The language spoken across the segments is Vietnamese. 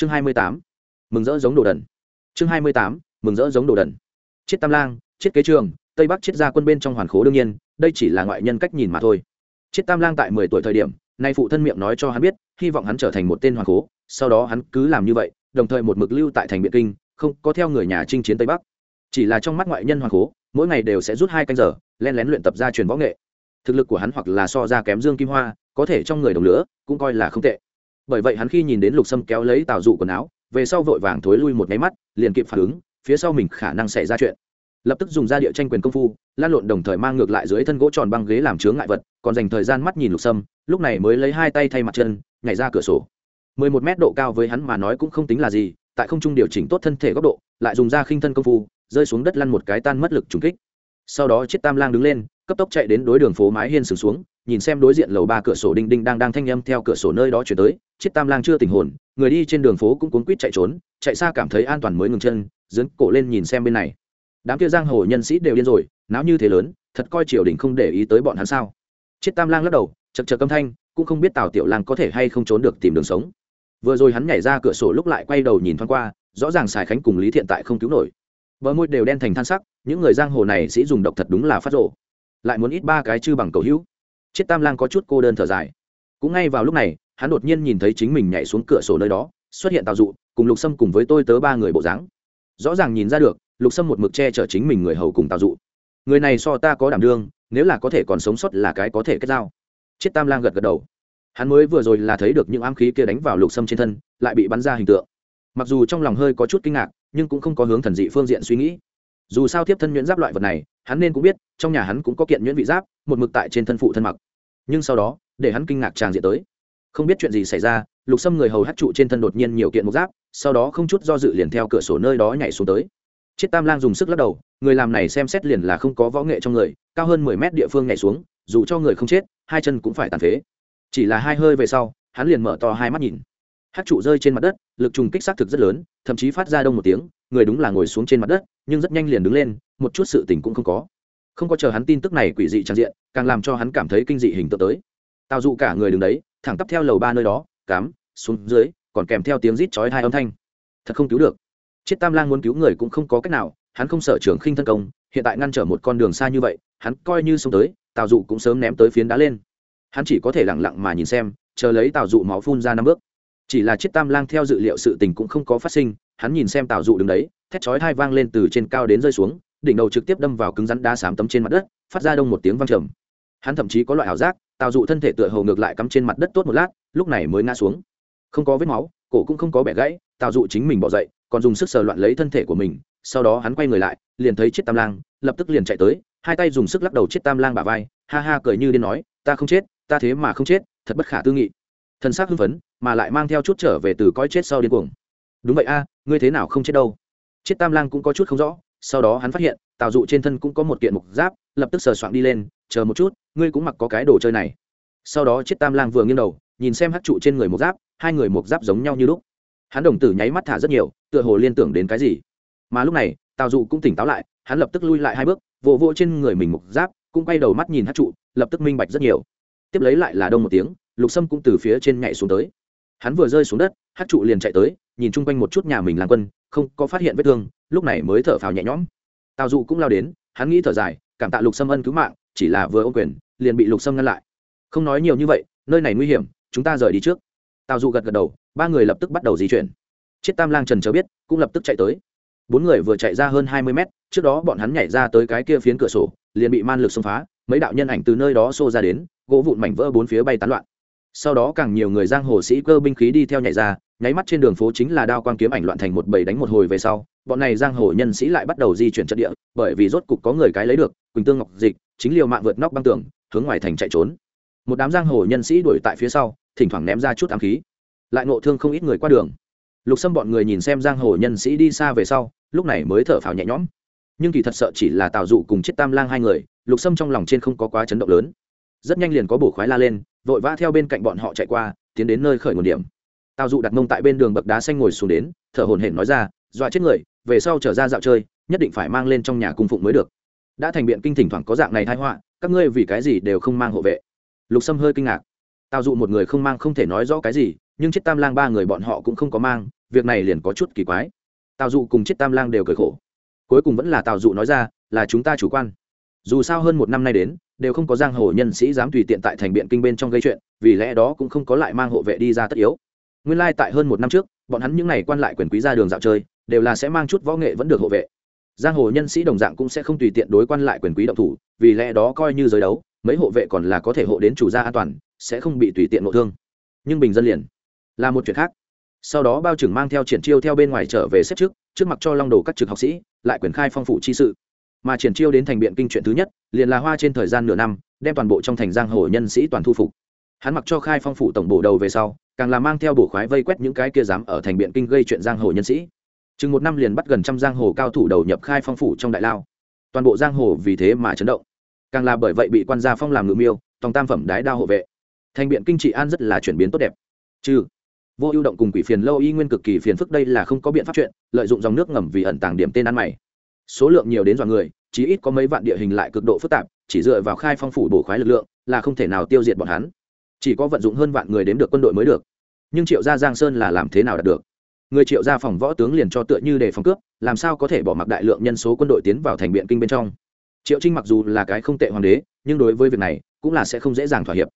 chương hai mươi tám, mừng rỡ giống đồ đần. Chương hai mươi tám, mừng rỡ giống đồ đần. Chiết tam lang chiết kế trường, tây bắc chiết gia quân bên trong hoàn khố đương nhiên, đây chỉ là ngoại nhân cách nhìn mà thôi. Chiết tam lang tại mười tuổi thời điểm, nay phụ thân miệng nói cho hắn biết, hy vọng hắn trở thành một tên hoàn khố, sau đó hắn cứ làm như vậy, đồng thời một mực lưu tại thành biện kinh, không có theo người nhà chinh chiến tây bắc. Chỉ là trong mắt ngoại nhân hoàn khố, mỗi ngày đều sẽ rút hai canh giờ len lén luyện tập ra truyền võ nghệ. Thực lực của hắn hoặc là so ra kém dương kim hoa, có thể trong người đồng lửa, cũng coi là không tệ bởi vậy hắn khi nhìn đến lục sâm kéo lấy tào dụ quần áo, về sau vội vàng thối lui một máy mắt, liền kịp phản ứng, phía sau mình khả năng xảy ra chuyện. Lập tức dùng ra địa tranh quyền công phu, lan lộn đồng thời mang ngược lại dưới thân gỗ tròn băng ghế làm chướng ngại vật, còn dành thời gian mắt nhìn lục sâm, lúc này mới lấy hai tay thay mặt chân, nhảy ra cửa sổ. Mười một mét độ cao với hắn mà nói cũng không tính là gì, tại không trung điều chỉnh tốt thân thể góc độ, lại dùng ra khinh thân công phu, rơi xuống đất lăn một cái tan mất lực trùng kích. Sau đó chiếc tam lang đứng lên, cấp tốc chạy đến đối đường phố mái hiên sừng xuống nhìn xem đối diện lầu ba cửa sổ đinh đinh đang đang thanh âm theo cửa sổ nơi đó chuyển tới chiếc tam lang chưa tình hồn, người đi trên đường phố cũng cuốn quýt chạy trốn, chạy xa cảm thấy an toàn mới ngừng chân dấn cổ lên nhìn xem bên này. Đám kia giang hồ nhân sĩ đều điên rồi, náo như thế lớn, thật coi triều đình không để ý tới bọn hắn sao? Chiếc tam lang lắc đầu chật chật âm thanh, cũng không biết tào tiểu lang có thể hay không trốn được tìm đường sống. Vừa rồi hắn nhảy ra cửa sổ lúc lại quay đầu nhìn thoáng qua, rõ ràng xài khánh cùng lý thiện tại không cứu nổi. Bờ môi đều đen thành than sắc, những người giang hồ này sĩ dùng độc thật đúng là phát rộ lại muốn ít ba cái chư bằng cầu hữu chết tam lang có chút cô đơn thở dài. Cũng ngay vào lúc này, hắn đột nhiên nhìn thấy chính mình nhảy xuống cửa sổ nơi đó, xuất hiện tào dụ, cùng lục sâm cùng với tôi tớ ba người bộ dáng. Rõ ràng nhìn ra được, lục sâm một mực che chở chính mình người hầu cùng tào dụ. Người này so ta có đảm đương, nếu là có thể còn sống sót là cái có thể kết giao. Chiết tam lang gật gật đầu. Hắn mới vừa rồi là thấy được những ám khí kia đánh vào lục sâm trên thân, lại bị bắn ra hình tượng. Mặc dù trong lòng hơi có chút kinh ngạc, nhưng cũng không có hướng thần dị phương diện suy nghĩ. Dù sao tiếp thân nhuyễn giáp loại vật này, hắn nên cũng biết, trong nhà hắn cũng có kiện nhuyễn vị giáp, một mực tại trên thân phụ thân mặc nhưng sau đó, để hắn kinh ngạc tràng diện tới. Không biết chuyện gì xảy ra, lục xâm người hầu hát trụ trên thân đột nhiên nhiều kiện mục giáp, sau đó không chút do dự liền theo cửa sổ nơi đó nhảy xuống tới. Chiếc tam lang dùng sức lắc đầu, người làm này xem xét liền là không có võ nghệ trong người, cao hơn mười mét địa phương nhảy xuống, dù cho người không chết, hai chân cũng phải tàn phế. Chỉ là hai hơi về sau, hắn liền mở to hai mắt nhìn. Hát trụ rơi trên mặt đất, lực trùng kích xác thực rất lớn, thậm chí phát ra đông một tiếng, người đúng là ngồi xuống trên mặt đất, nhưng rất nhanh liền đứng lên, một chút sự tình cũng không có không có chờ hắn tin tức này quỷ dị trang diện, càng làm cho hắn cảm thấy kinh dị hình tượng tới. Tào dụ cả người đứng đấy, thẳng tắp theo lầu ba nơi đó cám xuống dưới, còn kèm theo tiếng rít chói hai âm thanh. Thật không cứu được. Chiết tam lang muốn cứu người cũng không có cách nào, hắn không sợ trưởng khinh thân công, hiện tại ngăn trở một con đường xa như vậy, hắn coi như xông tới, tào dụ cũng sớm ném tới phiến đá lên. Hắn chỉ có thể lẳng lặng mà nhìn xem, chờ lấy tào dụ máu phun ra năm bước. Chỉ là chiếc tam lang theo dự liệu sự tình cũng không có phát sinh, hắn nhìn xem tào dụ đứng đấy, thét chói hai vang lên từ trên cao đến rơi xuống đỉnh đầu trực tiếp đâm vào cứng rắn đá sám tấm trên mặt đất, phát ra đông một tiếng vang trầm. Hắn thậm chí có loại ảo giác tạo dụ thân thể tựa hầu ngược lại cắm trên mặt đất tốt một lát, lúc này mới ngã xuống. Không có vết máu, cổ cũng không có bẻ gãy tạo dụ chính mình bỏ dậy, còn dùng sức sờ loạn lấy thân thể của mình, sau đó hắn quay người lại, liền thấy chiếc tam lang, lập tức liền chạy tới, hai tay dùng sức lắc đầu chiếc tam lang bả vai, ha ha cười như điên nói, ta không chết, ta thế mà không chết, thật bất khả tư nghị. Thân xác hưng phấn, mà lại mang theo chút trở về từ coi chết sau điên cuồng. Đúng vậy a, ngươi thế nào không chết đâu? Chiếc tam lang cũng có chút không rõ sau đó hắn phát hiện, tào dụ trên thân cũng có một kiện mục giáp, lập tức sờ soạn đi lên, chờ một chút, ngươi cũng mặc có cái đồ chơi này. Sau đó chiếc tam lang vừa nghiêng đầu, nhìn xem hát trụ trên người mục giáp, hai người mục giáp giống nhau như lúc. Hắn đồng tử nháy mắt thả rất nhiều, tựa hồ liên tưởng đến cái gì. Mà lúc này, tào dụ cũng tỉnh táo lại, hắn lập tức lui lại hai bước, vỗ vỗ trên người mình mục giáp, cũng quay đầu mắt nhìn hát trụ, lập tức minh bạch rất nhiều. Tiếp lấy lại là đông một tiếng, lục sâm cũng từ phía trên nhảy xuống tới hắn vừa rơi xuống đất hát trụ liền chạy tới, nhìn chung quanh một chút nhà mình làm quân, không có phát hiện vết thương, lúc này mới thở phào nhẹ nhõm. Tào dụ cũng lao đến, hắn nghĩ thở dài, cảm tạ lục sâm ân cứu mạng, chỉ là vừa ô quyền, liền bị lục sâm ngăn lại. Không nói nhiều như vậy, nơi này nguy hiểm, chúng ta rời đi trước. Tào dụ gật gật đầu, ba người lập tức bắt đầu di chuyển. Chiếc tam lang trần chờ biết, cũng lập tức chạy tới. Bốn người vừa chạy ra hơn hai mươi mét, trước đó bọn hắn nhảy ra tới cái kia phiến cửa sổ, liền bị man lực xông phá, mấy đạo nhân ảnh từ nơi đó xô ra đến, gỗ vụn mảnh vỡ bốn phía bay tán loạn sau đó càng nhiều người giang hồ sĩ cơ binh khí đi theo nhảy ra, nháy mắt trên đường phố chính là đao quang kiếm ảnh loạn thành một bầy đánh một hồi về sau, bọn này giang hồ nhân sĩ lại bắt đầu di chuyển trận địa, bởi vì rốt cục có người cái lấy được, quỳnh tương ngọc dịch, chính liều mạng vượt nóc băng tường, hướng ngoài thành chạy trốn. Một đám giang hồ nhân sĩ đuổi tại phía sau, thỉnh thoảng ném ra chút ám khí. Lại ngộ thương không ít người qua đường. Lục xâm bọn người nhìn xem giang hồ nhân sĩ đi xa về sau, lúc này mới thở phào nhẹ nhõm. Nhưng kỳ thật sợ chỉ là tào dụ cùng chiếc tam lang hai người, lục xâm trong lòng trên không có quá chấn động lớn rất nhanh liền có bổ khoái la lên, vội vã theo bên cạnh bọn họ chạy qua, tiến đến nơi khởi nguồn điểm. Tào dụ đặt mông tại bên đường bậc đá xanh ngồi xuống đến, thở hồn hển nói ra, dọa chết người, về sau trở ra dạo chơi, nhất định phải mang lên trong nhà cung phụng mới được. Đã thành biện kinh thỉnh thoảng có dạng này thái họa, các ngươi vì cái gì đều không mang hộ vệ. Lục sâm hơi kinh ngạc. Tào dụ một người không mang không thể nói rõ cái gì, nhưng chiếc tam lang ba người bọn họ cũng không có mang, việc này liền có chút kỳ quái. Tào dụ cùng chiếc tam lang đều cười khổ. Cuối cùng vẫn là tào dụ nói ra, là chúng ta chủ quan. Dù sao hơn một năm nay đến đều không có giang hồ nhân sĩ dám tùy tiện tại thành biện kinh bên trong gây chuyện, vì lẽ đó cũng không có lại mang hộ vệ đi ra tất yếu. Nguyên lai tại hơn một năm trước, bọn hắn những n à y quan lại quyền quý ra đường dạo chơi, đều là sẽ mang chút võ nghệ vẫn được hộ vệ. Giang hồ nhân sĩ đồng dạng cũng sẽ không tùy tiện đối quan lại quyền quý động thủ, vì lẽ đó coi như giới đấu, mấy hộ vệ còn là có thể hộ đến chủ gia an toàn, sẽ không bị tùy tiện nội thương. Nhưng bình dân liền, là một chuyện khác. Sau đó bao trưởng mang theo triển chiêu theo bên ngoài trở về xếp trước trước mặt cho long đồ các trực học sĩ, lại quyền khai phong phủ chi sự mà triển chiêu đến thành biện kinh chuyện thứ nhất, liền là hoa trên thời gian nửa năm, đem toàn bộ trong thành giang hồ nhân sĩ toàn thu phục. Hắn mặc cho khai phong phủ tổng bổ đầu về sau, càng là mang theo bổ khoái vây quét những cái kia dám ở thành biện kinh gây chuyện giang hồ nhân sĩ. Chừng một năm liền bắt gần trăm giang hồ cao thủ đầu nhập khai phong phủ trong đại lao. Toàn bộ giang hồ vì thế mà chấn động. Càng là bởi vậy bị quan gia phong làm ngự miêu, tòng tam phẩm đái đao hộ vệ. Thành biện kinh trị an rất là chuyển biến tốt đẹp. Chứ vô ưu động cùng quỷ phiền lâu y nguyên cực kỳ phiền phức đây là không có biện pháp chuyện, lợi dụng dòng nước ngầm vì ẩn tàng điểm tên ăn mày số lượng nhiều đến dọa người chỉ ít có mấy vạn địa hình lại cực độ phức tạp, chỉ dựa vào khai phong phủ bổ khoái lực lượng là không thể nào tiêu diệt bọn hắn. Chỉ có vận dụng hơn vạn người đến được quân đội mới được. Nhưng triệu gia giang sơn là làm thế nào đạt được? Người triệu gia phòng võ tướng liền cho tựa như để phòng cướp, làm sao có thể bỏ mặc đại lượng nhân số quân đội tiến vào thành biện kinh bên trong? Triệu trinh mặc dù là cái không tệ hoàng đế, nhưng đối với việc này cũng là sẽ không dễ dàng thỏa hiệp.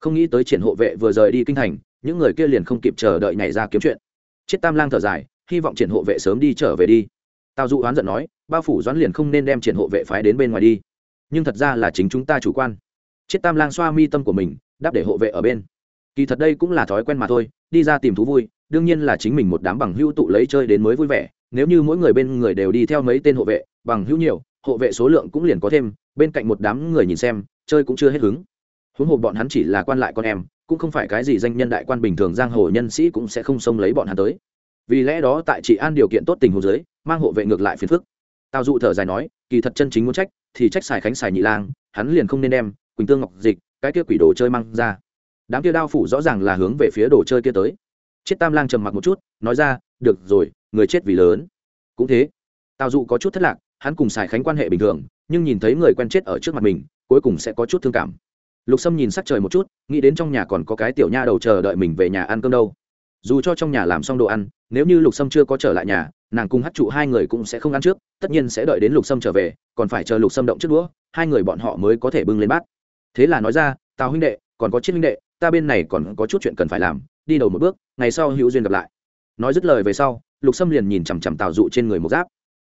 Không nghĩ tới triển hộ vệ vừa rời đi kinh thành, những người kia liền không kịp chờ đợi nhảy ra kiếm chuyện. Chiết tam lang thở dài, hy vọng triển hộ vệ sớm đi trở về đi. Tào dụ oán giận nói bao phủ doãn liền không nên đem triển hộ vệ phái đến bên ngoài đi. Nhưng thật ra là chính chúng ta chủ quan. Chiết tam lang xoa mi tâm của mình, đáp để hộ vệ ở bên. Kỳ thật đây cũng là thói quen mà thôi, đi ra tìm thú vui, đương nhiên là chính mình một đám bằng hữu tụ lấy chơi đến mới vui vẻ. Nếu như mỗi người bên người đều đi theo mấy tên hộ vệ, bằng hữu nhiều, hộ vệ số lượng cũng liền có thêm, bên cạnh một đám người nhìn xem, chơi cũng chưa hết hứng. Huống hồ bọn hắn chỉ là quan lại con em, cũng không phải cái gì danh nhân đại quan bình thường, giang hồ nhân sĩ cũng sẽ không xông lấy bọn hắn tới. Vì lẽ đó tại trị an điều kiện tốt tình hồ dưới, mang hộ vệ ngược lại phiền phức tào dụ thở dài nói, kỳ thật chân chính muốn trách, thì trách xài khánh xài nhị lang, hắn liền không nên đem quỳnh tương ngọc dịch, cái kia quỷ đồ chơi mang ra. Đám kia đao phủ rõ ràng là hướng về phía đồ chơi kia tới. Chết tam lang trầm mặc một chút, nói ra, được rồi, người chết vì lớn. Cũng thế, tào dụ có chút thất lạc, hắn cùng xài khánh quan hệ bình thường, nhưng nhìn thấy người quen chết ở trước mặt mình, cuối cùng sẽ có chút thương cảm. Lục sâm nhìn sắc trời một chút, nghĩ đến trong nhà còn có cái tiểu nha đầu chờ đợi mình về nhà ăn cơm đâu. Dù cho trong nhà làm xong đồ ăn, nếu như lục sâm chưa có trở lại nhà, nàng cùng hát trụ hai người cũng sẽ không ăn trước tất nhiên sẽ đợi đến lục sâm trở về, còn phải chờ lục sâm động trước đũa, hai người bọn họ mới có thể bưng lên bát. Thế là nói ra, tào huynh đệ, còn có chiếc huynh đệ, ta bên này còn có chút chuyện cần phải làm, đi đầu một bước, ngày sau hữu duyên gặp lại. Nói dứt lời về sau, lục sâm liền nhìn chằm chằm tào dụ trên người một giáp.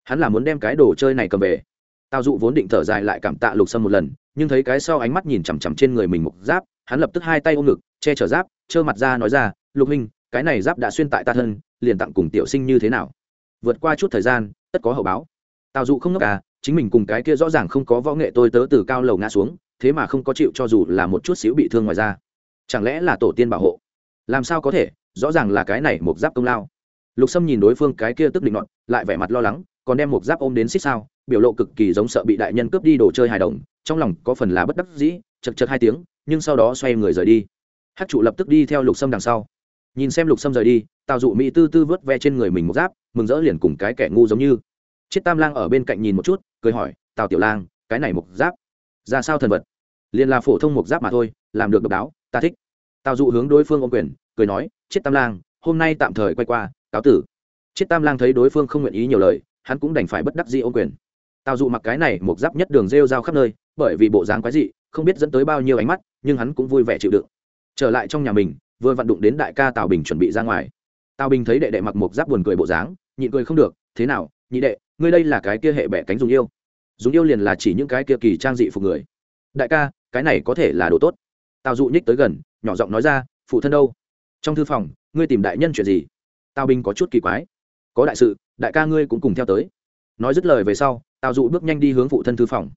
Hắn là muốn đem cái đồ chơi này cầm về. Tào dụ vốn định thở dài lại cảm tạ lục sâm một lần, nhưng thấy cái sau ánh mắt nhìn chằm chằm trên người mình một giáp, hắn lập tức hai tay ôm ngực, che chở giáp, trơ mặt ra nói ra, lục minh cái này giáp đã xuyên tại ta thân, liền tặng cùng tiểu sinh như thế nào? Vượt qua chút thời gian, tất có hậu báo tào dụ không ngốc à chính mình cùng cái kia rõ ràng không có võ nghệ tôi tớ từ cao lầu ngã xuống, thế mà không có chịu cho dù là một chút xíu bị thương ngoài ra chẳng lẽ là tổ tiên bảo hộ? Làm sao có thể, rõ ràng là cái này một giáp công lao. Lục sâm nhìn đối phương cái kia tức định nọt, lại vẻ mặt lo lắng, còn đem một giáp ôm đến xích sao, biểu lộ cực kỳ giống sợ bị đại nhân cướp đi đồ chơi hài đồng, trong lòng có phần là bất đắc dĩ, chật chật hai tiếng, nhưng sau đó xoay người rời đi. Hát trụ lập tức đi theo lục sâm đằng sau. Nhìn xem lục sâm rời đi, tào dụ mỹ tư tư vớt ve trên người mình một giáp, mừng rỡ liền cùng cái kẻ ngu giống như chiết tam lang ở bên cạnh nhìn một chút, cười hỏi, tào tiểu lang, cái này mục giáp, ra sao thần vật? Liền là phổ thông mục giáp mà thôi, làm được độc đáo, ta thích. Tào dụ hướng đối phương ô quyền, cười nói chiết tam lang, hôm nay tạm thời quay qua, cáo tử. Chiết tam lang thấy đối phương không nguyện ý nhiều lời, hắn cũng đành phải bất đắc dĩ ô quyền. Tào dụ mặc cái này mục giáp nhất đường rêu rao khắp nơi, bởi vì bộ dáng quái dị, không biết dẫn tới bao nhiêu ánh mắt, nhưng hắn cũng vui vẻ chịu đựng. Trở lại trong nhà mình, vừa vặn đụng đến đại ca tào bình chuẩn bị ra ngoài. Tào bình thấy đệ đệ mặc mục giáp buồn cười bộ dáng, nhịn cười không được, thế nào, nhị đệ ngươi đây là cái kia hệ bẻ cánh dùng yêu. Dùng yêu liền là chỉ những cái kia kỳ trang dị phục người. Đại ca, cái này có thể là đồ tốt. Tào dụ nhích tới gần, nhỏ giọng nói ra, phụ thân đâu? Trong thư phòng, ngươi tìm đại nhân chuyện gì? Tào bình có chút kỳ quái. Có đại sự, đại ca ngươi cũng cùng theo tới. Nói dứt lời về sau, tào dụ bước nhanh đi hướng phụ thân thư phòng.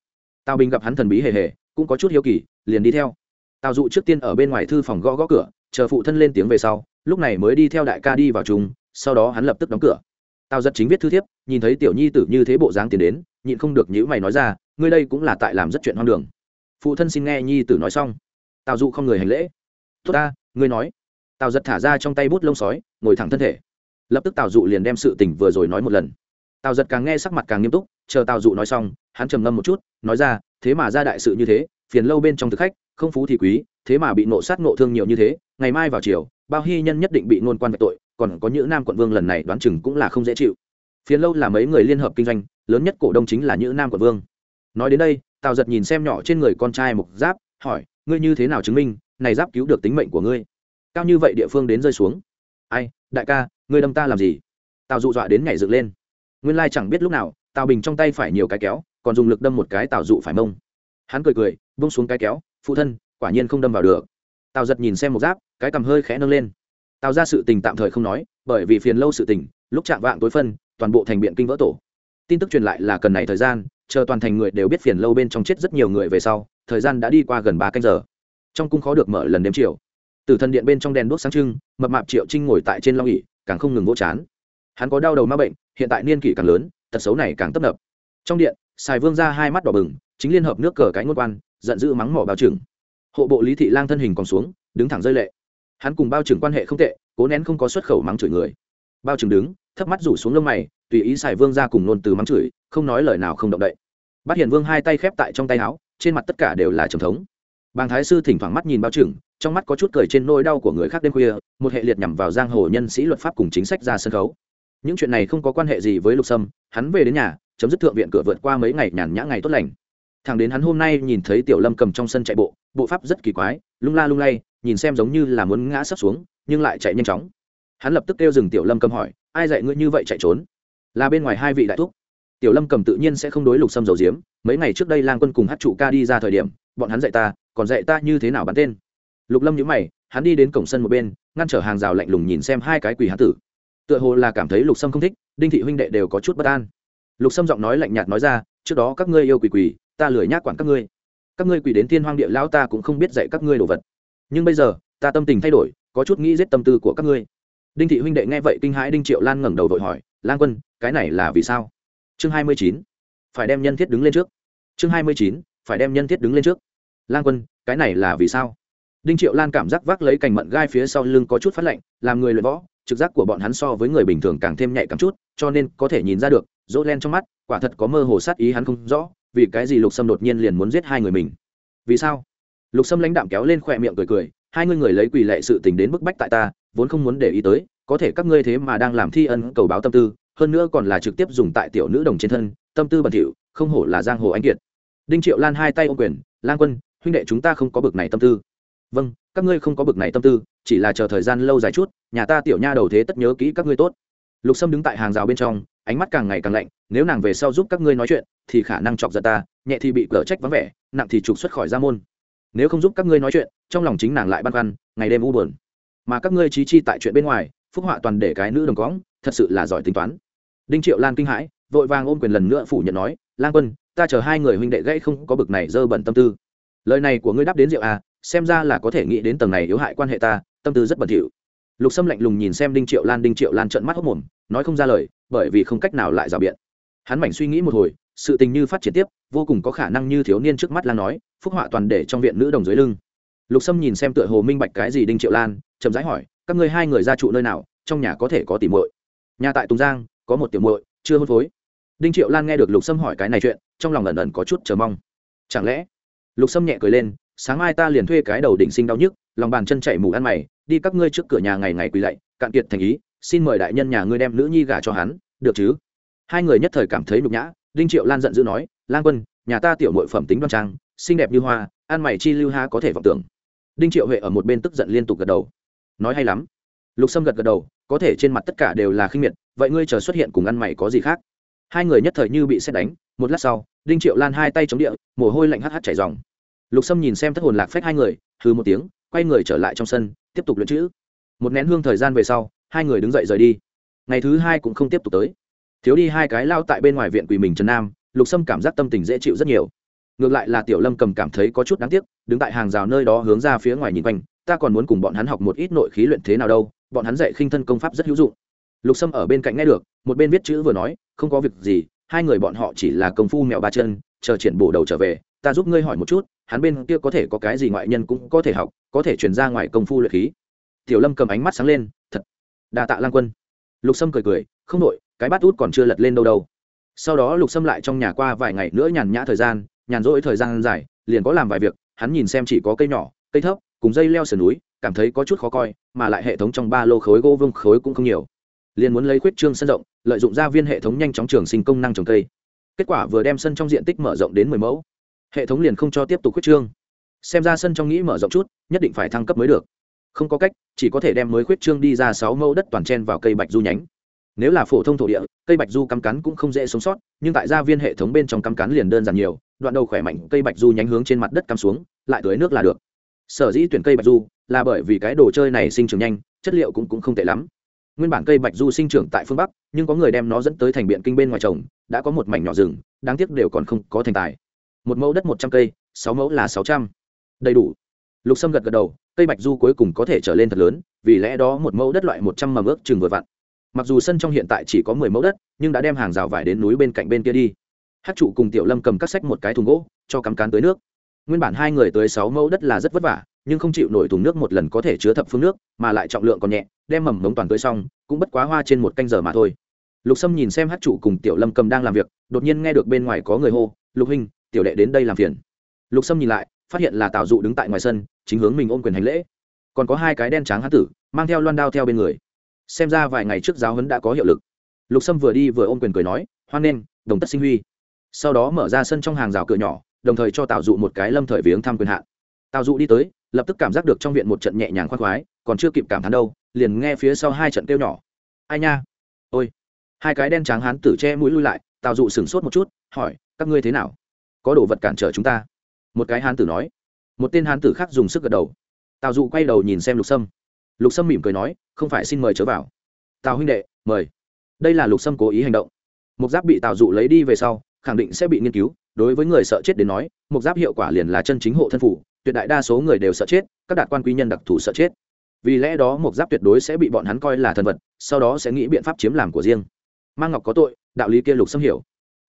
Tào bình gặp hắn thần bí hề hề, cũng có chút hiếu kỳ, liền đi theo. Tào dụ trước tiên ở bên ngoài thư phòng gõ gõ cửa, chờ phụ thân lên tiếng về sau, lúc này mới đi theo đại ca đi vào chung, sau đó hắn lập tức đóng cửa. Tào giật chính viết thư thiếp nhìn thấy tiểu nhi tử như thế bộ dáng tiến đến, nhịn không được nhữ mày nói ra, ngươi đây cũng là tại làm rất chuyện hoang đường. Phụ thân xin nghe nhi tử nói xong. Tào dụ không người hành lễ. Tốt ta, ngươi nói. Tào giật thả ra trong tay bút lông sói, ngồi thẳng thân thể. Lập tức tào dụ liền đem sự tình vừa rồi nói một lần. Tào giật càng nghe sắc mặt càng nghiêm túc, chờ tào dụ nói xong, hắn trầm ngâm một chút, nói ra, thế mà ra đại sự như thế, phiền lâu bên trong thực khách, không phú thì quý, thế mà bị nộ sát nộ thương nhiều như thế, ngày mai vào chiều bao hy nhân nhất định bị nôn quan về tội, còn có những nam quận vương lần này đoán chừng cũng là không dễ chịu phiền lâu là mấy người liên hợp kinh doanh, lớn nhất cổ đông chính là Nhữ nam quận vương. Nói đến đây, tào giật nhìn xem nhỏ trên người con trai mục giáp, hỏi, ngươi như thế nào chứng minh, này giáp cứu được tính mệnh của ngươi? Cao như vậy địa phương đến rơi xuống. Ai, đại ca, ngươi đâm ta làm gì? Tào dụ dọa đến nhảy dựng lên. Nguyên lai chẳng biết lúc nào, tào bình trong tay phải nhiều cái kéo, còn dùng lực đâm một cái tào dụ phải mông. Hắn cười cười bung xuống cái kéo, phụ thân, quả nhiên không đâm vào được. Tào giật nhìn xem một giáp, cái cầm hơi khẽ nâng lên. Tào ra sự tình tạm thời không nói, bởi vì phiền lâu sự tình, lúc chạm vạng tối phân toàn bộ thành biện kinh vỡ tổ. Tin tức truyền lại là cần này thời gian, chờ toàn thành người đều biết phiền lâu bên trong chết rất nhiều người về sau, thời gian đã đi qua gần ba canh giờ. Trong cung khó được mở lần đêm chiều. Từ thần điện bên trong đèn đuốc sáng trưng, mập mạp triệu trinh ngồi tại trên long ỉ càng không ngừng vỗ chán. Hắn có đau đầu ma bệnh, hiện tại niên kỷ càng lớn, tật xấu này càng tấp nập. Trong điện xài vương ra hai mắt đỏ bừng, chính liên hợp nước cờ cái ngôn quan, giận dữ mắng mỏ bao trừng hộ bộ lý thị lang thân hình còn xuống, đứng thẳng rơi lệ. Hắn cùng bao trừng quan hệ không tệ, cố nén không có xuất khẩu mắng chửi người. Bao trừng đứng thấp mắt rủ xuống lông mày, tùy ý xài vương ra cùng nôn từ mắng chửi, không nói lời nào không động đậy. Bát hiền vương hai tay khép tại trong tay áo, trên mặt tất cả đều là trầm thống. Bàng thái sư thỉnh thoảng mắt nhìn bao trừng, trong mắt có chút cười trên nỗi đau của người khác đêm khuya, một hệ liệt nhằm vào giang hồ nhân sĩ luật pháp cùng chính sách ra sân khấu. Những chuyện này không có quan hệ gì với lục sâm, hắn về đến nhà, chấm dứt thượng viện cửa vượt qua mấy ngày nhàn nhã ngày tốt lành. Thằng đến hắn hôm nay nhìn thấy tiểu lâm cầm trong sân chạy bộ bộ pháp rất kỳ quái, lung la lung lay, nhìn xem giống như là muốn ngã sấp xuống, nhưng lại chạy nhanh chóng hắn lập tức kêu dừng tiểu lâm cầm hỏi, ai dạy ngươi như vậy chạy trốn? Là bên ngoài hai vị đại thúc. Tiểu lâm cầm tự nhiên sẽ không đối lục sâm dầu diếm mấy ngày trước đây lang quân cùng hát trụ ca đi ra thời điểm, bọn hắn dạy ta, còn dạy ta như thế nào bắn tên. Lục lâm nhữ mày, hắn đi đến cổng sân một bên, ngăn trở hàng rào lạnh lùng nhìn xem hai cái quỳ hán tử. Tựa hồ là cảm thấy lục sâm không thích, đinh thị huynh đệ đều có chút bất an. Lục sâm giọng nói lạnh nhạt nói ra, trước đó các ngươi yêu quỷ quỷ, ta lười nhác quản các ngươi. Các ngươi quỳ đến thiên hoang địa lão ta cũng không biết dạy các ngươi đồ vật. Nhưng bây giờ, ta tâm tình thay đổi, có chút nghĩ giết tâm tư của các ngươi đinh thị huynh đệ nghe vậy kinh hãi, đinh triệu lan ngẩng đầu vội hỏi, lan quân, cái này là vì sao? Chương hai mươi chín, phải đem nhân thiết đứng lên trước. Chương hai mươi chín, phải đem nhân thiết đứng lên trước. Lan quân, cái này là vì sao? Đinh triệu lan cảm giác vác lấy cành mận gai phía sau lưng có chút phát lạnh, làm người luyện võ, trực giác của bọn hắn so với người bình thường càng thêm nhạy cảm chút, cho nên có thể nhìn ra được dỗ len trong mắt, quả thật có mơ hồ sát ý hắn không rõ, vì cái gì lục sâm đột nhiên liền muốn giết hai người mình. Vì sao? Lục sâm lãnh đạm kéo lên khỏe miệng cười cười, hai ngươi người lấy quỳ lệ sự tình đến bức bách tại ta vốn không muốn để ý tới, có thể các ngươi thế mà đang làm thi ân cầu báo tâm tư, hơn nữa còn là trực tiếp dùng tại tiểu nữ đồng trên thân, tâm tư bẩn thỉu, không hổ là giang hồ anh kiệt. Đinh triệu lan hai tay ô quyền, lan quân, huynh đệ chúng ta không có bực này tâm tư. Vâng các ngươi không có bực này tâm tư, chỉ là chờ thời gian lâu dài chút, nhà ta tiểu nha đầu thế tất nhớ kỹ các ngươi tốt. Lục sâm đứng tại hàng rào bên trong, ánh mắt càng ngày càng lạnh, nếu nàng về sau giúp các ngươi nói chuyện, thì khả năng chọc giận ta, nhẹ thì bị cở trách vắng vẻ, nặng thì trục xuất khỏi gia môn. Nếu không giúp các ngươi nói chuyện, trong lòng chính nàng lại băn khoăn, ngày đêm u buồn mà các ngươi trí chi tại chuyện bên ngoài, phúc họa toàn để cái nữ đồng cõng, thật sự là giỏi tính toán. Đinh triệu lan kinh hãi, vội vàng ôm quyền lần nữa phủ nhận nói lan quân, ta chờ hai người huynh đệ gãy không có bực này dơ bẩn tâm tư. Lời này của ngươi đáp đến rượu à xem ra là có thể nghĩ đến tầng này yếu hại quan hệ ta, tâm tư rất bẩn thỉu. Lục sâm lạnh lùng nhìn xem đinh triệu lan, đinh triệu lan trợn mắt hốc mồm, nói không ra lời, bởi vì không cách nào lại rào biện. Hắn mảnh suy nghĩ một hồi, sự tình như phát triển tiếp, vô cùng có khả năng như thiếu niên trước mắt lan nói, phúc họa toàn để trong viện nữ đồng dưới lưng. Lục sâm nhìn xem tựa hồ minh bạch cái gì đinh triệu lan chậm rãi hỏi, các ngươi hai người ra trụ nơi nào, trong nhà có thể có tỉ muội? Nhà tại tùng giang, có một tiểu muội, chưa hôn phối. Đinh triệu lan nghe được lục sâm hỏi cái này chuyện, trong lòng ẩn ẩn có chút chờ mong. Chẳng lẽ? Lục sâm nhẹ cười lên, sáng mai ta liền thuê cái đầu đỉnh sinh đau nhức, lòng bàn chân chạy mù ăn mày, đi các ngươi trước cửa nhà ngày ngày quỳ lạy, cạn kiệt thành ý, xin mời đại nhân nhà ngươi đem nữ nhi gả cho hắn, được chứ? Hai người nhất thời cảm thấy nhục nhã, đinh triệu lan giận dữ nói, lan quân, nhà ta tiểu mội phẩm tính đoan trang, xinh đẹp như hoa, ăn mày chi lưu ha có thể vọng tưởng. Đinh triệu huệ ở một bên tức giận liên tục gật đầu nói hay lắm. Lục sâm gật gật đầu, có thể trên mặt tất cả đều là khinh miệt, vậy ngươi chờ xuất hiện cùng ăn mày có gì khác? Hai người nhất thời như bị xét đánh, một lát sau, đinh triệu lan hai tay chống địa, mồ hôi lạnh hắt hắt chảy dòng lục sâm nhìn xem thất hồn lạc phách hai người hư một tiếng, quay người trở lại trong sân, tiếp tục luyện chữ. Một nén hương thời gian về sau, hai người đứng dậy rời đi. Ngày thứ hai cũng không tiếp tục tới. Thiếu đi hai cái lao tại bên ngoài viện quỳ mình trần nam, lục sâm cảm giác tâm tình dễ chịu rất nhiều. Ngược lại là tiểu lâm cầm cảm thấy có chút đáng tiếc, đứng tại hàng rào nơi đó hướng ra phía ngoài nhìn quanh ta còn muốn cùng bọn hắn học một ít nội khí luyện thế nào đâu, bọn hắn dạy khinh thân công pháp rất hữu dụng. Lục sâm ở bên cạnh nghe được, một bên viết chữ vừa nói, không có việc gì, hai người bọn họ chỉ là công phu mẹo ba chân, chờ triển bổ đầu trở về, ta giúp ngươi hỏi một chút, hắn bên kia có thể có cái gì ngoại nhân cũng có thể học, có thể chuyển ra ngoài công phu luyện khí. Tiểu lâm cầm ánh mắt sáng lên, thật. Đa tạ lang quân. Lục sâm cười cười, không nội cái bát út còn chưa lật lên đâu đâu. Sau đó lục sâm lại trong nhà qua vài ngày nữa nhàn nhã thời gian, nhàn rỗi thời gian dài, liền có làm vài việc, hắn nhìn xem chỉ có cây nhỏ, cây thấp cùng dây leo sườn núi, cảm thấy có chút khó coi, mà lại hệ thống trong ba lô khối gỗ vương khối cũng không nhiều. Liền muốn lấy khuyết trương sân rộng, lợi dụng ra viên hệ thống nhanh chóng trường sinh công năng trồng cây. Kết quả vừa đem sân trong diện tích mở rộng đến mười mẫu. Hệ thống liền không cho tiếp tục khuyết trương. Xem ra sân trong nghĩ mở rộng chút, nhất định phải thăng cấp mới được. Không có cách, chỉ có thể đem mới khuyết trương đi ra sáu mẫu đất toàn chen vào cây bạch du nhánh. Nếu là phổ thông thổ địa, cây bạch du cắm cắn cũng không dễ sống sót, nhưng tại gia viên hệ thống bên trong cắm cắn liền đơn giản nhiều, đoạn đầu khỏe mạnh cây bạch du nhánh hướng trên mặt đất cắm xuống, lại tưới nước là được sở dĩ tuyển cây bạch du là bởi vì cái đồ chơi này sinh trưởng nhanh chất liệu cũng, cũng không tệ lắm. Nguyên bản cây bạch du sinh trưởng tại phương bắc nhưng có người đem nó dẫn tới thành biện kinh bên ngoài trồng đã có một mảnh nhỏ rừng đáng tiếc đều còn không có thành tài. Một mẫu đất một trăm cây sáu mẫu là sáu trăm. Đầy đủ. Lục sâm gật gật đầu cây bạch du cuối cùng có thể trở lên thật lớn vì lẽ đó một mẫu đất loại một trăm mầm ước chừng vừa vặn. Mặc dù sân trong hiện tại chỉ có mười mẫu đất nhưng đã đem hàng rào vải đến núi bên cạnh bên kia đi. Hát trụ cùng tiểu lâm cầm các sách một cái thùng gỗ cho cắm cán tới nước nguyên bản hai người tới sáu mẫu đất là rất vất vả, nhưng không chịu nổi thùng nước một lần có thể chứa thập phương nước, mà lại trọng lượng còn nhẹ, đem mầm mống toàn tưới xong, cũng bất quá hoa trên một canh giờ mà thôi. Lục sâm nhìn xem hát trụ cùng tiểu lâm cầm đang làm việc, đột nhiên nghe được bên ngoài có người hô, lục huynh, tiểu đệ đến đây làm phiền. Lục sâm nhìn lại, phát hiện là tào dụ đứng tại ngoài sân, chính hướng mình ôm quyền hành lễ. Còn có hai cái đen trắng hán tử, mang theo loan đao theo bên người. Xem ra vài ngày trước giáo huấn đã có hiệu lực. Lục sâm vừa đi vừa ôm quyền cười nói, hoan nghênh, đồng tất sinh huy. Sau đó mở ra sân trong hàng rào cửa nhỏ đồng thời cho tào dụ một cái lâm thời viếng thăm quyền hạn. Tào dụ đi tới, lập tức cảm giác được trong viện một trận nhẹ nhàng khoác khoái, còn chưa kịp cảm thán đâu, liền nghe phía sau hai trận kêu nhỏ. Ai nha? Ôi! Hai cái đen trắng hán tử che mũi lui lại, tào dụ sửng sốt một chút, hỏi, các ngươi thế nào? Có đồ vật cản trở chúng ta? Một cái hán tử nói. Một tên hán tử khác dùng sức gật đầu. Tào dụ quay đầu nhìn xem lục sâm. Lục sâm mỉm cười nói, không phải xin mời chớ vào. Tào huynh đệ, mời. Đây là lục sâm cố ý hành động. Mục giáp bị tào dụ lấy đi về sau khẳng định sẽ bị nghiên cứu. Đối với người sợ chết đến nói, mục giáp hiệu quả liền là chân chính hộ thân phủ, tuyệt đại đa số người đều sợ chết, các đạt quan quý nhân đặc thù sợ chết. Vì lẽ đó mục giáp tuyệt đối sẽ bị bọn hắn coi là thần vật, sau đó sẽ nghĩ biện pháp chiếm làm của riêng. Mang ngọc có tội, đạo lý kia lục xâm hiểu.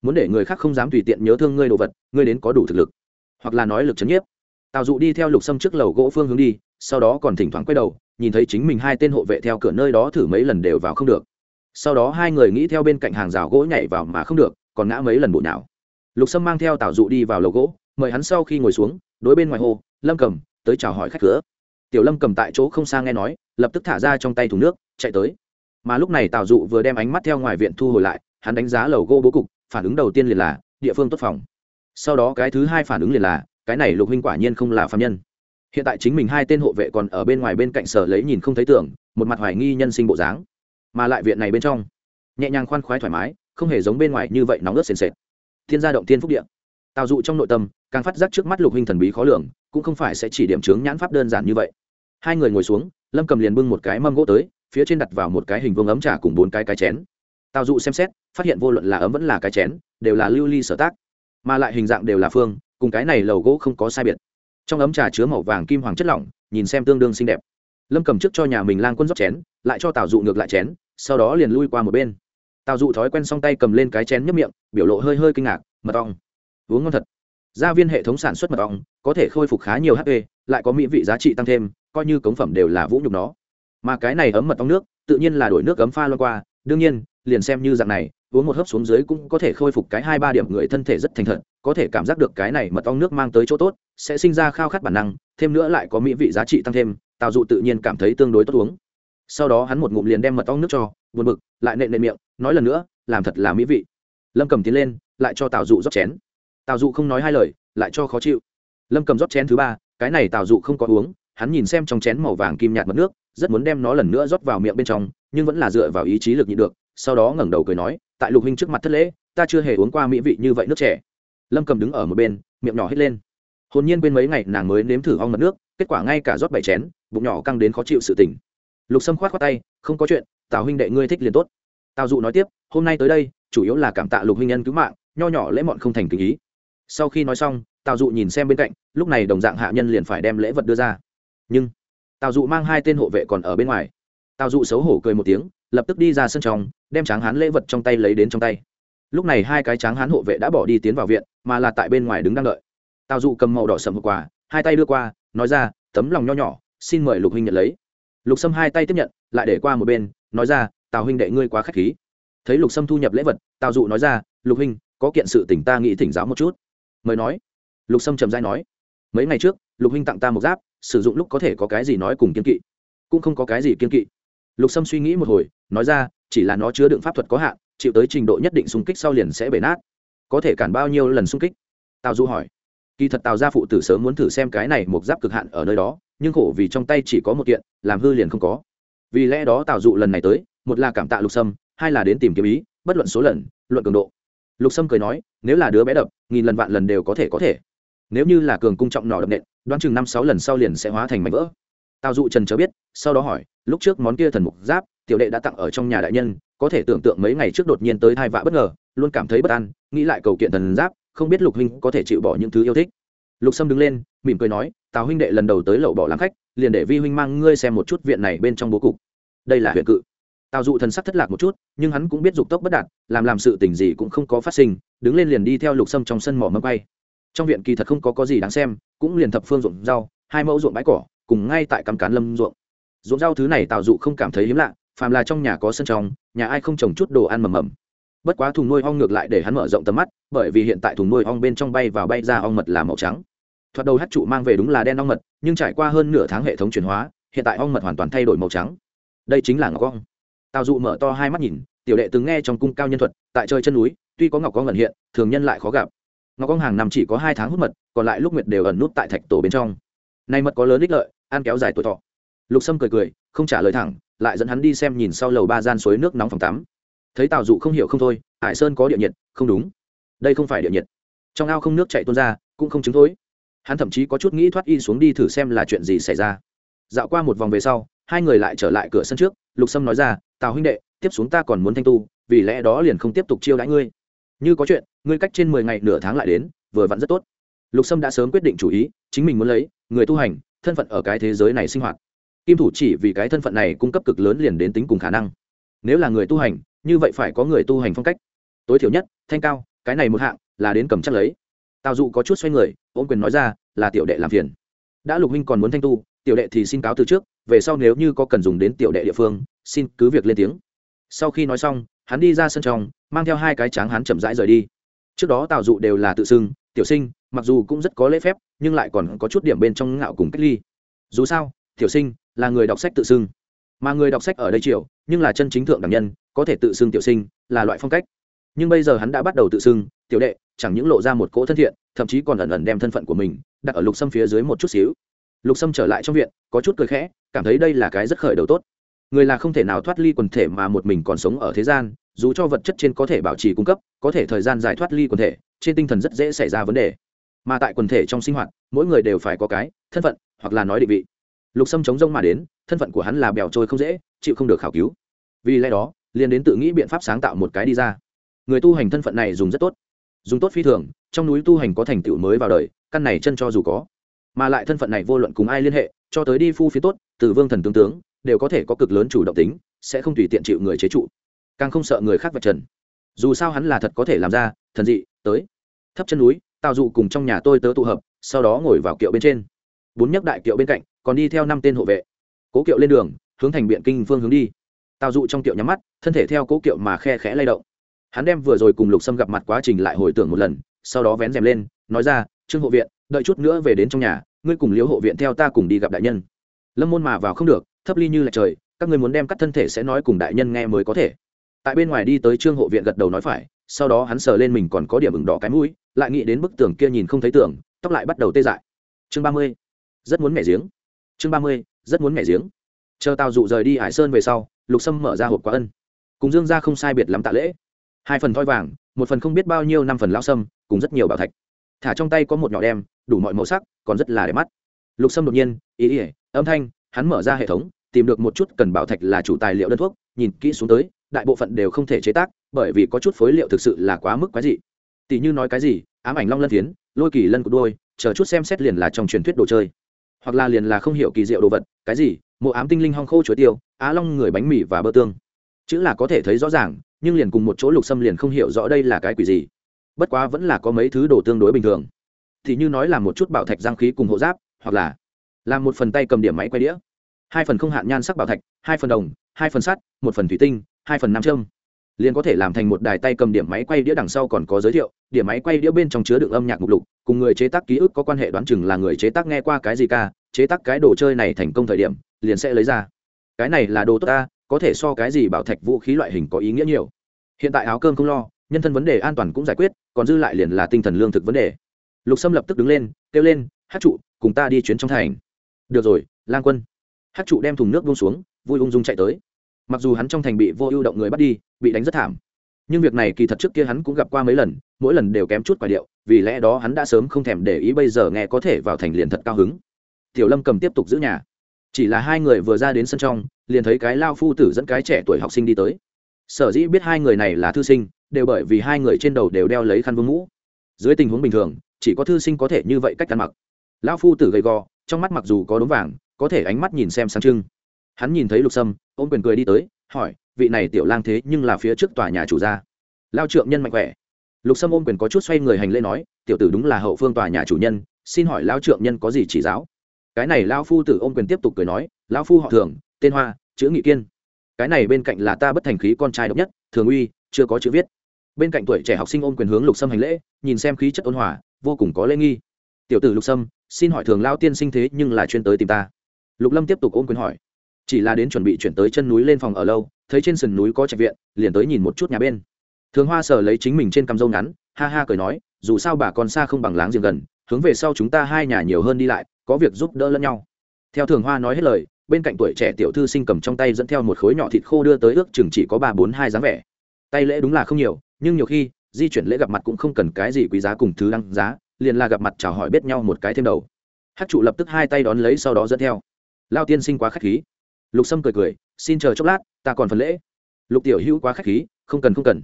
Muốn để người khác không dám tùy tiện nhớ thương ngươi đồ vật, ngươi đến có đủ thực lực. Hoặc là nói lực c h ấ n nhiếp. Tào dụ đi theo lục sâm trước lầu gỗ phương hướng đi, sau đó còn thỉnh thoảng quay đầu, nhìn thấy chính mình hai tên hộ vệ theo cửa nơi đó thử mấy lần đều vào không được. Sau đó hai người nghĩ theo bên cạnh hàng rào gỗ nhảy vào mà không được còn ngã mấy lần bộ nào lục sâm mang theo tào dụ đi vào lầu gỗ, mời hắn sau khi ngồi xuống, đối bên ngoài hồ lâm cầm, tới chào hỏi khách cửa. Tiểu lâm cầm tại chỗ không xa nghe nói, lập tức thả ra trong tay thùng nước, chạy tới. Mà lúc này tào dụ vừa đem ánh mắt theo ngoài viện thu hồi lại, hắn đánh giá lầu gỗ bố cục, phản ứng đầu tiên liền là, địa phương tốt phòng. Sau đó cái thứ hai phản ứng liền là, cái này lục huynh quả nhiên không là phạm nhân. Hiện tại chính mình hai tên hộ vệ còn ở bên ngoài bên cạnh sở lấy nhìn không thấy tưởng một mặt hoài nghi nhân sinh bộ dáng. Mà lại viện này bên trong, nhẹ nhàng khoan khoái thoải mái không hề giống bên ngoài như vậy nóng ướt sền sệt. Thiên gia động thiên phúc điện tào dụ trong nội tâm, càng phát giác trước mắt lục huynh thần bí khó lường, cũng không phải sẽ chỉ điểm chướng nhãn pháp đơn giản như vậy. Hai người ngồi xuống, lâm cầm liền bưng một cái mâm gỗ tới, phía trên đặt vào một cái hình vuông ấm trà cùng bốn cái cái chén. Tào dụ xem xét, phát hiện vô luận là ấm vẫn là cái chén, đều là lưu ly sở tác. Mà lại hình dạng đều là phương, cùng cái này lầu gỗ không có sai biệt. Trong ấm trà chứa màu vàng kim hoàng chất lỏng, nhìn xem tương đương xinh đẹp. Lâm cầm trước cho nhà mình lang quân rót chén, lại cho tào dụ ngược lại chén, sau đó liền lui qua một bên tào dụ thói quen xong tay cầm lên cái chén nhấp miệng, biểu lộ hơi hơi kinh ngạc, mật ong. Uống ngon thật. Gia viên hệ thống sản xuất mật ong, có thể khôi phục khá nhiều hp lại có mỹ vị giá trị tăng thêm, coi như cống phẩm đều là vũ nhục nó. Mà cái này ấm mật ong nước, tự nhiên là đổi nước ấm pha loa qua, đương nhiên, liền xem như dạng này, uống một hớp xuống dưới cũng có thể khôi phục cái hai ba điểm người thân thể rất thành thật, có thể cảm giác được cái này mật ong nước mang tới chỗ tốt, sẽ sinh ra khao khát bản năng, thêm nữa lại có mỹ vị giá trị tăng thêm, tào dụ tự nhiên cảm thấy tương đối tốt uống. Sau đó hắn một ngụm liền đem mật ong nước cho, buồn bực, lại nện nện miệng nói lần nữa, làm thật là mỹ vị. Lâm cầm tiến lên, lại cho tào dụ rót chén. Tào dụ không nói hai lời, lại cho khó chịu. Lâm cầm rót chén thứ ba, cái này tào dụ không có uống, hắn nhìn xem trong chén màu vàng kim nhạt mất nước, rất muốn đem nó lần nữa rót vào miệng bên trong, nhưng vẫn là dựa vào ý chí lực nhịn được, sau đó ngẩng đầu cười nói, tại lục huynh trước mặt thất lễ, ta chưa hề uống qua mỹ vị như vậy nước trẻ lâm cầm đứng ở một bên, miệng nhỏ hết lên. Hồn nhiên bên mấy ngày nàng mới nếm thử ong mật nước, kết quả ngay cả rót bảy chén, bụng nhỏ căng đến khó chịu sự tỉnh. Lục sâm khoát khoát tay, không có chuyện, tào huynh đệ ngươi thích liền tốt tào dụ nói tiếp, hôm nay tới đây, chủ yếu là cảm tạ lục huynh nhân cứu mạng, nho nhỏ lễ mọn không thành kinh ý. Sau khi nói xong, tào dụ nhìn xem bên cạnh, lúc này đồng dạng hạ nhân liền phải đem lễ vật đưa ra. Nhưng, tào dụ mang hai tên hộ vệ còn ở bên ngoài. Tào dụ xấu hổ cười một tiếng, lập tức đi ra sân trong, đem tráng hán lễ vật trong tay lấy đến trong tay. Lúc này hai cái tráng hán hộ vệ đã bỏ đi tiến vào viện, mà là tại bên ngoài đứng đang đợi. Tào dụ cầm màu đỏ sầm hộp quà, hai tay đưa qua, nói ra, tấm lòng nho nhỏ, xin mời lục huynh nhận lấy. Lục sâm hai tay tiếp nhận, lại để qua một bên, nói ra tào huynh đệ ngươi quá k h á c h khí. Thấy lục sâm thu nhập lễ vật, tào dụ nói ra, lục huynh, có kiện sự tỉnh ta nghĩ thỉnh giáo một chút. Mời nói. Lục sâm trầm dai nói, mấy ngày trước, lục huynh tặng ta một giáp, sử dụng lúc có thể có cái gì nói cùng kiên kỵ, cũng không có cái gì kiên kỵ. Lục sâm suy nghĩ một hồi, nói ra, chỉ là nó chứa đựng pháp thuật có hạn, chịu tới trình độ nhất định xung kích sau liền sẽ bể nát. Có thể cản bao nhiêu lần xung kích? Tào du hỏi. Kỳ thật tào gia phụ tử sớm muốn thử xem cái này một giáp cực hạn ở nơi đó, nhưng khổ vì trong tay chỉ có một kiện, làm hư liền không có. Vì lẽ đó tào dụ lần này tới một là cảm tạ lục sâm, hai là đến tìm kiếm ý, bất luận số lần, luận cường độ. Lục sâm cười nói, nếu là đứa bé đập, nghìn lần vạn lần đều có thể có thể. Nếu như là cường cung trọng nỏ đập nện, đoán chừng năm sáu lần sau liền sẽ hóa thành mảnh vỡ. Tào dụ trần chớ biết, sau đó hỏi, lúc trước món kia thần mục giáp, tiểu đệ đã tặng ở trong nhà đại nhân, có thể tưởng tượng mấy ngày trước đột nhiên tới thai vạ bất ngờ, luôn cảm thấy bất an, nghĩ lại cầu kiện thần giáp, không biết lục huynh có thể chịu bỏ những thứ yêu thích. Lục sâm đứng lên, mỉm cười nói, tào huynh đệ lần đầu tới lậu bỏ làm khách, liền để vi huynh mang ngươi xem một chút viện này bên trong bố cục. Đây là huyện cự tào dụ thần sắc thất lạc một chút nhưng hắn cũng biết dục tốc bất đạt làm làm sự tình gì cũng không có phát sinh đứng lên liền đi theo lục sâm trong sân mỏ mâm bay trong viện kỳ thật không có có gì đáng xem cũng liền thập phương ruộng rau hai mẫu ruộng bãi cỏ cùng ngay tại cắm cán lâm ruộng. Ruộng rau thứ này tào dụ không cảm thấy hiếm lạ phàm là trong nhà có sân trồng, nhà ai không trồng chút đồ ăn mầm mầm. Bất quá thùng nuôi ong ngược lại để hắn mở rộng tầm mắt bởi vì hiện tại thùng nuôi ong bên trong bay vào bay ra ong mật là màu trắng. Thoạt đầu hát trụ mang về đúng là đen ong mật nhưng trải qua hơn nửa tháng hệ thống chuyển hóa hiện tại ong mật hoàn toàn thay đổi màu trắng. Đây chính là ngọc ong tào dụ mở to hai mắt nhìn, tiểu đệ từng nghe trong cung cao nhân thuật, tại chơi chân núi, tuy có ngọc có ngẩn hiện, thường nhân lại khó gặp. Ngọc có hàng năm chỉ có hai tháng hút mật, còn lại lúc nguyệt đều ẩn nút tại thạch tổ bên trong. Nay mật có lớn ích lợi, ăn kéo dài tuổi thọ. Lục sâm cười cười, không trả lời thẳng, lại dẫn hắn đi xem nhìn sau lầu ba gian suối nước nóng phòng tắm. Thấy tào dụ không hiểu không thôi, hải sơn có địa nhiệt, không đúng. Đây không phải địa nhiệt. Trong ao không nước chạy tuôn ra, cũng không chứng thối. Hắn thậm chí có chút nghĩ thoát y xuống đi thử xem là chuyện gì xảy ra. Dạo qua một vòng về sau, hai người lại trở lại cửa sân trước, lục sâm nói ra tào huynh đệ, tiếp xuống ta còn muốn thanh tu, vì lẽ đó liền không tiếp tục chiêu đãi ngươi. Như có chuyện, ngươi cách trên mười ngày nửa tháng lại đến, vừa vặn rất tốt. Lục sâm đã sớm quyết định chủ ý, chính mình muốn lấy, người tu hành, thân phận ở cái thế giới này sinh hoạt. Kim thủ chỉ vì cái thân phận này cung cấp cực lớn liền đến tính cùng khả năng. Nếu là người tu hành, như vậy phải có người tu hành phong cách. Tối thiểu nhất, thanh cao, cái này một hạng, là đến cầm chắc lấy. Tào dụ có chút xoay người ôm quyền nói ra, là tiểu đệ làm phiền. Đã lục huynh còn muốn thanh tu, tiểu đệ thì xin cáo từ trước, về sau nếu như có cần dùng đến tiểu đệ địa phương xin cứ việc lên tiếng. Sau khi nói xong, hắn đi ra sân trong, mang theo hai cái tráng hắn chậm rãi rời đi. Trước đó tào dụ đều là tự xưng, tiểu sinh, mặc dù cũng rất có lễ phép, nhưng lại còn có chút điểm bên trong ngạo cùng cách ly. Dù sao, tiểu sinh là người đọc sách tự xưng. Mà người đọc sách ở đây triều, nhưng là chân chính thượng đẳng nhân, có thể tự xưng tiểu sinh là loại phong cách. Nhưng bây giờ hắn đã bắt đầu tự xưng, tiểu đệ, chẳng những lộ ra một cỗ thân thiện, thậm chí còn ẩn ẩn đem thân phận của mình đặt ở lục sâm phía dưới một chút xíu. Lục sâm trở lại trong viện, có chút cười khẽ, cảm thấy đây là cái rất khởi đầu tốt người là không thể nào thoát ly quần thể mà một mình còn sống ở thế gian, dù cho vật chất trên có thể bảo trì cung cấp, có thể thời gian dài thoát ly quần thể, trên tinh thần rất dễ xảy ra vấn đề. Mà tại quần thể trong sinh hoạt, mỗi người đều phải có cái, thân phận, hoặc là nói định vị. Lục sâm chống rông mà đến, thân phận của hắn là bèo trôi không dễ, chịu không được khảo cứu. Vì lẽ đó, liền đến tự nghĩ biện pháp sáng tạo một cái đi ra. Người tu hành thân phận này dùng rất tốt. Dùng tốt phi thường, trong núi tu hành có thành tựu mới vào đời, căn này chân cho dù có. Mà lại thân phận này vô luận cùng ai liên hệ, cho tới đi phu phía tốt, từ vương thần tướng tướng đều có thể có cực lớn chủ động tính, sẽ không tùy tiện chịu người chế trụ. Càng không sợ người khác vạch trần. Dù sao hắn là thật có thể làm ra, thần dị, tới. Thấp chân núi tạo dụ cùng trong nhà tôi tớ tụ hợp, sau đó ngồi vào kiệu bên trên. Bốn nhắc đại kiệu bên cạnh, còn đi theo năm tên hộ vệ. Cố kiệu lên đường, hướng thành biện kinh phương hướng đi. Tạo dụ trong kiệu nhắm mắt, thân thể theo cố kiệu mà khe khẽ lay động. Hắn đem vừa rồi cùng lục sâm gặp mặt quá trình lại hồi tưởng một lần, sau đó vén rèm lên, nói ra, trương hộ viện, đợi chút nữa về đến trong nhà, ngươi cùng liếu hộ viện theo ta cùng đi gặp đại nhân. Lâm môn mà vào không được thấp ly như là trời, các ngươi muốn đem cắt thân thể sẽ nói cùng đại nhân nghe mới có thể. Tại bên ngoài đi tới trương hộ viện gật đầu nói phải, sau đó hắn sờ lên mình còn có điểm ửng đỏ cái mũi, lại nghĩ đến bức tường kia nhìn không thấy tường, tóc lại bắt đầu tê dại. Chương ba mươi, rất muốn mẻ giếng. Chương ba mươi, rất muốn mẻ giếng. Chờ tàu dụ rời đi hải sơn về sau, lục sâm mở ra hộp quá ân. Cùng dương ra không sai biệt lắm tạ lễ. Hai phần thoi vàng, một phần không biết bao nhiêu năm phần lao sâm, cùng rất nhiều bảo thạch. Thả trong tay có một nhỏ đem, đủ mọi màu sắc, còn rất là đẹp mắt. Lục sâm đột nhiên, ý ỉa âm thanh hắn mở ra hệ thống, tìm được một chút cần bảo thạch là chủ tài liệu đơn thuốc, nhìn kỹ xuống tới, đại bộ phận đều không thể chế tác, bởi vì có chút phối liệu thực sự là quá mức quái dị. Tỷ như nói cái gì, ám ảnh long lân phiến lôi kỳ lân của đôi, chờ chút xem xét liền là trong truyền thuyết đồ chơi. Hoặc là liền là không hiểu kỳ diệu đồ vật, cái gì, mộ ám tinh linh hong khô chuối tiêu, á long người bánh mì và bơ tương. Chữ là có thể thấy rõ ràng, nhưng liền cùng một chỗ lục xâm liền không hiểu rõ đây là cái quỷ gì. Bất quá vẫn là có mấy thứ đồ tương đối bình thường. Thì như nói là một chút bảo thạch giang khí cùng hộ giáp, hoặc là làm một phần tay cầm điểm máy quay đĩa, hai phần không hạn nhan sắc bảo thạch, hai phần đồng, hai phần sắt, một phần thủy tinh, hai phần nam châm. Liền có thể làm thành một đài tay cầm điểm máy quay đĩa đằng sau còn có giới thiệu, điểm máy quay đĩa bên trong chứa đựng âm nhạc mục lục, cùng người chế tác ký ức có quan hệ đoán chừng là người chế tác nghe qua cái gì ca, chế tác cái đồ chơi này thành công thời điểm, liền sẽ lấy ra. Cái này là đồ tốt ta, có thể so cái gì bảo thạch vũ khí loại hình có ý nghĩa nhiều. Hiện tại áo cơm không lo, nhân thân vấn đề an toàn cũng giải quyết, còn dư lại liền là tinh thần lương thực vấn đề. Lục sâm lập tức đứng lên, kêu lên hát trụ, cùng ta đi chuyến trong thành được rồi, lang quân. Hát trụ đem thùng nước bông xuống, vui ung dung chạy tới. Mặc dù hắn trong thành bị vô ưu động người bắt đi, bị đánh rất thảm. Nhưng việc này kỳ thật trước kia hắn cũng gặp qua mấy lần, mỗi lần đều kém chút quả điệu, vì lẽ đó hắn đã sớm không thèm để ý bây giờ nghe có thể vào thành liền thật cao hứng. Tiểu lâm cầm tiếp tục giữ nhà. Chỉ là hai người vừa ra đến sân trong, liền thấy cái lao phu tử dẫn cái trẻ tuổi học sinh đi tới. Sở dĩ biết hai người này là thư sinh, đều bởi vì hai người trên đầu đều đeo lấy khăn vương mũ. Dưới tình huống bình thường, chỉ có thư sinh có thể như vậy cách ăn mặc. Lão phu tử gầy gò trong mắt mặc dù có đốm vàng, có thể ánh mắt nhìn xem sáng trưng. Hắn nhìn thấy lục sâm, ôm quyền cười đi tới, hỏi, vị này tiểu lang thế nhưng là phía trước tòa nhà chủ gia. Lao trượng nhân mạnh khỏe. Lục sâm ôm quyền có chút xoay người hành lễ nói, tiểu tử đúng là hậu phương tòa nhà chủ nhân, xin hỏi lao trượng nhân có gì chỉ giáo? Cái này lao phu tử ôm quyền tiếp tục cười nói, lao phu họ thường, tên hoa, chữ nghị kiên. Cái này bên cạnh là ta bất thành khí con trai độc nhất, thường uy, chưa có chữ viết. Bên cạnh tuổi trẻ học sinh ôm quyền hướng lục sâm hành lễ, nhìn xem khí chất ôn hòa, vô cùng có lễ nghi. Tiểu tử lục sâm xin hỏi thường lao tiên sinh thế nhưng là chuyên tới tìm ta. Lục lâm tiếp tục ôm quyền hỏi. Chỉ là đến chuẩn bị chuyển tới chân núi lên phòng ở lâu, thấy trên sườn núi có trạch viện, liền tới nhìn một chút nhà bên. Thường hoa sở lấy chính mình trên cằm râu ngắn, ha ha cười nói, dù sao bà con xa không bằng láng giềng gần, hướng về sau chúng ta hai nhà nhiều hơn đi lại, có việc giúp đỡ lẫn nhau. Theo thường hoa nói hết lời, bên cạnh tuổi trẻ tiểu thư sinh cầm trong tay dẫn theo một khối nhỏ thịt khô đưa tới ước chừng chỉ có ba bốn hai dáng vẻ. Tay lễ đúng là không nhiều, nhưng nhiều khi, di chuyển lễ gặp mặt cũng không cần cái gì quý giá cùng thứ đăng giá liền là gặp mặt chào hỏi biết nhau một cái thêm đầu. Hát trụ lập tức hai tay đón lấy sau đó dẫn theo. Lao tiên sinh quá k h á c h khí. Lục sâm cười cười, xin chờ chốc lát, ta còn phần lễ. Lục tiểu hữu quá k h á c h khí, không cần không cần.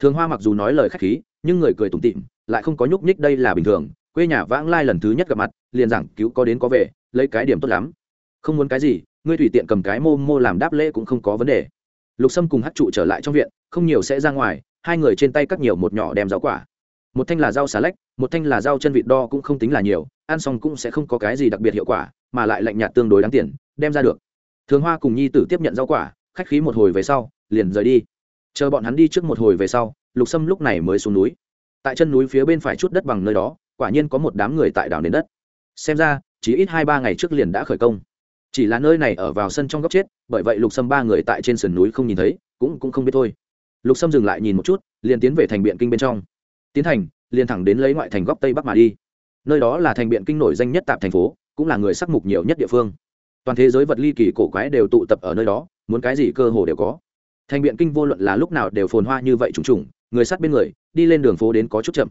Thường hoa mặc dù nói lời k h á c h khí, nhưng người cười tủm tịm lại không có nhúc nhích đây là bình thường. Quê nhà vãng lai lần thứ nhất gặp mặt, liền giảng cứu có đến có về, lấy cái điểm tốt lắm. Không muốn cái gì, ngươi tùy tiện cầm cái mô mô làm đáp lễ cũng không có vấn đề. Lục sâm cùng hát trụ trở lại trong viện, không nhiều sẽ ra ngoài, hai người trên tay cắt nhiều một nhỏ đem rau quả một thanh là rau xà lách, một thanh là rau chân vịt đo cũng không tính là nhiều, ăn xong cũng sẽ không có cái gì đặc biệt hiệu quả, mà lại lạnh nhạt tương đối đáng tiền, đem ra được. Thường hoa cùng nhi tử tiếp nhận rau quả, khách khí một hồi về sau, liền rời đi. Chờ bọn hắn đi trước một hồi về sau, lục sâm lúc này mới xuống núi. Tại chân núi phía bên phải chút đất bằng nơi đó, quả nhiên có một đám người tại đảo nền đất. Xem ra, chỉ ít hai ba ngày trước liền đã khởi công. Chỉ là nơi này ở vào sân trong góc chết, bởi vậy lục sâm ba người tại trên sườn núi không nhìn thấy, cũng cũng không biết thôi. Lục sâm dừng lại nhìn một chút, liền tiến về thành biện kinh bên trong tiến thành, liền thẳng đến lấy ngoại thành góc tây bắc mà đi. Nơi đó là thành biện kinh nổi danh nhất tạp thành phố, cũng là người sắc mục nhiều nhất địa phương. Toàn thế giới vật ly kỳ cổ quái đều tụ tập ở nơi đó, muốn cái gì cơ hồ đều có. Thành biện kinh vô luận là lúc nào đều phồn hoa như vậy trùng trùng, người sát bên người, đi lên đường phố đến có chút chậm.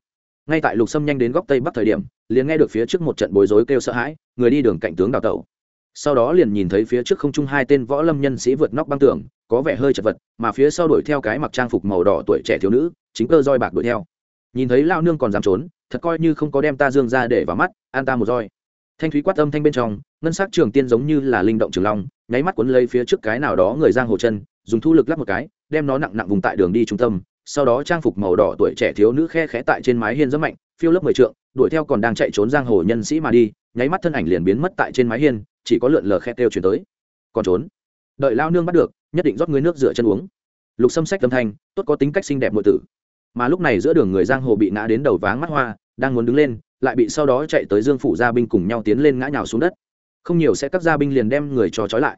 Ngay tại lục sâm nhanh đến góc tây bắc thời điểm, liền nghe được phía trước một trận bối rối kêu sợ hãi, người đi đường cạnh tướng đào tẩu. Sau đó liền nhìn thấy phía trước không trung hai tên võ lâm nhân sĩ vượt nóc băng tường, có vẻ hơi chật vật, mà phía sau đuổi theo cái mặc trang phục màu đỏ tuổi trẻ thiếu nữ, chính cơ roi bạc đuổi theo nhìn thấy lao nương còn dám trốn, thật coi như không có đem ta dương ra để vào mắt, an ta một roi. Thanh thúy quát âm thanh bên trong, ngân sắc trường tiên giống như là linh động trường long, nháy mắt cuốn lấy phía trước cái nào đó người giang hồ chân, dùng thu lực lắp một cái, đem nó nặng nặng vùng tại đường đi trung tâm, sau đó trang phục màu đỏ tuổi trẻ thiếu nữ khe khẽ tại trên mái hiên rất mạnh, phiêu lớp mười trượng, đuổi theo còn đang chạy trốn giang hồ nhân sĩ mà đi, nháy mắt thân ảnh liền biến mất tại trên mái hiên, chỉ có lượn lờ khe kêu chuyển tới. Còn trốn. Đợi lao nương bắt được, nhất định rót người nước rửa chân uống. Lục xâm sách âm thanh, tốt có tính cách xinh đẹp nội tử mà lúc này giữa đường người giang hồ bị ngã đến đầu váng mắt hoa, đang muốn đứng lên, lại bị sau đó chạy tới dương phủ gia binh cùng nhau tiến lên ngã nhào xuống đất. Không nhiều sẽ các gia binh liền đem người cho trói lại.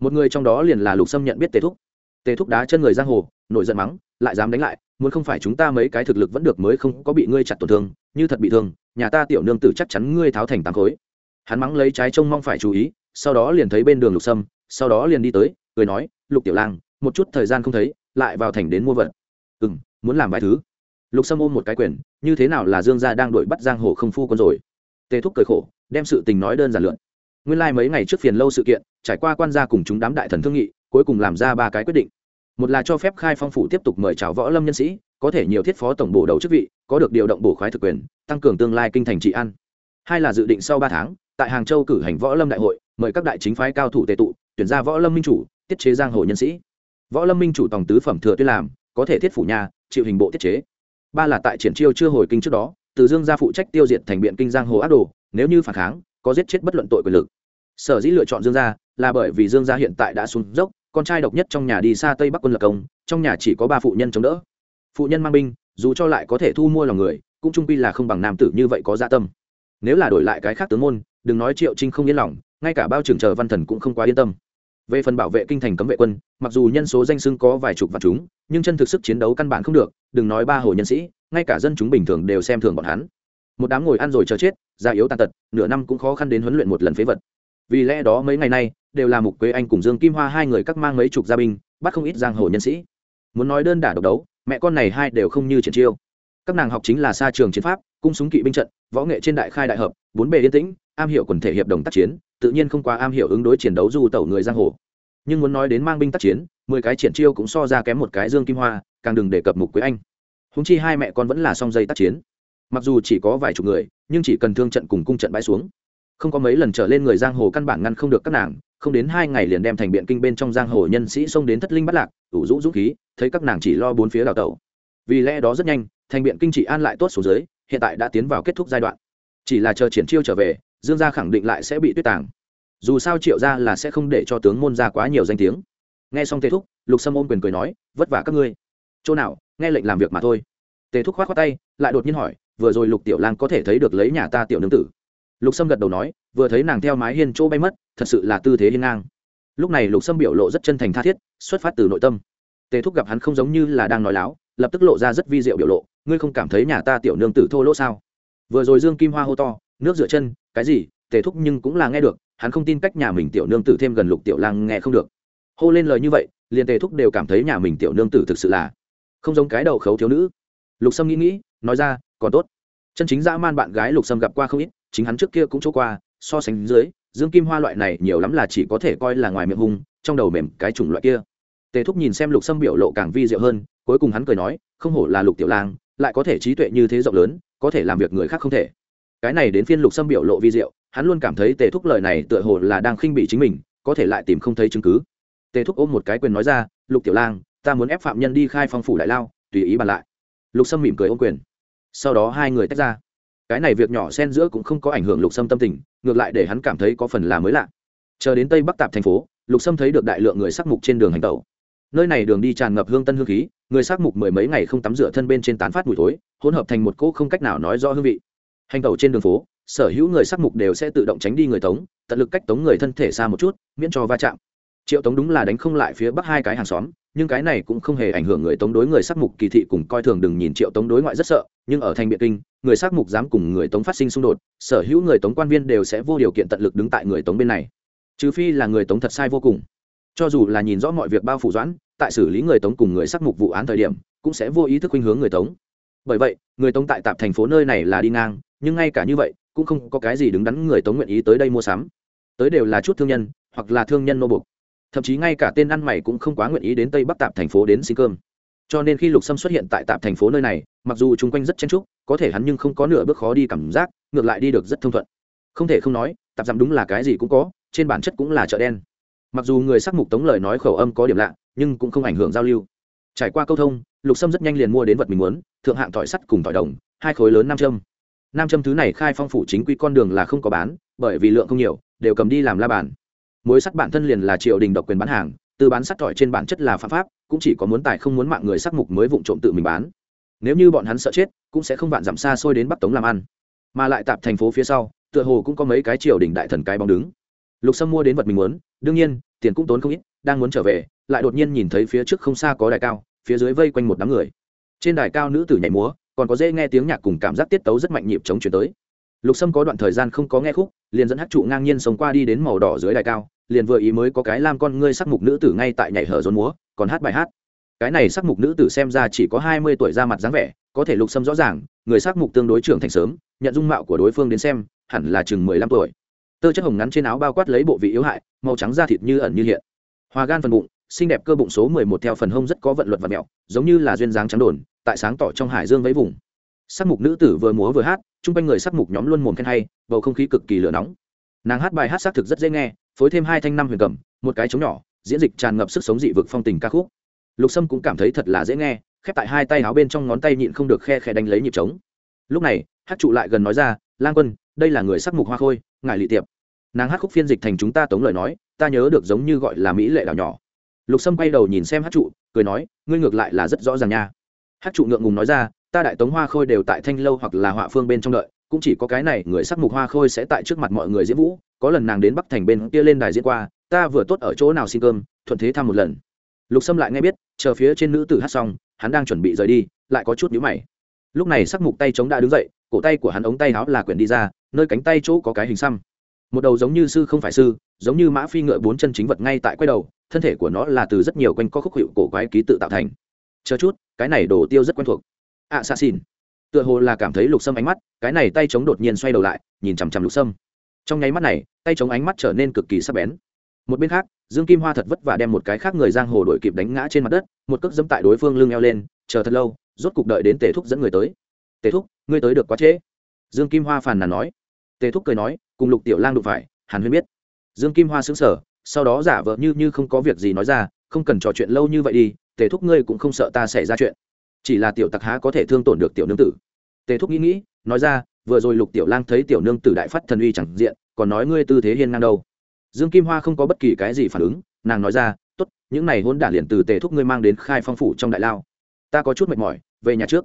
Một người trong đó liền là lục sâm nhận biết tề thúc. Tề thúc đá chân người giang hồ, nổi giận mắng, lại dám đánh lại, muốn không phải chúng ta mấy cái thực lực vẫn được mới không có bị ngươi chặt tổn thương, như thật bị thương, nhà ta tiểu nương tử chắc chắn ngươi tháo thành tám khối. Hắn mắng lấy trái trông mong phải chú ý, sau đó liền thấy bên đường lục sâm, sau đó liền đi tới, cười nói, lục tiểu lang, một chút thời gian không thấy, lại vào thành đến mua vật. Ừ m muốn làm vài thứ. Lục sâm ôm một cái quyền, như thế nào là dương gia đang đuổi bắt giang hồ không phu con rồi? Tề thúc cười khổ, đem sự tình nói đơn giản lượn. Nguyên lai、like、mấy ngày trước phiền lâu sự kiện, trải qua quan gia cùng chúng đám đại thần thương nghị, cuối cùng làm ra ba cái quyết định. Một là cho phép khai phong phủ tiếp tục mời chào võ lâm nhân sĩ, có thể nhiều thiết phó tổng bổ đầu chức vị, có được điều động bổ khoái thực quyền, tăng cường tương lai kinh thành trị an. Hai là dự định sau ba tháng, tại hàng châu cử hành võ lâm đại hội, mời các đại chính phái cao thủ tệ tụ, tuyển ra võ lâm minh chủ, tiết chế giang hồ nhân sĩ. Võ lâm minh chủ tổng tứ phẩm thừa tuyên làm, có thể thiết phủ nhà chịu hình bộ tiết chế. Ba là tại triển chiêu chưa hồi kinh trước đó, từ dương gia phụ trách tiêu diệt thành biện kinh giang hồ ác đồ, nếu như phản kháng, có giết chết bất luận tội quyền lực. Sở dĩ lựa chọn dương gia là bởi vì dương gia hiện tại đã xuống dốc, con trai độc nhất trong nhà đi xa tây bắc quân lập công, trong nhà chỉ có ba phụ nhân chống đỡ. Phụ nhân mang binh, dù cho lại có thể thu mua lòng người, cũng trung pi là không bằng nam tử như vậy có gia dạ tâm. Nếu là đổi lại cái khác tướng môn, đừng nói triệu trinh không yên lòng, ngay cả bao trường chờ văn thần cũng không quá yên tâm về phần bảo vệ kinh thành cấm vệ quân, mặc dù nhân số danh xưng có vài chục vạn chúng, nhưng chân thực sức chiến đấu căn bản không được, đừng nói ba hồ nhân sĩ, ngay cả dân chúng bình thường đều xem thường bọn hắn. Một đám ngồi ăn rồi chờ chết, già yếu tàn tật, nửa năm cũng khó khăn đến huấn luyện một lần phế vật. Vì lẽ đó mấy ngày nay, đều là mục quế anh cùng dương kim hoa hai người cắt mang mấy chục gia binh, bắt không ít giang hồ nhân sĩ. Muốn nói đơn đả độc đấu, mẹ con này hai đều không như triển chiêu. Các nàng học chính là xa trường chiến pháp, cung súng kỵ binh trận, võ nghệ trên đại khai đại hợp, bốn bề yên tĩnh, am hiểu quần thể hiệp đồng tác chiến tự nhiên không quá am hiểu ứng đối chiến đấu du tẩu người giang hồ. Nhưng muốn nói đến mang binh tác chiến, mười cái triển chiêu cũng so ra kém một cái dương kim hoa, càng đừng đề cập mục quế anh. Húng chi hai mẹ con vẫn là song dây tác chiến. Mặc dù chỉ có vài chục người, nhưng chỉ cần thương trận cùng cung trận bãi xuống. Không có mấy lần trở lên người giang hồ căn bản ngăn không được các nàng, không đến hai ngày liền đem thành biện kinh bên trong giang hồ nhân sĩ xông đến thất linh bắt lạc, ủ rũ dũng khí, thấy các nàng chỉ lo bốn phía đào tẩu. Vì lẽ đó rất nhanh, thành biện kinh trị an lại tốt số dưới hiện tại đã tiến vào kết thúc giai đoạn. Chỉ là chờ triển chiêu trở về dương gia khẳng định lại sẽ bị tuyết tàng. Dù sao triệu gia là sẽ không để cho tướng môn ra quá nhiều danh tiếng. Nghe xong tề thúc, lục sâm ôm quyền cười nói, vất vả các ngươi. Chỗ nào, nghe lệnh làm việc mà thôi. Tề thúc khoát khoát tay, lại đột nhiên hỏi, vừa rồi lục tiểu lang có thể thấy được lấy nhà ta tiểu nương tử? Lục sâm gật đầu nói, vừa thấy nàng theo mái hiên chỗ bay mất, thật sự là tư thế hiên ngang. Lúc này lục sâm biểu lộ rất chân thành tha thiết, xuất phát từ nội tâm. Tề thúc gặp hắn không giống như là đang nói láo, lập tức lộ ra rất vi diệu biểu lộ, ngươi không cảm thấy nhà ta tiểu nương tử thô lỗ sao? Vừa rồi dương kim hoa hô to, nước rửa chân cái gì, tề thúc nhưng cũng là nghe được, hắn không tin cách nhà mình tiểu nương tử thêm gần lục tiểu lang nghe không được. Hô lên lời như vậy, liền tề thúc đều cảm thấy nhà mình tiểu nương tử thực sự là không giống cái đầu khấu thiếu nữ. Lục sâm nghĩ nghĩ, nói ra, còn tốt. Chân chính dã man bạn gái lục sâm gặp qua không ít, chính hắn trước kia cũng chỗ qua, so sánh dưới, dương kim hoa loại này nhiều lắm là chỉ có thể coi là ngoài miệng hung, trong đầu mềm cái chủng loại kia. Tề thúc nhìn xem lục sâm biểu lộ càng vi diệu hơn, cuối cùng hắn cười nói, không hổ là lục tiểu lang lại có thể trí tuệ như thế rộng lớn, có thể làm việc người khác không thể cái này đến phiên lục sâm biểu lộ vi diệu, hắn luôn cảm thấy tề thúc lời này tựa hồ là đang khinh bị chính mình, có thể lại tìm không thấy chứng cứ. Tề thúc ôm một cái quyền nói ra, lục tiểu lang, ta muốn ép phạm nhân đi khai phong phủ đại lao, tùy ý bàn lại. Lục sâm mỉm cười ôm quyền. Sau đó hai người tách ra. Cái này việc nhỏ xen giữa cũng không có ảnh hưởng lục sâm tâm tình, ngược lại để hắn cảm thấy có phần là mới lạ. Chờ đến tây bắc tạp thành phố, lục sâm thấy được đại lượng người sắc mục trên đường hành tàu nơi này đường đi tràn ngập hương tân hương khí, người sắc mục mười mấy ngày không tắm rửa thân bên trên tán phát mùi thối, hỗn hợp thành một cỗ không cách nào nói rõ hương vị hành tẩu trên đường phố, sở hữu người sắc mục đều sẽ tự động tránh đi người tống, tận lực cách tống người thân thể xa một chút, miễn cho va chạm. Triệu tống đúng là đánh không lại phía bắc hai cái hàng xóm, nhưng cái này cũng không hề ảnh hưởng người tống đối người sắc mục kỳ thị cùng coi thường đừng nhìn triệu tống đối ngoại rất sợ, nhưng ở thành biện kinh, người sắc mục dám cùng người tống phát sinh xung đột, sở hữu người tống quan viên đều sẽ vô điều kiện tận lực đứng tại người tống bên này. Trừ phi là người tống thật sai vô cùng. Cho dù là nhìn rõ mọi việc bao phủ doãn, tại xử lý người tống cùng người sắc mục vụ án thời điểm, cũng sẽ vô ý thức khuynh hướng người tống. Bởi vậy, người tống tại tạp thành phố nơi này là đi ngang nhưng ngay cả như vậy, cũng không có cái gì đứng đắn người tống nguyện ý tới đây mua sắm. Tới đều là chút thương nhân, hoặc là thương nhân nô bục thậm chí ngay cả tên ăn mày cũng không quá nguyện ý đến tây bắc tạp thành phố đến xin cơm. Cho nên khi lục sâm xuất hiện tại tạp thành phố nơi này, mặc dù chung quanh rất chen trúc có thể hắn nhưng không có nửa bước khó đi cảm giác, ngược lại đi được rất thông thuận. Không thể không nói, tạp giảm đúng là cái gì cũng có, trên bản chất cũng là chợ đen. Mặc dù người sắc mục tống lời nói khẩu âm có điểm lạ, nhưng cũng không ảnh hưởng giao lưu. Trải qua câu thông, lục sâm rất nhanh liền mua đến vật mình muốn, thượng hạng tỏi sắt cùng tỏi đồng, hai khối lớn nam châm nam châm thứ này khai phong phủ chính quy con đường là không có bán, bởi vì lượng không nhiều, đều cầm đi làm la bàn. Mối sắt bản thân liền là triều đình độc quyền bán hàng, từ bán sắt tỏi trên bản chất là phạm pháp, cũng chỉ có muốn tài không muốn mạng người sắc mục mới vụng trộm tự mình bán. Nếu như bọn hắn sợ chết, cũng sẽ không vạn giảm xa xôi đến bắc tống làm ăn. Mà lại tạp thành phố phía sau, tựa hồ cũng có mấy cái triều đình đại thần cái bóng đứng. Lục sâm mua đến vật mình muốn, đương nhiên, tiền cũng tốn không ít, đang muốn trở về, lại đột nhiên nhìn thấy phía trước không xa có đài cao, phía dưới vây quanh một đám người. Trên đài cao nữ tử nhảy múa còn có dễ nghe tiếng nhạc cùng cảm giác tiết tấu rất mạnh nhịp chống chuyển tới. Lục sâm có đoạn thời gian không có nghe khúc, liền dẫn hát trụ ngang nhiên sống qua đi đến màu đỏ dưới đài cao, liền vừa ý mới có cái lam con ngươi sắc mục nữ tử ngay tại nhảy hở rốn múa, còn hát bài hát. Cái này sắc mục nữ tử xem ra chỉ có hai mươi tuổi ra mặt dáng vẻ, có thể lục sâm rõ ràng, người sắc mục tương đối trưởng thành sớm, nhận dung mạo của đối phương đến xem, hẳn là chừng mười lăm tuổi. Tơ chất hồng ngắn trên áo bao quát lấy bộ vị yếu hại, màu trắng da thịt như ẩn như hiện. Hòa gan phần bụng xinh đẹp cơ bụng số mười một theo phần hông rất có vận luật và mẹo, giống như là duyên dáng trắng đồn, tại sáng tỏ trong hải dương vẫy vùng. Sắc mục nữ tử vừa múa vừa hát, chung quanh người sắc mục nhóm luôn mồm khen hay, bầu không khí cực kỳ lửa nóng. Nàng hát bài hát xác thực rất dễ nghe, phối thêm hai thanh năm huyền cầm, một cái trống nhỏ, diễn dịch tràn ngập sức sống dị vực phong tình ca khúc. Lục sâm cũng cảm thấy thật là dễ nghe, khép tại hai tay áo bên trong ngón tay nhịn không được khe khe đánh lấy nhịp trống. Lúc này, hát trụ lại gần nói ra, lang quân, đây là người sắc mục hoa khôi, ngài lị tiệp. Nàng hát khúc phiên dịch thành chúng ta tống lời nói, ta nhớ được giống như gọi là mỹ lệ đảo nhỏ lục sâm quay đầu nhìn xem hát trụ, cười nói, ngươi ngược lại là rất rõ ràng nha. Hát trụ ngượng ngùng nói ra, ta đại tống hoa khôi đều tại thanh lâu hoặc là họa phương bên trong đợi, cũng chỉ có cái này người sắc mục hoa khôi sẽ tại trước mặt mọi người diễn vũ, có lần nàng đến bắc thành bên kia lên đài diễn qua, ta vừa tốt ở chỗ nào xin cơm, thuận thế thăm một lần. Lục sâm lại nghe biết, chờ phía trên nữ tử hát xong, hắn đang chuẩn bị rời đi, lại có chút nhíu mày. Lúc này sắc mục tay chống đã đứng dậy, cổ tay của hắn ống tay áo là quyển đi ra, nơi cánh tay chỗ có cái hình xăm. Một đầu giống như sư không phải sư, giống như mã phi ngựa bốn chân chính vật ngay tại quay đầu thân thể của nó là từ rất nhiều quanh co khúc hiệu cổ quái ký tự tạo thành. Chờ chút, cái này đồ tiêu rất quen thuộc. Ạ xạ xin tựa hồ là cảm thấy lục sâm ánh mắt, cái này tay chống đột nhiên xoay đầu lại, nhìn chằm chằm lục sâm. Trong nháy mắt này, tay chống ánh mắt trở nên cực kỳ sắc bén. Một bên khác, dương kim hoa thật vất vả đem một cái khác người giang hồ đội kịp đánh ngã trên mặt đất, một cước dẫm tại đối phương lưng eo lên, chờ thật lâu, rốt cục đợi đến tề thúc dẫn người tới. Tề thúc, ngươi tới được quá trễ. Dương kim hoa phàn nàn nói. Tề thúc cười nói, cùng lục tiểu lang đụng phải, hàn huyên biết. Dương kim hoa xứng sở sau đó giả vờ như như không có việc gì nói ra, không cần trò chuyện lâu như vậy đi, tề thúc ngươi cũng không sợ ta xảy ra chuyện. Chỉ là tiểu tặc há có thể thương tổn được tiểu nương tử. Tề thúc nghĩ nghĩ, nói ra, vừa rồi lục tiểu lang thấy tiểu nương tử đại phát thần uy chẳng diện, còn nói ngươi tư thế hiên ngang đâu. Dương kim hoa không có bất kỳ cái gì phản ứng, nàng nói ra t ố t những này hôn đản liền từ tề thúc ngươi mang đến khai phong phủ trong đại lao. Ta có chút mệt mỏi, về nhà trước.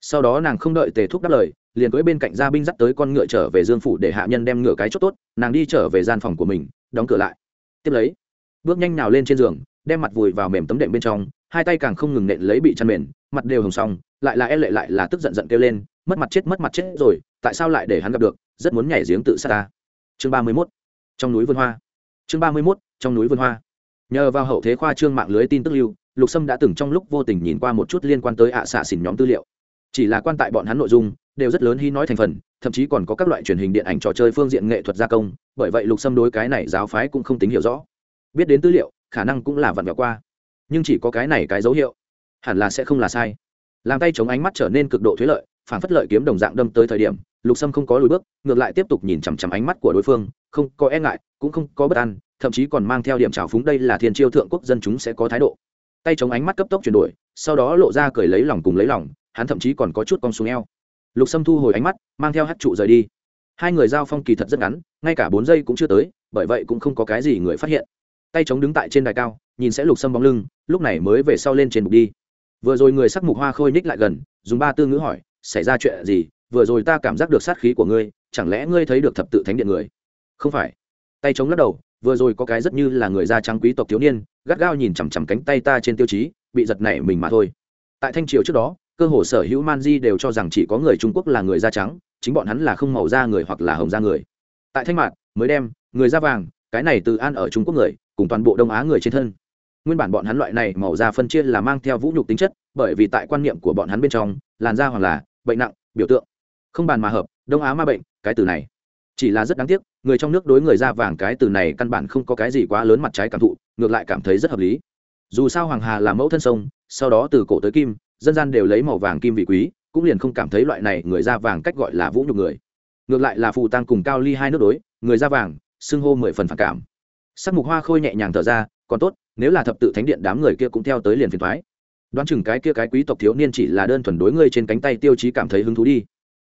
Sau đó nàng không đợi tề thúc đáp lời, liền cưới bên cạnh gia binh dắt tới con ngựa trở về dương phủ để hạ nhân đem ngựa cái chốt tốt, nàng đi trở về gian phòng của mình, đóng cửa lại tiếp lấy, bước nhanh nào lên trên giường, đem mặt vùi vào mềm tấm đệm bên trong, hai tay càng không ngừng nện lấy bị chăn mền, mặt đều hồng xong lại là e lệ lại là tức giận giận kêu lên, mất mặt chết mất mặt chết rồi, tại sao lại để hắn gặp được, rất muốn nhảy giếng tự sát ta. Chương ba mươi mốt, trong núi vườn hoa. Chương ba mươi mốt, trong núi vườn hoa. Nhờ vào hậu thế khoa trương mạng lưới tin tức lưu, lục sâm đã từng trong lúc vô tình nhìn qua một chút liên quan tới ạ xạ xỉn nhóm tư liệu. Chỉ là quan tại bọn hắn nội dung, đều rất lớn hy nói thành phần thậm chí còn có các loại truyền hình điện ảnh trò chơi phương diện nghệ thuật gia công, bởi vậy lục sâm đối cái này giáo phái cũng không tính hiểu rõ. Biết đến tư liệu, khả năng cũng là vặn vẹo qua. Nhưng chỉ có cái này cái dấu hiệu, hẳn là sẽ không là sai. Làm tay chống ánh mắt trở nên cực độ thuế lợi, phản phất lợi kiếm đồng dạng đâm tới thời điểm, lục sâm không có lùi bước, ngược lại tiếp tục nhìn chằm chằm ánh mắt của đối phương, không có e ngại, cũng không có bất an, thậm chí còn mang theo điểm trào phúng đây là thiên chiêu thượng quốc dân chúng sẽ có thái độ. Tay chống ánh mắt cấp tốc chuyển đổi, sau đó lộ ra cười lấy lòng cùng lấy lòng, hắn thậm chí còn có chút con xuống eo lục sâm thu hồi ánh mắt, mang theo hát trụ rời đi. Hai người giao phong kỳ thật rất ngắn, ngay cả bốn giây cũng chưa tới, bởi vậy cũng không có cái gì người phát hiện. Tay chống đứng tại trên đài cao, nhìn sẽ lục sâm bóng lưng, lúc này mới về sau lên trên mục đi. Vừa rồi người sắc mục hoa khôi ních lại gần, dùng ba tư ngữ hỏi, xảy ra chuyện gì? Vừa rồi ta cảm giác được sát khí của ngươi, chẳng lẽ ngươi thấy được thập tự thánh điện người? Không phải. Tay chống lắc đầu, vừa rồi có cái rất như là người da trắng quý tộc thiếu niên, gắt gao nhìn chằm chằm cánh tay ta trên tiêu chí, bị giật nảy mình mà thôi. Tại thanh triều trước đó cơ hồ sở hữu man di đều cho rằng chỉ có người trung quốc là người da trắng, chính bọn hắn là không màu da người hoặc là hồng da người. Tại thanh mạc mới đem, người da vàng, cái này từ an ở trung quốc người, cùng toàn bộ đông á người trên thân. Nguyên bản bọn hắn loại này màu da phân chia là mang theo vũ nhục tính chất, bởi vì tại quan niệm của bọn hắn bên trong, làn da hoặc là, bệnh nặng, biểu tượng. Không bàn mà hợp, đông á ma bệnh, cái từ này. Chỉ là rất đáng tiếc, người trong nước đối người da vàng cái từ này căn bản không có cái gì quá lớn mặt trái cảm thụ, ngược lại cảm thấy rất hợp lý. Dù sao hoàng hà là mẫu thân sông, sau đó từ cổ tới kim dân gian đều lấy màu vàng kim vị quý, cũng liền không cảm thấy loại này người da vàng cách gọi là vũ nhục người. Ngược lại là phù tăng cùng cao ly hai nước đối, người da vàng, xưng hô mười phần phản cảm. Sắc mục hoa khôi nhẹ nhàng thở ra, còn tốt, nếu là thập tự thánh điện đám người kia cũng theo tới liền phiền thoái đoán chừng cái kia cái quý tộc thiếu niên chỉ là đơn thuần đối ngươi trên cánh tay tiêu chí cảm thấy hứng thú đi.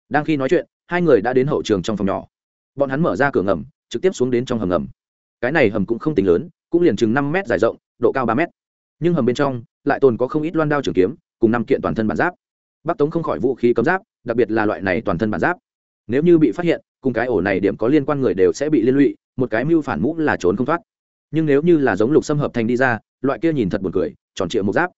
Đang khi nói chuyện, hai người đã đến hậu trường trong phòng nhỏ. Bọn hắn mở ra cửa ngầm, trực tiếp xuống đến trong hầm ngầm. Cái này hầm cũng không tính lớn, cũng liền chừng năm mét dài rộng, độ cao ba mét. Nhưng hầm bên trong, lại tồn có không ít loan đao trường kiếm cùng năm kiện toàn thân bản giáp. Bắc tống không khỏi vũ khí cấm giáp, đặc biệt là loại này toàn thân bản giáp. Nếu như bị phát hiện, cùng cái ổ này điểm có liên quan người đều sẽ bị liên lụy, một cái mưu phản mũ là trốn không thoát. Nhưng nếu như là giống lục xâm hợp thành đi ra, loại kia nhìn thật buồn cười, tròn triệu một giáp.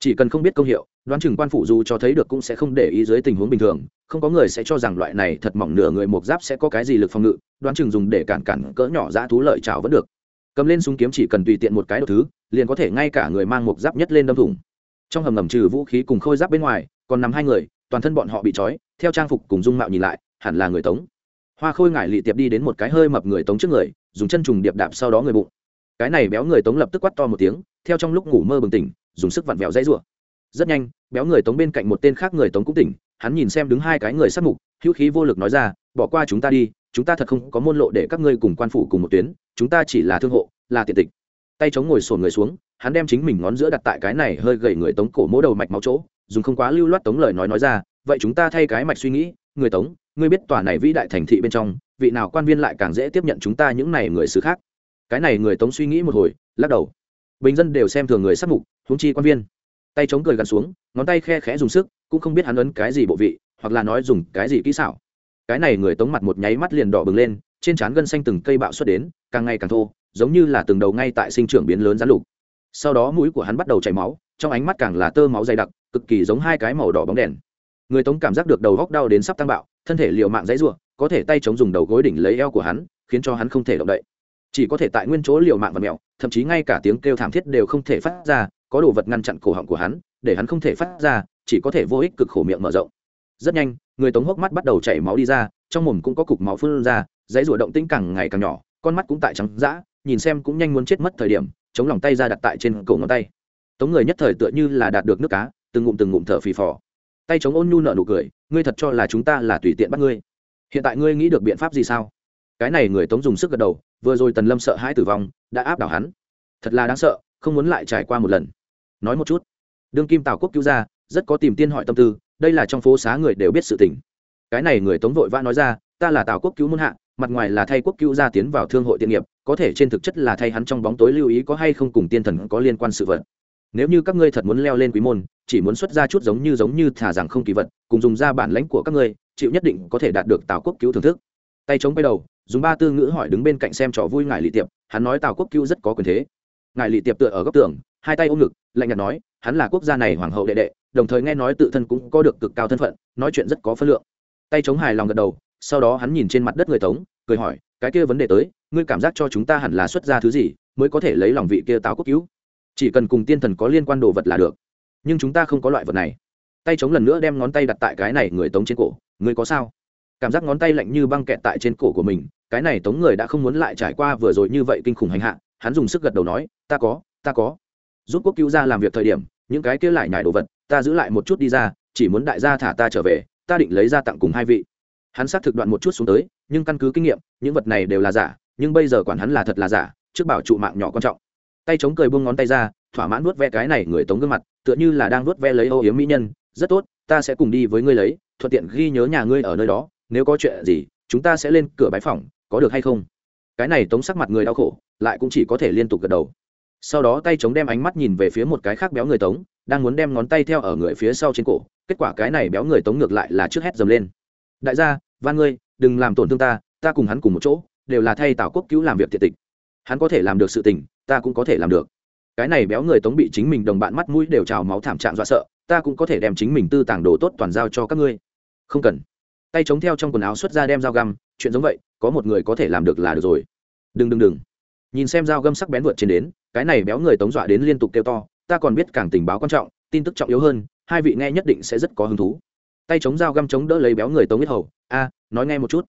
Chỉ cần không biết công hiệu, đoán chừng quan phủ dù cho thấy được cũng sẽ không để ý dưới tình huống bình thường, không có người sẽ cho rằng loại này thật mỏng nửa người một giáp sẽ có cái gì lực phòng ngự, đoán chừng dùng để cản cản cỡ nhỏ dã thú lợi trào vẫn được. Cầm lên súng kiếm chỉ cần tùy tiện một cái đồ thứ, liền có thể ngay cả người mang một giáp nhất lên đâm thủng trong hầm ngầm trừ vũ khí cùng khôi giáp bên ngoài, còn nằm hai người, toàn thân bọn họ bị trói, theo trang phục cùng dung mạo nhìn lại, hẳn là người tống. Hoa khôi ngải lị tiệp đi đến một cái hơi mập người tống trước người, dùng chân trùng điệp đạp sau đó người bụng. Cái này béo người tống lập tức quắt to một tiếng, theo trong lúc ngủ mơ bừng tỉnh, dùng sức vặn vẹo dãy rủa. Rất nhanh, béo người tống bên cạnh một tên khác người tống cũng tỉnh, hắn nhìn xem đứng hai cái người sát mục, hữu khí vô lực nói ra, bỏ qua chúng ta đi, chúng ta thật không có môn lộ để các ngươi cùng quan phủ cùng một tuyến, chúng ta chỉ là thương hộ, là tiện tịch. Tay chống ngồi sổn người xuống hắn đem chính mình ngón giữa đặt tại cái này hơi gầy người tống cổ mỗ đầu mạch máu chỗ, dùng không quá lưu loát tống lời nói nói ra, vậy chúng ta thay cái mạch suy nghĩ, người tống, ngươi biết tòa này vĩ đại thành thị bên trong, vị nào quan viên lại càng dễ tiếp nhận chúng ta những này người xứ khác? Cái này người tống suy nghĩ một hồi, lắc đầu. Bình dân đều xem thường người sát mục, huống chi quan viên. Tay chống cười gắn xuống, ngón tay khe khẽ dùng sức, cũng không biết hắn ấn cái gì bộ vị, hoặc là nói dùng cái gì kỹ xảo. Cái này người tống mặt một nháy mắt liền đỏ bừng lên, trên trán gân xanh từng cây bạo xuất đến, càng ngày càng thô, giống như là từng đầu ngay tại sinh trưởng biến lớn rán lục sau đó mũi của hắn bắt đầu chảy máu, trong ánh mắt càng là tơ máu dày đặc, cực kỳ giống hai cái màu đỏ bóng đèn. Người tống cảm giác được đầu góc đau đến sắp tăng bạo, thân thể liều mạng dãy ruộng có thể tay chống dùng đầu gối đỉnh lấy eo của hắn, khiến cho hắn không thể động đậy. Chỉ có thể tại nguyên chỗ liều mạng và mẹo thậm chí ngay cả tiếng kêu thảm thiết đều không thể phát ra, có đồ vật ngăn chặn cổ họng của hắn, để hắn không thể phát ra, chỉ có thể vô ích cực khổ miệng mở rộng. Rất nhanh, người tống hốc mắt bắt đầu chảy máu đi ra, trong mồm cũng có cục máu phun ra, dãy rủa động tĩnh càng ngày càng nhỏ, con mắt cũng tại trắng dã, nhìn xem cũng nhanh muốn chết mất thời điểm chống lòng tay ra đặt tại trên cổ ngón tay. Tống người nhất thời tựa như là đạt được nước cá, từng ngụm từng ngụm thở phì phò. Tay chống ôn nhu nợ nụ cười, ngươi thật cho là chúng ta là tùy tiện bắt ngươi. Hiện tại ngươi nghĩ được biện pháp gì sao? Cái này người tống dùng sức gật đầu, vừa rồi tần lâm sợ hãi tử vong, đã áp đảo hắn. Thật là đáng sợ, không muốn lại trải qua một lần. Nói một chút. Đương kim tào quốc cứu ra, rất có tìm tiên hỏi tâm tư, đây là trong phố xá người đều biết sự tình. Cái này người tống vội vã nói ra, ta là tào quốc cứu muôn hạ mặt ngoài là thay quốc cứu gia tiến vào thương hội tiện nghiệp, có thể trên thực chất là thay hắn trong bóng tối lưu ý có hay không cùng tiên thần có liên quan sự vật. Nếu như các ngươi thật muốn leo lên quý môn, chỉ muốn xuất ra chút giống như giống như thả rằng không kỳ vật, cùng dùng ra bản lãnh của các ngươi, chịu nhất định có thể đạt được tào quốc cứu thưởng thức. Tay chống bay đầu, dùng ba tư ngữ hỏi đứng bên cạnh xem trò vui ngài lị tiệp, hắn nói tào quốc cứu rất có quyền thế. Ngài lị tiệp tựa ở góc tường, hai tay ôm ngực, lạnh nhạt nói, hắn là quốc gia này hoàng hậu đệ đệ, đồng thời nghe nói tự thân cũng có được cực cao thân phận, nói chuyện rất có phân lượng. Tay chống hài lòng gật đầu sau đó hắn nhìn trên mặt đất người tống, cười hỏi, cái kia vấn đề tới, ngươi cảm giác cho chúng ta hẳn là xuất ra thứ gì, mới có thể lấy lòng vị kia táo quốc cứu? Chỉ cần cùng tiên thần có liên quan đồ vật là được. Nhưng chúng ta không có loại vật này. Tay chống lần nữa đem ngón tay đặt tại cái này người tống trên cổ, ngươi có sao? Cảm giác ngón tay lạnh như băng kẹt tại trên cổ của mình, cái này tống người đã không muốn lại trải qua vừa rồi như vậy kinh khủng hành hạ, hắn dùng sức gật đầu nói, ta có ta có. Giúp quốc cứu ra làm việc thời điểm, những cái kia lại nhải đồ vật, ta giữ lại một chút đi ra, chỉ muốn đại gia thả ta trở về, ta định lấy ra tặng cùng hai vị hắn xác thực đoạn một chút xuống tới, nhưng căn cứ kinh nghiệm, những vật này đều là giả, nhưng bây giờ quản hắn là thật là giả, trước bảo trụ mạng nhỏ quan trọng. Tay chống cười buông ngón tay ra, thỏa mãn vuốt ve cái này người tống gương mặt, tựa như là đang vuốt ve lấy âu yếm mỹ nhân, rất tốt, ta sẽ cùng đi với ngươi lấy, thuận tiện ghi nhớ nhà ngươi ở nơi đó, nếu có chuyện gì, chúng ta sẽ lên cửa bái phòng có được hay không? Cái này tống sắc mặt người đau khổ, lại cũng chỉ có thể liên tục gật đầu. Sau đó tay chống đem ánh mắt nhìn về phía một cái khác béo người tống, đang muốn đem ngón tay theo ở người phía sau trên cổ, kết quả cái này béo người tống ngược lại là trước hét dầm lên. Đại gia van ngươi, đừng làm tổn thương ta ta cùng hắn cùng một chỗ, đều là thay tào quốc cứu làm việc thiệt tịch hắn có thể làm được sự tình, ta cũng có thể làm được. Cái này béo người tống bị chính mình đồng bạn mắt mũi đều trào máu thảm trạng dọa sợ, ta cũng có thể đem chính mình tư tàng đồ tốt toàn giao cho các ngươi. Không cần. Tay chống theo trong quần áo xuất ra đem dao găm, chuyện giống vậy, có một người có thể làm được là được rồi. Đừng đừng đừng. Nhìn xem dao găm sắc bén vượt trên đến, cái này béo người tống dọa đến liên tục kêu to, ta còn biết càng tình báo quan trọng, tin tức trọng yếu hơn, hai vị nghe nhất định sẽ rất có hứng thú tay chống dao găm chống đỡ lấy béo người tống huyết hầu. A, nói nghe một chút.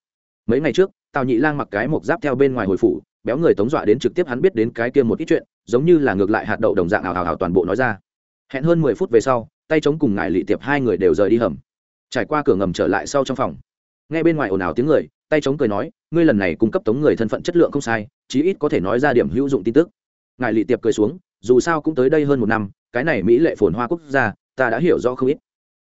Mấy ngày trước, tào nhị lang mặc cái mộc giáp theo bên ngoài hồi phủ, béo người tống dọa đến trực tiếp hắn biết đến cái kia một ít chuyện, giống như là ngược lại hạt đậu đồng dạng ảo hào hào toàn bộ nói ra. Hẹn hơn mười phút về sau, tay chống cùng ngài lị tiệp hai người đều rời đi hầm. Trải qua cửa ngầm trở lại sau trong phòng, nghe bên ngoài ồn ào tiếng người, tay chống cười nói, ngươi lần này cung cấp tống người thân phận chất lượng không sai, chí ít có thể nói ra điểm hữu dụng tin tức. Ngài lị tiệp cười xuống, dù sao cũng tới đây hơn một năm, cái này mỹ lệ phồn hoa quốc gia, ta đã hiểu rõ không ít.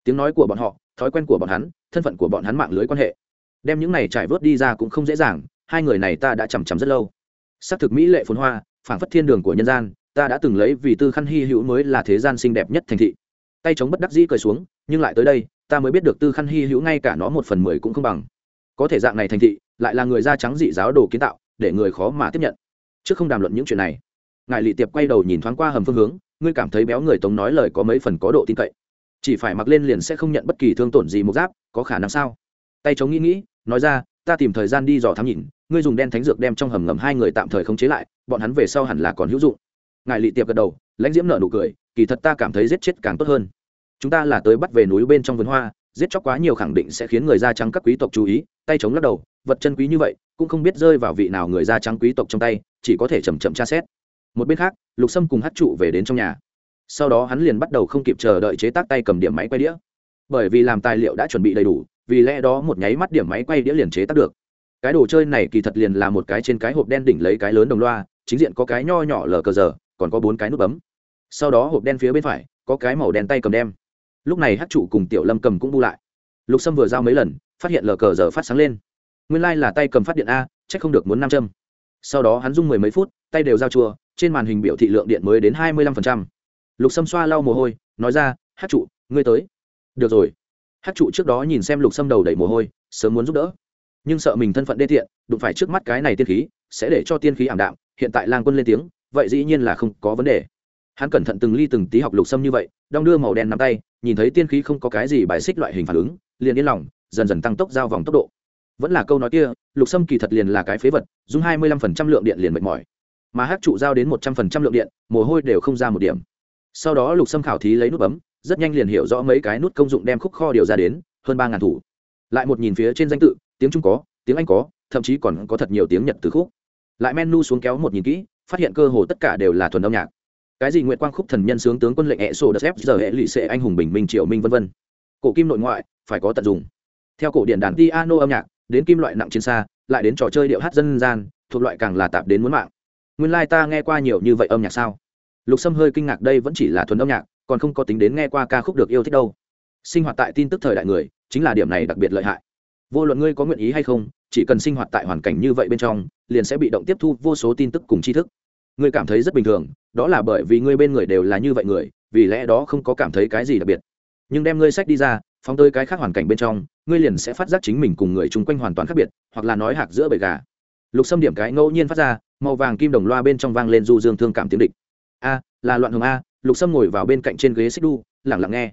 Tiếng nói của bọn họ thói quen của bọn hắn, thân phận của bọn hắn mạng lưới quan hệ. Đem những này trải vớt đi ra cũng không dễ dàng, hai người này ta đã chằm chằm rất lâu. Xác thực mỹ lệ phồn hoa, phảng phất thiên đường của nhân gian, ta đã từng lấy vì tư khăn hy hữu mới là thế gian xinh đẹp nhất thành thị. Tay chống bất đắc dĩ cười xuống, nhưng lại tới đây, ta mới biết được tư khăn hy hữu ngay cả nó một phần mười cũng không bằng. Có thể dạng này thành thị, lại là người da trắng dị giáo đồ kiến tạo, để người khó mà tiếp nhận. Chứ không đàm luận những chuyện này. Ngài lị tiệp quay đầu nhìn thoáng qua hầm phương hướng, ngươi cảm thấy béo người tống nói lời có mấy phần có độ tin cậy chỉ phải mặc lên liền sẽ không nhận bất kỳ thương tổn gì một giáp, có khả năng sao? Tay chống nghĩ nghĩ, nói ra, ta tìm thời gian đi dò thám nhìn, ngươi dùng đen thánh dược đem trong hầm ngầm hai người tạm thời không chế lại, bọn hắn về sau hẳn là còn hữu dụng. Ngài lị tiệp gật đầu, lãnh diễm nợ nụ cười, kỳ thật ta cảm thấy giết chết càng tốt hơn. Chúng ta là tới bắt về núi bên trong vườn hoa, giết chóc quá nhiều khẳng định sẽ khiến người da trắng các quý tộc chú ý, tay chống lắc đầu, vật chân quý như vậy, cũng không biết rơi vào vị nào người da trắng quý tộc trong tay, chỉ có thể chầm chậm tra xét. Một bên khác, lục sâm cùng hát trụ về đến trong nhà sau đó hắn liền bắt đầu không kịp chờ đợi chế tác tay cầm điểm máy quay đĩa. Bởi vì làm tài liệu đã chuẩn bị đầy đủ, vì lẽ đó một nháy mắt điểm máy quay đĩa liền chế tác được. Cái đồ chơi này kỳ thật liền là một cái trên cái hộp đen đỉnh lấy cái lớn đồng loa, chính diện có cái nho nhỏ lờ cờ giờ, còn có bốn cái nút bấm. Sau đó hộp đen phía bên phải, có cái màu đen tay cầm đem. Lúc này hát chủ cùng tiểu lâm cầm cũng bu lại. Lục sâm vừa giao mấy lần, phát hiện lờ cờ giờ phát sáng lên. Nguyên lai、like、là tay cầm phát điện a c h ắ c không được muốn năm châm sau đó hắn dung mười mấy phút, tay đều giao chùa, trên màn hình biểu thị lượng điện mới đến hai mươi lăm phần trăm lục sâm xoa lau mồ hôi, nói ra, hát trụ, ngươi tới. Được rồi. Hát trụ trước đó nhìn xem lục sâm đầu đẩy mồ hôi, sớm muốn giúp đỡ. Nhưng sợ mình thân phận đê thiện đụng phải trước mắt cái này tiên khí, sẽ để cho tiên khí ảm đạm, hiện tại lang quân lên tiếng, vậy dĩ nhiên là không có vấn đề. Hắn cẩn thận từng ly từng tí học lục Sâm như vậy, đong đưa màu đen nắm tay, nhìn thấy tiên khí không có cái gì bài xích loại hình phản ứng, liền yên lòng, dần dần tăng tốc giao vòng tốc độ. Vẫn là câu nói kia, lục Sâm kỳ thật liền là cái phế vật, dùng hai mươi lăm phần trăm lượng điện liền mệt mỏi. Mà hát trụ giao đến một trăm phần trăm lượng điện, mồ hôi đều không ra một điểm sau đó lục xâm khảo thí lấy nút bấm, rất nhanh liền hiểu rõ mấy cái nút công dụng đem khúc kho điều ra đến, hơn ba ngàn thủ. Lại một nhìn phía trên danh tự, tiếng trung có, tiếng anh có, thậm chí còn có thật nhiều tiếng nhật từ khúc. Lại menu xuống kéo một nhìn kỹ, phát hiện cơ hồ tất cả đều là thuần âm nhạc. Cái gì nguyện quang khúc thần nhân sướng tướng quân lệnh hệ sổ đất ép giờ hệ lụy sệ anh hùng bình minh triệu minh vân vân. Cổ kim nội ngoại, phải có tận dụng theo cổ điển đàn piano âm nhạc, đến kim loại nặng trên xa, lại đến trò chơi điệu hát dân gian, thuộc loại càng là tạp đến muốn mạng. Nguyên lai、like、ta nghe qua nhiều như vậy âm nhạc sao? Lục sâm hơi kinh ngạc đây vẫn chỉ là thuần âm nhạc, còn không có tính đến nghe qua ca khúc được yêu thích đâu. Sinh hoạt tại tin tức thời đại người, chính là điểm này đặc biệt lợi hại. Vô luận ngươi có nguyện ý hay không, chỉ cần sinh hoạt tại hoàn cảnh như vậy bên trong, liền sẽ bị động tiếp thu vô số tin tức cùng tri thức. Ngươi cảm thấy rất bình thường, đó là bởi vì ngươi bên người đều là như vậy người, vì lẽ đó không có cảm thấy cái gì đặc biệt. Nhưng đem ngươi sách đi ra, phóng tới cái khác hoàn cảnh bên trong, ngươi liền sẽ phát giác chính mình cùng người chung quanh hoàn toàn khác biệt, hoặc là nói hạc giữa bầy gà. Lục xâm điểm cái ngẫu nhiên phát ra, màu vàng kim đồng loa bên trong vang lên du dương thương cảm tiếng địch a, là loạn hồng a, lục sâm ngồi vào bên cạnh trên ghế xích đu lẳng lặng nghe.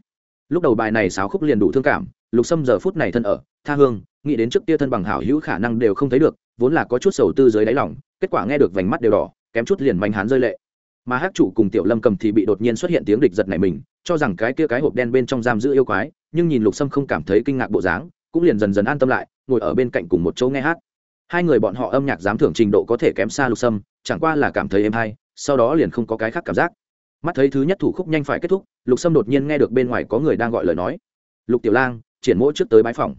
Lúc đầu bài này sáo khúc liền đủ thương cảm, lục sâm giờ phút này thân ở, tha hương, nghĩ đến trước kia thân bằng hảo hữu khả năng đều không thấy được, vốn là có chút sầu tư dưới đáy lòng, kết quả nghe được vành mắt đều đỏ, kém chút liền manh hán rơi lệ. Mà hát chủ cùng tiểu lâm cầm thì bị đột nhiên xuất hiện tiếng địch giật này mình, cho rằng cái kia cái hộp đen bên trong giam giữ yêu quái, nhưng nhìn lục sâm không cảm thấy kinh ngạc bộ dáng, cũng liền dần dần an tâm lại, ngồi ở bên cạnh cùng một chỗ nghe hát. Hai người bọn họ âm nhạc giám thưởng trình độ có thể kém xa lục sâm, chẳng qua là cảm thấy êm hay sau đó liền không có cái khác cảm giác. Mắt thấy thứ nhất thủ khúc nhanh phải kết thúc, lục sâm đột nhiên nghe được bên ngoài có người đang gọi lời nói. Lục tiểu lang, triển mỗi trước tới bãi phòng.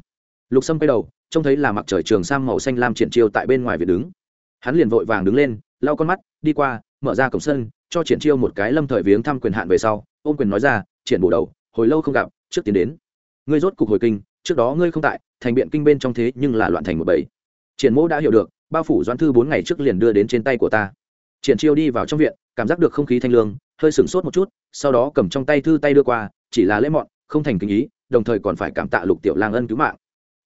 Lục sâm quay đầu, trông thấy là mặc trời trường sang màu xanh lam triển chiêu tại bên ngoài việc đứng. Hắn liền vội vàng đứng lên, lau con mắt, đi qua, mở ra cổng sân, cho triển chiêu một cái lâm thời viếng thăm quyền hạn về sau, ôm quyền nói ra, triển bổ đầu, hồi lâu không gặp, trước tiến đến. Ngươi rốt cục hồi kinh, trước đó ngươi không tại, thành biện kinh bên trong thế nhưng là loạn thành một bầy. Triển mỗ đã hiểu được, bao phủ doãn thư bốn ngày trước liền đưa đến trên tay của ta triển chiêu đi vào trong viện, cảm giác được không khí thanh lương, hơi sửng sốt một chút, sau đó cầm trong tay thư tay đưa qua, chỉ là lễ mọn, không thành kinh ý, đồng thời còn phải cảm tạ lục tiểu lang ân cứu mạng.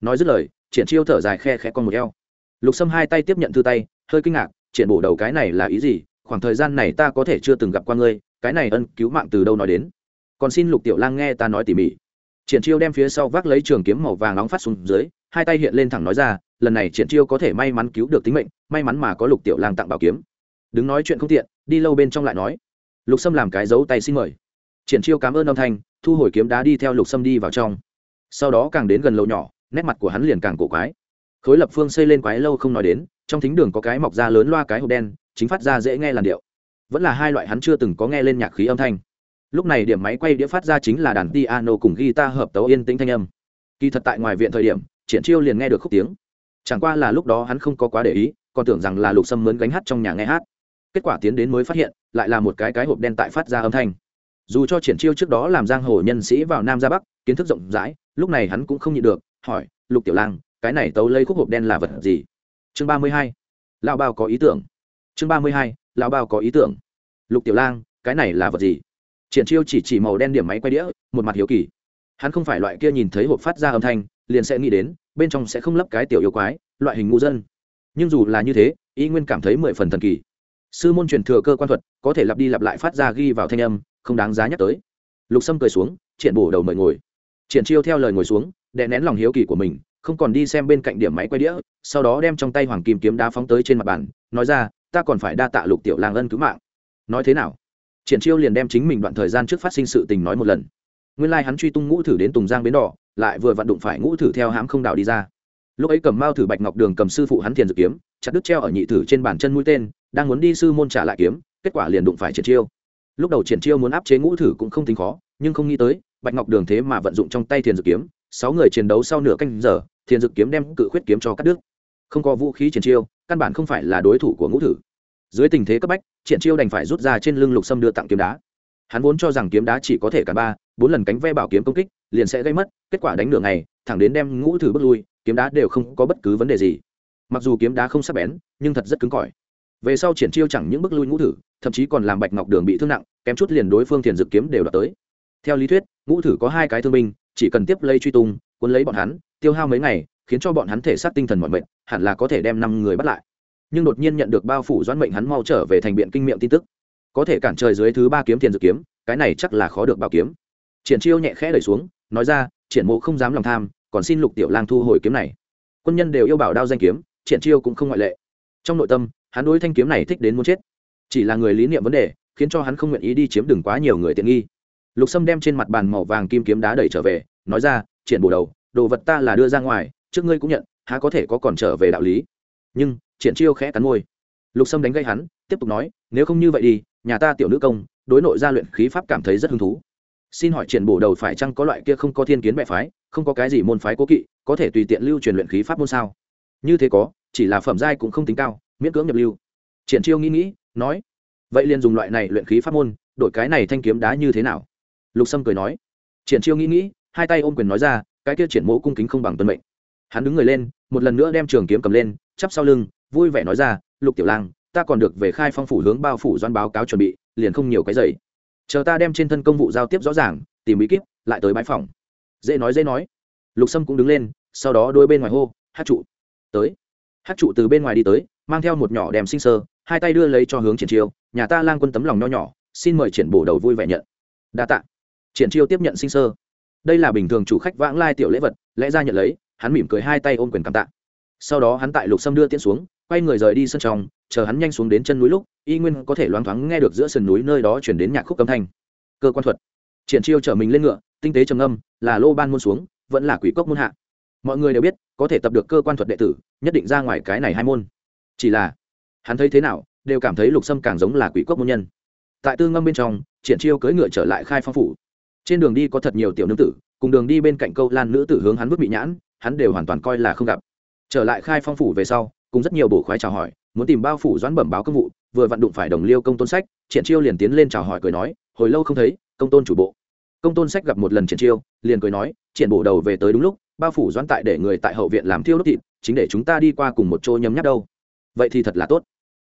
Nói dứt lời, triển chiêu thở dài khe khẽ con một eo. Lục sâm hai tay tiếp nhận thư tay, hơi kinh ngạc, triển bổ đầu cái này là ý gì? Khoảng thời gian này ta có thể chưa từng gặp qua ngươi, cái này ân cứu mạng từ đâu nói đến? Còn xin lục tiểu lang nghe ta nói tỉ mỉ. Triển chiêu đem phía sau vác lấy trường kiếm màu vàng nóng phát xuống dưới, hai tay hiện lên thẳng nói ra, lần này triển chiêu có thể may mắn cứu được tính mệnh, may mắn mà có lục tiểu lang tặng bảo kiếm đứng nói chuyện không tiện, đi lâu bên trong lại nói. Lục sâm làm cái dấu tay xin mời. Triển chiêu cảm ơn âm thanh, thu hồi kiếm đá đi theo lục sâm đi vào trong. Sau đó càng đến gần lâu nhỏ, nét mặt của hắn liền càng cổ quái. Khối lập phương xây lên quái lâu không nói đến, trong thính đường có cái mọc ra lớn loa cái hộp đen, chính phát ra dễ nghe làn điệu. Vẫn là hai loại hắn chưa từng có nghe lên nhạc khí âm thanh. Lúc này điểm máy quay đĩa phát ra chính là đàn piano cùng guitar hợp tấu yên tĩnh thanh âm. Kỳ thật tại ngoài viện thời điểm, triển chiêu liền nghe được khúc tiếng. Chẳng qua là lúc đó hắn không có quá để ý, còn tưởng rằng là lục sâm mướn gánh hát trong nhà nghe hát kết quả tiến đến mới phát hiện, lại là một cái cái hộp đen tại phát ra âm thanh. Dù cho triển chiêu trước đó làm giang hồ nhân sĩ vào nam ra bắc, kiến thức rộng rãi, lúc này hắn cũng không nhịn được, hỏi, lục tiểu lang, cái này tấu lấy khúc hộp đen là vật gì? Chương ba mươi hai lao bao có ý tưởng. Chương ba mươi hai lao bao có ý tưởng. Lục tiểu lang, cái này là vật gì? Triển chiêu chỉ chỉ màu đen điểm máy quay đĩa, một mặt hiếu kỳ. Hắn không phải loại kia nhìn thấy hộp phát ra âm thanh, liền sẽ nghĩ đến, bên trong sẽ không lấp cái tiểu yêu quái, loại hình ngu dân. Nhưng dù là như thế, y nguyên cảm thấy mười phần thần kỳ sư môn truyền thừa cơ quan thuật, có thể lặp đi lặp lại phát ra ghi vào thanh âm, không đáng giá nhắc tới. Lục sâm cười xuống, triển bổ đầu mời ngồi. Triển chiêu theo lời ngồi xuống, đè nén lòng hiếu kỳ của mình, không còn đi xem bên cạnh điểm máy quay đĩa, sau đó đem trong tay hoàng kim kiếm đá phóng tới trên mặt bàn, nói ra, ta còn phải đa tạ lục tiểu lang ân cứu mạng. Nói thế nào? Triển chiêu liền đem chính mình đoạn thời gian trước phát sinh sự tình nói một lần. Nguyên lai hắn truy tung ngũ thử đến tùng giang bến đỏ, lại vừa vặn đụng phải ngũ thử theo hãm không đào đi ra lúc ấy cầm mao thử bạch ngọc đường cầm sư phụ hắn thiền dự kiếm, chặt đứt treo ở nhị thử trên bàn chân mũi tên, đang muốn đi sư môn trả lại kiếm, kết quả liền đụng phải triển chiêu. Lúc đầu triển chiêu muốn áp chế ngũ thử cũng không tính khó, nhưng không nghĩ tới, bạch ngọc đường thế mà vận dụng trong tay thiền dự kiếm, sáu người chiến đấu sau nửa canh giờ, thiền dự kiếm đem cự khuyết kiếm cho cắt đứt. Không có vũ khí triển chiêu, căn bản không phải là đối thủ của ngũ thử. Dưới tình thế cấp bách, triển chiêu đành phải rút ra trên lưng lục sâm đưa tặng kiếm đá. Hắn vốn cho rằng kiếm đá chỉ có thể cả ba, bốn lần cánh ve bảo kiếm công kích, liền sẽ gây mất, kết quả đánh nửa ngày, thẳng đến đem ngũ thử bước lui kiếm đá đều không có bất cứ vấn đề gì. Mặc dù kiếm đá không sắc bén, nhưng thật rất cứng cỏi. Về sau triển chiêu chẳng những bước lui ngũ thử, thậm chí còn làm bạch ngọc đường bị thương nặng, kém chút liền đối phương thiền dự kiếm đều đạt tới. Theo lý thuyết, ngũ thử có hai cái thương binh, chỉ cần tiếp lây truy tung, cuốn lấy bọn hắn, tiêu hao mấy ngày, khiến cho bọn hắn thể xác tinh thần mọi mệnh hẳn là có thể đem năm người bắt lại. Nhưng đột nhiên nhận được bao phủ doãn mệnh hắn mau trở về thành biện kinh miệng tin tức. Có thể cản trời dưới thứ ba kiếm tiền dự kiếm, cái này chắc là khó được bảo kiếm. Triển chiêu nhẹ khẽ đẩy xuống, nói ra, triển mộ không dám lòng tham còn xin lục tiểu lang thu hồi kiếm này. Quân nhân đều yêu bảo đao danh kiếm, triển chiêu cũng không ngoại lệ. Trong nội tâm, hắn đối thanh kiếm này thích đến muốn chết. Chỉ là người lý niệm vấn đề, khiến cho hắn không nguyện ý đi chiếm đừng quá nhiều người tiện nghi. Lục sâm đem trên mặt bàn màu vàng kim kiếm đá đẩy trở về, nói ra, triển bổ đầu, đồ vật ta là đưa ra ngoài, trước ngươi cũng nhận, há có thể có còn trở về đạo lý. Nhưng, triển chiêu khẽ cắn môi. Lục sâm đánh gây hắn, tiếp tục nói, nếu không như vậy đi, nhà ta tiểu nữ công, đối nội gia luyện khí pháp cảm thấy rất hứng thú. Xin hỏi triển bổ đầu phải chăng có loại kia không có thiên kiến mẹ phái không có cái gì môn phái cố kỵ, có thể tùy tiện lưu truyền luyện khí pháp môn sao? Như thế có, chỉ là phẩm giai cũng không tính cao, miễn cưỡng nhập lưu. Triển chiêu nghĩ nghĩ, nói, vậy liền dùng loại này luyện khí pháp môn, đổi cái này thanh kiếm đá như thế nào? Lục sâm cười nói. Triển chiêu nghĩ nghĩ, hai tay ôm quyền nói ra, cái kia triển mộ cung kính không bằng tuân mệnh. Hắn đứng người lên, một lần nữa đem trường kiếm cầm lên, chắp sau lưng, vui vẻ nói ra, lục tiểu lang, ta còn được về khai phong phủ hướng bao phủ doan báo cáo chuẩn bị, liền không nhiều cái dày chờ ta đem trên thân công vụ giao tiếp rõ ràng, tìm bí kíp, lại tới bãi phòng dễ nói dễ nói. Lục sâm cũng đứng lên, sau đó đôi bên ngoài hô, hát trụ, tới. Hát trụ từ bên ngoài đi tới, mang theo một nhỏ đèm sinh sơ, hai tay đưa lấy cho hướng triển chiêu, nhà ta lang quân tấm lòng nho nhỏ, xin mời triển bổ đầu vui vẻ nhận. Đa tạ. Triển chiêu tiếp nhận sinh sơ. Đây là bình thường chủ khách vãng lai tiểu lễ vật, lẽ ra nhận lấy, hắn mỉm cười hai tay ôm quyền cảm tạ. Sau đó hắn tại lục sâm đưa tiễn xuống, quay người rời đi sân trong, chờ hắn nhanh xuống đến chân núi lúc, y nguyên có thể loáng thoáng nghe được giữa sườn núi nơi đó chuyển đến nhạc khúc âm thanh. Cơ quan thuật triển chiêu chở mình lên ngựa, tinh tế trầm âm là lô ban môn xuống, vẫn là quỷ cốc môn hạ. Mọi người đều biết, có thể tập được cơ quan thuật đệ tử, nhất định ra ngoài cái này hai môn. Chỉ là, hắn thấy thế nào, đều cảm thấy lục sâm càng giống là quỷ cốc môn nhân. Tại tư ngâm bên trong, triển chiêu cưỡi ngựa trở lại khai phong phủ. Trên đường đi có thật nhiều tiểu nữ tử, cùng đường đi bên cạnh câu lan nữ tử hướng hắn vứt bị nhãn, hắn đều hoàn toàn coi là không gặp. Trở lại khai phong phủ về sau, cùng rất nhiều bổ khoái chào hỏi, muốn tìm bao phủ doãn bẩm báo công vụ, vừa vặn đụng phải đồng liêu công tôn sách, triển chiêu liền tiến lên chào hỏi cười nói, hồi lâu không thấy, công tôn chủ bộ công tôn sách gặp một lần triển chiêu, liền cười nói, triển bổ đầu về tới đúng lúc, bao phủ doãn tại để người tại hậu viện làm thiêu đốt thịt, chính để chúng ta đi qua cùng một chỗ nhấm nháp đâu. Vậy thì thật là tốt.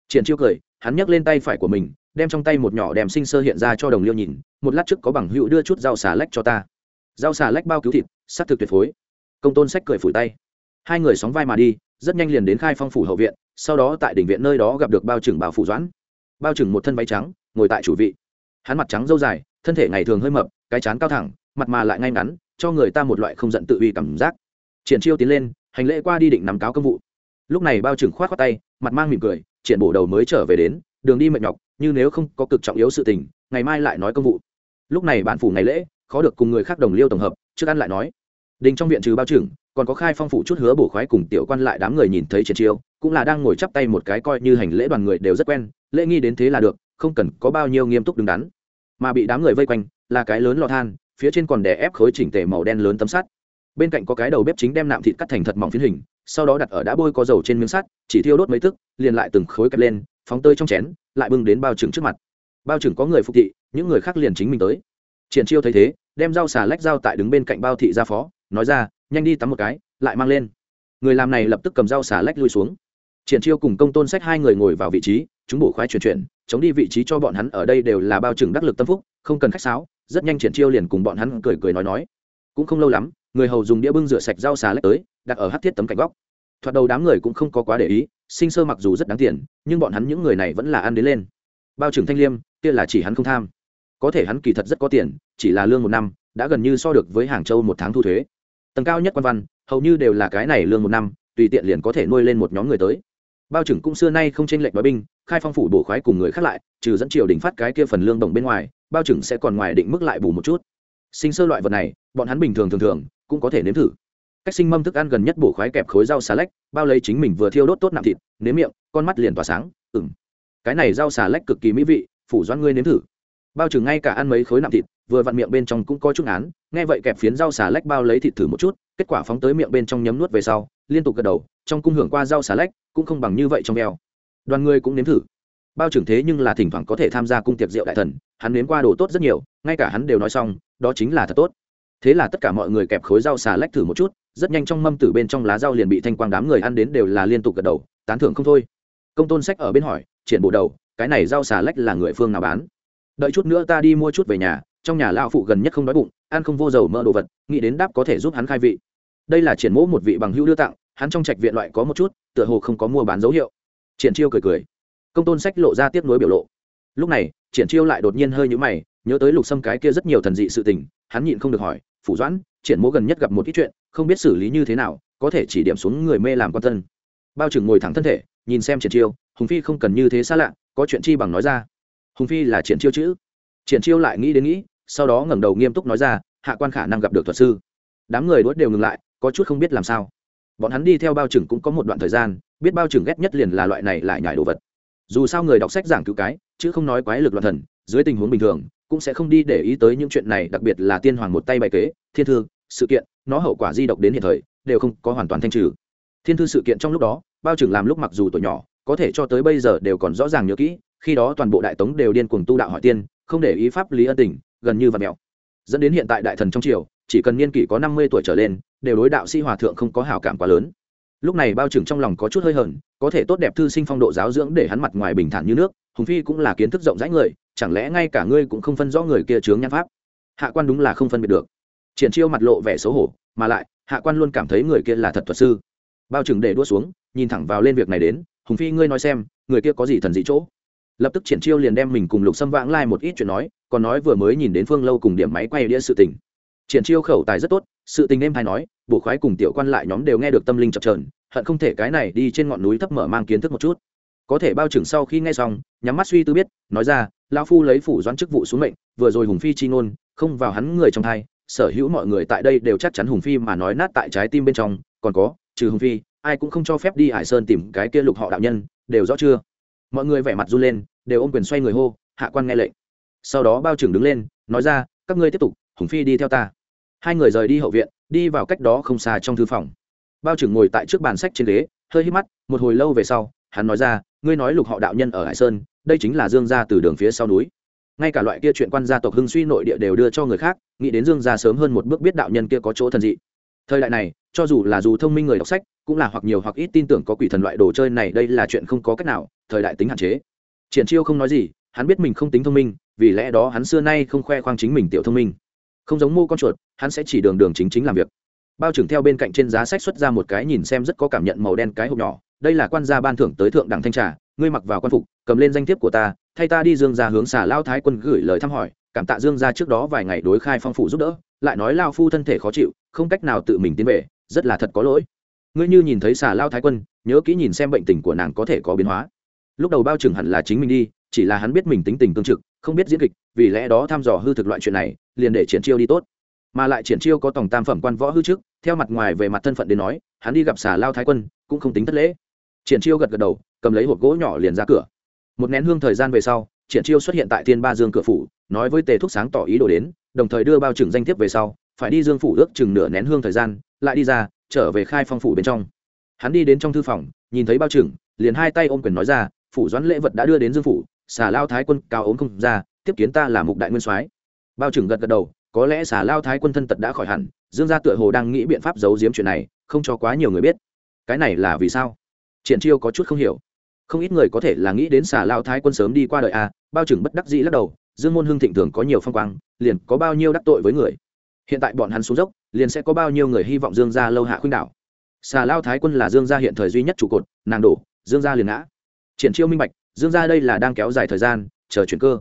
Triển chiêu cười, hắn nhấc lên tay phải của mình, đem trong tay một nhỏ đem sinh sơ hiện ra cho đồng liêu nhìn, một lát trước có bằng hữu đưa chút rau xà lách cho ta. Rau xà lách bao cứu thịt s thực tuyệt phối. Công tôn sách cười phủi tay. Hai người sóng vai mà đi, rất nhanh liền đến khai phong phủ hậu viện, sau đó tại đỉnh viện nơi đó gặp được bao trưởng bảo phủ doãn. Bao trưởng một thân váy trắng, ngồi tại chủ vị. Hắn mặt trắng dâu dài, thân thể ngày thường hơi mập cái chán cao thẳng, mặt mà lại ngay ngắn, cho người ta một loại không giận tự uy cảm giác. Triển chiêu tiến lên, hành lễ qua đi định nắm cáo công vụ. Lúc này bao trưởng khoát khoát tay, mặt mang mỉm cười, triển bổ đầu mới trở về đến, đường đi mệt nhọc, như nếu không có cực trọng yếu sự tình, ngày mai lại nói công vụ. Lúc này bản phủ ngày lễ, khó được cùng người khác đồng liêu tổng hợp, trước ăn lại nói. Đình trong viện trừ bao trưởng, còn có khai phong phủ chút hứa bổ khoái cùng tiểu quan lại đám người nhìn thấy triển chiêu, cũng là đang ngồi chắp tay một cái coi như hành lễ đoàn người đều rất quen, lễ nghi đến thế là được, không cần có bao nhiêu nghiêm túc đứng đắn. Mà bị đám người vây quanh là cái lớn lò than, phía trên còn đè ép khối chỉnh tề màu đen lớn tấm sắt. Bên cạnh có cái đầu bếp chính đem nạm thịt cắt thành thật mỏng phiến hình, sau đó đặt ở đã bôi có dầu trên miếng sắt, chỉ thiêu đốt mấy tức, liền lại từng khối kẹp lên, phóng tơi trong chén, lại bưng đến bao trừng trước mặt. Bao trừng có người phục thị, những người khác liền chính mình tới. Triển chiêu thấy thế, đem dao xà lách dao tại đứng bên cạnh bao thị ra phó, nói ra, nhanh đi tắm một cái, lại mang lên. Người làm này lập tức cầm dao xà lách lui xuống. Triển chiêu cùng công tôn sách hai người ngồi vào vị trí, chúng bổ khoái chuyển chuyển chống đi vị trí cho bọn hắn ở đây đều là bao trừng đắc lực tâm phúc, không cần khách sáo, rất nhanh triển chiêu liền cùng bọn hắn cười cười nói nói. Cũng không lâu lắm, người hầu dùng đĩa bưng rửa sạch rau xà lách tới, đặt ở hát thiết tấm cạnh góc. Thoạt đầu đám người cũng không có quá để ý, sinh sơ mặc dù rất đáng tiền, nhưng bọn hắn những người này vẫn là ăn đến lên. Bao trừng thanh liêm, kia là chỉ hắn không tham. Có thể hắn kỳ thật rất có tiền, chỉ là lương một năm, đã gần như so được với hàng châu một tháng thu thuế. Tầng cao nhất quan văn, hầu như đều là cái này lương một năm, tùy tiện liền có thể nuôi lên một nhóm người tới bao trưởng cũng xưa nay không trên lệch nói binh, khai phong phủ bổ khoái cùng người khác lại, trừ dẫn triều đình phát cái kia phần lương đồng bên ngoài, bao trưởng sẽ còn ngoài định mức lại bù một chút. Sinh sơ loại vật này, bọn hắn bình thường thường thường cũng có thể nếm thử. Cách sinh mâm thức ăn gần nhất bổ khoái kẹp khối rau xà lách, bao lấy chính mình vừa thiêu đốt tốt nạm thịt, nếm miệng, con mắt liền tỏa sáng ừng cái này rau xà lách cực kỳ mỹ vị, phủ doan ngươi nếm thử. Bao trưởng ngay cả ăn mấy khối nạm thịt, vừa vặn miệng bên trong cũng có chút án nghe vậy kẹp phiến rau xà lách bao lấy thịt thử một chút, kết quả phóng tới miệng bên trong nhấm nuốt về sau liên tục gật đầu, trong cung hưởng qua rau xà lách, cũng không bằng như vậy trong eo đoàn người cũng nếm thử. Bao trưởng thế nhưng là thỉnh thoảng có thể tham gia cung tiệc rượu đại thần, hắn nếm qua đồ tốt rất nhiều, ngay cả hắn đều nói xong, đó chính là thật tốt. Thế là tất cả mọi người kẹp khối rau xà lách thử một chút, rất nhanh trong mâm tử bên trong lá rau liền bị thanh quang đám người ăn đến đều là liên tục gật đầu, tán thưởng không thôi. Công tôn sách ở bên hỏi, triển bộ đầu, cái này rau xà lách là người phương nào bán? Đợi chút nữa ta đi mua chút về nhà, trong nhà lao phụ gần nhất không đói bụng, ăn không vô dầu mỡ đồ vật, nghĩ đến đáp có thể giúp hắn khai vị đây là triển mỗ một vị bằng hữu đưa tặng, hắn trong trạch viện loại có một chút, tựa hồ không có mua bán dấu hiệu. Triển chiêu cười cười. Công tôn sách lộ ra tiếp nối biểu lộ. Lúc này, triển chiêu lại đột nhiên hơi nhũ mày, nhớ tới lục xâm cái kia rất nhiều thần dị sự tình, hắn nhịn không được hỏi, phủ doãn, triển mỗ gần nhất gặp một ít chuyện, không biết xử lý như thế nào, có thể chỉ điểm xuống người mê làm quan thân? Bao trừng ngồi thẳng thân thể, nhìn xem triển chiêu, hùng phi không cần như thế xa lạ, có chuyện chi bằng nói ra. Hùng phi là triển chiêu chữ triển chiêu lại nghĩ đến nghĩ, sau đó ngẩng đầu nghiêm túc nói ra, hạ quan khả năng gặp được thuật sư. Đám người đuốt đều ngừng lại có chút không biết làm sao. Bọn hắn đi theo bao trừng cũng có một đoạn thời gian, biết bao trừng ghét nhất liền là loại này lại nhải đồ vật. Dù sao người đọc sách giảng cứu cái, chứ không nói quái lực loạn thần, dưới tình huống bình thường, cũng sẽ không đi để ý tới những chuyện này, đặc biệt là tiên hoàng một tay bày kế, thiên thư, sự kiện, nó hậu quả di độc đến hiện thời, đều không có hoàn toàn thanh trừ. Thiên thư sự kiện trong lúc đó, bao trưởng làm lúc mặc dù tuổi nhỏ, có thể cho tới bây giờ đều còn rõ ràng nhớ kỹ, khi đó toàn bộ đại tống đều điên cuồng tu đạo hỏi tiên, không để ý pháp lý ân tình, gần như vật mèo dẫn đến hiện tại đại thần trong triều, chỉ cần niên kỷ có năm mươi tuổi trở lên đều đối đạo sĩ hòa thượng không có hảo cảm quá lớn. Lúc này bao trưởng trong lòng có chút hơi hờn, có thể tốt đẹp thư sinh phong độ giáo dưỡng để hắn mặt ngoài bình thản như nước, hùng phi cũng là kiến thức rộng rãi người, chẳng lẽ ngay cả ngươi cũng không phân rõ người kia chướng nhan pháp? Hạ quan đúng là không phân biệt được. Triển chiêu mặt lộ vẻ xấu hổ, mà lại, hạ quan luôn cảm thấy người kia là thật thuật sư. Bao trưởng để đua xuống, nhìn thẳng vào lên việc này đến, hùng phi, ngươi nói xem, người kia có gì thần dị chỗ? Lập tức triển chiêu liền đem mình cùng lục xâm vãng lai một ít chuyện nói, còn nói vừa mới nhìn đến phương lâu cùng điểm máy quay đĩa sự tình. Triển chiêu khẩu tài rất tốt sự tình em hay nói bộ khoái cùng tiểu quan lại nhóm đều nghe được tâm linh chập trờn hận không thể cái này đi trên ngọn núi thấp mở mang kiến thức một chút. Có thể bao trưởng sau khi nghe xong, nhắm mắt suy tư biết, nói ra lao phu lấy phủ doãn chức vụ xuống mệnh, vừa rồi hùng phi chi ngôn, không vào hắn người trong thai, sở hữu mọi người tại đây đều chắc chắn hùng phi mà nói nát tại trái tim bên trong, còn có, trừ hùng phi, ai cũng không cho phép đi hải sơn tìm cái kia lục họ đạo nhân, đều rõ chưa? Mọi người vẻ mặt run lên, đều ôm quyền xoay người hô, hạ quan nghe lệnh. Sau đó bao trưởng đứng lên, nói ra, các ngươi tiếp tục, hùng phi đi theo ta hai người rời đi hậu viện, đi vào cách đó không xa trong thư phòng. Bao trưởng ngồi tại trước bàn sách trên ghế, hơi hít mắt, một hồi lâu về sau, hắn nói ra, ngươi nói lục họ đạo nhân ở hải sơn, đây chính là dương gia từ đường phía sau núi. Ngay cả loại kia chuyện quan gia tộc hưng suy nội địa đều đưa cho người khác, nghĩ đến dương gia sớm hơn một bước biết đạo nhân kia có chỗ thần dị. Thời đại này, cho dù là dù thông minh người đọc sách, cũng là hoặc nhiều hoặc ít tin tưởng có quỷ thần loại đồ chơi này, đây là chuyện không có cách nào, thời đại tính hạn chế. Triển chiêu không nói gì, hắn biết mình không tính thông minh, vì lẽ đó hắn xưa nay không khoe khoang chính mình tiểu thông minh không giống mô con chuột, hắn sẽ chỉ đường đường chính chính làm việc. Bao trưởng theo bên cạnh trên giá sách xuất ra một cái nhìn xem rất có cảm nhận màu đen cái hộp nhỏ, đây là quan gia ban thưởng tới thượng đẳng thanh trà, ngươi mặc vào quan phục, cầm lên danh thiếp của ta, thay ta đi dương ra hướng xà lao thái quân gửi lời thăm hỏi, cảm tạ dương ra trước đó vài ngày đối khai phong phủ giúp đỡ, lại nói lao phu thân thể khó chịu, không cách nào tự mình tiến về, rất là thật có lỗi. Ngươi như nhìn thấy xà lao thái quân, nhớ kỹ nhìn xem bệnh tình của nàng có thể có biến hóa. Lúc đầu bao trưởng hẳn là chính mình đi, chỉ là hắn biết mình tính tình tương trực không biết diễn kịch, vì lẽ đó thăm dò hư thực loại chuyện này, liền để triển chiêu đi tốt. Mà lại triển chiêu có tổng tam phẩm quan võ hư trước, theo mặt ngoài về mặt thân phận đến nói, hắn đi gặp xà lao thái quân, cũng không tính thất lễ. Triển chiêu gật gật đầu, cầm lấy hộp gỗ nhỏ liền ra cửa. Một nén hương thời gian về sau, triển chiêu xuất hiện tại thiên ba dương cửa phủ, nói với tề thúc sáng tỏ ý đồ đến, đồng thời đưa bao trưởng danh thiếp về sau, phải đi dương phủ ước chừng nửa nén hương thời gian, lại đi ra, trở về khai phong phủ bên trong. Hắn đi đến trong thư phòng, nhìn thấy bao trưởng, liền hai tay ôm quyền nói ra, phủ doãn lễ vật đã đưa đến dương phủ xà lao thái quân cao ốm không ra, tiếp kiến ta là mục đại nguyên soái. Bao trưởng gật gật đầu, có lẽ xà lao thái quân thân tật đã khỏi hẳn, dương gia tựa hồ đang nghĩ biện pháp giấu giếm chuyện này, không cho quá nhiều người biết. Cái này là vì sao? Triển chiêu có chút không hiểu. Không ít người có thể là nghĩ đến xà lao thái quân sớm đi qua đời a bao trưởng bất đắc dĩ lắc đầu, dương môn hưng thịnh thường có nhiều phong quang, liền có bao nhiêu đắc tội với người. Hiện tại bọn hắn xuống dốc, liền sẽ có bao nhiêu người hy vọng dương gia lâu hạ khuynh đảo. Xà lao thái quân là dương gia hiện thời duy nhất trụ cột, nàng đổ, dương gia liền ngã. Triển chiêu minh bạch dương gia đây là đang kéo dài thời gian, chờ chuyển cơ.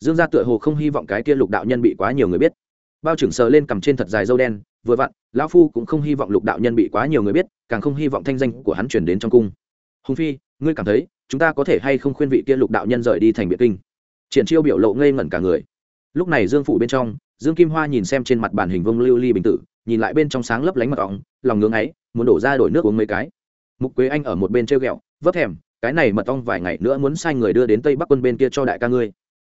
Dương gia tựa hồ không hy vọng cái kia lục đạo nhân bị quá nhiều người biết. Bao trưởng sờ lên cầm trên thật dài dâu đen, vừa vặn, lão phu cũng không hy vọng lục đạo nhân bị quá nhiều người biết, càng không hy vọng thanh danh của hắn chuyển đến trong cung. Hùng phi, ngươi cảm thấy, chúng ta có thể hay không khuyên vị kia lục đạo nhân rời đi thành biệt kinh? Triển chiêu biểu lộ ngây ngẩn cả người. Lúc này dương phủ bên trong, dương kim hoa nhìn xem trên mặt bản hình vông lưu ly bình tử, nhìn lại bên trong sáng lấp lánh mật ong, lòng ngưỡng ấy, muốn đổ ra đổi nước uống mấy cái. Mục quế anh ở một bên treo ghẹo, vấp thèm cái này mật ong vài ngày nữa muốn sai người đưa đến tây bắc quân bên kia cho đại ca ngươi.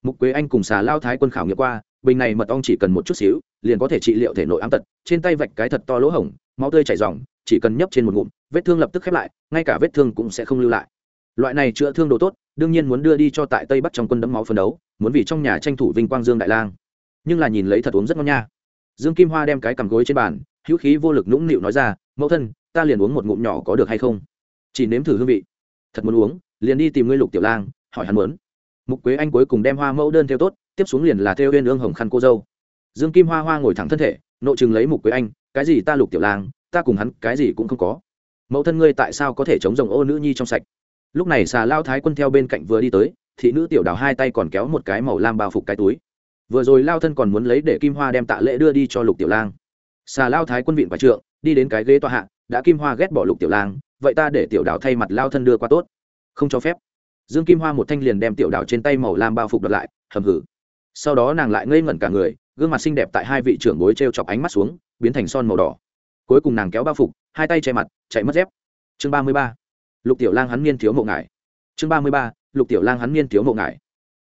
Mục quế anh cùng xà lao thái quân khảo nghiệm qua, bình này mật ong chỉ cần một chút xíu, liền có thể trị liệu thể nội ám tật, trên tay vạch cái thật to lỗ hổng, máu tươi chảy ròng, chỉ cần nhấp trên một ngụm, vết thương lập tức khép lại, ngay cả vết thương cũng sẽ không lưu lại. Loại này chữa thương đồ tốt, đương nhiên muốn đưa đi cho tại tây bắc trong quân đấm máu phân đấu, muốn vì trong nhà tranh thủ vinh quang dương đại lang. Nhưng là nhìn lấy thật uống rất ngon nha. Dương kim hoa đem cái cằm gối trên bàn, hữu khí vô lực nũng nịu nói ra, mẫu thân, ta liền uống một ngụm nhỏ có được hay không? Chỉ nếm thử hương vị thật muốn uống, liền đi tìm ngươi lục tiểu lang, hỏi hắn muốn. Mục quế anh cuối cùng đem hoa mẫu đơn theo tốt, tiếp xuống liền là theo huyên ương hồng khăn cô dâu. Dương kim hoa hoa ngồi thẳng thân thể, nội chừng lấy mục quế anh, cái gì ta lục tiểu lang, ta cùng hắn cái gì cũng không có. Mẫu thân ngươi tại sao có thể chống rồng ô nữ nhi trong sạch? Lúc này xà lao thái quân theo bên cạnh vừa đi tới, thị nữ tiểu đào hai tay còn kéo một cái màu lam bao phục cái túi. Vừa rồi lao thân còn muốn lấy để kim hoa đem tạ lễ đưa đi cho lục tiểu lang. Xà lao thái quân vịn và trượng, đi đến cái ghế tòa hạ, đã kim hoa ghét bỏ lục tiểu lang vậy ta để tiểu đào thay mặt lao thân đưa qua tốt. Không cho phép. Dương kim hoa một thanh liền đem tiểu đào trên tay màu lam bao phục đợt lại, hầm hử. Sau đó nàng lại ngây ngẩn cả người, gương mặt xinh đẹp tại hai vị trưởng bối t r e o chọc ánh mắt xuống, biến thành son màu đỏ. Cuối cùng nàng kéo bao phục, hai tay che mặt, chạy mất dép. Chương ba mươi ba. Lục tiểu lang hắn niên thiếu mộ ngải chương ba mươi ba. Lục tiểu lang hắn niên thiếu mộ ngải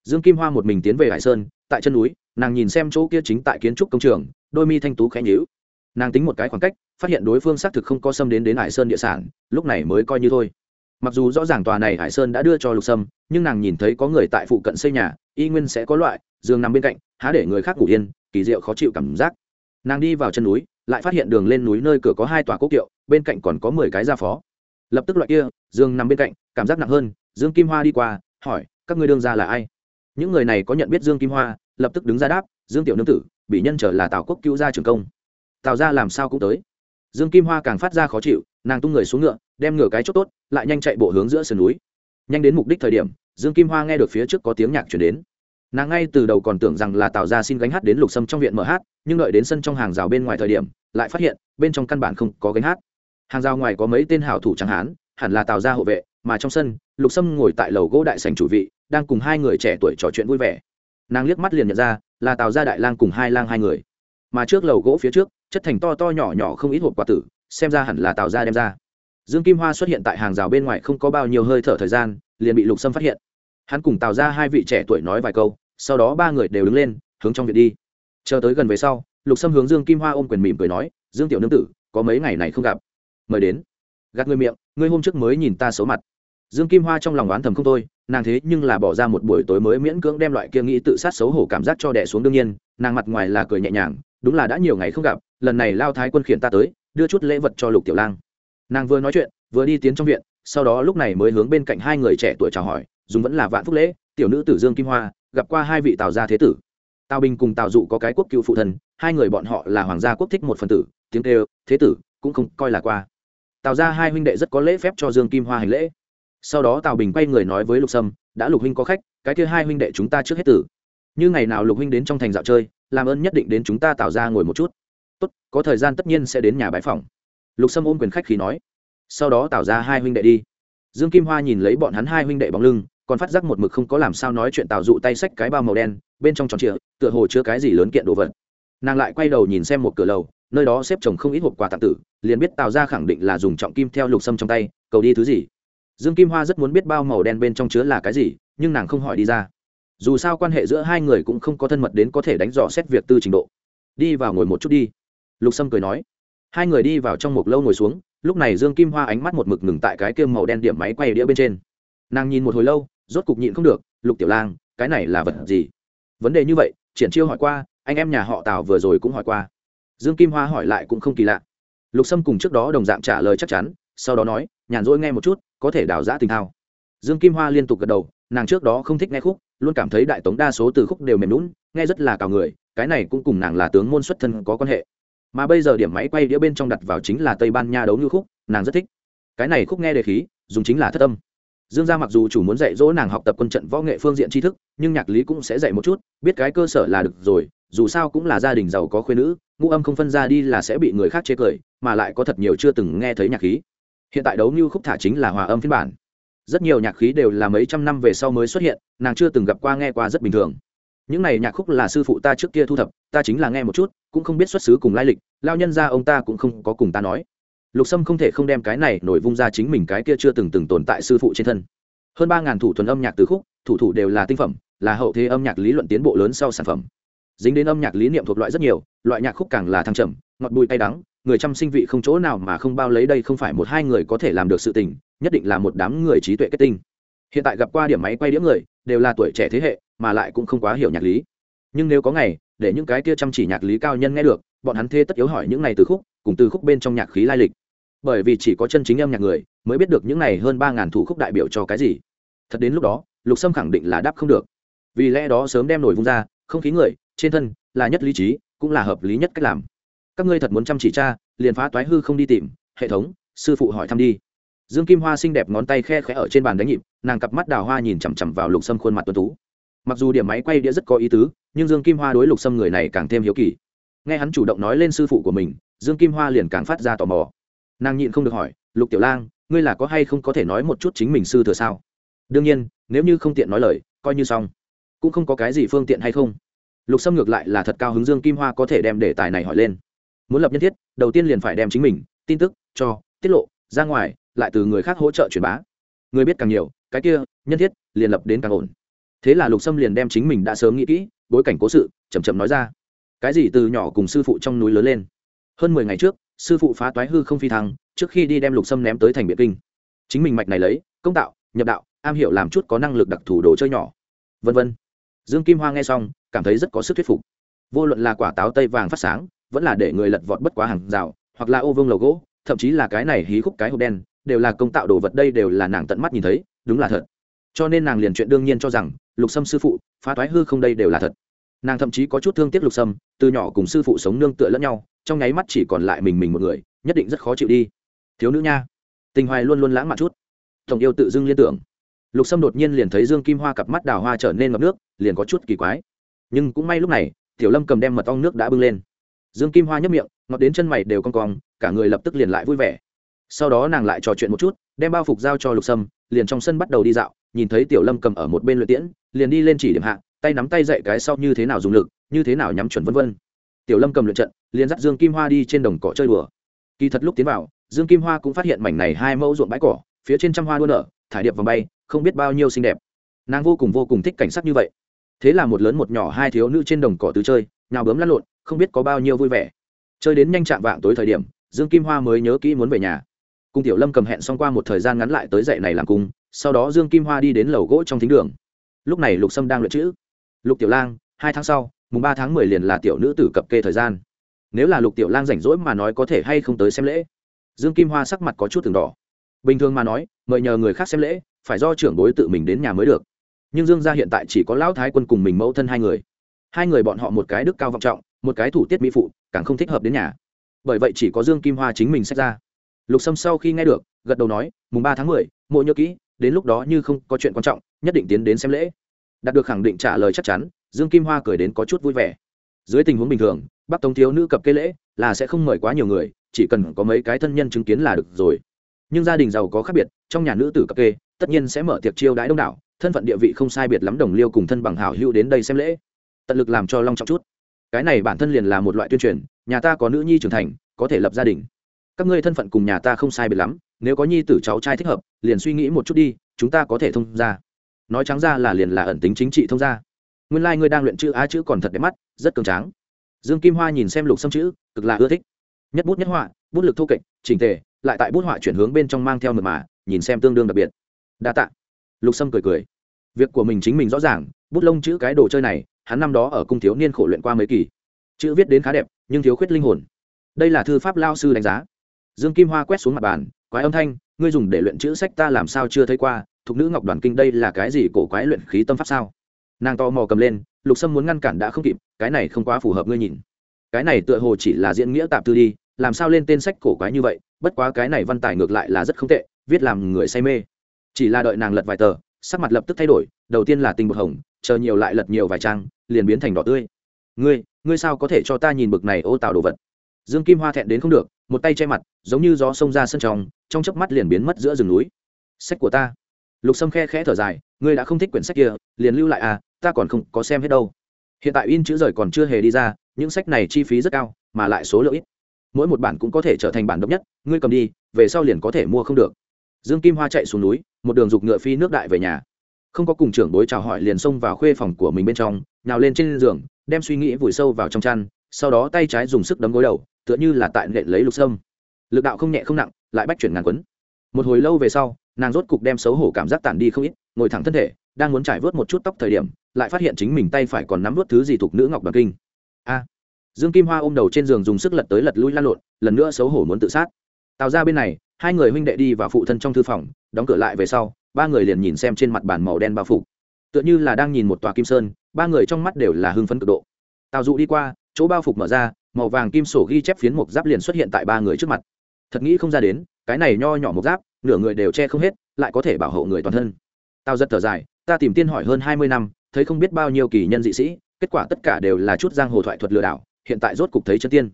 dương kim hoa một mình tiến về hải sơn, tại chân núi, nàng nhìn xem chỗ kia chính tại kiến trúc công trường, đôi mi thanh tú khẽ nhíu. Nàng tính một cái khoảng cách phát hiện đối phương xác thực không có xâm đến đến hải sơn địa sản, lúc này mới coi như thôi. Mặc dù rõ ràng tòa này hải sơn đã đưa cho lục sâm, nhưng nàng nhìn thấy có người tại phụ cận xây nhà, y nguyên sẽ có loại, giường nằm bên cạnh, há để người khác ngủ yên, kỳ diệu khó chịu cảm giác. Nàng đi vào chân núi, lại phát hiện đường lên núi nơi cửa có hai tòa quốc kiệu, bên cạnh còn có mười cái gia phó. Lập tức loại kia, giường nằm bên cạnh, cảm giác nặng hơn, dương kim hoa đi qua, hỏi, các ngươi đương ra là ai? Những người này có nhận biết dương kim hoa, lập tức đứng ra đáp, dương tiểu nương tử bị nhân trở là tào quốc cứu gia trường công. Tào ra làm sao cũng tới dương kim hoa càng phát ra khó chịu, nàng tung người xuống ngựa, đem ngựa cái chốt tốt, lại nhanh chạy bộ hướng giữa sườn núi. Nhanh đến mục đích thời điểm, dương kim hoa nghe được phía trước có tiếng nhạc chuyển đến. Nàng ngay từ đầu còn tưởng rằng là tào ra xin gánh hát đến lục sâm trong viện mở hát, nhưng đợi đến sân trong hàng rào bên ngoài thời điểm, lại phát hiện, bên trong căn bản không có gánh hát. Hàng rào ngoài có mấy tên hảo thủ chẳng hán, hẳn là tào ra hộ vệ, mà trong sân, lục sâm ngồi tại lầu gỗ đại sành chủ vị, đang cùng hai người trẻ tuổi trò chuyện vui vẻ. Nàng liếc mắt liền nhận ra, là tào gia đại lang cùng hai lang hai người. Mà trước lầu gỗ phía trước chất thành to to nhỏ nhỏ không ít hộp quả tử, xem ra hẳn là tào ra đem ra. Dương kim hoa xuất hiện tại hàng rào bên ngoài không có bao nhiêu hơi thở thời gian, liền bị lục sâm phát hiện. Hắn cùng tào ra hai vị trẻ tuổi nói vài câu, sau đó ba người đều đứng lên, hướng trong viện đi. Chờ tới gần về sau, lục sâm hướng dương kim hoa ôm quyền mỉm cười nói, dương tiểu nương tử, có mấy ngày này không gặp. Mời đến. Gạt người miệng, ngươi hôm trước mới nhìn ta xấu mặt. Dương kim hoa trong lòng oán thầm không thôi, nàng thế nhưng là bỏ ra một buổi tối mới miễn cưỡng đem loại kia nghĩ tự sát xấu hổ cảm giác cho đẻ xuống đương nhiên, nàng mặt ngoài là cười nhẹ nhàng, đúng là đã nhiều ngày không gặp lần này lao thái quân khiển ta tới, đưa chút lễ vật cho lục tiểu lang. Nàng vừa nói chuyện, vừa đi tiến trong viện, sau đó lúc này mới hướng bên cạnh hai người trẻ tuổi chào hỏi, dùng vẫn là vạn phúc lễ, tiểu nữ tử dương kim hoa, gặp qua hai vị tào gia thế tử. Tào bình cùng tào dụ có cái quốc cựu phụ thần hai người bọn họ là hoàng gia quốc thích một phần tử, tiếng kêu, thế tử, cũng không coi là qua. Tào gia hai huynh đệ rất có lễ phép cho dương kim hoa hành lễ. Sau đó tào bình quay người nói với lục sâm, đã lục huynh có khách, cái kia hai huynh đệ chúng ta trước hết tử. Như ngày nào lục huynh đến trong thành dạo chơi, làm ơn nhất định đến chúng ta tạo ra ngồi một chút tốt, có thời gian tất nhiên sẽ đến nhà bãi phòng lục sâm ôm quyền khách khí nói. Sau đó tạo ra hai huynh đệ đi. Dương kim hoa nhìn lấy bọn hắn hai huynh đệ bóng lưng, còn phát giác một mực không có làm sao nói chuyện tạo dụ tay xách cái bao màu đen, bên trong tròn trịa, tựa hồ chứa cái gì lớn kiện đồ vật. Nàng lại quay đầu nhìn xem một cửa lầu, nơi đó xếp chồng không ít hộp quà tặng tử, liền biết tạo ra khẳng định là dùng trọng kim theo lục sâm trong tay, cầu đi thứ gì. Dương kim hoa rất muốn biết bao màu đen bên trong chứa là cái gì, nhưng nàng không hỏi đi ra. Dù sao quan hệ giữa hai người cũng không có thân mật đến có thể đánh dò xét việc tư trình độ. Đi vào ngồi một chút đi lục sâm cười nói, hai người đi vào trong một lâu ngồi xuống, lúc này dương kim hoa ánh mắt một mực ngừng tại cái kia màu đen điểm máy quay đĩa bên trên. Nàng nhìn một hồi lâu, rốt cục nhịn không được, lục tiểu lang, cái này là vật gì? Vấn đề như vậy, triển chiêu hỏi qua, anh em nhà họ tào vừa rồi cũng hỏi qua. Dương kim hoa hỏi lại cũng không kỳ lạ. Lục sâm cùng trước đó đồng dạng trả lời chắc chắn, sau đó nói, nhàn rỗi nghe một chút, có thể đào giã tình thao. Dương kim hoa liên tục gật đầu, nàng trước đó không thích nghe khúc, luôn cảm thấy đại tống đa số từ khúc đều mềm lún nghe rất là cào người, cái này cũng cùng nàng là tướng môn xuất thân có quan hệ mà bây giờ điểm máy quay đĩa bên trong đặt vào chính là tây ban nha đấu như khúc, nàng rất thích. Cái này khúc nghe đề khí, dùng chính là thất âm. Dương gia mặc dù chủ muốn dạy dỗ nàng học tập quân trận võ nghệ phương diện tri thức, nhưng nhạc lý cũng sẽ dạy một chút, biết cái cơ sở là được rồi, dù sao cũng là gia đình giàu có khuyên nữ, ngũ âm không phân ra đi là sẽ bị người khác chê cười, mà lại có thật nhiều chưa từng nghe thấy nhạc khí. Hiện tại đấu như khúc thả chính là hòa âm phiên bản. Rất nhiều nhạc khí đều là mấy trăm năm về sau mới xuất hiện, nàng chưa từng gặp qua nghe qua rất bình thường những này nhạc khúc là sư phụ ta trước kia thu thập, ta chính là nghe một chút, cũng không biết xuất xứ cùng lai lịch, lao nhân ra ông ta cũng không có cùng ta nói. Lục sâm không thể không đem cái này nổi vung ra chính mình cái kia chưa từng từng tồn tại sư phụ trên thân. Hơn ba ngàn thủ thuần âm nhạc từ khúc, thủ thủ đều là tinh phẩm, là hậu thế âm nhạc lý luận tiến bộ lớn sau sản phẩm. Dính đến âm nhạc lý niệm thuộc loại rất nhiều, loại nhạc khúc càng là thăng trầm, ngọt bùi tay đắng, người chăm sinh vị không chỗ nào mà không bao lấy đây không phải một hai người có thể làm được sự tình, nhất định là một đám người trí tuệ kết tinh. Hiện tại gặp qua điểm máy quay đĩa người, đều là tuổi trẻ thế hệ mà lại cũng không quá hiểu nhạc lý. Nhưng nếu có ngày, để những cái kia chăm chỉ nhạc lý cao nhân nghe được, bọn hắn thê tất yếu hỏi những này từ khúc, cùng từ khúc bên trong nhạc khí lai lịch. Bởi vì chỉ có chân chính âm nhạc người, mới biết được những này hơn ba ngàn thủ khúc đại biểu cho cái gì. Thật đến lúc đó, lục sâm khẳng định là đáp không được. Vì lẽ đó sớm đem nổi vung ra, không khí người, trên thân, là nhất lý trí, cũng là hợp lý nhất cách làm. Các ngươi thật muốn chăm chỉ cha, liền phá toái hư không đi tìm, hệ thống, sư phụ hỏi thăm đi. Dương kim hoa xinh đẹp ngón tay khe khẽ ở trên bàn đánh nhịp, nàng cặp mắt đào hoa nhìn chằm chằm vào lục sâm khuôn mặt tuấn tú mặc dù điểm máy quay đĩa rất có ý tứ, nhưng dương kim hoa đối lục sâm người này càng thêm hiếu kỳ. Nghe hắn chủ động nói lên sư phụ của mình, dương kim hoa liền càng phát ra tò mò. Nàng nhịn không được hỏi, lục tiểu lang, ngươi là có hay không có thể nói một chút chính mình sư thừa sao? Đương nhiên, nếu như không tiện nói lời, coi như xong. Cũng không có cái gì phương tiện hay không. Lục sâm ngược lại là thật cao hứng dương kim hoa có thể đem đề tài này hỏi lên. Muốn lập nhân thiết, đầu tiên liền phải đem chính mình, tin tức, cho, tiết lộ, ra ngoài, lại từ người khác hỗ trợ truyền bá. Người biết càng nhiều, cái kia, nhân thiết, liền lập đến càng ổn thế là lục sâm liền đem chính mình đã sớm nghĩ kỹ, bối cảnh cố sự chầm chậm nói ra. Cái gì từ nhỏ cùng sư phụ trong núi lớn lên? Hơn mười ngày trước, sư phụ phá toái hư không phi thăng, trước khi đi đem lục sâm ném tới thành biệt kinh. Chính mình mạch này lấy, công tạo, nhập đạo, am hiểu làm chút có năng lực đặc thù đồ chơi nhỏ. Vân vân. Dương kim hoa nghe xong, cảm thấy rất có sức thuyết phục. Vô luận là quả táo tây vàng phát sáng, vẫn là để người lật vọt bất quá hàng rào, hoặc là ô vương lầu gỗ, thậm chí là cái này hí khúc cái hộp đen, đều là công tạo đồ vật đây đều là nàng tận mắt nhìn thấy, đúng là thật. Cho nên nàng liền chuyện đương nhiên cho rằng lục sâm sư phụ, phá toái hư không đây đều là thật. Nàng thậm chí có chút thương tiếc lục sâm, từ nhỏ cùng sư phụ sống nương tựa lẫn nhau, trong nháy mắt chỉ còn lại mình mình một người, nhất định rất khó chịu đi. Thiếu nữ nha. Tình hoài luôn luôn lãng mạn chút. Tổng yêu tự dưng liên tưởng. Lục sâm đột nhiên liền thấy dương kim hoa cặp mắt đào hoa trở nên ngập nước, liền có chút kỳ quái. Nhưng cũng may lúc này, tiểu lâm cầm đem mật ong nước đã bưng lên. Dương kim hoa nhấp miệng, ngọt đến chân mày đều cong cong, cả người lập tức liền lại vui vẻ. Sau đó nàng lại trò chuyện một chút, đem bao phục giao cho lục sâm, liền trong sân bắt đầu đi dạo nhìn thấy tiểu lâm cầm ở một bên luyện tiễn, liền đi lên chỉ điểm hạ, tay nắm tay dạy cái sau như thế nào dùng lực, như thế nào nhắm chuẩn vân vân. Tiểu lâm cầm luyện trận, liền dắt dương kim hoa đi trên đồng cỏ chơi đùa. Kỳ thật lúc tiến vào, dương kim hoa cũng phát hiện mảnh này hai mẫu ruộng bãi cỏ, phía trên trăm hoa đua nở, thải điệp vòng bay, không biết bao nhiêu xinh đẹp. Nàng vô cùng vô cùng thích cảnh sắc như vậy. Thế là một lớn một nhỏ hai thiếu nữ trên đồng cỏ tứ chơi nào bướm lăn lộn, không biết có bao nhiêu vui vẻ. Chơi đến nhanh chạm vạng tối thời điểm, dương kim hoa mới nhớ kỹ muốn về nhà. Cung tiểu lâm cầm hẹn xong qua một thời gian ngắn lại tới dậy này làm cung sau đó dương kim hoa đi đến lầu gỗ trong thính đường. Lúc này lục sâm đang luyện chữ. Lục tiểu lang, hai tháng sau, mùng ba tháng mười liền là tiểu nữ tử cập kê thời gian. Nếu là lục tiểu lang rảnh rỗi mà nói có thể hay không tới xem lễ. Dương kim hoa sắc mặt có chút từng đỏ. Bình thường mà nói, mời nhờ người khác xem lễ, phải do trưởng bối tự mình đến nhà mới được. Nhưng dương gia hiện tại chỉ có lão thái quân cùng mình mẫu thân hai người. Hai người bọn họ một cái đức cao vọng trọng, một cái thủ tiết mỹ phụ, càng không thích hợp đến nhà. Bởi vậy chỉ có dương kim hoa chính mình xét ra. Lục sâm sau khi nghe được, gật đầu nói, mùng ba tháng mười, mộ nhớ kỹ đến lúc đó như không có chuyện quan trọng, nhất định tiến đến xem lễ. Đạt được khẳng định trả lời chắc chắn, dương kim hoa cười đến có chút vui vẻ. Dưới tình huống bình thường, bắc tống thiếu nữ cập kê lễ là sẽ không mời quá nhiều người, chỉ cần có mấy cái thân nhân chứng kiến là được rồi. Nhưng gia đình giàu có khác biệt, trong nhà nữ tử cập kê, tất nhiên sẽ mở tiệc chiêu đãi đông đảo, thân phận địa vị không sai biệt lắm đồng liêu cùng thân bằng hảo hữu đến đây xem lễ. Tận lực làm cho long trọng chút. Cái này bản thân liền là một loại tuyên truyền, nhà ta có nữ nhi trưởng thành, có thể lập gia đình các ngươi thân phận cùng nhà ta không sai biệt lắm, nếu có nhi tử cháu trai thích hợp, liền suy nghĩ một chút đi, chúng ta có thể thông ra nói trắng ra là liền là ẩn tính chính trị thông ra nguyên lai、like、ngươi đang luyện chữ á chữ còn thật đẹp mắt, rất cường tráng. Dương kim hoa nhìn xem lục xâm chữ, cực là ưa thích. Nhất bút nhất họa, bút lực thô kệch trình tề, lại tại bút họa chuyển hướng bên trong mang theo mật mà, nhìn xem tương đương đặc biệt. Đa tạ. Lục sâm cười cười. Việc của mình chính mình rõ ràng, bút lông chữ cái đồ chơi này, hắn năm đó ở cung thiếu niên khổ luyện qua mấy kỳ. Chữ viết đến khá đẹp, nhưng thiếu khuyết linh hồn. Đây là thư pháp lao sư đánh giá dương kim hoa quét xuống mặt bàn, quái âm thanh, ngươi dùng để luyện chữ sách ta làm sao chưa thấy qua thục nữ ngọc đoàn kinh đây là cái gì cổ quái luyện khí tâm pháp sao? Nàng to mò cầm lên, lục sâm muốn ngăn cản đã không kịp, cái này không quá phù hợp ngươi nhìn. Cái này tựa hồ chỉ là diễn nghĩa tạp tư đi, làm sao lên tên sách cổ quái như vậy, bất quá cái này văn tài ngược lại là rất không tệ, viết làm người say mê. Chỉ là đợi nàng lật vài tờ, sắc mặt lập tức thay đổi, đầu tiên là tình bột hồng, chờ nhiều lại lật nhiều vài trang, liền biến thành đỏ tươi. Ngươi ngươi sao có thể cho ta nhìn bực này ô tào đồ vật? Dương kim hoa thẹn đến không được một tay che mặt, giống như gió xông ra sân trong trong chớp mắt liền biến mất giữa rừng núi. Sách của ta. Lục sâm khe khẽ thở dài, ngươi đã không thích quyển sách kia, liền lưu lại à ta còn không có xem hết đâu. Hiện tại in chữ rời còn chưa hề đi ra, những sách này chi phí rất cao, mà lại số lượng ít. Mỗi một bản cũng có thể trở thành bản độc nhất, ngươi cầm đi, về sau liền có thể mua không được. Dương kim hoa chạy xuống núi, một đường dục ngựa phi nước đại về nhà. Không có cùng trưởng bối chào hỏi liền xông vào khuê phòng của mình bên trong, nhào lên trên giường, đem suy nghĩ vùi sâu vào trong chăn, sau đó tay trái dùng sức đấm gối đầu tựa như là tại nện lấy lục sâm. Lực đạo không nhẹ không nặng, lại bách chuyển ngàn quấn. Một hồi lâu về sau, nàng rốt cục đem xấu hổ cảm giác tản đi không ít, ngồi thẳng thân thể, đang muốn trải vớt một chút tóc thời điểm, lại phát hiện chính mình tay phải còn nắm vớt thứ gì thuộc nữ ngọc bằng kinh. A! Dương kim hoa ôm đầu trên giường dùng sức lật tới lật lui lan lộn, lần nữa xấu hổ muốn tự sát. Tào ra bên này, hai người huynh đệ đi vào phụ thân trong thư phòng, đóng cửa lại về sau, ba người liền nhìn xem trên mặt bàn màu đen bao phủ. Tựa như là đang nhìn một tòa kim sơn, ba người trong mắt đều là hưng phấn cực độ. Tào dụ đi qua chỗ bao phục mở ra, màu vàng kim sổ ghi chép phiến mộc giáp liền xuất hiện tại ba người trước mặt. Thật nghĩ không ra đến, cái này nho nhỏ mộc giáp, nửa người đều che không hết, lại có thể bảo hộ người toàn thân. Tao rất thở dài, ta tìm tiên hỏi hơn hai mươi năm, thấy không biết bao nhiêu kỳ nhân dị sĩ, kết quả tất cả đều là chút giang hồ thoại thuật lừa đảo, hiện tại rốt cục thấy chân tiên.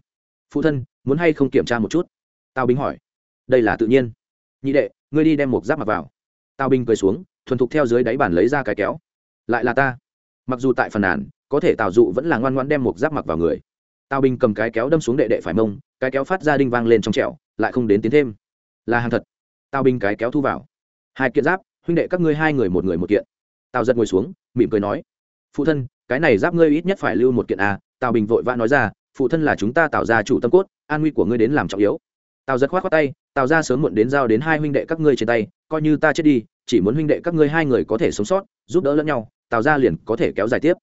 Phụ thân, muốn hay không kiểm tra một chút? Tao binh hỏi. Đây là tự nhiên. Nhị đệ, ngươi đi đem một giáp mặc vào. Tao binh cười xuống, thuần thục theo dưới đáy bàn lấy ra cái kéo. Lại là ta. Mặc dù tại phần nàn có thể tào dụ vẫn là ngoan ngoan đem một giáp mặc vào người. Tào bình cầm cái kéo đâm xuống đệ đệ phải mông, cái kéo phát ra đinh vang lên trong trẹo lại không đến tiến thêm. Là hàng thật. Tào bình cái kéo thu vào. Hai kiện giáp, huynh đệ các ngươi hai người một người một kiện. Tào giật ngồi xuống, mỉm cười nói, phụ thân, cái này giáp ngươi ít nhất phải lưu một kiện à. tào bình vội vã nói ra, phụ thân là chúng ta tạo ra chủ tâm cốt, an nguy của ngươi đến làm trọng yếu. Tào giật khoát khoát tay, tào ra sớm muộn đến giao đến hai huynh đệ các ngươi trên tay, coi như ta chết đi, chỉ muốn huynh đệ các ngươi hai người có thể sống sót, giúp đỡ lẫn nhau, tào ra liền có thể kéo dài tiếp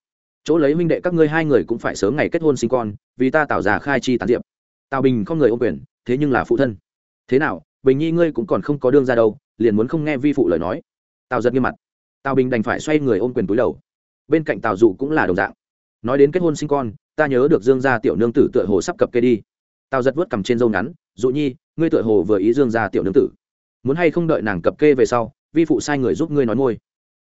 chỗ lấy huynh đệ các ngươi hai người cũng phải sớm ngày kết hôn sinh con, vì ta tạo ra khai chi tán diệp. Tào bình không người ô quyền, thế nhưng là phụ thân. Thế nào, bình nhi ngươi cũng còn không có đương ra đâu, liền muốn không nghe vi phụ lời nói. Tào giật nghiêm mặt. Tào bình đành phải xoay người ôm quyền túi đầu. Bên cạnh tào dụ cũng là đồng dạng. Nói đến kết hôn sinh con, ta nhớ được dương gia tiểu nương tử tựa hồ sắp cập kê đi. Tào giật vớt cầm trên dâu ngắn, dụ nhi, ngươi tựa hồ vừa ý dương gia tiểu nương tử. Muốn hay không đợi nàng cập kê về sau, vi phụ sai người giúp ngươi nói môi.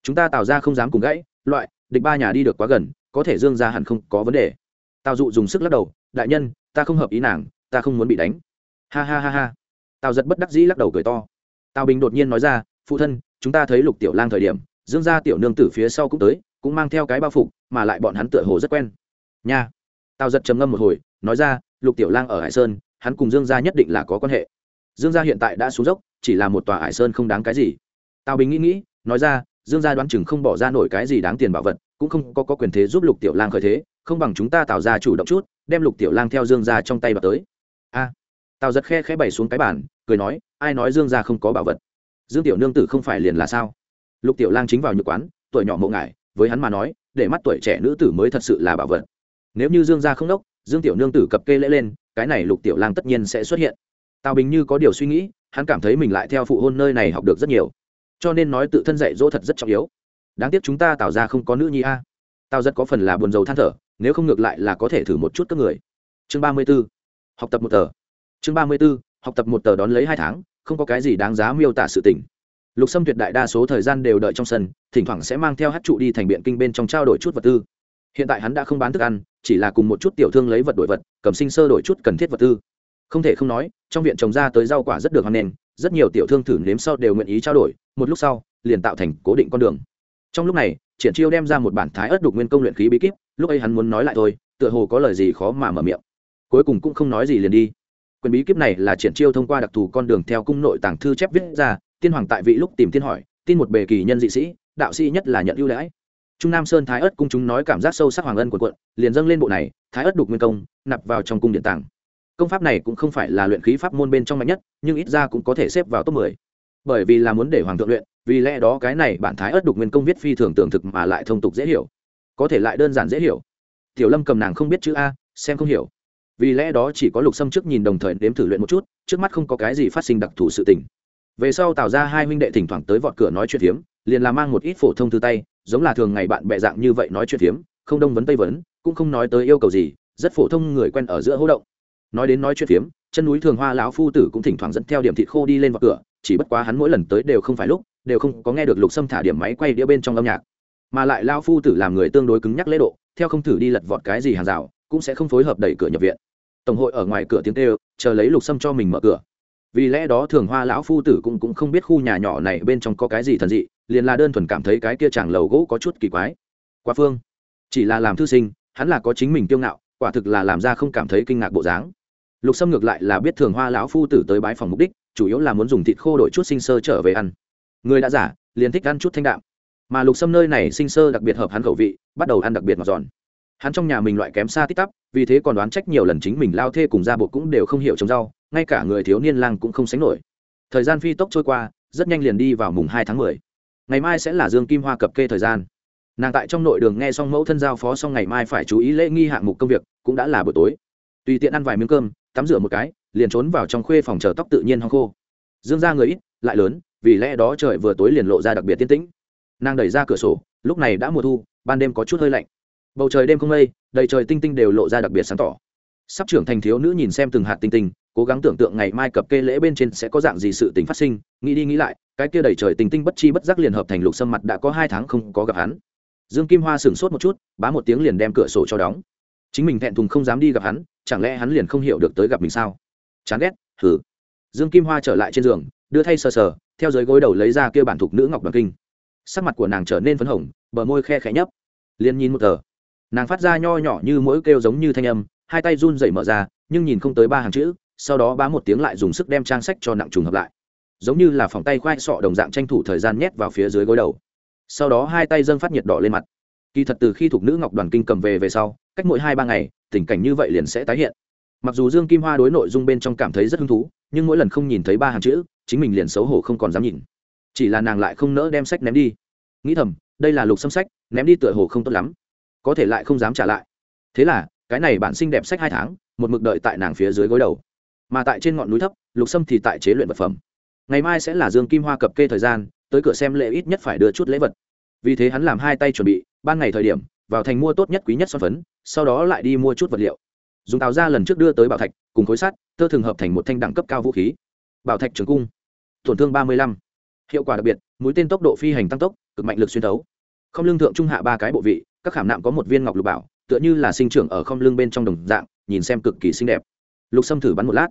Chúng ta tạo ra không dám cùng gãy, loại, địch ba nhà đi được quá gần có thể dương gia hẳn không có vấn đề. Tào dụ dùng sức lắc đầu, đại nhân, ta không hợp ý nàng, ta không muốn bị đánh. Ha ha ha ha. Tào giật bất đắc dĩ lắc đầu cười to. Tào bình đột nhiên nói ra, phụ thân, chúng ta thấy lục tiểu lang thời điểm, dương gia tiểu nương tử phía sau cũng tới, cũng mang theo cái bao phục, mà lại bọn hắn tựa hồ rất quen. Nha. Tào giật trầm ngâm một hồi, nói ra, lục tiểu lang ở hải sơn, hắn cùng dương gia nhất định là có quan hệ. Dương gia hiện tại đã xuống dốc, chỉ là một tòa hải sơn không đáng cái gì. Tào bình nghĩ nghĩ, nói ra, dương gia đoán chừng không bỏ ra nổi cái gì đáng tiền bảo vật cũng không có, có quyền thế giúp lục tiểu lang khởi thế không bằng chúng ta tạo ra chủ động chút đem lục tiểu lang theo dương gia trong tay vào tới. A. Tào giật khe khẽ bày xuống cái bàn cười nói ai nói dương gia không có bảo vật? Dương tiểu nương tử không phải liền là sao? Lục tiểu lang chính vào nhược quán tuổi nhỏ mộ ngại với hắn mà nói để mắt tuổi trẻ nữ tử mới thật sự là bảo vật. Nếu như dương gia không đốc dương tiểu nương tử cập kê lễ lên cái này lục tiểu lang tất nhiên sẽ xuất hiện. Tào bình như có điều suy nghĩ hắn cảm thấy mình lại theo phụ hôn nơi này học được rất nhiều. Cho nên nói tự thân dạy dỗ thật rất trọng yếu đáng tiếc chúng ta tạo ra không có nữ nhi a. Tao rất có phần là buồn dầu than thở, nếu không ngược lại là có thể thử một chút các người. Chương ba mươi b ố học tập một tờ. Chương ba mươi b ố học tập một tờ đón lấy hai tháng, không có cái gì đáng giá miêu tả sự tình. Lục sâm tuyệt đại đa số thời gian đều đợi trong sân, thỉnh thoảng sẽ mang theo hát trụ đi thành biện kinh bên trong trao đổi chút vật tư. Hiện tại hắn đã không bán thức ăn, chỉ là cùng một chút tiểu thương lấy vật đổi vật, cầm sinh sơ đổi chút cần thiết vật tư. Không thể không nói, trong viện trồng ra tới rau quả rất được hoan nghênh, rất nhiều tiểu thương thử nếm sau đều nguyện ý trao đổi, một lúc sau, liền tạo thành cố định con đường trong lúc này, triển chiêu đem ra một bản thái ớt đục nguyên công luyện khí bí kíp, lúc ấy hắn muốn nói lại thôi, tựa hồ có lời gì khó mà mở miệng. Cuối cùng cũng không nói gì liền đi. Quyền bí kíp này là triển chiêu thông qua đặc thù con đường theo cung nội tàng thư chép viết ra, tiên hoàng tại vị lúc tìm tiên hỏi, tin một bề kỳ nhân dị sĩ, đạo sĩ nhất là nhận ưu đãi. Trung nam sơn thái ớt cung chúng nói cảm giác sâu sắc hoàng ân của quận liền dâng lên bộ này, thái ớt đục nguyên công, nạp vào trong cung điện tàng. Công pháp này cũng không phải là luyện khí pháp môn bên trong mạnh nhất, nhưng ít ra cũng có thể xếp vào top mười bởi vì là muốn để hoàng thượng luyện, vì lẽ đó cái này bản thái ất đục nguyên công viết phi thường tưởng thực mà lại thông tục dễ hiểu. Có thể lại đơn giản dễ hiểu. Tiểu lâm cầm nàng không biết chữ a, xem không hiểu. Vì lẽ đó chỉ có lục xâm trước nhìn đồng thời nếm thử luyện một chút, trước mắt không có cái gì phát sinh đặc thù sự tình. Về sau tạo ra hai huynh đệ thỉnh thoảng tới vọt cửa nói chuyện phiếm, liền là mang một ít phổ thông thư tay, giống là thường ngày bạn bè dạng như vậy nói chuyện phiếm, không đông vấn tây vấn, cũng không nói tới yêu cầu gì, rất phổ thông người quen ở giữa hỗ động. Nói đến nói chuyện phiếm, chân núi thường hoa lão phu tử cũng thỉnh thoảng dẫn theo điểm thịt khô đi lên vào cửa chỉ bất quá hắn mỗi lần tới đều không phải lúc, đều không có nghe được lục sâm thả điểm máy quay đĩa bên trong âm nhạc. Mà lại lao phu tử làm người tương đối cứng nhắc lễ độ, theo không thử đi lật vọt cái gì hàng rào, cũng sẽ không phối hợp đẩy cửa nhập viện. Tổng hội ở ngoài cửa tiếng tê chờ lấy lục sâm cho mình mở cửa. Vì lẽ đó thường hoa lão phu tử cũng cũng không biết khu nhà nhỏ này bên trong có cái gì thần dị, liền là đơn thuần cảm thấy cái kia chàng lầu gỗ có chút kỳ quái. Qua phương. Chỉ là làm thư sinh, hắn là có chính mình kiêu ngạo, quả thực là làm ra không cảm thấy kinh ngạc bộ dáng. Lục sâm ngược lại là biết thường hoa lão phu tử tới bái phòng mục đích chủ yếu là muốn dùng thịt khô đổi chút sinh sơ trở về ăn. Người đã giả, liền thích ăn chút thanh đạm. Mà lục sâm nơi này sinh sơ đặc biệt hợp hắn khẩu vị, bắt đầu ăn đặc biệt ngọt giòn. Hắn trong nhà mình loại kém xa tít tắp, vì thế còn đoán trách nhiều lần chính mình lao thê cùng gia bộ cũng đều không hiểu trồng rau, ngay cả người thiếu niên lang cũng không sánh nổi. Thời gian phi tốc trôi qua, rất nhanh liền đi vào mùng hai tháng mười. Ngày mai sẽ là dương kim hoa cập kê thời gian. Nàng tại trong nội đường nghe xong mẫu thân giao phó xong ngày mai phải chú ý lễ nghi hạng mục công việc, cũng đã là buổi tối. Tùy tiện ăn vài miếng cơm, tắm rửa một cái liền trốn vào trong khuê phòng chờ tóc tự nhiên hong khô. Dương ra người ít, lại lớn, vì lẽ đó trời vừa tối liền lộ ra đặc biệt tiên tĩnh. Nàng đẩy ra cửa sổ, lúc này đã mùa thu, ban đêm có chút hơi lạnh. Bầu trời đêm không mây, đầy trời tinh tinh đều lộ ra đặc biệt sáng tỏ. Sắp trưởng thành thiếu nữ nhìn xem từng hạt tinh tinh, cố gắng tưởng tượng ngày mai cập kê lễ bên trên sẽ có dạng gì sự tình phát sinh, nghĩ đi nghĩ lại, cái kia đầy trời tinh tinh bất chi bất giác liền hợp thành lục sâm mặt đã có hai tháng không có gặp hắn. Dương kim hoa sửng sốt một chút, bá một tiếng liền đem cửa sổ cho đóng. Chính mình thẹn thùng không dám đi gặp hắn, chẳng lẽ hắn liền không hiểu được tới gặp mình sao? Chán ghét thử dương kim hoa trở lại trên giường, đưa thay sờ sờ, theo dưới gối đầu lấy ra kia bản thục nữ ngọc đoàn kinh. Sắc mặt của nàng trở nên phấn hồng, bờ môi khe khẽ nhấp. Liền nhìn một tờ. Nàng phát ra nho nhỏ như mỗi kêu giống như thanh âm, hai tay run dậy mở ra, nhưng nhìn không tới ba hàng chữ, sau đó bá một tiếng lại dùng sức đem trang sách cho nặng trùng hợp lại. Giống như là phòng tay khoai sọ đồng dạng tranh thủ thời gian nhét vào phía dưới gối đầu. Sau đó hai tay dâng phát nhiệt đỏ lên mặt. Kỳ thật từ khi thục nữ ngọc đoàn kinh cầm về về sau, cách mỗi hai ba ngày, tình cảnh như vậy liền sẽ tái hiện mặc dù dương kim hoa đối nội dung bên trong cảm thấy rất hứng thú, nhưng mỗi lần không nhìn thấy ba hàng chữ, chính mình liền xấu hổ không còn dám nhìn. Chỉ là nàng lại không nỡ đem sách ném đi. Nghĩ thầm, đây là lục xâm sách, ném đi tựa hồ không tốt lắm. Có thể lại không dám trả lại. Thế là, cái này bản xinh đẹp sách hai tháng, một mực đợi tại nàng phía dưới gối đầu. Mà tại trên ngọn núi thấp, lục sâm thì tại chế luyện vật phẩm. Ngày mai sẽ là dương kim hoa cập kê thời gian, tới cửa xem lễ ít nhất phải đưa chút lễ vật. Vì thế hắn làm hai tay chuẩn bị, ban ngày thời điểm, vào thành mua tốt nhất quý nhất son phấn, sau đó lại đi mua chút vật liệu dùng tàu ra lần trước đưa tới bảo thạch, cùng khối sắt, tơ thường hợp thành một thanh đẳng cấp cao vũ khí. Bảo thạch trường cung, tổn thương ba mươi lăm. Hiệu quả đặc biệt, mũi tên tốc độ phi hành tăng tốc, cực mạnh lực xuyên thấu. Không lương thượng trung hạ ba cái bộ vị, các khảm nạm có một viên ngọc lục bảo, tựa như là sinh trưởng ở không lương bên trong đồng dạng, nhìn xem cực kỳ xinh đẹp. Lục sâm thử bắn một lát.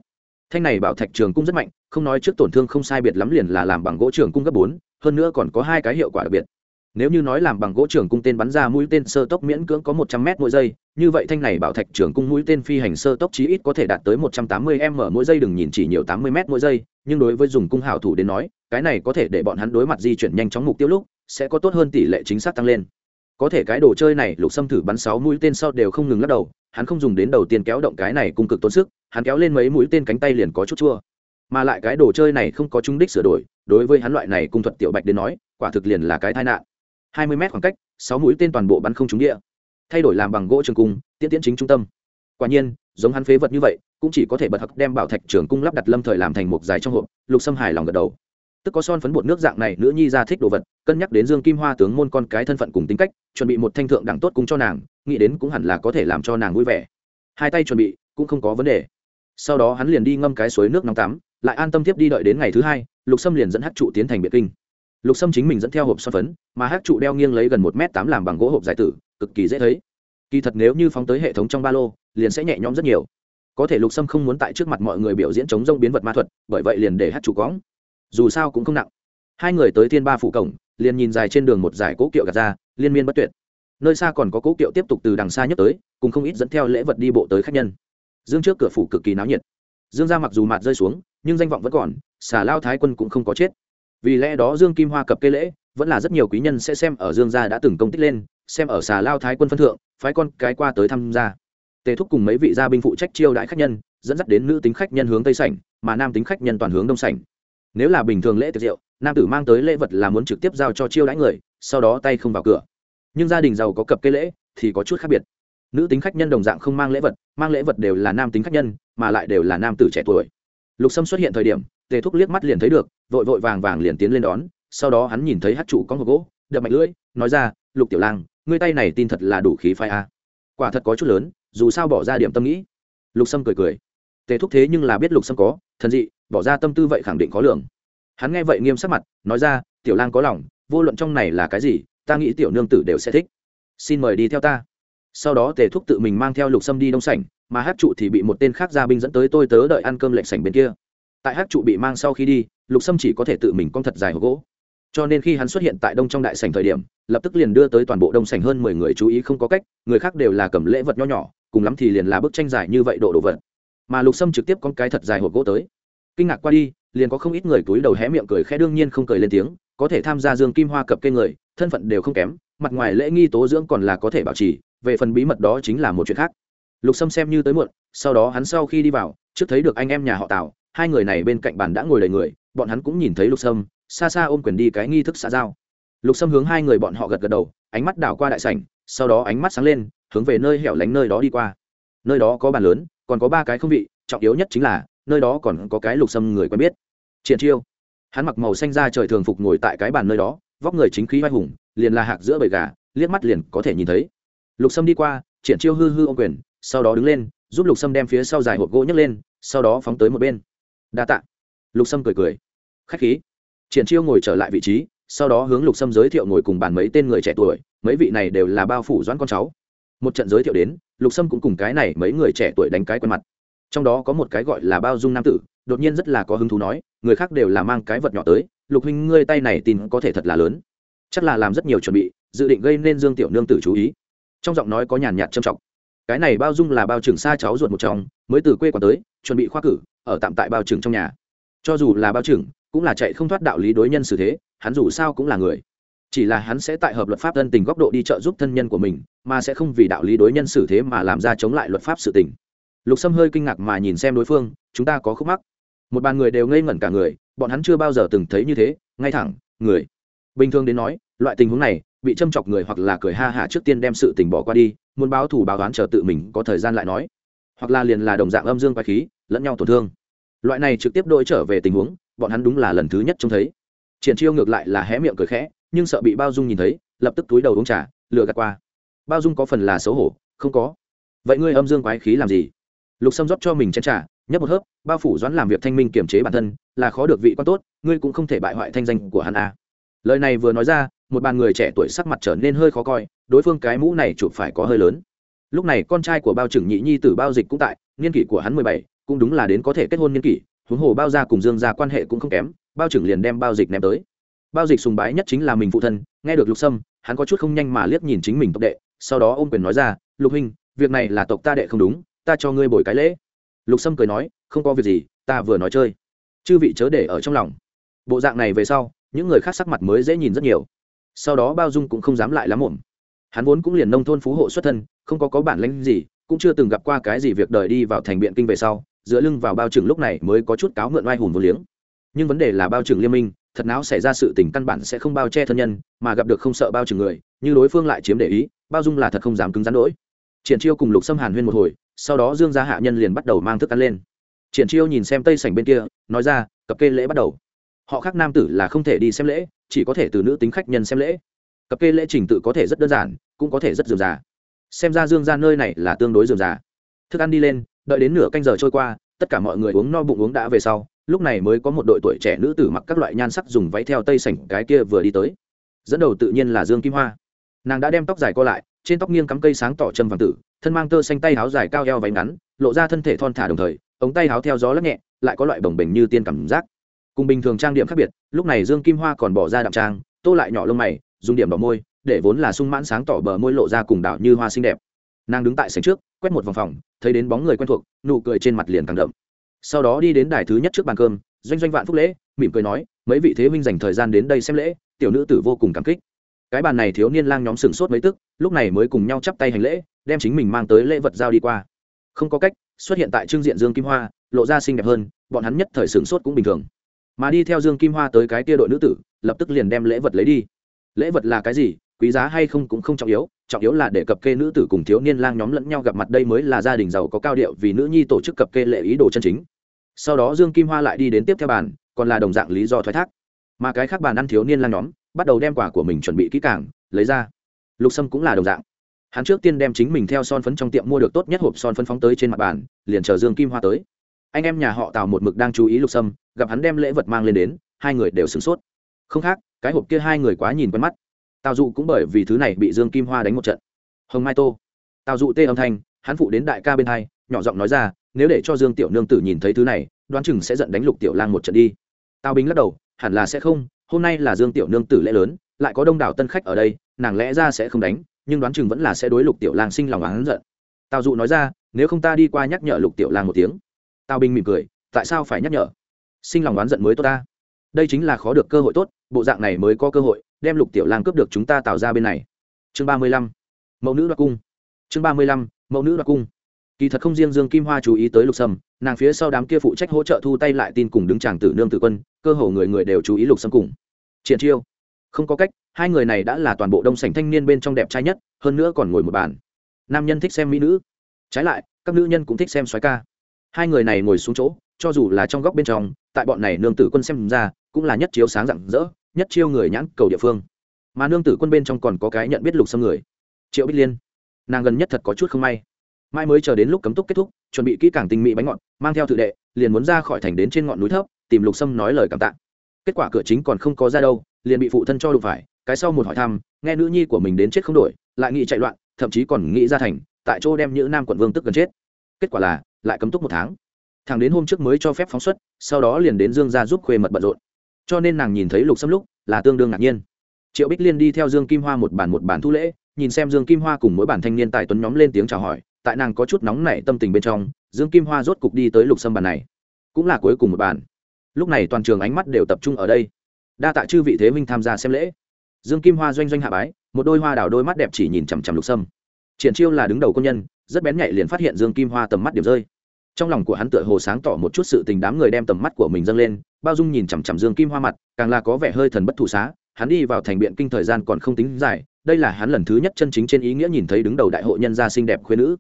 Thanh này bảo thạch trường cung rất mạnh, không nói trước tổn thương không sai biệt lắm liền là làm bằng gỗ trường cung cấp bốn, hơn nữa còn có hai cái hiệu quả đặc biệt nếu như nói làm bằng gỗ trường cung tên bắn ra mũi tên sơ tốc miễn cưỡng có một trăm m mỗi giây, như vậy thanh này bảo thạch trường cung mũi tên phi hành sơ tốc chí ít có thể đạt tới một trăm tám mươi m mỗi giây, đừng nhìn chỉ nhiều tám mươi m mỗi giây, nhưng đối với dùng cung hảo thủ đến nói, cái này có thể để bọn hắn đối mặt di chuyển nhanh chóng mục tiêu lúc, sẽ có tốt hơn tỷ lệ chính xác tăng lên. Có thể cái đồ chơi này, lục xâm thử bắn sáu mũi tên sau đều không ngừng lắc đầu, hắn không dùng đến đầu tiên kéo động cái này cung cực tốn sức, hắn kéo lên mấy mũi tên cánh tay liền có chút chua. Mà lại cái đồ chơi này không có trung đích sửa đổi, đối với hắn loại này cung thuật tiểu bạch đến nói, quả thực liền là cái tai nạn hai mươi mét khoảng cách, sáu mũi tên toàn bộ bắn không trúng địa. Thay đổi làm bằng gỗ trường cung, tiễn tiễn chính trung tâm. Quả nhiên, giống hắn phế vật như vậy, cũng chỉ có thể bật hặc đem bảo thạch trường cung lắp đặt lâm thời làm thành một dài trong hộp, lục xâm hài lòng gật đầu. Tức có son phấn bột nước dạng này, nữ nhi ra thích đồ vật, cân nhắc đến dương kim hoa tướng môn con cái thân phận cùng tính cách, chuẩn bị một thanh thượng đẳng tốt cung cho nàng, nghĩ đến cũng hẳn là có thể làm cho nàng vui vẻ. Hai tay chuẩn bị, cũng không có vấn đề. Sau đó hắn liền đi ngâm cái suối nước nóng tắm, lại an tâm tiếp đi đợi đến ngày thứ hai, lục sâm liền dẫn hát trụ tiến thành biệt kinh lục sâm chính mình dẫn theo hộp son phấn, mà hát trụ đeo nghiêng lấy gần một m tám làm bằng gỗ hộp giải tử, cực kỳ dễ thấy. Kỳ thật nếu như phóng tới hệ thống trong ba lô, liền sẽ nhẹ nhõm rất nhiều. Có thể lục sâm không muốn tại trước mặt mọi người biểu diễn chống rông biến vật ma thuật, bởi vậy liền để hát trụ cóng dù sao cũng không nặng. Hai người tới thiên ba phủ cổng, liền nhìn dài trên đường một giải cố kiệu gạt ra, liên miên bất tuyệt. Nơi xa còn có cố kiệu tiếp tục từ đằng xa nhất tới, cùng không ít dẫn theo lễ vật đi bộ tới khách nhân. Dương trước cửa phủ cực kỳ náo nhiệt. Dương ra mặc dù mạt rơi xuống, nhưng danh vọng vẫn còn xả lao thái quân cũng không có chết vì lẽ đó dương kim hoa cập cây lễ, vẫn là rất nhiều quý nhân sẽ xem ở dương gia đã từng công tích lên, xem ở xà lao thái quân phân thượng, phái con cái qua tới tham gia. Tề thúc cùng mấy vị gia binh phụ trách chiêu đãi khách nhân, dẫn dắt đến nữ tính khách nhân hướng tây sảnh, mà nam tính khách nhân toàn hướng đông sảnh. Nếu là bình thường lễ tiệc rượu, nam tử mang tới lễ vật là muốn trực tiếp giao cho chiêu đãi người, sau đó tay không vào cửa. Nhưng gia đình giàu có cập cây lễ thì có chút khác biệt. Nữ tính khách nhân đồng dạng không mang lễ vật, mang lễ vật đều là nam tính khách nhân, mà lại đều là nam tử trẻ tuổi. Lục sâm xuất hiện thời điểm, tề thúc liếc mắt liền thấy được vội vội vàng vàng liền tiến lên đón, sau đó hắn nhìn thấy hát trụ có hộp gỗ, đập mạnh lưỡi, nói ra, lục tiểu lang, ngươi tay này tin thật là đủ khí phai a. Quả thật có chút lớn, dù sao bỏ ra điểm tâm nghĩ. Lục sâm cười cười. Tề thúc thế nhưng là biết lục sâm có, thần dị, bỏ ra tâm tư vậy khẳng định có lượng. Hắn nghe vậy nghiêm sắc mặt, nói ra, tiểu lang có lòng, vô luận trong này là cái gì, ta nghĩ tiểu nương tử đều sẽ thích. Xin mời đi theo ta. Sau đó tề thúc tự mình mang theo lục sâm đi đông sảnh, mà hát trụ thì bị một tên khác gia binh dẫn tới tôi tớ đợi ăn cơm lệnh sảnh bên kia. Tại hát trụ bị mang sau khi đi lục sâm chỉ có thể tự mình con thật dài hộp gỗ. Cho nên khi hắn xuất hiện tại đông trong đại sảnh thời điểm, lập tức liền đưa tới toàn bộ đông sảnh hơn mười người chú ý không có cách, người khác đều là cầm lễ vật nho nhỏ, cùng lắm thì liền là bức tranh dài như vậy độ đồ vật. Mà lục sâm trực tiếp con cái thật dài hộp gỗ tới. Kinh ngạc qua đi, liền có không ít người túi đầu hé miệng cười khẽ đương nhiên không cười lên tiếng, có thể tham gia dương kim hoa cập cây người, thân phận đều không kém, mặt ngoài lễ nghi tố dưỡng còn là có thể bảo trì, về phần bí mật đó chính là một chuyện khác. Lục sâm xem như tới muộn, sau đó hắn sau khi đi vào, trước thấy được anh em nhà họ tào, hai người này bên cạnh bàn đã ngồi đầy người bọn hắn cũng nhìn thấy lục sâm, xa xa ôm quyền đi cái nghi thức xã giao. Lục sâm hướng hai người bọn họ gật gật đầu, ánh mắt đảo qua đại sảnh, sau đó ánh mắt sáng lên, hướng về nơi hẻo lánh nơi đó đi qua. Nơi đó có bàn lớn, còn có ba cái không vị, trọng yếu nhất chính là, nơi đó còn có cái lục sâm người quen biết. Triển chiêu. Hắn mặc màu xanh ra trời thường phục ngồi tại cái bàn nơi đó, vóc người chính khí vai hùng, liền là hạc giữa bầy gà, liếc mắt liền có thể nhìn thấy. Lục sâm đi qua, triển chiêu hư hư ô quyền, sau đó đứng lên, giúp lục sâm đem phía sau dài hộp gỗ nhấc lên, sau đó phóng tới một bên. Đa t ạ lục sâm cười cười khách khí. Triển chiêu ngồi trở lại vị trí, sau đó hướng lục sâm giới thiệu ngồi cùng bàn mấy tên người trẻ tuổi, mấy vị này đều là bao phủ doãn con cháu. Một trận giới thiệu đến, lục sâm cũng cùng cái này mấy người trẻ tuổi đánh cái quen mặt. Trong đó có một cái gọi là bao dung nam tử, đột nhiên rất là có hứng thú nói, người khác đều là mang cái vật nhỏ tới, lục huynh ngươi tay này tin có thể thật là lớn. Chắc là làm rất nhiều chuẩn bị, dự định gây nên dương tiểu nương tử chú ý. Trong giọng nói có nhàn nhạt trầm trọng. Cái này bao dung là bao trưởng xa cháu ruột một chồng mới từ quê qua tới, chuẩn bị khoa cử, ở tạm tại bao trưởng trong nhà. Cho dù là bao trưởng cũng là chạy không thoát đạo lý đối nhân xử thế, hắn dù sao cũng là người. Chỉ là hắn sẽ tại hợp luật pháp thân tình góc độ đi trợ giúp thân nhân của mình, mà sẽ không vì đạo lý đối nhân xử thế mà làm ra chống lại luật pháp sự tình. Lục sâm hơi kinh ngạc mà nhìn xem đối phương, chúng ta có khúc mắc. Một bàn người đều ngây ngẩn cả người, bọn hắn chưa bao giờ từng thấy như thế, ngay thẳng, người. Bình thường đến nói, loại tình huống này, bị châm chọc người hoặc là cười ha hả trước tiên đem sự tình bỏ qua đi, muốn báo thù báo đoán chờ tự mình có thời gian lại nói. Hoặc là liền là đồng dạng âm dương quái khí, lẫn nhau tổn thương. Loại này trực tiếp đổi trở về tình huống bọn hắn đúng là lần thứ nhất trông thấy. Triển chiêu ngược lại là hé miệng cười khẽ, nhưng sợ bị bao dung nhìn thấy, lập tức túi đầu uống trà, lừa gạt qua. Bao dung có phần là xấu hổ, không có. Vậy ngươi âm dương quái khí làm gì? Lục xâm rót cho mình chén trà, nhấp một hớp, bao phủ doãn làm việc thanh minh kiềm chế bản thân, là khó được vị quan tốt, ngươi cũng không thể bại hoại thanh danh của hắn a lời này vừa nói ra, một bàn người trẻ tuổi sắc mặt trở nên hơi khó coi, đối phương cái mũ này chụp phải có hơi lớn. Lúc này con trai của bao trưởng nhị nhi tử bao dịch cũng tại, niên kỷ của hắn mười bảy, cũng đúng là đến có thể kết hôn niên kỷ huống hồ bao gia cùng dương gia quan hệ cũng không kém, bao trưởng liền đem bao dịch ném tới. Bao dịch sùng bái nhất chính là mình phụ thân, nghe được lục sâm, hắn có chút không nhanh mà liếc nhìn chính mình tộc đệ, sau đó ôm quyền nói ra, lục huynh, việc này là tộc ta đệ không đúng, ta cho ngươi bồi cái lễ. Lục sâm cười nói, không có việc gì, ta vừa nói chơi. Chư vị chớ để ở trong lòng. Bộ dạng này về sau, những người khác sắc mặt mới dễ nhìn rất nhiều. Sau đó bao dung cũng không dám lại lắm ổn hắn vốn cũng liền nông thôn phú hộ xuất thân, không có có bản lãnh gì, cũng chưa từng gặp qua cái gì việc đời đi vào thành biện kinh về sau dựa lưng vào bao trưởng lúc này mới có chút cáo mượn oai hùng vô liếng. Nhưng vấn đề là bao trưởng liên minh, thật não xảy ra sự tình căn bản sẽ không bao che thân nhân, mà gặp được không sợ bao trưởng người, như đối phương lại chiếm để ý, bao dung là thật không dám cứng rắn đỗi triển chiêu cùng lục xâm hàn huyên một hồi, sau đó dương gia hạ nhân liền bắt đầu mang thức ăn lên. Triển chiêu nhìn xem tây sảnh bên kia, nói ra, cập kê lễ bắt đầu. Họ khác nam tử là không thể đi xem lễ, chỉ có thể từ nữ tính khách nhân xem lễ. Cập kê lễ trình tự có thể rất đơn giản, cũng có thể rất dườm già. Xem ra dương ra nơi này là tương đối dườm già. Thức ăn đi lên đợi đến nửa canh giờ trôi qua, tất cả mọi người uống no bụng uống đã về sau, lúc này mới có một đội tuổi trẻ nữ tử mặc các loại nhan sắc dùng váy theo tây sảnh cái kia vừa đi tới. Dẫn đầu tự nhiên là dương kim hoa. Nàng đã đem tóc dài co lại, trên tóc nghiêng cắm cây sáng tỏ châm vàng tử, thân mang tơ xanh tay áo dài cao eo váy ngắn, lộ ra thân thể thon thả đồng thời, ống tay áo theo gió lắc nhẹ, lại có loại bồng bềnh như tiên cảm giác. Cùng bình thường trang điểm khác biệt, lúc này dương kim hoa còn bỏ ra đạm trang, tô lại nhỏ lông mày, dùng điểm đỏ môi, để vốn là sung mãn sáng tỏ bờ môi lộ ra cùng đảo như hoa xinh đẹp. Nàng đứng tại sảnh trước quét một vòng phòng, thấy đến bóng người quen thuộc, nụ cười trên mặt liền càng đậm. Sau đó đi đến đài thứ nhất trước bàn cơm, doanh doanh vạn phúc lễ, mỉm cười nói, mấy vị thế huynh dành thời gian đến đây xem lễ, tiểu nữ tử vô cùng cảm kích. Cái bàn này thiếu niên lang nhóm sừng sốt mấy tức, lúc này mới cùng nhau chắp tay hành lễ, đem chính mình mang tới lễ vật giao đi qua. Không có cách, xuất hiện tại trưng diện dương kim hoa, lộ ra xinh đẹp hơn, bọn hắn nhất thời sửng sốt cũng bình thường. Mà đi theo dương kim hoa tới cái tia đội nữ tử, lập tức liền đem lễ vật lấy đi. Lễ vật là cái gì, quý giá hay không cũng không trọng yếu trọng yếu là để cập kê nữ tử cùng thiếu niên lang nhóm lẫn nhau gặp mặt đây mới là gia đình giàu có cao điệu vì nữ nhi tổ chức cập kê lễ ý đồ chân chính. Sau đó dương kim hoa lại đi đến tiếp theo bàn, còn là đồng dạng lý do thoái thác. Mà cái khác bàn ăn thiếu niên lang nhóm, bắt đầu đem quả của mình chuẩn bị kỹ càng, lấy ra. Lục sâm cũng là đồng dạng. Hắn trước tiên đem chính mình theo son phấn trong tiệm mua được tốt nhất hộp son phấn phóng tới trên mặt bàn, liền chờ dương kim hoa tới. Anh em nhà họ tào một mực đang chú ý lục sâm, gặp hắn đem lễ vật mang lên đến, hai người đều sửng sốt. Không khác, cái hộp kia hai người quá nhìn quen mắt tào dụ cũng bởi vì thứ này bị dương kim hoa đánh một trận. Hồng mai tô. Tào dụ tê âm thanh, hắn phụ đến đại ca bên hai, nhỏ giọng nói ra, nếu để cho dương tiểu nương tử nhìn thấy thứ này, đoán chừng sẽ giận đánh lục tiểu lang một trận đi. Tào bính lắc đầu, hẳn là sẽ không, hôm nay là dương tiểu nương tử lễ lớn, lại có đông đảo tân khách ở đây, nàng lẽ ra sẽ không đánh, nhưng đoán chừng vẫn là sẽ đối lục tiểu lang sinh lòng oán giận. Tào dụ nói ra, nếu không ta đi qua nhắc nhở lục tiểu lang một tiếng. Tào Bình mỉm cười, tại sao phải nhắc nhở? Sinh lòng oán giận mới tốt ta. Đây chính là khó được cơ hội tốt, bộ dạng này mới có cơ hội đem lục tiểu lang cướp được chúng ta tạo ra bên này. Chương ba mươi lăm, mẫu nữ đoạt cung. Chương ba mươi lăm, mẫu nữ đoạt cung. Kỳ thật không riêng dương kim hoa chú ý tới lục sâm, nàng phía sau đám kia phụ trách hỗ trợ thu tay lại tin cùng đứng chàng tử nương tử quân, cơ hồ người người đều chú ý lục sâm cùng. Triển chiêu. Không có cách, hai người này đã là toàn bộ đông sảnh thanh niên bên trong đẹp trai nhất, hơn nữa còn ngồi một bàn. Nam nhân thích xem mỹ nữ. Trái lại, các nữ nhân cũng thích xem xoái ca. Hai người này ngồi xuống chỗ, cho dù là trong góc bên trong, tại bọn này nương tử quân xem ra, cũng là nhất chiếu sáng rạng rỡ nhất chiêu người nhãn cầu địa phương. Mà nương tử quân bên trong còn có cái nhận biết lục xâm người, triệu bích liên. Nàng gần nhất thật có chút không may. Mai mới chờ đến lúc cấm túc kết thúc, chuẩn bị kỹ càng tinh mỹ bánh ngọt, mang theo tự đệ, liền muốn ra khỏi thành đến trên ngọn núi thấp, tìm lục sâm nói lời cảm tạ. Kết quả cửa chính còn không có ra đâu, liền bị phụ thân cho đụng phải, cái sau một hỏi thăm, nghe nữ nhi của mình đến chết không đổi, lại nghĩ chạy loạn, thậm chí còn nghĩ ra thành, tại chỗ đem những nam quận vương tức gần chết. Kết quả là, lại cấm túc một tháng. Thằng đến hôm trước mới cho phép phóng xuất, sau đó liền đến dương ra giúp khuê mật bận rộn cho nên nàng nhìn thấy lục sâm lúc là tương đương ngạc nhiên. Triệu bích liên đi theo dương kim hoa một bản một bản thu lễ, nhìn xem dương kim hoa cùng mỗi bản thanh niên tài tuấn nhóm lên tiếng chào hỏi, tại nàng có chút nóng nảy tâm tình bên trong, dương kim hoa rốt cục đi tới lục sâm bàn này. Cũng là cuối cùng một bàn. Lúc này toàn trường ánh mắt đều tập trung ở đây. Đa tạ chư vị thế minh tham gia xem lễ. Dương kim hoa doanh doanh hạ bái, một đôi hoa đào đôi mắt đẹp chỉ nhìn chằm chằm lục sâm. Triển chiêu là đứng đầu công nhân, rất bén nhạy liền phát hiện dương kim hoa tầm mắt điểm rơi. Trong lòng của hắn tựa hồ sáng tỏ một chút sự tình đám người đem tầm mắt của mình dâng lên bao dung nhìn chằm chằm dương kim hoa mặt, càng là có vẻ hơi thần bất thủ xá, hắn đi vào thành biện kinh thời gian còn không tính dài, đây là hắn lần thứ nhất chân chính trên ý nghĩa nhìn thấy đứng đầu đại hội nhân gia xinh đẹp khuyên nữ.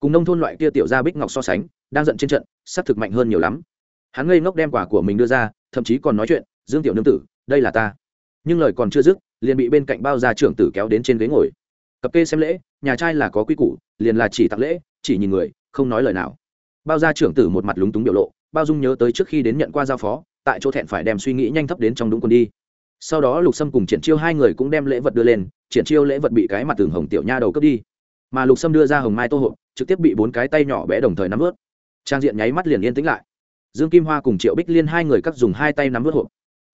Cùng nông thôn loại kia tiểu gia bích ngọc so sánh, đang giận trên trận xác thực mạnh hơn nhiều lắm. Hắn ngây ngốc đem quả của mình đưa ra, thậm chí còn nói chuyện, dương tiểu nương tử, đây là ta. Nhưng lời còn chưa dứt, liền bị bên cạnh bao gia trưởng tử kéo đến trên ghế ngồi. Cặp kê xem lễ, nhà trai là có quy củ, liền là chỉ tặng lễ, chỉ nhìn người, không nói lời nào. Bao gia trưởng tử một mặt lúng túng biểu lộ, bao dung nhớ tới trước khi đến nhận qua giao phó tại chỗ thẹn phải đem suy nghĩ nhanh thấp đến trong đúng quân đi. Sau đó lục sâm cùng triển chiêu hai người cũng đem lễ vật đưa lên, triển chiêu lễ vật bị cái mặt tường hồng tiểu nha đầu cướp đi. Mà lục sâm đưa ra hồng mai tô hộp, trực tiếp bị bốn cái tay nhỏ bé đồng thời nắm vớt trang diện nháy mắt liền yên tĩnh lại. Dương kim hoa cùng triệu bích liên hai người cắt dùng hai tay nắm vớt hộp.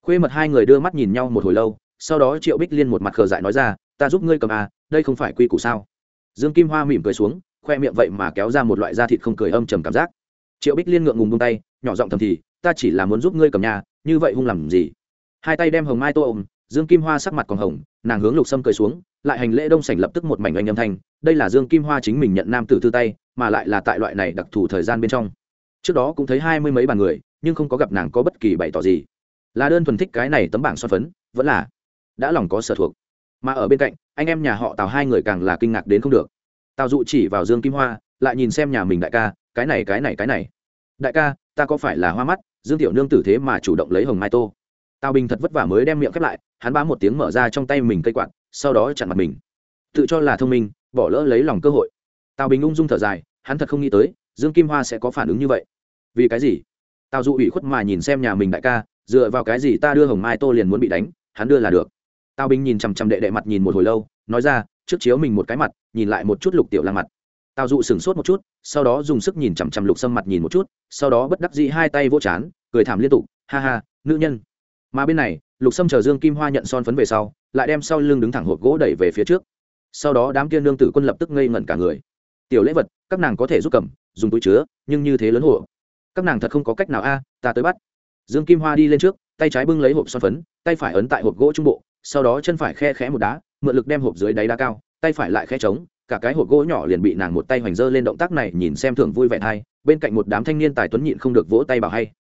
Khuê mật hai người đưa mắt nhìn nhau một hồi lâu, sau đó triệu bích liên một mặt khờ dại nói ra, ta giúp ngươi cầm à đây không phải quy củ sao? Dương kim hoa mỉm cười xuống, khoe miệng vậy mà kéo ra một loại da thịt không cười âm trầm cảm giác. Triệu bích liên ngượng ngùng bông tay, nhỏ giọng thầm thì ta chỉ là muốn giúp ngươi cầm nhà, như vậy hung làm gì? Hai tay đem hồng mai tô ôm, dương kim hoa sắc mặt còn hồng, nàng hướng lục sâm cười xuống, lại hành lễ đông sảnh lập tức một mảnh oanh âm thanh, đây là dương kim hoa chính mình nhận nam tử thư tay, mà lại là tại loại này đặc thù thời gian bên trong. Trước đó cũng thấy hai mươi mấy bàn người, nhưng không có gặp nàng có bất kỳ bày tỏ gì. Là đơn thuần thích cái này tấm bảng son phấn, vẫn là đã lòng có sở thuộc. Mà ở bên cạnh, anh em nhà họ tào hai người càng là kinh ngạc đến không được. Tào dụ chỉ vào dương kim hoa, lại nhìn xem nhà mình đại ca, cái này cái này cái này. Đại ca ta có phải là hoa mắt, dương tiểu nương tử thế mà chủ động lấy hồng mai tô. Tào bình thật vất vả mới đem miệng khép lại, hắn bá một tiếng mở ra trong tay mình cây quạt, sau đó chặn mặt mình. Tự cho là thông minh, bỏ lỡ lấy lòng cơ hội. Tào bình ung dung thở dài, hắn thật không nghĩ tới, dương kim hoa sẽ có phản ứng như vậy. Vì cái gì? Tào dụ ủy khuất mà nhìn xem nhà mình đại ca, dựa vào cái gì ta đưa hồng mai tô liền muốn bị đánh, hắn đưa là được. Tào bình nhìn chằm chằm đệ đệ mặt nhìn một hồi lâu, nói ra, trước chiếu mình một cái mặt, nhìn lại một chút lục tiểu lang mặt tào dụ sửng sốt một chút, sau đó dùng sức nhìn chằm chằm lục sâm mặt nhìn một chút, sau đó bất đắc dĩ hai tay vỗ chán, cười thảm liên tục, ha ha, nữ nhân. Mà bên này, lục sâm chờ dương kim hoa nhận son phấn về sau, lại đem sau lưng đứng thẳng hộp gỗ đẩy về phía trước. Sau đó đám kia nương tử quân lập tức ngây ngẩn cả người. Tiểu lễ vật, các nàng có thể giúp cầm, dùng túi chứa, nhưng như thế lớn hộ các nàng thật không có cách nào a, ta tới bắt. Dương kim hoa đi lên trước, tay trái bưng lấy hộp son phấn, tay phải ấn tại hộp gỗ trung bộ, sau đó chân phải khe khẽ một đá, mượn lực đem hộp dưới đáy đá cao, tay phải lại khe trống cả cái hộp gỗ nhỏ liền bị nàng một tay hoành dơ lên động tác này nhìn xem thường vui vẻ thay bên cạnh một đám thanh niên tài tuấn nhịn không được vỗ tay bảo hay.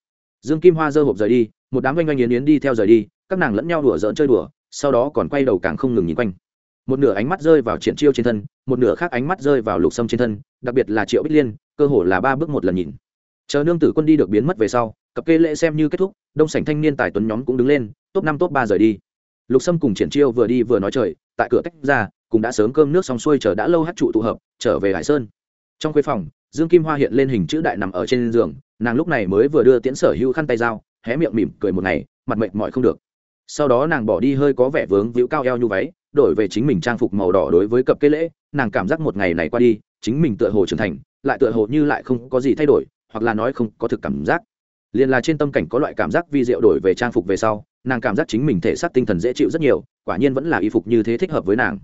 Dương kim hoa dơ hộp rời đi, một đám oanh oanh yến yến đi theo rời đi, các nàng lẫn nhau đùa giỡn chơi đùa, sau đó còn quay đầu càng không ngừng nhìn quanh. Một nửa ánh mắt rơi vào triển chiêu trên thân, một nửa khác ánh mắt rơi vào lục sâm trên thân, đặc biệt là triệu bích liên, cơ hồ là ba bước một lần nhìn. Chờ nương tử quân đi được biến mất về sau, cặp kê lễ xem như kết thúc, đông sảnh thanh niên tài tuấn nhóm cũng đứng lên, top năm, top ba rời đi. Lục sâm cùng triển chiêu vừa đi vừa nói trời, tại cửa tách ra cũng đã sớm cơm nước xong xuôi chờ đã lâu hát trụ tụ hợp, trở về hải sơn. Trong khuê phòng, dương kim hoa hiện lên hình chữ đại nằm ở trên giường, nàng lúc này mới vừa đưa tiễn sở hữu khăn tay dao, hé miệng mỉm cười một ngày, mặt mệt mỏi không được. Sau đó nàng bỏ đi hơi có vẻ vướng víu cao eo như váy, đổi về chính mình trang phục màu đỏ đối với cặp cây lễ, nàng cảm giác một ngày này qua đi, chính mình tựa hồ trưởng thành, lại tựa hồ như lại không có gì thay đổi, hoặc là nói không có thực cảm giác. Liền là trên tâm cảnh có loại cảm giác vi diệu đổi về trang phục về sau, nàng cảm giác chính mình thể xác tinh thần dễ chịu rất nhiều, quả nhiên vẫn là y phục như thế thích hợp với nàng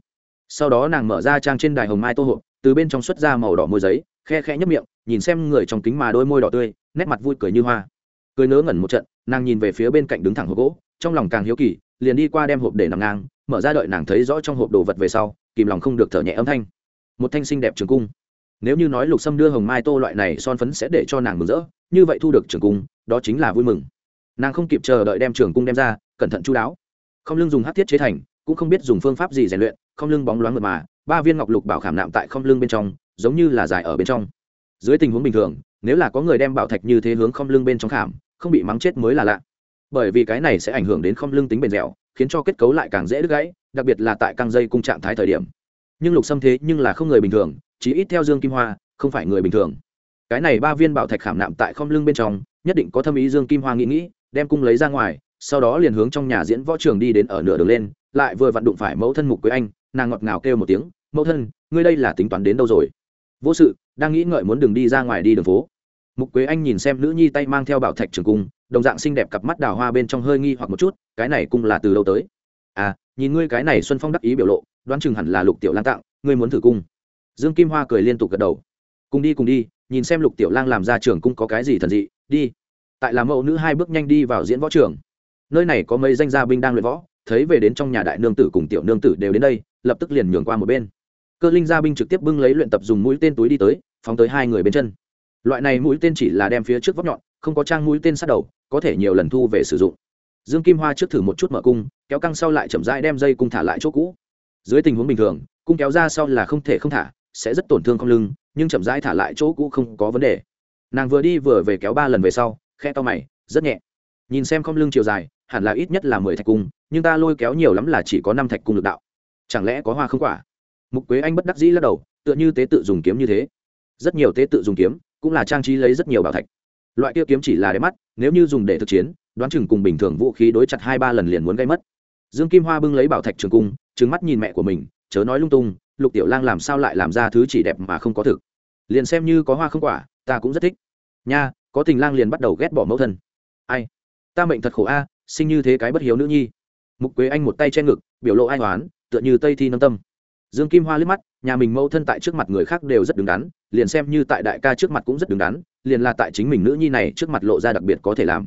sau đó nàng mở ra trang trên đài hồng mai tô hộp, từ bên trong xuất ra màu đỏ môi giấy, khe khẽ nhấp miệng, nhìn xem người trong kính mà đôi môi đỏ tươi, nét mặt vui cười như hoa. Cười nớ ngẩn một trận, nàng nhìn về phía bên cạnh đứng thẳng hộp gỗ, trong lòng càng hiếu kỳ, liền đi qua đem hộp để nằm ngang, mở ra đợi nàng thấy rõ trong hộp đồ vật về sau, kìm lòng không được thở nhẹ âm thanh. Một thanh xinh đẹp trường cung. Nếu như nói lục sâm đưa hồng mai tô loại này son phấn sẽ để cho nàng mừng rỡ, như vậy thu được trường cung, đó chính là vui mừng. Nàng không kịp chờ đợi đem trường cung đem ra, cẩn thận chú đáo. Không lưng dùng hát thiết chế thành, cũng không biết dùng phương pháp gì rèn luyện không lưng bóng loáng mượt mà, ba viên ngọc lục bảo khảm nạm tại không lưng bên trong, giống như là dài ở bên trong. Dưới tình huống bình thường, nếu là có người đem bảo thạch như thế hướng không lưng bên trong khảm, không bị mắng chết mới là lạ. Bởi vì cái này sẽ ảnh hưởng đến không lưng tính bền dẻo, khiến cho kết cấu lại càng dễ đứt gãy, đặc biệt là tại căng dây cung trạng thái thời điểm. Nhưng lục xâm thế nhưng là không người bình thường chỉ ít theo dương kim hoa, không phải người bình thường. Cái này ba viên bảo thạch khảm nạm tại không lưng bên trong, nhất định có thâm ý dương kim hoa nghĩ nghĩ, đem cung lấy ra ngoài, sau đó liền hướng trong nhà diễn võ trường đi đến ở nửa đường lên, lại vừa vặn đụng phải mẫu thân mục quế anh nàng ngọt ngào kêu một tiếng, mẫu thân, ngươi đây là tính toán đến đâu rồi? Vô sự, đang nghĩ ngợi muốn đừng đi ra ngoài đi đường phố. Mục quế anh nhìn xem nữ nhi tay mang theo bảo thạch trường cung, đồng dạng xinh đẹp cặp mắt đào hoa bên trong hơi nghi hoặc một chút, cái này cung là từ đâu tới? À nhìn ngươi cái này xuân phong đắc ý biểu lộ, đoán chừng hẳn là lục tiểu lang tặng, ngươi muốn thử cung. Dương kim hoa cười liên tục gật đầu. Cùng đi cùng đi, nhìn xem lục tiểu lang làm ra trường cung có cái gì thần dị, đi. Tại làm mẫu nữ hai bước nhanh đi vào diễn võ trường. Nơi này có mấy danh gia binh đang luyện võ, thấy về đến trong nhà đại nương tử cùng tiểu nương tử đều đến đây lập tức liền nhường qua một bên. Cơ linh gia binh trực tiếp bưng lấy luyện tập dùng mũi tên túi đi tới, phóng tới hai người bên chân. Loại này mũi tên chỉ là đem phía trước vóc nhọn, không có trang mũi tên sát đầu, có thể nhiều lần thu về sử dụng. Dương kim hoa trước thử một chút mở cung, kéo căng sau lại chậm rãi đem dây cung thả lại chỗ cũ. Dưới tình huống bình thường, cung kéo ra sau là không thể không thả, sẽ rất tổn thương không lưng, nhưng chậm rãi thả lại chỗ cũ không có vấn đề. Nàng vừa đi vừa về kéo ba lần về sau, khe to mày, rất nhẹ. Nhìn xem không lưng chiều dài, hẳn là ít nhất là mười thạch cung, nhưng ta lôi kéo nhiều lắm là chỉ có năm thạch cung lực đạo chẳng lẽ có hoa không quả? Mục quế anh bất đắc dĩ lắc đầu, tựa như tế tự dùng kiếm như thế. Rất nhiều tế tự dùng kiếm cũng là trang trí lấy rất nhiều bảo thạch. Loại kia kiếm chỉ là để mắt, nếu như dùng để thực chiến, đoán chừng cùng bình thường vũ khí đối chặt hai ba lần liền muốn gây mất. Dương kim hoa bưng lấy bảo thạch trường cung trứng mắt nhìn mẹ của mình, chớ nói lung tung, lục tiểu lang làm sao lại làm ra thứ chỉ đẹp mà không có thực? Liền xem như có hoa không quả, ta cũng rất thích. Nha, có tình lang liền bắt đầu ghét bỏ mẫu thân. Ai? Ta mệnh thật khổ a, sinh như thế cái bất hiếu nữ nhi. Mục quế anh một tay che ngực, biểu lộ ai oán tựa như tây thi nâng tâm. Dương kim hoa liếc mắt, nhà mình mẫu thân tại trước mặt người khác đều rất đứng đắn, liền xem như tại đại ca trước mặt cũng rất đứng đắn, liền là tại chính mình nữ nhi này trước mặt lộ ra đặc biệt có thể làm.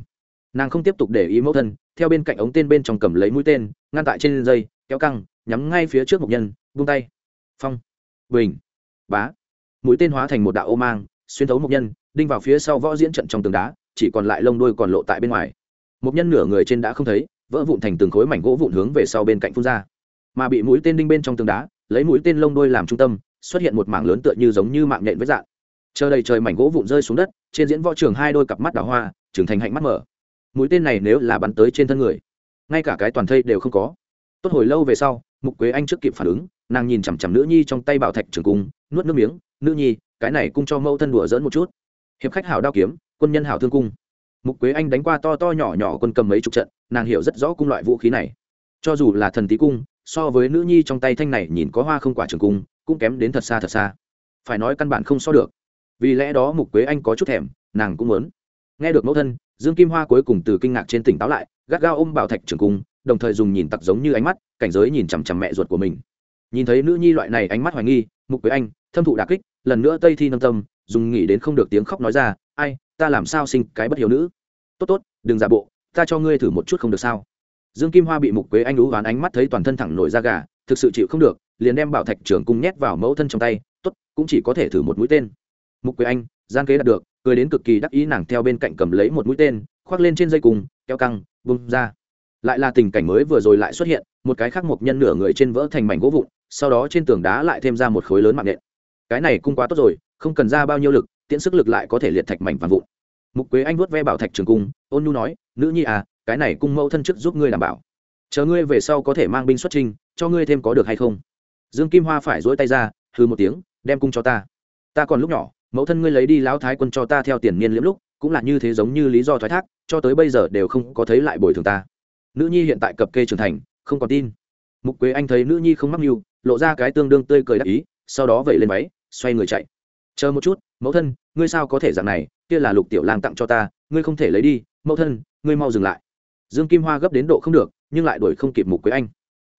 Nàng không tiếp tục để ý mẫu thân, theo bên cạnh ống tên bên trong cầm lấy mũi tên, ngăn tại trên dây, kéo căng, nhắm ngay phía trước mục nhân vung tay. Phong. Bình. Bá. Mũi tên hóa thành một đạo ô mang, xuyên thấu mục nhân, đinh vào phía sau võ diễn trận trong tường đá, chỉ còn lại lông đuôi còn lộ tại bên ngoài. Mục nhân nửa người trên đã không thấy, vỡ vụn thành từng khối mảnh gỗ vụn hướng về sau bên cạnh phun ra mà bị mũi tên đinh bên trong tường đá, lấy mũi tên lông đuôi làm trung tâm, xuất hiện một mảng lớn tựa như giống như mạng nhện với dạng chờ đầy trời mảnh gỗ vụn rơi xuống đất, trên diễn võ trường hai đôi cặp mắt đào hoa, trưởng thành hạnh mắt mở. Mũi tên này nếu là bắn tới trên thân người, ngay cả cái toàn thây đều không có. Tốt hồi lâu về sau, mục quế anh trước kịp phản ứng, nàng nhìn chằm chằm nữ nhi trong tay bảo thạch trường cung, nuốt nước miếng, nữ nhi, cái này cung cho mẫu thân đùa dỡn một chút. Hiệp khách hảo đao kiếm, quân nhân hảo thương cung. Mục quế anh đánh qua to to nhỏ nhỏ quân cầm mấy chục trận, nàng hiểu rất rõ cung loại vũ khí này. Cho dù là thần tí cung so với nữ nhi trong tay thanh này nhìn có hoa không quả trường cung, cũng kém đến thật xa thật xa. Phải nói căn bản không so được. Vì lẽ đó mục quế anh có chút thèm, nàng cũng muốn. Nghe được mẫu thân, dương kim hoa cuối cùng từ kinh ngạc trên tỉnh táo lại, gắt gao ôm bảo thạch trường cung, đồng thời dùng nhìn tặc giống như ánh mắt, cảnh giới nhìn chằm chằm mẹ ruột của mình. Nhìn thấy nữ nhi loại này ánh mắt hoài nghi, mục quế anh thâm thụ đà kích, lần nữa tây thi nâng tâm, dùng nghĩ đến không được tiếng khóc nói ra, ai, ta làm sao sinh cái bất hiếu nữ? Tốt tốt, đừng giả bộ, ta cho ngươi thử một chút không được sao? Dương kim hoa bị mục quế anh ú ván ánh mắt thấy toàn thân thẳng nổi da gà, thực sự chịu không được, liền đem bảo thạch trưởng cung nhét vào mẫu thân trong tay, tốt, cũng chỉ có thể thử một mũi tên. Mục quế anh, gian kế đạt được, cười đến cực kỳ đắc ý nàng theo bên cạnh cầm lấy một mũi tên, khoác lên trên dây cùng kéo căng, bung ra. Lại là tình cảnh mới vừa rồi lại xuất hiện, một cái khác một nhân nửa người trên vỡ thành mảnh gỗ vụn, sau đó trên tường đá lại thêm ra một khối lớn mạng nện. Cái này cung quá tốt rồi, không cần ra bao nhiêu lực, tiễn sức lực lại có thể liệt thạch mảnh vàng vụn. Mục quế anh vuốt ve bảo thạch trường cung, ôn nhu nói, nữ nhi à cái này cung mẫu thân chức giúp ngươi đảm bảo. Chờ ngươi về sau có thể mang binh xuất trinh cho ngươi thêm có được hay không? Dương kim hoa phải dỗi tay ra hư một tiếng, đem cung cho ta. Ta còn lúc nhỏ, mẫu thân ngươi lấy đi lão thái quân cho ta theo tiền niên liễm lúc, cũng là như thế giống như lý do thoái thác, cho tới bây giờ đều không có thấy lại bồi thường ta. Nữ nhi hiện tại cập kê trưởng thành, không còn tin. Mục quế anh thấy nữ nhi không mắc mưu, lộ ra cái tương đương tươi cười đắc ý, sau đó vẩy lên máy xoay người chạy. Chờ một chút, mẫu thân, ngươi sao có thể dạng này, kia là lục tiểu lang tặng cho ta, ngươi không thể lấy đi, mẫu thân, ngươi mau dừng lại dương kim hoa gấp đến độ không được, nhưng lại đuổi không kịp mục quế anh.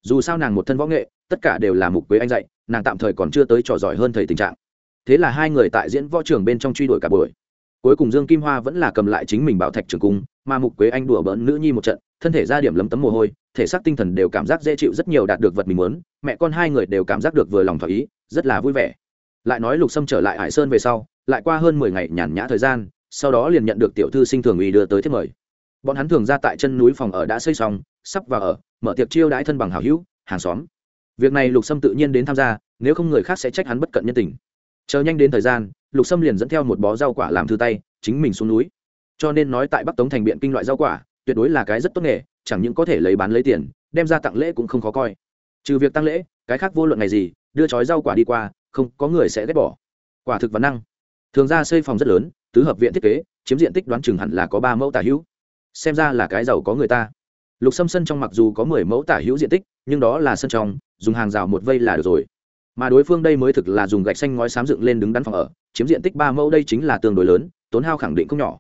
Dù sao nàng một thân võ nghệ, tất cả đều là mục quế anh dạy, nàng tạm thời còn chưa tới trò giỏi hơn thầy tình trạng. Thế là hai người tại diễn võ trường bên trong truy đuổi cả buổi. Cuối cùng dương kim hoa vẫn là cầm lại chính mình bảo thạch trường cung, mà mục quế anh đùa bỡn nữ nhi một trận, thân thể ra điểm lấm tấm mồ hôi, thể xác tinh thần đều cảm giác dễ chịu rất nhiều đạt được vật mình muốn, mẹ con hai người đều cảm giác được vừa lòng thỏa ý, rất là vui vẻ. Lại nói lục sâm trở lại hải sơn về sau, lại qua hơn mười ngày nhàn nhã thời gian, sau đó liền nhận được tiểu thư sinh thường ủy đưa tới thiết mời bọn hắn thường ra tại chân núi phòng ở đã xây xong, sắp vào ở, mở tiệc chiêu đãi thân bằng hào hữu, hàng xóm. Việc này lục sâm tự nhiên đến tham gia, nếu không người khác sẽ trách hắn bất cận nhân tình. Chờ nhanh đến thời gian, lục sâm liền dẫn theo một bó rau quả làm thư tay, chính mình xuống núi. Cho nên nói tại bắc tống thành biện kinh loại rau quả, tuyệt đối là cái rất tốt nghề, chẳng những có thể lấy bán lấy tiền, đem ra tặng lễ cũng không khó coi. Trừ việc tăng lễ, cái khác vô luận ngày gì, đưa chói rau quả đi qua, không, có người sẽ ghét bỏ. Quả thực và năng. Thường ra xây phòng rất lớn, tứ hợp viện thiết kế, chiếm diện tích đoán chừng hẳn là có ba mẫu tả hữu xem ra là cái giàu có người ta. Lục sâm sân trong mặc dù có mười mẫu tả hữu diện tích, nhưng đó là sân trong, dùng hàng rào một vây là được rồi. Mà đối phương đây mới thực là dùng gạch xanh ngói xám dựng lên đứng đắn phòng ở, chiếm diện tích ba mẫu đây chính là tương đối lớn, tốn hao khẳng định không nhỏ.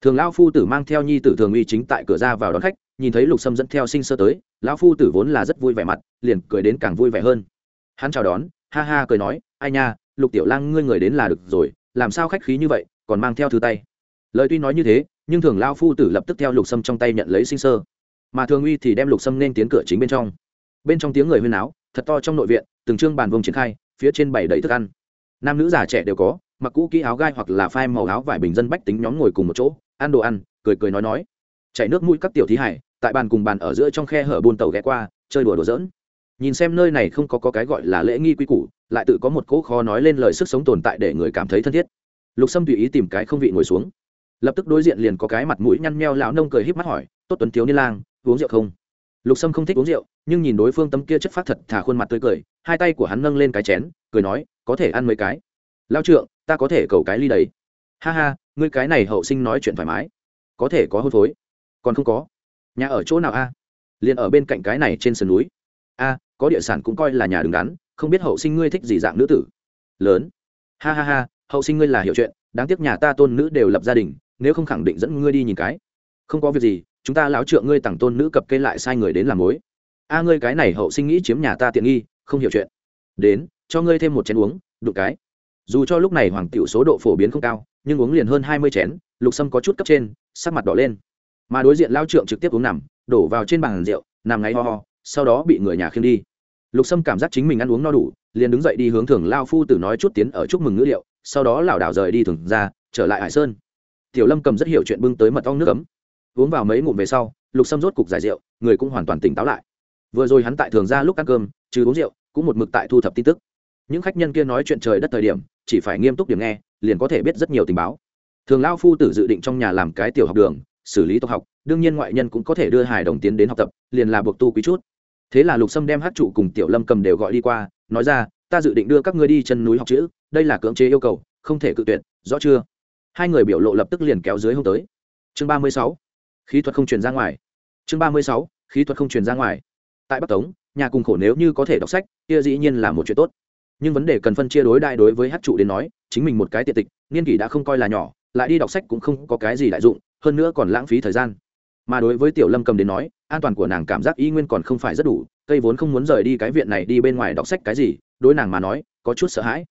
Thường lão phu tử mang theo nhi tử thường uy chính tại cửa ra vào đón khách, nhìn thấy lục sâm dẫn theo sinh sơ tới, lão phu tử vốn là rất vui vẻ mặt, liền cười đến càng vui vẻ hơn. Hắn chào đón, ha ha cười nói, ai nha, lục tiểu lang ngươi người đến là được rồi, làm sao khách khí như vậy, còn mang theo thư tay. Lời tuy nói như thế nhưng thường lao phu tử lập tức theo lục sâm trong tay nhận lấy sinh sơ. Mà thường uy thì đem lục sâm nên tiến cửa chính bên trong. Bên trong tiếng người huyên áo thật to trong nội viện từng chương bàn vông triển khai phía trên bảy đầy thức ăn. Nam nữ già trẻ đều có mặc cũ kỹ áo gai hoặc là phai màu áo vải bình dân bách tính nhóm ngồi cùng một chỗ ăn đồ ăn cười cười nói nói. Chảy nước mũi các tiểu thí hải tại bàn cùng bàn ở giữa trong khe hở buôn tàu ghé qua chơi đùa đùa giỡn. Nhìn xem nơi này không có, có cái gọi là lễ nghi quy củ lại tự có một cỗ khó nói lên lời sức sống tồn tại để người cảm thấy thân thiết. Lục sâm tùy ý tìm cái không vị ngồi xuống lập tức đối diện liền có cái mặt mũi nhăn meo lão nông cười híp mắt hỏi, tốt tuấn thiếu niên lang, uống rượu không? Lục sâm không thích uống rượu, nhưng nhìn đối phương tấm kia chất phát thật thả khuôn mặt tươi cười, hai tay của hắn nâng lên cái chén, cười nói, có thể ăn mấy cái? Lao trượng, ta có thể cầu cái ly đấy. Ha ha, ngươi cái này hậu sinh nói chuyện thoải mái. Có thể có hôn phối. Còn không có. Nhà ở chỗ nào a? Liền ở bên cạnh cái này trên sườn núi. A, có địa sản cũng coi là nhà đứng đắn, không biết hậu sinh ngươi thích gì dạng nữ tử. Lớn. Ha ha ha, hậu sinh ngươi là hiểu chuyện, đáng tiếc nhà ta tôn nữ đều lập gia đình nếu không khẳng định dẫn ngươi đi nhìn cái. Không có việc gì, chúng ta láo trượng ngươi tặng tôn nữ cập kê lại sai người đến làm mối. A ngươi cái này hậu sinh nghĩ chiếm nhà ta tiện nghi, không hiểu chuyện. Đến, cho ngươi thêm một chén uống, đụng cái. Dù cho lúc này hoàng tiểu số độ phổ biến không cao, nhưng uống liền hơn hai mươi chén, lục sâm có chút cấp trên, sắc mặt đỏ lên. Mà đối diện lao trượng trực tiếp uống nằm, đổ vào trên bàn rượu, nằm ngáy ho ho, sau đó bị người nhà khiêng đi. Lục sâm cảm giác chính mình ăn uống no đủ, liền đứng dậy đi hướng thường lao phu tử nói chút tiến ở chúc mừng ngữ liệu, sau đó lảo đảo rời đi thường ra, trở lại hải sơn tiểu lâm cầm rất hiểu chuyện bưng tới mật ong nước cấm, uống vào mấy ngụm về sau lục sâm rốt cục giải rượu người cũng hoàn toàn tỉnh táo lại. Vừa rồi hắn tại thường ra lúc ăn cơm trừ uống rượu cũng một mực tại thu thập tin tức. Những khách nhân kia nói chuyện trời đất thời điểm chỉ phải nghiêm túc điểm nghe liền có thể biết rất nhiều tình báo. Thường lao phu tử dự định trong nhà làm cái tiểu học đường xử lý tộc học đương nhiên ngoại nhân cũng có thể đưa hải đồng tiến đến học tập liền là buộc tu quý chút. Thế là lục sâm đem hát trụ cùng tiểu lâm cầm đều gọi đi qua nói ra ta dự định đưa các ngươi đi chân núi học chữ đây là cưỡng chế yêu cầu không thể cự tuyệt rõ chưa? Hai người biểu lộ lập tức liền kéo dưới hông tới. Chương ba mươi sáu. Khí thuật không truyền ra ngoài. Chương ba mươi sáu, khí thuật không truyền ra ngoài. Tại bắc tống, nhà cùng khổ nếu như có thể đọc sách, kia dĩ nhiên là một chuyện tốt. Nhưng vấn đề cần phân chia đối đại đối với hát trụ đến nói, chính mình một cái tiện tịch, niên kỷ đã không coi là nhỏ, lại đi đọc sách cũng không có cái gì đại dụng, hơn nữa còn lãng phí thời gian. Mà đối với tiểu lâm cầm đến nói, an toàn của nàng cảm giác y nguyên còn không phải rất đủ, cây vốn không muốn rời đi cái viện này đi bên ngoài đọc sách cái gì, đối nàng mà nói, có chút sợ hãi.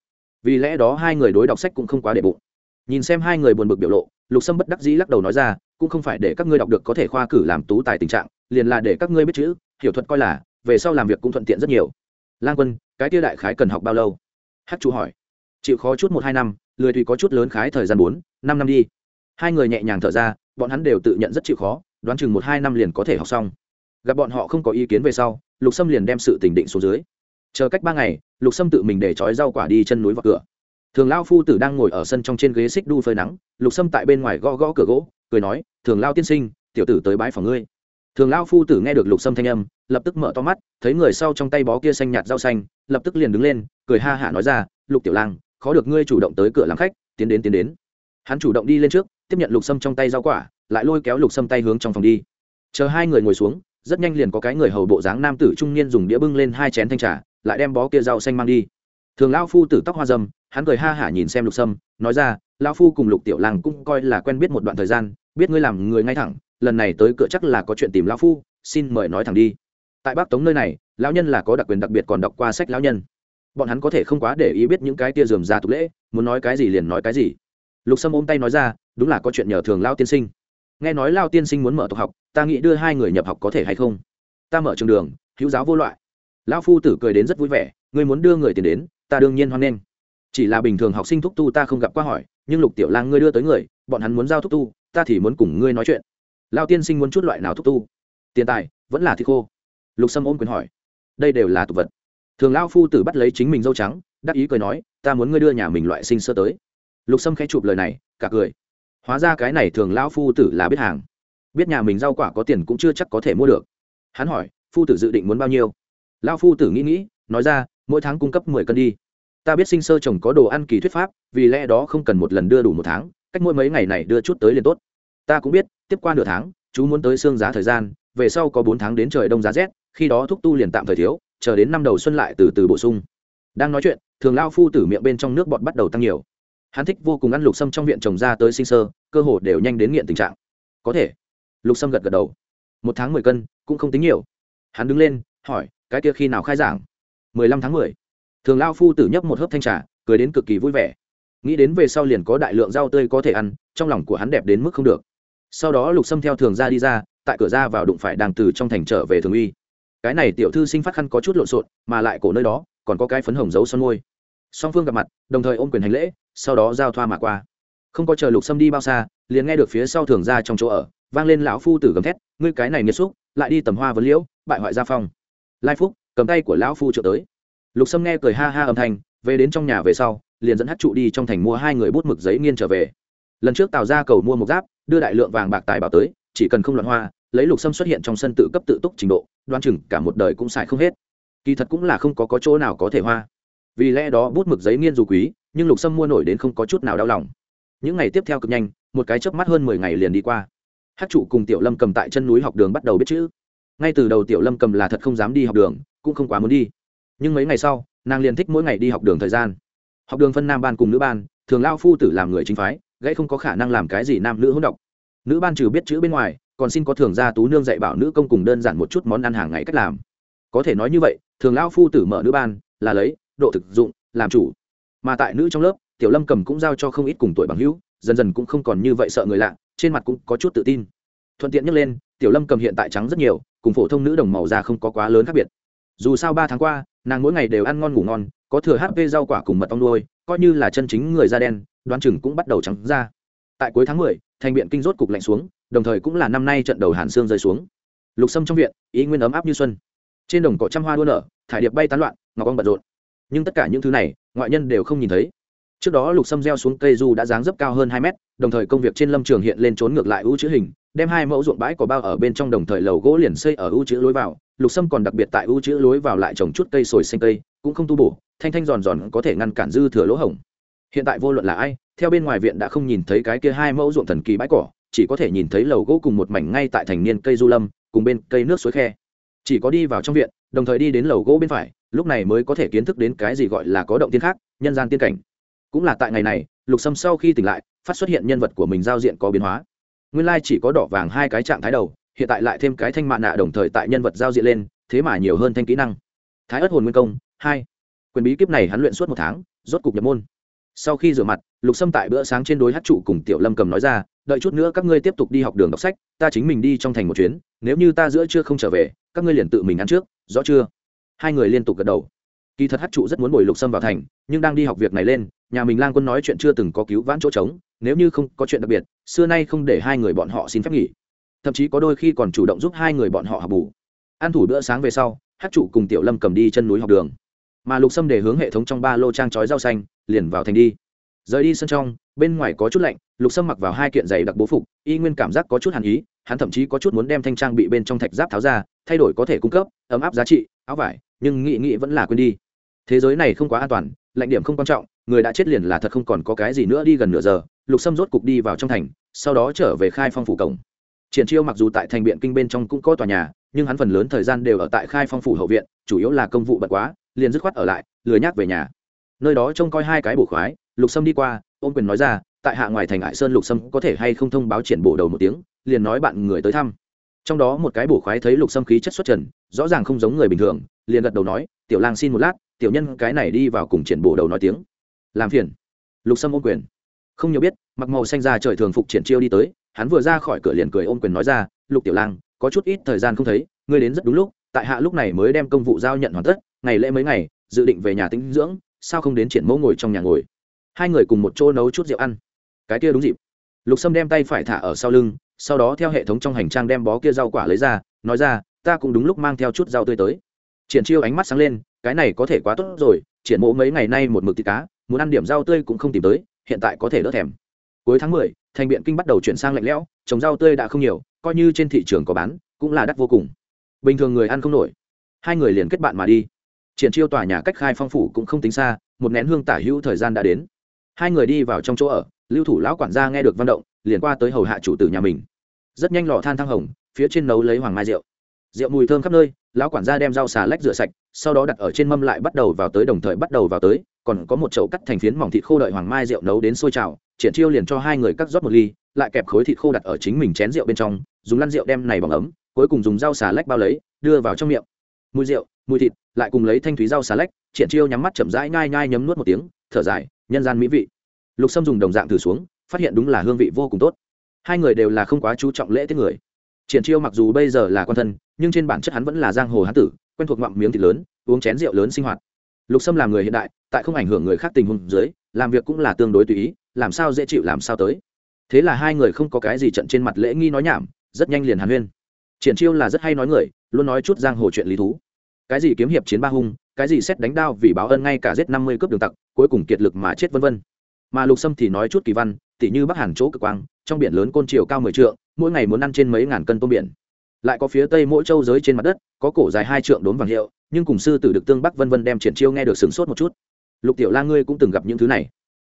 Vì lẽ đó hai người đối đọc sách cũng không quá để bụng nhìn xem hai người buồn bực biểu lộ, lục sâm bất đắc dĩ lắc đầu nói ra, cũng không phải để các ngươi đọc được có thể khoa cử làm tú tài tình trạng, liền là để các ngươi biết chữ, hiểu thuật coi là, về sau làm việc cũng thuận tiện rất nhiều. Lang quân, cái tia đại khái cần học bao lâu? Hát chủ hỏi. Chịu khó chút một hai năm, lười tùy có chút lớn khái thời gian bốn, năm năm đi. Hai người nhẹ nhàng thở ra, bọn hắn đều tự nhận rất chịu khó, đoán chừng một hai năm liền có thể học xong. Gặp bọn họ không có ý kiến về sau, lục sâm liền đem sự tỉnh định xuống dưới. Chờ cách ba ngày, lục sâm tự mình để trói rau quả đi chân núi vào cửa thường lao phu tử đang ngồi ở sân trong trên ghế xích đu phơi nắng, lục sâm tại bên ngoài gõ gõ cửa gỗ, cười nói, thường lao tiên sinh, tiểu tử tới bãi phòng ngươi. Thường lao phu tử nghe được lục sâm thanh âm, lập tức mở to mắt, thấy người sau trong tay bó kia xanh nhạt rau xanh, lập tức liền đứng lên, cười ha hả nói ra, lục tiểu lang, khó được ngươi chủ động tới cửa làm khách, tiến đến tiến đến. Hắn chủ động đi lên trước, tiếp nhận lục sâm trong tay rau quả, lại lôi kéo lục sâm tay hướng trong phòng đi. Chờ hai người ngồi xuống, rất nhanh liền có cái người hầu bộ dáng nam tử trung niên dùng đĩa bưng lên hai chén thanh trà, lại đem bó kia rau xanh mang đi. Thường lao phu tử tóc hoa dâm hắn cười ha hả nhìn xem lục sâm, nói ra lao phu cùng lục tiểu lang cũng coi là quen biết một đoạn thời gian, biết ngươi làm người ngay thẳng, lần này tới cửa chắc là có chuyện tìm lao phu, xin mời nói thẳng đi. Tại bắc tống nơi này, lão nhân là có đặc quyền đặc biệt còn đọc qua sách lão nhân. Bọn hắn có thể không quá để ý biết những cái tia dườm ra tục lễ, muốn nói cái gì liền nói cái gì. Lục sâm ôm tay nói ra, đúng là có chuyện nhờ thường lao tiên sinh. Nghe nói lao tiên sinh muốn mở tộc học, ta nghĩ đưa hai người nhập học có thể hay không? Ta mở trường đường, hữu giáo vô loại. Lão phu tử cười đến rất vui vẻ, ngươi muốn đưa người tiền đến, ta đương nhiên hoan nghênh chỉ là bình thường học sinh thúc tu ta không gặp qua hỏi, nhưng lục tiểu lang ngươi đưa tới người, bọn hắn muốn giao thúc tu, ta thì muốn cùng ngươi nói chuyện. Lao tiên sinh muốn chút loại nào thúc tu? Tiền tài, vẫn là thịt khô. Lục sâm ôm quyền hỏi. Đây đều là tục vật. Thường lao phu tử bắt lấy chính mình dâu trắng, đắc ý cười nói, ta muốn ngươi đưa nhà mình loại sinh sơ tới. Lục sâm khẽ chụp lời này, cả cười. Hóa ra cái này thường lao phu tử là biết hàng. Biết nhà mình rau quả có tiền cũng chưa chắc có thể mua được. Hắn hỏi, phu tử dự định muốn bao nhiêu? Lao phu tử nghĩ nghĩ, nói ra, mỗi tháng cung cấp mười cân đi ta biết sinh sơ chồng có đồ ăn kỳ thuyết pháp, vì lẽ đó không cần một lần đưa đủ một tháng, cách mỗi mấy ngày này đưa chút tới liền tốt. Ta cũng biết, tiếp qua nửa tháng, chú muốn tới xương giá thời gian, về sau có bốn tháng đến trời đông giá rét, khi đó thúc tu liền tạm thời thiếu, chờ đến năm đầu xuân lại từ từ bổ sung. Đang nói chuyện, thường lao phu tử miệng bên trong nước bọt bắt đầu tăng nhiều. Hắn thích vô cùng ăn lục sâm trong viện trồng ra tới sinh sơ, cơ hồ đều nhanh đến nghiện tình trạng. Có thể. Lục sâm gật gật đầu. Một tháng mười cân, cũng không tính nhiều. Hắn đứng lên, hỏi, cái kia khi nào khai giảng? Mười lăm tháng mười thường lao phu tử nhấp một hớp thanh trà, cười đến cực kỳ vui vẻ. Nghĩ đến về sau liền có đại lượng rau tươi có thể ăn, trong lòng của hắn đẹp đến mức không được. Sau đó lục sâm theo thường ra đi ra, tại cửa ra vào đụng phải đàng từ trong thành trở về thường uy. Cái này tiểu thư sinh phát khăn có chút lộn xộn, mà lại cổ nơi đó, còn có cái phấn hồng dấu son môi. Song phương gặp mặt, đồng thời ôm quyền hành lễ, sau đó giao thoa mà qua. Không có chờ lục sâm đi bao xa, liền nghe được phía sau thường ra trong chỗ ở, vang lên lão phu tử gầm thét, ngươi cái này nghiệt xúc, lại đi tầm hoa vấn liễu, bại hoại gia phong. Lai phúc, cầm tay của lão phu trợ tới lục sâm nghe cười ha ha âm thanh về đến trong nhà về sau liền dẫn hát trụ đi trong thành mua hai người bút mực giấy nghiên trở về. Lần trước tào ra cầu mua một giáp đưa đại lượng vàng bạc tài bảo tới chỉ cần không loạn hoa lấy lục sâm xuất hiện trong sân tự cấp tự túc trình độ đoan chừng cả một đời cũng xài không hết. Kỳ thật cũng là không có, có chỗ nào có thể hoa. Vì lẽ đó bút mực giấy nghiên dù quý nhưng lục sâm mua nổi đến không có chút nào đau lòng. Những ngày tiếp theo cực nhanh một cái chớp mắt hơn mười ngày liền đi qua. Hát trụ cùng tiểu lâm cầm tại chân núi học đường bắt đầu biết chữ. Ngay từ đầu tiểu lâm cầm là thật không dám đi học đường cũng không quá muốn đi nhưng mấy ngày sau, nàng liền thích mỗi ngày đi học đường thời gian. Học đường phân nam ban cùng nữ ban, thường lao phu tử làm người chính phái, gãy không có khả năng làm cái gì nam nữ hỗn độc. Nữ ban trừ biết chữ bên ngoài, còn xin có thường gia tú nương dạy bảo nữ công cùng đơn giản một chút món ăn hàng ngày cách làm. Có thể nói như vậy, thường lao phu tử mở nữ ban, là lấy, độ thực dụng, làm chủ. Mà tại nữ trong lớp, tiểu lâm cầm cũng giao cho không ít cùng tuổi bằng hữu, dần dần cũng không còn như vậy sợ người lạ, trên mặt cũng có chút tự tin. Thuận tiện nhắc lên, tiểu lâm cầm hiện tại trắng rất nhiều, cùng phổ thông nữ đồng màu da không có quá lớn khác biệt. Dù sao ba tháng qua nàng mỗi ngày đều ăn ngon ngủ ngon, có thừa hp rau quả cùng mật ong nuôi, coi như là chân chính người da đen, đoán chừng cũng bắt đầu trắng ra. Tại cuối tháng mười, thành biện kinh rốt cục lạnh xuống, đồng thời cũng là năm nay trận đầu hàn xương rơi xuống. Lục sâm trong viện, ý nguyên ấm áp như xuân. Trên đồng cỏ trăm hoa đua nở, thải điệp bay tán loạn, ngọc ong bận rộn. Nhưng tất cả những thứ này, ngoại nhân đều không nhìn thấy. Trước đó lục sâm gieo xuống cây du đã dáng dấp cao hơn hai mét, đồng thời công việc trên lâm trường hiện lên trốn ngược lại ưu chữ hình, đem hai mẫu ruộng bãi có bao ở bên trong đồng thời lầu gỗ liền xây ở ưu chữ lối vào lục sâm còn đặc biệt tại ưu chữ lối vào lại trồng chút cây sồi xanh cây, cũng không tu bổ, thanh thanh giòn giòn có thể ngăn cản dư thừa lỗ hổng. Hiện tại vô luận là ai, theo bên ngoài viện đã không nhìn thấy cái kia hai mẫu ruộng thần kỳ bãi cỏ, chỉ có thể nhìn thấy lầu gỗ cùng một mảnh ngay tại thành niên cây du lâm, cùng bên cây nước suối khe. Chỉ có đi vào trong viện, đồng thời đi đến lầu gỗ bên phải, lúc này mới có thể kiến thức đến cái gì gọi là có động tiên khác, nhân gian tiên cảnh. Cũng là tại ngày này, lục sâm sau khi tỉnh lại, phát xuất hiện nhân vật của mình giao diện có biến hóa. Nguyên lai chỉ có đỏ vàng hai cái trạng thái đầu hiện tại lại thêm cái thanh mạ nạ đồng thời tại nhân vật giao diện lên, thế mà nhiều hơn thanh kỹ năng. Thái ất hồn nguyên công, hai. Quyền bí kíp này hắn luyện suốt một tháng, rốt cục nhập môn. Sau khi rửa mặt, lục sâm tại bữa sáng trên đối hát trụ cùng tiểu lâm cầm nói ra, đợi chút nữa các ngươi tiếp tục đi học đường đọc sách, ta chính mình đi trong thành một chuyến, nếu như ta giữa chưa không trở về, các ngươi liền tự mình ăn trước, rõ chưa? Hai người liên tục gật đầu. Kỳ thật hát trụ rất muốn bồi lục sâm vào thành, nhưng đang đi học việc này lên, nhà mình lang quân nói chuyện chưa từng có cứu vãn chỗ trống, nếu như không có chuyện đặc biệt, xưa nay không để hai người bọn họ xin phép nghỉ thậm chí có đôi khi còn chủ động giúp hai người bọn họ học bù. Ăn thủ bữa sáng về sau hát chủ cùng tiểu lâm cầm đi chân núi học đường. Mà lục sâm để hướng hệ thống trong ba lô trang trói rau xanh, liền vào thành đi. Rời đi sân trong, bên ngoài có chút lạnh, lục sâm mặc vào hai kiện giày đặc bố phục, y nguyên cảm giác có chút hàn ý, hắn thậm chí có chút muốn đem thanh trang bị bên trong thạch giáp tháo ra, thay đổi có thể cung cấp, ấm áp giá trị, áo vải, nhưng nghị nghị vẫn là quên đi. Thế giới này không quá an toàn, lạnh điểm không quan trọng, người đã chết liền là thật không còn có cái gì nữa đi gần nửa giờ, lục sâm rốt cục đi vào trong thành, sau đó trở về khai phong phủ cổng triển chiêu mặc dù tại thành biện kinh bên trong cũng có tòa nhà, nhưng hắn phần lớn thời gian đều ở tại khai phong phủ hậu viện, chủ yếu là công vụ bận quá, liền dứt khoát ở lại, lười nhác về nhà. Nơi đó trông coi hai cái bổ khoái, lục sâm đi qua, ôm quyền nói ra, tại hạ ngoài thành ải sơn lục sâm có thể hay không thông báo triển bổ đầu một tiếng, liền nói bạn người tới thăm. Trong đó một cái bổ khoái thấy lục sâm khí chất xuất trần, rõ ràng không giống người bình thường, liền gật đầu nói, tiểu lang xin một lát, tiểu nhân cái này đi vào cùng triển bổ đầu nói tiếng. Làm phiền. Lục sâm ôm quyền. Không nhiều biết, mặc màu xanh ra trời thường phục triển chiêu đi tới hắn vừa ra khỏi cửa liền cười ôm quyền nói ra, lục tiểu lang, có chút ít thời gian không thấy, ngươi đến rất đúng lúc, tại hạ lúc này mới đem công vụ giao nhận hoàn tất, ngày lễ mấy ngày, dự định về nhà tĩnh dưỡng, sao không đến triển mẫu ngồi trong nhà ngồi? Hai người cùng một chỗ nấu chút rượu ăn. Cái kia đúng dịp. Lục sâm đem tay phải thả ở sau lưng, sau đó theo hệ thống trong hành trang đem bó kia rau quả lấy ra, nói ra, ta cũng đúng lúc mang theo chút rau tươi tới. Triển chiêu ánh mắt sáng lên, cái này có thể quá tốt rồi, triển mộ mấy ngày nay một mực thịt cá, muốn ăn điểm rau tươi cũng không tìm tới, hiện tại có thể đỡ thèm cuối tháng mười, thành biện kinh bắt đầu chuyển sang lạnh lẽo, trồng rau tươi đã không nhiều, coi như trên thị trường có bán, cũng là đắt vô cùng. Bình thường người ăn không nổi. Hai người liền kết bạn mà đi. Triển chiêu tòa nhà cách khai phong phủ cũng không tính xa, một nén hương tả hữu thời gian đã đến. Hai người đi vào trong chỗ ở, lưu thủ lão quản gia nghe được văn động, liền qua tới hầu hạ chủ tử nhà mình. Rất nhanh lò than thăng hồng, phía trên nấu lấy hoàng mai rượu rượu mùi thơm khắp nơi, lão quản gia đem rau xà lách rửa sạch, sau đó đặt ở trên mâm lại bắt đầu vào tới đồng thời bắt đầu vào tới, còn có một chậu cắt thành phiến mỏng thịt khô đợi hoàng mai rượu nấu đến sôi trào, triển chiêu liền cho hai người cắt rót một ly, lại kẹp khối thịt khô đặt ở chính mình chén rượu bên trong, dùng lăn rượu đem này bằng ấm, cuối cùng dùng rau xà lách bao lấy, đưa vào trong miệng. Mùi rượu, mùi thịt, lại cùng lấy thanh thúy rau xà lách, triển chiêu nhắm mắt chậm rãi ngai ngai nhấm nuốt một tiếng, thở dài, nhân gian mỹ vị. Lục sâm dùng đồng dạng thử xuống, phát hiện đúng là hương vị vô cùng tốt. Hai người đều là không quá chú trọng lễ tiết người. Triển chiêu mặc dù bây giờ là con thân nhưng trên bản chất hắn vẫn là giang hồ hán tử, quen thuộc ngậm miếng thịt lớn, uống chén rượu lớn sinh hoạt. Lục sâm là người hiện đại, tại không ảnh hưởng người khác tình huống dưới, làm việc cũng là tương đối tùy ý, làm sao dễ chịu làm sao tới. Thế là hai người không có cái gì trận trên mặt lễ nghi nói nhảm, rất nhanh liền hàn huyên. Triển chiêu là rất hay nói người, luôn nói chút giang hồ chuyện lý thú. Cái gì kiếm hiệp chiến ba hung, cái gì xét đánh đao vì báo ân ngay cả giết năm mươi cướp đường tặc, cuối cùng kiệt lực mà chết vân vân. Mà lục sâm thì nói chút kỳ văn, tỉ như bắc hàn chỗ cực quang, trong biển lớn côn triều cao mười trượng, mỗi ngày muốn ăn trên mấy ngàn cân tôm biển lại có phía tây mỗi châu giới trên mặt đất, có cổ dài hai trượng đốn vàng hiệu, nhưng cùng sư tử được tương bắc vân vân đem triển chiêu nghe được sửng sốt một chút. Lục tiểu la ngươi cũng từng gặp những thứ này.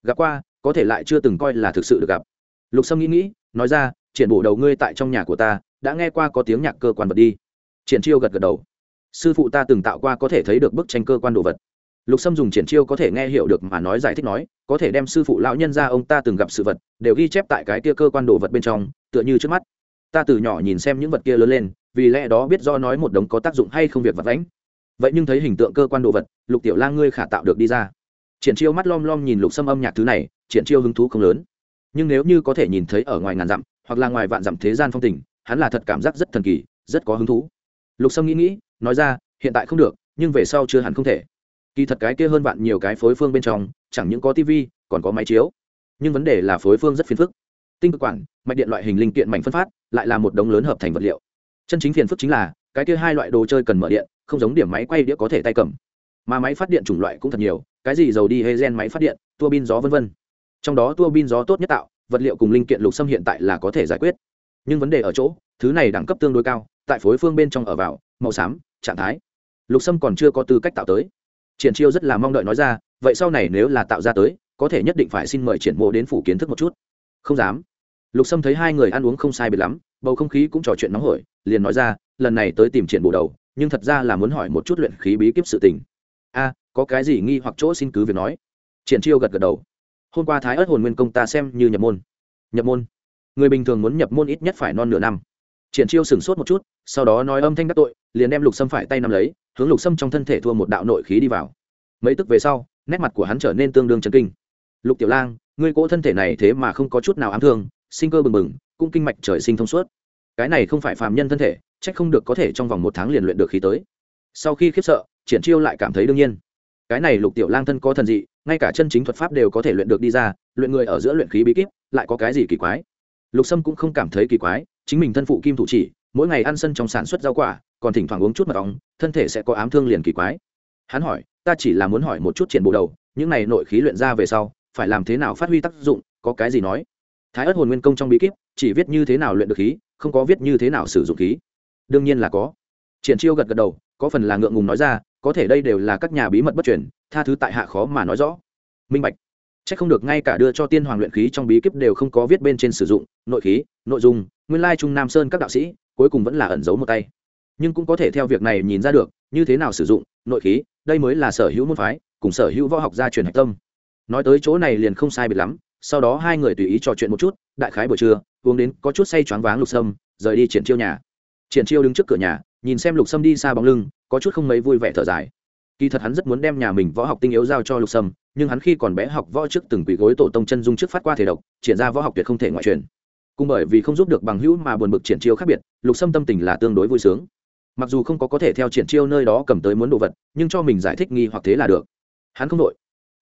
Gặp qua, có thể lại chưa từng coi là thực sự được gặp. Lục sâm nghĩ nghĩ, nói ra, triển bộ đầu ngươi tại trong nhà của ta, đã nghe qua có tiếng nhạc cơ quan vật đi. Triển chiêu gật gật đầu. Sư phụ ta từng tạo qua có thể thấy được bức tranh cơ quan đồ vật. Lục sâm dùng triển chiêu có thể nghe hiểu được mà nói giải thích nói, có thể đem sư phụ lão nhân ra ông ta từng gặp sự vật, đều ghi chép tại cái kia cơ quan đồ vật bên trong, tựa như trước mắt ta từ nhỏ nhìn xem những vật kia lớn lên, vì lẽ đó biết do nói một đống có tác dụng hay không việc vật lãnh vậy nhưng thấy hình tượng cơ quan đồ vật, lục tiểu lang ngươi khả tạo được đi ra. Triển chiêu mắt lom lom nhìn lục sâm âm nhạc thứ này, triển chiêu hứng thú không lớn. Nhưng nếu như có thể nhìn thấy ở ngoài ngàn dặm, hoặc là ngoài vạn dặm thế gian phong tình, hắn là thật cảm giác rất thần kỳ, rất có hứng thú. Lục sâm nghĩ nghĩ, nói ra, hiện tại không được, nhưng về sau chưa hẳn không thể. Kỳ thật cái kia hơn vạn nhiều cái phối phương bên trong, chẳng những có tv còn có máy chiếu. Nhưng vấn đề là phối phương rất phiền phức tinh cực quản, mạch điện loại hình linh kiện mảnh phân phát, lại là một đống lớn hợp thành vật liệu. Chân chính phiền phức chính là, cái kia hai loại đồ chơi cần mở điện, không giống điểm máy quay đĩa có thể tay cầm. Mà máy phát điện chủng loại cũng thật nhiều, cái gì dầu đi hay gen máy phát điện, tua bin gió vân vân. Trong đó tua bin gió tốt nhất tạo, vật liệu cùng linh kiện lục xâm hiện tại là có thể giải quyết. Nhưng vấn đề ở chỗ, thứ này đẳng cấp tương đối cao, tại phối phương bên trong ở vào, màu xám, trạng thái. Lục sâm còn chưa có tư cách tạo tới. Triển chiêu rất là mong đợi nói ra, vậy sau này nếu là tạo ra tới, có thể nhất định phải xin mời triển mộ đến phủ kiến thức một chút. Không dám lục sâm thấy hai người ăn uống không sai biệt lắm, bầu không khí cũng trò chuyện nóng hổi, liền nói ra, lần này tới tìm triển bộ đầu, nhưng thật ra là muốn hỏi một chút luyện khí bí kíp sự tình. A, có cái gì nghi hoặc chỗ xin cứ việc nói. Triển chiêu gật gật đầu. Hôm qua thái ớt hồn nguyên công ta xem như nhập môn. Nhập môn? Người bình thường muốn nhập môn ít nhất phải non nửa năm. Triển chiêu sửng sốt một chút, sau đó nói âm thanh đắc tội, liền đem lục sâm phải tay nắm lấy, hướng lục sâm trong thân thể thua một đạo nội khí đi vào. Mấy tức về sau, nét mặt của hắn trở nên tương đương chấn kinh. Lục tiểu lang, ngươi cỗ thân thể này thế mà không có chút nào ám thương sinh cơ bừng bừng, cũng kinh mạch trời sinh thông suốt. Cái này không phải phàm nhân thân thể trách không được có thể trong vòng một tháng liền luyện được khí tới. Sau khi khiếp sợ, triển chiêu lại cảm thấy đương nhiên. Cái này lục tiểu lang thân có thần dị, ngay cả chân chính thuật pháp đều có thể luyện được đi ra, luyện người ở giữa luyện khí bí kíp, lại có cái gì kỳ quái? Lục sâm cũng không cảm thấy kỳ quái, chính mình thân phụ kim thủ chỉ, mỗi ngày ăn sân trong sản xuất rau quả, còn thỉnh thoảng uống chút mật ong, thân thể sẽ có ám thương liền kỳ quái. Hắn hỏi, ta chỉ là muốn hỏi một chút triển bộ đầu, những này nội khí luyện ra về sau, phải làm thế nào phát huy tác dụng, có cái gì nói? Thái ất hồn nguyên công trong bí kíp, chỉ viết như thế nào luyện được khí, không có viết như thế nào sử dụng khí. Đương nhiên là có. Triển chiêu gật gật đầu, có phần là ngượng ngùng nói ra, có thể đây đều là các nhà bí mật bất truyền, tha thứ tại hạ khó mà nói rõ. Minh bạch. Chắc không được ngay cả đưa cho tiên hoàng luyện khí trong bí kíp đều không có viết bên trên sử dụng, nội khí, nội dung, nguyên lai trung nam sơn các đạo sĩ, cuối cùng vẫn là ẩn giấu một tay. Nhưng cũng có thể theo việc này nhìn ra được, như thế nào sử dụng, nội khí, đây mới là sở hữu môn phái, cùng sở hữu võ học gia truyền hạch tâm. Nói tới chỗ này liền không sai biệt lắm sau đó hai người tùy ý trò chuyện một chút, đại khái buổi trưa, uống đến có chút say choáng váng lục sâm, rời đi triển chiêu nhà. Triển chiêu đứng trước cửa nhà, nhìn xem lục sâm đi xa bóng lưng, có chút không mấy vui vẻ thở dài. Kỳ thật hắn rất muốn đem nhà mình võ học tinh yếu giao cho lục sâm, nhưng hắn khi còn bé học võ trước từng quỷ gối tổ tông chân dung trước phát qua thể độc, triển ra võ học tuyệt không thể ngoại truyền. Cùng bởi vì không giúp được bằng hữu mà buồn bực triển chiêu khác biệt, lục sâm tâm tình là tương đối vui sướng. Mặc dù không có có thể theo triển chiêu nơi đó cầm tới muốn đồ vật, nhưng cho mình giải thích nghi hoặc thế là được. Hắn không đội.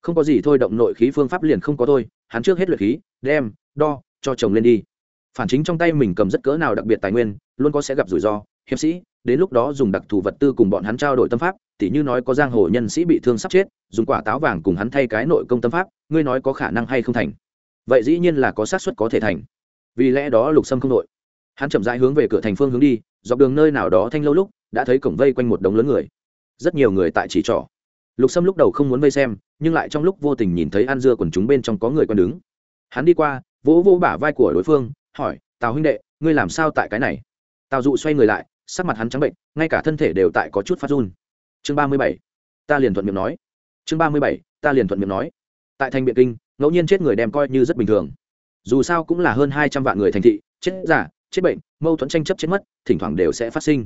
Không có gì thôi, động nội khí phương pháp liền không có thôi hắn trước hết luyện khí, đem, đo, cho chồng lên đi. Phản chính trong tay mình cầm rất cỡ nào đặc biệt tài nguyên, luôn có sẽ gặp rủi ro. Hiệp sĩ, đến lúc đó dùng đặc thù vật tư cùng bọn hắn trao đổi tâm pháp, tỉ như nói có giang hồ nhân sĩ bị thương sắp chết, dùng quả táo vàng cùng hắn thay cái nội công tâm pháp, ngươi nói có khả năng hay không thành? Vậy dĩ nhiên là có xác suất có thể thành. Vì lẽ đó lục sâm không nội. hắn chậm rãi hướng về cửa thành phương hướng đi, dọc đường nơi nào đó thanh lâu lúc, đã thấy cổng vây quanh một đống lớn người. Rất nhiều người tại chỉ trỏ lục sâm lúc đầu không muốn vây xem, nhưng lại trong lúc vô tình nhìn thấy ăn dưa quần chúng bên trong có người còn đứng. Hắn đi qua, vỗ vỗ bả vai của đối phương, hỏi, tào huynh đệ, ngươi làm sao tại cái này? Tào dụ xoay người lại, sắc mặt hắn trắng bệnh, ngay cả thân thể đều tại có chút phát run. Chương ba mươi bảy, ta liền thuận miệng nói. Chương ba mươi bảy, ta liền thuận miệng nói. Tại thành biện kinh, ngẫu nhiên chết người đem coi như rất bình thường. Dù sao cũng là hơn hai trăm vạn người thành thị, chết giả, chết bệnh, mâu thuẫn tranh chấp chết mất, thỉnh thoảng đều sẽ phát sinh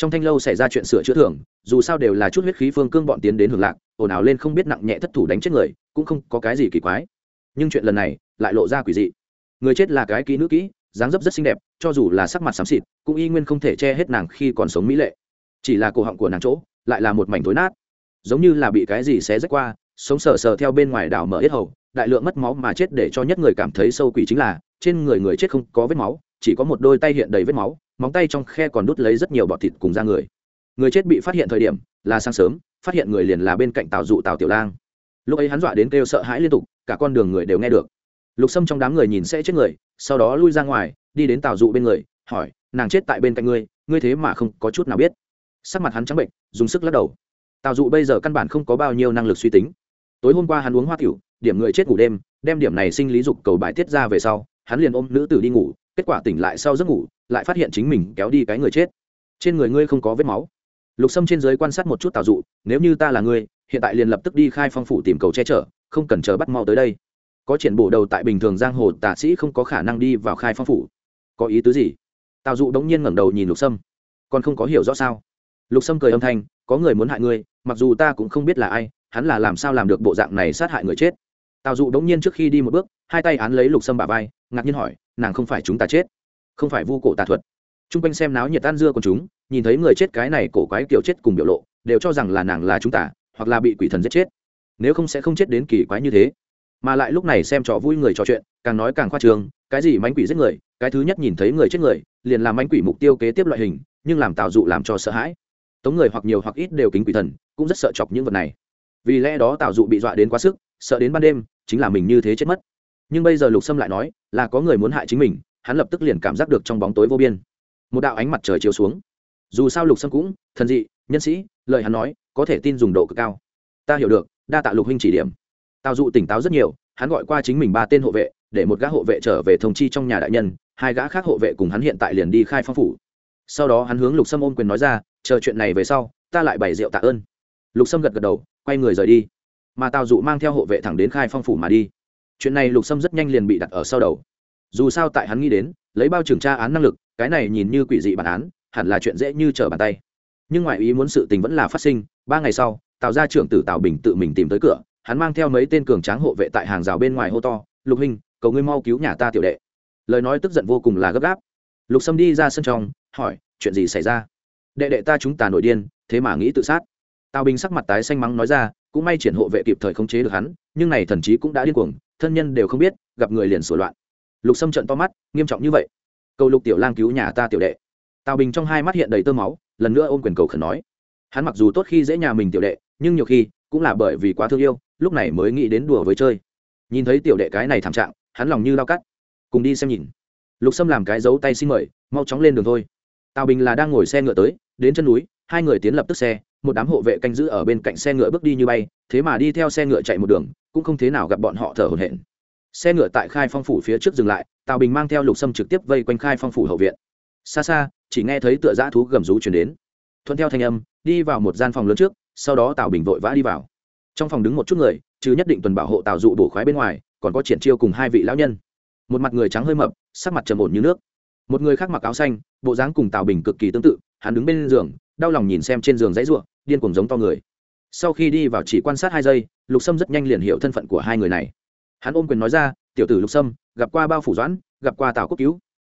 trong thanh lâu xảy ra chuyện sửa chữa thường, dù sao đều là chút huyết khí phương cương bọn tiến đến hưởng lạc, ồn ào lên không biết nặng nhẹ thất thủ đánh chết người, cũng không có cái gì kỳ quái. Nhưng chuyện lần này lại lộ ra quỷ dị. Người chết là cái kỹ nữ kỹ, dáng dấp rất xinh đẹp, cho dù là sắc mặt xám xịt, cũng y nguyên không thể che hết nàng khi còn sống mỹ lệ. Chỉ là cổ họng của nàng chỗ, lại là một mảnh thối nát. Giống như là bị cái gì xé rách qua, sống sờ sờ theo bên ngoài đảo mở yết hầu, đại lượng mất máu mà chết để cho nhất người cảm thấy sâu quỷ chính là, trên người người chết không có vết máu, chỉ có một đôi tay hiện đầy vết máu móng tay trong khe còn đút lấy rất nhiều bọt thịt cùng da người. Người chết bị phát hiện thời điểm là sáng sớm, phát hiện người liền là bên cạnh tàu dụ tàu tiểu lang. Lúc ấy hắn dọa đến kêu sợ hãi liên tục, cả con đường người đều nghe được. Lục sâm trong đám người nhìn sẽ chết người, sau đó lui ra ngoài, đi đến tàu dụ bên người, hỏi, nàng chết tại bên cạnh ngươi ngươi thế mà không có chút nào biết? Sắc mặt hắn trắng bệnh, dùng sức lắc đầu. Tào dụ bây giờ căn bản không có bao nhiêu năng lực suy tính. Tối hôm qua hắn uống hoa tiểu, điểm người chết ngủ đêm, đem điểm này sinh lý dục cầu bài tiết ra về sau, hắn liền ôm nữ tử đi ngủ kết quả tỉnh lại sau giấc ngủ, lại phát hiện chính mình kéo đi cái người chết. Trên người ngươi không có vết máu. Lục sâm trên giới quan sát một chút tào dụ, nếu như ta là ngươi, hiện tại liền lập tức đi khai phong phủ tìm cầu che chở, không cần chờ bắt mau tới đây. Có triển bổ đầu tại bình thường giang hồ tạ sĩ không có khả năng đi vào khai phong phủ. Có ý tứ gì? Tào dụ đống nhiên ngẩng đầu nhìn lục sâm. Còn không có hiểu rõ sao? Lục sâm cười âm thanh, có người muốn hại ngươi, mặc dù ta cũng không biết là ai, hắn là làm sao làm được bộ dạng này sát hại người chết. Tào dụ đống nhiên trước khi đi một bước, hai tay án lấy lục sâm bà vai, ngạc nhiên hỏi nàng không phải chúng ta chết, không phải vu cổ tà thuật. T r u n g quanh xem náo nhiệt tan dưa của chúng, nhìn thấy người chết cái này cổ quái kiểu chết cùng biểu lộ, đều cho rằng là nàng là chúng ta, hoặc là bị quỷ thần giết chết. Nếu không sẽ không chết đến kỳ quái như thế. Mà lại lúc này xem trò vui người trò chuyện, càng nói càng khoa trường cái gì mánh quỷ giết người, cái thứ nhất nhìn thấy người chết người, liền làm mánh quỷ mục tiêu kế tiếp loại hình, nhưng làm tào dụ làm cho sợ hãi. Tống người hoặc nhiều hoặc ít đều kính quỷ thần, cũng rất sợ chọc những vật này. Vì lẽ đó tào dụ bị dọa đến quá sức, sợ đến ban đêm, chính là mình như thế chết mất nhưng bây giờ lục sâm lại nói, là có người muốn hại chính mình, hắn lập tức liền cảm giác được trong bóng tối vô biên. Một đạo ánh mặt trời chiếu xuống. Dù sao lục sâm cũng thần dị, nhân sĩ, lời hắn nói, có thể tin dùng độ cực cao. Ta hiểu được, đa tạ lục huynh chỉ điểm. Tào dụ tỉnh táo rất nhiều, hắn gọi qua chính mình ba tên hộ vệ, để một gã hộ vệ trở về thông chi trong nhà đại nhân, hai gã khác hộ vệ cùng hắn hiện tại liền đi khai phong phủ. Sau đó hắn hướng lục sâm ôm quyền nói ra, chờ chuyện này về sau, ta lại bày rượu tạ ơn. Lục sâm gật gật đầu, quay người rời đi. Mà tào dụ mang theo hộ vệ thẳng đến khai phong phủ mà đi chuyện này lục sâm rất nhanh liền bị đặt ở sau đầu. Dù sao tại hắn nghĩ đến, lấy bao trưởng tra án năng lực, cái này nhìn như quỷ dị bản án, hẳn là chuyện dễ như trở bàn tay. Nhưng ngoại ý muốn sự tình vẫn là phát sinh, ba ngày sau, tào ra trưởng tử tào bình tự mình tìm tới cửa, hắn mang theo mấy tên cường tráng hộ vệ tại hàng rào bên ngoài hô to, lục hình cầu ngươi mau cứu nhà ta tiểu đệ. Lời nói tức giận vô cùng là gấp gáp. Lục sâm đi ra sân trong, hỏi, chuyện gì xảy ra? Đệ đệ ta chúng ta nổi điên, thế mà nghĩ tự sát tào bình sắc mặt tái xanh mắng nói ra, cũng may triển hộ vệ kịp thời khống chế được hắn, nhưng này thần chí cũng đã điên cuồng, thân nhân đều không biết, gặp người liền sửa loạn. Lục sâm trận to mắt, nghiêm trọng như vậy. Cầu lục tiểu lang cứu nhà ta tiểu đệ. Tào bình trong hai mắt hiện đầy tơ máu, lần nữa ôm quyền cầu khẩn nói. Hắn mặc dù tốt khi dễ nhà mình tiểu đệ, nhưng nhiều khi cũng là bởi vì quá thương yêu, lúc này mới nghĩ đến đùa với chơi. Nhìn thấy tiểu đệ cái này thảm trạng, hắn lòng như lao cắt. Cùng đi xem nhìn. Lục sâm làm cái dấu tay xin mời, mau chóng lên đường thôi. Tào bình là đang ngồi xe ngựa tới, đến chân núi, hai người tiến lập tức xe một đám hộ vệ canh giữ ở bên cạnh xe ngựa bước đi như bay, thế mà đi theo xe ngựa chạy một đường, cũng không thế nào gặp bọn họ thở hổn hển. Xe ngựa tại khai phong phủ phía trước dừng lại, tào bình mang theo lục sâm trực tiếp vây quanh khai phong phủ hậu viện. Xa xa, chỉ nghe thấy tựa dã thú gầm rú chuyển đến. Thuận theo thanh âm, đi vào một gian phòng lớn trước, sau đó tào bình vội vã đi vào. Trong phòng đứng một chút người, chứ nhất định tuần bảo hộ tào dụ bổ khoái bên ngoài, còn có triển chiêu cùng hai vị lão nhân. Một mặt người trắng hơi mập, sắc mặt trầm ổn như nước. Một người khác mặc áo xanh, bộ dáng cùng tào bình cực kỳ tương tự, hắn đứng bên giường đau lòng nhìn xem trên giường dãy ruộng, điên cuồng giống to người. Sau khi đi vào chỉ quan sát hai giây, lục sâm rất nhanh liền hiểu thân phận của hai người này. Hắn ôm quyền nói ra, tiểu tử lục sâm, gặp qua bao phủ doãn, gặp qua tào quốc cứu.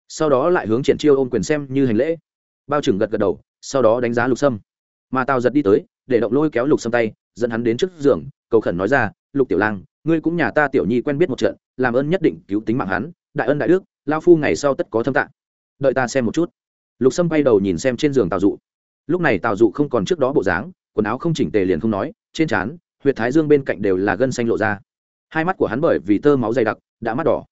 Sau đó lại hướng triển chiêu ôm quyền xem như hành lễ. Bao trừng gật gật đầu, sau đó đánh giá lục sâm. Mà tào giật đi tới, để động lôi kéo lục sâm tay, dẫn hắn đến trước giường, cầu khẩn nói ra, lục tiểu lang, ngươi cũng nhà ta tiểu nhi quen biết một trận, làm ơn nhất định cứu tính mạng hắn, đại ân đại đức, lao phu ngày sau tất có thâm tạng đợi ta xem một chút. Lục sâm bay đầu nhìn xem trên giường tào dụ lúc này tào dụ không còn trước đó bộ dáng, quần áo không chỉnh tề liền không nói, trên trán, huyệt thái dương bên cạnh đều là gân xanh lộ ra. Hai mắt của hắn bởi vì tơ máu dày đặc, đã mắt đỏ.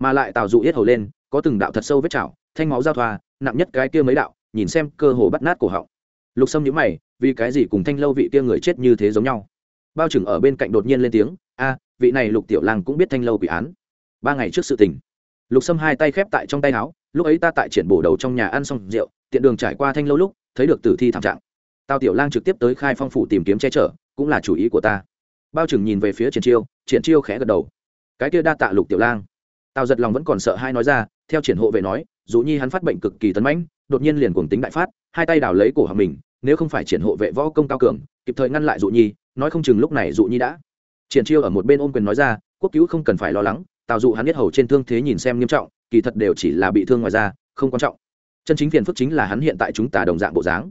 Mà lại tào dụ yết hầu lên, có từng đạo thật sâu vết chảo, thanh máu giao thoa, nặng nhất cái kia mấy đạo, nhìn xem cơ hồ bắt nát cổ họng. Lục sâm nhíu mày, vì cái gì cùng thanh lâu vị kia người chết như thế giống nhau? Bao trừng ở bên cạnh đột nhiên lên tiếng, a, vị này lục tiểu lang cũng biết thanh lâu quỷ án. Ba ngày trước sự tình. Lục sâm hai tay khép tại trong tay áo, lúc ấy ta tại triển bổ đầu trong nhà ăn xong rượu, tiện đường trải qua thanh lâu lúc thấy được tử thi thảm trạng. Tào tiểu lang trực tiếp tới khai phong phủ tìm kiếm che chở, cũng là chủ ý của ta. Bao trừng nhìn về phía triển chiêu triển chiêu khẽ gật đầu. Cái kia đa tạ lục tiểu lang. Tào giật lòng vẫn còn sợ hai nói ra, theo triển hộ vệ nói, dù nhi hắn phát bệnh cực kỳ tấn mãnh, đột nhiên liền cuồng tính đại phát, hai tay đào lấy cổ họng mình, nếu không phải triển hộ vệ võ công cao cường, kịp thời ngăn lại dụ nhi, nói không chừng lúc này dụ nhi đã. Triển chiêu ở một bên ôm quyền nói ra, quốc cứu không cần phải lo lắng, tào dụ hắn biết hầu trên thương thế nhìn xem nghiêm trọng, kỳ thật đều chỉ là bị thương ngoài da, không quan trọng chân chính phiền phức chính là hắn hiện tại chúng ta đồng dạng bộ dáng.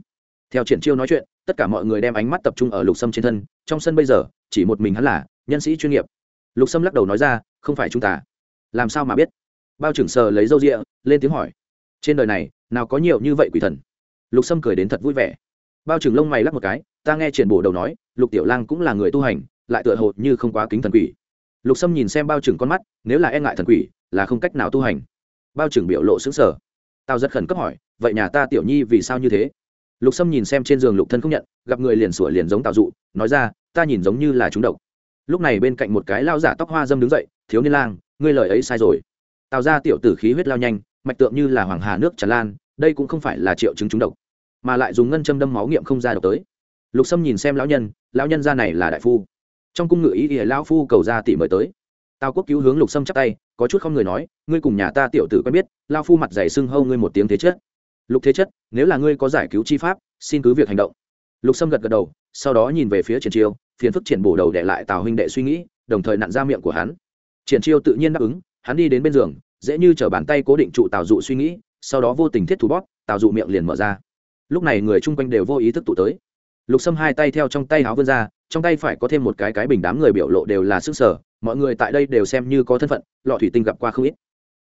Theo triển chiêu nói chuyện, tất cả mọi người đem ánh mắt tập trung ở lục sâm trên thân, trong sân bây giờ, chỉ một mình hắn là nhân sĩ chuyên nghiệp. Lục sâm lắc đầu nói ra, không phải chúng ta. Làm sao mà biết? Bao trưởng sờ lấy râu rịa, lên tiếng hỏi, trên đời này, nào có nhiều như vậy quỷ thần? Lục sâm cười đến thật vui vẻ. Bao trưởng lông mày lắc một cái, ta nghe triển bổ đầu nói, lục tiểu lang cũng là người tu hành, lại tựa hồ như không quá kính thần quỷ. Lục sâm nhìn xem bao trưởng con mắt, nếu là e ngại thần quỷ, là không cách nào tu hành. Bao trưởng biểu lộ xứng sở tao rất khẩn cấp hỏi, vậy nhà ta tiểu nhi vì sao như thế? Lục sâm nhìn xem trên giường lục thân không nhận, gặp người liền sủa liền giống tào dụ, nói ra, ta nhìn giống như là chúng độc. Lúc này bên cạnh một cái lao giả tóc hoa dâm đứng dậy, thiếu niên lang, ngươi lời ấy sai rồi. Tào ra tiểu tử khí huyết lao nhanh, mạch tượng như là hoàng hà nước tràn lan, đây cũng không phải là triệu chứng chúng độc, mà lại dùng ngân châm đâm máu nghiệm không ra độc tới. Lục sâm nhìn xem lão nhân lão nhân ra này là đại phu. Trong cung ngự ý thì lão phu cầu ra tỷ mời tới. Tào quốc cứu hướng lục sâm chắc tay có chút không người nói, ngươi cùng nhà ta tiểu tử quen biết, lao phu mặt dày sưng hâu ngươi một tiếng thế chất lục thế chất, nếu là ngươi có giải cứu chi pháp, xin cứ việc hành động. Lục sâm gật gật đầu, sau đó nhìn về phía triển chiêu, phiền phức triển bổ đầu để lại tào huynh đệ suy nghĩ, đồng thời nặn ra miệng của hắn. Triển chiêu tự nhiên đáp ứng, hắn đi đến bên giường, dễ như chở bàn tay cố định trụ tào dụ suy nghĩ, sau đó vô tình thiết thủ bóp, tào dụ miệng liền mở ra. Lúc này người chung quanh đều vô ý thức tụ tới. Lục sâm hai tay theo trong tay áo vươn ra, trong tay phải có thêm một cái cái bình đám người biểu lộ đều là sức sở mọi người tại đây đều xem như có thân phận, lọ thủy tinh gặp qua không ít.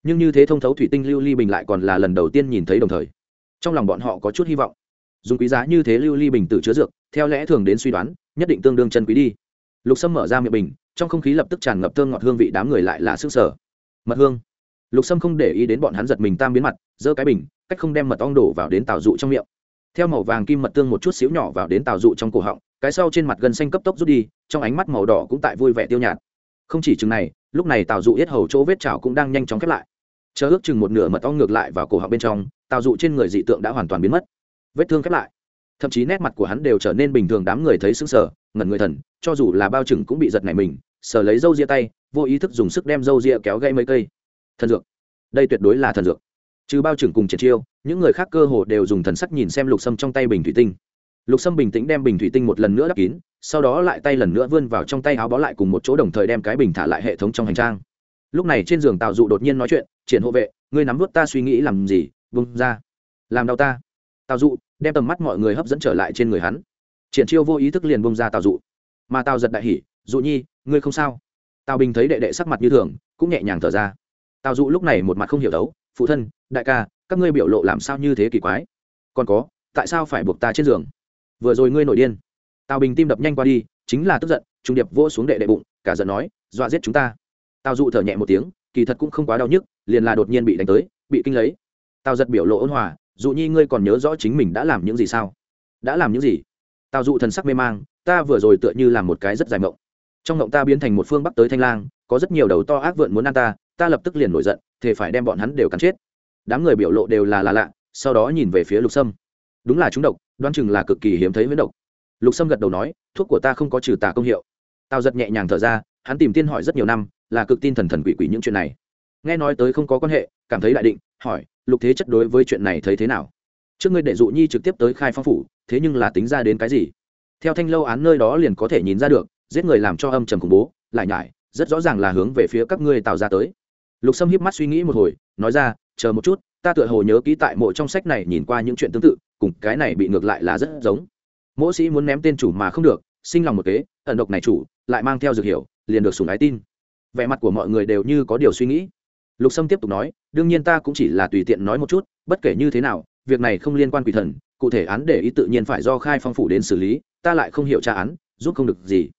Nhưng như thế thông thấu thủy tinh lưu ly bình lại còn là lần đầu tiên nhìn thấy đồng thời. Trong lòng bọn họ có chút hy vọng. Dùng quý giá như thế lưu ly bình tự chứa dược, theo lẽ thường đến suy đoán, nhất định tương đương chân quý đi. Lục sâm mở ra miệng bình, trong không khí lập tức tràn ngập thơm ngọt hương vị đám người lại là sức sở mật hương. Lục sâm không để ý đến bọn hắn giật mình tam biến mặt, giơ cái bình, cách không đem mật ong đổ vào đến tào dụ trong miệng. Theo màu vàng kim mật tương một chút xíu nhỏ vào đến tào dụ trong cổ họng, cái sau trên mặt gần xanh cấp tốc rút đi, trong ánh mắt màu đỏ cũng tại vui vẻ tiêu nhạt không chỉ chừng này, lúc này tào dụ yết hầu chỗ vết chảo cũng đang nhanh chóng khép lại. Chờ ước chừng một nửa mật ong ngược lại vào cổ họng bên trong, tào dụ trên người dị tượng đã hoàn toàn biến mất. Vết thương khép lại. Thậm chí nét mặt của hắn đều trở nên bình thường, đám người thấy sững sờ, ngẩn người thần, cho dù là bao trừng cũng bị giật nảy mình, sờ lấy râu ria tay, vô ý thức dùng sức đem râu ria kéo gây mấy cây. Thần dược. Đây tuyệt đối là thần dược. Trừ bao trừng cùng triệt chiêu, những người khác cơ hồ đều dùng thần sắc nhìn xem lục sâm trong tay bình thủy tinh. Lục sâm bình tĩnh đem bình thủy tinh một lần nữa đắp kín sau đó lại tay lần nữa vươn vào trong tay áo bó lại cùng một chỗ đồng thời đem cái bình thả lại hệ thống trong hành trang. Lúc này trên giường tào dụ đột nhiên nói chuyện, triển hộ vệ, ngươi nắm vút ta suy nghĩ làm gì? Bung ra. Làm đau ta. Tào dụ đem tầm mắt mọi người hấp dẫn trở lại trên người hắn. Triển chiêu vô ý thức liền bung ra tào dụ. Mà tào giật đại hỉ, dụ nhi, ngươi không sao? Tào bình thấy đệ đệ sắc mặt như thường, cũng nhẹ nhàng thở ra. Tào dụ lúc này một mặt không hiểu đấu, phụ thân, đại ca, các ngươi biểu lộ làm sao như thế kỳ quái? Còn có, tại sao phải buộc ta trên giường? Vừa rồi ngươi nổi điên tào bình tim đập nhanh qua đi, chính là tức giận, trung điệp vỗ xuống đệ đệ bụng, cả giận nói, dọa giết chúng ta. Tào dụ thở nhẹ một tiếng, kỳ thật cũng không quá đau nhức, liền là đột nhiên bị đánh tới, bị kinh lấy. Tào giật biểu lộ ôn hòa, dụ nhi ngươi còn nhớ rõ chính mình đã làm những gì sao? Đã làm những gì? Tào dụ thần sắc mê mang, ta vừa rồi tựa như làm một cái rất dài mộng. Trong mộng ta biến thành một phương bắc tới thanh lang, có rất nhiều đầu to ác vượn muốn ăn ta ta lập tức liền nổi giận thì phải đem bọn hắn đều cắn chết. Đám người biểu lộ đều là là lạ, sau đó nhìn về phía lục sâm. Đúng là chúng độc, đoán chừng là cực kỳ hiếm thấy với độc lục sâm gật đầu nói, thuốc của ta không có trừ tà công hiệu. Tào giật nhẹ nhàng thở ra, hắn tìm tiên hỏi rất nhiều năm, là cực tin thần thần quỷ quỷ những chuyện này. Nghe nói tới không có quan hệ, cảm thấy đại định, hỏi, lục thế chất đối với chuyện này thấy thế nào? Trước ngươi để dụ nhi trực tiếp tới khai phong phủ, thế nhưng là tính ra đến cái gì? Theo thanh lâu án nơi đó liền có thể nhìn ra được, giết người làm cho âm trầm khủng bố, lại nhải, rất rõ ràng là hướng về phía các ngươi tạo ra tới. Lục sâm hiếp mắt suy nghĩ một hồi, nói ra, chờ một chút, ta tựa hồ nhớ ký tại mộ trong sách này nhìn qua những chuyện tương tự, cùng cái này bị ngược lại là rất giống mỗ sĩ muốn ném tên chủ mà không được, sinh lòng một kế, ẩn độc này chủ, lại mang theo dược hiểu liền được sùng ái tin. Vẻ mặt của mọi người đều như có điều suy nghĩ. Lục sâm tiếp tục nói, đương nhiên ta cũng chỉ là tùy tiện nói một chút, bất kể như thế nào, việc này không liên quan quỷ thần, cụ thể án để ý tự nhiên phải do khai phong phủ đến xử lý, ta lại không hiểu tra án, giúp không được gì.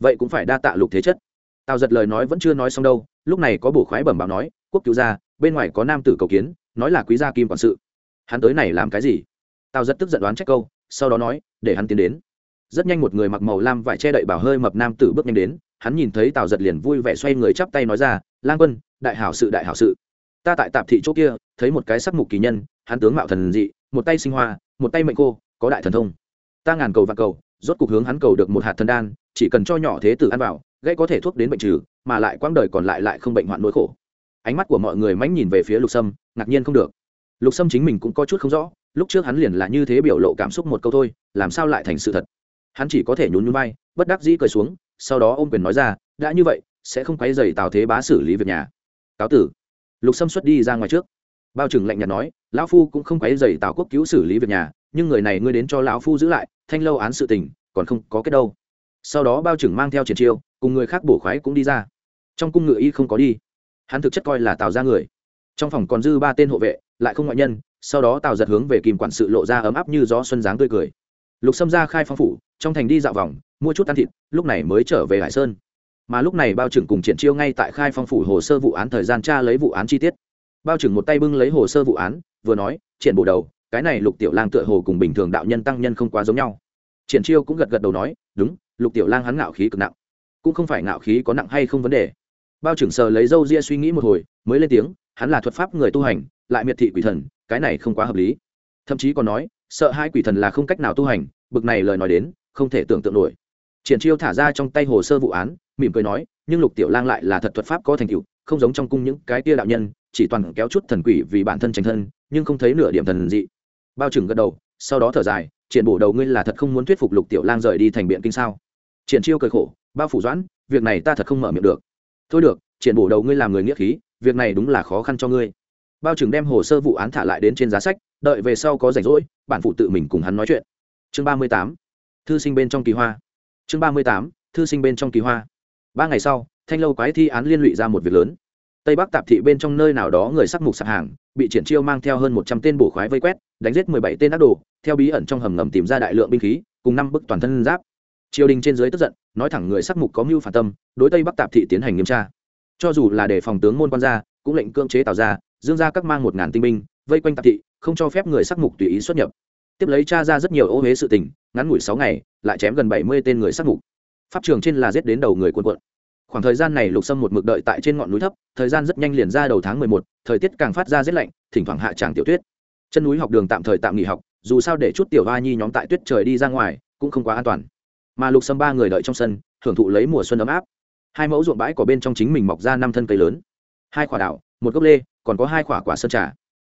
Vậy cũng phải đa tạ lục thế chất. Tào giật lời nói vẫn chưa nói xong đâu, lúc này có bổ khoái bẩm báo nói, quốc cứu gia, bên ngoài có nam tử cầu kiến, nói là quý gia kim quản sự. Hắn tới này làm cái gì? Tào giật tức giận đoán trách câu sau đó nói, để hắn tiến đến. Rất nhanh một người mặc màu lam vải che đậy bảo hơi mập nam tử bước nhanh đến, hắn nhìn thấy tào giật liền vui vẻ xoay người chắp tay nói ra, lang quân, đại hảo sự, đại hảo sự. Ta tại tạp thị chỗ kia, thấy một cái sắc mục kỳ nhân, hắn tướng mạo thần dị, một tay sinh hoa, một tay mệnh cô, có đại thần thông. Ta ngàn cầu và cầu, rốt cục hướng hắn cầu được một hạt thần đan, chỉ cần cho nhỏ thế tử ăn vào gây có thể thuốc đến bệnh trừ, mà lại quãng đời còn lại lại không bệnh hoạn nỗi khổ. Ánh mắt của mọi người mánh nhìn về phía lục sâm, ngạc nhiên không được. Lục sâm chính mình cũng có chút không rõ lúc trước hắn liền là như thế biểu lộ cảm xúc một câu thôi, làm sao lại thành sự thật? Hắn chỉ có thể nhún nhún vai, bất đắc dĩ cười xuống, sau đó ôm quyền nói ra, đã như vậy, sẽ không quấy dày tào thế bá xử lý việc nhà. Cáo tử. Lục xâm xuất đi ra ngoài trước. Bao trừng lạnh nhạt nói, lão phu cũng không quấy dày tào quốc cứu xử lý việc nhà, nhưng người này ngươi đến cho lão phu giữ lại, thanh lâu án sự tình, còn không có kết đâu. Sau đó bao trừng mang theo triển chiêu, cùng người khác bổ khoái cũng đi ra. Trong cung ngự y không có đi. Hắn thực chất coi là tào ra người. Trong phòng còn dư ba tên hộ vệ, lại không ngoại nhân sau đó tào giật hướng về kìm quản sự lộ ra ấm áp như gió xuân dáng tươi cười. Lục xâm ra khai phong phủ, trong thành đi dạo vòng, mua chút ăn thịt, lúc này mới trở về hải sơn. Mà lúc này bao trưởng cùng triển chiêu ngay tại khai phong phủ hồ sơ vụ án thời gian tra lấy vụ án chi tiết. Bao trưởng một tay bưng lấy hồ sơ vụ án, vừa nói, triển bổ đầu, cái này lục tiểu lang tựa hồ cùng bình thường đạo nhân tăng nhân không quá giống nhau. Triển chiêu cũng gật gật đầu nói, đúng, lục tiểu lang hắn ngạo khí cực nặng, cũng không phải ngạo khí có nặng hay không vấn đề. Bao trưởng sờ lấy dâu ria suy nghĩ một hồi, mới lên tiếng, hắn là thuật pháp người tu hành, lại miệt thị quỷ thần cái này không quá hợp lý. Thậm chí còn nói, sợ hai quỷ thần là không cách nào tu hành, bực này lời nói đến, không thể tưởng tượng nổi. Triển chiêu thả ra trong tay hồ sơ vụ án, mỉm cười nói, nhưng lục tiểu lang lại là thật thuật pháp có thành tựu, không giống trong cung những cái tia đạo nhân, chỉ toàn kéo chút thần quỷ vì bản thân tránh thân, nhưng không thấy nửa điểm thần dị. Bao trừng gật đầu, sau đó thở dài, triển bổ đầu ngươi là thật không muốn thuyết phục lục tiểu lang rời đi thành biện kinh sao? Triển chiêu cười khổ, bao phủ doãn, việc này ta thật không mở miệng được. Thôi được, triển bổ đầu ngươi làm người nghĩa khí, việc này đúng là khó khăn cho ngươi bao trừng đem hồ sơ vụ án thả lại đến trên giá sách, đợi về sau có rảnh rỗi, bản phụ tự mình cùng hắn nói chuyện. Chương ba mươi tám, thư sinh bên trong kỳ hoa. Chương ba mươi tám, thư sinh bên trong kỳ hoa. Ba ngày sau, thanh lâu quái thi án liên lụy ra một việc lớn. Tây bắc tạp thị bên trong nơi nào đó người sắc mục sạp hàng, bị triển chiêu mang theo hơn một trăm tên bổ khoái vây quét, đánh giết mười bảy tên ác đồ, theo bí ẩn trong hầm ngầm tìm ra đại lượng binh khí, cùng năm bức toàn thân giáp. Triều đình trên dưới tức giận, nói thẳng người sắc mục có mưu phản tâm, đối tây bắc tạp thị tiến hành nghiêm tra. Cho dù là để phòng tướng môn quan gia, cũng lệnh cưỡng chế tạo ra dương gia các mang một ngàn tinh binh, vây quanh tạp thị, không cho phép người sắc mục tùy ý xuất nhập. Tiếp lấy cha ra rất nhiều ô huế sự tình, ngắn ngủi sáu ngày, lại chém gần bảy mươi tên người sắc mục. Pháp trường trên là giết đến đầu người quân quận khoảng thời gian này lục sâm một mực đợi tại trên ngọn núi thấp, thời gian rất nhanh liền ra đầu tháng mười một, thời tiết càng phát ra rét lạnh, thỉnh thoảng hạ tràng tiểu tuyết. Chân núi học đường tạm thời tạm nghỉ học, dù sao để chút tiểu hoa nhi nhóm tại tuyết trời đi ra ngoài, cũng không quá an toàn. Mà lục sâm ba người đợi trong sân hưởng thụ lấy mùa xuân ấm áp. Hai mẫu ruộng bãi có bên trong chính mình mọc ra năm thân cây lớn. Hai quả đảo một gốc lê, còn có hai quả quả sơn trà.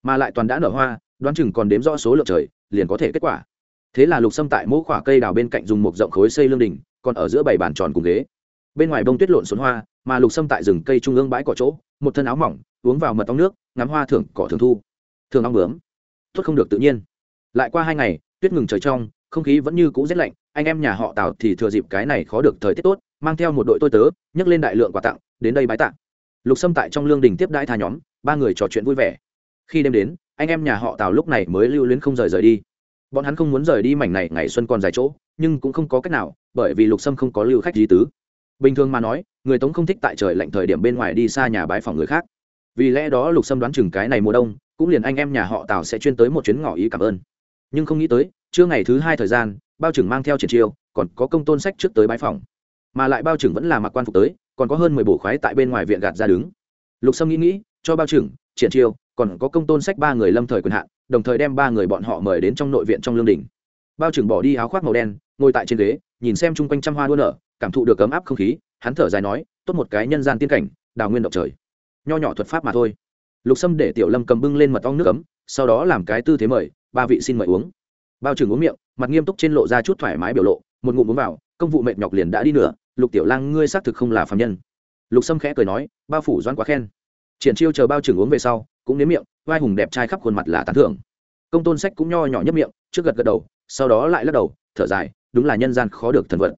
Mà lại toàn đã nở hoa, đoán chừng còn đếm rõ số lượng trời, liền có thể kết quả. Thế là lục sâm tại mỗi quả cây đào bên cạnh dùng một rộng khối xây lương đình còn ở giữa bảy bàn tròn cùng ghế. Bên ngoài bông tuyết lộn xuống hoa, mà lục sâm tại rừng cây trung ương bãi cỏ chỗ, một thân áo mỏng, uống vào mật ong nước, ngắm hoa thưởng cỏ thường thu. Thường ong bướm. Tốt không được tự nhiên. Lại qua hai ngày, tuyết ngừng trời trong, không khí vẫn như cũ rét lạnh, anh em nhà họ tào thì thừa dịp cái này khó được thời tiết tốt, mang theo một đội tôi tớ, nhấc lên đại lượng quà tặng, đến đây bái tặng lục sâm tại trong lương đình tiếp đãi thà nhóm, ba người trò chuyện vui vẻ. Khi đêm đến, anh em nhà họ tào lúc này mới lưu luyến không rời rời đi. Bọn hắn không muốn rời đi mảnh này ngày xuân còn dài chỗ, nhưng cũng không có cách nào, bởi vì lục sâm không có lưu khách di tứ. Bình thường mà nói, người tống không thích tại trời lạnh thời điểm bên ngoài đi xa nhà bái phòng người khác. Vì lẽ đó lục sâm đoán chừng cái này mùa đông, cũng liền anh em nhà họ tào sẽ chuyên tới một chuyến ngỏ ý cảm ơn. Nhưng không nghĩ tới, trưa ngày thứ hai thời gian, bao trưởng mang theo triển chiêu, còn có công tôn sách trước tới bái phòng. Mà lại bao trưởng vẫn là mặc quan phục tới còn có hơn mười bổ khoái tại bên ngoài viện gạt ra đứng. Lục sâm nghĩ nghĩ, cho bao trưởng, triển chiêu, còn có công tôn sách ba người lâm thời quyền hạn, đồng thời đem ba người bọn họ mời đến trong nội viện trong lương đình. Bao trưởng bỏ đi áo khoác màu đen, ngồi tại trên ghế, nhìn xem chung quanh trăm hoa đua nở, cảm thụ được ấm áp không khí, hắn thở dài nói, tốt một cái nhân gian tiên cảnh, đào nguyên động trời. Nho nhỏ thuật pháp mà thôi. Lục sâm để tiểu lâm cầm bưng lên mật ong nước ấm, sau đó làm cái tư thế mời, ba vị xin mời uống. Bao trưởng uống miệng, mặt nghiêm túc trên lộ ra chút thoải mái biểu lộ, một ngụm uống vào công vụ mệt nhọc liền đã đi nửa lục tiểu lang ngươi xác thực không là phạm nhân. Lục sâm khẽ cười nói, bao phủ doan quá khen. Triển chiêu chờ bao trưởng uống về sau, cũng nếm miệng, vai hùng đẹp trai khắp khuôn mặt là tán thưởng. Công tôn sách cũng nho nhỏ nhấp miệng, trước gật gật đầu, sau đó lại lắc đầu, thở dài, đúng là nhân gian khó được thần vật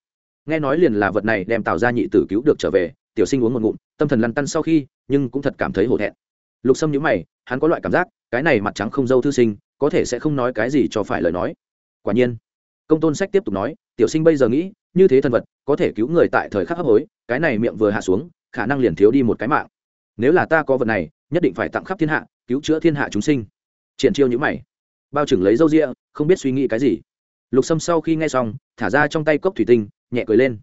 nghe nói liền là vật này đem tạo ra nhị tử cứu được trở về, tiểu sinh uống một ngụm, tâm thần lăn tăn sau khi, nhưng cũng thật cảm thấy hổ thẹn. Lục sâm nhíu mày, hắn có loại cảm giác, cái này mặt trắng không dâu thư sinh, có thể sẽ không nói cái gì cho phải lời nói. Quả nhiên, công tôn sách tiếp tục nói, tiểu sinh bây giờ nghĩ như thế thần vật, có thể cứu người tại thời khắc hấp hối, cái này miệng vừa hạ xuống, khả năng liền thiếu đi một cái mạng. Nếu là ta có vật này, nhất định phải tặng khắp thiên hạ, cứu chữa thiên hạ chúng sinh. Triển chiêu nhữ mày. Bao trưởng lấy râu ria, không biết suy nghĩ cái gì. Lục sâm sau khi nghe xong, thả ra trong tay cốc thủy tinh, nhẹ cười lên.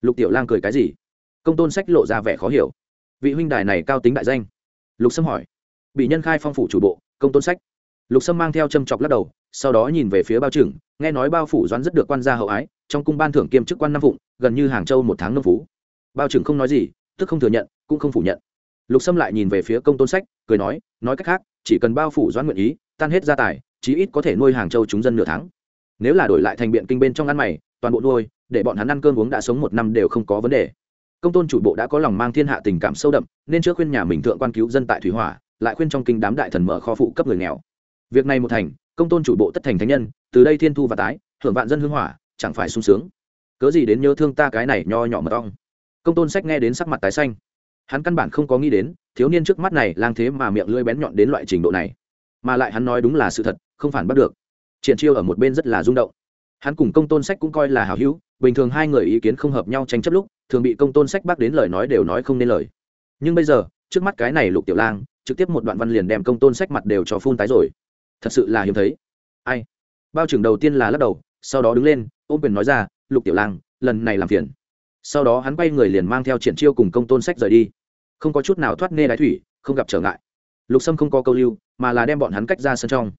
Lục tiểu lang cười cái gì? Công tôn sách lộ ra vẻ khó hiểu. Vị huynh đài này cao tính đại danh. Lục sâm hỏi. Bị nhân khai phong phủ chủ bộ, công tôn sách. Lục sâm mang theo châm chọc lắc đầu, sau đó nhìn về phía bao trưởng, nghe nói bao phủ doãn rất được quan gia hậu ái trong cung ban thưởng kiêm chức quan năm vụng gần như hàng châu một tháng nông phú. Bao trưởng không nói gì, tức không thừa nhận, cũng không phủ nhận. Lục sâm lại nhìn về phía công tôn sách, cười nói nói cách khác, chỉ cần bao phủ doãn nguyện ý, tan hết gia tài, chí ít có thể nuôi hàng châu chúng dân nửa tháng. Nếu là đổi lại thành biện kinh bên trong ăn mày, toàn bộ nuôi, để bọn hắn ăn cơm uống đã sống một năm đều không có vấn đề. Công tôn chủ bộ đã có lòng mang thiên hạ tình cảm sâu đậm, nên chưa khuyên nhà mình thượng quan cứu dân tại thủy hỏa, lại khuyên trong kinh đám đại thần mở kho phụ cấp người nghèo. Việc này một thành, công tôn chủ bộ tất thành thánh nhân, từ đây thiên thu và tái, hưởng vạn dân hưng hỏa chẳng phải sung sướng. Cớ gì đến nhớ thương ta cái này nho nhỏ mật ong? Công tôn sách nghe đến sắc mặt tái xanh. Hắn căn bản không có nghĩ đến, thiếu niên trước mắt này lang thế mà miệng lưỡi bén nhọn đến loại trình độ này. Mà lại hắn nói đúng là sự thật, không phản bắt được. Triển chiêu ở một bên rất là rung động. Hắn cùng công tôn sách cũng coi là hào hữu, bình thường hai người ý kiến không hợp nhau tranh chấp lúc, thường bị công tôn sách bác đến lời nói đều nói không nên lời. Nhưng bây giờ, trước mắt cái này lục tiểu lang, trực tiếp một đoạn văn liền đem công tôn sách mặt đều cho phun tái rồi. Thật sự là hiếm thấy. Ai? Bao trưởng đầu tiên là lắc đầu, sau đó đứng lên ôm quyền nói ra, lục tiểu lang, lần này làm phiền. Sau đó hắn quay người liền mang theo triển chiêu cùng công tôn sách rời đi. Không có chút nào thoát nê đái thủy, không gặp trở ngại. Lục sâm không có câu lưu, mà là đem bọn hắn cách ra sân trong.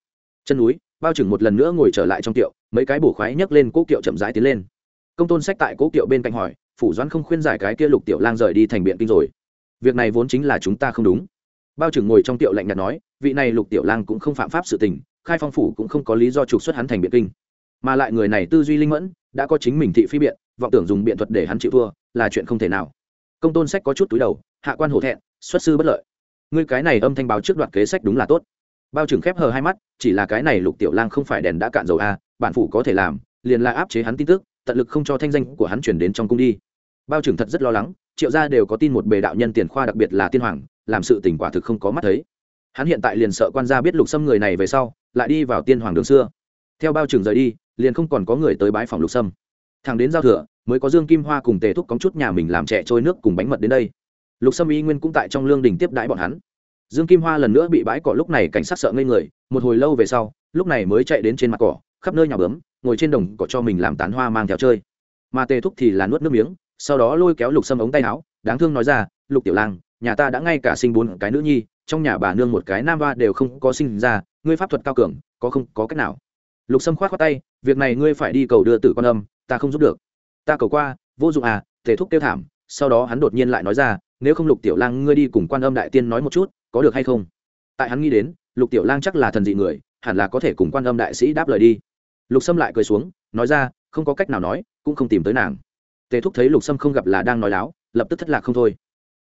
Chân núi, bao Trừng một lần nữa ngồi trở lại trong tiệu mấy cái bổ khoái nhấc lên cố kiệu chậm rãi tiến lên. Công tôn sách tại cố kiệu bên cạnh hỏi, phủ doãn không khuyên giải cái kia lục tiểu lang rời đi thành biện kinh rồi? Việc này vốn chính là chúng ta không đúng. Bao Trừng ngồi trong tiệu lạnh nhạt nói, vị này lục tiểu lang cũng không phạm pháp sự tình, khai phong phủ cũng không có lý do trục xuất hắn thành biện kinh mà lại người này tư duy linh mẫn, đã có chính mình thị phi biện, vọng tưởng dùng biện thuật để hắn chịu thua, là chuyện không thể nào. Công tôn sách có chút túi đầu, hạ quan hổ thẹn, xuất sư bất lợi. Ngươi cái này âm thanh báo trước đoạn kế sách đúng là tốt. Bao trưởng khép hờ hai mắt, chỉ là cái này lục tiểu lang không phải đèn đã cạn dầu a bản phủ có thể làm, liền là áp chế hắn tin tức, tận lực không cho thanh danh của hắn chuyển đến trong cung đi. Bao trưởng thật rất lo lắng, triệu gia đều có tin một bề đạo nhân tiền khoa đặc biệt là tiên hoàng, làm sự tình quả thực không có mắt thấy. Hắn hiện tại liền sợ quan gia biết lục xâm người này về sau, lại đi vào tiên hoàng đường xưa. Theo bao trưởng rời đi liền không còn có người tới bái phòng lục sâm. Thằng đến giao thừa, mới có dương kim hoa cùng tề thúc có chút nhà mình làm trẻ trôi nước cùng bánh mật đến đây. Lục sâm y nguyên cũng tại trong lương đình tiếp đãi bọn hắn. Dương kim hoa lần nữa bị bãi cỏ lúc này cảnh sát sợ ngây người, một hồi lâu về sau, lúc này mới chạy đến trên mặt cỏ, khắp nơi nhà bướm, ngồi trên đồng cỏ cho mình làm tán hoa mang theo chơi. Mà tề thúc thì là nuốt nước miếng, sau đó lôi kéo lục sâm ống tay áo, đáng thương nói ra, lục tiểu lang, nhà ta đã ngay cả sinh bốn cái nữ nhi, trong nhà bà nương một cái nam va đều không có sinh ra, ngươi pháp thuật cao cường, có không, có cách nào? Lục sâm khoát khoát tay, việc này ngươi phải đi cầu đưa tử con âm, ta không giúp được. Ta cầu qua, vô dụng à tề thúc tiêu thảm. Sau đó hắn đột nhiên lại nói ra, nếu không lục tiểu lang ngươi đi cùng quan âm đại tiên nói một chút, có được hay không? Tại hắn nghĩ đến, lục tiểu lang chắc là thần dị người, hẳn là có thể cùng quan âm đại sĩ đáp lời đi. Lục sâm lại cười xuống, nói ra, không có cách nào nói, cũng không tìm tới nàng. Tề thúc thấy lục sâm không gặp là đang nói láo, lập tức thất lạc không thôi.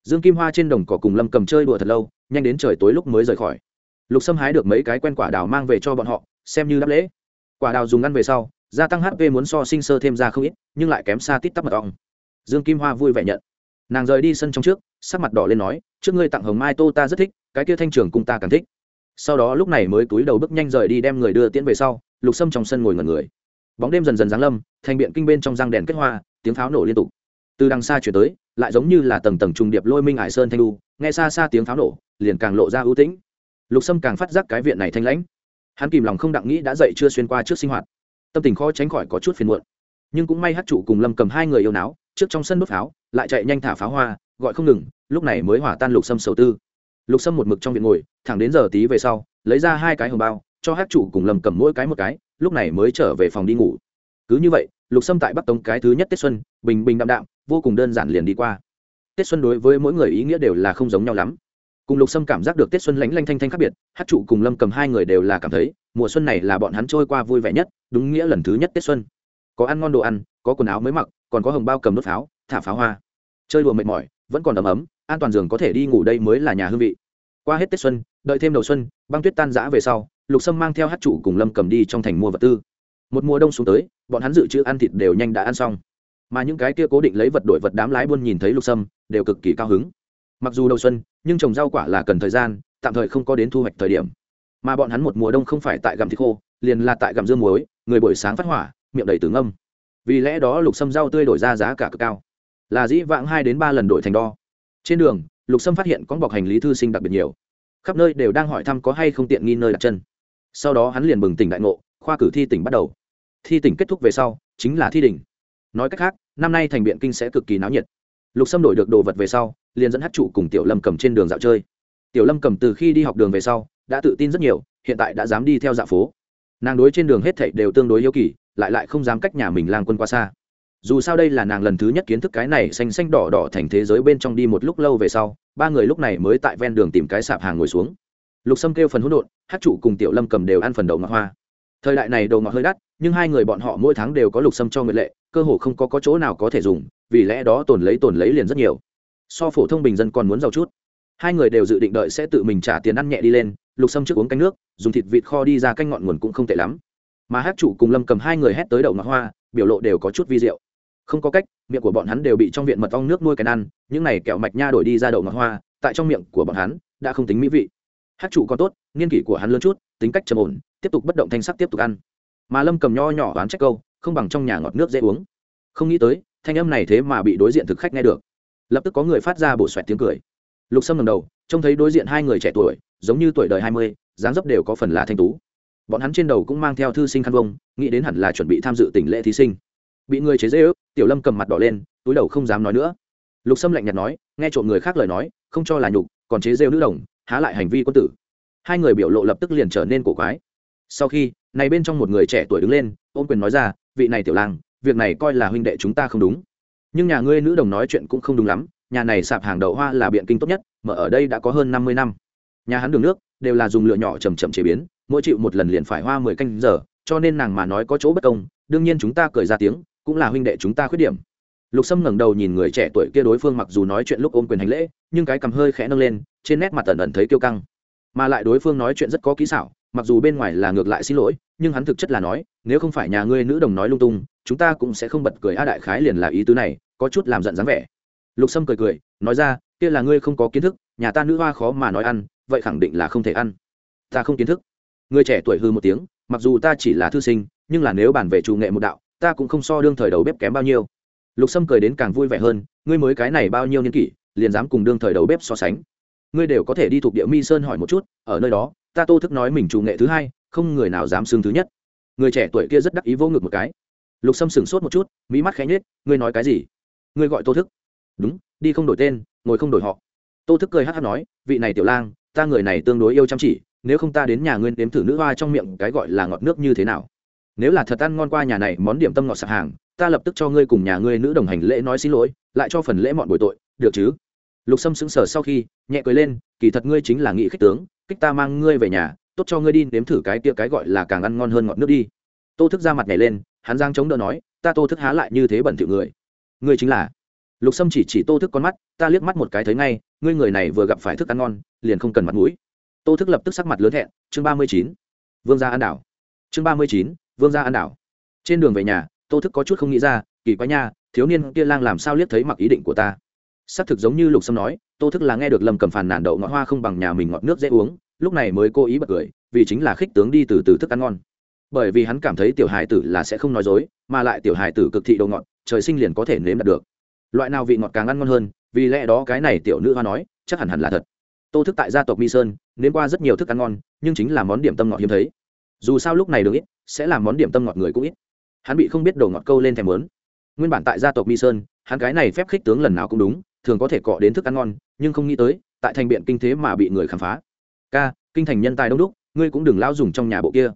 Dương kim hoa trên đồng cỏ cùng lâm cầm chơi đùa thật lâu, nhanh đến trời tối lúc mới rời khỏi. Lục sâm hái được mấy cái quen quả đào mang về cho bọn họ, xem như đáp lễ quả đào dùng ăn về sau, gia tăng hp muốn so sinh sơ thêm ra không ít, nhưng lại kém xa tít tắp mật ong. Dương kim hoa vui vẻ nhận. Nàng rời đi sân trong trước, sắc mặt đỏ lên nói, trước ngươi tặng hồng mai tô ta rất thích, cái kia thanh trường cung ta càng thích. Sau đó lúc này mới túi đầu bước nhanh rời đi đem người đưa tiễn về sau, lục sâm trong sân ngồi ngẩn người. Bóng đêm dần dần giáng lâm, thành biện kinh bên trong răng đèn kết hoa, tiếng pháo nổ liên tục. Từ đằng xa chuyển tới, lại giống như là tầng tầng trùng điệp lôi minh ải sơn thanh lu nghe xa xa tiếng pháo nổ, liền càng lộ ra ưu tĩnh. Lục sâm càng phát giác cái viện này thanh lãnh hắn kìm lòng không đặng nghĩ đã dậy chưa xuyên qua trước sinh hoạt. Tâm tình khó tránh khỏi có chút phiền muộn. Nhưng cũng may hát chủ cùng lâm cầm hai người yêu náo, trước trong sân đốt pháo, lại chạy nhanh thả pháo hoa, gọi không ngừng, lúc này mới hỏa tan lục sâm sầu tư. Lục sâm một mực trong viện ngồi, thẳng đến giờ tí về sau, lấy ra hai cái hồng bao, cho hát chủ cùng lâm cầm mỗi cái một cái, lúc này mới trở về phòng đi ngủ. Cứ như vậy, lục sâm tại bắc tống cái thứ nhất tết xuân, bình bình đạm đạm, vô cùng đơn giản liền đi qua. Tết xuân đối với mỗi người ý nghĩa đều là không giống nhau lắm cùng lục sâm cảm giác được tết xuân lánh lanh thanh thanh khác biệt hát trụ cùng lâm cầm hai người đều là cảm thấy, mùa xuân này là bọn hắn trôi qua vui vẻ nhất, đúng nghĩa lần thứ nhất tết xuân. Có ăn ngon đồ ăn, có quần áo mới mặc, còn có hồng bao cầm đốt pháo, thả pháo hoa. Chơi đùa mệt mỏi, vẫn còn ấm ấm, an toàn giường có thể đi ngủ đây mới là nhà hương vị. Qua hết tết xuân, đợi thêm đầu xuân, băng tuyết tan giã về sau, lục sâm mang theo hát trụ cùng lâm cầm đi trong thành mua vật tư. Một mùa đông xuống tới, bọn hắn dự trữ ăn thịt đều nhanh đã ăn xong. Mà những cái kia cố định lấy vật đổi vật đám lái buôn nhìn thấy lục sâm, đều cực kỳ cao hứng. Mặc dù đầu xuân nhưng trồng rau quả là cần thời gian, tạm thời không có đến thu hoạch thời điểm. Mà bọn hắn một mùa đông không phải tại gặm thịt khô, liền là tại gặm dương muối, người buổi sáng phát hỏa, miệng đầy tử ngâm. Vì lẽ đó lục sâm rau tươi đổi ra giá cả cực cao. Là dĩ vãng hai đến ba lần đổi thành đo. Trên đường, lục sâm phát hiện con bọc hành lý thư sinh đặc biệt nhiều. Khắp nơi đều đang hỏi thăm có hay không tiện nghi nơi đặt chân. Sau đó hắn liền bừng tỉnh đại ngộ, khoa cử thi tỉnh bắt đầu. Thi tỉnh kết thúc về sau, chính là thi đỉnh. Nói cách khác, năm nay thành biện kinh sẽ cực kỳ náo nhiệt. Lục sâm đổi được đồ vật về sau liền dẫn hát trụ cùng tiểu lâm cầm trên đường dạo chơi. Tiểu lâm cầm từ khi đi học đường về sau đã tự tin rất nhiều hiện tại đã dám đi theo dạo phố. Nàng đối trên đường hết thảy đều tương đối yêu kỳ lại lại không dám cách nhà mình lang quân qua xa. Dù sao đây là nàng lần thứ nhất kiến thức cái này xanh xanh đỏ đỏ thành thế giới bên trong đi một lúc lâu về sau ba người lúc này mới tại ven đường tìm cái sạp hàng ngồi xuống. Lục sâm kêu phần hỗn độn hát trụ cùng tiểu lâm cầm đều ăn phần đầu ngọt hoa. Thời đại này đồ ngọt hơi đắt nhưng hai người bọn họ mỗi tháng đều có lục sâm cho nguyện lệ cơ hồ không có, có chỗ nào có thể dùng vì lẽ đó tồn lấy tồn lấy liền rất nhiều so phổ thông bình dân còn muốn giàu chút. Hai người đều dự định đợi sẽ tự mình trả tiền ăn nhẹ đi lên, lục sâm trước uống canh nước, dùng thịt vịt kho đi ra canh ngọn nguồn cũng không tệ lắm. Mà hát chủ cùng lâm cầm hai người hét tới đậu ngọt hoa, biểu lộ đều có chút vi rượu không có cách, miệng của bọn hắn đều bị trong viện mật ong nước nuôi cái ăn, những này kẹo mạch nha đổi đi ra đậu ngọt hoa, tại trong miệng của bọn hắn đã không tính mỹ vị. Hát chủ còn tốt, nghiên kỷ của hắn lớn chút, tính cách trầm ổn, tiếp tục bất động thanh sắc tiếp tục ăn. Mà lâm cầm nho nhỏ oán trách câu, không bằng trong nhà ngọt nước dễ uống. Không nghĩ tới, thanh âm này thế mà bị đối diện thực khách nghe được lập tức có người phát ra bổ xoẹt tiếng cười. Lục sâm ngầm đầu, trông thấy đối diện hai người trẻ tuổi, giống như tuổi đời hai mươi, dáng dấp đều có phần là thanh tú. Bọn hắn trên đầu cũng mang theo thư sinh khăn vông, nghĩ đến hẳn là chuẩn bị tham dự tỉnh lễ thí sinh. Bị người chế dễ ước tiểu lâm cầm mặt đỏ lên, túi đầu không dám nói nữa. Lục sâm lạnh nhạt nói, nghe trộm người khác lời nói, không cho là nhục, còn chế rêu nữ đồng, há lại hành vi quân tử. Hai người biểu lộ lập tức liền trở nên cổ quái. Sau khi, này bên trong một người trẻ tuổi đứng lên, ôm quyền nói ra, vị này tiểu lang, việc này coi là huynh đệ chúng ta không đúng nhưng nhà ngươi nữ đồng nói chuyện cũng không đúng lắm, nhà này sạp hàng đậu hoa là biện kinh tốt nhất mở ở đây đã có hơn năm mươi năm. Nhà hắn đường nước đều là dùng lửa nhỏ chầm chậm chế biến, mỗi chịu một lần liền phải hoa mười canh giờ, cho nên nàng mà nói có chỗ bất công, đương nhiên chúng ta cười ra tiếng, cũng là huynh đệ chúng ta khuyết điểm. Lục sâm ngẩng đầu nhìn người trẻ tuổi kia đối phương mặc dù nói chuyện lúc ôm quyền hành lễ, nhưng cái cầm hơi khẽ nâng lên, trên nét mặt ẩn ẩn thấy kiêu căng. Mà lại đối phương nói chuyện rất có kỹ xảo, mặc dù bên ngoài là ngược lại xin lỗi, nhưng hắn thực chất là nói, nếu không phải nhà ngươi nữ đồng nói lung tung, chúng ta cũng sẽ không bật cười a đại khái liền là ý tứ này có chút làm giận dáng vẻ. Lục sâm cười cười, nói ra, kia là ngươi không có kiến thức, nhà ta nữ hoa khó mà nói ăn, vậy khẳng định là không thể ăn. Ta không kiến thức. Người trẻ tuổi hư một tiếng, mặc dù ta chỉ là thư sinh, nhưng là nếu bàn về chủ nghệ một đạo, ta cũng không so đương thời đầu bếp kém bao nhiêu. Lục sâm cười đến càng vui vẻ hơn, ngươi mới cái này bao nhiêu niên kỷ, liền dám cùng đương thời đầu bếp so sánh. Ngươi đều có thể đi thuộc địa mi sơn hỏi một chút, ở nơi đó, ta tô thức nói mình chủ nghệ thứ hai, không người nào dám xưng thứ nhất. Người trẻ tuổi kia rất đắc ý vô ngực một cái. Lục sâm sửng sốt một chút mỹ mắt khẽ nhết ngươi nói cái gì? Ngươi gọi tô thức đúng đi không đổi tên ngồi không đổi họ tô thức cười hát hát nói vị này tiểu lang ta người này tương đối yêu chăm chỉ nếu không ta đến nhà ngươi nếm thử nữ hoa trong miệng cái gọi là ngọt nước như thế nào nếu là thật ăn ngon qua nhà này món điểm tâm ngọt sạc hàng ta lập tức cho ngươi cùng nhà ngươi nữ đồng hành lễ nói xin lỗi lại cho phần lễ mọn bồi tội được chứ lục sâm sững sờ sau khi nhẹ cười lên kỳ thật ngươi chính là nghị khích tướng kích ta mang ngươi về nhà tốt cho ngươi đi nếm thử cái kia cái gọi là càng ăn ngon hơn ngọt nước đi tô thức ra mặt nhảy lên hắn giang chống đỡ nói ta tô thức há lại như thế bẩn thỉu người ngươi chính là. Lục sâm chỉ chỉ tô thức con mắt, ta liếc mắt một cái thấy ngay, ngươi người này vừa gặp phải thức ăn ngon, liền không cần mặt mũi. Tô thức lập tức sắc mặt lớn thẹn chương ba mươi chín, vương gia an đảo. Chương ba mươi chín, vương gia an đảo. Trên đường về nhà, tô thức có chút không nghĩ ra, kỳ quái nha, thiếu niên kia lang làm sao liếc thấy mặc ý định của ta. Xác thực giống như lục sâm nói, tô thức là nghe được lâm cầm phàn nản đậu ngọt hoa không bằng nhà mình ngọt nước dễ uống, lúc này mới cố ý bật cười, vì chính là khích tướng đi từ từ thức ăn ngon. Bởi vì hắn cảm thấy tiểu hài tử là sẽ không nói dối, mà lại tiểu hài tử cực thị đồ ngọt trời sinh liền có thể nếm đạt được. Loại nào vị ngọt càng ăn ngon hơn, vì lẽ đó cái này tiểu nữ hoa nói, chắc hẳn hẳn là thật. Tô thức tại gia tộc mi sơn, nếm qua rất nhiều thức ăn ngon, nhưng chính là món điểm tâm ngọt hiếm thấy. Dù sao lúc này được ít, sẽ làm món điểm tâm ngọt người cũng ít. Hắn bị không biết đồ ngọt câu lên thèm lớn nguyên bản tại gia tộc mi sơn, hắn cái này phép khích tướng lần nào cũng đúng, thường có thể cọ đến thức ăn ngon, nhưng không nghĩ tới, tại thành biện kinh thế mà bị người khám phá. Ca, kinh thành nhân tài đông đúc, ngươi cũng đừng lao dùng trong nhà bộ kia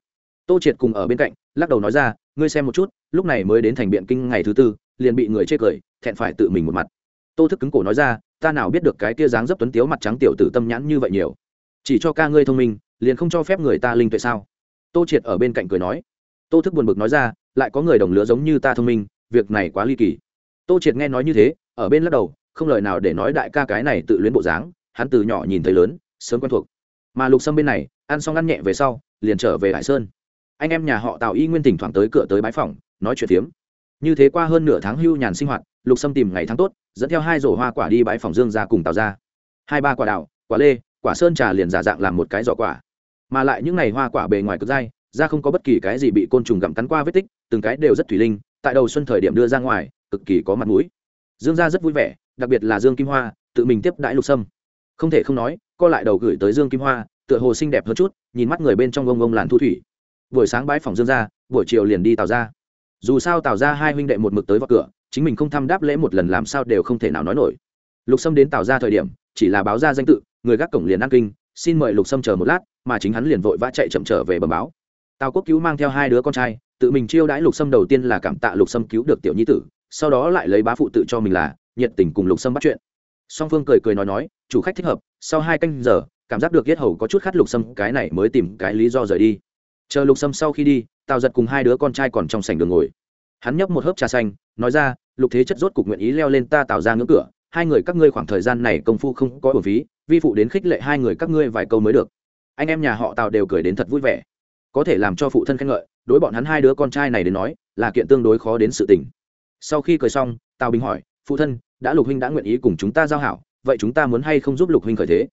tô triệt cùng ở bên cạnh, lắc đầu nói ra, ngươi xem một chút, lúc này mới đến thành biện kinh ngày thứ tư, liền bị người chê cười, thẹn phải tự mình một mặt. Tô thức cứng cổ nói ra, ta nào biết được cái kia dáng dấp tuấn tiếu mặt trắng tiểu tử tâm nhãn như vậy nhiều. Chỉ cho ca ngươi thông minh, liền không cho phép người ta linh tuệ sao? Tô triệt ở bên cạnh cười nói. Tô thức buồn bực nói ra, lại có người đồng lứa giống như ta thông minh, việc này quá ly kỳ. Tô triệt nghe nói như thế, ở bên lắc đầu, không lời nào để nói đại ca cái này tự luyến bộ dáng, hắn từ nhỏ nhìn thấy lớn, sớm quen thuộc. Mà lục sâm bên này, ăn xong ăn nhẹ về sau, liền trở về hải sơn anh em nhà họ tào y nguyên thỉnh thoảng tới cửa tới bãi phòng, nói chuyện phiếm. Như thế qua hơn nửa tháng hưu nhàn sinh hoạt, lục sâm tìm ngày tháng tốt, dẫn theo hai rổ hoa quả đi bãi phòng dương ra cùng tào ra hai ba quả đào, quả lê, quả sơn trà liền giả dạng làm một cái giỏ quả. Mà lại những ngày hoa quả bề ngoài cực dai ra không có bất kỳ cái gì bị côn trùng gặm cắn qua vết tích, từng cái đều rất thủy linh, tại đầu xuân thời điểm đưa ra ngoài, cực kỳ có mặt mũi. Dương gia rất vui vẻ, đặc biệt là dương kim hoa, tự mình tiếp đãi lục sâm. Không thể không nói, co lại đầu gửi tới dương kim hoa, tựa hồ xinh đẹp hơn chút, nhìn mắt người bên trong ông ông làn thu thủy buổi sáng bãi phòng dương ra buổi chiều liền đi tàu ra dù sao tào ra hai huynh đệ một mực tới vào cửa, chính mình không thăm đáp lễ một lần làm sao đều không thể nào nói nổi. Lục sâm đến tào ra thời điểm, chỉ là báo ra danh tự, người gác cổng liền ăn kinh, xin mời lục sâm chờ một lát, mà chính hắn liền vội vã chạy chậm trở về bầm báo. Tào quốc cứu mang theo hai đứa con trai, tự mình chiêu đãi lục sâm đầu tiên là cảm tạ lục sâm cứu được tiểu nhi tử, sau đó lại lấy bá phụ tự cho mình là, nhiệt tình cùng lục sâm bắt chuyện. Song phương cười cười nói nói, chủ khách thích hợp, sau hai canh giờ, cảm giác được yết hầu có chút khát lục sâm, cái này mới tìm cái lý do rời đi chờ lục sâm sau khi đi, tào giật cùng hai đứa con trai còn trong sảnh đường ngồi. Hắn nhấp một hớp trà xanh, nói ra, lục thế chất rốt cục nguyện ý leo lên ta tạo ra ngưỡng cửa, hai người các ngươi khoảng thời gian này công phu không có bổn phí, vi phụ đến khích lệ hai người các ngươi vài câu mới được. Anh em nhà họ tào đều cười đến thật vui vẻ. Có thể làm cho phụ thân khen ngợi, đối bọn hắn hai đứa con trai này đến nói, là kiện tương đối khó đến sự tình. Sau khi cười xong, tào bình hỏi, phụ thân, đã lục huynh đã nguyện ý cùng chúng ta giao hảo, vậy chúng ta muốn hay không giúp lục huynh khởi thế?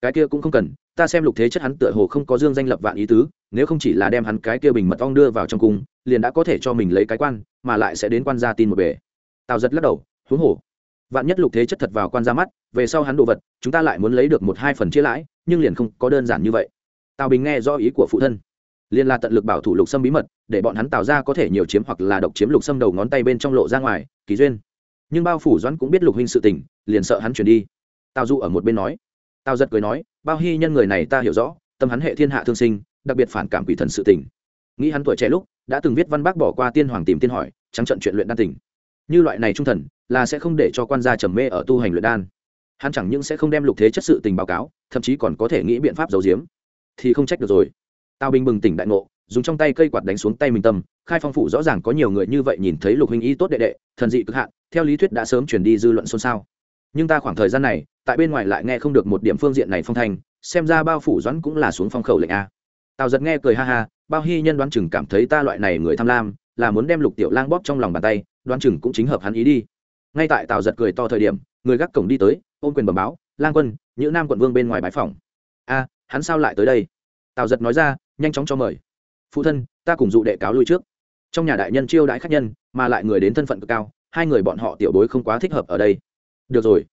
Cái kia cũng không cần ta xem lục thế chất hắn tựa hồ không có dương danh lập vạn ý tứ, nếu không chỉ là đem hắn cái kia bình mật ong đưa vào trong cung, liền đã có thể cho mình lấy cái quan, mà lại sẽ đến quan gia tin một bề. Tào giật lắc đầu, huống hồ. Vạn nhất lục thế chất thật vào quan ra mắt, về sau hắn đồ vật, chúng ta lại muốn lấy được một hai phần chia lãi, nhưng liền không có đơn giản như vậy. Tào bình nghe do ý của phụ thân. Liền là tận lực bảo thủ lục sâm bí mật, để bọn hắn tạo ra có thể nhiều chiếm hoặc là độc chiếm lục sâm đầu ngón tay bên trong lộ ra ngoài, kỳ duyên. Nhưng bao phủ doãn cũng biết lục huynh sự tình, liền sợ hắn chuyển đi. Tào du ở một bên nói. Tào giật cười nói bao hy nhân người này ta hiểu rõ, tâm hắn hệ thiên hạ thương sinh, đặc biệt phản cảm quỷ thần sự tình. Nghĩ hắn tuổi trẻ lúc, đã từng viết văn bác bỏ qua tiên hoàng tìm tiên hỏi, trắng trận chuyện luyện đan tình. Như loại này trung thần, là sẽ không để cho quan gia trầm mê ở tu hành luyện đan. Hắn chẳng những sẽ không đem lục thế chất sự tình báo cáo, thậm chí còn có thể nghĩ biện pháp giấu giếm. Thì không trách được rồi. Tào bình bừng tỉnh đại ngộ, dùng trong tay cây quạt đánh xuống tay mình tâm, khai phong phủ rõ ràng có nhiều người như vậy nhìn thấy lục huynh y tốt đệ đệ, thần dị cực hạn, theo lý thuyết đã sớm chuyển đi dư luận xôn xao. Nhưng ta khoảng thời gian này tại bên ngoài lại nghe không được một điểm phương diện này phong thành xem ra bao phủ doãn cũng là xuống phong khẩu lệnh a. Tào giật nghe cười ha ha, bao hy nhân đoán chừng cảm thấy ta loại này người tham lam, là muốn đem lục tiểu lang bóp trong lòng bàn tay, đoán chừng cũng chính hợp hắn ý đi. Ngay tại tào giật cười to thời điểm, người gác cổng đi tới, ôm quyền bẩm báo, lang quân, nhữ nam quận vương bên ngoài bãi phòng a, hắn sao lại tới đây? Tào giật nói ra, nhanh chóng cho mời. Phụ thân, ta cùng dụ đệ cáo lui trước. Trong nhà đại nhân chiêu đãi khách nhân, mà lại người đến thân phận cực cao, hai người bọn họ tiểu bối không quá thích hợp ở đây. Được rồi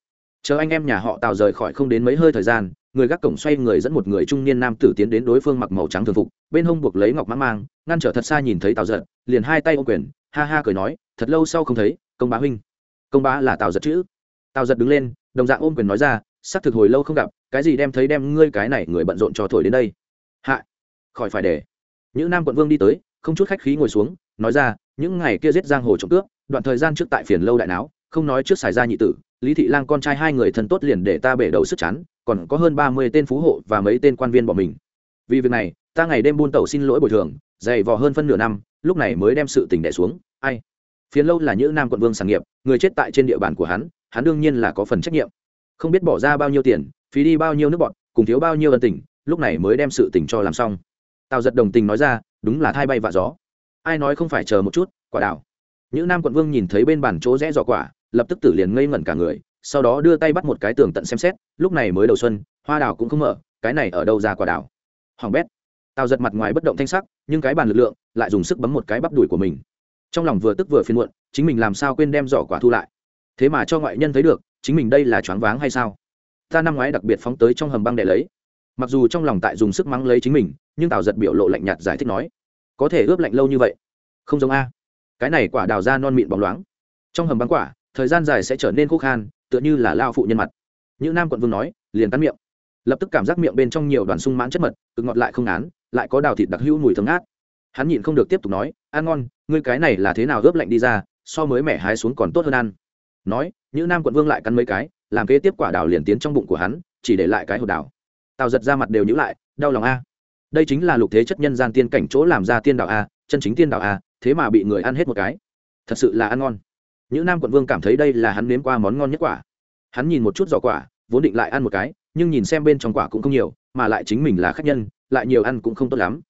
chờ anh em nhà họ tào rời khỏi không đến mấy hơi thời gian, người gác cổng xoay người dẫn một người trung niên nam tử tiến đến đối phương mặc màu trắng thường phục, bên hông buộc lấy ngọc mã mang, ngăn trở thật xa nhìn thấy tào giật, liền hai tay ô quyền, ha ha cười nói, thật lâu sau không thấy, công bá huynh. Công bá là tào giật chữ tào giật đứng lên, đồng dạng ôm quyền nói ra, xác thực hồi lâu không gặp, cái gì đem thấy đem ngươi cái này người bận rộn cho thổi đến đây. Hạ, khỏi phải để. Những nam quận vương đi tới, không chút khách khí ngồi xuống, nói ra, những ngày kia giết giang hồ trộm cướp, đoạn thời gian trước tại phiền lâu đại não không nói trước xài ra nhị tử lý thị lang con trai hai người thân tốt liền để ta bể đầu sức chắn còn có hơn ba mươi tên phú hộ và mấy tên quan viên bỏ mình. Vì việc này, ta ngày đêm buôn tàu xin lỗi bồi thường, dày vò hơn phân nửa năm, lúc này mới đem sự tình đẻ xuống. Ai? Phiến lâu là những nam quận vương sản nghiệp, người chết tại trên địa bàn của hắn hắn đương nhiên là có phần trách nhiệm. Không biết bỏ ra bao nhiêu tiền, phí đi bao nhiêu nước bọn cùng thiếu bao nhiêu ân tình, lúc này mới đem sự tình cho làm xong. Tào giật đồng tình nói ra, đúng là thay bay vạ gió. Ai nói không phải chờ một chút, quả đảo. Những nam quận vương nhìn thấy bên bàn chỗ rẽ giỏ quả lập tức tử liền ngây ngẩn cả người, sau đó đưa tay bắt một cái tường tận xem xét, lúc này mới đầu xuân, hoa đào cũng không mở, cái này ở đâu ra quả đào hoàng bét. Tào giật mặt ngoài bất động thanh sắc, nhưng cái bàn lực lượng lại dùng sức bấm một cái bắp đùi của mình. Trong lòng vừa tức vừa phiền muộn, chính mình làm sao quên đem giỏ quả thu lại? Thế mà cho ngoại nhân thấy được, chính mình đây là choáng váng hay sao? Ta năm ngoái đặc biệt phóng tới trong hầm băng để lấy. Mặc dù trong lòng tại dùng sức mắng lấy chính mình, nhưng tào giật biểu lộ lạnh nhạt giải thích nói, có thể ướp lạnh lâu như vậy? Không giống a. Cái này quả đào ra non mịn bóng loáng. Trong hầm băng quả thời gian dài sẽ trở nên khô khan, tựa như là lao phụ nhân mặt. Những nam quận vương nói, liền cắn miệng. Lập tức cảm giác miệng bên trong nhiều đoàn sung mãn chất mật, cực ngọt lại không án lại có đào thịt đặc hữu mùi thơm ngát. Hắn nhịn không được tiếp tục nói, ăn ngon, ngươi cái này là thế nào ướp lạnh đi ra, so mới mẻ hái xuống còn tốt hơn ăn. Nói, những nam quận vương lại cắn mấy cái, làm kế tiếp quả đào liền tiến trong bụng của hắn, chỉ để lại cái hột đào. Tào giật ra mặt đều nhữ lại, đau lòng a. Đây chính là lục thế chất nhân gian tiên cảnh chỗ làm ra tiên đạo a, chân chính tiên đạo a, thế mà bị người ăn hết một cái. Thật sự là ăn ngon những nam quận vương cảm thấy đây là hắn nếm qua món ngon nhất quả. Hắn nhìn một chút giỏ quả, vốn định lại ăn một cái, nhưng nhìn xem bên trong quả cũng không nhiều, mà lại chính mình là khách nhân, lại nhiều ăn cũng không tốt lắm.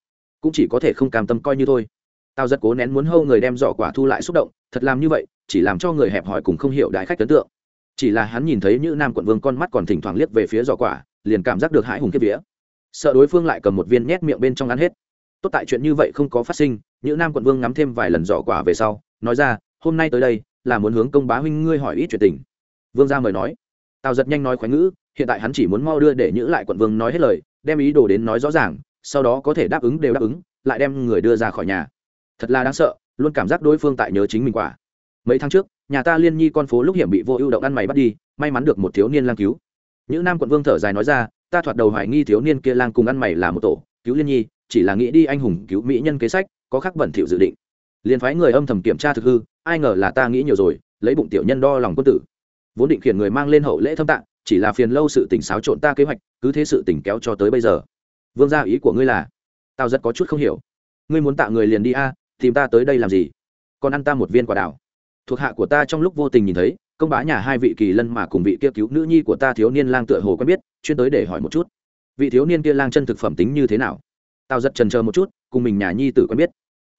Cũng chỉ có thể không cam tâm coi như thôi. Tao rất cố nén muốn hâu người đem giỏ quả thu lại xúc động, thật làm như vậy, chỉ làm cho người hẹp hòi cùng không hiểu đại khách ấn tượng. Chỉ là hắn nhìn thấy những nam quận vương con mắt còn thỉnh thoảng liếc về phía giỏ quả, liền cảm giác được hãi hùng kiếp vía. Sợ đối phương lại cầm một viên nhét miệng bên trong ăn hết. Tốt tại chuyện như vậy không có phát sinh, những nam quận vương ngắm thêm vài lần giỏ quả về sau, nói ra, hôm nay tới đây là muốn hướng công bá huynh ngươi hỏi ít chuyện tình. Vương gia mời nói. Tào giật nhanh nói khoái ngữ, hiện tại hắn chỉ muốn mau đưa để nhữ lại quận vương nói hết lời, đem ý đồ đến nói rõ ràng, sau đó có thể đáp ứng đều đáp ứng, lại đem người đưa ra khỏi nhà. Thật là đáng sợ, luôn cảm giác đối phương tại nhớ chính mình quả. Mấy tháng trước, nhà ta liên nhi con phố lúc hiểm bị vô ưu động ăn mày bắt đi, may mắn được một thiếu niên lang cứu. Những nam quận vương thở dài nói ra, ta thoạt đầu hoài nghi thiếu niên kia lang cùng ăn mày là một tổ, cứu liên nhi, chỉ là nghĩ đi anh hùng cứu mỹ nhân kế sách, có khắc bẩn thỉu dự định liền phái người âm thầm kiểm tra thực hư, ai ngờ là ta nghĩ nhiều rồi, lấy bụng tiểu nhân đo lòng quân tử. Vốn định khiển người mang lên hậu lễ thâm tạng, chỉ là phiền lâu sự tỉnh xáo trộn ta kế hoạch, cứ thế sự tỉnh kéo cho tới bây giờ. Vương gia ý của ngươi là, tao rất có chút không hiểu. Ngươi muốn tạ người liền đi a, tìm ta tới đây làm gì? Còn ăn ta một viên quả đào. Thuộc hạ của ta trong lúc vô tình nhìn thấy, công bá nhà hai vị kỳ lân mà cùng vị kia cứu nữ nhi của ta thiếu niên lang tựa hồ quen biết, chuyên tới để hỏi một chút. Vị thiếu niên kia lang chân thực phẩm tính như thế nào? Tao rất trần chờ một chút, cùng mình nhà nhi tử quen biết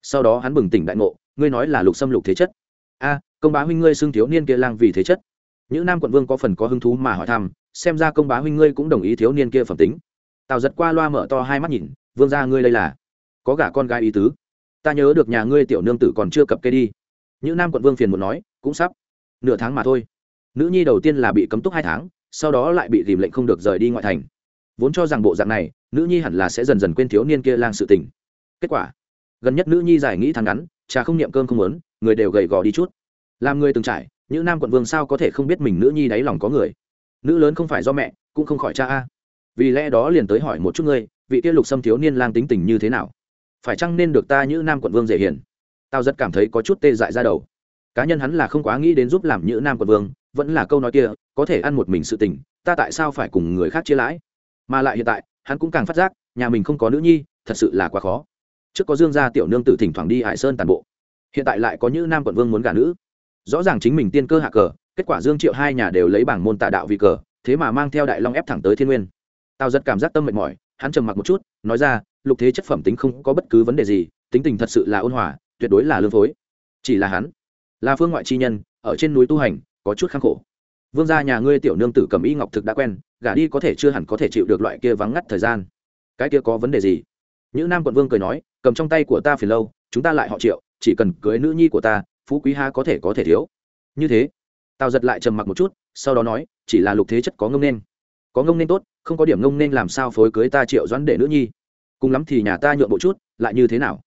sau đó hắn bừng tỉnh đại ngộ, ngươi nói là lục xâm lục thế chất. A, công bá huynh ngươi xưng thiếu niên kia lang vì thế chất. Những nam quận vương có phần có hứng thú mà hỏi thăm, xem ra công bá huynh ngươi cũng đồng ý thiếu niên kia phẩm tính. Tào giật qua loa mở to hai mắt nhìn, vương ra ngươi đây là có gả con gái ý tứ. Ta nhớ được nhà ngươi tiểu nương tử còn chưa cập kê đi. Những nam quận vương phiền muốn nói, cũng sắp nửa tháng mà thôi. Nữ nhi đầu tiên là bị cấm túc hai tháng, sau đó lại bị tìm lệnh không được rời đi ngoại thành. Vốn cho rằng bộ dạng này, nữ nhi hẳn là sẽ dần dần quên thiếu niên kia lang sự tình. Kết quả gần nhất nữ nhi giải nghĩ thằng ngắn, cha không niệm cơm không muốn, người đều gầy gò đi chút. Làm người từng trải, những nam quận vương sao có thể không biết mình nữ nhi đáy lòng có người? Nữ lớn không phải do mẹ, cũng không khỏi cha a. Vì lẽ đó liền tới hỏi một chút ngươi, vị kia lục xâm thiếu niên lang tính tình như thế nào? Phải chăng nên được ta như nam quận vương dễ hiền? Tao rất cảm thấy có chút tê dại ra đầu. Cá nhân hắn là không quá nghĩ đến giúp làm như nam quận vương, vẫn là câu nói kia, có thể ăn một mình sự tình, ta tại sao phải cùng người khác chia lãi? Mà lại hiện tại, hắn cũng càng phát giác, nhà mình không có nữ nhi, thật sự là quá khó trước có dương gia tiểu nương tử thỉnh thoảng đi hải sơn tàn bộ. Hiện tại lại có như nam quận vương muốn gả nữ. Rõ ràng chính mình tiên cơ hạ cờ, kết quả dương triệu hai nhà đều lấy bảng môn tà đạo vì cờ, thế mà mang theo đại long ép thẳng tới thiên nguyên. Tao rất cảm giác tâm mệt mỏi, hắn trầm mặc một chút, nói ra, lục thế chất phẩm tính không có bất cứ vấn đề gì, tính tình thật sự là ôn hòa, tuyệt đối là lương phối. Chỉ là hắn, là phương ngoại chi nhân, ở trên núi tu hành, có chút kháng khổ. Vương gia nhà ngươi tiểu nương tử cầm y ngọc thực đã quen, gả đi có thể chưa hẳn có thể chịu được loại kia vắng ngắt thời gian. Cái kia có vấn đề gì? Những nam quận vương cười nói cầm trong tay của ta phiền lâu, chúng ta lại họ triệu, chỉ cần cưới nữ nhi của ta, phú quý ha có thể có thể thiếu. Như thế, tào giật lại trầm mặc một chút, sau đó nói, chỉ là lục thế chất có ngông nên. Có ngông nên tốt, không có điểm ngông nên làm sao phối cưới ta triệu doãn để nữ nhi. Cùng lắm thì nhà ta nhượng bộ chút, lại như thế nào?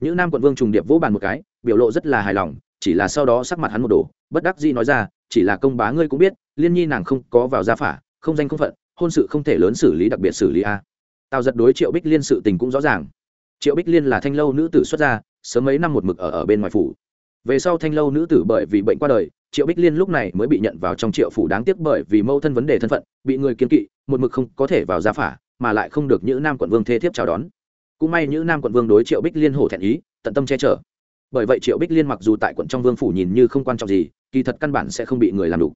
Những nam quận vương trùng điệp vỗ bàn một cái, biểu lộ rất là hài lòng, chỉ là sau đó sắc mặt hắn một đồ bất đắc dĩ nói ra, chỉ là công bá ngươi cũng biết, liên nhi nàng không có vào gia phả, không danh không phận, hôn sự không thể lớn xử lý đặc biệt xử lý a. Tào giật đối triệu bích liên sự tình cũng rõ ràng triệu bích liên là thanh lâu nữ tử xuất gia, sớm mấy năm một mực ở ở bên ngoài phủ. Về sau thanh lâu nữ tử bởi vì bệnh qua đời, triệu bích liên lúc này mới bị nhận vào trong triệu phủ đáng tiếc bởi vì mâu thân vấn đề thân phận, bị người kiên kỵ, một mực không có thể vào gia phả, mà lại không được những nam quận vương thê thiếp chào đón. Cũng may những nam quận vương đối triệu bích liên hổ thẹn ý, tận tâm che chở. Bởi vậy triệu bích liên mặc dù tại quận trong vương phủ nhìn như không quan trọng gì, kỳ thật căn bản sẽ không bị người làm đủ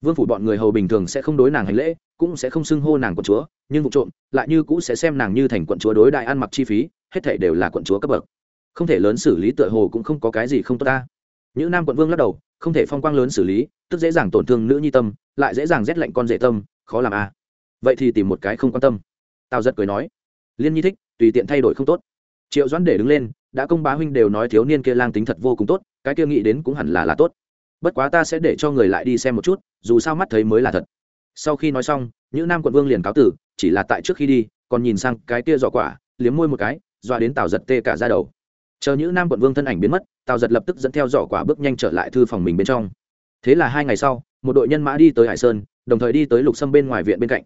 vương phủ bọn người hầu bình thường sẽ không đối nàng hành lễ, cũng sẽ không xưng hô nàng quận chúa, nhưng vụ trộm lại như cũ sẽ xem nàng như thành quận chúa đối đại ăn mặc chi phí hết thảy đều là quận chúa cấp bậc. Không thể lớn xử lý tựa hồ cũng không có cái gì không tốt ta. Những nam quận vương lắc đầu, không thể phong quang lớn xử lý, tức dễ dàng tổn thương nữ nhi tâm, lại dễ dàng rét lạnh con rể tâm, khó làm a à. vậy thì tìm một cái không quan tâm. Tao rất cười nói, liên nhi thích, tùy tiện thay đổi không tốt. Triệu doãn để đứng lên, đã công bá huynh đều nói thiếu niên kia lang tính thật vô cùng tốt, cái kia nghĩ đến cũng hẳn là là tốt. Bất quá ta sẽ để cho người lại đi xem một chút, dù sao mắt thấy mới là thật. Sau khi nói xong những nam quận vương liền cáo tử, chỉ là tại trước khi đi, còn nhìn sang cái kia giỏ quả, liếm môi một cái dọa đến tào giật tê cả ra đầu. Chờ những nam quận vương thân ảnh biến mất, tào giật lập tức dẫn theo giỏ quả bước nhanh trở lại thư phòng mình bên trong. Thế là hai ngày sau, một đội nhân mã đi tới hải sơn, đồng thời đi tới lục sâm bên ngoài viện bên cạnh.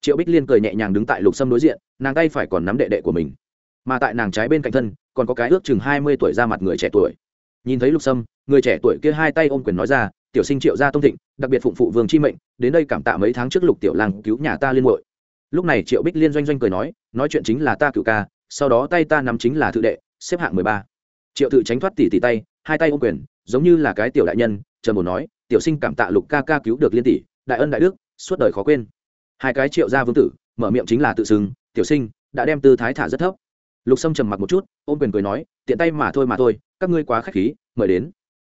Triệu bích liên cười nhẹ nhàng đứng tại lục sâm đối diện, nàng tay phải còn nắm đệ đệ của mình. Mà tại nàng trái bên cạnh thân, còn có cái ước chừng hai mươi tuổi ra mặt người trẻ tuổi. Nhìn thấy lục sâm, người trẻ tuổi kia hai tay ôm quyền nói ra, tiểu sinh triệu gia tông thịnh, đặc biệt phụng phụ vương chi mệnh, đến đây cảm tạ mấy tháng trước lục tiểu làng cứu nhà ta liên hội lúc này triệu bích liên doanh doanh cười nói nói chuyện chính là ta cựu ca sau đó tay ta nắm chính là thự đệ, xếp hạng mười ba. Triệu tự tránh thoát tỉ tỉ tay, hai tay ôm quyền, giống như là cái tiểu đại nhân trần bồn nói, tiểu sinh cảm tạ lục ca ca cứu được liên tỷ, đại ân đại đức, suốt đời khó quên. Hai cái triệu gia vương tử, mở miệng chính là tự xưng, tiểu sinh, đã đem tư thái thả rất thấp. Lục sâm trầm mặc một chút, ôm quyền cười nói, tiện tay mà thôi mà thôi, các ngươi quá k h á c h khí, mời đến.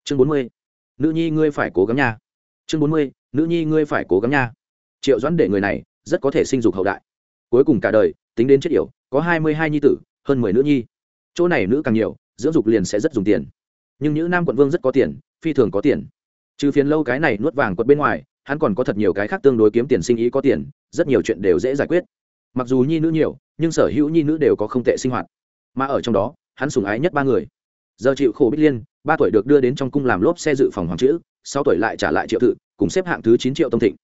Chương bốn mươi, nữ nhi ngươi phải cố gắng nha. Chương bốn mươi, nữ nhi ngươi phải cố gắng nha. Triệu doãn để người này rất có thể sinh dục hậu đại. Cuối cùng cả đời, tính đến chết yểu có hai mươi hai nhi tử, hơn mười nữ nhi. Chỗ này nữ càng nhiều, dưỡng dục liền sẽ rất dùng tiền. Nhưng những nam quận vương rất có tiền, phi thường có tiền. Trừ phiền lâu cái này nuốt vàng quật bên ngoài, hắn còn có thật nhiều cái khác tương đối kiếm tiền sinh ý có tiền, rất nhiều chuyện đều dễ giải quyết. Mặc dù nhi nữ nhiều, nhưng sở hữu nhi nữ đều có không tệ sinh hoạt. Mà ở trong đó, hắn sùng ái nhất ba người. Giờ chịu khổ bích liên, ba tuổi được đưa đến trong cung làm lốp xe dự phòng hoàng chữ, sáu tuổi lại trả lại triệu thự, cùng xếp hạng thứ chín triệu tông thịnh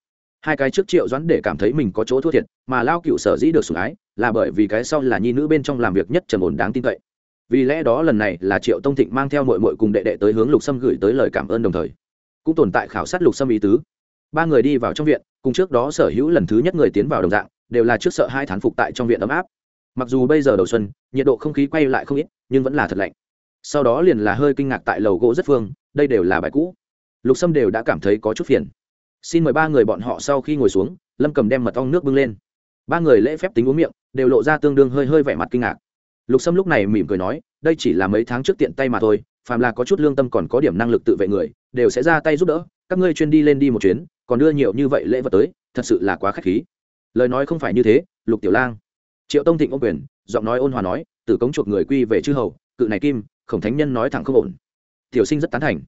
hai cái trước triệu doãn để cảm thấy mình có chỗ thua thiệt, mà lao cựu sở dĩ được sủng ái là bởi vì cái sau là nhi nữ bên trong làm việc nhất trầm ổn đáng tin cậy. Vì lẽ đó lần này là triệu tông thịnh mang theo mội mội cùng đệ đệ tới hướng lục sâm gửi tới lời cảm ơn đồng thời, cũng tồn tại khảo sát lục sâm ý tứ. Ba người đi vào trong viện, cùng trước đó sở hữu lần thứ nhất người tiến vào đồng dạng, đều là trước sợ hai thán phục tại trong viện ấm áp. Mặc dù bây giờ đầu xuân, nhiệt độ không khí quay lại không ít, nhưng vẫn là thật lạnh. Sau đó liền là hơi kinh ngạc tại lầu gỗ rất phương, đây đều là bài cũ. Lục sâm đều đã cảm thấy có chút phiền xin mời ba người bọn họ sau khi ngồi xuống, lâm cầm đem mật ong nước bưng lên. Ba người lễ phép tính uống miệng, đều lộ ra tương đương hơi hơi vẻ mặt kinh ngạc. Lục sâm lúc này mỉm cười nói, đây chỉ là mấy tháng trước tiện tay mà thôi, phàm là có chút lương tâm còn có điểm năng lực tự vệ người, đều sẽ ra tay giúp đỡ, các ngươi chuyên đi lên đi một chuyến, còn đưa nhiều như vậy lễ vật tới, thật sự là quá k h á c h khí. Lời nói không phải như thế, lục tiểu lang. Triệu tông thịnh ô quyền, giọng nói ôn hòa nói từ cống chuộc người quy về chư hầu, cự này kim, khổng thánh nhân nói thẳng không ổn. Tiểu sinh rất tán thành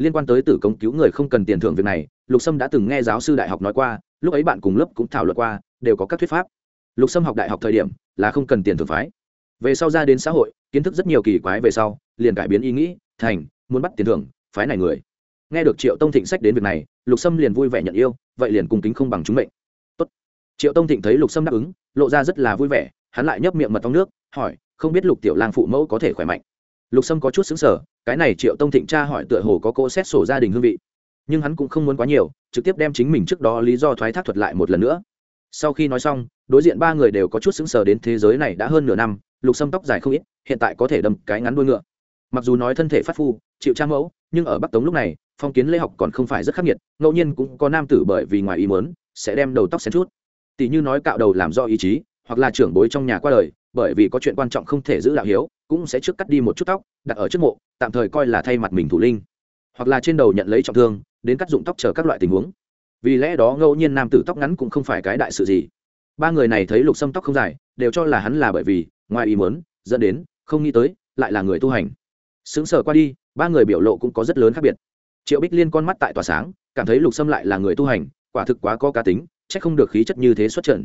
liên quan tới tử công cứu người không cần tiền thưởng việc này, lục sâm đã từng nghe giáo sư đại học nói qua, lúc ấy bạn cùng lớp cũng thảo luận qua, đều có các thuyết pháp. Lục sâm học đại học thời điểm là không cần tiền thưởng phái. Về sau ra đến xã hội, kiến thức rất nhiều kỳ quái về sau, liền cải biến ý nghĩ, thành, muốn bắt tiền thưởng, phái này người. Nghe được triệu tông thịnh sách đến việc này, lục sâm liền vui vẻ nhận yêu, vậy liền cùng kính không bằng chúng mệnh. Tốt. triệu tông thịnh thấy lục sâm đáp ứng, lộ ra rất là vui vẻ, hắn lại nhấp miệng mật trong nước, hỏi, không biết lục tiểu lang phụ mẫu có thể khỏe mạnh? Lục sâm có chút xứng sở cái này triệu tông thịnh cha hỏi tựa hồ có cô xét sổ gia đình hương vị. Nhưng hắn cũng không muốn quá nhiều, trực tiếp đem chính mình trước đó lý do thoái thác thuật lại một lần nữa. Sau khi nói xong, đối diện ba người đều có chút xứng sở đến thế giới này đã hơn nửa năm, lục sâm tóc dài không ít, hiện tại có thể đâm cái ngắn đuôi ngựa. Mặc dù nói thân thể phát phu, chịu cha mẫu, nhưng ở bắc tống lúc này, phong kiến lễ học còn không phải rất khắc nghiệt, ngẫu nhiên cũng có nam tử bởi vì ngoài ý mớn sẽ đem đầu tóc xén chút. Tỷ như nói cạo đầu làm do ý chí hoặc là trưởng bối trong nhà qua đời, bởi vì có chuyện quan trọng không thể giữ đạo hiếu, cũng sẽ trước cắt đi một chút tóc, đặt ở trước mộ, tạm thời coi là thay mặt mình thủ linh. Hoặc là trên đầu nhận lấy trọng thương, đến cắt dụng tóc chờ các loại tình huống. Vì lẽ đó ngẫu nhiên nam tử tóc ngắn cũng không phải cái đại sự gì. Ba người này thấy lục sâm tóc không dài, đều cho là hắn là bởi vì, ngoài ý muốn, dẫn đến, không nghĩ tới, lại là người tu hành. Xứng sở qua đi, ba người biểu lộ cũng có rất lớn khác biệt. Triệu bích liên con mắt tại tòa sáng, cảm thấy lục sâm lại là người tu hành, quả thực quá có cá tính c h ắ c không được khí chất như thế xuất trần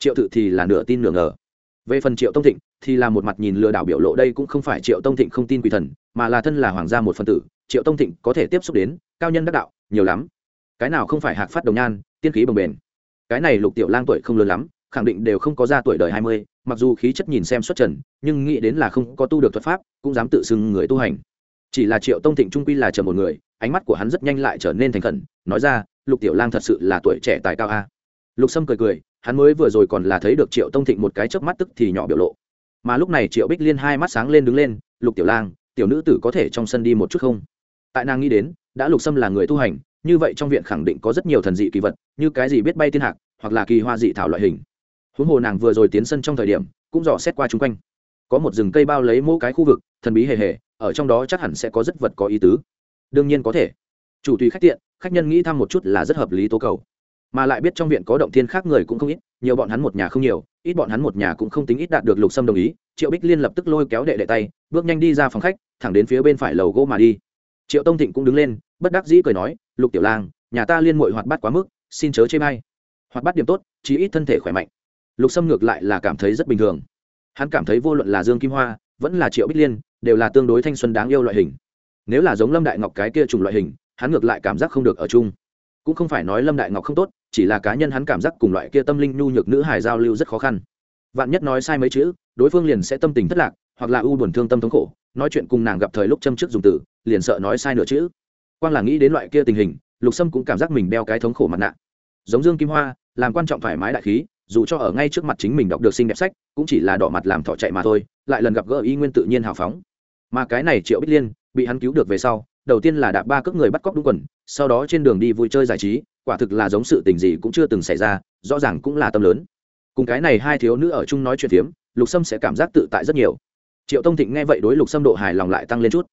triệu tự thì là nửa tin nửa ngờ. Về phần triệu tông thịnh thì là một mặt nhìn lừa đảo biểu lộ đây cũng không phải triệu tông thịnh không tin quỷ thần, mà là thân là hoàng gia một phần tử, triệu tông thịnh có thể tiếp xúc đến cao nhân đắc đạo, nhiều lắm. Cái nào không phải hạc phát đồng nhan, tiên khí bồng bền. Cái này lục tiểu lang tuổi không lớn lắm, khẳng định đều không có ra tuổi đời hai mươi, mặc dù khí chất nhìn xem xuất trần, nhưng nghĩ đến là không có tu được thuật pháp, cũng dám tự xưng người tu hành. Chỉ là triệu tông thịnh trung quy là chờ một người, ánh mắt của hắn rất nhanh lại trở nên thành khẩn, nói ra, lục tiểu lang thật sự là tuổi trẻ tài cao a. Lục sâm cười cười hắn mới vừa rồi còn là thấy được triệu tông thịnh một cái chớp mắt tức thì nhỏ biểu lộ. Mà lúc này triệu bích liên hai mắt sáng lên đứng lên, lục tiểu lang, tiểu nữ tử có thể trong sân đi một chút không? Tại nàng nghĩ đến, đã lục sâm là người tu hành, như vậy trong viện khẳng định có rất nhiều thần dị kỳ vật, như cái gì biết bay tiên hạc, hoặc là kỳ hoa dị thảo loại hình. Huống hồ nàng vừa rồi tiến sân trong thời điểm, cũng dò xét qua chung quanh. Có một rừng cây bao lấy mỗi cái khu vực, thần bí hề hề, ở trong đó chắc hẳn sẽ có rất vật có ý tứ. Đương nhiên có thể. Chủ tùy khách tiện, khách nhân nghĩ thăm một chút là rất hợp lý tố cầu mà lại biết trong viện có động thiên khác người cũng không ít, nhiều bọn hắn một nhà không nhiều, ít bọn hắn một nhà cũng không tính ít đạt được lục sâm đồng ý, triệu bích liên lập tức lôi kéo đệ đệ tay, bước nhanh đi ra phòng khách, thẳng đến phía bên phải lầu gỗ mà đi. Triệu tông thịnh cũng đứng lên, bất đắc dĩ cười nói, lục tiểu lang, nhà ta liên mội hoạt bát quá mức, xin chớ chê may hoạt bát điểm tốt, chí ít thân thể khỏe mạnh. Lục sâm ngược lại là cảm thấy rất bình thường. Hắn cảm thấy vô luận là dương kim hoa, vẫn là triệu bích liên, đều là tương đối thanh xuân đáng yêu loại hình. Nếu là giống lâm đại ngọc cái kia trùng loại hình, hắn ngược lại cảm giác không được ở chung cũng không phải nói lâm đại ngọc không tốt, chỉ là cá nhân hắn cảm giác cùng loại kia tâm linh nhu nhược nữ hài giao lưu rất khó khăn. Vạn nhất nói sai mấy chữ, đối phương liền sẽ tâm tình thất lạc, hoặc là u buồn thương tâm thống khổ, nói chuyện cùng nàng gặp thời lúc châm trước dùng từ, liền sợ nói sai nửa chữ. Quang là nghĩ đến loại kia tình hình, lục sâm cũng cảm giác mình đeo cái thống khổ mặt nạ. Giống dương kim hoa, làm quan trọng thoải mái đại khí, dù cho ở ngay trước mặt chính mình đọc được xinh đẹp sách, cũng chỉ là đỏ mặt làm thọ chạy mà thôi, lại lần gặp gỡ y nguyên tự nhiên hào phóng. Mà cái này triệu bích liên, bị hắn cứu được về sau đầu tiên là đạp ba cước người bắt cóc đúng quần, sau đó trên đường đi vui chơi giải trí, quả thực là giống sự tình gì cũng chưa từng xảy ra, rõ ràng cũng là tâm lớn. Cùng cái này hai thiếu nữ ở chung nói chuyện phiếm, lục sâm sẽ cảm giác tự tại rất nhiều. Triệu tông thịnh nghe vậy đối lục sâm độ hài lòng lại tăng lên chút.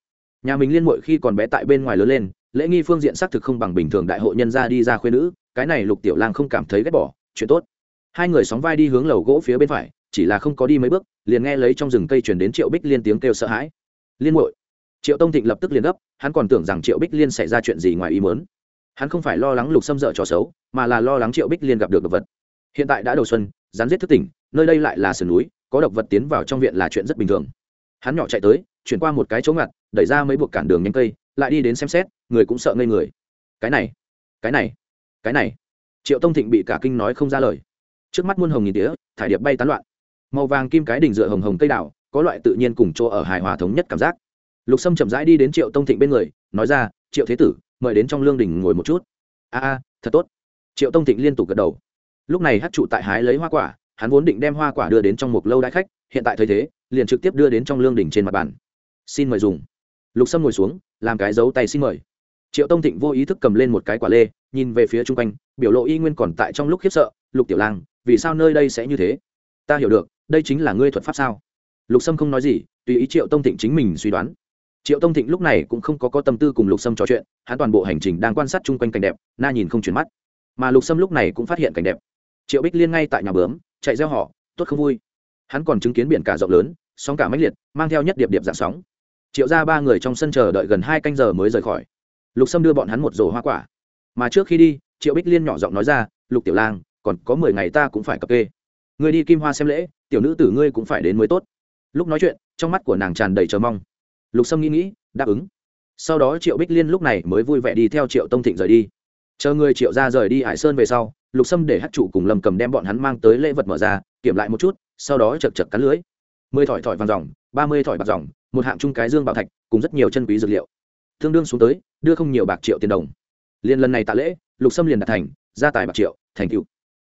Nhà mình liên mội khi còn bé tại bên ngoài lớn lên, lễ nghi phương diện xác thực không bằng bình thường đại hội nhân ra đi ra khuyên nữ, cái này lục tiểu lang không cảm thấy ghét bỏ, chuyện tốt. Hai người sóng vai đi hướng lầu gỗ phía bên phải, chỉ là không có đi mấy bước, liền nghe lấy trong rừng cây chuyển đến triệu bích liên tiếng kêu sợ hãi. Liên hội triệu tông thịnh lập tức liền gấp, hắn còn tưởng rằng triệu bích liên xảy ra chuyện gì ngoài ý mớn hắn không phải lo lắng lục xâm dợ trò xấu, mà là lo lắng triệu bích liên gặp được độc vật. Hiện tại đã đầu xuân rán giết thức tỉnh, nơi đây lại là sườn núi, có độc vật tiến vào trong viện là chuyện rất bình thường. Hắn nhỏ chạy tới, chuyển qua một cái chỗ ngặt, đẩy ra mấy buộc cản đường nhanh cây, lại đi đến xem xét, người cũng sợ ngây người. Cái này cái này cái này. Triệu tông thịnh bị cả kinh nói không ra lời. Trước mắt muôn hồng nghìn tía, thải điệp bay tán loạn. Màu vàng kim cái đỉnh dựa hồng hồng cây đào, có loại tự nhiên cùng chỗ ở hài hòa thống nhất cảm giác lục sâm chậm rãi đi đến triệu tông thịnh bên người, nói ra, triệu thế tử, mời đến trong lương đình ngồi một chút. A a, thật tốt. Triệu tông thịnh liên tục gật đầu. Lúc này hát trụ tại hái lấy hoa quả, hắn vốn định đem hoa quả đưa đến trong một lâu đãi khách, hiện tại thấy thế, liền trực tiếp đưa đến trong lương đình trên mặt bàn. Xin mời dùng. Lục sâm ngồi xuống, làm cái dấu tay xin mời. Triệu tông thịnh vô ý thức cầm lên một cái quả lê, nhìn về phía chung quanh, biểu lộ y nguyên còn tại trong lúc khiếp sợ, lục tiểu lang, vì sao nơi đây sẽ như thế? Ta hiểu được, đây chính là ngươi thuật pháp sao? Lục sâm không nói gì, tùy ý triệu tông thịnh chính mình suy đoán triệu tông thịnh lúc này cũng không có có tâm tư cùng lục sâm trò chuyện, hắn toàn bộ hành trình đang quan sát chung quanh cảnh đẹp, na nhìn không chuyển mắt. Mà lục sâm lúc này cũng phát hiện cảnh đẹp. Triệu bích liên ngay tại nhà bướm, chạy gieo họ, tốt không vui. Hắn còn chứng kiến biển cả rộng lớn, sóng cả mãnh liệt, mang theo nhất điệp điệp dạng sóng. Triệu ra ba người trong sân chờ đợi gần hai canh giờ mới rời khỏi. Lục sâm đưa bọn hắn một rổ hoa quả. Mà trước khi đi, triệu bích liên nhỏ giọng nói ra, lục tiểu lang, còn có mười ngày ta cũng phải cập kê. Người đi kim hoa xem lễ, tiểu nữ tử ngươi cũng phải đến mới tốt. Lúc nói chuyện, trong mắt của nàng tràn đầy chờ mong lục sâm nghĩ nghĩ, đáp ứng. Sau đó triệu bích liên lúc này mới vui vẻ đi theo triệu tông thịnh rời đi. Chờ người triệu ra rời đi hải sơn về sau, lục sâm để hát chủ cùng lâm cầm đem bọn hắn mang tới lễ vật mở ra, kiểm lại một chút, sau đó chật chật cắn lưới. Mười thỏi thỏi vàng dòng, ba mươi thỏi bạc dòng, một hạng chung cái dương bảo thạch, cùng rất nhiều chân quý dược liệu. Tương đương xuống tới, đưa không nhiều bạc triệu tiền đồng. Liên lần này tạ lễ, lục sâm liền đạt thành, gia tài bạc triệu, thành cựu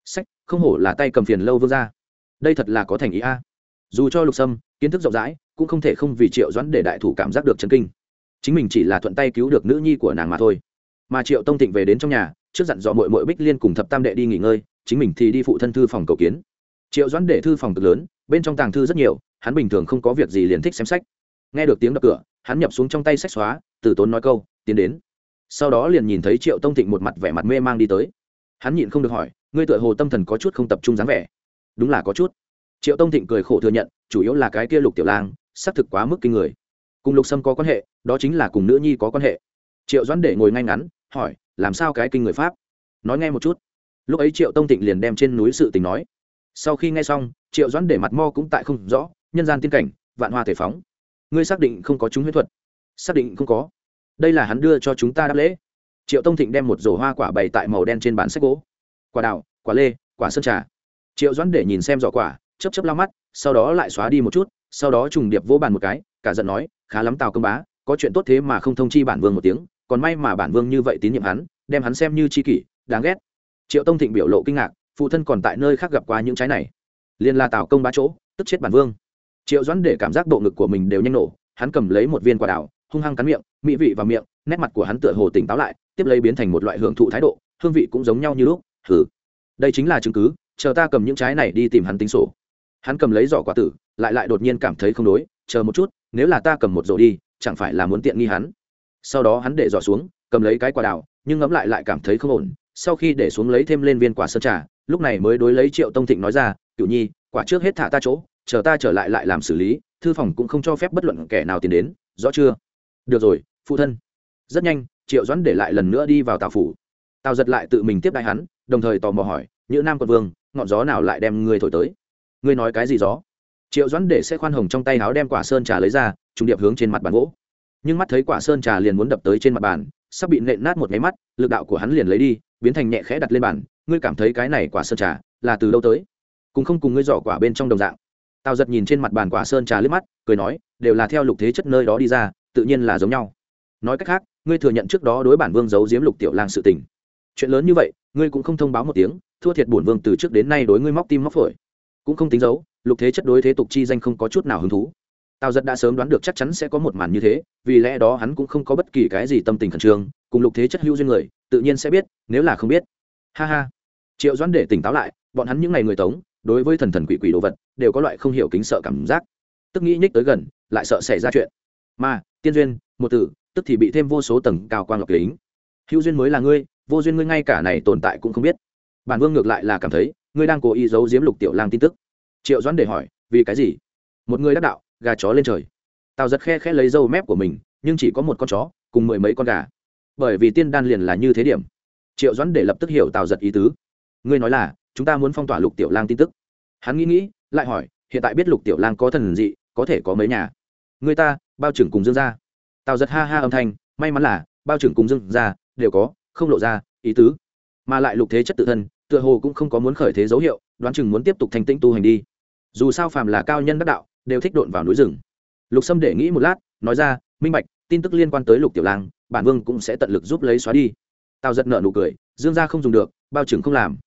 sách, không hổ là tay cầm phiền lâu vương ra đây thật là có thành ý a dù cho lục sâm, kiến thức rộng rãi, cũng không thể không vì triệu doãn để đại thủ cảm giác được chân kinh. Chính mình chỉ là thuận tay cứu được nữ nhi của nàng mà thôi. Mà triệu tông thịnh về đến trong nhà, trước dặn dò mội mội bích liên cùng thập tam đệ đi nghỉ ngơi, chính mình thì đi phụ thân thư phòng cầu kiến. Triệu doãn để thư phòng cực lớn, bên trong tàng thư rất nhiều, hắn bình thường không có việc gì liền thích xem sách. Nghe được tiếng đập cửa, hắn nhập xuống trong tay sách xóa, từ tốn nói câu, tiến đến. Sau đó liền nhìn thấy triệu tông thịnh một mặt vẻ mặt mê mang đi tới. Hắn nhịn không được hỏi, ngươi tựa hồ tâm thần có chút không tập trung dáng vẻ. Đúng là có chút triệu tông thịnh cười khổ thừa nhận, chủ yếu là cái kia lục tiểu lang, xác thực quá mức kinh người. Cùng lục sâm có quan hệ, đó chính là cùng nữ nhi có quan hệ. Triệu doãn để ngồi ngay ngắn, hỏi, làm sao cái kinh người pháp? Nói nghe một chút. Lúc ấy triệu tông thịnh liền đem trên núi sự tình nói. Sau khi nghe xong, triệu doãn để mặt mo cũng tại không rõ, nhân gian tiên cảnh, vạn hoa thể phóng. Ngươi xác định không có chúng huyết thuật? Xác định không có. Đây là hắn đưa cho chúng ta đáp lễ. Triệu tông thịnh đem một rổ hoa quả bày tại màu đen trên bản sách gỗ. Quả đào, quả lê, quả sơn trà. Triệu doãn để nhìn xem giỏ quả chấp chấp lao mắt, sau đó lại xóa đi một chút, sau đó trùng điệp vỗ bàn một cái, cả giận nói, khá lắm tào công bá, có chuyện tốt thế mà không thông chi bản vương một tiếng, còn may mà bản vương như vậy tín nhiệm hắn, đem hắn xem như chi kỷ, đáng ghét. Triệu tông thịnh biểu lộ kinh ngạc, phụ thân còn tại nơi khác gặp qua những trái này. Liên la tào công bá chỗ, tức chết bản vương. Triệu doãn để cảm giác bộ ngực của mình đều nhanh nổ, hắn cầm lấy một viên quả đào, hung hăng cắn miệng, mỹ vị vào miệng, nét mặt của hắn tựa hồ tỉnh táo lại, tiếp lấy biến thành một loại hưởng thụ thái độ, hương vị cũng giống nhau như lúc thử đây chính là chứng cứ, chờ ta cầm những trái này đi tìm hắn tính sổ hắn cầm lấy giỏ quả tử, lại lại đột nhiên cảm thấy không đối, chờ một chút, nếu là ta cầm một rổ đi, chẳng phải là muốn tiện nghi hắn? Sau đó hắn để giỏ xuống, cầm lấy cái quả đào, nhưng ngẫm lại lại cảm thấy không ổn, sau khi để xuống lấy thêm lên viên quả sơn trà, lúc này mới đối lấy triệu tông thịnh nói ra cựu nhi, quả trước hết thả ta chỗ, chờ ta trở lại lại làm xử lý, thư phòng cũng không cho phép bất luận kẻ nào tiến đến, rõ chưa? Được rồi, phụ thân. Rất nhanh, triệu doãn để lại lần nữa đi vào tào phủ. Tào giật lại tự mình tiếp đại hắn, đồng thời tò mò hỏi như nam quận vương, ngọn gió nào lại đem ngươi thổi tới? Ngươi nói cái gì gió? Triệu doãn để xe khoan hồng trong tay áo đem quả sơn trà lấy ra, trùng điệp hướng trên mặt bàn gỗ. Nhưng mắt thấy quả sơn trà liền muốn đập tới trên mặt bàn, sắp bị nện nát một máy mắt, lực đạo của hắn liền lấy đi, biến thành nhẹ khẽ đặt lên bàn. Ngươi cảm thấy cái này quả sơn trà là từ đâu tới? Cùng không cùng ngươi giỏ quả bên trong đồng dạng. Tào giật nhìn trên mặt bàn quả sơn trà liếc mắt, cười nói, đều là theo lục thế chất nơi đó đi ra, tự nhiên là giống nhau. Nói cách khác, ngươi thừa nhận trước đó đối bản vương giấu giếm lục tiểu lang sự tình. Chuyện lớn như vậy, ngươi cũng không thông báo một tiếng, thua thiệt bổn vương từ trước đến nay đối ngươi móc tim móc phổi cũng không tính giấu lục thế chất đối thế tục chi danh không có chút nào hứng thú. Tào giật đã sớm đoán được chắc chắn sẽ có một màn như thế, vì lẽ đó hắn cũng không có bất kỳ cái gì tâm tình khẩn trương, cùng lục thế chất hữu duyên người, tự nhiên sẽ biết, nếu là không biết. Ha ha. Triệu doãn để tỉnh táo lại, bọn hắn những ngày người tống, đối với thần thần quỷ quỷ đồ vật, đều có loại không hiểu kính sợ cảm giác. Tức nghĩ nhích tới gần, lại sợ xảy ra chuyện. Mà tiên duyên, một tử, tức thì bị thêm vô số tầng cao quan lọc kính. Hữu duyên mới là ngươi, vô duyên ngươi ngay cả này tồn tại cũng không biết. Bản vương ngược lại là cảm thấy ngươi đang cố ý giấu giếm lục tiểu lang tin tức. Triệu doãn để hỏi, vì cái gì? Một người đắc đạo, gà chó lên trời. Tào giật khe khẽ lấy dâu mép của mình, nhưng chỉ có một con chó, cùng mười mấy con gà. Bởi vì tiên đan liền là như thế điểm. Triệu doãn để lập tức hiểu tào giật ý tứ. Ngươi nói là, chúng ta muốn phong tỏa lục tiểu lang tin tức. Hắn nghĩ nghĩ, lại hỏi, hiện tại biết lục tiểu lang có thần dị, có thể có mấy nhà? Người ta, bao trưởng cùng dương ra tào giật ha ha âm thanh, may mắn là, bao trưởng cùng dương ra đều có, không lộ ra ý tứ. Mà lại lục thế chất tự thân tựa hồ cũng không có muốn khởi thế dấu hiệu, đoán chừng muốn tiếp tục thành tĩnh tu hành đi. Dù sao phàm là cao nhân đắc đạo, đều thích độn vào núi rừng. Lục sâm để nghĩ một lát, nói ra, minh bạch, tin tức liên quan tới lục tiểu lang, bản vương cũng sẽ tận lực giúp lấy xóa đi. Tào giật nợ nụ cười, dương gia không dùng được, bao trưởng không làm.